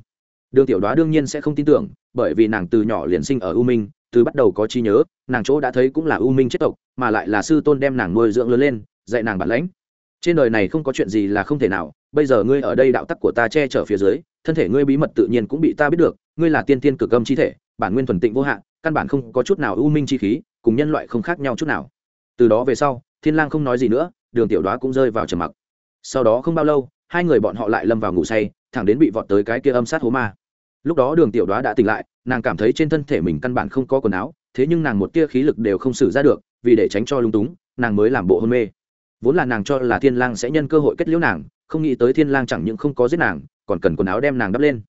Speaker 1: Đường tiểu đoá đương nhiên sẽ không tin tưởng, bởi vì nàng từ nhỏ liền sinh ở u minh, từ bắt đầu có trí nhớ, nàng chỗ đã thấy cũng là u minh chết tộc, mà lại là sư tôn đem nàng nuôi dưỡng lớn lên, dạy nàng bản lãnh. Trên đời này không có chuyện gì là không thể nào, bây giờ ngươi ở đây đạo tắc của ta che chở phía dưới, thân thể ngươi bí mật tự nhiên cũng bị ta biết được, ngươi là tiên tiên cực âm chi thể, bản nguyên thuần tịnh vô hạn, căn bản không có chút nào u minh chi khí, cùng nhân loại không khác nhau chút nào từ đó về sau, thiên lang không nói gì nữa, đường tiểu đoá cũng rơi vào trầm mặc. Sau đó không bao lâu, hai người bọn họ lại lâm vào ngủ say, thẳng đến bị vọt tới cái kia âm sát hố ma. Lúc đó đường tiểu đoá đã tỉnh lại, nàng cảm thấy trên thân thể mình căn bản không có quần áo, thế nhưng nàng một tia khí lực đều không xử ra được, vì để tránh cho lung túng, nàng mới làm bộ hôn mê. Vốn là nàng cho là thiên lang sẽ nhân cơ hội kết liễu nàng, không nghĩ tới thiên lang chẳng những không có giết nàng, còn cần quần áo đem nàng đắp lên.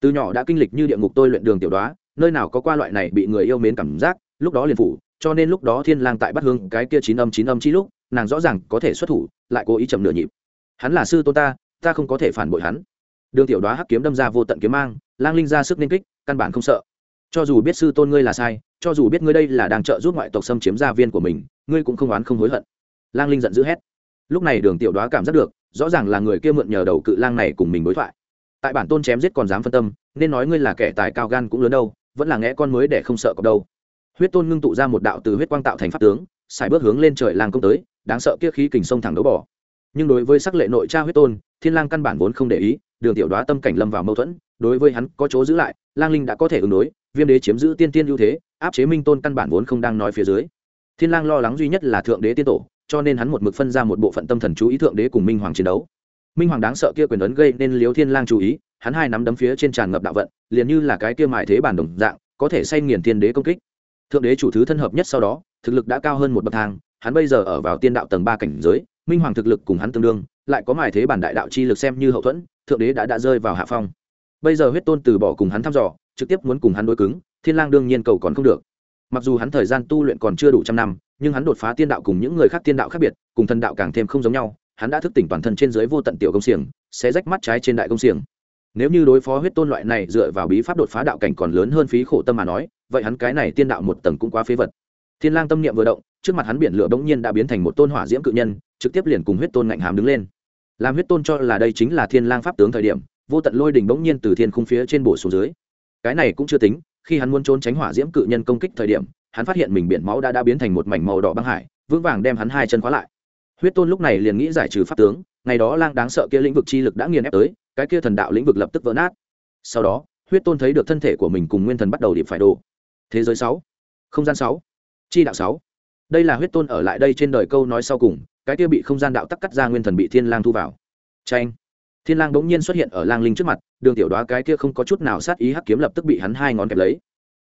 Speaker 1: Từ nhỏ đã kinh lịch như địa ngục tôi luyện đường tiểu đoá, nơi nào có qua loại này bị người yêu mến cảm giác, lúc đó liền phủ cho nên lúc đó thiên lang tại bắt hương cái kia chín âm chín âm chi lúc, nàng rõ ràng có thể xuất thủ, lại cố ý chậm nửa nhịp. Hắn là sư tôn ta ta không có thể phản bội hắn. Đường tiểu đoá hắc kiếm đâm ra vô tận kiếm mang, lang linh ra sức nên kích, căn bản không sợ. Cho dù biết sư tôn ngươi là sai, cho dù biết ngươi đây là đang trợ giúp ngoại tộc xâm chiếm gia viên của mình, ngươi cũng không oán không hối hận. Lang linh giận dữ hét. Lúc này đường tiểu đoá cảm giác được, rõ ràng là người kia mượn nhờ đầu cự lang này cùng mình đối thoại. Tại bản tôn chém giết còn dám phân tâm, nên nói ngươi là kẻ tài cao gan cũng lớn đâu, vẫn là ngẽ con mới để không sợ cọc đâu huyết tôn ngưng tụ ra một đạo từ huyết quang tạo thành pháp tướng xài bước hướng lên trời lang công tới, đáng sợ kia khí kình sông thẳng đấu bỏ nhưng đối với sắc lệ nội cha huyết tôn, thiên lang căn bản vốn không để ý, đường tiểu đoá tâm cảnh lâm vào mâu thuẫn, đối với hắn có chỗ giữ lại, lang linh đã có thể ứng đối, viêm đế chiếm giữ tiên tiên ưu thế, áp chế minh tôn căn bản vốn không đang nói phía dưới. Thiên lang lo lắng duy nhất là thượng đế tiên tổ, cho nên hắn một mực phân ra một bộ phận tâm thần chú ý thượng đế cùng minh hoàng chiến đấu. Minh hoàng đáng sợ kia quyền ấn gây nên liếu thiên lang chú ý, hắn hai nắm đấm phía trên tràn ngập đạo vận, liền như là cái kia mại thế bản đồng dạng, có thể say nghiền thiên đế công kích thượng đế chủ thứ thân hợp nhất sau đó, thực lực đã cao hơn một bậc thang, hắn bây giờ ở vào tiên đạo tầng ba cảnh giới, minh hoàng thực lực cùng hắn tương đương, lại có mài thế bản đại đạo chi lực xem như hậu thuẫn, thượng đế đã đã rơi vào hạ phong. Bây giờ huyết tôn từ bỏ cùng hắn thăm dò, trực tiếp muốn cùng hắn đối cứng, thiên lang đương nhiên cầu còn không được. Mặc dù hắn thời gian tu luyện còn chưa đủ trăm năm, nhưng hắn đột phá tiên đạo cùng những người khác tiên đạo khác biệt, cùng thần đạo càng thêm không giống nhau, hắn đã thức tỉnh toàn thân trên dưới vô tận tiểu công xiềng sẽ rách mắt trái trên đại công xiềng. Nếu như đối phó huyết tôn loại này dựa vào bí pháp đột phá đạo cảnh còn lớn hơn phí khổ tâm mà nói vậy hắn cái này tiên đạo một tầng cũng quá phế vật. Thiên lang tâm niệm vừa động, trước mặt hắn biển lửa đống nhiên đã biến thành một tôn hỏa diễm cự nhân, trực tiếp liền cùng huyết tôn ngạnh hàm đứng lên. Làm huyết tôn cho là đây chính là thiên lang pháp tướng thời điểm, vô tận lôi đỉnh đống nhiên từ thiên khung phía trên bổ xuống dưới. Cái này cũng chưa tính, khi hắn muốn trốn tránh hỏa diễm cự nhân công kích thời điểm, hắn phát hiện mình biển máu đã đã biến thành một mảnh màu đỏ băng hải, vững vàng đem hắn hai chân khóa lại. Huyết tôn lúc này liền nghĩ giải trừ pháp tướng, ngày đó lang đáng sợ kia lĩnh vực chi lực đã nghiền ép tới, cái kia thần đạo lĩnh vực lập tức vỡ nát. Sau đó, huyết tôn thấy được thân thể của mình cùng nguyên thần bắt đầu điệp phải đổ thế giới sáu, không gian sáu, chi đạo sáu. Đây là huyết tôn ở lại đây trên đời câu nói sau cùng, cái kia bị không gian đạo tắc cắt ra nguyên thần bị thiên lang thu vào. Tranh thiên lang bỗng nhiên xuất hiện ở lang linh trước mặt, đường tiểu đoá cái kia không có chút nào sát ý hắc kiếm lập tức bị hắn hai ngón kẹp lấy.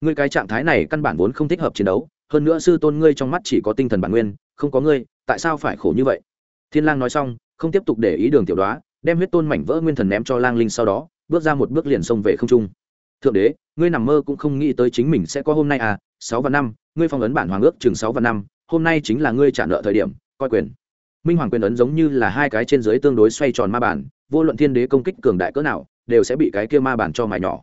Speaker 1: Ngươi cái trạng thái này căn bản vốn không thích hợp chiến đấu, hơn nữa sư tôn ngươi trong mắt chỉ có tinh thần bản nguyên, không có ngươi, tại sao phải khổ như vậy? Thiên lang nói xong, không tiếp tục để ý đường tiểu đoá, đem huyết tôn mảnh vỡ nguyên thần ném cho lang linh sau đó, bước ra một bước liền xông về không trung thượng đế, ngươi nằm mơ cũng không nghĩ tới chính mình sẽ có hôm nay à sáu và năm, ngươi phong ấn bản hoàng ước chừng sáu và năm, hôm nay chính là ngươi trả nợ thời điểm, coi quyền. Minh hoàng quyền ấn giống như là hai cái trên dưới tương đối xoay tròn ma bản, vô luận thiên đế công kích cường đại cỡ nào, đều sẽ bị cái kia ma bản cho mài nhỏ.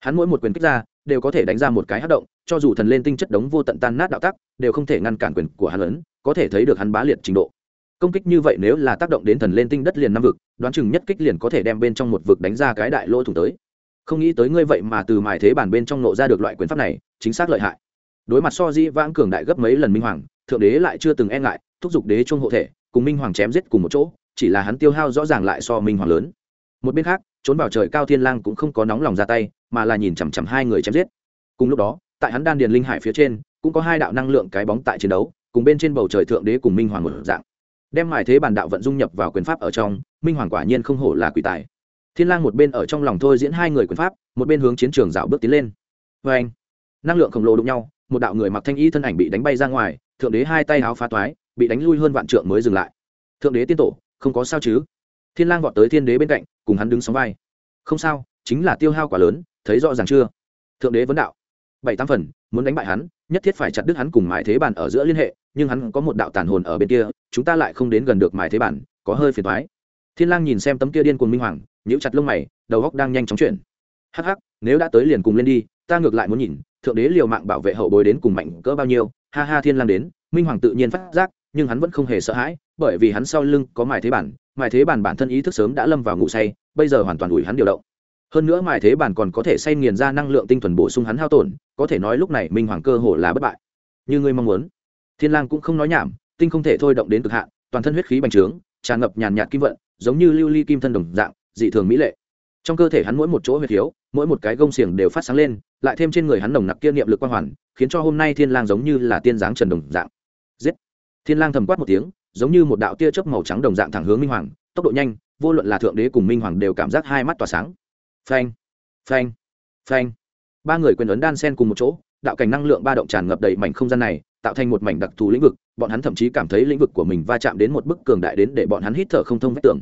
Speaker 1: Hắn mỗi một quyền kích ra, đều có thể đánh ra một cái hát động, cho dù thần lên tinh chất đống vô tận tan nát đạo tắc, đều không thể ngăn cản quyền của hắn ấn, có thể thấy được hắn bá liệt trình độ. Công kích như vậy nếu là tác động đến thần lên tinh đất liền năm vực, đoán chừng nhất kích liền có thể đem bên trong một vực đánh ra cái đại lỗ thủng tới không nghĩ tới ngươi vậy mà từ mài thế bản bên trong nộ ra được loại quyền pháp này, chính xác lợi hại. Đối mặt so di vãng cường đại gấp mấy lần minh hoàng, thượng đế lại chưa từng e ngại, thúc giục đế chuông hộ thể, cùng minh hoàng chém giết cùng một chỗ, chỉ là hắn tiêu hao rõ ràng lại so minh hoàng lớn. Một bên khác, trốn vào trời cao thiên lang cũng không có nóng lòng ra tay, mà là nhìn chằm chằm hai người chém giết. Cùng lúc đó, tại hắn đan điền linh hải phía trên, cũng có hai đạo năng lượng cái bóng tại chiến đấu, cùng bên trên bầu trời thượng đế cùng minh hoàng một dạng. Đem mài thế bản đạo vận dung nhập vào quyền pháp ở trong, minh hoàng quả nhiên không hổ là quỷ tài thiên lang một bên ở trong lòng thôi diễn hai người quyền pháp, một bên hướng chiến trường dạo bước tiến lên. Với anh, năng lượng khổng lồ đụng nhau, một đạo người mặc thanh y thân ảnh bị đánh bay ra ngoài, thượng đế hai tay háo phá toái, bị đánh lui hơn vạn trượng mới dừng lại. Thượng đế tiên tổ, không có sao chứ? Thiên lang vọt tới thiên đế bên cạnh, cùng hắn đứng sóng vai. Không sao, chính là tiêu hao quá lớn, thấy rõ ràng chưa? Thượng đế vấn đạo. Bảy tám phần, muốn đánh bại hắn, nhất thiết phải chặt đứt hắn cùng mài thế bản ở giữa liên hệ, nhưng hắn có một đạo tàn hồn ở bên kia, chúng ta lại không đến gần được mài thế bản, có hơi phiền toái. Thiên lang nhìn xem tấm kia điên cuồng minh hoàng nhíu chặt lông mày, đầu óc đang nhanh chóng chuyển. Hắc hắc, nếu đã tới liền cùng lên đi, ta ngược lại muốn nhìn, thượng đế liều mạng bảo vệ hậu bối đến cùng mạnh cỡ bao nhiêu, ha ha thiên lang đến, minh hoàng tự nhiên phát giác, nhưng hắn vẫn không hề sợ hãi, bởi vì hắn sau lưng có mài thế bản, mài thế bản bản thân ý thức sớm đã lâm vào ngủ say, bây giờ hoàn toàn ủi hắn điều động. Hơn nữa mài thế bản còn có thể say nghiền ra năng lượng tinh thuần bổ sung hắn hao tổn, có thể nói lúc này minh hoàng cơ hồ là bất bại. Như ngươi mong muốn. Thiên lang cũng không nói nhảm, tinh không thể thôi động đến cực hạn, toàn thân huyết khí bành trướng, tràn ngập nhàn nhạt kim vận, giống như lưu ly kim thân đồng dạng dị thường mỹ lệ. Trong cơ thể hắn mỗi một chỗ huyệt thiếu mỗi một cái gông xiềng đều phát sáng lên, lại thêm trên người hắn nồng nặc kia niệm lực quang hoàn, khiến cho hôm nay thiên lang giống như là tiên dáng trần đồng dạng. Giết! Thiên lang thầm quát một tiếng, giống như một đạo tia chớp màu trắng đồng dạng thẳng hướng minh hoàng, tốc độ nhanh, vô luận là thượng đế cùng minh hoàng đều cảm giác hai mắt tỏa sáng. Phanh! Phanh! Phanh! Ba người quyền ấn đan sen cùng một chỗ, đạo cảnh năng lượng ba động tràn ngập đầy mảnh không gian này, tạo thành một mảnh đặc thù lĩnh vực, bọn hắn thậm chí cảm thấy lĩnh vực của mình va chạm đến một bức cường đại đến để bọn hắn hít thở không thông vách tường.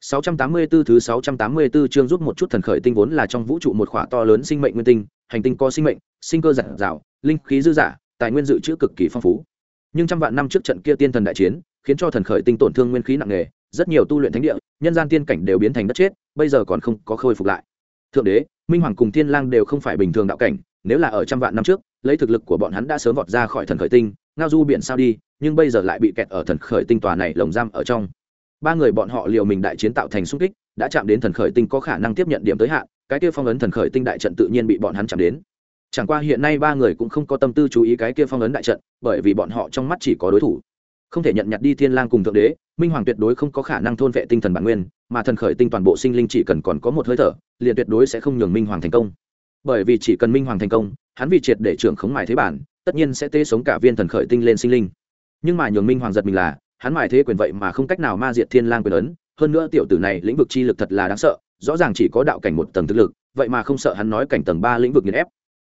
Speaker 1: 684 thứ 684 chương giúp một chút thần khởi tinh vốn là trong vũ trụ một khỏa to lớn sinh mệnh nguyên tinh, hành tinh có sinh mệnh, sinh cơ giản dào, linh khí dư dả, tài nguyên dự trữ cực kỳ phong phú. Nhưng trăm vạn năm trước trận kia tiên thần đại chiến, khiến cho thần khởi tinh tổn thương nguyên khí nặng nề rất nhiều tu luyện thánh địa nhân gian tiên cảnh đều biến thành đất chết bây giờ còn không có khôi phục lại thượng đế minh hoàng cùng tiên lang đều không phải bình thường đạo cảnh nếu là ở trăm vạn năm trước lấy thực lực của bọn hắn đã sớm vọt ra khỏi thần khởi tinh ngao du biển sao đi nhưng bây giờ lại bị kẹt ở thần khởi tinh tòa này lồng giam ở trong ba người bọn họ liều mình đại chiến tạo thành xung kích, đã chạm đến thần khởi tinh có khả năng tiếp nhận điểm tới hạn, cái kia phong ấn thần khởi tinh đại trận tự nhiên bị bọn hắn chạm đến. Chẳng qua hiện nay ba người cũng không có tâm tư chú ý cái kia phong ấn đại trận, bởi vì bọn họ trong mắt chỉ có đối thủ. Không thể nhận nhặt đi thiên lang cùng thượng đế, minh hoàng tuyệt đối không có khả năng thôn vệ tinh thần bản nguyên, mà thần khởi tinh toàn bộ sinh linh chỉ cần còn có một hơi thở, liền tuyệt đối sẽ không nhường minh hoàng thành công. Bởi vì chỉ cần minh hoàng thành công, hắn vì triệt để trưởng khống mài thế bản, tất nhiên sẽ tê sống cả viên thần khởi tinh lên sinh linh. Nhưng mà nhường minh hoàng giật mình là hắn mài thế quyền vậy mà không cách nào ma diệt thiên lang quyền ấn, hơn nữa tiểu tử này lĩnh vực chi lực thật là đáng sợ, rõ ràng chỉ có đạo cảnh một tầng thực lực, vậy mà không sợ hắn nói cảnh tầng ba lĩnh vực nghiền ép.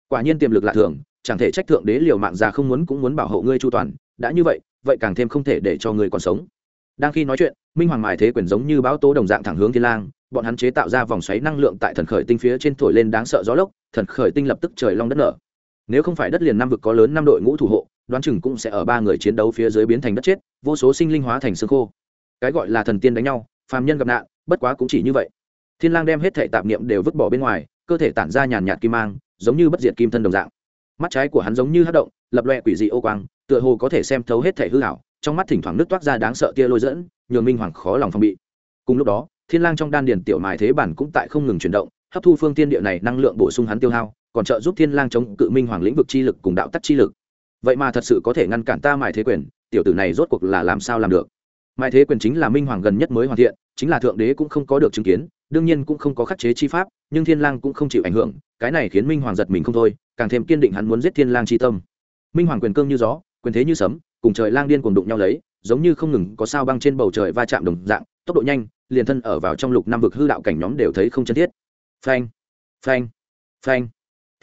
Speaker 1: Quả nhiên tiềm lực lạ thường, chẳng thể trách thượng đế liều mạng già không muốn cũng muốn bảo hộ ngươi chu toàn, đã như vậy vậy càng thêm không thể để cho ngươi còn sống. Đang khi nói chuyện, minh hoàng mài thế quyền giống như bão tố đồng dạng thẳng hướng thiên lang, bọn hắn chế tạo ra vòng xoáy năng lượng tại thần khởi tinh phía trên thổi lên đáng sợ gió lốc, thần khởi tinh lập tức trời long đất nở. Nếu không phải đất liền năm vực có lớn năm đội ngũ thủ hộ đoán chừng cũng sẽ ở ba người chiến đấu phía dưới biến thành đất chết vô số sinh linh hóa thành xương khô. Cái gọi là thần tiên đánh nhau phàm nhân gặp nạn bất quá cũng chỉ như vậy. Thiên lang đem hết thể tạp niệm đều vứt bỏ bên ngoài cơ thể tản ra nhàn nhạt kim mang giống như bất diệt kim thân đồng dạng. Mắt trái của hắn giống như hất động lập loè quỷ dị ô quang tựa hồ có thể xem thấu hết thể hư ảo, trong mắt thỉnh thoảng nước toát ra đáng sợ tia lôi dẫn nhường minh hoàng khó lòng phòng bị. Cùng lúc đó thiên lang trong đan điền tiểu mài thế bản cũng tại không ngừng chuyển động hấp thu phương tiên địa này năng lượng bổ sung hắn tiêu hao còn trợ giúp thiên lang chống cự minh hoàng lĩnh vực chi lực cùng đạo tắc chi lực vậy mà thật sự có thể ngăn cản ta mài thế quyền, tiểu tử này rốt cuộc là làm sao làm được? Mài thế quyền chính là minh hoàng gần nhất mới hoàn thiện, chính là thượng đế cũng không có được chứng kiến, đương nhiên cũng không có khắc chế chi pháp, nhưng thiên lang cũng không chịu ảnh hưởng, cái này khiến minh hoàng giật mình không thôi, càng thêm kiên định hắn muốn giết thiên lang chi tâm. Minh hoàng quyền cương như gió, quyền thế như sấm, cùng trời lang điên cuồng đụng nhau lấy, giống như không ngừng có sao băng trên bầu trời va chạm đồng dạng, tốc độ nhanh, liền thân ở vào trong lục năm vực hư đạo cảnh nhóm đều thấy không chân thiết. Phanh phanh phanh.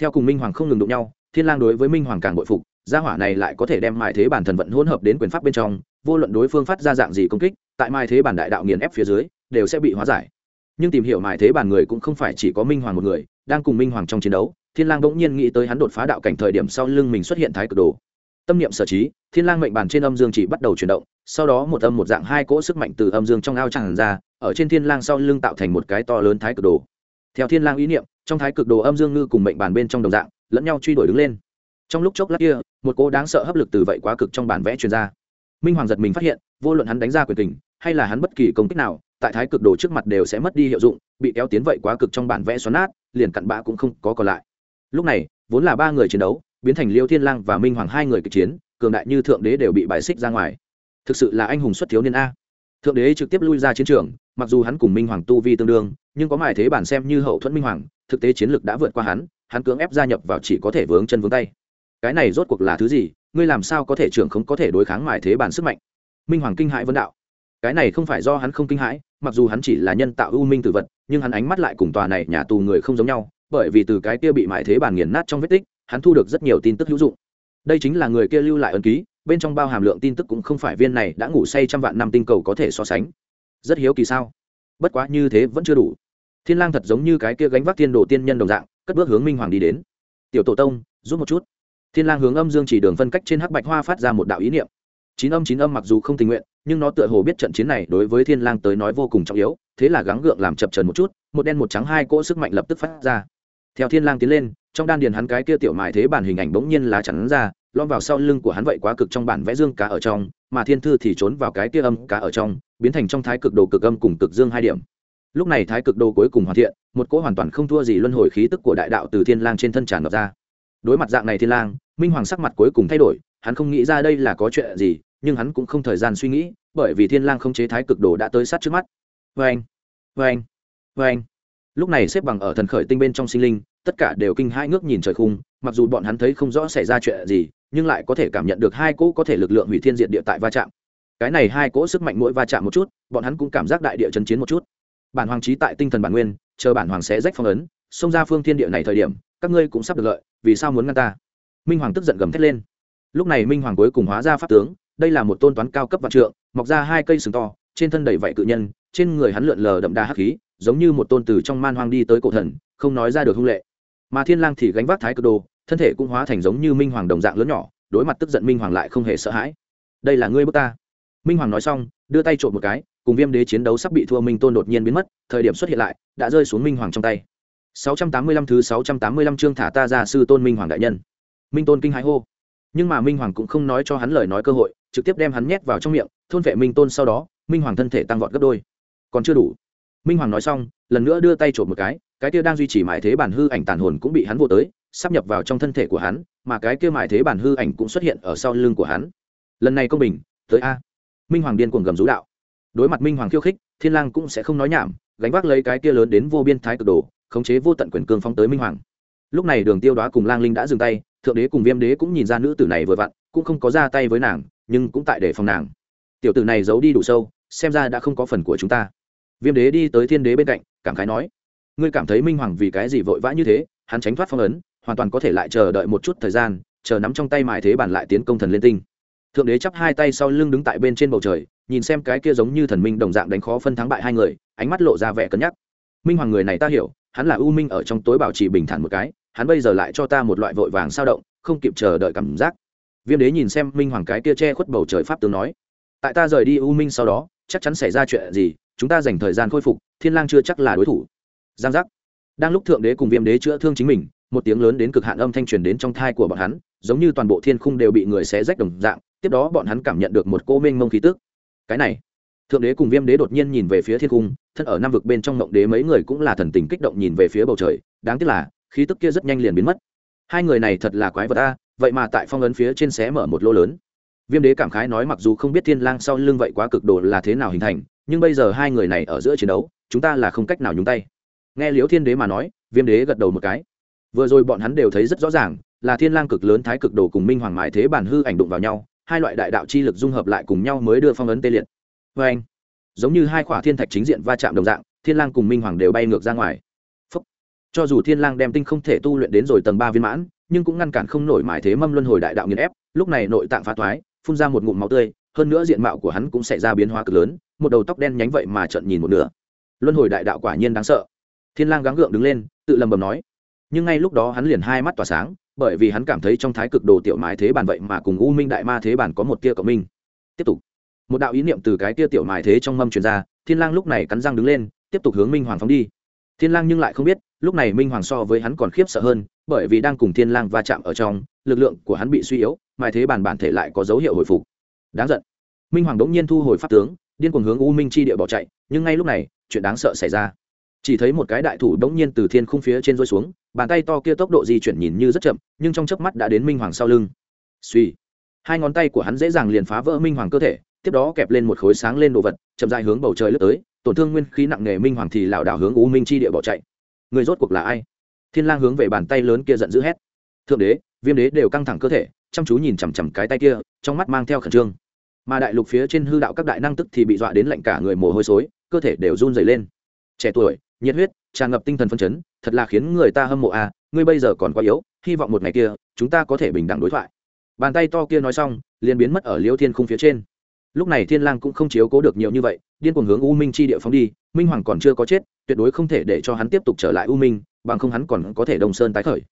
Speaker 1: Theo cùng minh hoàng không ngừng đụng nhau, thiên lang đối với minh hoàng càng bội phục gia hỏa này lại có thể đem mài thế bản thần vận hỗn hợp đến quyền pháp bên trong, vô luận đối phương phát ra dạng gì công kích, tại mài thế bản đại đạo nghiền ép phía dưới, đều sẽ bị hóa giải. Nhưng tìm hiểu mài thế bản người cũng không phải chỉ có minh hoàng một người, đang cùng minh hoàng trong chiến đấu, thiên lang bỗng nhiên nghĩ tới hắn đột phá đạo cảnh thời điểm sau lưng mình xuất hiện thái cực đồ. Tâm niệm sở trí, thiên lang mệnh bản trên âm dương chỉ bắt đầu chuyển động, sau đó một âm một dạng hai cỗ sức mạnh từ âm dương trong ao tràn ra, ở trên thiên lang sau lưng tạo thành một cái to lớn thái cực đồ. Theo thiên lang ý niệm, trong thái cực đồ âm dương ngư cùng mệnh bản bên trong đồng dạng, lẫn nhau truy đuổi đứng lên trong lúc chốc lát kia, một cô đáng sợ hấp lực từ vậy quá cực trong bản vẽ truyền ra. Minh hoàng giật mình phát hiện, vô luận hắn đánh ra quyền tình hay là hắn bất kỳ công kích nào, tại thái cực đồ trước mặt đều sẽ mất đi hiệu dụng, bị kéo tiến vậy quá cực trong bản vẽ xoắn nát, liền cặn bã cũng không có còn lại. Lúc này, vốn là ba người chiến đấu, biến thành liêu thiên lang và minh hoàng hai người kịch chiến, cường đại như thượng đế đều bị bài xích ra ngoài. Thực sự là anh hùng xuất thiếu niên a. Thượng đế trực tiếp lui ra chiến trường, mặc dù hắn cùng minh hoàng tu vi tương đương, nhưng có mài thế bản xem như hậu thuẫn minh hoàng, thực tế chiến lực đã vượt qua hắn hắn cưỡng ép gia nhập vào chỉ có thể vướng chân vướng tay cái này rốt cuộc là thứ gì? Ngươi làm sao có thể trưởng không có thể đối kháng mài thế bản sức mạnh? Minh hoàng kinh hãi vấn đạo. Cái này không phải do hắn không kinh hãi, mặc dù hắn chỉ là nhân tạo ưu minh tử vật, nhưng hắn ánh mắt lại cùng tòa này nhà tù người không giống nhau, bởi vì từ cái kia bị mài thế bản nghiền nát trong vết tích, hắn thu được rất nhiều tin tức hữu dụng. Đây chính là người kia lưu lại ấn ký, bên trong bao hàm lượng tin tức cũng không phải viên này, đã ngủ say trăm vạn năm tinh cầu có thể so sánh. Rất hiếu kỳ sao? Bất quá như thế vẫn chưa đủ. Thiên lang thật giống như cái kia gánh vác thiên đồ tiên nhân đồng dạng, cất bước hướng minh hoàng đi đến. Tiểu tổ tông, giúp một chút thiên lang hướng âm dương chỉ đường phân cách trên hắc bạch hoa phát ra một đạo ý niệm. Chín âm chín âm mặc dù không tình nguyện, nhưng nó tựa hồ biết trận chiến này đối với thiên lang tới nói vô cùng trọng yếu, thế là gắng gượng làm chập chờn một chút, một đen một trắng hai cỗ sức mạnh lập tức phát ra. Theo thiên lang tiến lên, trong đan điền hắn cái kia tiểu mại thế bản hình ảnh bỗng nhiên lá chắn ra lom vào sau lưng của hắn vậy quá cực trong bản vẽ dương cá ở trong, mà thiên thư thì trốn vào cái kia âm cá ở trong, biến thành trong thái cực đồ cực âm cùng cực dương hai điểm. Lúc này thái cực đồ cuối cùng hoàn thiện, một cỗ hoàn toàn không thua gì luân hồi khí tức của đại đạo từ thiên lang trên thân tràn ngập ra đối mặt dạng này thiên lang, minh hoàng sắc mặt cuối cùng thay đổi, hắn không nghĩ ra đây là có chuyện gì, nhưng hắn cũng không thời gian suy nghĩ, bởi vì thiên lang không chế thái cực đồ đã tới sát trước mắt. Vang vang vang lúc này xếp bằng ở thần khởi tinh bên trong sinh linh, tất cả đều kinh hãi ngước nhìn trời khung, mặc dù bọn hắn thấy không rõ xảy ra chuyện gì, nhưng lại có thể cảm nhận được hai cỗ có thể lực lượng hủy thiên diệt địa tại va chạm. Cái này hai cỗ sức mạnh mỗi va chạm một chút, bọn hắn cũng cảm giác đại địa chấn chiến một chút. Bản hoàng trí tại tinh thần bản nguyên, chờ bản hoàng sẽ rách phong ấn xông ra phương thiên địa này thời điểm, các ngươi cũng sắp được lợi, vì sao muốn ngăn ta? Minh hoàng tức giận gầm thét lên. Lúc này minh hoàng cuối cùng hóa ra pháp tướng, đây là một tôn toán cao cấp vạn trượng, mọc ra hai cây sừng to, trên thân đầy vảy cự nhân, trên người hắn lượn lờ đậm đà hắc khí, giống như một tôn từ trong man hoang đi tới cổ thần, không nói ra được hung lệ. Mà thiên lang thì gánh vác thái cực đồ, thân thể cũng hóa thành giống như minh hoàng đồng dạng lớn nhỏ, đối mặt tức giận minh hoàng lại không hề sợ hãi. Đây là ngươi bước ta. Minh hoàng nói xong, đưa tay trộm một cái, cùng viêm đế chiến đấu sắp bị thua minh tôn đột nhiên biến mất, thời điểm xuất hiện lại, đã rơi xuống minh hoàng trong tay. 685 thứ 685 chương thả ta ra sư tôn minh hoàng đại nhân. Minh tôn kinh hãi hô. Nhưng mà minh hoàng cũng không nói cho hắn lời nói cơ hội, trực tiếp đem hắn nhét vào trong miệng, thôn vệ minh tôn sau đó, minh hoàng thân thể tăng vọt gấp đôi. Còn chưa đủ. Minh hoàng nói xong, lần nữa đưa tay chộp một cái cái kia đang duy trì mãi thế bản hư ảnh tàn hồn cũng bị hắn vô tới, sắp nhập vào trong thân thể của hắn, mà cái kia mãi thế bản hư ảnh cũng xuất hiện ở sau lưng của hắn. Lần này công bình, tới a. Minh hoàng điên cuồng gầm rú đạo. Đối mặt minh hoàng khiêu khích, thiên lang cũng sẽ không nói nhảm, gánh vác lấy cái kia lớn đến vô biên thái cực đồ khống chế vô tận quyền cương phóng tới minh hoàng. Lúc này đường tiêu đoá cùng lang linh đã dừng tay, thượng đế cùng viêm đế cũng nhìn ra nữ tử này vừa vặn, cũng không có ra tay với nàng, nhưng cũng tại để phòng nàng. Tiểu tử này giấu đi đủ sâu, xem ra đã không có phần của chúng ta. Viêm đế đi tới thiên đế bên cạnh, cảm khái nói, ngươi cảm thấy minh hoàng vì cái gì vội vã như thế, hắn tránh thoát phong ấn, hoàn toàn có thể lại chờ đợi một chút thời gian, chờ nắm trong tay mài thế bản lại tiến công thần lên tinh. Thượng đế chắp hai tay sau lưng đứng tại bên trên bầu trời, nhìn xem cái kia giống như thần minh đồng dạng đánh khó phân thắng bại hai người, ánh mắt lộ ra vẻ cân nhắc. Minh hoàng người này ta hiểu hắn là u minh ở trong tối bảo trì bình thản một cái, hắn bây giờ lại cho ta một loại vội vàng sao động, không kịp chờ đợi cảm giác. Viêm đế nhìn xem minh hoàng cái kia che khuất bầu trời pháp tướng nói, tại ta rời đi u minh sau đó, chắc chắn xảy ra chuyện gì, chúng ta dành thời gian khôi phục, thiên lang chưa chắc là đối thủ. Giang giác. Đang lúc thượng đế cùng viêm đế chữa thương chính mình, một tiếng lớn đến cực hạn âm thanh truyền đến trong thai của bọn hắn, giống như toàn bộ thiên khung đều bị người xé rách đồng dạng, tiếp đó bọn hắn cảm nhận được một cô mênh mông khí tức. Cái này thượng đế cùng viêm đế đột nhiên nhìn về phía thiên cung, thân ở năm vực bên trong mộng đế mấy người cũng là thần tình kích động nhìn về phía bầu trời, đáng tiếc là, khí tức kia rất nhanh liền biến mất. Hai người này thật là quái vật ta vậy mà tại phong ấn phía trên xé mở một lô lớn. Viêm đế cảm khái nói mặc dù không biết thiên lang sau lưng vậy quá cực độ là thế nào hình thành, nhưng bây giờ hai người này ở giữa chiến đấu, chúng ta là không cách nào nhúng tay. Nghe liễu thiên đế mà nói, viêm đế gật đầu một cái. Vừa rồi bọn hắn đều thấy rất rõ ràng, là thiên lang cực lớn thái cực đồ cùng minh hoàng mại thế bản hư ảnh đụng vào nhau, hai loại đại đạo chi lực dung hợp lại cùng nhau mới đưa phong ấn tê liệt vê anh, giống như hai khỏa thiên thạch chính diện va chạm đồng dạng, thiên lang cùng minh hoàng đều bay ngược ra ngoài. Phúc. cho dù thiên lang đem tinh không thể tu luyện đến rồi tầng ba viên mãn, nhưng cũng ngăn cản không nổi mài thế mâm luân hồi đại đạo nghiền ép, lúc này nội tạng phá thoái phun ra một ngụm máu tươi, hơn nữa diện mạo của hắn cũng xảy ra biến hóa cực lớn, một đầu tóc đen nhánh vậy mà trận nhìn một nửa. Luân hồi đại đạo quả nhiên đáng sợ. Thiên lang gắng gượng đứng lên, tự lầm bầm nói. Nhưng ngay lúc đó hắn liền hai mắt tỏa sáng, bởi vì hắn cảm thấy trong thái cực đồ tiểu mái thế bản vậy mà cùng u minh đại ma thế bản có một tia cộng minh. Tiếp tục một đạo ý niệm từ cái kia tiểu mài thế trong mâm truyền ra, thiên lang lúc này cắn răng đứng lên, tiếp tục hướng minh hoàng phóng đi. Thiên lang nhưng lại không biết, lúc này minh hoàng so với hắn còn khiếp sợ hơn, bởi vì đang cùng thiên lang va chạm ở trong, lực lượng của hắn bị suy yếu, mài thế bản bản thể lại có dấu hiệu hồi phục. Đáng giận. Minh hoàng đống nhiên thu hồi pháp tướng, điên cuồng hướng u minh chi địa bỏ chạy, nhưng ngay lúc này, chuyện đáng sợ xảy ra. Chỉ thấy một cái đại thủ đống nhiên từ thiên khung phía trên rơi xuống, bàn tay to kia tốc độ di chuyển nhìn như rất chậm, nhưng trong chớp mắt đã đến minh hoàng sau lưng. Suy hai ngón tay của hắn dễ dàng liền phá vỡ minh hoàng cơ thể tiếp đó kẹp lên một khối sáng lên đồ vật, chậm dài hướng bầu trời lướt tới, tổn thương nguyên khí nặng nề minh hoàng thì lảo đảo hướng u minh chi địa bỏ chạy. Người rốt cuộc là ai? Thiên lang hướng về bàn tay lớn kia giận dữ hét. Thượng đế, viêm đế đều căng thẳng cơ thể, chăm chú nhìn chằm chằm cái tay kia, trong mắt mang theo khẩn trương. Mà đại lục phía trên hư đạo các đại năng tức thì bị dọa đến lạnh cả người mồ hôi xối, cơ thể đều run rẩy lên. Trẻ tuổi, nhiệt huyết, tràn ngập tinh thần phân chấn, thật là khiến người ta hâm mộ à ngươi bây giờ còn quá yếu, hy vọng một ngày kia, chúng ta có thể bình đẳng đối thoại. Bàn tay to kia nói xong, liền biến mất ở liêu thiên khung phía trên lúc này thiên lang cũng không chiếu cố được nhiều như vậy, điên cuồng hướng u minh chi địa phóng đi, minh hoàng còn chưa có chết, tuyệt đối không thể để cho hắn tiếp tục trở lại u minh, bằng không hắn còn có thể đồng sơn tái khởi.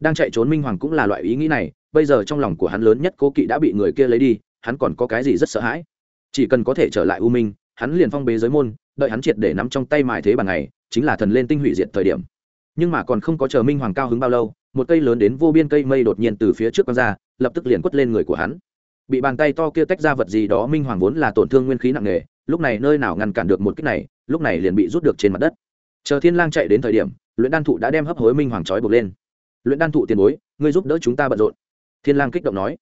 Speaker 1: Đang chạy trốn minh hoàng cũng là loại ý nghĩ này, bây giờ trong lòng của hắn lớn nhất cố kỵ đã bị người kia lấy đi, hắn còn có cái gì rất sợ hãi? Chỉ cần có thể trở lại u minh, hắn liền phong bế giới môn, đợi hắn triệt để nắm trong tay mài thế bằng ngày chính là thần lên tinh hủy diệt thời điểm. Nhưng mà còn không có chờ minh hoàng cao hứng bao lâu, một cây lớn đến vô biên cây mây đột nhiên từ phía trước quăng ra, lập tức liền quất lên người của hắn bị bàn tay to kia tách ra vật gì đó minh hoàng vốn là tổn thương nguyên khí nặng nề, lúc này nơi nào ngăn cản được một kích này, lúc này liền bị rút được trên mặt đất. Chờ thiên lang chạy đến thời điểm, luyện đan thụ đã đem hấp hối minh hoàng trói buộc lên. Luyện đan thụ tiền bối, ngươi giúp đỡ chúng ta bận rộn. Thiên lang kích động nói.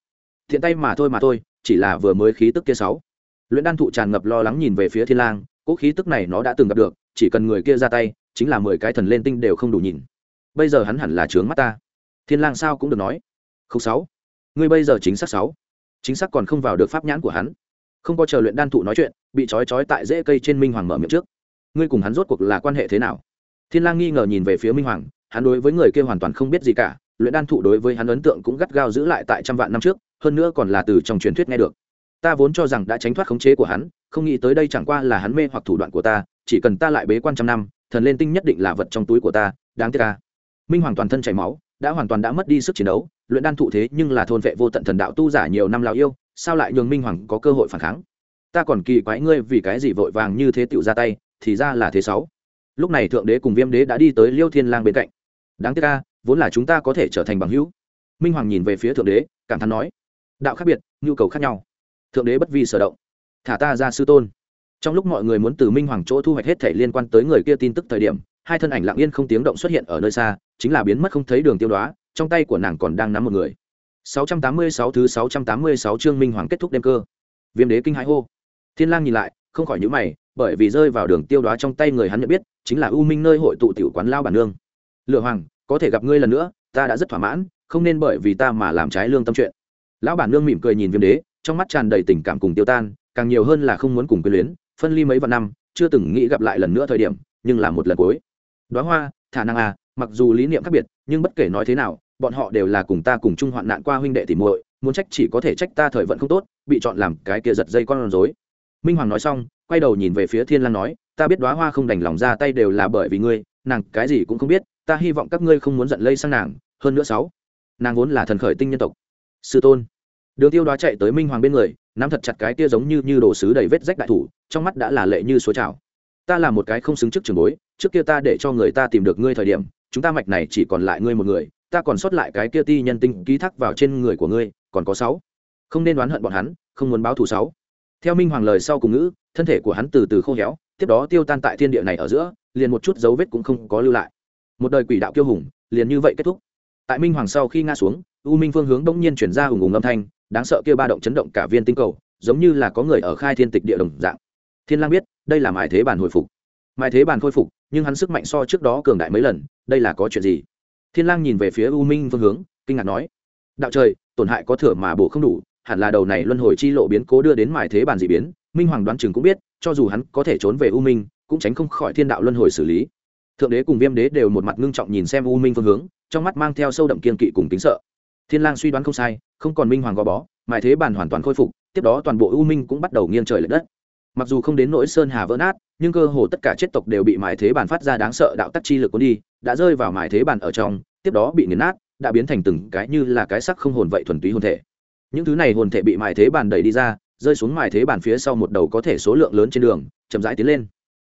Speaker 1: Thiện tay mà thôi mà thôi, chỉ là vừa mới khí tức kia sáu. Luyện đan thụ tràn ngập lo lắng nhìn về phía thiên lang, cỗ khí tức này nó đã từng gặp được, chỉ cần người kia ra tay, chính là mười cái thần lên tinh đều không đủ nhìn. Bây giờ hắn hẳn là trướng mắt ta. Thiên lang sao cũng được nói. Không sáu, ngươi bây giờ chính xác sáu chính xác còn không vào được pháp nhãn của hắn. Không có chờ luyện đan thụ nói chuyện, bị trói trói tại rễ cây trên minh hoàng mở miệng trước. Ngươi cùng hắn rốt cuộc là quan hệ thế nào? Thiên lang nghi ngờ nhìn về phía minh hoàng, hắn đối với người kia hoàn toàn không biết gì cả, luyện đan thụ đối với hắn ấn tượng cũng gắt gao giữ lại tại trăm vạn năm trước, hơn nữa còn là từ trong truyền thuyết nghe được. Ta vốn cho rằng đã tránh thoát khống chế của hắn, không nghĩ tới đây chẳng qua là hắn mê hoặc thủ đoạn của ta, chỉ cần ta lại bế quan trăm năm, thần lên tinh nhất định là vật trong túi của ta, đáng tiếc ta. Minh hoàng toàn thân chảy máu, đã hoàn toàn đã mất đi sức chiến đấu luyện đan thụ thế nhưng là thôn vệ vô tận thần đạo tu giả nhiều năm lao yêu, sao lại nhường minh hoàng có cơ hội phản kháng? Ta còn kỳ quái ngươi vì cái gì vội vàng như thế tựu ra tay, thì ra là thế sáu. Lúc này thượng đế cùng viêm đế đã đi tới liêu thiên lang bên cạnh. Đáng tiếc ca vốn là chúng ta có thể trở thành bằng hữu. Minh hoàng nhìn về phía thượng đế, cảm thán nói, đạo khác biệt, nhu cầu khác nhau. Thượng đế bất vi sở động. Thả ta ra sư tôn. Trong lúc mọi người muốn từ minh hoàng chỗ thu hoạch hết thể liên quan tới người kia tin tức thời điểm, hai thân ảnh lặng yên không tiếng động xuất hiện ở nơi xa, chính là biến mất không thấy đường tiêu đoá trong tay của nàng còn đang nắm một người. 686 thứ 686 chương minh hoàng kết thúc đêm cơ. Viêm đế kinh hãi hô. Thiên lang nhìn lại, không khỏi nhíu mày, bởi vì rơi vào đường tiêu đoá trong tay người hắn nhận biết, chính là u minh nơi hội tụ tiểu quán lao bản nương. Lựa hoàng, có thể gặp ngươi lần nữa, ta đã rất thỏa mãn, không nên bởi vì ta mà làm trái lương tâm chuyện. Lão bản nương mỉm cười nhìn viêm đế, trong mắt tràn đầy tình cảm cùng tiêu tan, càng nhiều hơn là không muốn cùng quyến luyến, phân ly mấy vạn năm, chưa từng nghĩ gặp lại lần nữa thời điểm, nhưng là một lần cuối. Đoá hoa, thả năng à mặc dù lý niệm khác biệt, nhưng bất kể nói thế nào bọn họ đều là cùng ta cùng chung hoạn nạn qua huynh đệ tỉ muội, muốn trách chỉ có thể trách ta thời vận không tốt, bị chọn làm cái kia giật dây con rối. Minh hoàng nói xong, quay đầu nhìn về phía thiên lan nói, ta biết đoá hoa không đành lòng ra tay đều là bởi vì ngươi, nàng cái gì cũng không biết, ta hy vọng các ngươi không muốn giận lây sang nàng, hơn nữa sáu, nàng vốn là thần khởi tinh nhân tộc. Sư tôn. Đường tiêu đoá chạy tới minh hoàng bên người, nắm thật chặt cái kia giống như như đồ sứ đầy vết rách đại thủ, trong mắt đã là lệ như số trào. Ta là một cái không xứng trước trường bối, trước kia ta để cho người ta tìm được ngươi thời điểm, chúng ta mạch này chỉ còn lại ngươi một người ta còn sót lại cái kia ti nhân tinh ký thác vào trên người của ngươi, còn có sáu. Không nên đoán hận bọn hắn, không muốn báo thù sáu. Theo minh hoàng lời sau cùng ngữ, thân thể của hắn từ từ khô héo, tiếp đó tiêu tan tại thiên địa này ở giữa, liền một chút dấu vết cũng không có lưu lại. Một đời quỷ đạo kiêu hùng, liền như vậy kết thúc. Tại minh hoàng sau khi ngã xuống, u minh phương hướng bỗng nhiên chuyển ra hùng hùng âm thanh, đáng sợ kia ba động chấn động cả viên tinh cầu, giống như là có người ở khai thiên tịch địa đồng dạng. Thiên lang biết, đây là mài thế bản hồi phục. Mài thế bản khôi phục, nhưng hắn sức mạnh so trước đó cường đại mấy lần, đây là có chuyện gì? Thiên lang nhìn về phía u minh phương hướng, kinh ngạc nói, đạo trời, tổn hại có thừa mà bổ không đủ, hẳn là đầu này luân hồi chi lộ biến cố đưa đến mài thế bản dị biến, minh hoàng đoán chừng cũng biết, cho dù hắn có thể trốn về u minh, cũng tránh không khỏi thiên đạo luân hồi xử lý. Thượng đế cùng viêm đế đều một mặt ngưng trọng nhìn xem u minh phương hướng, trong mắt mang theo sâu đậm kiên kỵ cùng tính sợ. Thiên lang suy đoán không sai, không còn minh hoàng gò bó, mài thế bản hoàn toàn khôi phục, tiếp đó toàn bộ u minh cũng bắt đầu nghiêng trời lệch đất. Mặc dù không đến nỗi sơn hà vỡ nát nhưng cơ hồ tất cả chết tộc đều bị mài thế bàn phát ra đáng sợ đạo tắc chi lực cuốn đi, đã rơi vào mài thế bàn ở trong, tiếp đó bị nghiền nát, đã biến thành từng cái như là cái sắc không hồn vậy thuần túy hồn thể. Những thứ này hồn thể bị mài thế bàn đẩy đi ra, rơi xuống mài thế bàn phía sau một đầu có thể số lượng lớn trên đường, chậm rãi tiến lên.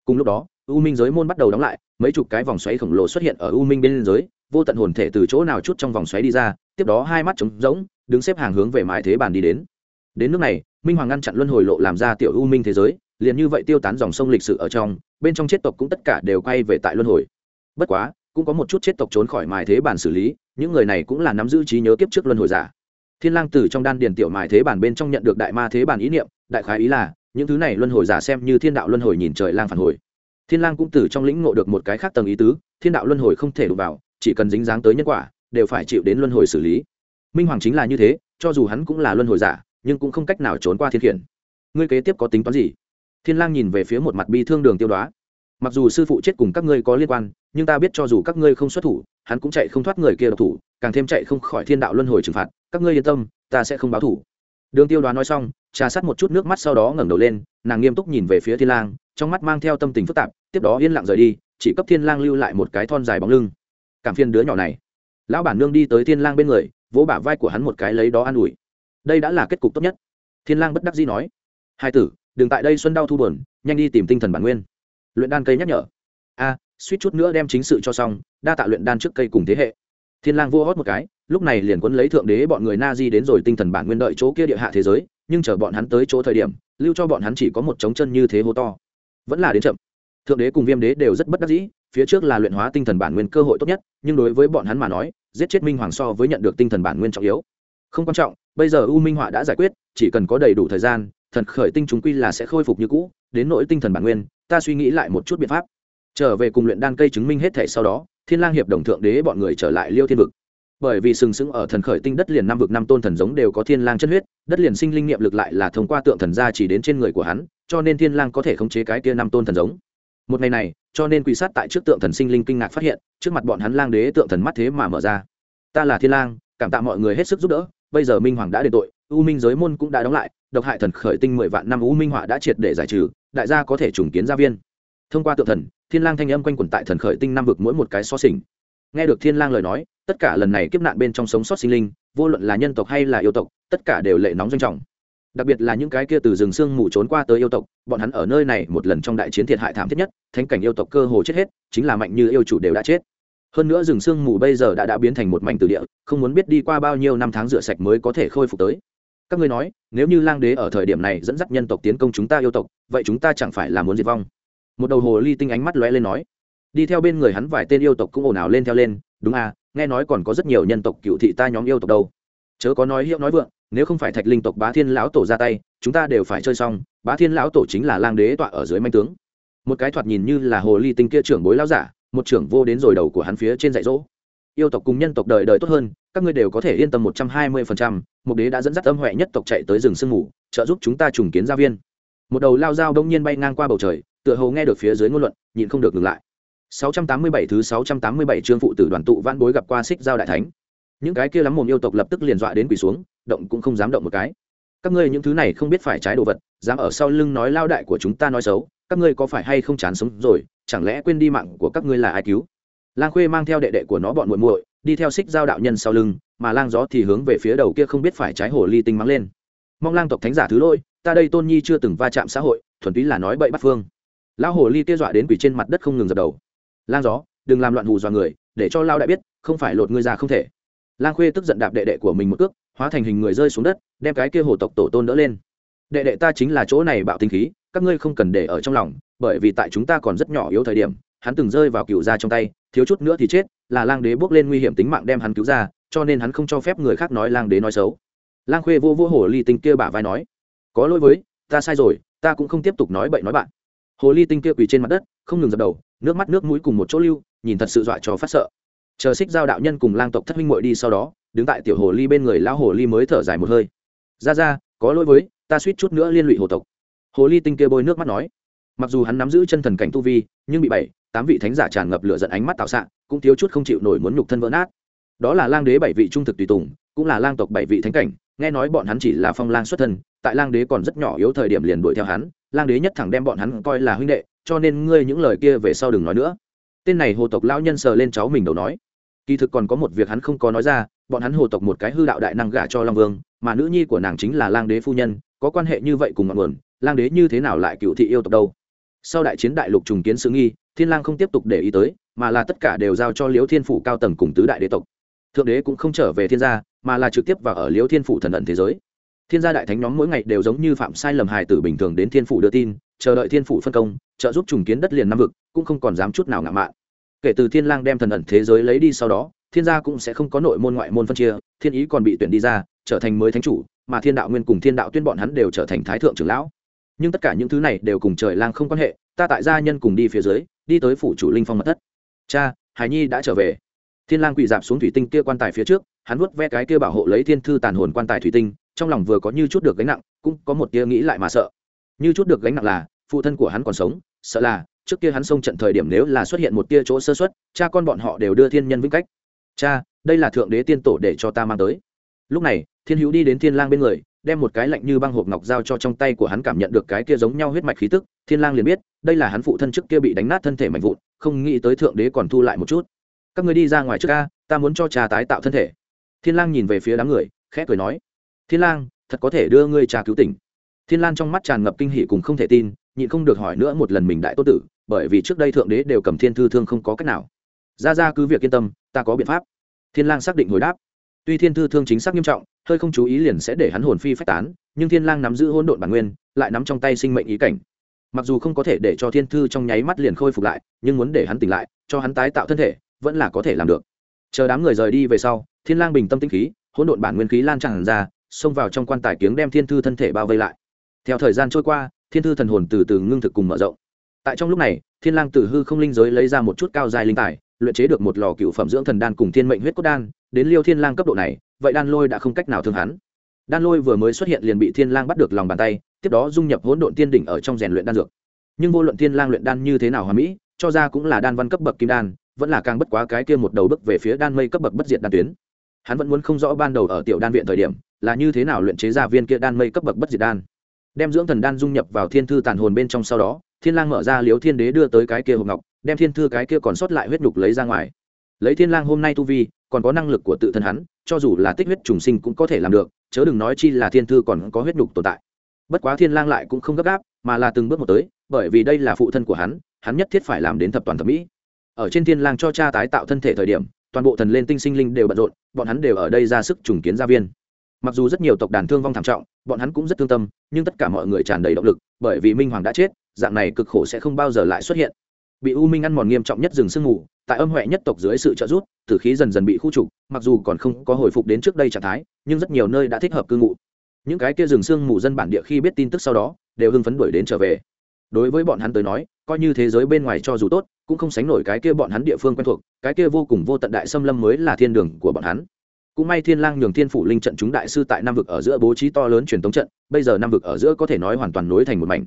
Speaker 1: Cùng lúc đó, u minh giới môn bắt đầu đóng lại, mấy chục cái vòng xoáy khổng lồ xuất hiện ở u minh bên giới, vô tận hồn thể từ chỗ nào chút trong vòng xoáy đi ra, tiếp đó hai mắt trống rỗng, đứng xếp hàng hướng về mài thế bàn đi đến. Đến nước này, minh hoàng ngăn chặn luân hồi lộ làm ra tiểu u minh thế giới liền như vậy tiêu tán dòng sông lịch sử ở trong, bên trong chết tộc cũng tất cả đều quay về tại luân hồi. Bất quá, cũng có một chút chết tộc trốn khỏi mài thế bản xử lý, những người này cũng là nắm giữ trí nhớ kiếp trước luân hồi giả. Thiên lang từ trong đan điền tiểu mài thế bản bên trong nhận được đại ma thế bản ý niệm, đại khái ý là, những thứ này luân hồi giả xem như thiên đạo luân hồi nhìn trời lang phản hồi. Thiên lang cũng từ trong lĩnh ngộ được một cái khác tầng ý tứ, thiên đạo luân hồi không thể đụng vào, chỉ cần dính dáng tới nhân quả, đều phải chịu đến luân hồi xử lý. Minh hoàng chính là như thế, cho dù hắn cũng là luân hồi giả, nhưng cũng không cách nào trốn qua thiên khiển. Ngươi kế tiếp có tính toán gì? Thiên lang nhìn về phía một mặt bi thương đường tiêu đoá. Mặc dù sư phụ chết cùng các ngươi có liên quan, nhưng ta biết cho dù các ngươi không xuất thủ, hắn cũng chạy không thoát người kia độc thủ, càng thêm chạy không khỏi thiên đạo luân hồi trừng phạt. Các ngươi yên tâm, ta sẽ không báo thủ. Đường tiêu đoá nói xong, trà sát một chút nước mắt sau đó ngẩng đầu lên, nàng nghiêm túc nhìn về phía thiên lang, trong mắt mang theo tâm tình phức tạp, tiếp đó yên lặng rời đi, chỉ cấp thiên lang lưu lại một cái thon dài bóng lưng. Cảm phiền đứa nhỏ này. Lão bản nương đi tới thiên lang bên người, vỗ bả vai của hắn một cái lấy đó an ủi. Đây đã là kết cục tốt nhất. Thiên lang bất đắc dĩ nói. Hai tử đừng tại đây xuân đau thu buồn, nhanh đi tìm tinh thần bản nguyên. Luyện đan cây nhắc nhở. A, suýt chút nữa đem chính sự cho xong, đa tạ luyện đan trước cây cùng thế hệ. Thiên lang vua hót một cái, lúc này liền quấn lấy thượng đế bọn người na di đến rồi tinh thần bản nguyên đợi chỗ kia địa hạ thế giới, nhưng chờ bọn hắn tới chỗ thời điểm, lưu cho bọn hắn chỉ có một trống chân như thế hô to. Vẫn là đến chậm. Thượng đế cùng viêm đế đều rất bất đắc dĩ, phía trước là luyện hóa tinh thần bản nguyên cơ hội tốt nhất, nhưng đối với bọn hắn mà nói, giết chết minh hoàng so với nhận được tinh thần bản nguyên trọng yếu. Không quan trọng, bây giờ u minh họa đã giải quyết, chỉ cần có đầy đủ thời gian thần khởi tinh chúng quy là sẽ khôi phục như cũ, đến nỗi tinh thần bản nguyên, ta suy nghĩ lại một chút biện pháp. Trở về cùng luyện đan cây chứng minh hết thể sau đó, thiên lang hiệp đồng thượng đế bọn người trở lại liêu thiên vực. Bởi vì sừng sững ở thần khởi tinh đất liền năm vực năm tôn thần giống đều có thiên lang chân huyết, đất liền sinh linh nghiệm lực lại là thông qua tượng thần gia chỉ đến trên người của hắn, cho nên thiên lang có thể khống chế cái kia năm tôn thần giống. Một ngày này, cho nên quỷ sát tại trước tượng thần sinh linh kinh ngạc phát hiện, trước mặt bọn hắn lang đế tượng thần mắt thế mà mở ra. Ta là thiên lang, cảm tạ mọi người hết sức giúp đỡ, bây giờ minh hoàng đã đền tội, u minh giới môn cũng đã đóng lại độc hại thần khởi tinh mười vạn năm u minh họa đã triệt để giải trừ, đại gia có thể trùng kiến gia viên. Thông qua tượng thần, thiên lang thanh âm quanh quẩn tại thần khởi tinh năm vực mỗi một cái so sình nghe được thiên lang lời nói, tất cả lần này kiếp nạn bên trong sống sót sinh linh, vô luận là nhân tộc hay là yêu tộc, tất cả đều lệ nóng doanh trọng. Đặc biệt là những cái kia từ rừng sương mù trốn qua tới yêu tộc, bọn hắn ở nơi này một lần trong đại chiến thiệt hại thảm thiết nhất, thánh cảnh yêu tộc cơ hồ chết hết, chính là mạnh như yêu chủ đều đã chết. Hơn nữa rừng sương mù bây giờ đã đã biến thành một mảnh từ địa, không muốn biết đi qua bao nhiêu năm tháng rửa sạch mới có thể khôi phục tới các ngươi nói, nếu như lang đế ở thời điểm này dẫn dắt nhân tộc tiến công chúng ta yêu tộc, vậy chúng ta chẳng phải là muốn diệt vong? Một đầu hồ ly tinh ánh mắt lóe lên nói. Đi theo bên người hắn vài tên yêu tộc cũng ồn ào lên theo lên, đúng à nghe nói còn có rất nhiều nhân tộc cựu thị ta nhóm yêu tộc đâu. Chớ có nói hiệu nói vượng, nếu không phải thạch linh tộc bá thiên lão tổ ra tay, chúng ta đều phải chơi xong, bá thiên lão tổ chính là lang đế tọa ở dưới manh tướng. Một cái thoạt nhìn như là hồ ly tinh kia trưởng bối lão giả, một trưởng vô đến rồi đầu của hắn phía trên dạy dỗ yêu tộc cùng nhân tộc đời đời tốt hơn, các ngươi đều có thể yên tâm một trăm hai mươi phần trăm. Mục đế đã dẫn dắt âm huệ nhất tộc chạy tới rừng sương mù, trợ giúp chúng ta trùng kiến gia viên. Một đầu lao dao đông nhiên bay ngang qua bầu trời, tựa hồ nghe được phía dưới ngôn luận, nhịn không được ngừng lại. 687 thứ 687 chương phụ tử đoàn tụ vãn bối gặp qua xích giao đại thánh. Những cái kia lắm mồm yêu tộc lập tức liền dọa đến quỳ xuống, động cũng không dám động một cái. Các ngươi những thứ này không biết phải trái đồ vật, dám ở sau lưng nói lao đại của chúng ta nói xấu, các ngươi có phải hay không chán sống rồi, chẳng lẽ quên đi mạng của các ngươi là ai cứu? Lang khuê mang theo đệ đệ của nó bọn muội muội, đi theo xích giao đạo nhân sau lưng, mà lang gió thì hướng về phía đầu kia không biết phải trái hồ ly tinh mắng lên. Mong lang tộc thánh giả thứ lỗi, ta đây tôn nhi chưa từng va chạm xã hội, thuần túy là nói bậy bắt phương. Lão hồ ly kia dọa đến quỷ trên mặt đất không ngừng dập đầu. Lang gió, đừng làm loạn hù dọa người, để cho lao đại biết, không phải lột ngươi ra không thể. Lang khuê tức giận đạp đệ đệ của mình một cước, hóa thành hình người rơi xuống đất, đem cái kia hồ tộc tổ tôn đỡ lên. Đệ đệ ta chính là chỗ này bạo tinh khí, các ngươi không cần để ở trong lòng, bởi vì tại chúng ta còn rất nhỏ yếu thời điểm hắn từng rơi vào cựu gia trong tay, thiếu chút nữa thì chết, là lang đế bước lên nguy hiểm tính mạng đem hắn cứu ra, cho nên hắn không cho phép người khác nói lang đế nói xấu. Lang khuê vô vô hồ ly tinh kia bả vai nói, có lỗi với, ta sai rồi, ta cũng không tiếp tục nói bậy nói bạn. Hồ ly tinh kia quỳ trên mặt đất, không ngừng dập đầu, nước mắt nước mũi cùng một chỗ lưu, nhìn thật sự dọa cho phát sợ. Chờ xích giao đạo nhân cùng lang tộc thất huynh muội đi sau đó, đứng tại tiểu hồ ly bên người, lão hồ ly mới thở dài một hơi. Ra ra, có lỗi với, ta suýt chút nữa liên lụy hồ tộc. Hồ ly tinh kia bôi nước mắt nói. Mặc dù hắn nắm giữ chân thần cảnh tu vi, nhưng bị bảy tám vị thánh giả tràn ngập lửa giận ánh mắt tạo xạ, cũng thiếu chút không chịu nổi muốn nhục thân vỡ nát. Đó là lang đế bảy vị trung thực tùy tùng, cũng là lang tộc bảy vị thánh cảnh, nghe nói bọn hắn chỉ là phong lang xuất thân, tại lang đế còn rất nhỏ yếu thời điểm liền đuổi theo hắn, lang đế nhất thẳng đem bọn hắn coi là huynh đệ, cho nên ngươi những lời kia về sau đừng nói nữa. Tên này hồ tộc lão nhân sờ lên cháu mình đầu nói, kỳ thực còn có một việc hắn không có nói ra, bọn hắn hồ tộc một cái hư đạo đại năng gả cho long vương, mà nữ nhi của nàng chính là lang đế phu nhân, có quan hệ như vậy cùng ngọn nguồn, lang đế như thế nào lại cựu thị yêu tộc đâu? Sau đại chiến đại lục trùng kiến sự nghi thiên lang không tiếp tục để ý tới, mà là tất cả đều giao cho liễu thiên phủ cao tầng cùng tứ đại đế tộc. Thượng đế cũng không trở về thiên gia, mà là trực tiếp vào ở liễu thiên phủ thần ẩn thế giới. Thiên gia đại thánh nhóm mỗi ngày đều giống như phạm sai lầm hài tử bình thường đến thiên phủ đưa tin, chờ đợi thiên phủ phân công, trợ giúp trùng kiến đất liền năm vực, cũng không còn dám chút nào ngạo mạn. Kể từ thiên lang đem thần ẩn thế giới lấy đi sau đó, thiên gia cũng sẽ không có nội môn ngoại môn phân chia, thiên ý còn bị tuyển đi ra, trở thành mới thánh chủ, mà thiên đạo nguyên cùng thiên đạo tuyên bọn hắn đều trở thành thái thượng trưởng lão. Nhưng tất cả những thứ này đều cùng trời lang không quan hệ, ta tại gia nhân cùng đi phía dưới đi tới phủ chủ linh phong mật thất. Cha, hải nhi đã trở về. Thiên lang quỳ dạp xuống thủy tinh kia quan tài phía trước, hắn vuốt ve cái kia bảo hộ lấy thiên thư tàn hồn quan tài thủy tinh, trong lòng vừa có như chút được gánh nặng, cũng có một tia nghĩ lại mà sợ. Như chút được gánh nặng là, phụ thân của hắn còn sống, sợ là, trước kia hắn xông trận thời điểm nếu là xuất hiện một tia chỗ sơ xuất cha con bọn họ đều đưa thiên nhân vĩnh cách. Cha, đây là thượng đế tiên tổ để cho ta mang tới. Lúc này, thiên hữu đi đến thiên lang bên người đem một cái lạnh như băng hộp ngọc giao cho trong tay của hắn cảm nhận được cái kia giống nhau huyết mạch khí tức, thiên lang liền biết, đây là hắn phụ thân trước kia bị đánh nát thân thể mạnh vụn, không nghĩ tới thượng đế còn thu lại một chút. Các người đi ra ngoài trước ca ta muốn cho cha tái tạo thân thể. Thiên lang nhìn về phía đám người, khẽ cười nói, thiên lang, thật có thể đưa ngươi cha cứu tỉnh. Thiên lang trong mắt tràn ngập kinh hỉ cùng không thể tin, nhịn không được hỏi nữa một lần mình đại tốt tử, bởi vì trước đây thượng đế đều cầm thiên thư thương không có cách nào. Ra ra cứ việc yên tâm, ta có biện pháp. Thiên lang xác định hồi đáp tuy thiên thư thương chính xác nghiêm trọng, hơi không chú ý liền sẽ để hắn hồn phi phách tán, nhưng thiên lang nắm giữ hỗn độn bản nguyên, lại nắm trong tay sinh mệnh ý cảnh. Mặc dù không có thể để cho thiên thư trong nháy mắt liền khôi phục lại, nhưng muốn để hắn tỉnh lại, cho hắn tái tạo thân thể, vẫn là có thể làm được. Chờ đám người rời đi về sau, thiên lang bình tâm tĩnh khí, hỗn độn bản nguyên khí lan tràn ra, xông vào trong quan tài kiếng đem thiên thư thân thể bao vây lại. Theo thời gian trôi qua, thiên thư thần hồn từ từ ngưng thực cùng mở rộng. Tại trong lúc này, thiên lang từ hư không linh giới lấy ra một chút cao dài linh tài, luyện chế được một lò cựu phẩm dưỡng thần đan cùng thiên mệnh huyết cốt đan đến liêu thiên lang cấp độ này, vậy đan lôi đã không cách nào thương hắn. Đan lôi vừa mới xuất hiện liền bị thiên lang bắt được lòng bàn tay, tiếp đó dung nhập hỗn độn tiên đỉnh ở trong rèn luyện đan dược. Nhưng vô luận thiên lang luyện đan như thế nào hòa mỹ, cho ra cũng là đan văn cấp bậc kim đan, vẫn là càng bất quá cái kia một đầu bước về phía đan mây cấp bậc bất diệt đan tuyến. Hắn vẫn muốn không rõ ban đầu ở tiểu đan viện thời điểm, là như thế nào luyện chế ra viên kia đan mây cấp bậc bất diệt đan. Đem dưỡng thần đan dung nhập vào thiên thư tàn hồn bên trong sau đó, thiên lang mở ra liếu thiên đế đưa tới cái kia hộp ngọc, đem thiên thư cái kia còn sót lại huyết nhục lấy ra ngoài. Lấy thiên lang hôm nay tu vi còn có năng lực của tự thân hắn, cho dù là tích huyết trùng sinh cũng có thể làm được, chớ đừng nói chi là thiên thư còn có huyết nhục tồn tại. Bất quá thiên lang lại cũng không gấp gáp, mà là từng bước một tới, bởi vì đây là phụ thân của hắn hắn nhất thiết phải làm đến thập toàn thập mỹ. Ở trên thiên lang cho cha tái tạo thân thể thời điểm, toàn bộ thần lên tinh sinh linh đều bận rộn, bọn hắn đều ở đây ra sức trùng kiến gia viên. Mặc dù rất nhiều tộc đàn thương vong thảm trọng, bọn hắn cũng rất thương tâm, nhưng tất cả mọi người tràn đầy động lực, bởi vì minh hoàng đã chết, dạng này cực khổ sẽ không bao giờ lại xuất hiện bị u minh ăn mòn nghiêm trọng nhất rừng sương mù, tại âm huệ nhất tộc dưới sự trợ giúp, tử khí dần dần bị khu trục, mặc dù còn không có hồi phục đến trước đây trạng thái, nhưng rất nhiều nơi đã thích hợp cư ngụ. Những cái kia rừng sương mù dân bản địa khi biết tin tức sau đó, đều hưng phấn đuổi đến trở về. Đối với bọn hắn tới nói, coi như thế giới bên ngoài cho dù tốt, cũng không sánh nổi cái kia bọn hắn địa phương quen thuộc, cái kia vô cùng vô tận đại xâm lâm mới là thiên đường của bọn hắn. Cũng may thiên lang nhường thiên phủ linh trận chúng đại sư tại nam vực ở giữa bố trí to lớn truyền thống trận, bây giờ nam vực ở giữa có thể nói hoàn toàn nối thành một mảnh.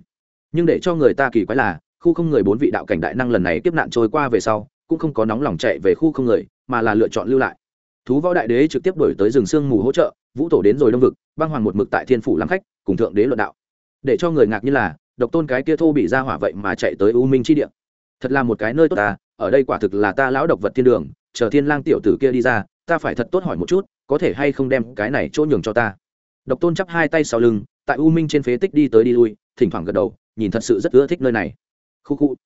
Speaker 1: Nhưng để cho người ta kỳ quái là khu không người bốn vị đạo cảnh đại năng lần này tiếp nạn trôi qua về sau, cũng không có nóng lòng chạy về khu không người, mà là lựa chọn lưu lại. Thú võ đại đế trực tiếp đổi tới rừng sương mù hỗ trợ, vũ tổ đến rồi đông vực, băng hoàng một mực tại thiên phủ làm khách, cùng thượng đế luận đạo. Để cho người ngạc như là, độc tôn cái kia thô bị ra hỏa vậy mà chạy tới u minh chi địa. Thật là một cái nơi tốt ta ở đây quả thực là ta lão độc vật thiên đường, chờ thiên lang tiểu tử kia đi ra, ta phải thật tốt hỏi một chút, có thể hay không đem cái này chỗ nhường cho ta. Độc tôn chắp hai tay sau lưng, tại u minh trên phế tích đi tới đi lui, thỉnh thoảng gật đầu, nhìn thật sự rất ưa thích nơi này khu khu.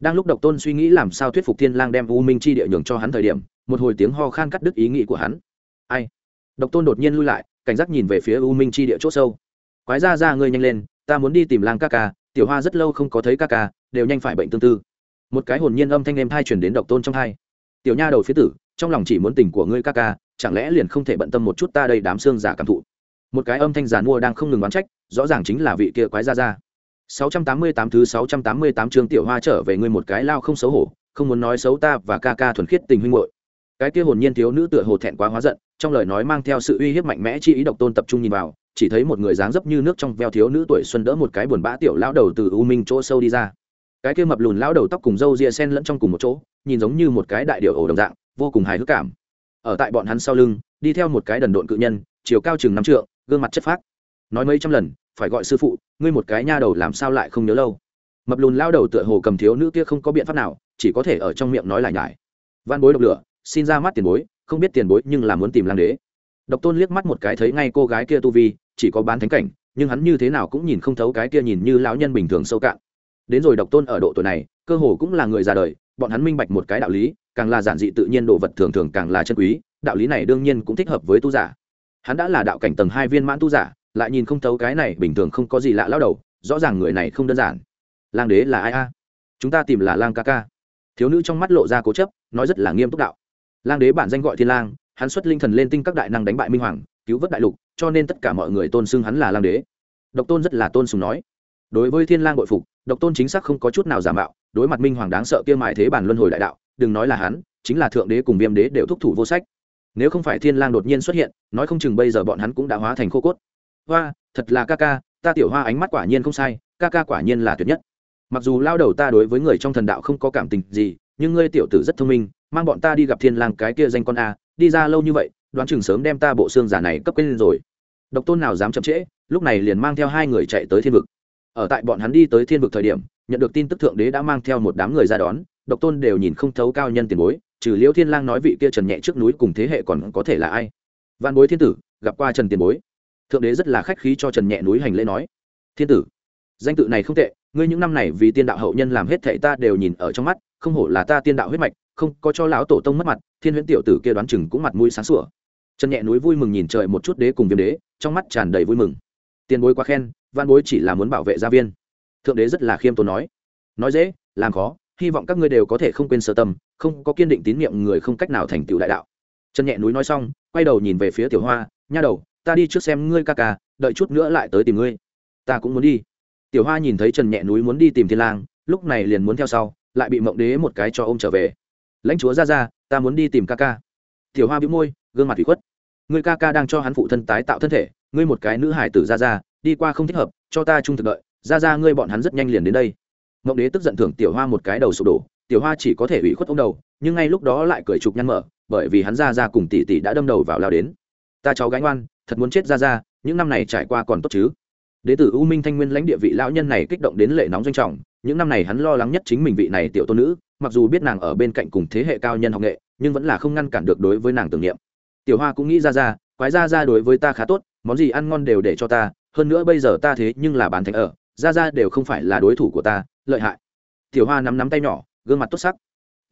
Speaker 1: Đang lúc độc tôn suy nghĩ làm sao thuyết phục thiên lang đem u minh chi địa nhường cho hắn thời điểm, một hồi tiếng ho khan cắt đứt ý nghĩ của hắn. Ai? Độc tôn đột nhiên lui lại, cảnh giác nhìn về phía u minh chi địa chỗ sâu. Quái ra ra ngươi nhanh lên, ta muốn đi tìm lang ca ca, tiểu hoa rất lâu không có thấy ca ca, đều nhanh phải bệnh tương tư. Một cái hồn nhiên âm thanh em thai truyền đến độc tôn trong hai. Tiểu nha đầu phía tử, trong lòng chỉ muốn tình của ngươi ca ca, chẳng lẽ liền không thể bận tâm một chút ta đây đám xương giả cảm thụ? Một cái âm thanh giàn mua đang không ngừng đoán trách, rõ ràng chính là vị kia quái ra ra 688 thứ 688 chương tiểu hoa trở về ngươi một cái lao không xấu hổ, không muốn nói xấu ta và ca ca thuần khiết tình huynh muội. Cái kia hồn nhiên thiếu nữ tựa hồ thẹn quá hóa giận, trong lời nói mang theo sự uy hiếp mạnh mẽ chi ý độc tôn tập trung nhìn vào, chỉ thấy một người dáng dấp như nước trong veo thiếu nữ tuổi xuân đỡ một cái buồn bã tiểu lão đầu từ u minh chỗ sâu đi ra. Cái kia mập lùn lão đầu tóc cùng râu ria sen lẫn trong cùng một chỗ, nhìn giống như một cái đại điểu ổ đồng dạng, vô cùng hài hước cảm. Ở tại bọn hắn sau lưng, đi theo một cái đần độn cự nhân, chiều cao chừng năm trượng, gương mặt chất phác. Nói mấy trăm lần phải gọi sư phụ, ngươi một cái nha đầu làm sao lại không nhớ lâu? Mập lùn lao đầu tựa hồ cầm thiếu nữ kia không có biện pháp nào, chỉ có thể ở trong miệng nói lại nhải. Văn bối độc lửa, xin ra mắt tiền bối, không biết tiền bối nhưng là muốn tìm lang đế. Độc tôn liếc mắt một cái thấy ngay cô gái kia tu vi, chỉ có bán thánh cảnh, nhưng hắn như thế nào cũng nhìn không thấu cái kia nhìn như lão nhân bình thường sâu cạn. Đến rồi độc tôn ở độ tuổi này, cơ hồ cũng là người già đời, bọn hắn minh bạch một cái đạo lý, càng là giản dị tự nhiên đồ vật thường thường càng là chân quý, đạo lý này đương nhiên cũng thích hợp với tu giả. Hắn đã là đạo cảnh tầng hai viên mãn tu giả lại nhìn không thấu cái này bình thường không có gì lạ lao đầu, rõ ràng người này không đơn giản. Lang đế là ai a? Chúng ta tìm là lang ca ca. Thiếu nữ trong mắt lộ ra cố chấp, nói rất là nghiêm túc đạo. Lang đế bản danh gọi thiên lang, hắn xuất linh thần lên tinh các đại năng đánh bại minh hoàng, cứu vớt đại lục, cho nên tất cả mọi người tôn xưng hắn là lang đế. Độc tôn rất là tôn sùng nói. Đối với thiên lang bội phục, độc tôn chính xác không có chút nào giả mạo, đối mặt minh hoàng đáng sợ kia mại thế bản luân hồi đại đạo, đừng nói là hắn, chính là thượng đế cùng viêm đế đều thúc thủ vô sách. Nếu không phải thiên lang đột nhiên xuất hiện, nói không chừng bây giờ bọn hắn cũng đã hóa thành khô cốt hoa, thật là ca ca, ta tiểu hoa ánh mắt quả nhiên không sai, ca ca quả nhiên là tuyệt nhất. Mặc dù lao đầu ta đối với người trong thần đạo không có cảm tình gì, nhưng ngươi tiểu tử rất thông minh, mang bọn ta đi gặp thiên lang cái kia danh con a, đi ra lâu như vậy, đoán chừng sớm đem ta bộ xương giả này cấp lên rồi. Độc tôn nào dám chậm trễ, lúc này liền mang theo hai người chạy tới thiên vực. Ở tại bọn hắn đi tới thiên vực thời điểm, nhận được tin tức thượng đế đã mang theo một đám người ra đón, độc tôn đều nhìn không thấu cao nhân tiền bối, trừ liễu thiên lang nói vị kia trần nhẹ trước núi cùng thế hệ còn có thể là ai. Văn bối thiên tử, gặp qua trần tiền bối thượng đế rất là khách khí cho trần nhẹ núi hành lễ nói thiên tử danh tự này không tệ ngươi những năm này vì tiên đạo hậu nhân làm hết thệ ta đều nhìn ở trong mắt không hổ là ta tiên đạo huyết mạch không có cho lão tổ tông mất mặt thiên huyễn tiểu tử kia đoán chừng cũng mặt mũi sáng sủa trần nhẹ núi vui mừng nhìn trời một chút đế cùng viêm đế trong mắt tràn đầy vui mừng tiền bối quá khen văn bối chỉ là muốn bảo vệ gia viên thượng đế rất là khiêm tốn nói nói dễ làm khó hy vọng các ngươi đều có thể không quên sơ tâm không có kiên định tín nhiệm người không cách nào thành tựu đại đạo trần nhẹ núi nói xong quay đầu nhìn về phía tiểu hoa nha đầu ta đi trước xem ngươi ca ca, đợi chút nữa lại tới tìm ngươi. Ta cũng muốn đi. Tiểu hoa nhìn thấy trần nhẹ núi muốn đi tìm thiên lang, lúc này liền muốn theo sau, lại bị mộng đế một cái cho ôm trở về. Lãnh chúa ra ra, ta muốn đi tìm ca ca. Tiểu hoa bĩu môi, gương mặt bị khuất. Ngươi ca ca đang cho hắn phụ thân tái tạo thân thể, ngươi một cái nữ hải tử ra ra, đi qua không thích hợp, cho ta trung thực đợi. Ra ra, ngươi bọn hắn rất nhanh liền đến đây. Mộng đế tức giận thưởng tiểu hoa một cái đầu sụp đổ. Tiểu hoa chỉ có thể ủy khuất ông đầu, nhưng ngay lúc đó lại cười trục nhăn mở, bởi vì hắn ra ra cùng tỷ tỷ đã đâm đầu vào lao đến. Ta cháu gánh ngoan thật muốn chết ra ra, những năm này trải qua còn tốt chứ? Đế tử u minh thanh nguyên lãnh địa vị lão nhân này kích động đến lệ nóng doanh trọng, những năm này hắn lo lắng nhất chính mình vị này tiểu tôn nữ, mặc dù biết nàng ở bên cạnh cùng thế hệ cao nhân học nghệ, nhưng vẫn là không ngăn cản được đối với nàng tưởng niệm. Tiểu hoa cũng nghĩ ra ra, quái ra ra đối với ta khá tốt, món gì ăn ngon đều để cho ta, hơn nữa bây giờ ta thế nhưng là bán thánh ở, ra ra đều không phải là đối thủ của ta, lợi hại. Tiểu hoa nắm nắm tay nhỏ, gương mặt tốt sắc.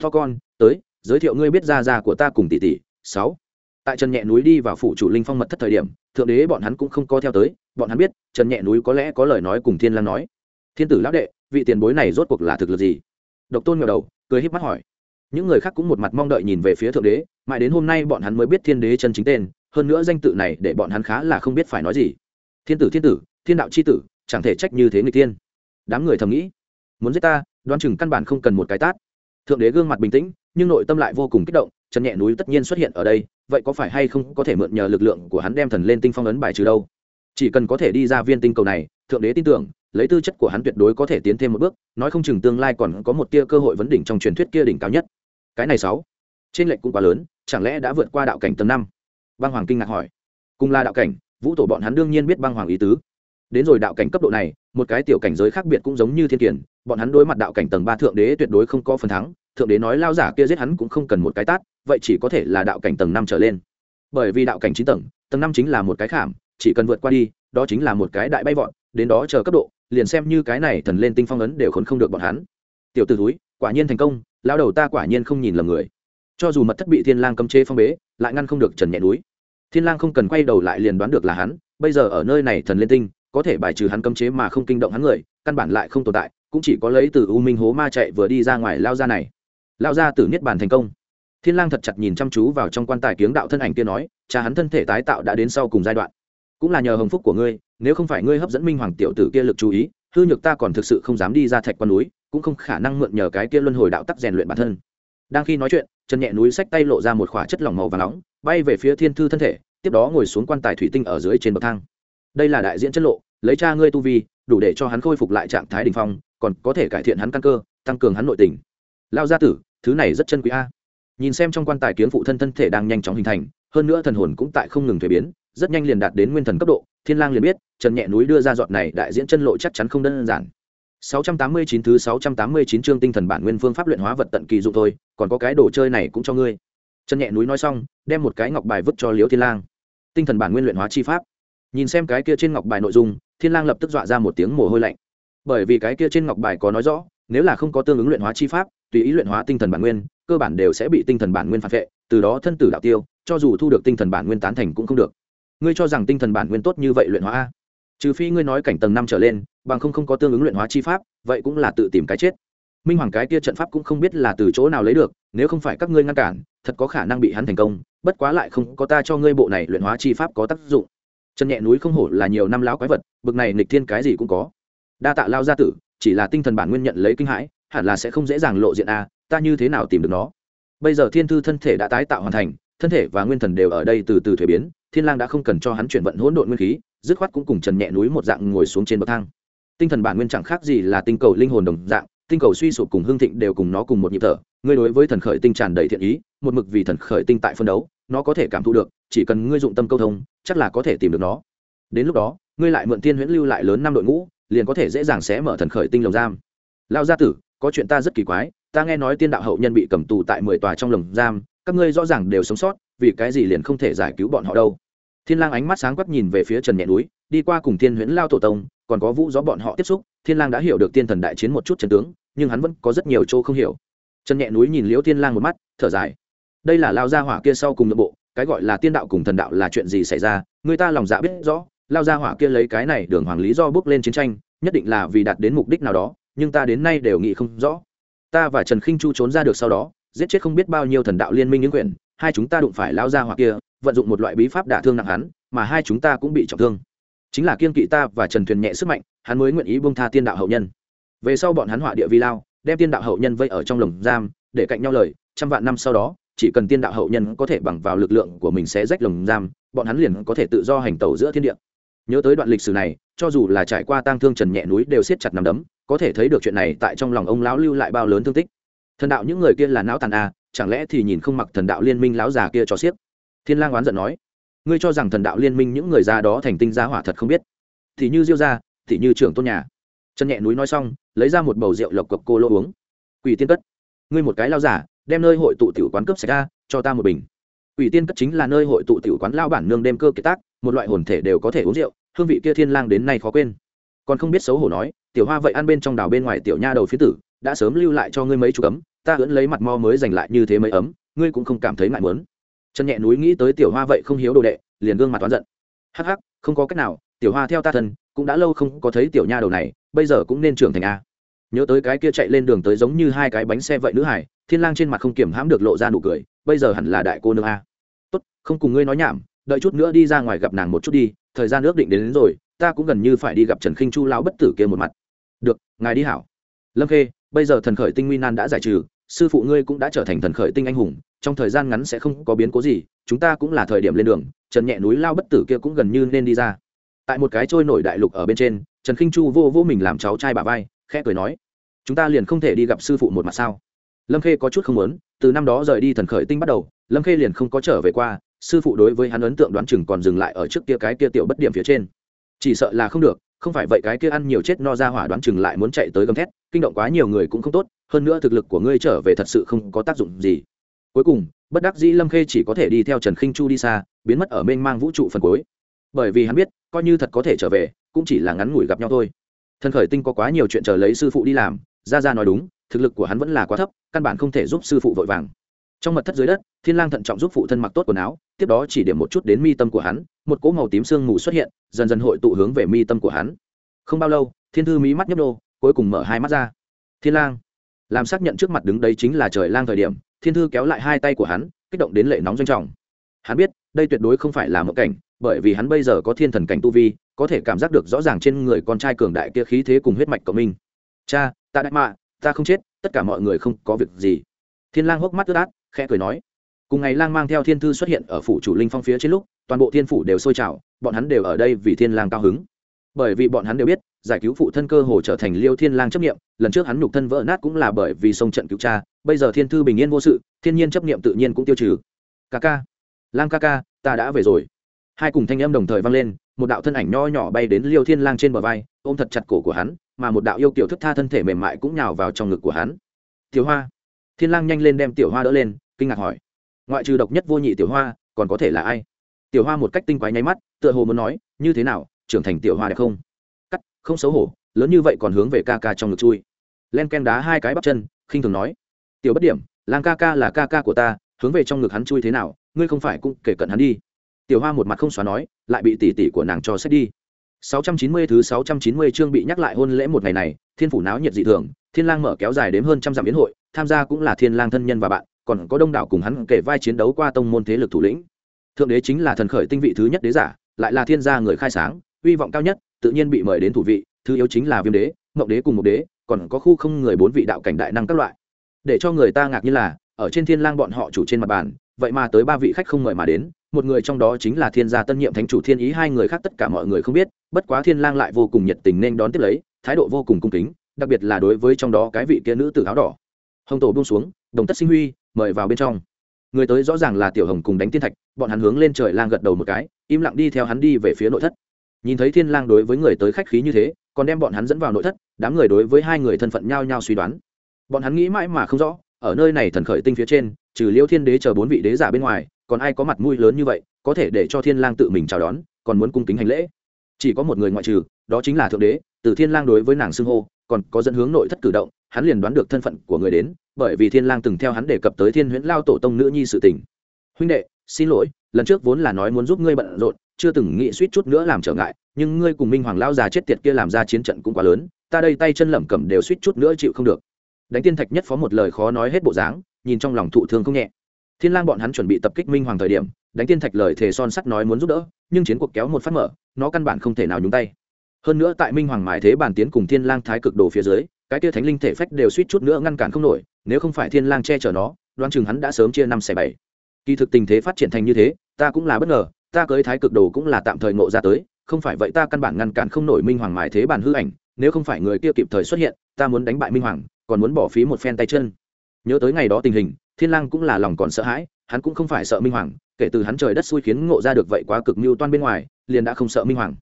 Speaker 1: To con, tới, giới thiệu ngươi biết ra ra của ta cùng tỷ tỷ. Sáu tại trần nhẹ núi đi vào phủ chủ linh phong mật thất thời điểm, thượng đế bọn hắn cũng không có theo tới, bọn hắn biết trần nhẹ núi có lẽ có lời nói cùng thiên lang nói. Thiên tử lão đệ, vị tiền bối này rốt cuộc là thực lực gì? Độc tôn ngẩng đầu, cười híp mắt hỏi. Những người khác cũng một mặt mong đợi nhìn về phía thượng đế, mãi đến hôm nay bọn hắn mới biết thiên đế chân chính tên, hơn nữa danh tự này để bọn hắn khá là không biết phải nói gì. Thiên tử thiên tử, thiên đạo c h i tử, chẳng thể trách như thế người tiên. Đám người thầm nghĩ. Muốn giết ta, đoán chừng căn bản không cần một cái tát. Thượng đế gương mặt bình tĩnh, nhưng nội tâm lại vô cùng kích động trần nhẹ núi tất nhiên xuất hiện ở đây, vậy có phải hay không có thể mượn nhờ lực lượng của hắn đem thần lên tinh phong ấn bài trừ đâu? Chỉ cần có thể đi ra viên tinh cầu này, thượng đế tin tưởng, lấy tư chất của hắn tuyệt đối có thể tiến thêm một bước, nói không chừng tương lai còn có một tia cơ hội vấn đỉnh trong truyền thuyết kia đỉnh cao nhất. Cái này sáu, trên lệnh cũng quá lớn, chẳng lẽ đã vượt qua đạo cảnh tầng năm? Băng hoàng kinh ngạc hỏi. Cùng là đạo cảnh, vũ tổ bọn hắn đương nhiên biết băng hoàng ý tứ. Đến rồi đạo cảnh cấp độ này, một cái tiểu cảnh giới khác biệt cũng giống như thiên kiển bọn hắn đối mặt đạo cảnh tầng ba thượng đế tuyệt đối không có phần thắng, thượng đế nói lao giả kia giết hắn cũng không cần một cái tát vậy chỉ có thể là đạo cảnh tầng năm trở lên. Bởi vì đạo cảnh chín tầng tầng năm chính là một cái khảm, chỉ cần vượt qua đi, đó chính là một cái đại bay vọt, đến đó chờ cấp độ, liền xem như cái này thần lên tinh phong ấn đều khốn không được bọn hắn. Tiểu t ử túi quả nhiên thành công lao đầu ta quả nhiên không nhìn lầm người. Cho dù mật thất bị thiên lang cấm chế phong bế, lại ngăn không được trần nhẹ núi. Thiên lang không cần quay đầu lại liền đoán được là hắn, bây giờ ở nơi này thần lên tinh, có thể bài trừ hắn cấm chế mà không kinh động hắn người, căn bản lại không tồn tại, cũng chỉ có lấy từ u minh hố ma chạy vừa đi ra ngoài lao ra này. Lao ra từ niết bàn thành công thiên lang thật chặt nhìn chăm chú vào trong quan tài kiếng đạo thân ảnh kia nói, cha hắn thân thể tái tạo đã đến sau cùng giai đoạn. Cũng là nhờ hồng phúc của ngươi, nếu không phải ngươi hấp dẫn minh hoàng tiểu tử kia lực chú ý, hư nhược ta còn thực sự không dám đi ra thạch quan núi, cũng không khả năng mượn nhờ cái kia luân hồi đạo tắc rèn luyện bản thân. Đang khi nói chuyện, chân nhẹ núi xách tay lộ ra một khỏa chất lỏng màu và nóng, bay về phía thiên thư thân thể, tiếp đó ngồi xuống quan tài thủy tinh ở dưới trên bậc thang. Đây là đại diễn chất lộ, lấy cha ngươi tu vi, đủ để cho hắn khôi phục lại trạng thái đình phong, còn có thể cải thiện hắn căn cơ, tăng cường hắn nội tình. Lao gia tử, thứ này rất chân quý a nhìn xem trong quan tài kiếm phụ thân thân thể đang nhanh chóng hình thành, hơn nữa thần hồn cũng tại không ngừng thuế biến, rất nhanh liền đạt đến nguyên thần cấp độ, thiên lang liền biết, trần nhẹ núi đưa ra giọt này đại diễn chân lộ chắc chắn không đơn giản. 689 thứ 689 chương tinh thần bản nguyên phương pháp luyện hóa vật tận kỳ dụng thôi, còn có cái đồ chơi này cũng cho ngươi. Trần nhẹ núi nói xong, đem một cái ngọc bài vứt cho liễu thiên lang. Tinh thần bản nguyên luyện hóa chi pháp. Nhìn xem cái kia trên ngọc bài nội dung, thiên lang lập tức dọa ra một tiếng mồ hôi lạnh. Bởi vì cái kia trên ngọc bài có nói rõ, nếu là không có tương ứng luyện hóa chi pháp, tùy ý luyện hóa tinh thần bản nguyên cơ bản đều sẽ bị tinh thần bản nguyên phản vệ, từ đó thân tử đạo tiêu, cho dù thu được tinh thần bản nguyên tán thành cũng không được. Ngươi cho rằng tinh thần bản nguyên tốt như vậy luyện hóa a? Trừ phi ngươi nói cảnh tầng năm trở lên, bằng không không có tương ứng luyện hóa chi pháp, vậy cũng là tự tìm cái chết. Minh hoàng cái kia trận pháp cũng không biết là từ chỗ nào lấy được, nếu không phải các ngươi ngăn cản, thật có khả năng bị hắn thành công, bất quá lại không có ta cho ngươi bộ này luyện hóa chi pháp có tác dụng. Chân nhẹ núi không hổ là nhiều năm lão quái vật, bực này nịch thiên cái gì cũng có. Đa tạ lao gia tử, chỉ là tinh thần bản nguyên nhận lấy kinh hãi, hẳn là sẽ không dễ dàng lộ diện a ta như thế nào tìm được nó? Bây giờ thiên thư thân thể đã tái tạo hoàn thành, thân thể và nguyên thần đều ở đây từ từ thuế biến, thiên lang đã không cần cho hắn chuyển vận hỗn độn nguyên khí, dứt khoát cũng cùng trần nhẹ núi một dạng ngồi xuống trên bậc thang. Tinh thần bản nguyên chẳng khác gì là tinh cầu linh hồn đồng dạng, tinh cầu suy sụp cùng hương thịnh đều cùng nó cùng một nhịp thở. Ngươi đối với thần khởi tinh tràn đầy thiện ý, một mực vì thần khởi tinh tại phân đấu, nó có thể cảm thụ được, chỉ cần ngươi dụng tâm câu thông, chắc là có thể tìm được nó. Đến lúc đó, ngươi lại mượn tiên huyễn lưu lại lớn năm đội ngũ, liền có thể dễ dàng xé mở thần khởi tinh lồng giam. Lao gia tử có chuyện ta rất kỳ quái, ta nghe nói tiên đạo hậu nhân bị cầm tù tại mười tòa trong lồng giam, các ngươi rõ ràng đều sống sót, vì cái gì liền không thể giải cứu bọn họ đâu? Thiên lang ánh mắt sáng quắc nhìn về phía trần nhẹ núi, đi qua cùng thiên huyễn lao tổ tông, còn có vũ gió bọn họ tiếp xúc, thiên lang đã hiểu được tiên thần đại chiến một chút chân tướng, nhưng hắn vẫn có rất nhiều chỗ không hiểu. Trần nhẹ núi nhìn liễu thiên lang một mắt, thở dài. Đây là lao gia hỏa kia sau cùng nội bộ, cái gọi là tiên đạo cùng thần đạo là chuyện gì xảy ra, người ta lòng dạ biết rõ, lao gia hỏa kia lấy cái này đường hoàng lý do bước lên chiến tranh, nhất định là vì đạt đến mục đích nào đó nhưng ta đến nay đều nghĩ không rõ. Ta và trần khinh chu trốn ra được sau đó, giết chết không biết bao nhiêu thần đạo liên minh những quyển hai chúng ta đụng phải lao gia hoặc kia, vận dụng một loại bí pháp đả thương nặng hắn, mà hai chúng ta cũng bị trọng thương. Chính là kiên kỵ ta và trần thuyền nhẹ sức mạnh, hắn mới nguyện ý buông tha tiên đạo hậu nhân. Về sau bọn hắn họa địa vi lao, đem tiên đạo hậu nhân vây ở trong lồng giam, để cạnh nhau lời, trăm vạn năm sau đó, chỉ cần tiên đạo hậu nhân có thể bằng vào lực lượng của mình sẽ rách lồng giam, bọn hắn liền có thể tự do hành tẩu giữa thiên địa. Nhớ tới đoạn lịch sử này, cho dù là trải qua tang thương trần nhẹ núi đều siết chặt nằm đấm có thể thấy được chuyện này tại trong lòng ông lão lưu lại bao lớn thương tích. Thần đạo những người kia là não tàn à chẳng lẽ thì nhìn không mặc thần đạo liên minh lão già kia cho xiếc? Thiên lang oán giận nói, ngươi cho rằng thần đạo liên minh những người già đó thành tinh gia hỏa thật không biết. Thì như diêu gia, thì như trưởng tôn nhà. Chân nhẹ núi nói xong, lấy ra một bầu rượu lộc cộc cô lô uống. Quỷ tiên cất, ngươi một cái lao giả, đem nơi hội tụ tiểu quán cướp sạch ra, cho ta một bình. Quỷ tiên cất chính là nơi hội tụ tiểu quán lao bản nương đêm cơ kiệt tác, một loại hồn thể đều có thể uống rượu, hương vị kia thiên lang đến nay khó quên. Còn không biết xấu hổ nói tiểu hoa vậy ăn bên trong đào bên ngoài tiểu nha đầu phía tử đã sớm lưu lại cho ngươi mấy chục ấm ta ưỡn lấy mặt mo mới giành lại như thế mấy ấm ngươi cũng không cảm thấy ngại muốn. Chân nhẹ núi nghĩ tới tiểu hoa vậy không hiếu đồ đệ liền gương mặt toán giận. Hắc hắc không có cách nào tiểu hoa theo ta thân cũng đã lâu không có thấy tiểu nha đầu này bây giờ cũng nên trưởng thành a. Nhớ tới cái kia chạy lên đường tới giống như hai cái bánh xe vậy nữ hải thiên lang trên mặt không kiểm hãm được lộ ra nụ cười bây giờ hẳn là đại cô nương a. Tốt không cùng ngươi nói nhảm đợi chút nữa đi ra ngoài gặp nàng một chút đi thời gian ước định đến, đến rồi ta cũng gần như phải đi gặp trần khinh chu lão bất tử kia một mặt được, ngài đi hảo. Lâm khê, bây giờ thần khởi tinh nguy nan đã giải trừ, sư phụ ngươi cũng đã trở thành thần khởi tinh anh hùng, trong thời gian ngắn sẽ không có biến cố gì, chúng ta cũng là thời điểm lên đường, trần nhẹ núi lao bất tử kia cũng gần như nên đi ra. Tại một cái trôi nổi đại lục ở bên trên, trần khinh chu vô vô mình làm cháu trai bà vai, khẽ cười nói, chúng ta liền không thể đi gặp sư phụ một mặt sao? Lâm khê có chút không muốn, từ năm đó rời đi thần khởi tinh bắt đầu, lâm khê liền không có trở về qua, sư phụ đối với hắn ấn tượng đoán chừng còn dừng lại ở trước kia cái kia tiểu bất điểm phía trên. Chỉ sợ là không được không phải vậy cái kia ăn nhiều chết no ra hỏa đoán chừng lại muốn chạy tới gầm thét, kinh động quá nhiều người cũng không tốt, hơn nữa thực lực của ngươi trở về thật sự không có tác dụng gì. Cuối cùng, bất đắc dĩ lâm khê chỉ có thể đi theo trần khinh chu đi xa, biến mất ở mênh mang vũ trụ phần cuối. Bởi vì hắn biết, coi như thật có thể trở về, cũng chỉ là ngắn ngủi gặp nhau thôi. Thần khởi tinh có quá nhiều chuyện chờ lấy sư phụ đi làm ra ra nói đúng, thực lực của hắn vẫn là quá thấp, căn bản không thể giúp sư phụ vội vàng trong mật thất dưới đất, thiên lang thận trọng giúp phụ thân mặc tốt quần áo, tiếp đó chỉ điểm một chút đến mi tâm của hắn, một cỗ màu tím sương mù xuất hiện, dần dần hội tụ hướng về mi tâm của hắn. Không bao lâu, thiên thư mí mắt nhấp đô cuối cùng mở hai mắt ra. Thiên lang, làm xác nhận trước mặt đứng đấy chính là trời lang thời điểm, thiên thư kéo lại hai tay của hắn, kích động đến lệ nóng doanh trọng. Hắn biết, đây tuyệt đối không phải là một cảnh, bởi vì hắn bây giờ có thiên thần cảnh tu vi, có thể cảm giác được rõ ràng trên người con trai cường đại kia khí thế cùng huyết mạch của mình. Cha, ta đại mạ, ta không chết, tất cả mọi người không có việc gì. Thiên lang hốc mắt ướt át khẽ cười nói. Cùng ngày lang mang theo thiên thư xuất hiện ở phủ chủ linh phong phía trên lúc, toàn bộ thiên phủ đều sôi trào, bọn hắn đều ở đây vì thiên lang cao hứng. Bởi vì bọn hắn đều biết, giải cứu phụ thân cơ hồ trở thành liêu thiên lang chấp niệm, lần trước hắn nhục thân vỡ nát cũng là bởi vì sông trận cứu cha, bây giờ thiên thư bình yên vô sự, thiên nhiên chấp niệm tự nhiên cũng tiêu trừ. Ca ca, lang ca ca, ta đã về rồi. Hai cùng thanh âm đồng thời vang lên, một đạo thân ảnh nho nhỏ bay đến liêu thiên lang trên bờ vai, ôm thật chặt cổ của hắn, mà một đạo yêu kiểu thức tha thân thể mềm mại cũng nhào vào trong ngực của hắn. Thiếu hoa thiên lang nhanh lên đem tiểu hoa đỡ lên, kinh ngạc hỏi. Ngoại trừ độc nhất vô nhị tiểu hoa, còn có thể là ai? Tiểu hoa một cách tinh quái nháy mắt, tựa hồ muốn nói, như thế nào, trưởng thành tiểu hoa đẹp không? Cắt, không xấu hổ, lớn như vậy còn hướng về ca ca trong ngực chui. Len ken đá hai cái bắp chân, khinh thường nói. Tiểu bất điểm, lang ca ca là ca ca của ta, hướng về trong ngực hắn chui thế nào, ngươi không phải cũng kể cận hắn đi. Tiểu hoa một mặt không xóa nói, lại bị tỷ tỷ của nàng cho xét đi. 690 thứ 690 chương bị nhắc lại hôn lễ một ngày này, thiên phủ náo nhiệt dị thường, thiên lang mở kéo dài đến hơn trăm dặm biến hội tham gia cũng là thiên lang thân nhân và bạn, còn có đông đảo cùng hắn kể vai chiến đấu qua tông môn thế lực thủ lĩnh. Thượng đế chính là thần khởi tinh vị thứ nhất đế giả, lại là thiên gia người khai sáng, uy vọng cao nhất, tự nhiên bị mời đến thủ vị, thứ yếu chính là viêm đế ngọc đế cùng một đế, còn có khu không người bốn vị đạo cảnh đại năng các loại. Để cho người ta ngạc như là, ở trên thiên lang bọn họ chủ trên mặt bàn, vậy mà tới ba vị khách không mời mà đến, một người trong đó chính là thiên gia tân nhiệm thánh chủ thiên ý, hai người khác tất cả mọi người không biết, bất quá thiên lang lại vô cùng nhiệt tình nên đón tiếp lấy, thái độ vô cùng cung kính, đặc biệt là đối với trong đó cái vị kia nữ tử áo đỏ hồng tổ buông xuống, đồng tất sinh huy, mời vào bên trong. Người tới rõ ràng là tiểu hồng cùng đánh tiên thạch, bọn hắn hướng lên trời lang gật đầu một cái, im lặng đi theo hắn đi về phía nội thất. Nhìn thấy thiên lang đối với người tới khách khí như thế, còn đem bọn hắn dẫn vào nội thất, đám người đối với hai người thân phận nhau nhau suy đoán. Bọn hắn nghĩ mãi mà không rõ, ở nơi này thần khởi tinh phía trên, trừ liêu thiên đế chờ bốn vị đế giả bên ngoài, còn ai có mặt mũi lớn như vậy, có thể để cho thiên lang tự mình chào đón, còn muốn cung kính hành lễ. Chỉ có một người ngoại trừ, đó chính là thượng đế, từ thiên lang đối với nàng xưng hô, còn có dẫn hướng nội thất cử động, hắn liền đoán được thân phận của người đến bởi vì thiên lang từng theo hắn đề cập tới thiên huyễn lao tổ tông nữ nhi sự tình. Huynh đệ, xin lỗi, lần trước vốn là nói muốn giúp ngươi bận rộn, chưa từng nghĩ suýt chút nữa làm trở ngại, nhưng ngươi cùng minh hoàng lao già chết tiệt kia làm ra chiến trận cũng quá lớn, ta đây tay chân lẩm cẩm đều suýt chút nữa chịu không được. Đánh tiên thạch nhất phó một lời khó nói hết bộ dáng, nhìn trong lòng thụ thương không nhẹ. Thiên lang bọn hắn chuẩn bị tập kích minh hoàng thời điểm, đánh tiên thạch lời thề son sắt nói muốn giúp đỡ, nhưng chiến cuộc kéo một phát mở, nó căn bản không thể nào nhúng tay. Hơn nữa tại minh hoàng mãi thế bản tiến cùng thiên lang thái cực đồ phía dưới cái kia thánh linh thể phách đều suýt chút nữa ngăn cản không nổi, nếu không phải thiên lang che chở nó, đoán chừng hắn đã sớm chia năm xẻ bảy. Kỳ thực tình thế phát triển thành như thế, ta cũng là bất ngờ, ta cưới thái cực đồ cũng là tạm thời ngộ ra tới, không phải vậy ta căn bản ngăn cản không nổi minh hoàng mài thế bản hư ảnh, nếu không phải người kia kịp thời xuất hiện, ta muốn đánh bại minh hoàng, còn muốn bỏ phí một phen tay chân. Nhớ tới ngày đó tình hình, thiên lang cũng là lòng còn sợ hãi, hắn cũng không phải sợ minh hoàng, kể từ hắn trời đất xui khiến ngộ ra được vậy quá cực mưu toan bên ngoài, liền đã không sợ minh hoàng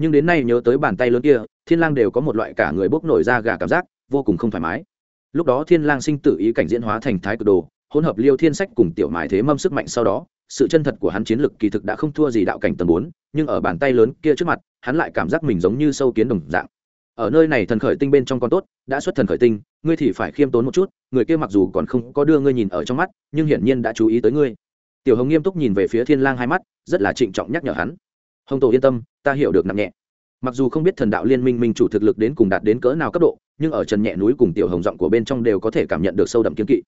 Speaker 1: nhưng đến nay nhớ tới bàn tay lớn kia, thiên lang đều có một loại cả người bốc nổi ra gà cảm giác, vô cùng không thoải mái. Lúc đó thiên lang sinh tử ý cảnh diễn hóa thành thái cực đồ, hỗn hợp liêu thiên sách cùng tiểu mài thế mâm sức mạnh sau đó, sự chân thật của hắn chiến lực kỳ thực đã không thua gì đạo cảnh tầng bốn, nhưng ở bàn tay lớn kia trước mặt, hắn lại cảm giác mình giống như sâu kiến đồng dạng. Ở nơi này thần khởi tinh bên trong con tốt, đã xuất thần khởi tinh, ngươi thì phải khiêm tốn một chút, người kia mặc dù còn không có đưa ngươi nhìn ở trong mắt, nhưng hiển nhiên đã chú ý tới ngươi. Tiểu hồng nghiêm túc nhìn về phía thiên lang hai mắt, rất là trịnh trọng nhắc nhở hắn hồng tổ yên tâm, ta hiểu được nặng nhẹ. Mặc dù không biết thần đạo liên minh minh chủ thực lực đến cùng đạt đến cỡ nào cấp độ, nhưng ở trần nhẹ núi cùng tiểu hồng giọng của bên trong đều có thể cảm nhận được sâu đậm kiếm kỵ.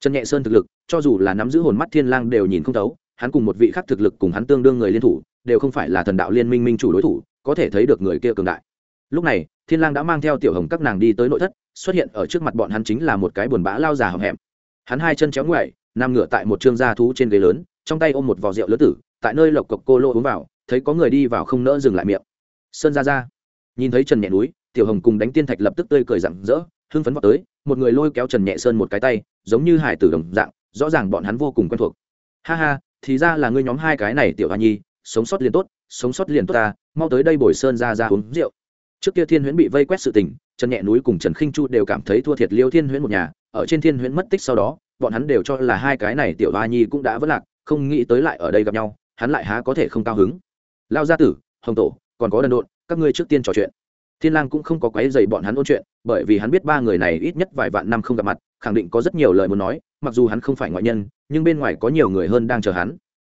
Speaker 1: Trần nhẹ sơn thực lực, cho dù là nắm giữ hồn mắt thiên lang đều nhìn không thấu, hắn cùng một vị khác thực lực cùng hắn tương đương người liên thủ, đều không phải là thần đạo liên minh minh chủ đối thủ, có thể thấy được người kia cường đại. Lúc này, thiên lang đã mang theo tiểu hồng các nàng đi tới nội thất, xuất hiện ở trước mặt bọn hắn chính là một cái buồn bã lao già hầm hẹm. Hắn hai chân chéo ngoại nằm ngửa tại một trương gia thú trên ghế lớn, trong tay ôm một vò rượu lớn tử, tại nơi lộc cộc cô lô uống vào thấy có người đi vào không nỡ dừng lại miệng. Sơn ra ra. Nhìn thấy trần nhẹ núi, tiểu hồng cùng đánh tiên thạch lập tức tươi cười rặng rỡ, hưng phấn vào tới, một người lôi kéo trần nhẹ sơn một cái tay, giống như hải tử đồng dạng, rõ ràng bọn hắn vô cùng quen thuộc. Ha ha, thì ra là ngươi nhóm hai cái này tiểu hoa nhi, sống sót liền tốt, sống sót liền tốt ta, mau tới đây bồi sơn ra ra uống rượu. Trước kia thiên huyễn bị vây quét sự tình, trần nhẹ núi cùng trần khinh chu đều cảm thấy thua thiệt liêu thiên huyễn một nhà, ở trên thiên huyễn mất tích sau đó, bọn hắn đều cho là hai cái này tiểu hoa nhi cũng đã vất lạc, không nghĩ tới lại ở đây gặp nhau, hắn lại há có thể không cao hứng lao gia tử, hồng tổ, còn có đần độn, các ngươi trước tiên trò chuyện. Thiên lang cũng không có quấy giày bọn hắn ôn chuyện, bởi vì hắn biết ba người này ít nhất vài vạn năm không gặp mặt, khẳng định có rất nhiều lời muốn nói, mặc dù hắn không phải ngoại nhân, nhưng bên ngoài có nhiều người hơn đang chờ hắn.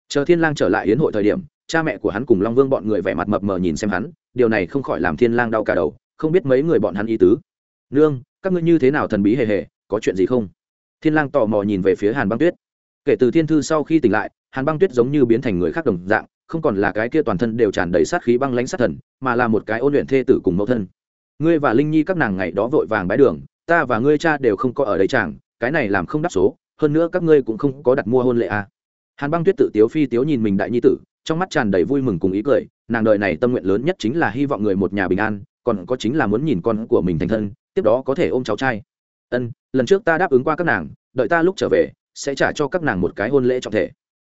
Speaker 1: Chờ thiên lang trở lại yến hội thời điểm, cha mẹ của hắn cùng long vương bọn người vẻ mặt mập mờ nhìn xem hắn, điều này không khỏi làm thiên lang đau cả đầu, không biết mấy người bọn hắn ý tứ. Nương, các ngươi như thế nào thần bí hề hề, có chuyện gì không? Thiên lang tò mò nhìn về phía hàn băng tuyết. Kể từ thiên thư sau khi tỉnh lại, hàn băng tuyết giống như biến thành người khác đồng dạng không còn là cái kia toàn thân đều tràn đầy sát khí băng lãnh sát thần, mà là một cái ôn luyện thê tử cùng mẫu thân. Ngươi và linh nhi các nàng ngày đó vội vàng bái đường, ta và ngươi cha đều không có ở đây chàng, cái này làm không đáp số, hơn nữa các ngươi cũng không có đặt mua hôn lệ à. hàn băng tuyết tự tiếu phi tiếu nhìn mình đại nhi tử, trong mắt tràn đầy vui mừng cùng ý cười, nàng đời này tâm nguyện lớn nhất chính là hy vọng người một nhà bình an, còn có chính là muốn nhìn con của mình thành thân, tiếp đó có thể ôm cháu trai. Ân, lần trước ta đáp ứng qua các nàng, đợi ta lúc trở về, sẽ trả cho các nàng một cái hôn lễ trọng thể.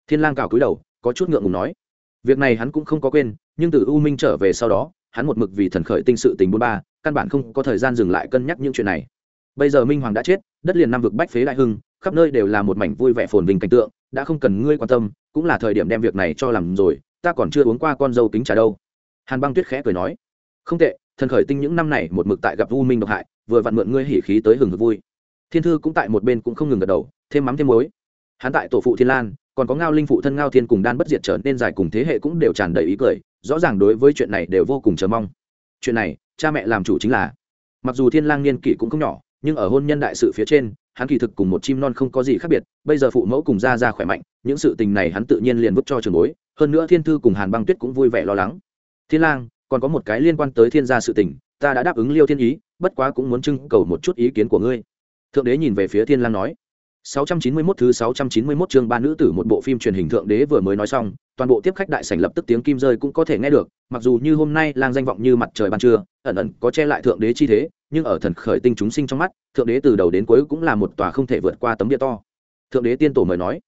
Speaker 1: Thiên lang cào cúi đầu, có chút ngượng ngùng nói việc này hắn cũng không có quên, nhưng từ u minh trở về sau đó, hắn một mực vì thần khởi tinh sự tình bốn ba, căn bản không có thời gian dừng lại cân nhắc những chuyện này. Bây giờ minh hoàng đã chết, đất liền năm vực bách phế đại hưng, khắp nơi đều là một mảnh vui vẻ phồn vinh cảnh tượng, đã không cần ngươi quan tâm, cũng là thời điểm đem việc này cho làm rồi, ta còn chưa uống qua con dâu kính trà đâu. Hàn băng tuyết khẽ cười nói, không tệ, thần khởi tinh những năm này một mực tại gặp u minh độc hại, vừa vặn mượn ngươi hỉ khí tới hừng hực vui. Thiên thư cũng tại một bên cũng không ngừng gật đầu, thêm mắm thêm muối. Hắn tại tổ phụ thiên lan còn có ngao linh phụ thân ngao thiên cùng đan bất diệt trở nên dài cùng thế hệ cũng đều tràn đầy ý cười, rõ ràng đối với chuyện này đều vô cùng chờ mong. Chuyện này, cha mẹ làm chủ chính là. Mặc dù thiên lang niên kỷ cũng không nhỏ, nhưng ở hôn nhân đại sự phía trên, hắn kỳ thực cùng một chim non không có gì khác biệt, bây giờ phụ mẫu cùng ra ra khỏe mạnh, những sự tình này hắn tự nhiên liền vứt cho trường bối, hơn nữa thiên thư cùng hàn băng tuyết cũng vui vẻ lo lắng. Thiên lang, còn có một cái liên quan tới thiên gia sự tình, ta đã đáp ứng liêu thiên ý, bất quá cũng muốn trưng cầu một chút ý kiến của ngươi. Thượng đế nhìn về phía thiên lang nói. 691 thứ 691 chương ba nữ tử một bộ phim truyền hình thượng đế vừa mới nói xong, toàn bộ tiếp khách đại sảnh lập tức tiếng kim rơi cũng có thể nghe được, mặc dù như hôm nay lang danh vọng như mặt trời ban trưa, ẩn ẩn có che lại thượng đế chi thế, nhưng ở thần khởi tinh chúng sinh trong mắt, thượng đế từ đầu đến cuối cũng là một tòa không thể vượt qua tấm địa to. Thượng đế tiên tổ mời nói,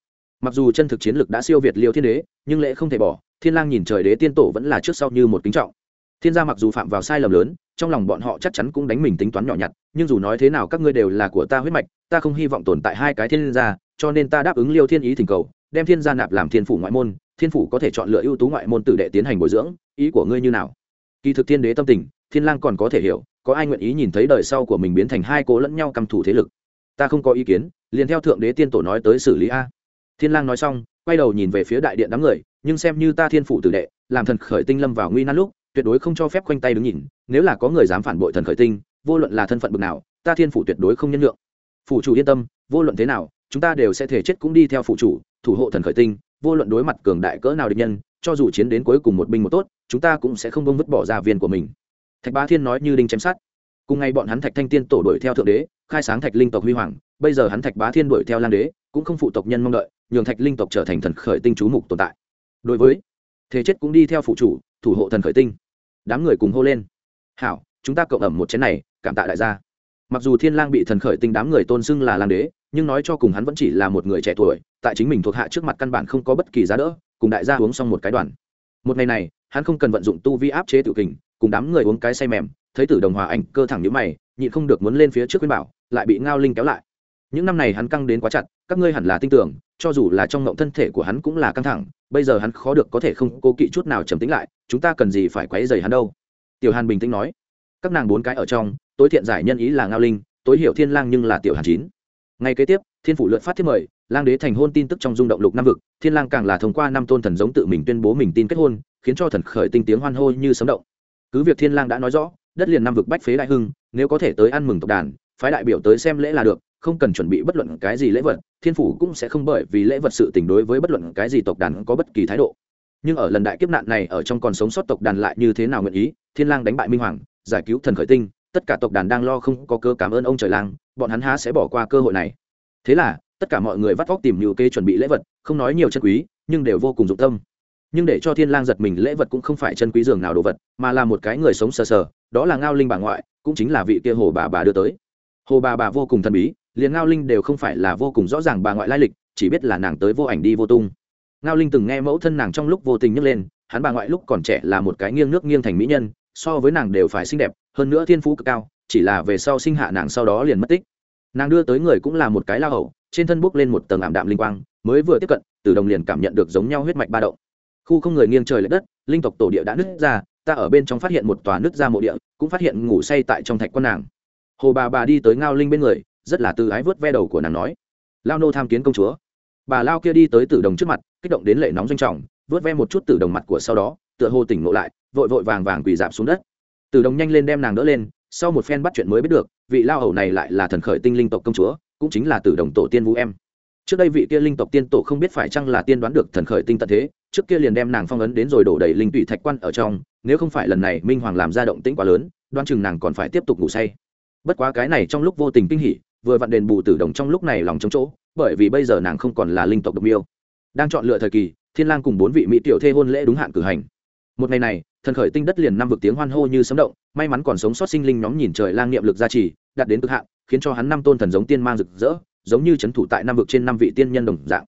Speaker 1: mặc dù chân thực chiến lực đã siêu việt Liêu Thiên Đế, nhưng lễ không thể bỏ, Thiên Lang nhìn trời đế tiên tổ vẫn là trước sau như một kính trọng. Thiên gia mặc dù phạm vào sai lầm lớn, trong lòng bọn họ chắc chắn cũng đánh mình tính toán nhỏ nhặt, nhưng dù nói thế nào các ngươi đều là của ta huyết mạch, ta không hy vọng tồn tại hai cái thiên gia cho nên ta đáp ứng liêu thiên ý thỉnh cầu đem thiên gia nạp làm thiên phủ ngoại môn thiên phủ có thể chọn lựa ưu tú ngoại môn tử đệ tiến hành bồi dưỡng ý của ngươi như nào? Kỳ thực thiên đế tâm tình thiên lang còn có thể hiểu có ai nguyện ý nhìn thấy đời sau của mình biến thành hai cố lẫn nhau cầm thủ thế lực? Ta không có ý kiến liền theo thượng đế tiên tổ nói tới xử lý a. Thiên lang nói xong quay đầu nhìn về phía đại điện đám người nhưng xem như ta thiên phủ tử đệ làm thần khởi tinh lâm vào nguy nan lúc tuyệt đối không cho phép khoanh tay đứng nhìn, nếu là có người dám phản bội thần khởi tinh, vô luận là thân phận bực nào, ta thiên phủ tuyệt đối không nhân lượng phụ chủ yên tâm, vô luận thế nào, chúng ta đều sẽ thể chết cũng đi theo phụ chủ, thủ hộ thần khởi tinh, vô luận đối mặt cường đại cỡ nào địch nhân, cho dù chiến đến cuối cùng một binh một tốt, chúng ta cũng sẽ không bông vứt bỏ ra viên của mình. Thạch bá thiên nói như đinh chém sát cùng ngày bọn hắn thạch thanh tiên tổ đuổi theo thượng đế, khai sáng thạch linh tộc huy hoàng, bây giờ hắn thạch bá thiên đuổi theo lang đế, cũng không phụ tộc nhân mong đợi, nhường thạch linh tộc trở thành thần khởi tinh chú mục tồn tại. Đối với thế chết cũng đi theo phụ chủ, thủ hộ thần khởi tinh đám người cùng hô lên. Hảo, chúng ta cộng ẩm một chén này, cảm tạ đại gia. Mặc dù thiên lang bị thần khởi tinh đám người tôn xưng là lang đế, nhưng nói cho cùng hắn vẫn chỉ là một người trẻ tuổi, tại chính mình thuộc hạ trước mặt căn bản không có bất kỳ giá đỡ, cùng đại gia uống xong một cái đoàn. Một ngày này, hắn không cần vận dụng tu vi áp chế tự kình, cùng đám người uống cái say mềm, thấy tử đồng hòa ảnh cơ thẳng nhíu mày, nhịn không được muốn lên phía trước khuyên bảo, lại bị ngao linh kéo lại. Những năm này hắn căng đến quá chặt, các ngươi hẳn là tin tưởng cho dù là trong ngộng thân thể của hắn cũng là căng thẳng, bây giờ hắn khó được có thể không cố kỵ chút nào trầm tính lại, chúng ta cần gì phải quấy dày hắn đâu? Tiểu hàn bình tĩnh nói. Các nàng bốn cái ở trong, tối thiện giải nhân ý là ngao linh, tối hiểu thiên lang nhưng là tiểu hàn chín. Ngay kế tiếp, thiên phủ lượt phát thiết mời, lang đế thành hôn tin tức trong rung động lục năm vực, thiên lang càng là thông qua năm tôn thần giống tự mình tuyên bố mình tin kết hôn, khiến cho thần khởi tinh tiếng hoan hô như sấm động. Cứ việc thiên lang đã nói rõ, đất liền năm vực bách phế đại hưng, nếu có thể tới ăn mừng tộc đàn, phái đại biểu tới xem lễ là được, không cần chuẩn bị bất luận cái gì lễ vật thiên phủ cũng sẽ không bởi vì lễ vật sự tình đối với bất luận cái gì tộc đàn có bất kỳ thái độ. Nhưng ở lần đại kiếp nạn này ở trong còn sống sót tộc đàn lại như thế nào nguyện ý, thiên lang đánh bại minh hoàng, giải cứu thần khởi tinh, tất cả tộc đàn đang lo không có cơ cảm ơn ông trời lang, bọn hắn há sẽ bỏ qua cơ hội này. Thế là, tất cả mọi người vắt vóc tìm nhiều kê chuẩn bị lễ vật, không nói nhiều chân quý, nhưng đều vô cùng dụng tâm. Nhưng để cho thiên lang giật mình, lễ vật cũng không phải chân quý giường nào đồ vật, mà là một cái người sống sờ sờ, đó là ngao linh bà ngoại, cũng chính là vị kia hồ bà bà đưa tới. Hồ bà bà vô cùng thần bí liền ngao linh đều không phải là vô cùng rõ ràng bà ngoại lai lịch, chỉ biết là nàng tới vô ảnh đi vô tung. Ngao linh từng nghe mẫu thân nàng trong lúc vô tình nhấc lên, hắn bà ngoại lúc còn trẻ là một cái nghiêng nước nghiêng thành mỹ nhân, so với nàng đều phải xinh đẹp, hơn nữa thiên phú cực cao, chỉ là về sau sinh hạ nàng sau đó liền mất tích. Nàng đưa tới người cũng là một cái lao hậu trên thân bốc lên một tầng ảm đạm linh quang, mới vừa tiếp cận, từ đồng liền cảm nhận được giống nhau huyết mạch ba động. Khu không người nghiêng trời l ệ đất, linh tộc tổ địa đã nứt ra, ta ở bên trong phát hiện một tòa nứt ra mộ địa, cũng phát hiện ngủ say tại trong thạch con nàng. Hồ bà bà đi tới ngao linh bên người rất là từ ái vớt ve đầu của nàng nói, lao nô tham kiến công chúa. Bà lao kia đi tới tử đồng trước mặt, kích động đến lệ nóng doanh trọng, vớt ve một chút tử đồng mặt của sau đó, tựa hồ tỉnh ngộ lại, vội vội vàng vàng quỳ dạp xuống đất. Tử đồng nhanh lên đem nàng đỡ lên, sau một phen bắt chuyện mới biết được, vị lao hầu này lại là thần khởi tinh linh tộc công chúa, cũng chính là tử đồng tổ tiên vũ em. Trước đây vị kia linh tộc tiên tổ không biết phải chăng là tiên đoán được thần khởi tinh tận thế, trước kia liền đem nàng phong ấn đến rồi đổ đầy linh tụy thạch quan ở trong, nếu không phải lần này minh hoàng làm ra động tĩnh quá lớn đoan chừng nàng còn phải tiếp tục ngủ say. Bất quá cái này trong lúc vô tình kinh hỉ vừa vặn đền bù tử đồng trong lúc này lòng trống chỗ, bởi vì bây giờ nàng không còn là linh tộc độc miêu. Đang chọn lựa thời kỳ, thiên lang cùng bốn vị mỹ tiểu thê hôn lễ đúng hạn cử hành. Một ngày này, thần khởi tinh đất liền năm vực tiếng hoan hô như sấm động, may mắn còn sống sót sinh linh nhóm nhìn trời lang niệm lực gia trì, đạt đến cực hạn, khiến cho hắn năm tôn thần giống tiên mang rực rỡ, giống như chấn thủ tại năm vực trên năm vị tiên nhân đồng dạng.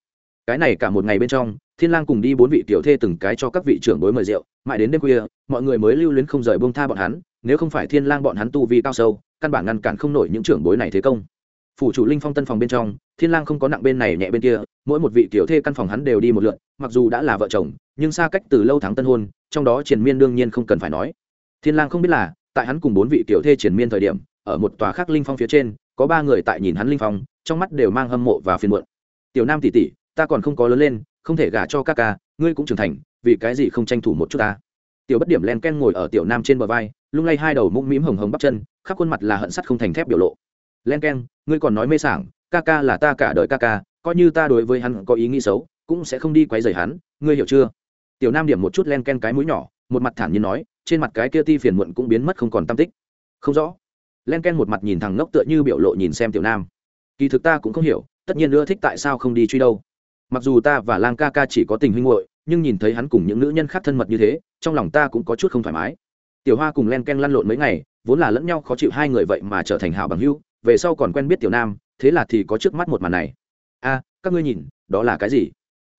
Speaker 1: Cái này cả một ngày bên trong, thiên lang cùng đi bốn vị tiểu thê từng cái cho các vị trưởng bối mời rượu, mãi đến đêm khuya, mọi người mới lưu luyến không rời buông tha bọn hắn, nếu không phải thiên lang bọn hắn tu vi cao sâu, căn bản ngăn cản không nổi những trưởng bối này thế công phủ chủ linh phong tân phòng bên trong, thiên lang không có nặng bên này nhẹ bên kia, mỗi một vị tiểu thê căn phòng hắn đều đi một lượt, mặc dù đã là vợ chồng, nhưng xa cách từ lâu tháng tân hôn, trong đó Triển miên đương nhiên không cần phải nói. Thiên lang không biết là, tại hắn cùng bốn vị tiểu thê Triển miên thời điểm, ở một tòa khác linh phong phía trên, có ba người tại nhìn hắn linh phong, trong mắt đều mang hâm mộ và phiền muộn. Tiểu nam tỷ tỷ, ta còn không có lớn lên, không thể gả cho các ca, ngươi cũng trưởng thành, vì cái gì không tranh thủ một chút ta? Tiểu bất điểm len ken ngồi ở tiểu nam trên bờ vai, lung lay hai đầu mũm mĩm hồng hồng bắp chân, khắp khuôn mặt là hận sắt không thành thép biểu lộ len ken ngươi còn nói mê sảng, ca ca là ta cả đời ca ca, coi như ta đối với hắn có ý nghĩ xấu, cũng sẽ không đi quấy rầy hắn, ngươi hiểu chưa? Tiểu nam điểm một chút len ken cái mũi nhỏ, một mặt thản nhiên nói, trên mặt cái kia ti phiền muộn cũng biến mất không còn tâm tích. Không rõ. Len ken một mặt nhìn thằng ngốc tựa như biểu lộ nhìn xem tiểu nam. Kỳ thực ta cũng không hiểu, tất nhiên ưa thích tại sao không đi truy đâu. Mặc dù ta và lang ca ca chỉ có tình huynh hội nhưng nhìn thấy hắn cùng những nữ nhân khác thân mật như thế, trong lòng ta cũng có chút không thoải mái. Tiểu hoa cùng len ken lăn lộn mấy ngày, vốn là lẫn nhau khó chịu hai người vậy mà trở thành hảo bằng hữu về sau còn quen biết tiểu nam thế là thì có trước mắt một màn này. A các ngươi nhìn đó là cái gì?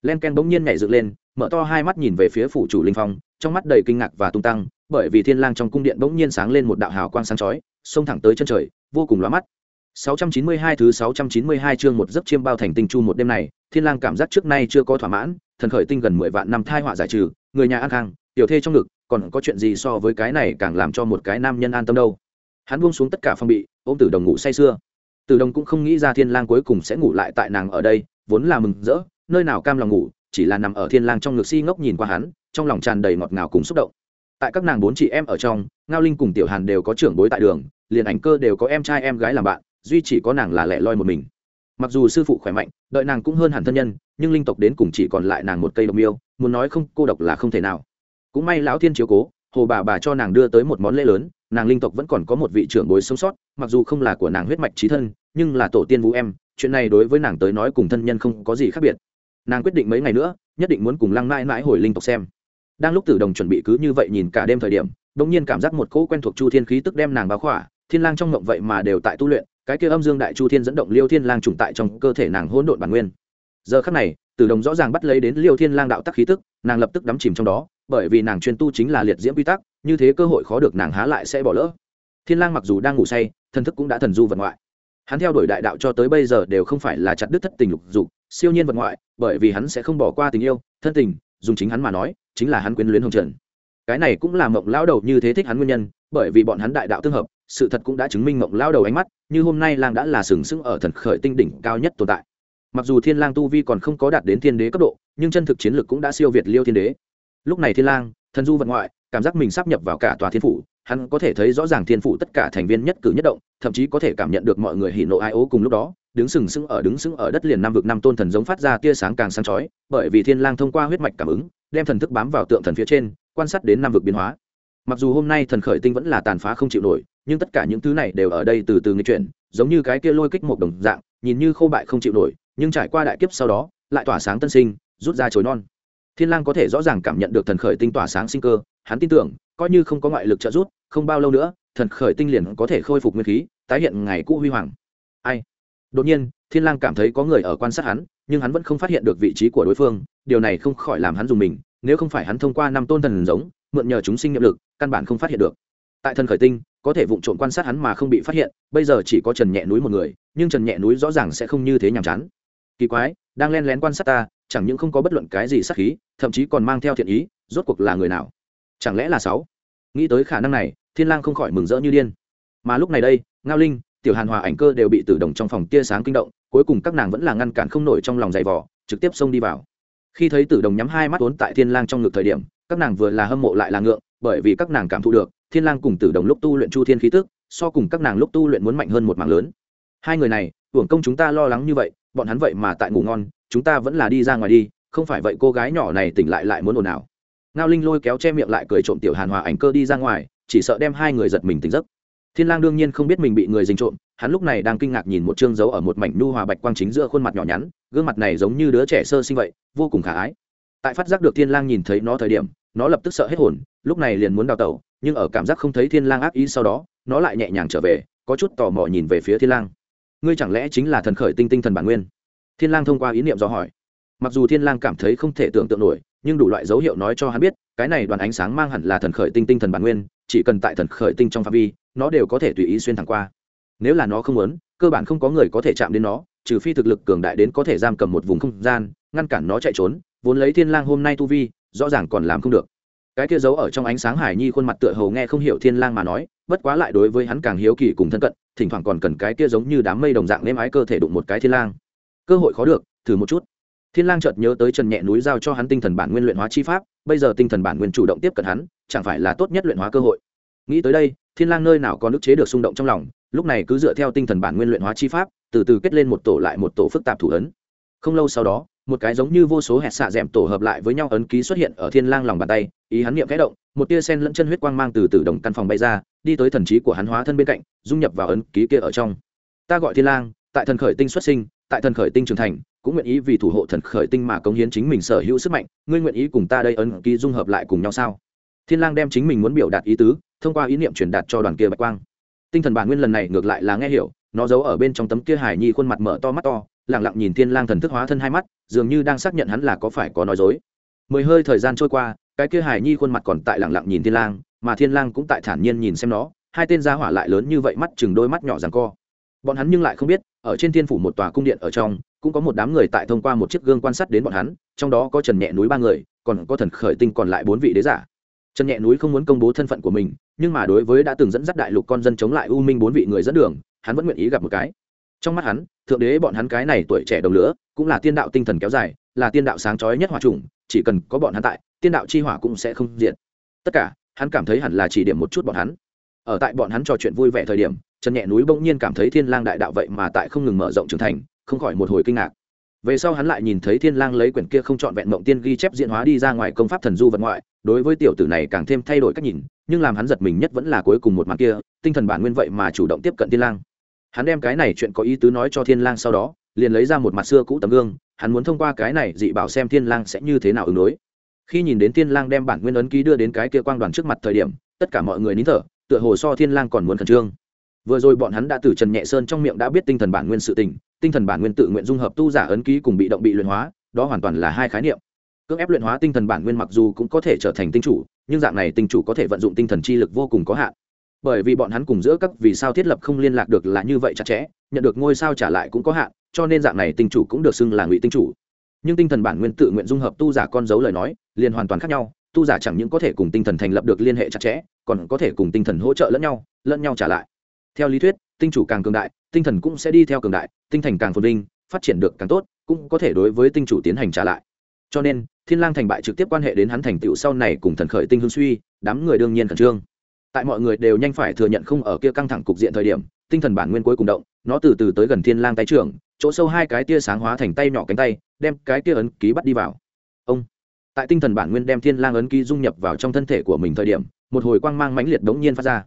Speaker 1: Len ken bỗng nhiên nhảy dựng lên mở to hai mắt nhìn về phía phủ chủ linh phong trong mắt đầy kinh ngạc và tung tăng bởi vì thiên lang trong cung điện bỗng nhiên sáng lên một đạo hào quang sáng chói xông thẳng tới chân trời vô cùng lóa mắt. 692 thứ 692 chương một giấc chiêm bao thành tinh chu một đêm này, Thiên Lang cảm giác trước nay chưa có thỏa mãn, thần khởi tinh gần 10 vạn năm thai họa giải trừ, người nhà an khang, tiểu thê trong ngực, còn có chuyện gì so với cái này càng làm cho một cái nam nhân an tâm đâu. Hắn buông xuống tất cả phong bị, ôm Tử Đồng ngủ say sưa. Tử Đồng cũng không nghĩ ra Thiên Lang cuối cùng sẽ ngủ lại tại nàng ở đây, vốn là mừng rỡ, nơi nào cam lòng ngủ, chỉ là nằm ở Thiên Lang trong ngực si ngốc nhìn qua hắn, trong lòng tràn đầy ngọt ngào cùng xúc động. Tại các nàng bốn chị em ở trong, Ngao Linh cùng Tiểu Hàn đều có trưởng bối tại đường, liền ảnh cơ đều có em trai em gái làm bạn duy chỉ có nàng là lẻ loi một mình mặc dù sư phụ khỏe mạnh đợi nàng cũng hơn hẳn thân nhân nhưng linh tộc đến cùng chỉ còn lại nàng một cây độc miêu muốn nói không cô độc là không thể nào cũng may lão thiên chiếu cố hồ bà bà cho nàng đưa tới một món lễ lớn, nàng linh tộc vẫn còn có một vị trưởng bối sống sót, mặc dù không là của nàng huyết mạch trí thân, nhưng là tổ tiên vũ em, chuyện này đối với nàng tới nói cùng thân nhân không có gì khác biệt. Nàng quyết định mấy ngày nữa, nhất định muốn cùng lăng mãi mãi hồi linh tộc xem. Đang lúc tử đồng chuẩn bị cứ như vậy nhìn cả đêm thời điểm đ ỗ n g nhiên cảm giác một cỗ quen thuộc chu thiên khí tức đem nàng báo khỏa, thiên lang trong mộng vậy mà đều tại tu luyện, cái kia âm dương đại chu thiên dẫn động liêu thiên lang trùng tại trong cơ thể nàng hỗn độn bản nguyên. Giờ khắc này tử đồng rõ ràng bắt lấy đến liêu thiên lang đạo tắc khí tức, nàng lập tức đắm chìm trong đó, bởi vì nàng chuyên tu chính là liệt diễm quy tắc, như thế cơ hội khó được nàng há lại sẽ bỏ lỡ. Thiên lang mặc dù đang ngủ say, thần thức cũng đã thần du vật ngoại. Hắn theo đuổi đại đạo cho tới bây giờ đều không phải là chặt đứt thất tình lục dục, siêu nhiên vật ngoại, bởi vì hắn sẽ không bỏ qua tình yêu, thân tình, dùng chính hắn mà nói, chính là hắn quyến luyến hồng trần. Cái này cũng là mộng Lão đầu như thế thích hắn nguyên nhân, bởi vì bọn hắn đại đạo tương hợp, sự thật cũng đã chứng minh mộng Lão đầu ánh mắt, như hôm nay lang đã là sừng sững ở thần khởi tinh đỉnh cao nhất tồn tại mặc dù thiên lang tu vi còn không có đạt đến thiên đế cấp độ, nhưng chân thực chiến lực cũng đã siêu việt liêu thiên đế. Lúc này thiên lang, thần du vận ngoại, cảm giác mình sắp nhập vào cả tòa thiên phủ, hắn có thể thấy rõ ràng thiên phủ tất cả thành viên nhất cử nhất động, thậm chí có thể cảm nhận được mọi người hỉ nộ ai ố cùng lúc đó, đứng sừng sững ở đứng sững ở đất liền năm vực năm tôn thần giống phát ra tia sáng càng sáng chói, bởi vì thiên lang thông qua huyết mạch cảm ứng, đem thần thức bám vào tượng thần phía trên, quan sát đến năm vực biến hóa. Mặc dù hôm nay thần khởi tinh vẫn là tàn phá không chịu nổi, nhưng tất cả những thứ này đều ở đây từ từ nghịch chuyển, giống như cái kia lôi kích một đồng dạng, nhìn như khô bại không chịu nổi nhưng trải qua đại kiếp sau đó, lại tỏa sáng tân sinh, rút ra chối non. Thiên lang có thể rõ ràng cảm nhận được thần khởi tinh tỏa sáng sinh cơ, hắn tin tưởng, coi như không có ngoại lực trợ giúp, không bao lâu nữa, thần khởi tinh liền có thể khôi phục nguyên khí, tái hiện ngày cũ huy hoàng. Ai? Đột nhiên, thiên lang cảm thấy có người ở quan sát hắn, nhưng hắn vẫn không phát hiện được vị trí của đối phương, điều này không khỏi làm hắn dùng mình, nếu không phải hắn thông qua năm tôn thần giống, mượn nhờ chúng sinh nhiệm lực, căn bản không phát hiện được. Tại thần khởi tinh, có thể vụng trộm quan sát hắn mà không bị phát hiện, bây giờ chỉ có trần nhẹ núi một người, nhưng trần nhẹ núi rõ ràng sẽ không như thế nhàm chán kỳ quái, đang len lén quan sát ta, chẳng những không có bất luận cái gì sát khí, thậm chí còn mang theo thiện ý, rốt cuộc là người nào? Chẳng lẽ là sáu? Nghĩ tới khả năng này, thiên lang không khỏi mừng rỡ như điên. Mà lúc này đây, ngao linh, tiểu hàn hòa ảnh cơ đều bị tử đồng trong phòng tia sáng kinh động, cuối cùng các nàng vẫn là ngăn cản không nổi trong lòng dày vò, trực tiếp xông đi vào. Khi thấy tử đồng nhắm hai mắt vốn tại thiên lang trong ngực thời điểm, các nàng vừa là hâm mộ lại là ngượng, bởi vì các nàng cảm thụ được, thiên lang cùng tử đồng lúc tu luyện chu thiên khí tức, so cùng các nàng lúc tu luyện muốn mạnh hơn một mảng lớn. Hai người này, hưởng công chúng ta lo lắng như vậy bọn hắn vậy mà tại ngủ ngon, chúng ta vẫn là đi ra ngoài đi, không phải vậy cô gái nhỏ này tỉnh lại lại muốn ồn ào. Ngao linh lôi kéo che miệng lại cười trộm tiểu hàn hòa ảnh cơ đi ra ngoài, chỉ sợ đem hai người giật mình tỉnh giấc. Thiên lang đương nhiên không biết mình bị người dình trộm, hắn lúc này đang kinh ngạc nhìn một chương dấu ở một mảnh nu hòa bạch quang chính giữa khuôn mặt nhỏ nhắn, gương mặt này giống như đứa trẻ sơ sinh vậy, vô cùng khả ái. Tại phát giác được thiên lang nhìn thấy nó thời điểm, nó lập tức sợ hết hồn, lúc này liền muốn đào tẩu, nhưng ở cảm giác không thấy thiên lang ác ý sau đó, nó lại nhẹ nhàng trở về, có chút tò mò nhìn về phía thiên lang ngươi chẳng lẽ chính là thần khởi tinh tinh thần bản nguyên? Thiên lang thông qua ý niệm do hỏi. Mặc dù thiên lang cảm thấy không thể tưởng tượng nổi, nhưng đủ loại dấu hiệu nói cho hắn biết, cái này đoàn ánh sáng mang hẳn là thần khởi tinh tinh thần bản nguyên, chỉ cần tại thần khởi tinh trong phạm vi, nó đều có thể tùy ý xuyên thẳng qua. Nếu là nó không muốn, cơ bản không có người có thể chạm đến nó, trừ phi thực lực cường đại đến có thể giam cầm một vùng không gian, ngăn cản nó chạy trốn, vốn lấy thiên lang hôm nay tu vi, rõ ràng còn làm không được cái kia giấu ở trong ánh sáng hải nhi khuôn mặt tựa hầu nghe không hiểu thiên lang mà nói, bất quá lại đối với hắn càng hiếu kỳ cùng thân cận, thỉnh thoảng còn cần cái kia giống như đám mây đồng dạng nêm ái cơ thể đụng một cái thiên lang. Cơ hội khó được, thử một chút. Thiên lang chợt nhớ tới trần nhẹ núi giao cho hắn tinh thần bản nguyên luyện hóa chi pháp, bây giờ tinh thần bản nguyên chủ động tiếp cận hắn, chẳng phải là tốt nhất luyện hóa cơ hội. Nghĩ tới đây, thiên lang nơi nào còn ức chế được xung động trong lòng, lúc này cứ dựa theo tinh thần bản nguyên luyện hóa chi pháp, từ từ kết lên một tổ lại một tổ phức tạp thủ ấn. Không lâu sau đó một cái giống như vô số hẹt xạ d tổ hợp lại với nhau ấn ký xuất hiện ở thiên lang lòng bàn tay, ý hắn niệm kẽ động, một tia sen lẫn chân huyết quang mang từ từ đồng căn phòng bay ra, đi tới thần trí của hắn hóa thân bên cạnh, dung nhập vào ấn ký kia ở trong. Ta gọi thiên lang, tại thần khởi tinh xuất sinh, tại thần khởi tinh trưởng thành, cũng nguyện ý vì thủ hộ thần khởi tinh mà cống hiến chính mình sở hữu sức mạnh, ngươi nguyện ý cùng ta đây ấn ký dung hợp lại cùng nhau sao? Thiên lang đem chính mình muốn biểu đạt ý tứ, thông qua ý niệm truyền đạt cho đoàn kia bạch quang. Tinh thần bản nguyên lần này ngược lại là nghe hiểu, nó giấu ở bên trong tấm kia hải nhi khuôn mặt mở to mắt to, lặng lặng nhìn thiên lang thần thức hóa thân hai mắt dường như đang xác nhận hắn là có phải có nói dối. Mười hơi thời gian trôi qua, cái kia hải nhi khuôn mặt còn tại lặng lặng nhìn thiên lang, mà thiên lang cũng tại thản nhiên nhìn xem nó, hai tên gia hỏa lại lớn như vậy mắt chừng đôi mắt nhỏ giằng co. Bọn hắn nhưng lại không biết, ở trên thiên phủ một tòa cung điện ở trong, cũng có một đám người tại thông qua một chiếc gương quan sát đến bọn hắn, trong đó có trần nhẹ núi ba người, còn có thần khởi tinh còn lại bốn vị đế giả. Trần nhẹ núi không muốn công bố thân phận của mình, nhưng mà đối với đã từng dẫn dắt đại lục con dân chống lại u minh bốn vị người dẫn đường, hắn vẫn nguyện ý gặp một cái trong mắt hắn, thượng đế bọn hắn cái này tuổi trẻ đồng lửa, cũng là tiên đạo tinh thần kéo dài, là tiên đạo sáng chói nhất hòa trùng, chỉ cần có bọn hắn tại, tiên đạo chi hỏa cũng sẽ không diện tất cả, hắn cảm thấy hẳn là chỉ điểm một chút bọn hắn. Ở tại bọn hắn trò chuyện vui vẻ thời điểm, trần nhẹ núi bỗng nhiên cảm thấy thiên lang đại đạo vậy mà tại không ngừng mở rộng trưởng thành, không khỏi một hồi kinh ngạc. Về sau hắn lại nhìn thấy thiên lang lấy quyển kia không chọn vẹn mộng tiên ghi chép diễn hóa đi ra ngoài công pháp thần du vật ngoại, đối với tiểu tử này càng thêm thay đổi cách nhìn, nhưng làm hắn giật mình nhất vẫn là cuối cùng một màn kia, tinh thần bản nguyên vậy mà chủ động tiếp cận thiên lang hắn đem cái này chuyện có ý tứ nói cho thiên lang sau đó, liền lấy ra một mặt xưa cũ tấm gương, hắn muốn thông qua cái này dị bảo xem thiên lang sẽ như thế nào ứng đối. Khi nhìn đến thiên lang đem bản nguyên ấn ký đưa đến cái kia quang đoàn trước mặt thời điểm, tất cả mọi người nín thở, tựa hồ so thiên lang còn muốn khẩn trương. Vừa rồi bọn hắn đã từ trần nhẹ sơn trong miệng đã biết tinh thần bản nguyên sự tình, tinh thần bản nguyên tự nguyện dung hợp tu giả ấn ký cùng bị động bị luyện hóa, đó hoàn toàn là hai khái niệm. Cưỡng ép luyện hóa tinh thần bản nguyên mặc dù cũng có thể trở thành tinh chủ, nhưng dạng này tinh chủ có thể vận dụng tinh thần chi lực vô cùng có hạn bởi vì bọn hắn cùng giữa các vì sao thiết lập không liên lạc được là như vậy chặt chẽ, nhận được ngôi sao trả lại cũng có hạn, cho nên dạng này tinh chủ cũng được xưng là ngụy tinh chủ. Nhưng tinh thần bản nguyên tự nguyện dung hợp tu giả con dấu lời nói, liền hoàn toàn khác nhau, tu giả chẳng những có thể cùng tinh thần thành lập được liên hệ chặt chẽ, còn có thể cùng tinh thần hỗ trợ lẫn nhau lẫn nhau trả lại. Theo lý thuyết, tinh chủ càng cường đại, tinh thần cũng sẽ đi theo cường đại, tinh thần càng phồn vinh, phát triển được càng tốt, cũng có thể đối với tinh chủ tiến hành trả lại. Cho nên, thiên lang thành bại trực tiếp quan hệ đến hắn thành tựu sau này cùng thần khởi tinh hương suy, đám người đương nhiên khẩn trương tại mọi người đều nhanh phải thừa nhận không ở kia căng thẳng cục diện thời điểm, tinh thần bản nguyên cuối cùng động, nó từ từ tới gần thiên lang tay trưởng, chỗ sâu hai cái tia sáng hóa thành tay nhỏ cánh tay, đem cái tia ấn ký bắt đi vào. Ông! Tại tinh thần bản nguyên đem thiên lang ấn ký dung nhập vào trong thân thể của mình thời điểm, một hồi quang mang mãnh liệt đống nhiên phát ra.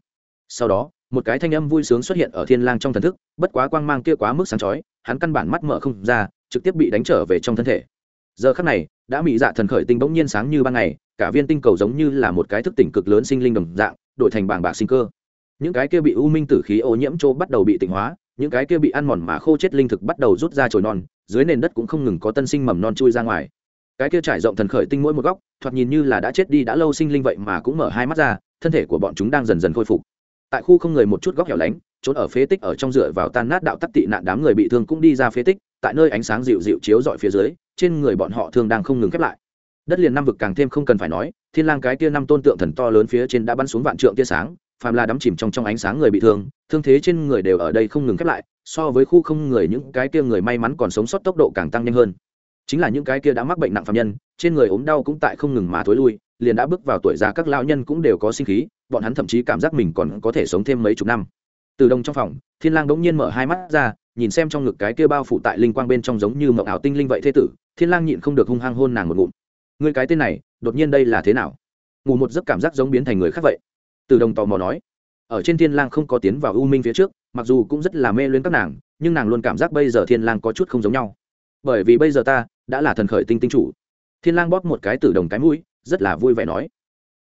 Speaker 1: Sau đó, một cái thanh âm vui sướng xuất hiện ở thiên lang trong thần thức, bất quá quang mang kia quá mức sáng chói, hắn căn bản mắt mở không ra, trực tiếp bị đánh trở về trong thân thể. Giờ khắc này, đã bị dạ thần khởi tinh bỗng nhiên sáng như ban ngày, cả viên tinh cầu giống như là một cái thức tỉnh cực lớn sinh linh đồng dạng đổi thành bảng bạc sinh cơ. Những cái kia bị u minh tử khí ô nhiễm chỗ bắt đầu bị tịnh hóa, những cái kia bị ăn mòn mà khô chết linh thực bắt đầu rút ra trồi non, dưới nền đất cũng không ngừng có tân sinh mầm non chui ra ngoài. Cái kia trải rộng thần khởi tinh mỗi một góc, thoạt nhìn như là đã chết đi đã lâu sinh linh vậy mà cũng mở hai mắt ra, thân thể của bọn chúng đang dần dần khôi phục. Tại khu không người một chút góc hẻo lánh, trốn ở phế tích ở trong dựa vào tan nát đạo tắc tị nạn đám người bị thương cũng đi ra phế tích, tại nơi ánh sáng dịu dịu chiếu dọi phía dưới, trên người bọn họ thương đang không ngừng khép lại đất liền năm vực càng thêm không cần phải nói, thiên lang cái kia năm tôn tượng thần to lớn phía trên đã bắn xuống vạn trượng tia sáng, phàm là đắm chìm trong trong ánh sáng người bị thương thương thế trên người đều ở đây không ngừng khép lại, so với khu không người những cái kia người may mắn còn sống sót tốc độ càng tăng nhanh hơn. Chính là những cái kia đã mắc bệnh nặng phạm nhân, trên người ốm đau cũng tại không ngừng mà thối lui, liền đã bước vào tuổi già các lão nhân cũng đều có sinh khí, bọn hắn thậm chí cảm giác mình còn có thể sống thêm mấy chục năm. Từ đông trong phòng, thiên lang đống nhiên mở hai mắt ra, nhìn xem trong ngực cái kia bao phủ tại linh quang bên trong giống như mộng ảo tinh linh vậy thế tử, thiên lang nhịn không được hung hăng hôn nàng một ngụm ngươi, cái tên này đột nhiên đây là thế nào? Ngủ một giấc cảm giác giống biến thành người khác vậy. Từ đồng tò mò nói. Ở trên thiên lang không có tiến vào u minh phía trước mặc dù cũng rất là mê luyến các nàng nhưng nàng luôn cảm giác bây giờ thiên lang có chút không giống nhau. Bởi vì bây giờ ta đã là thần khởi tinh tinh chủ. Thiên lang bóp một cái tử đồng cái mũi rất là vui vẻ nói.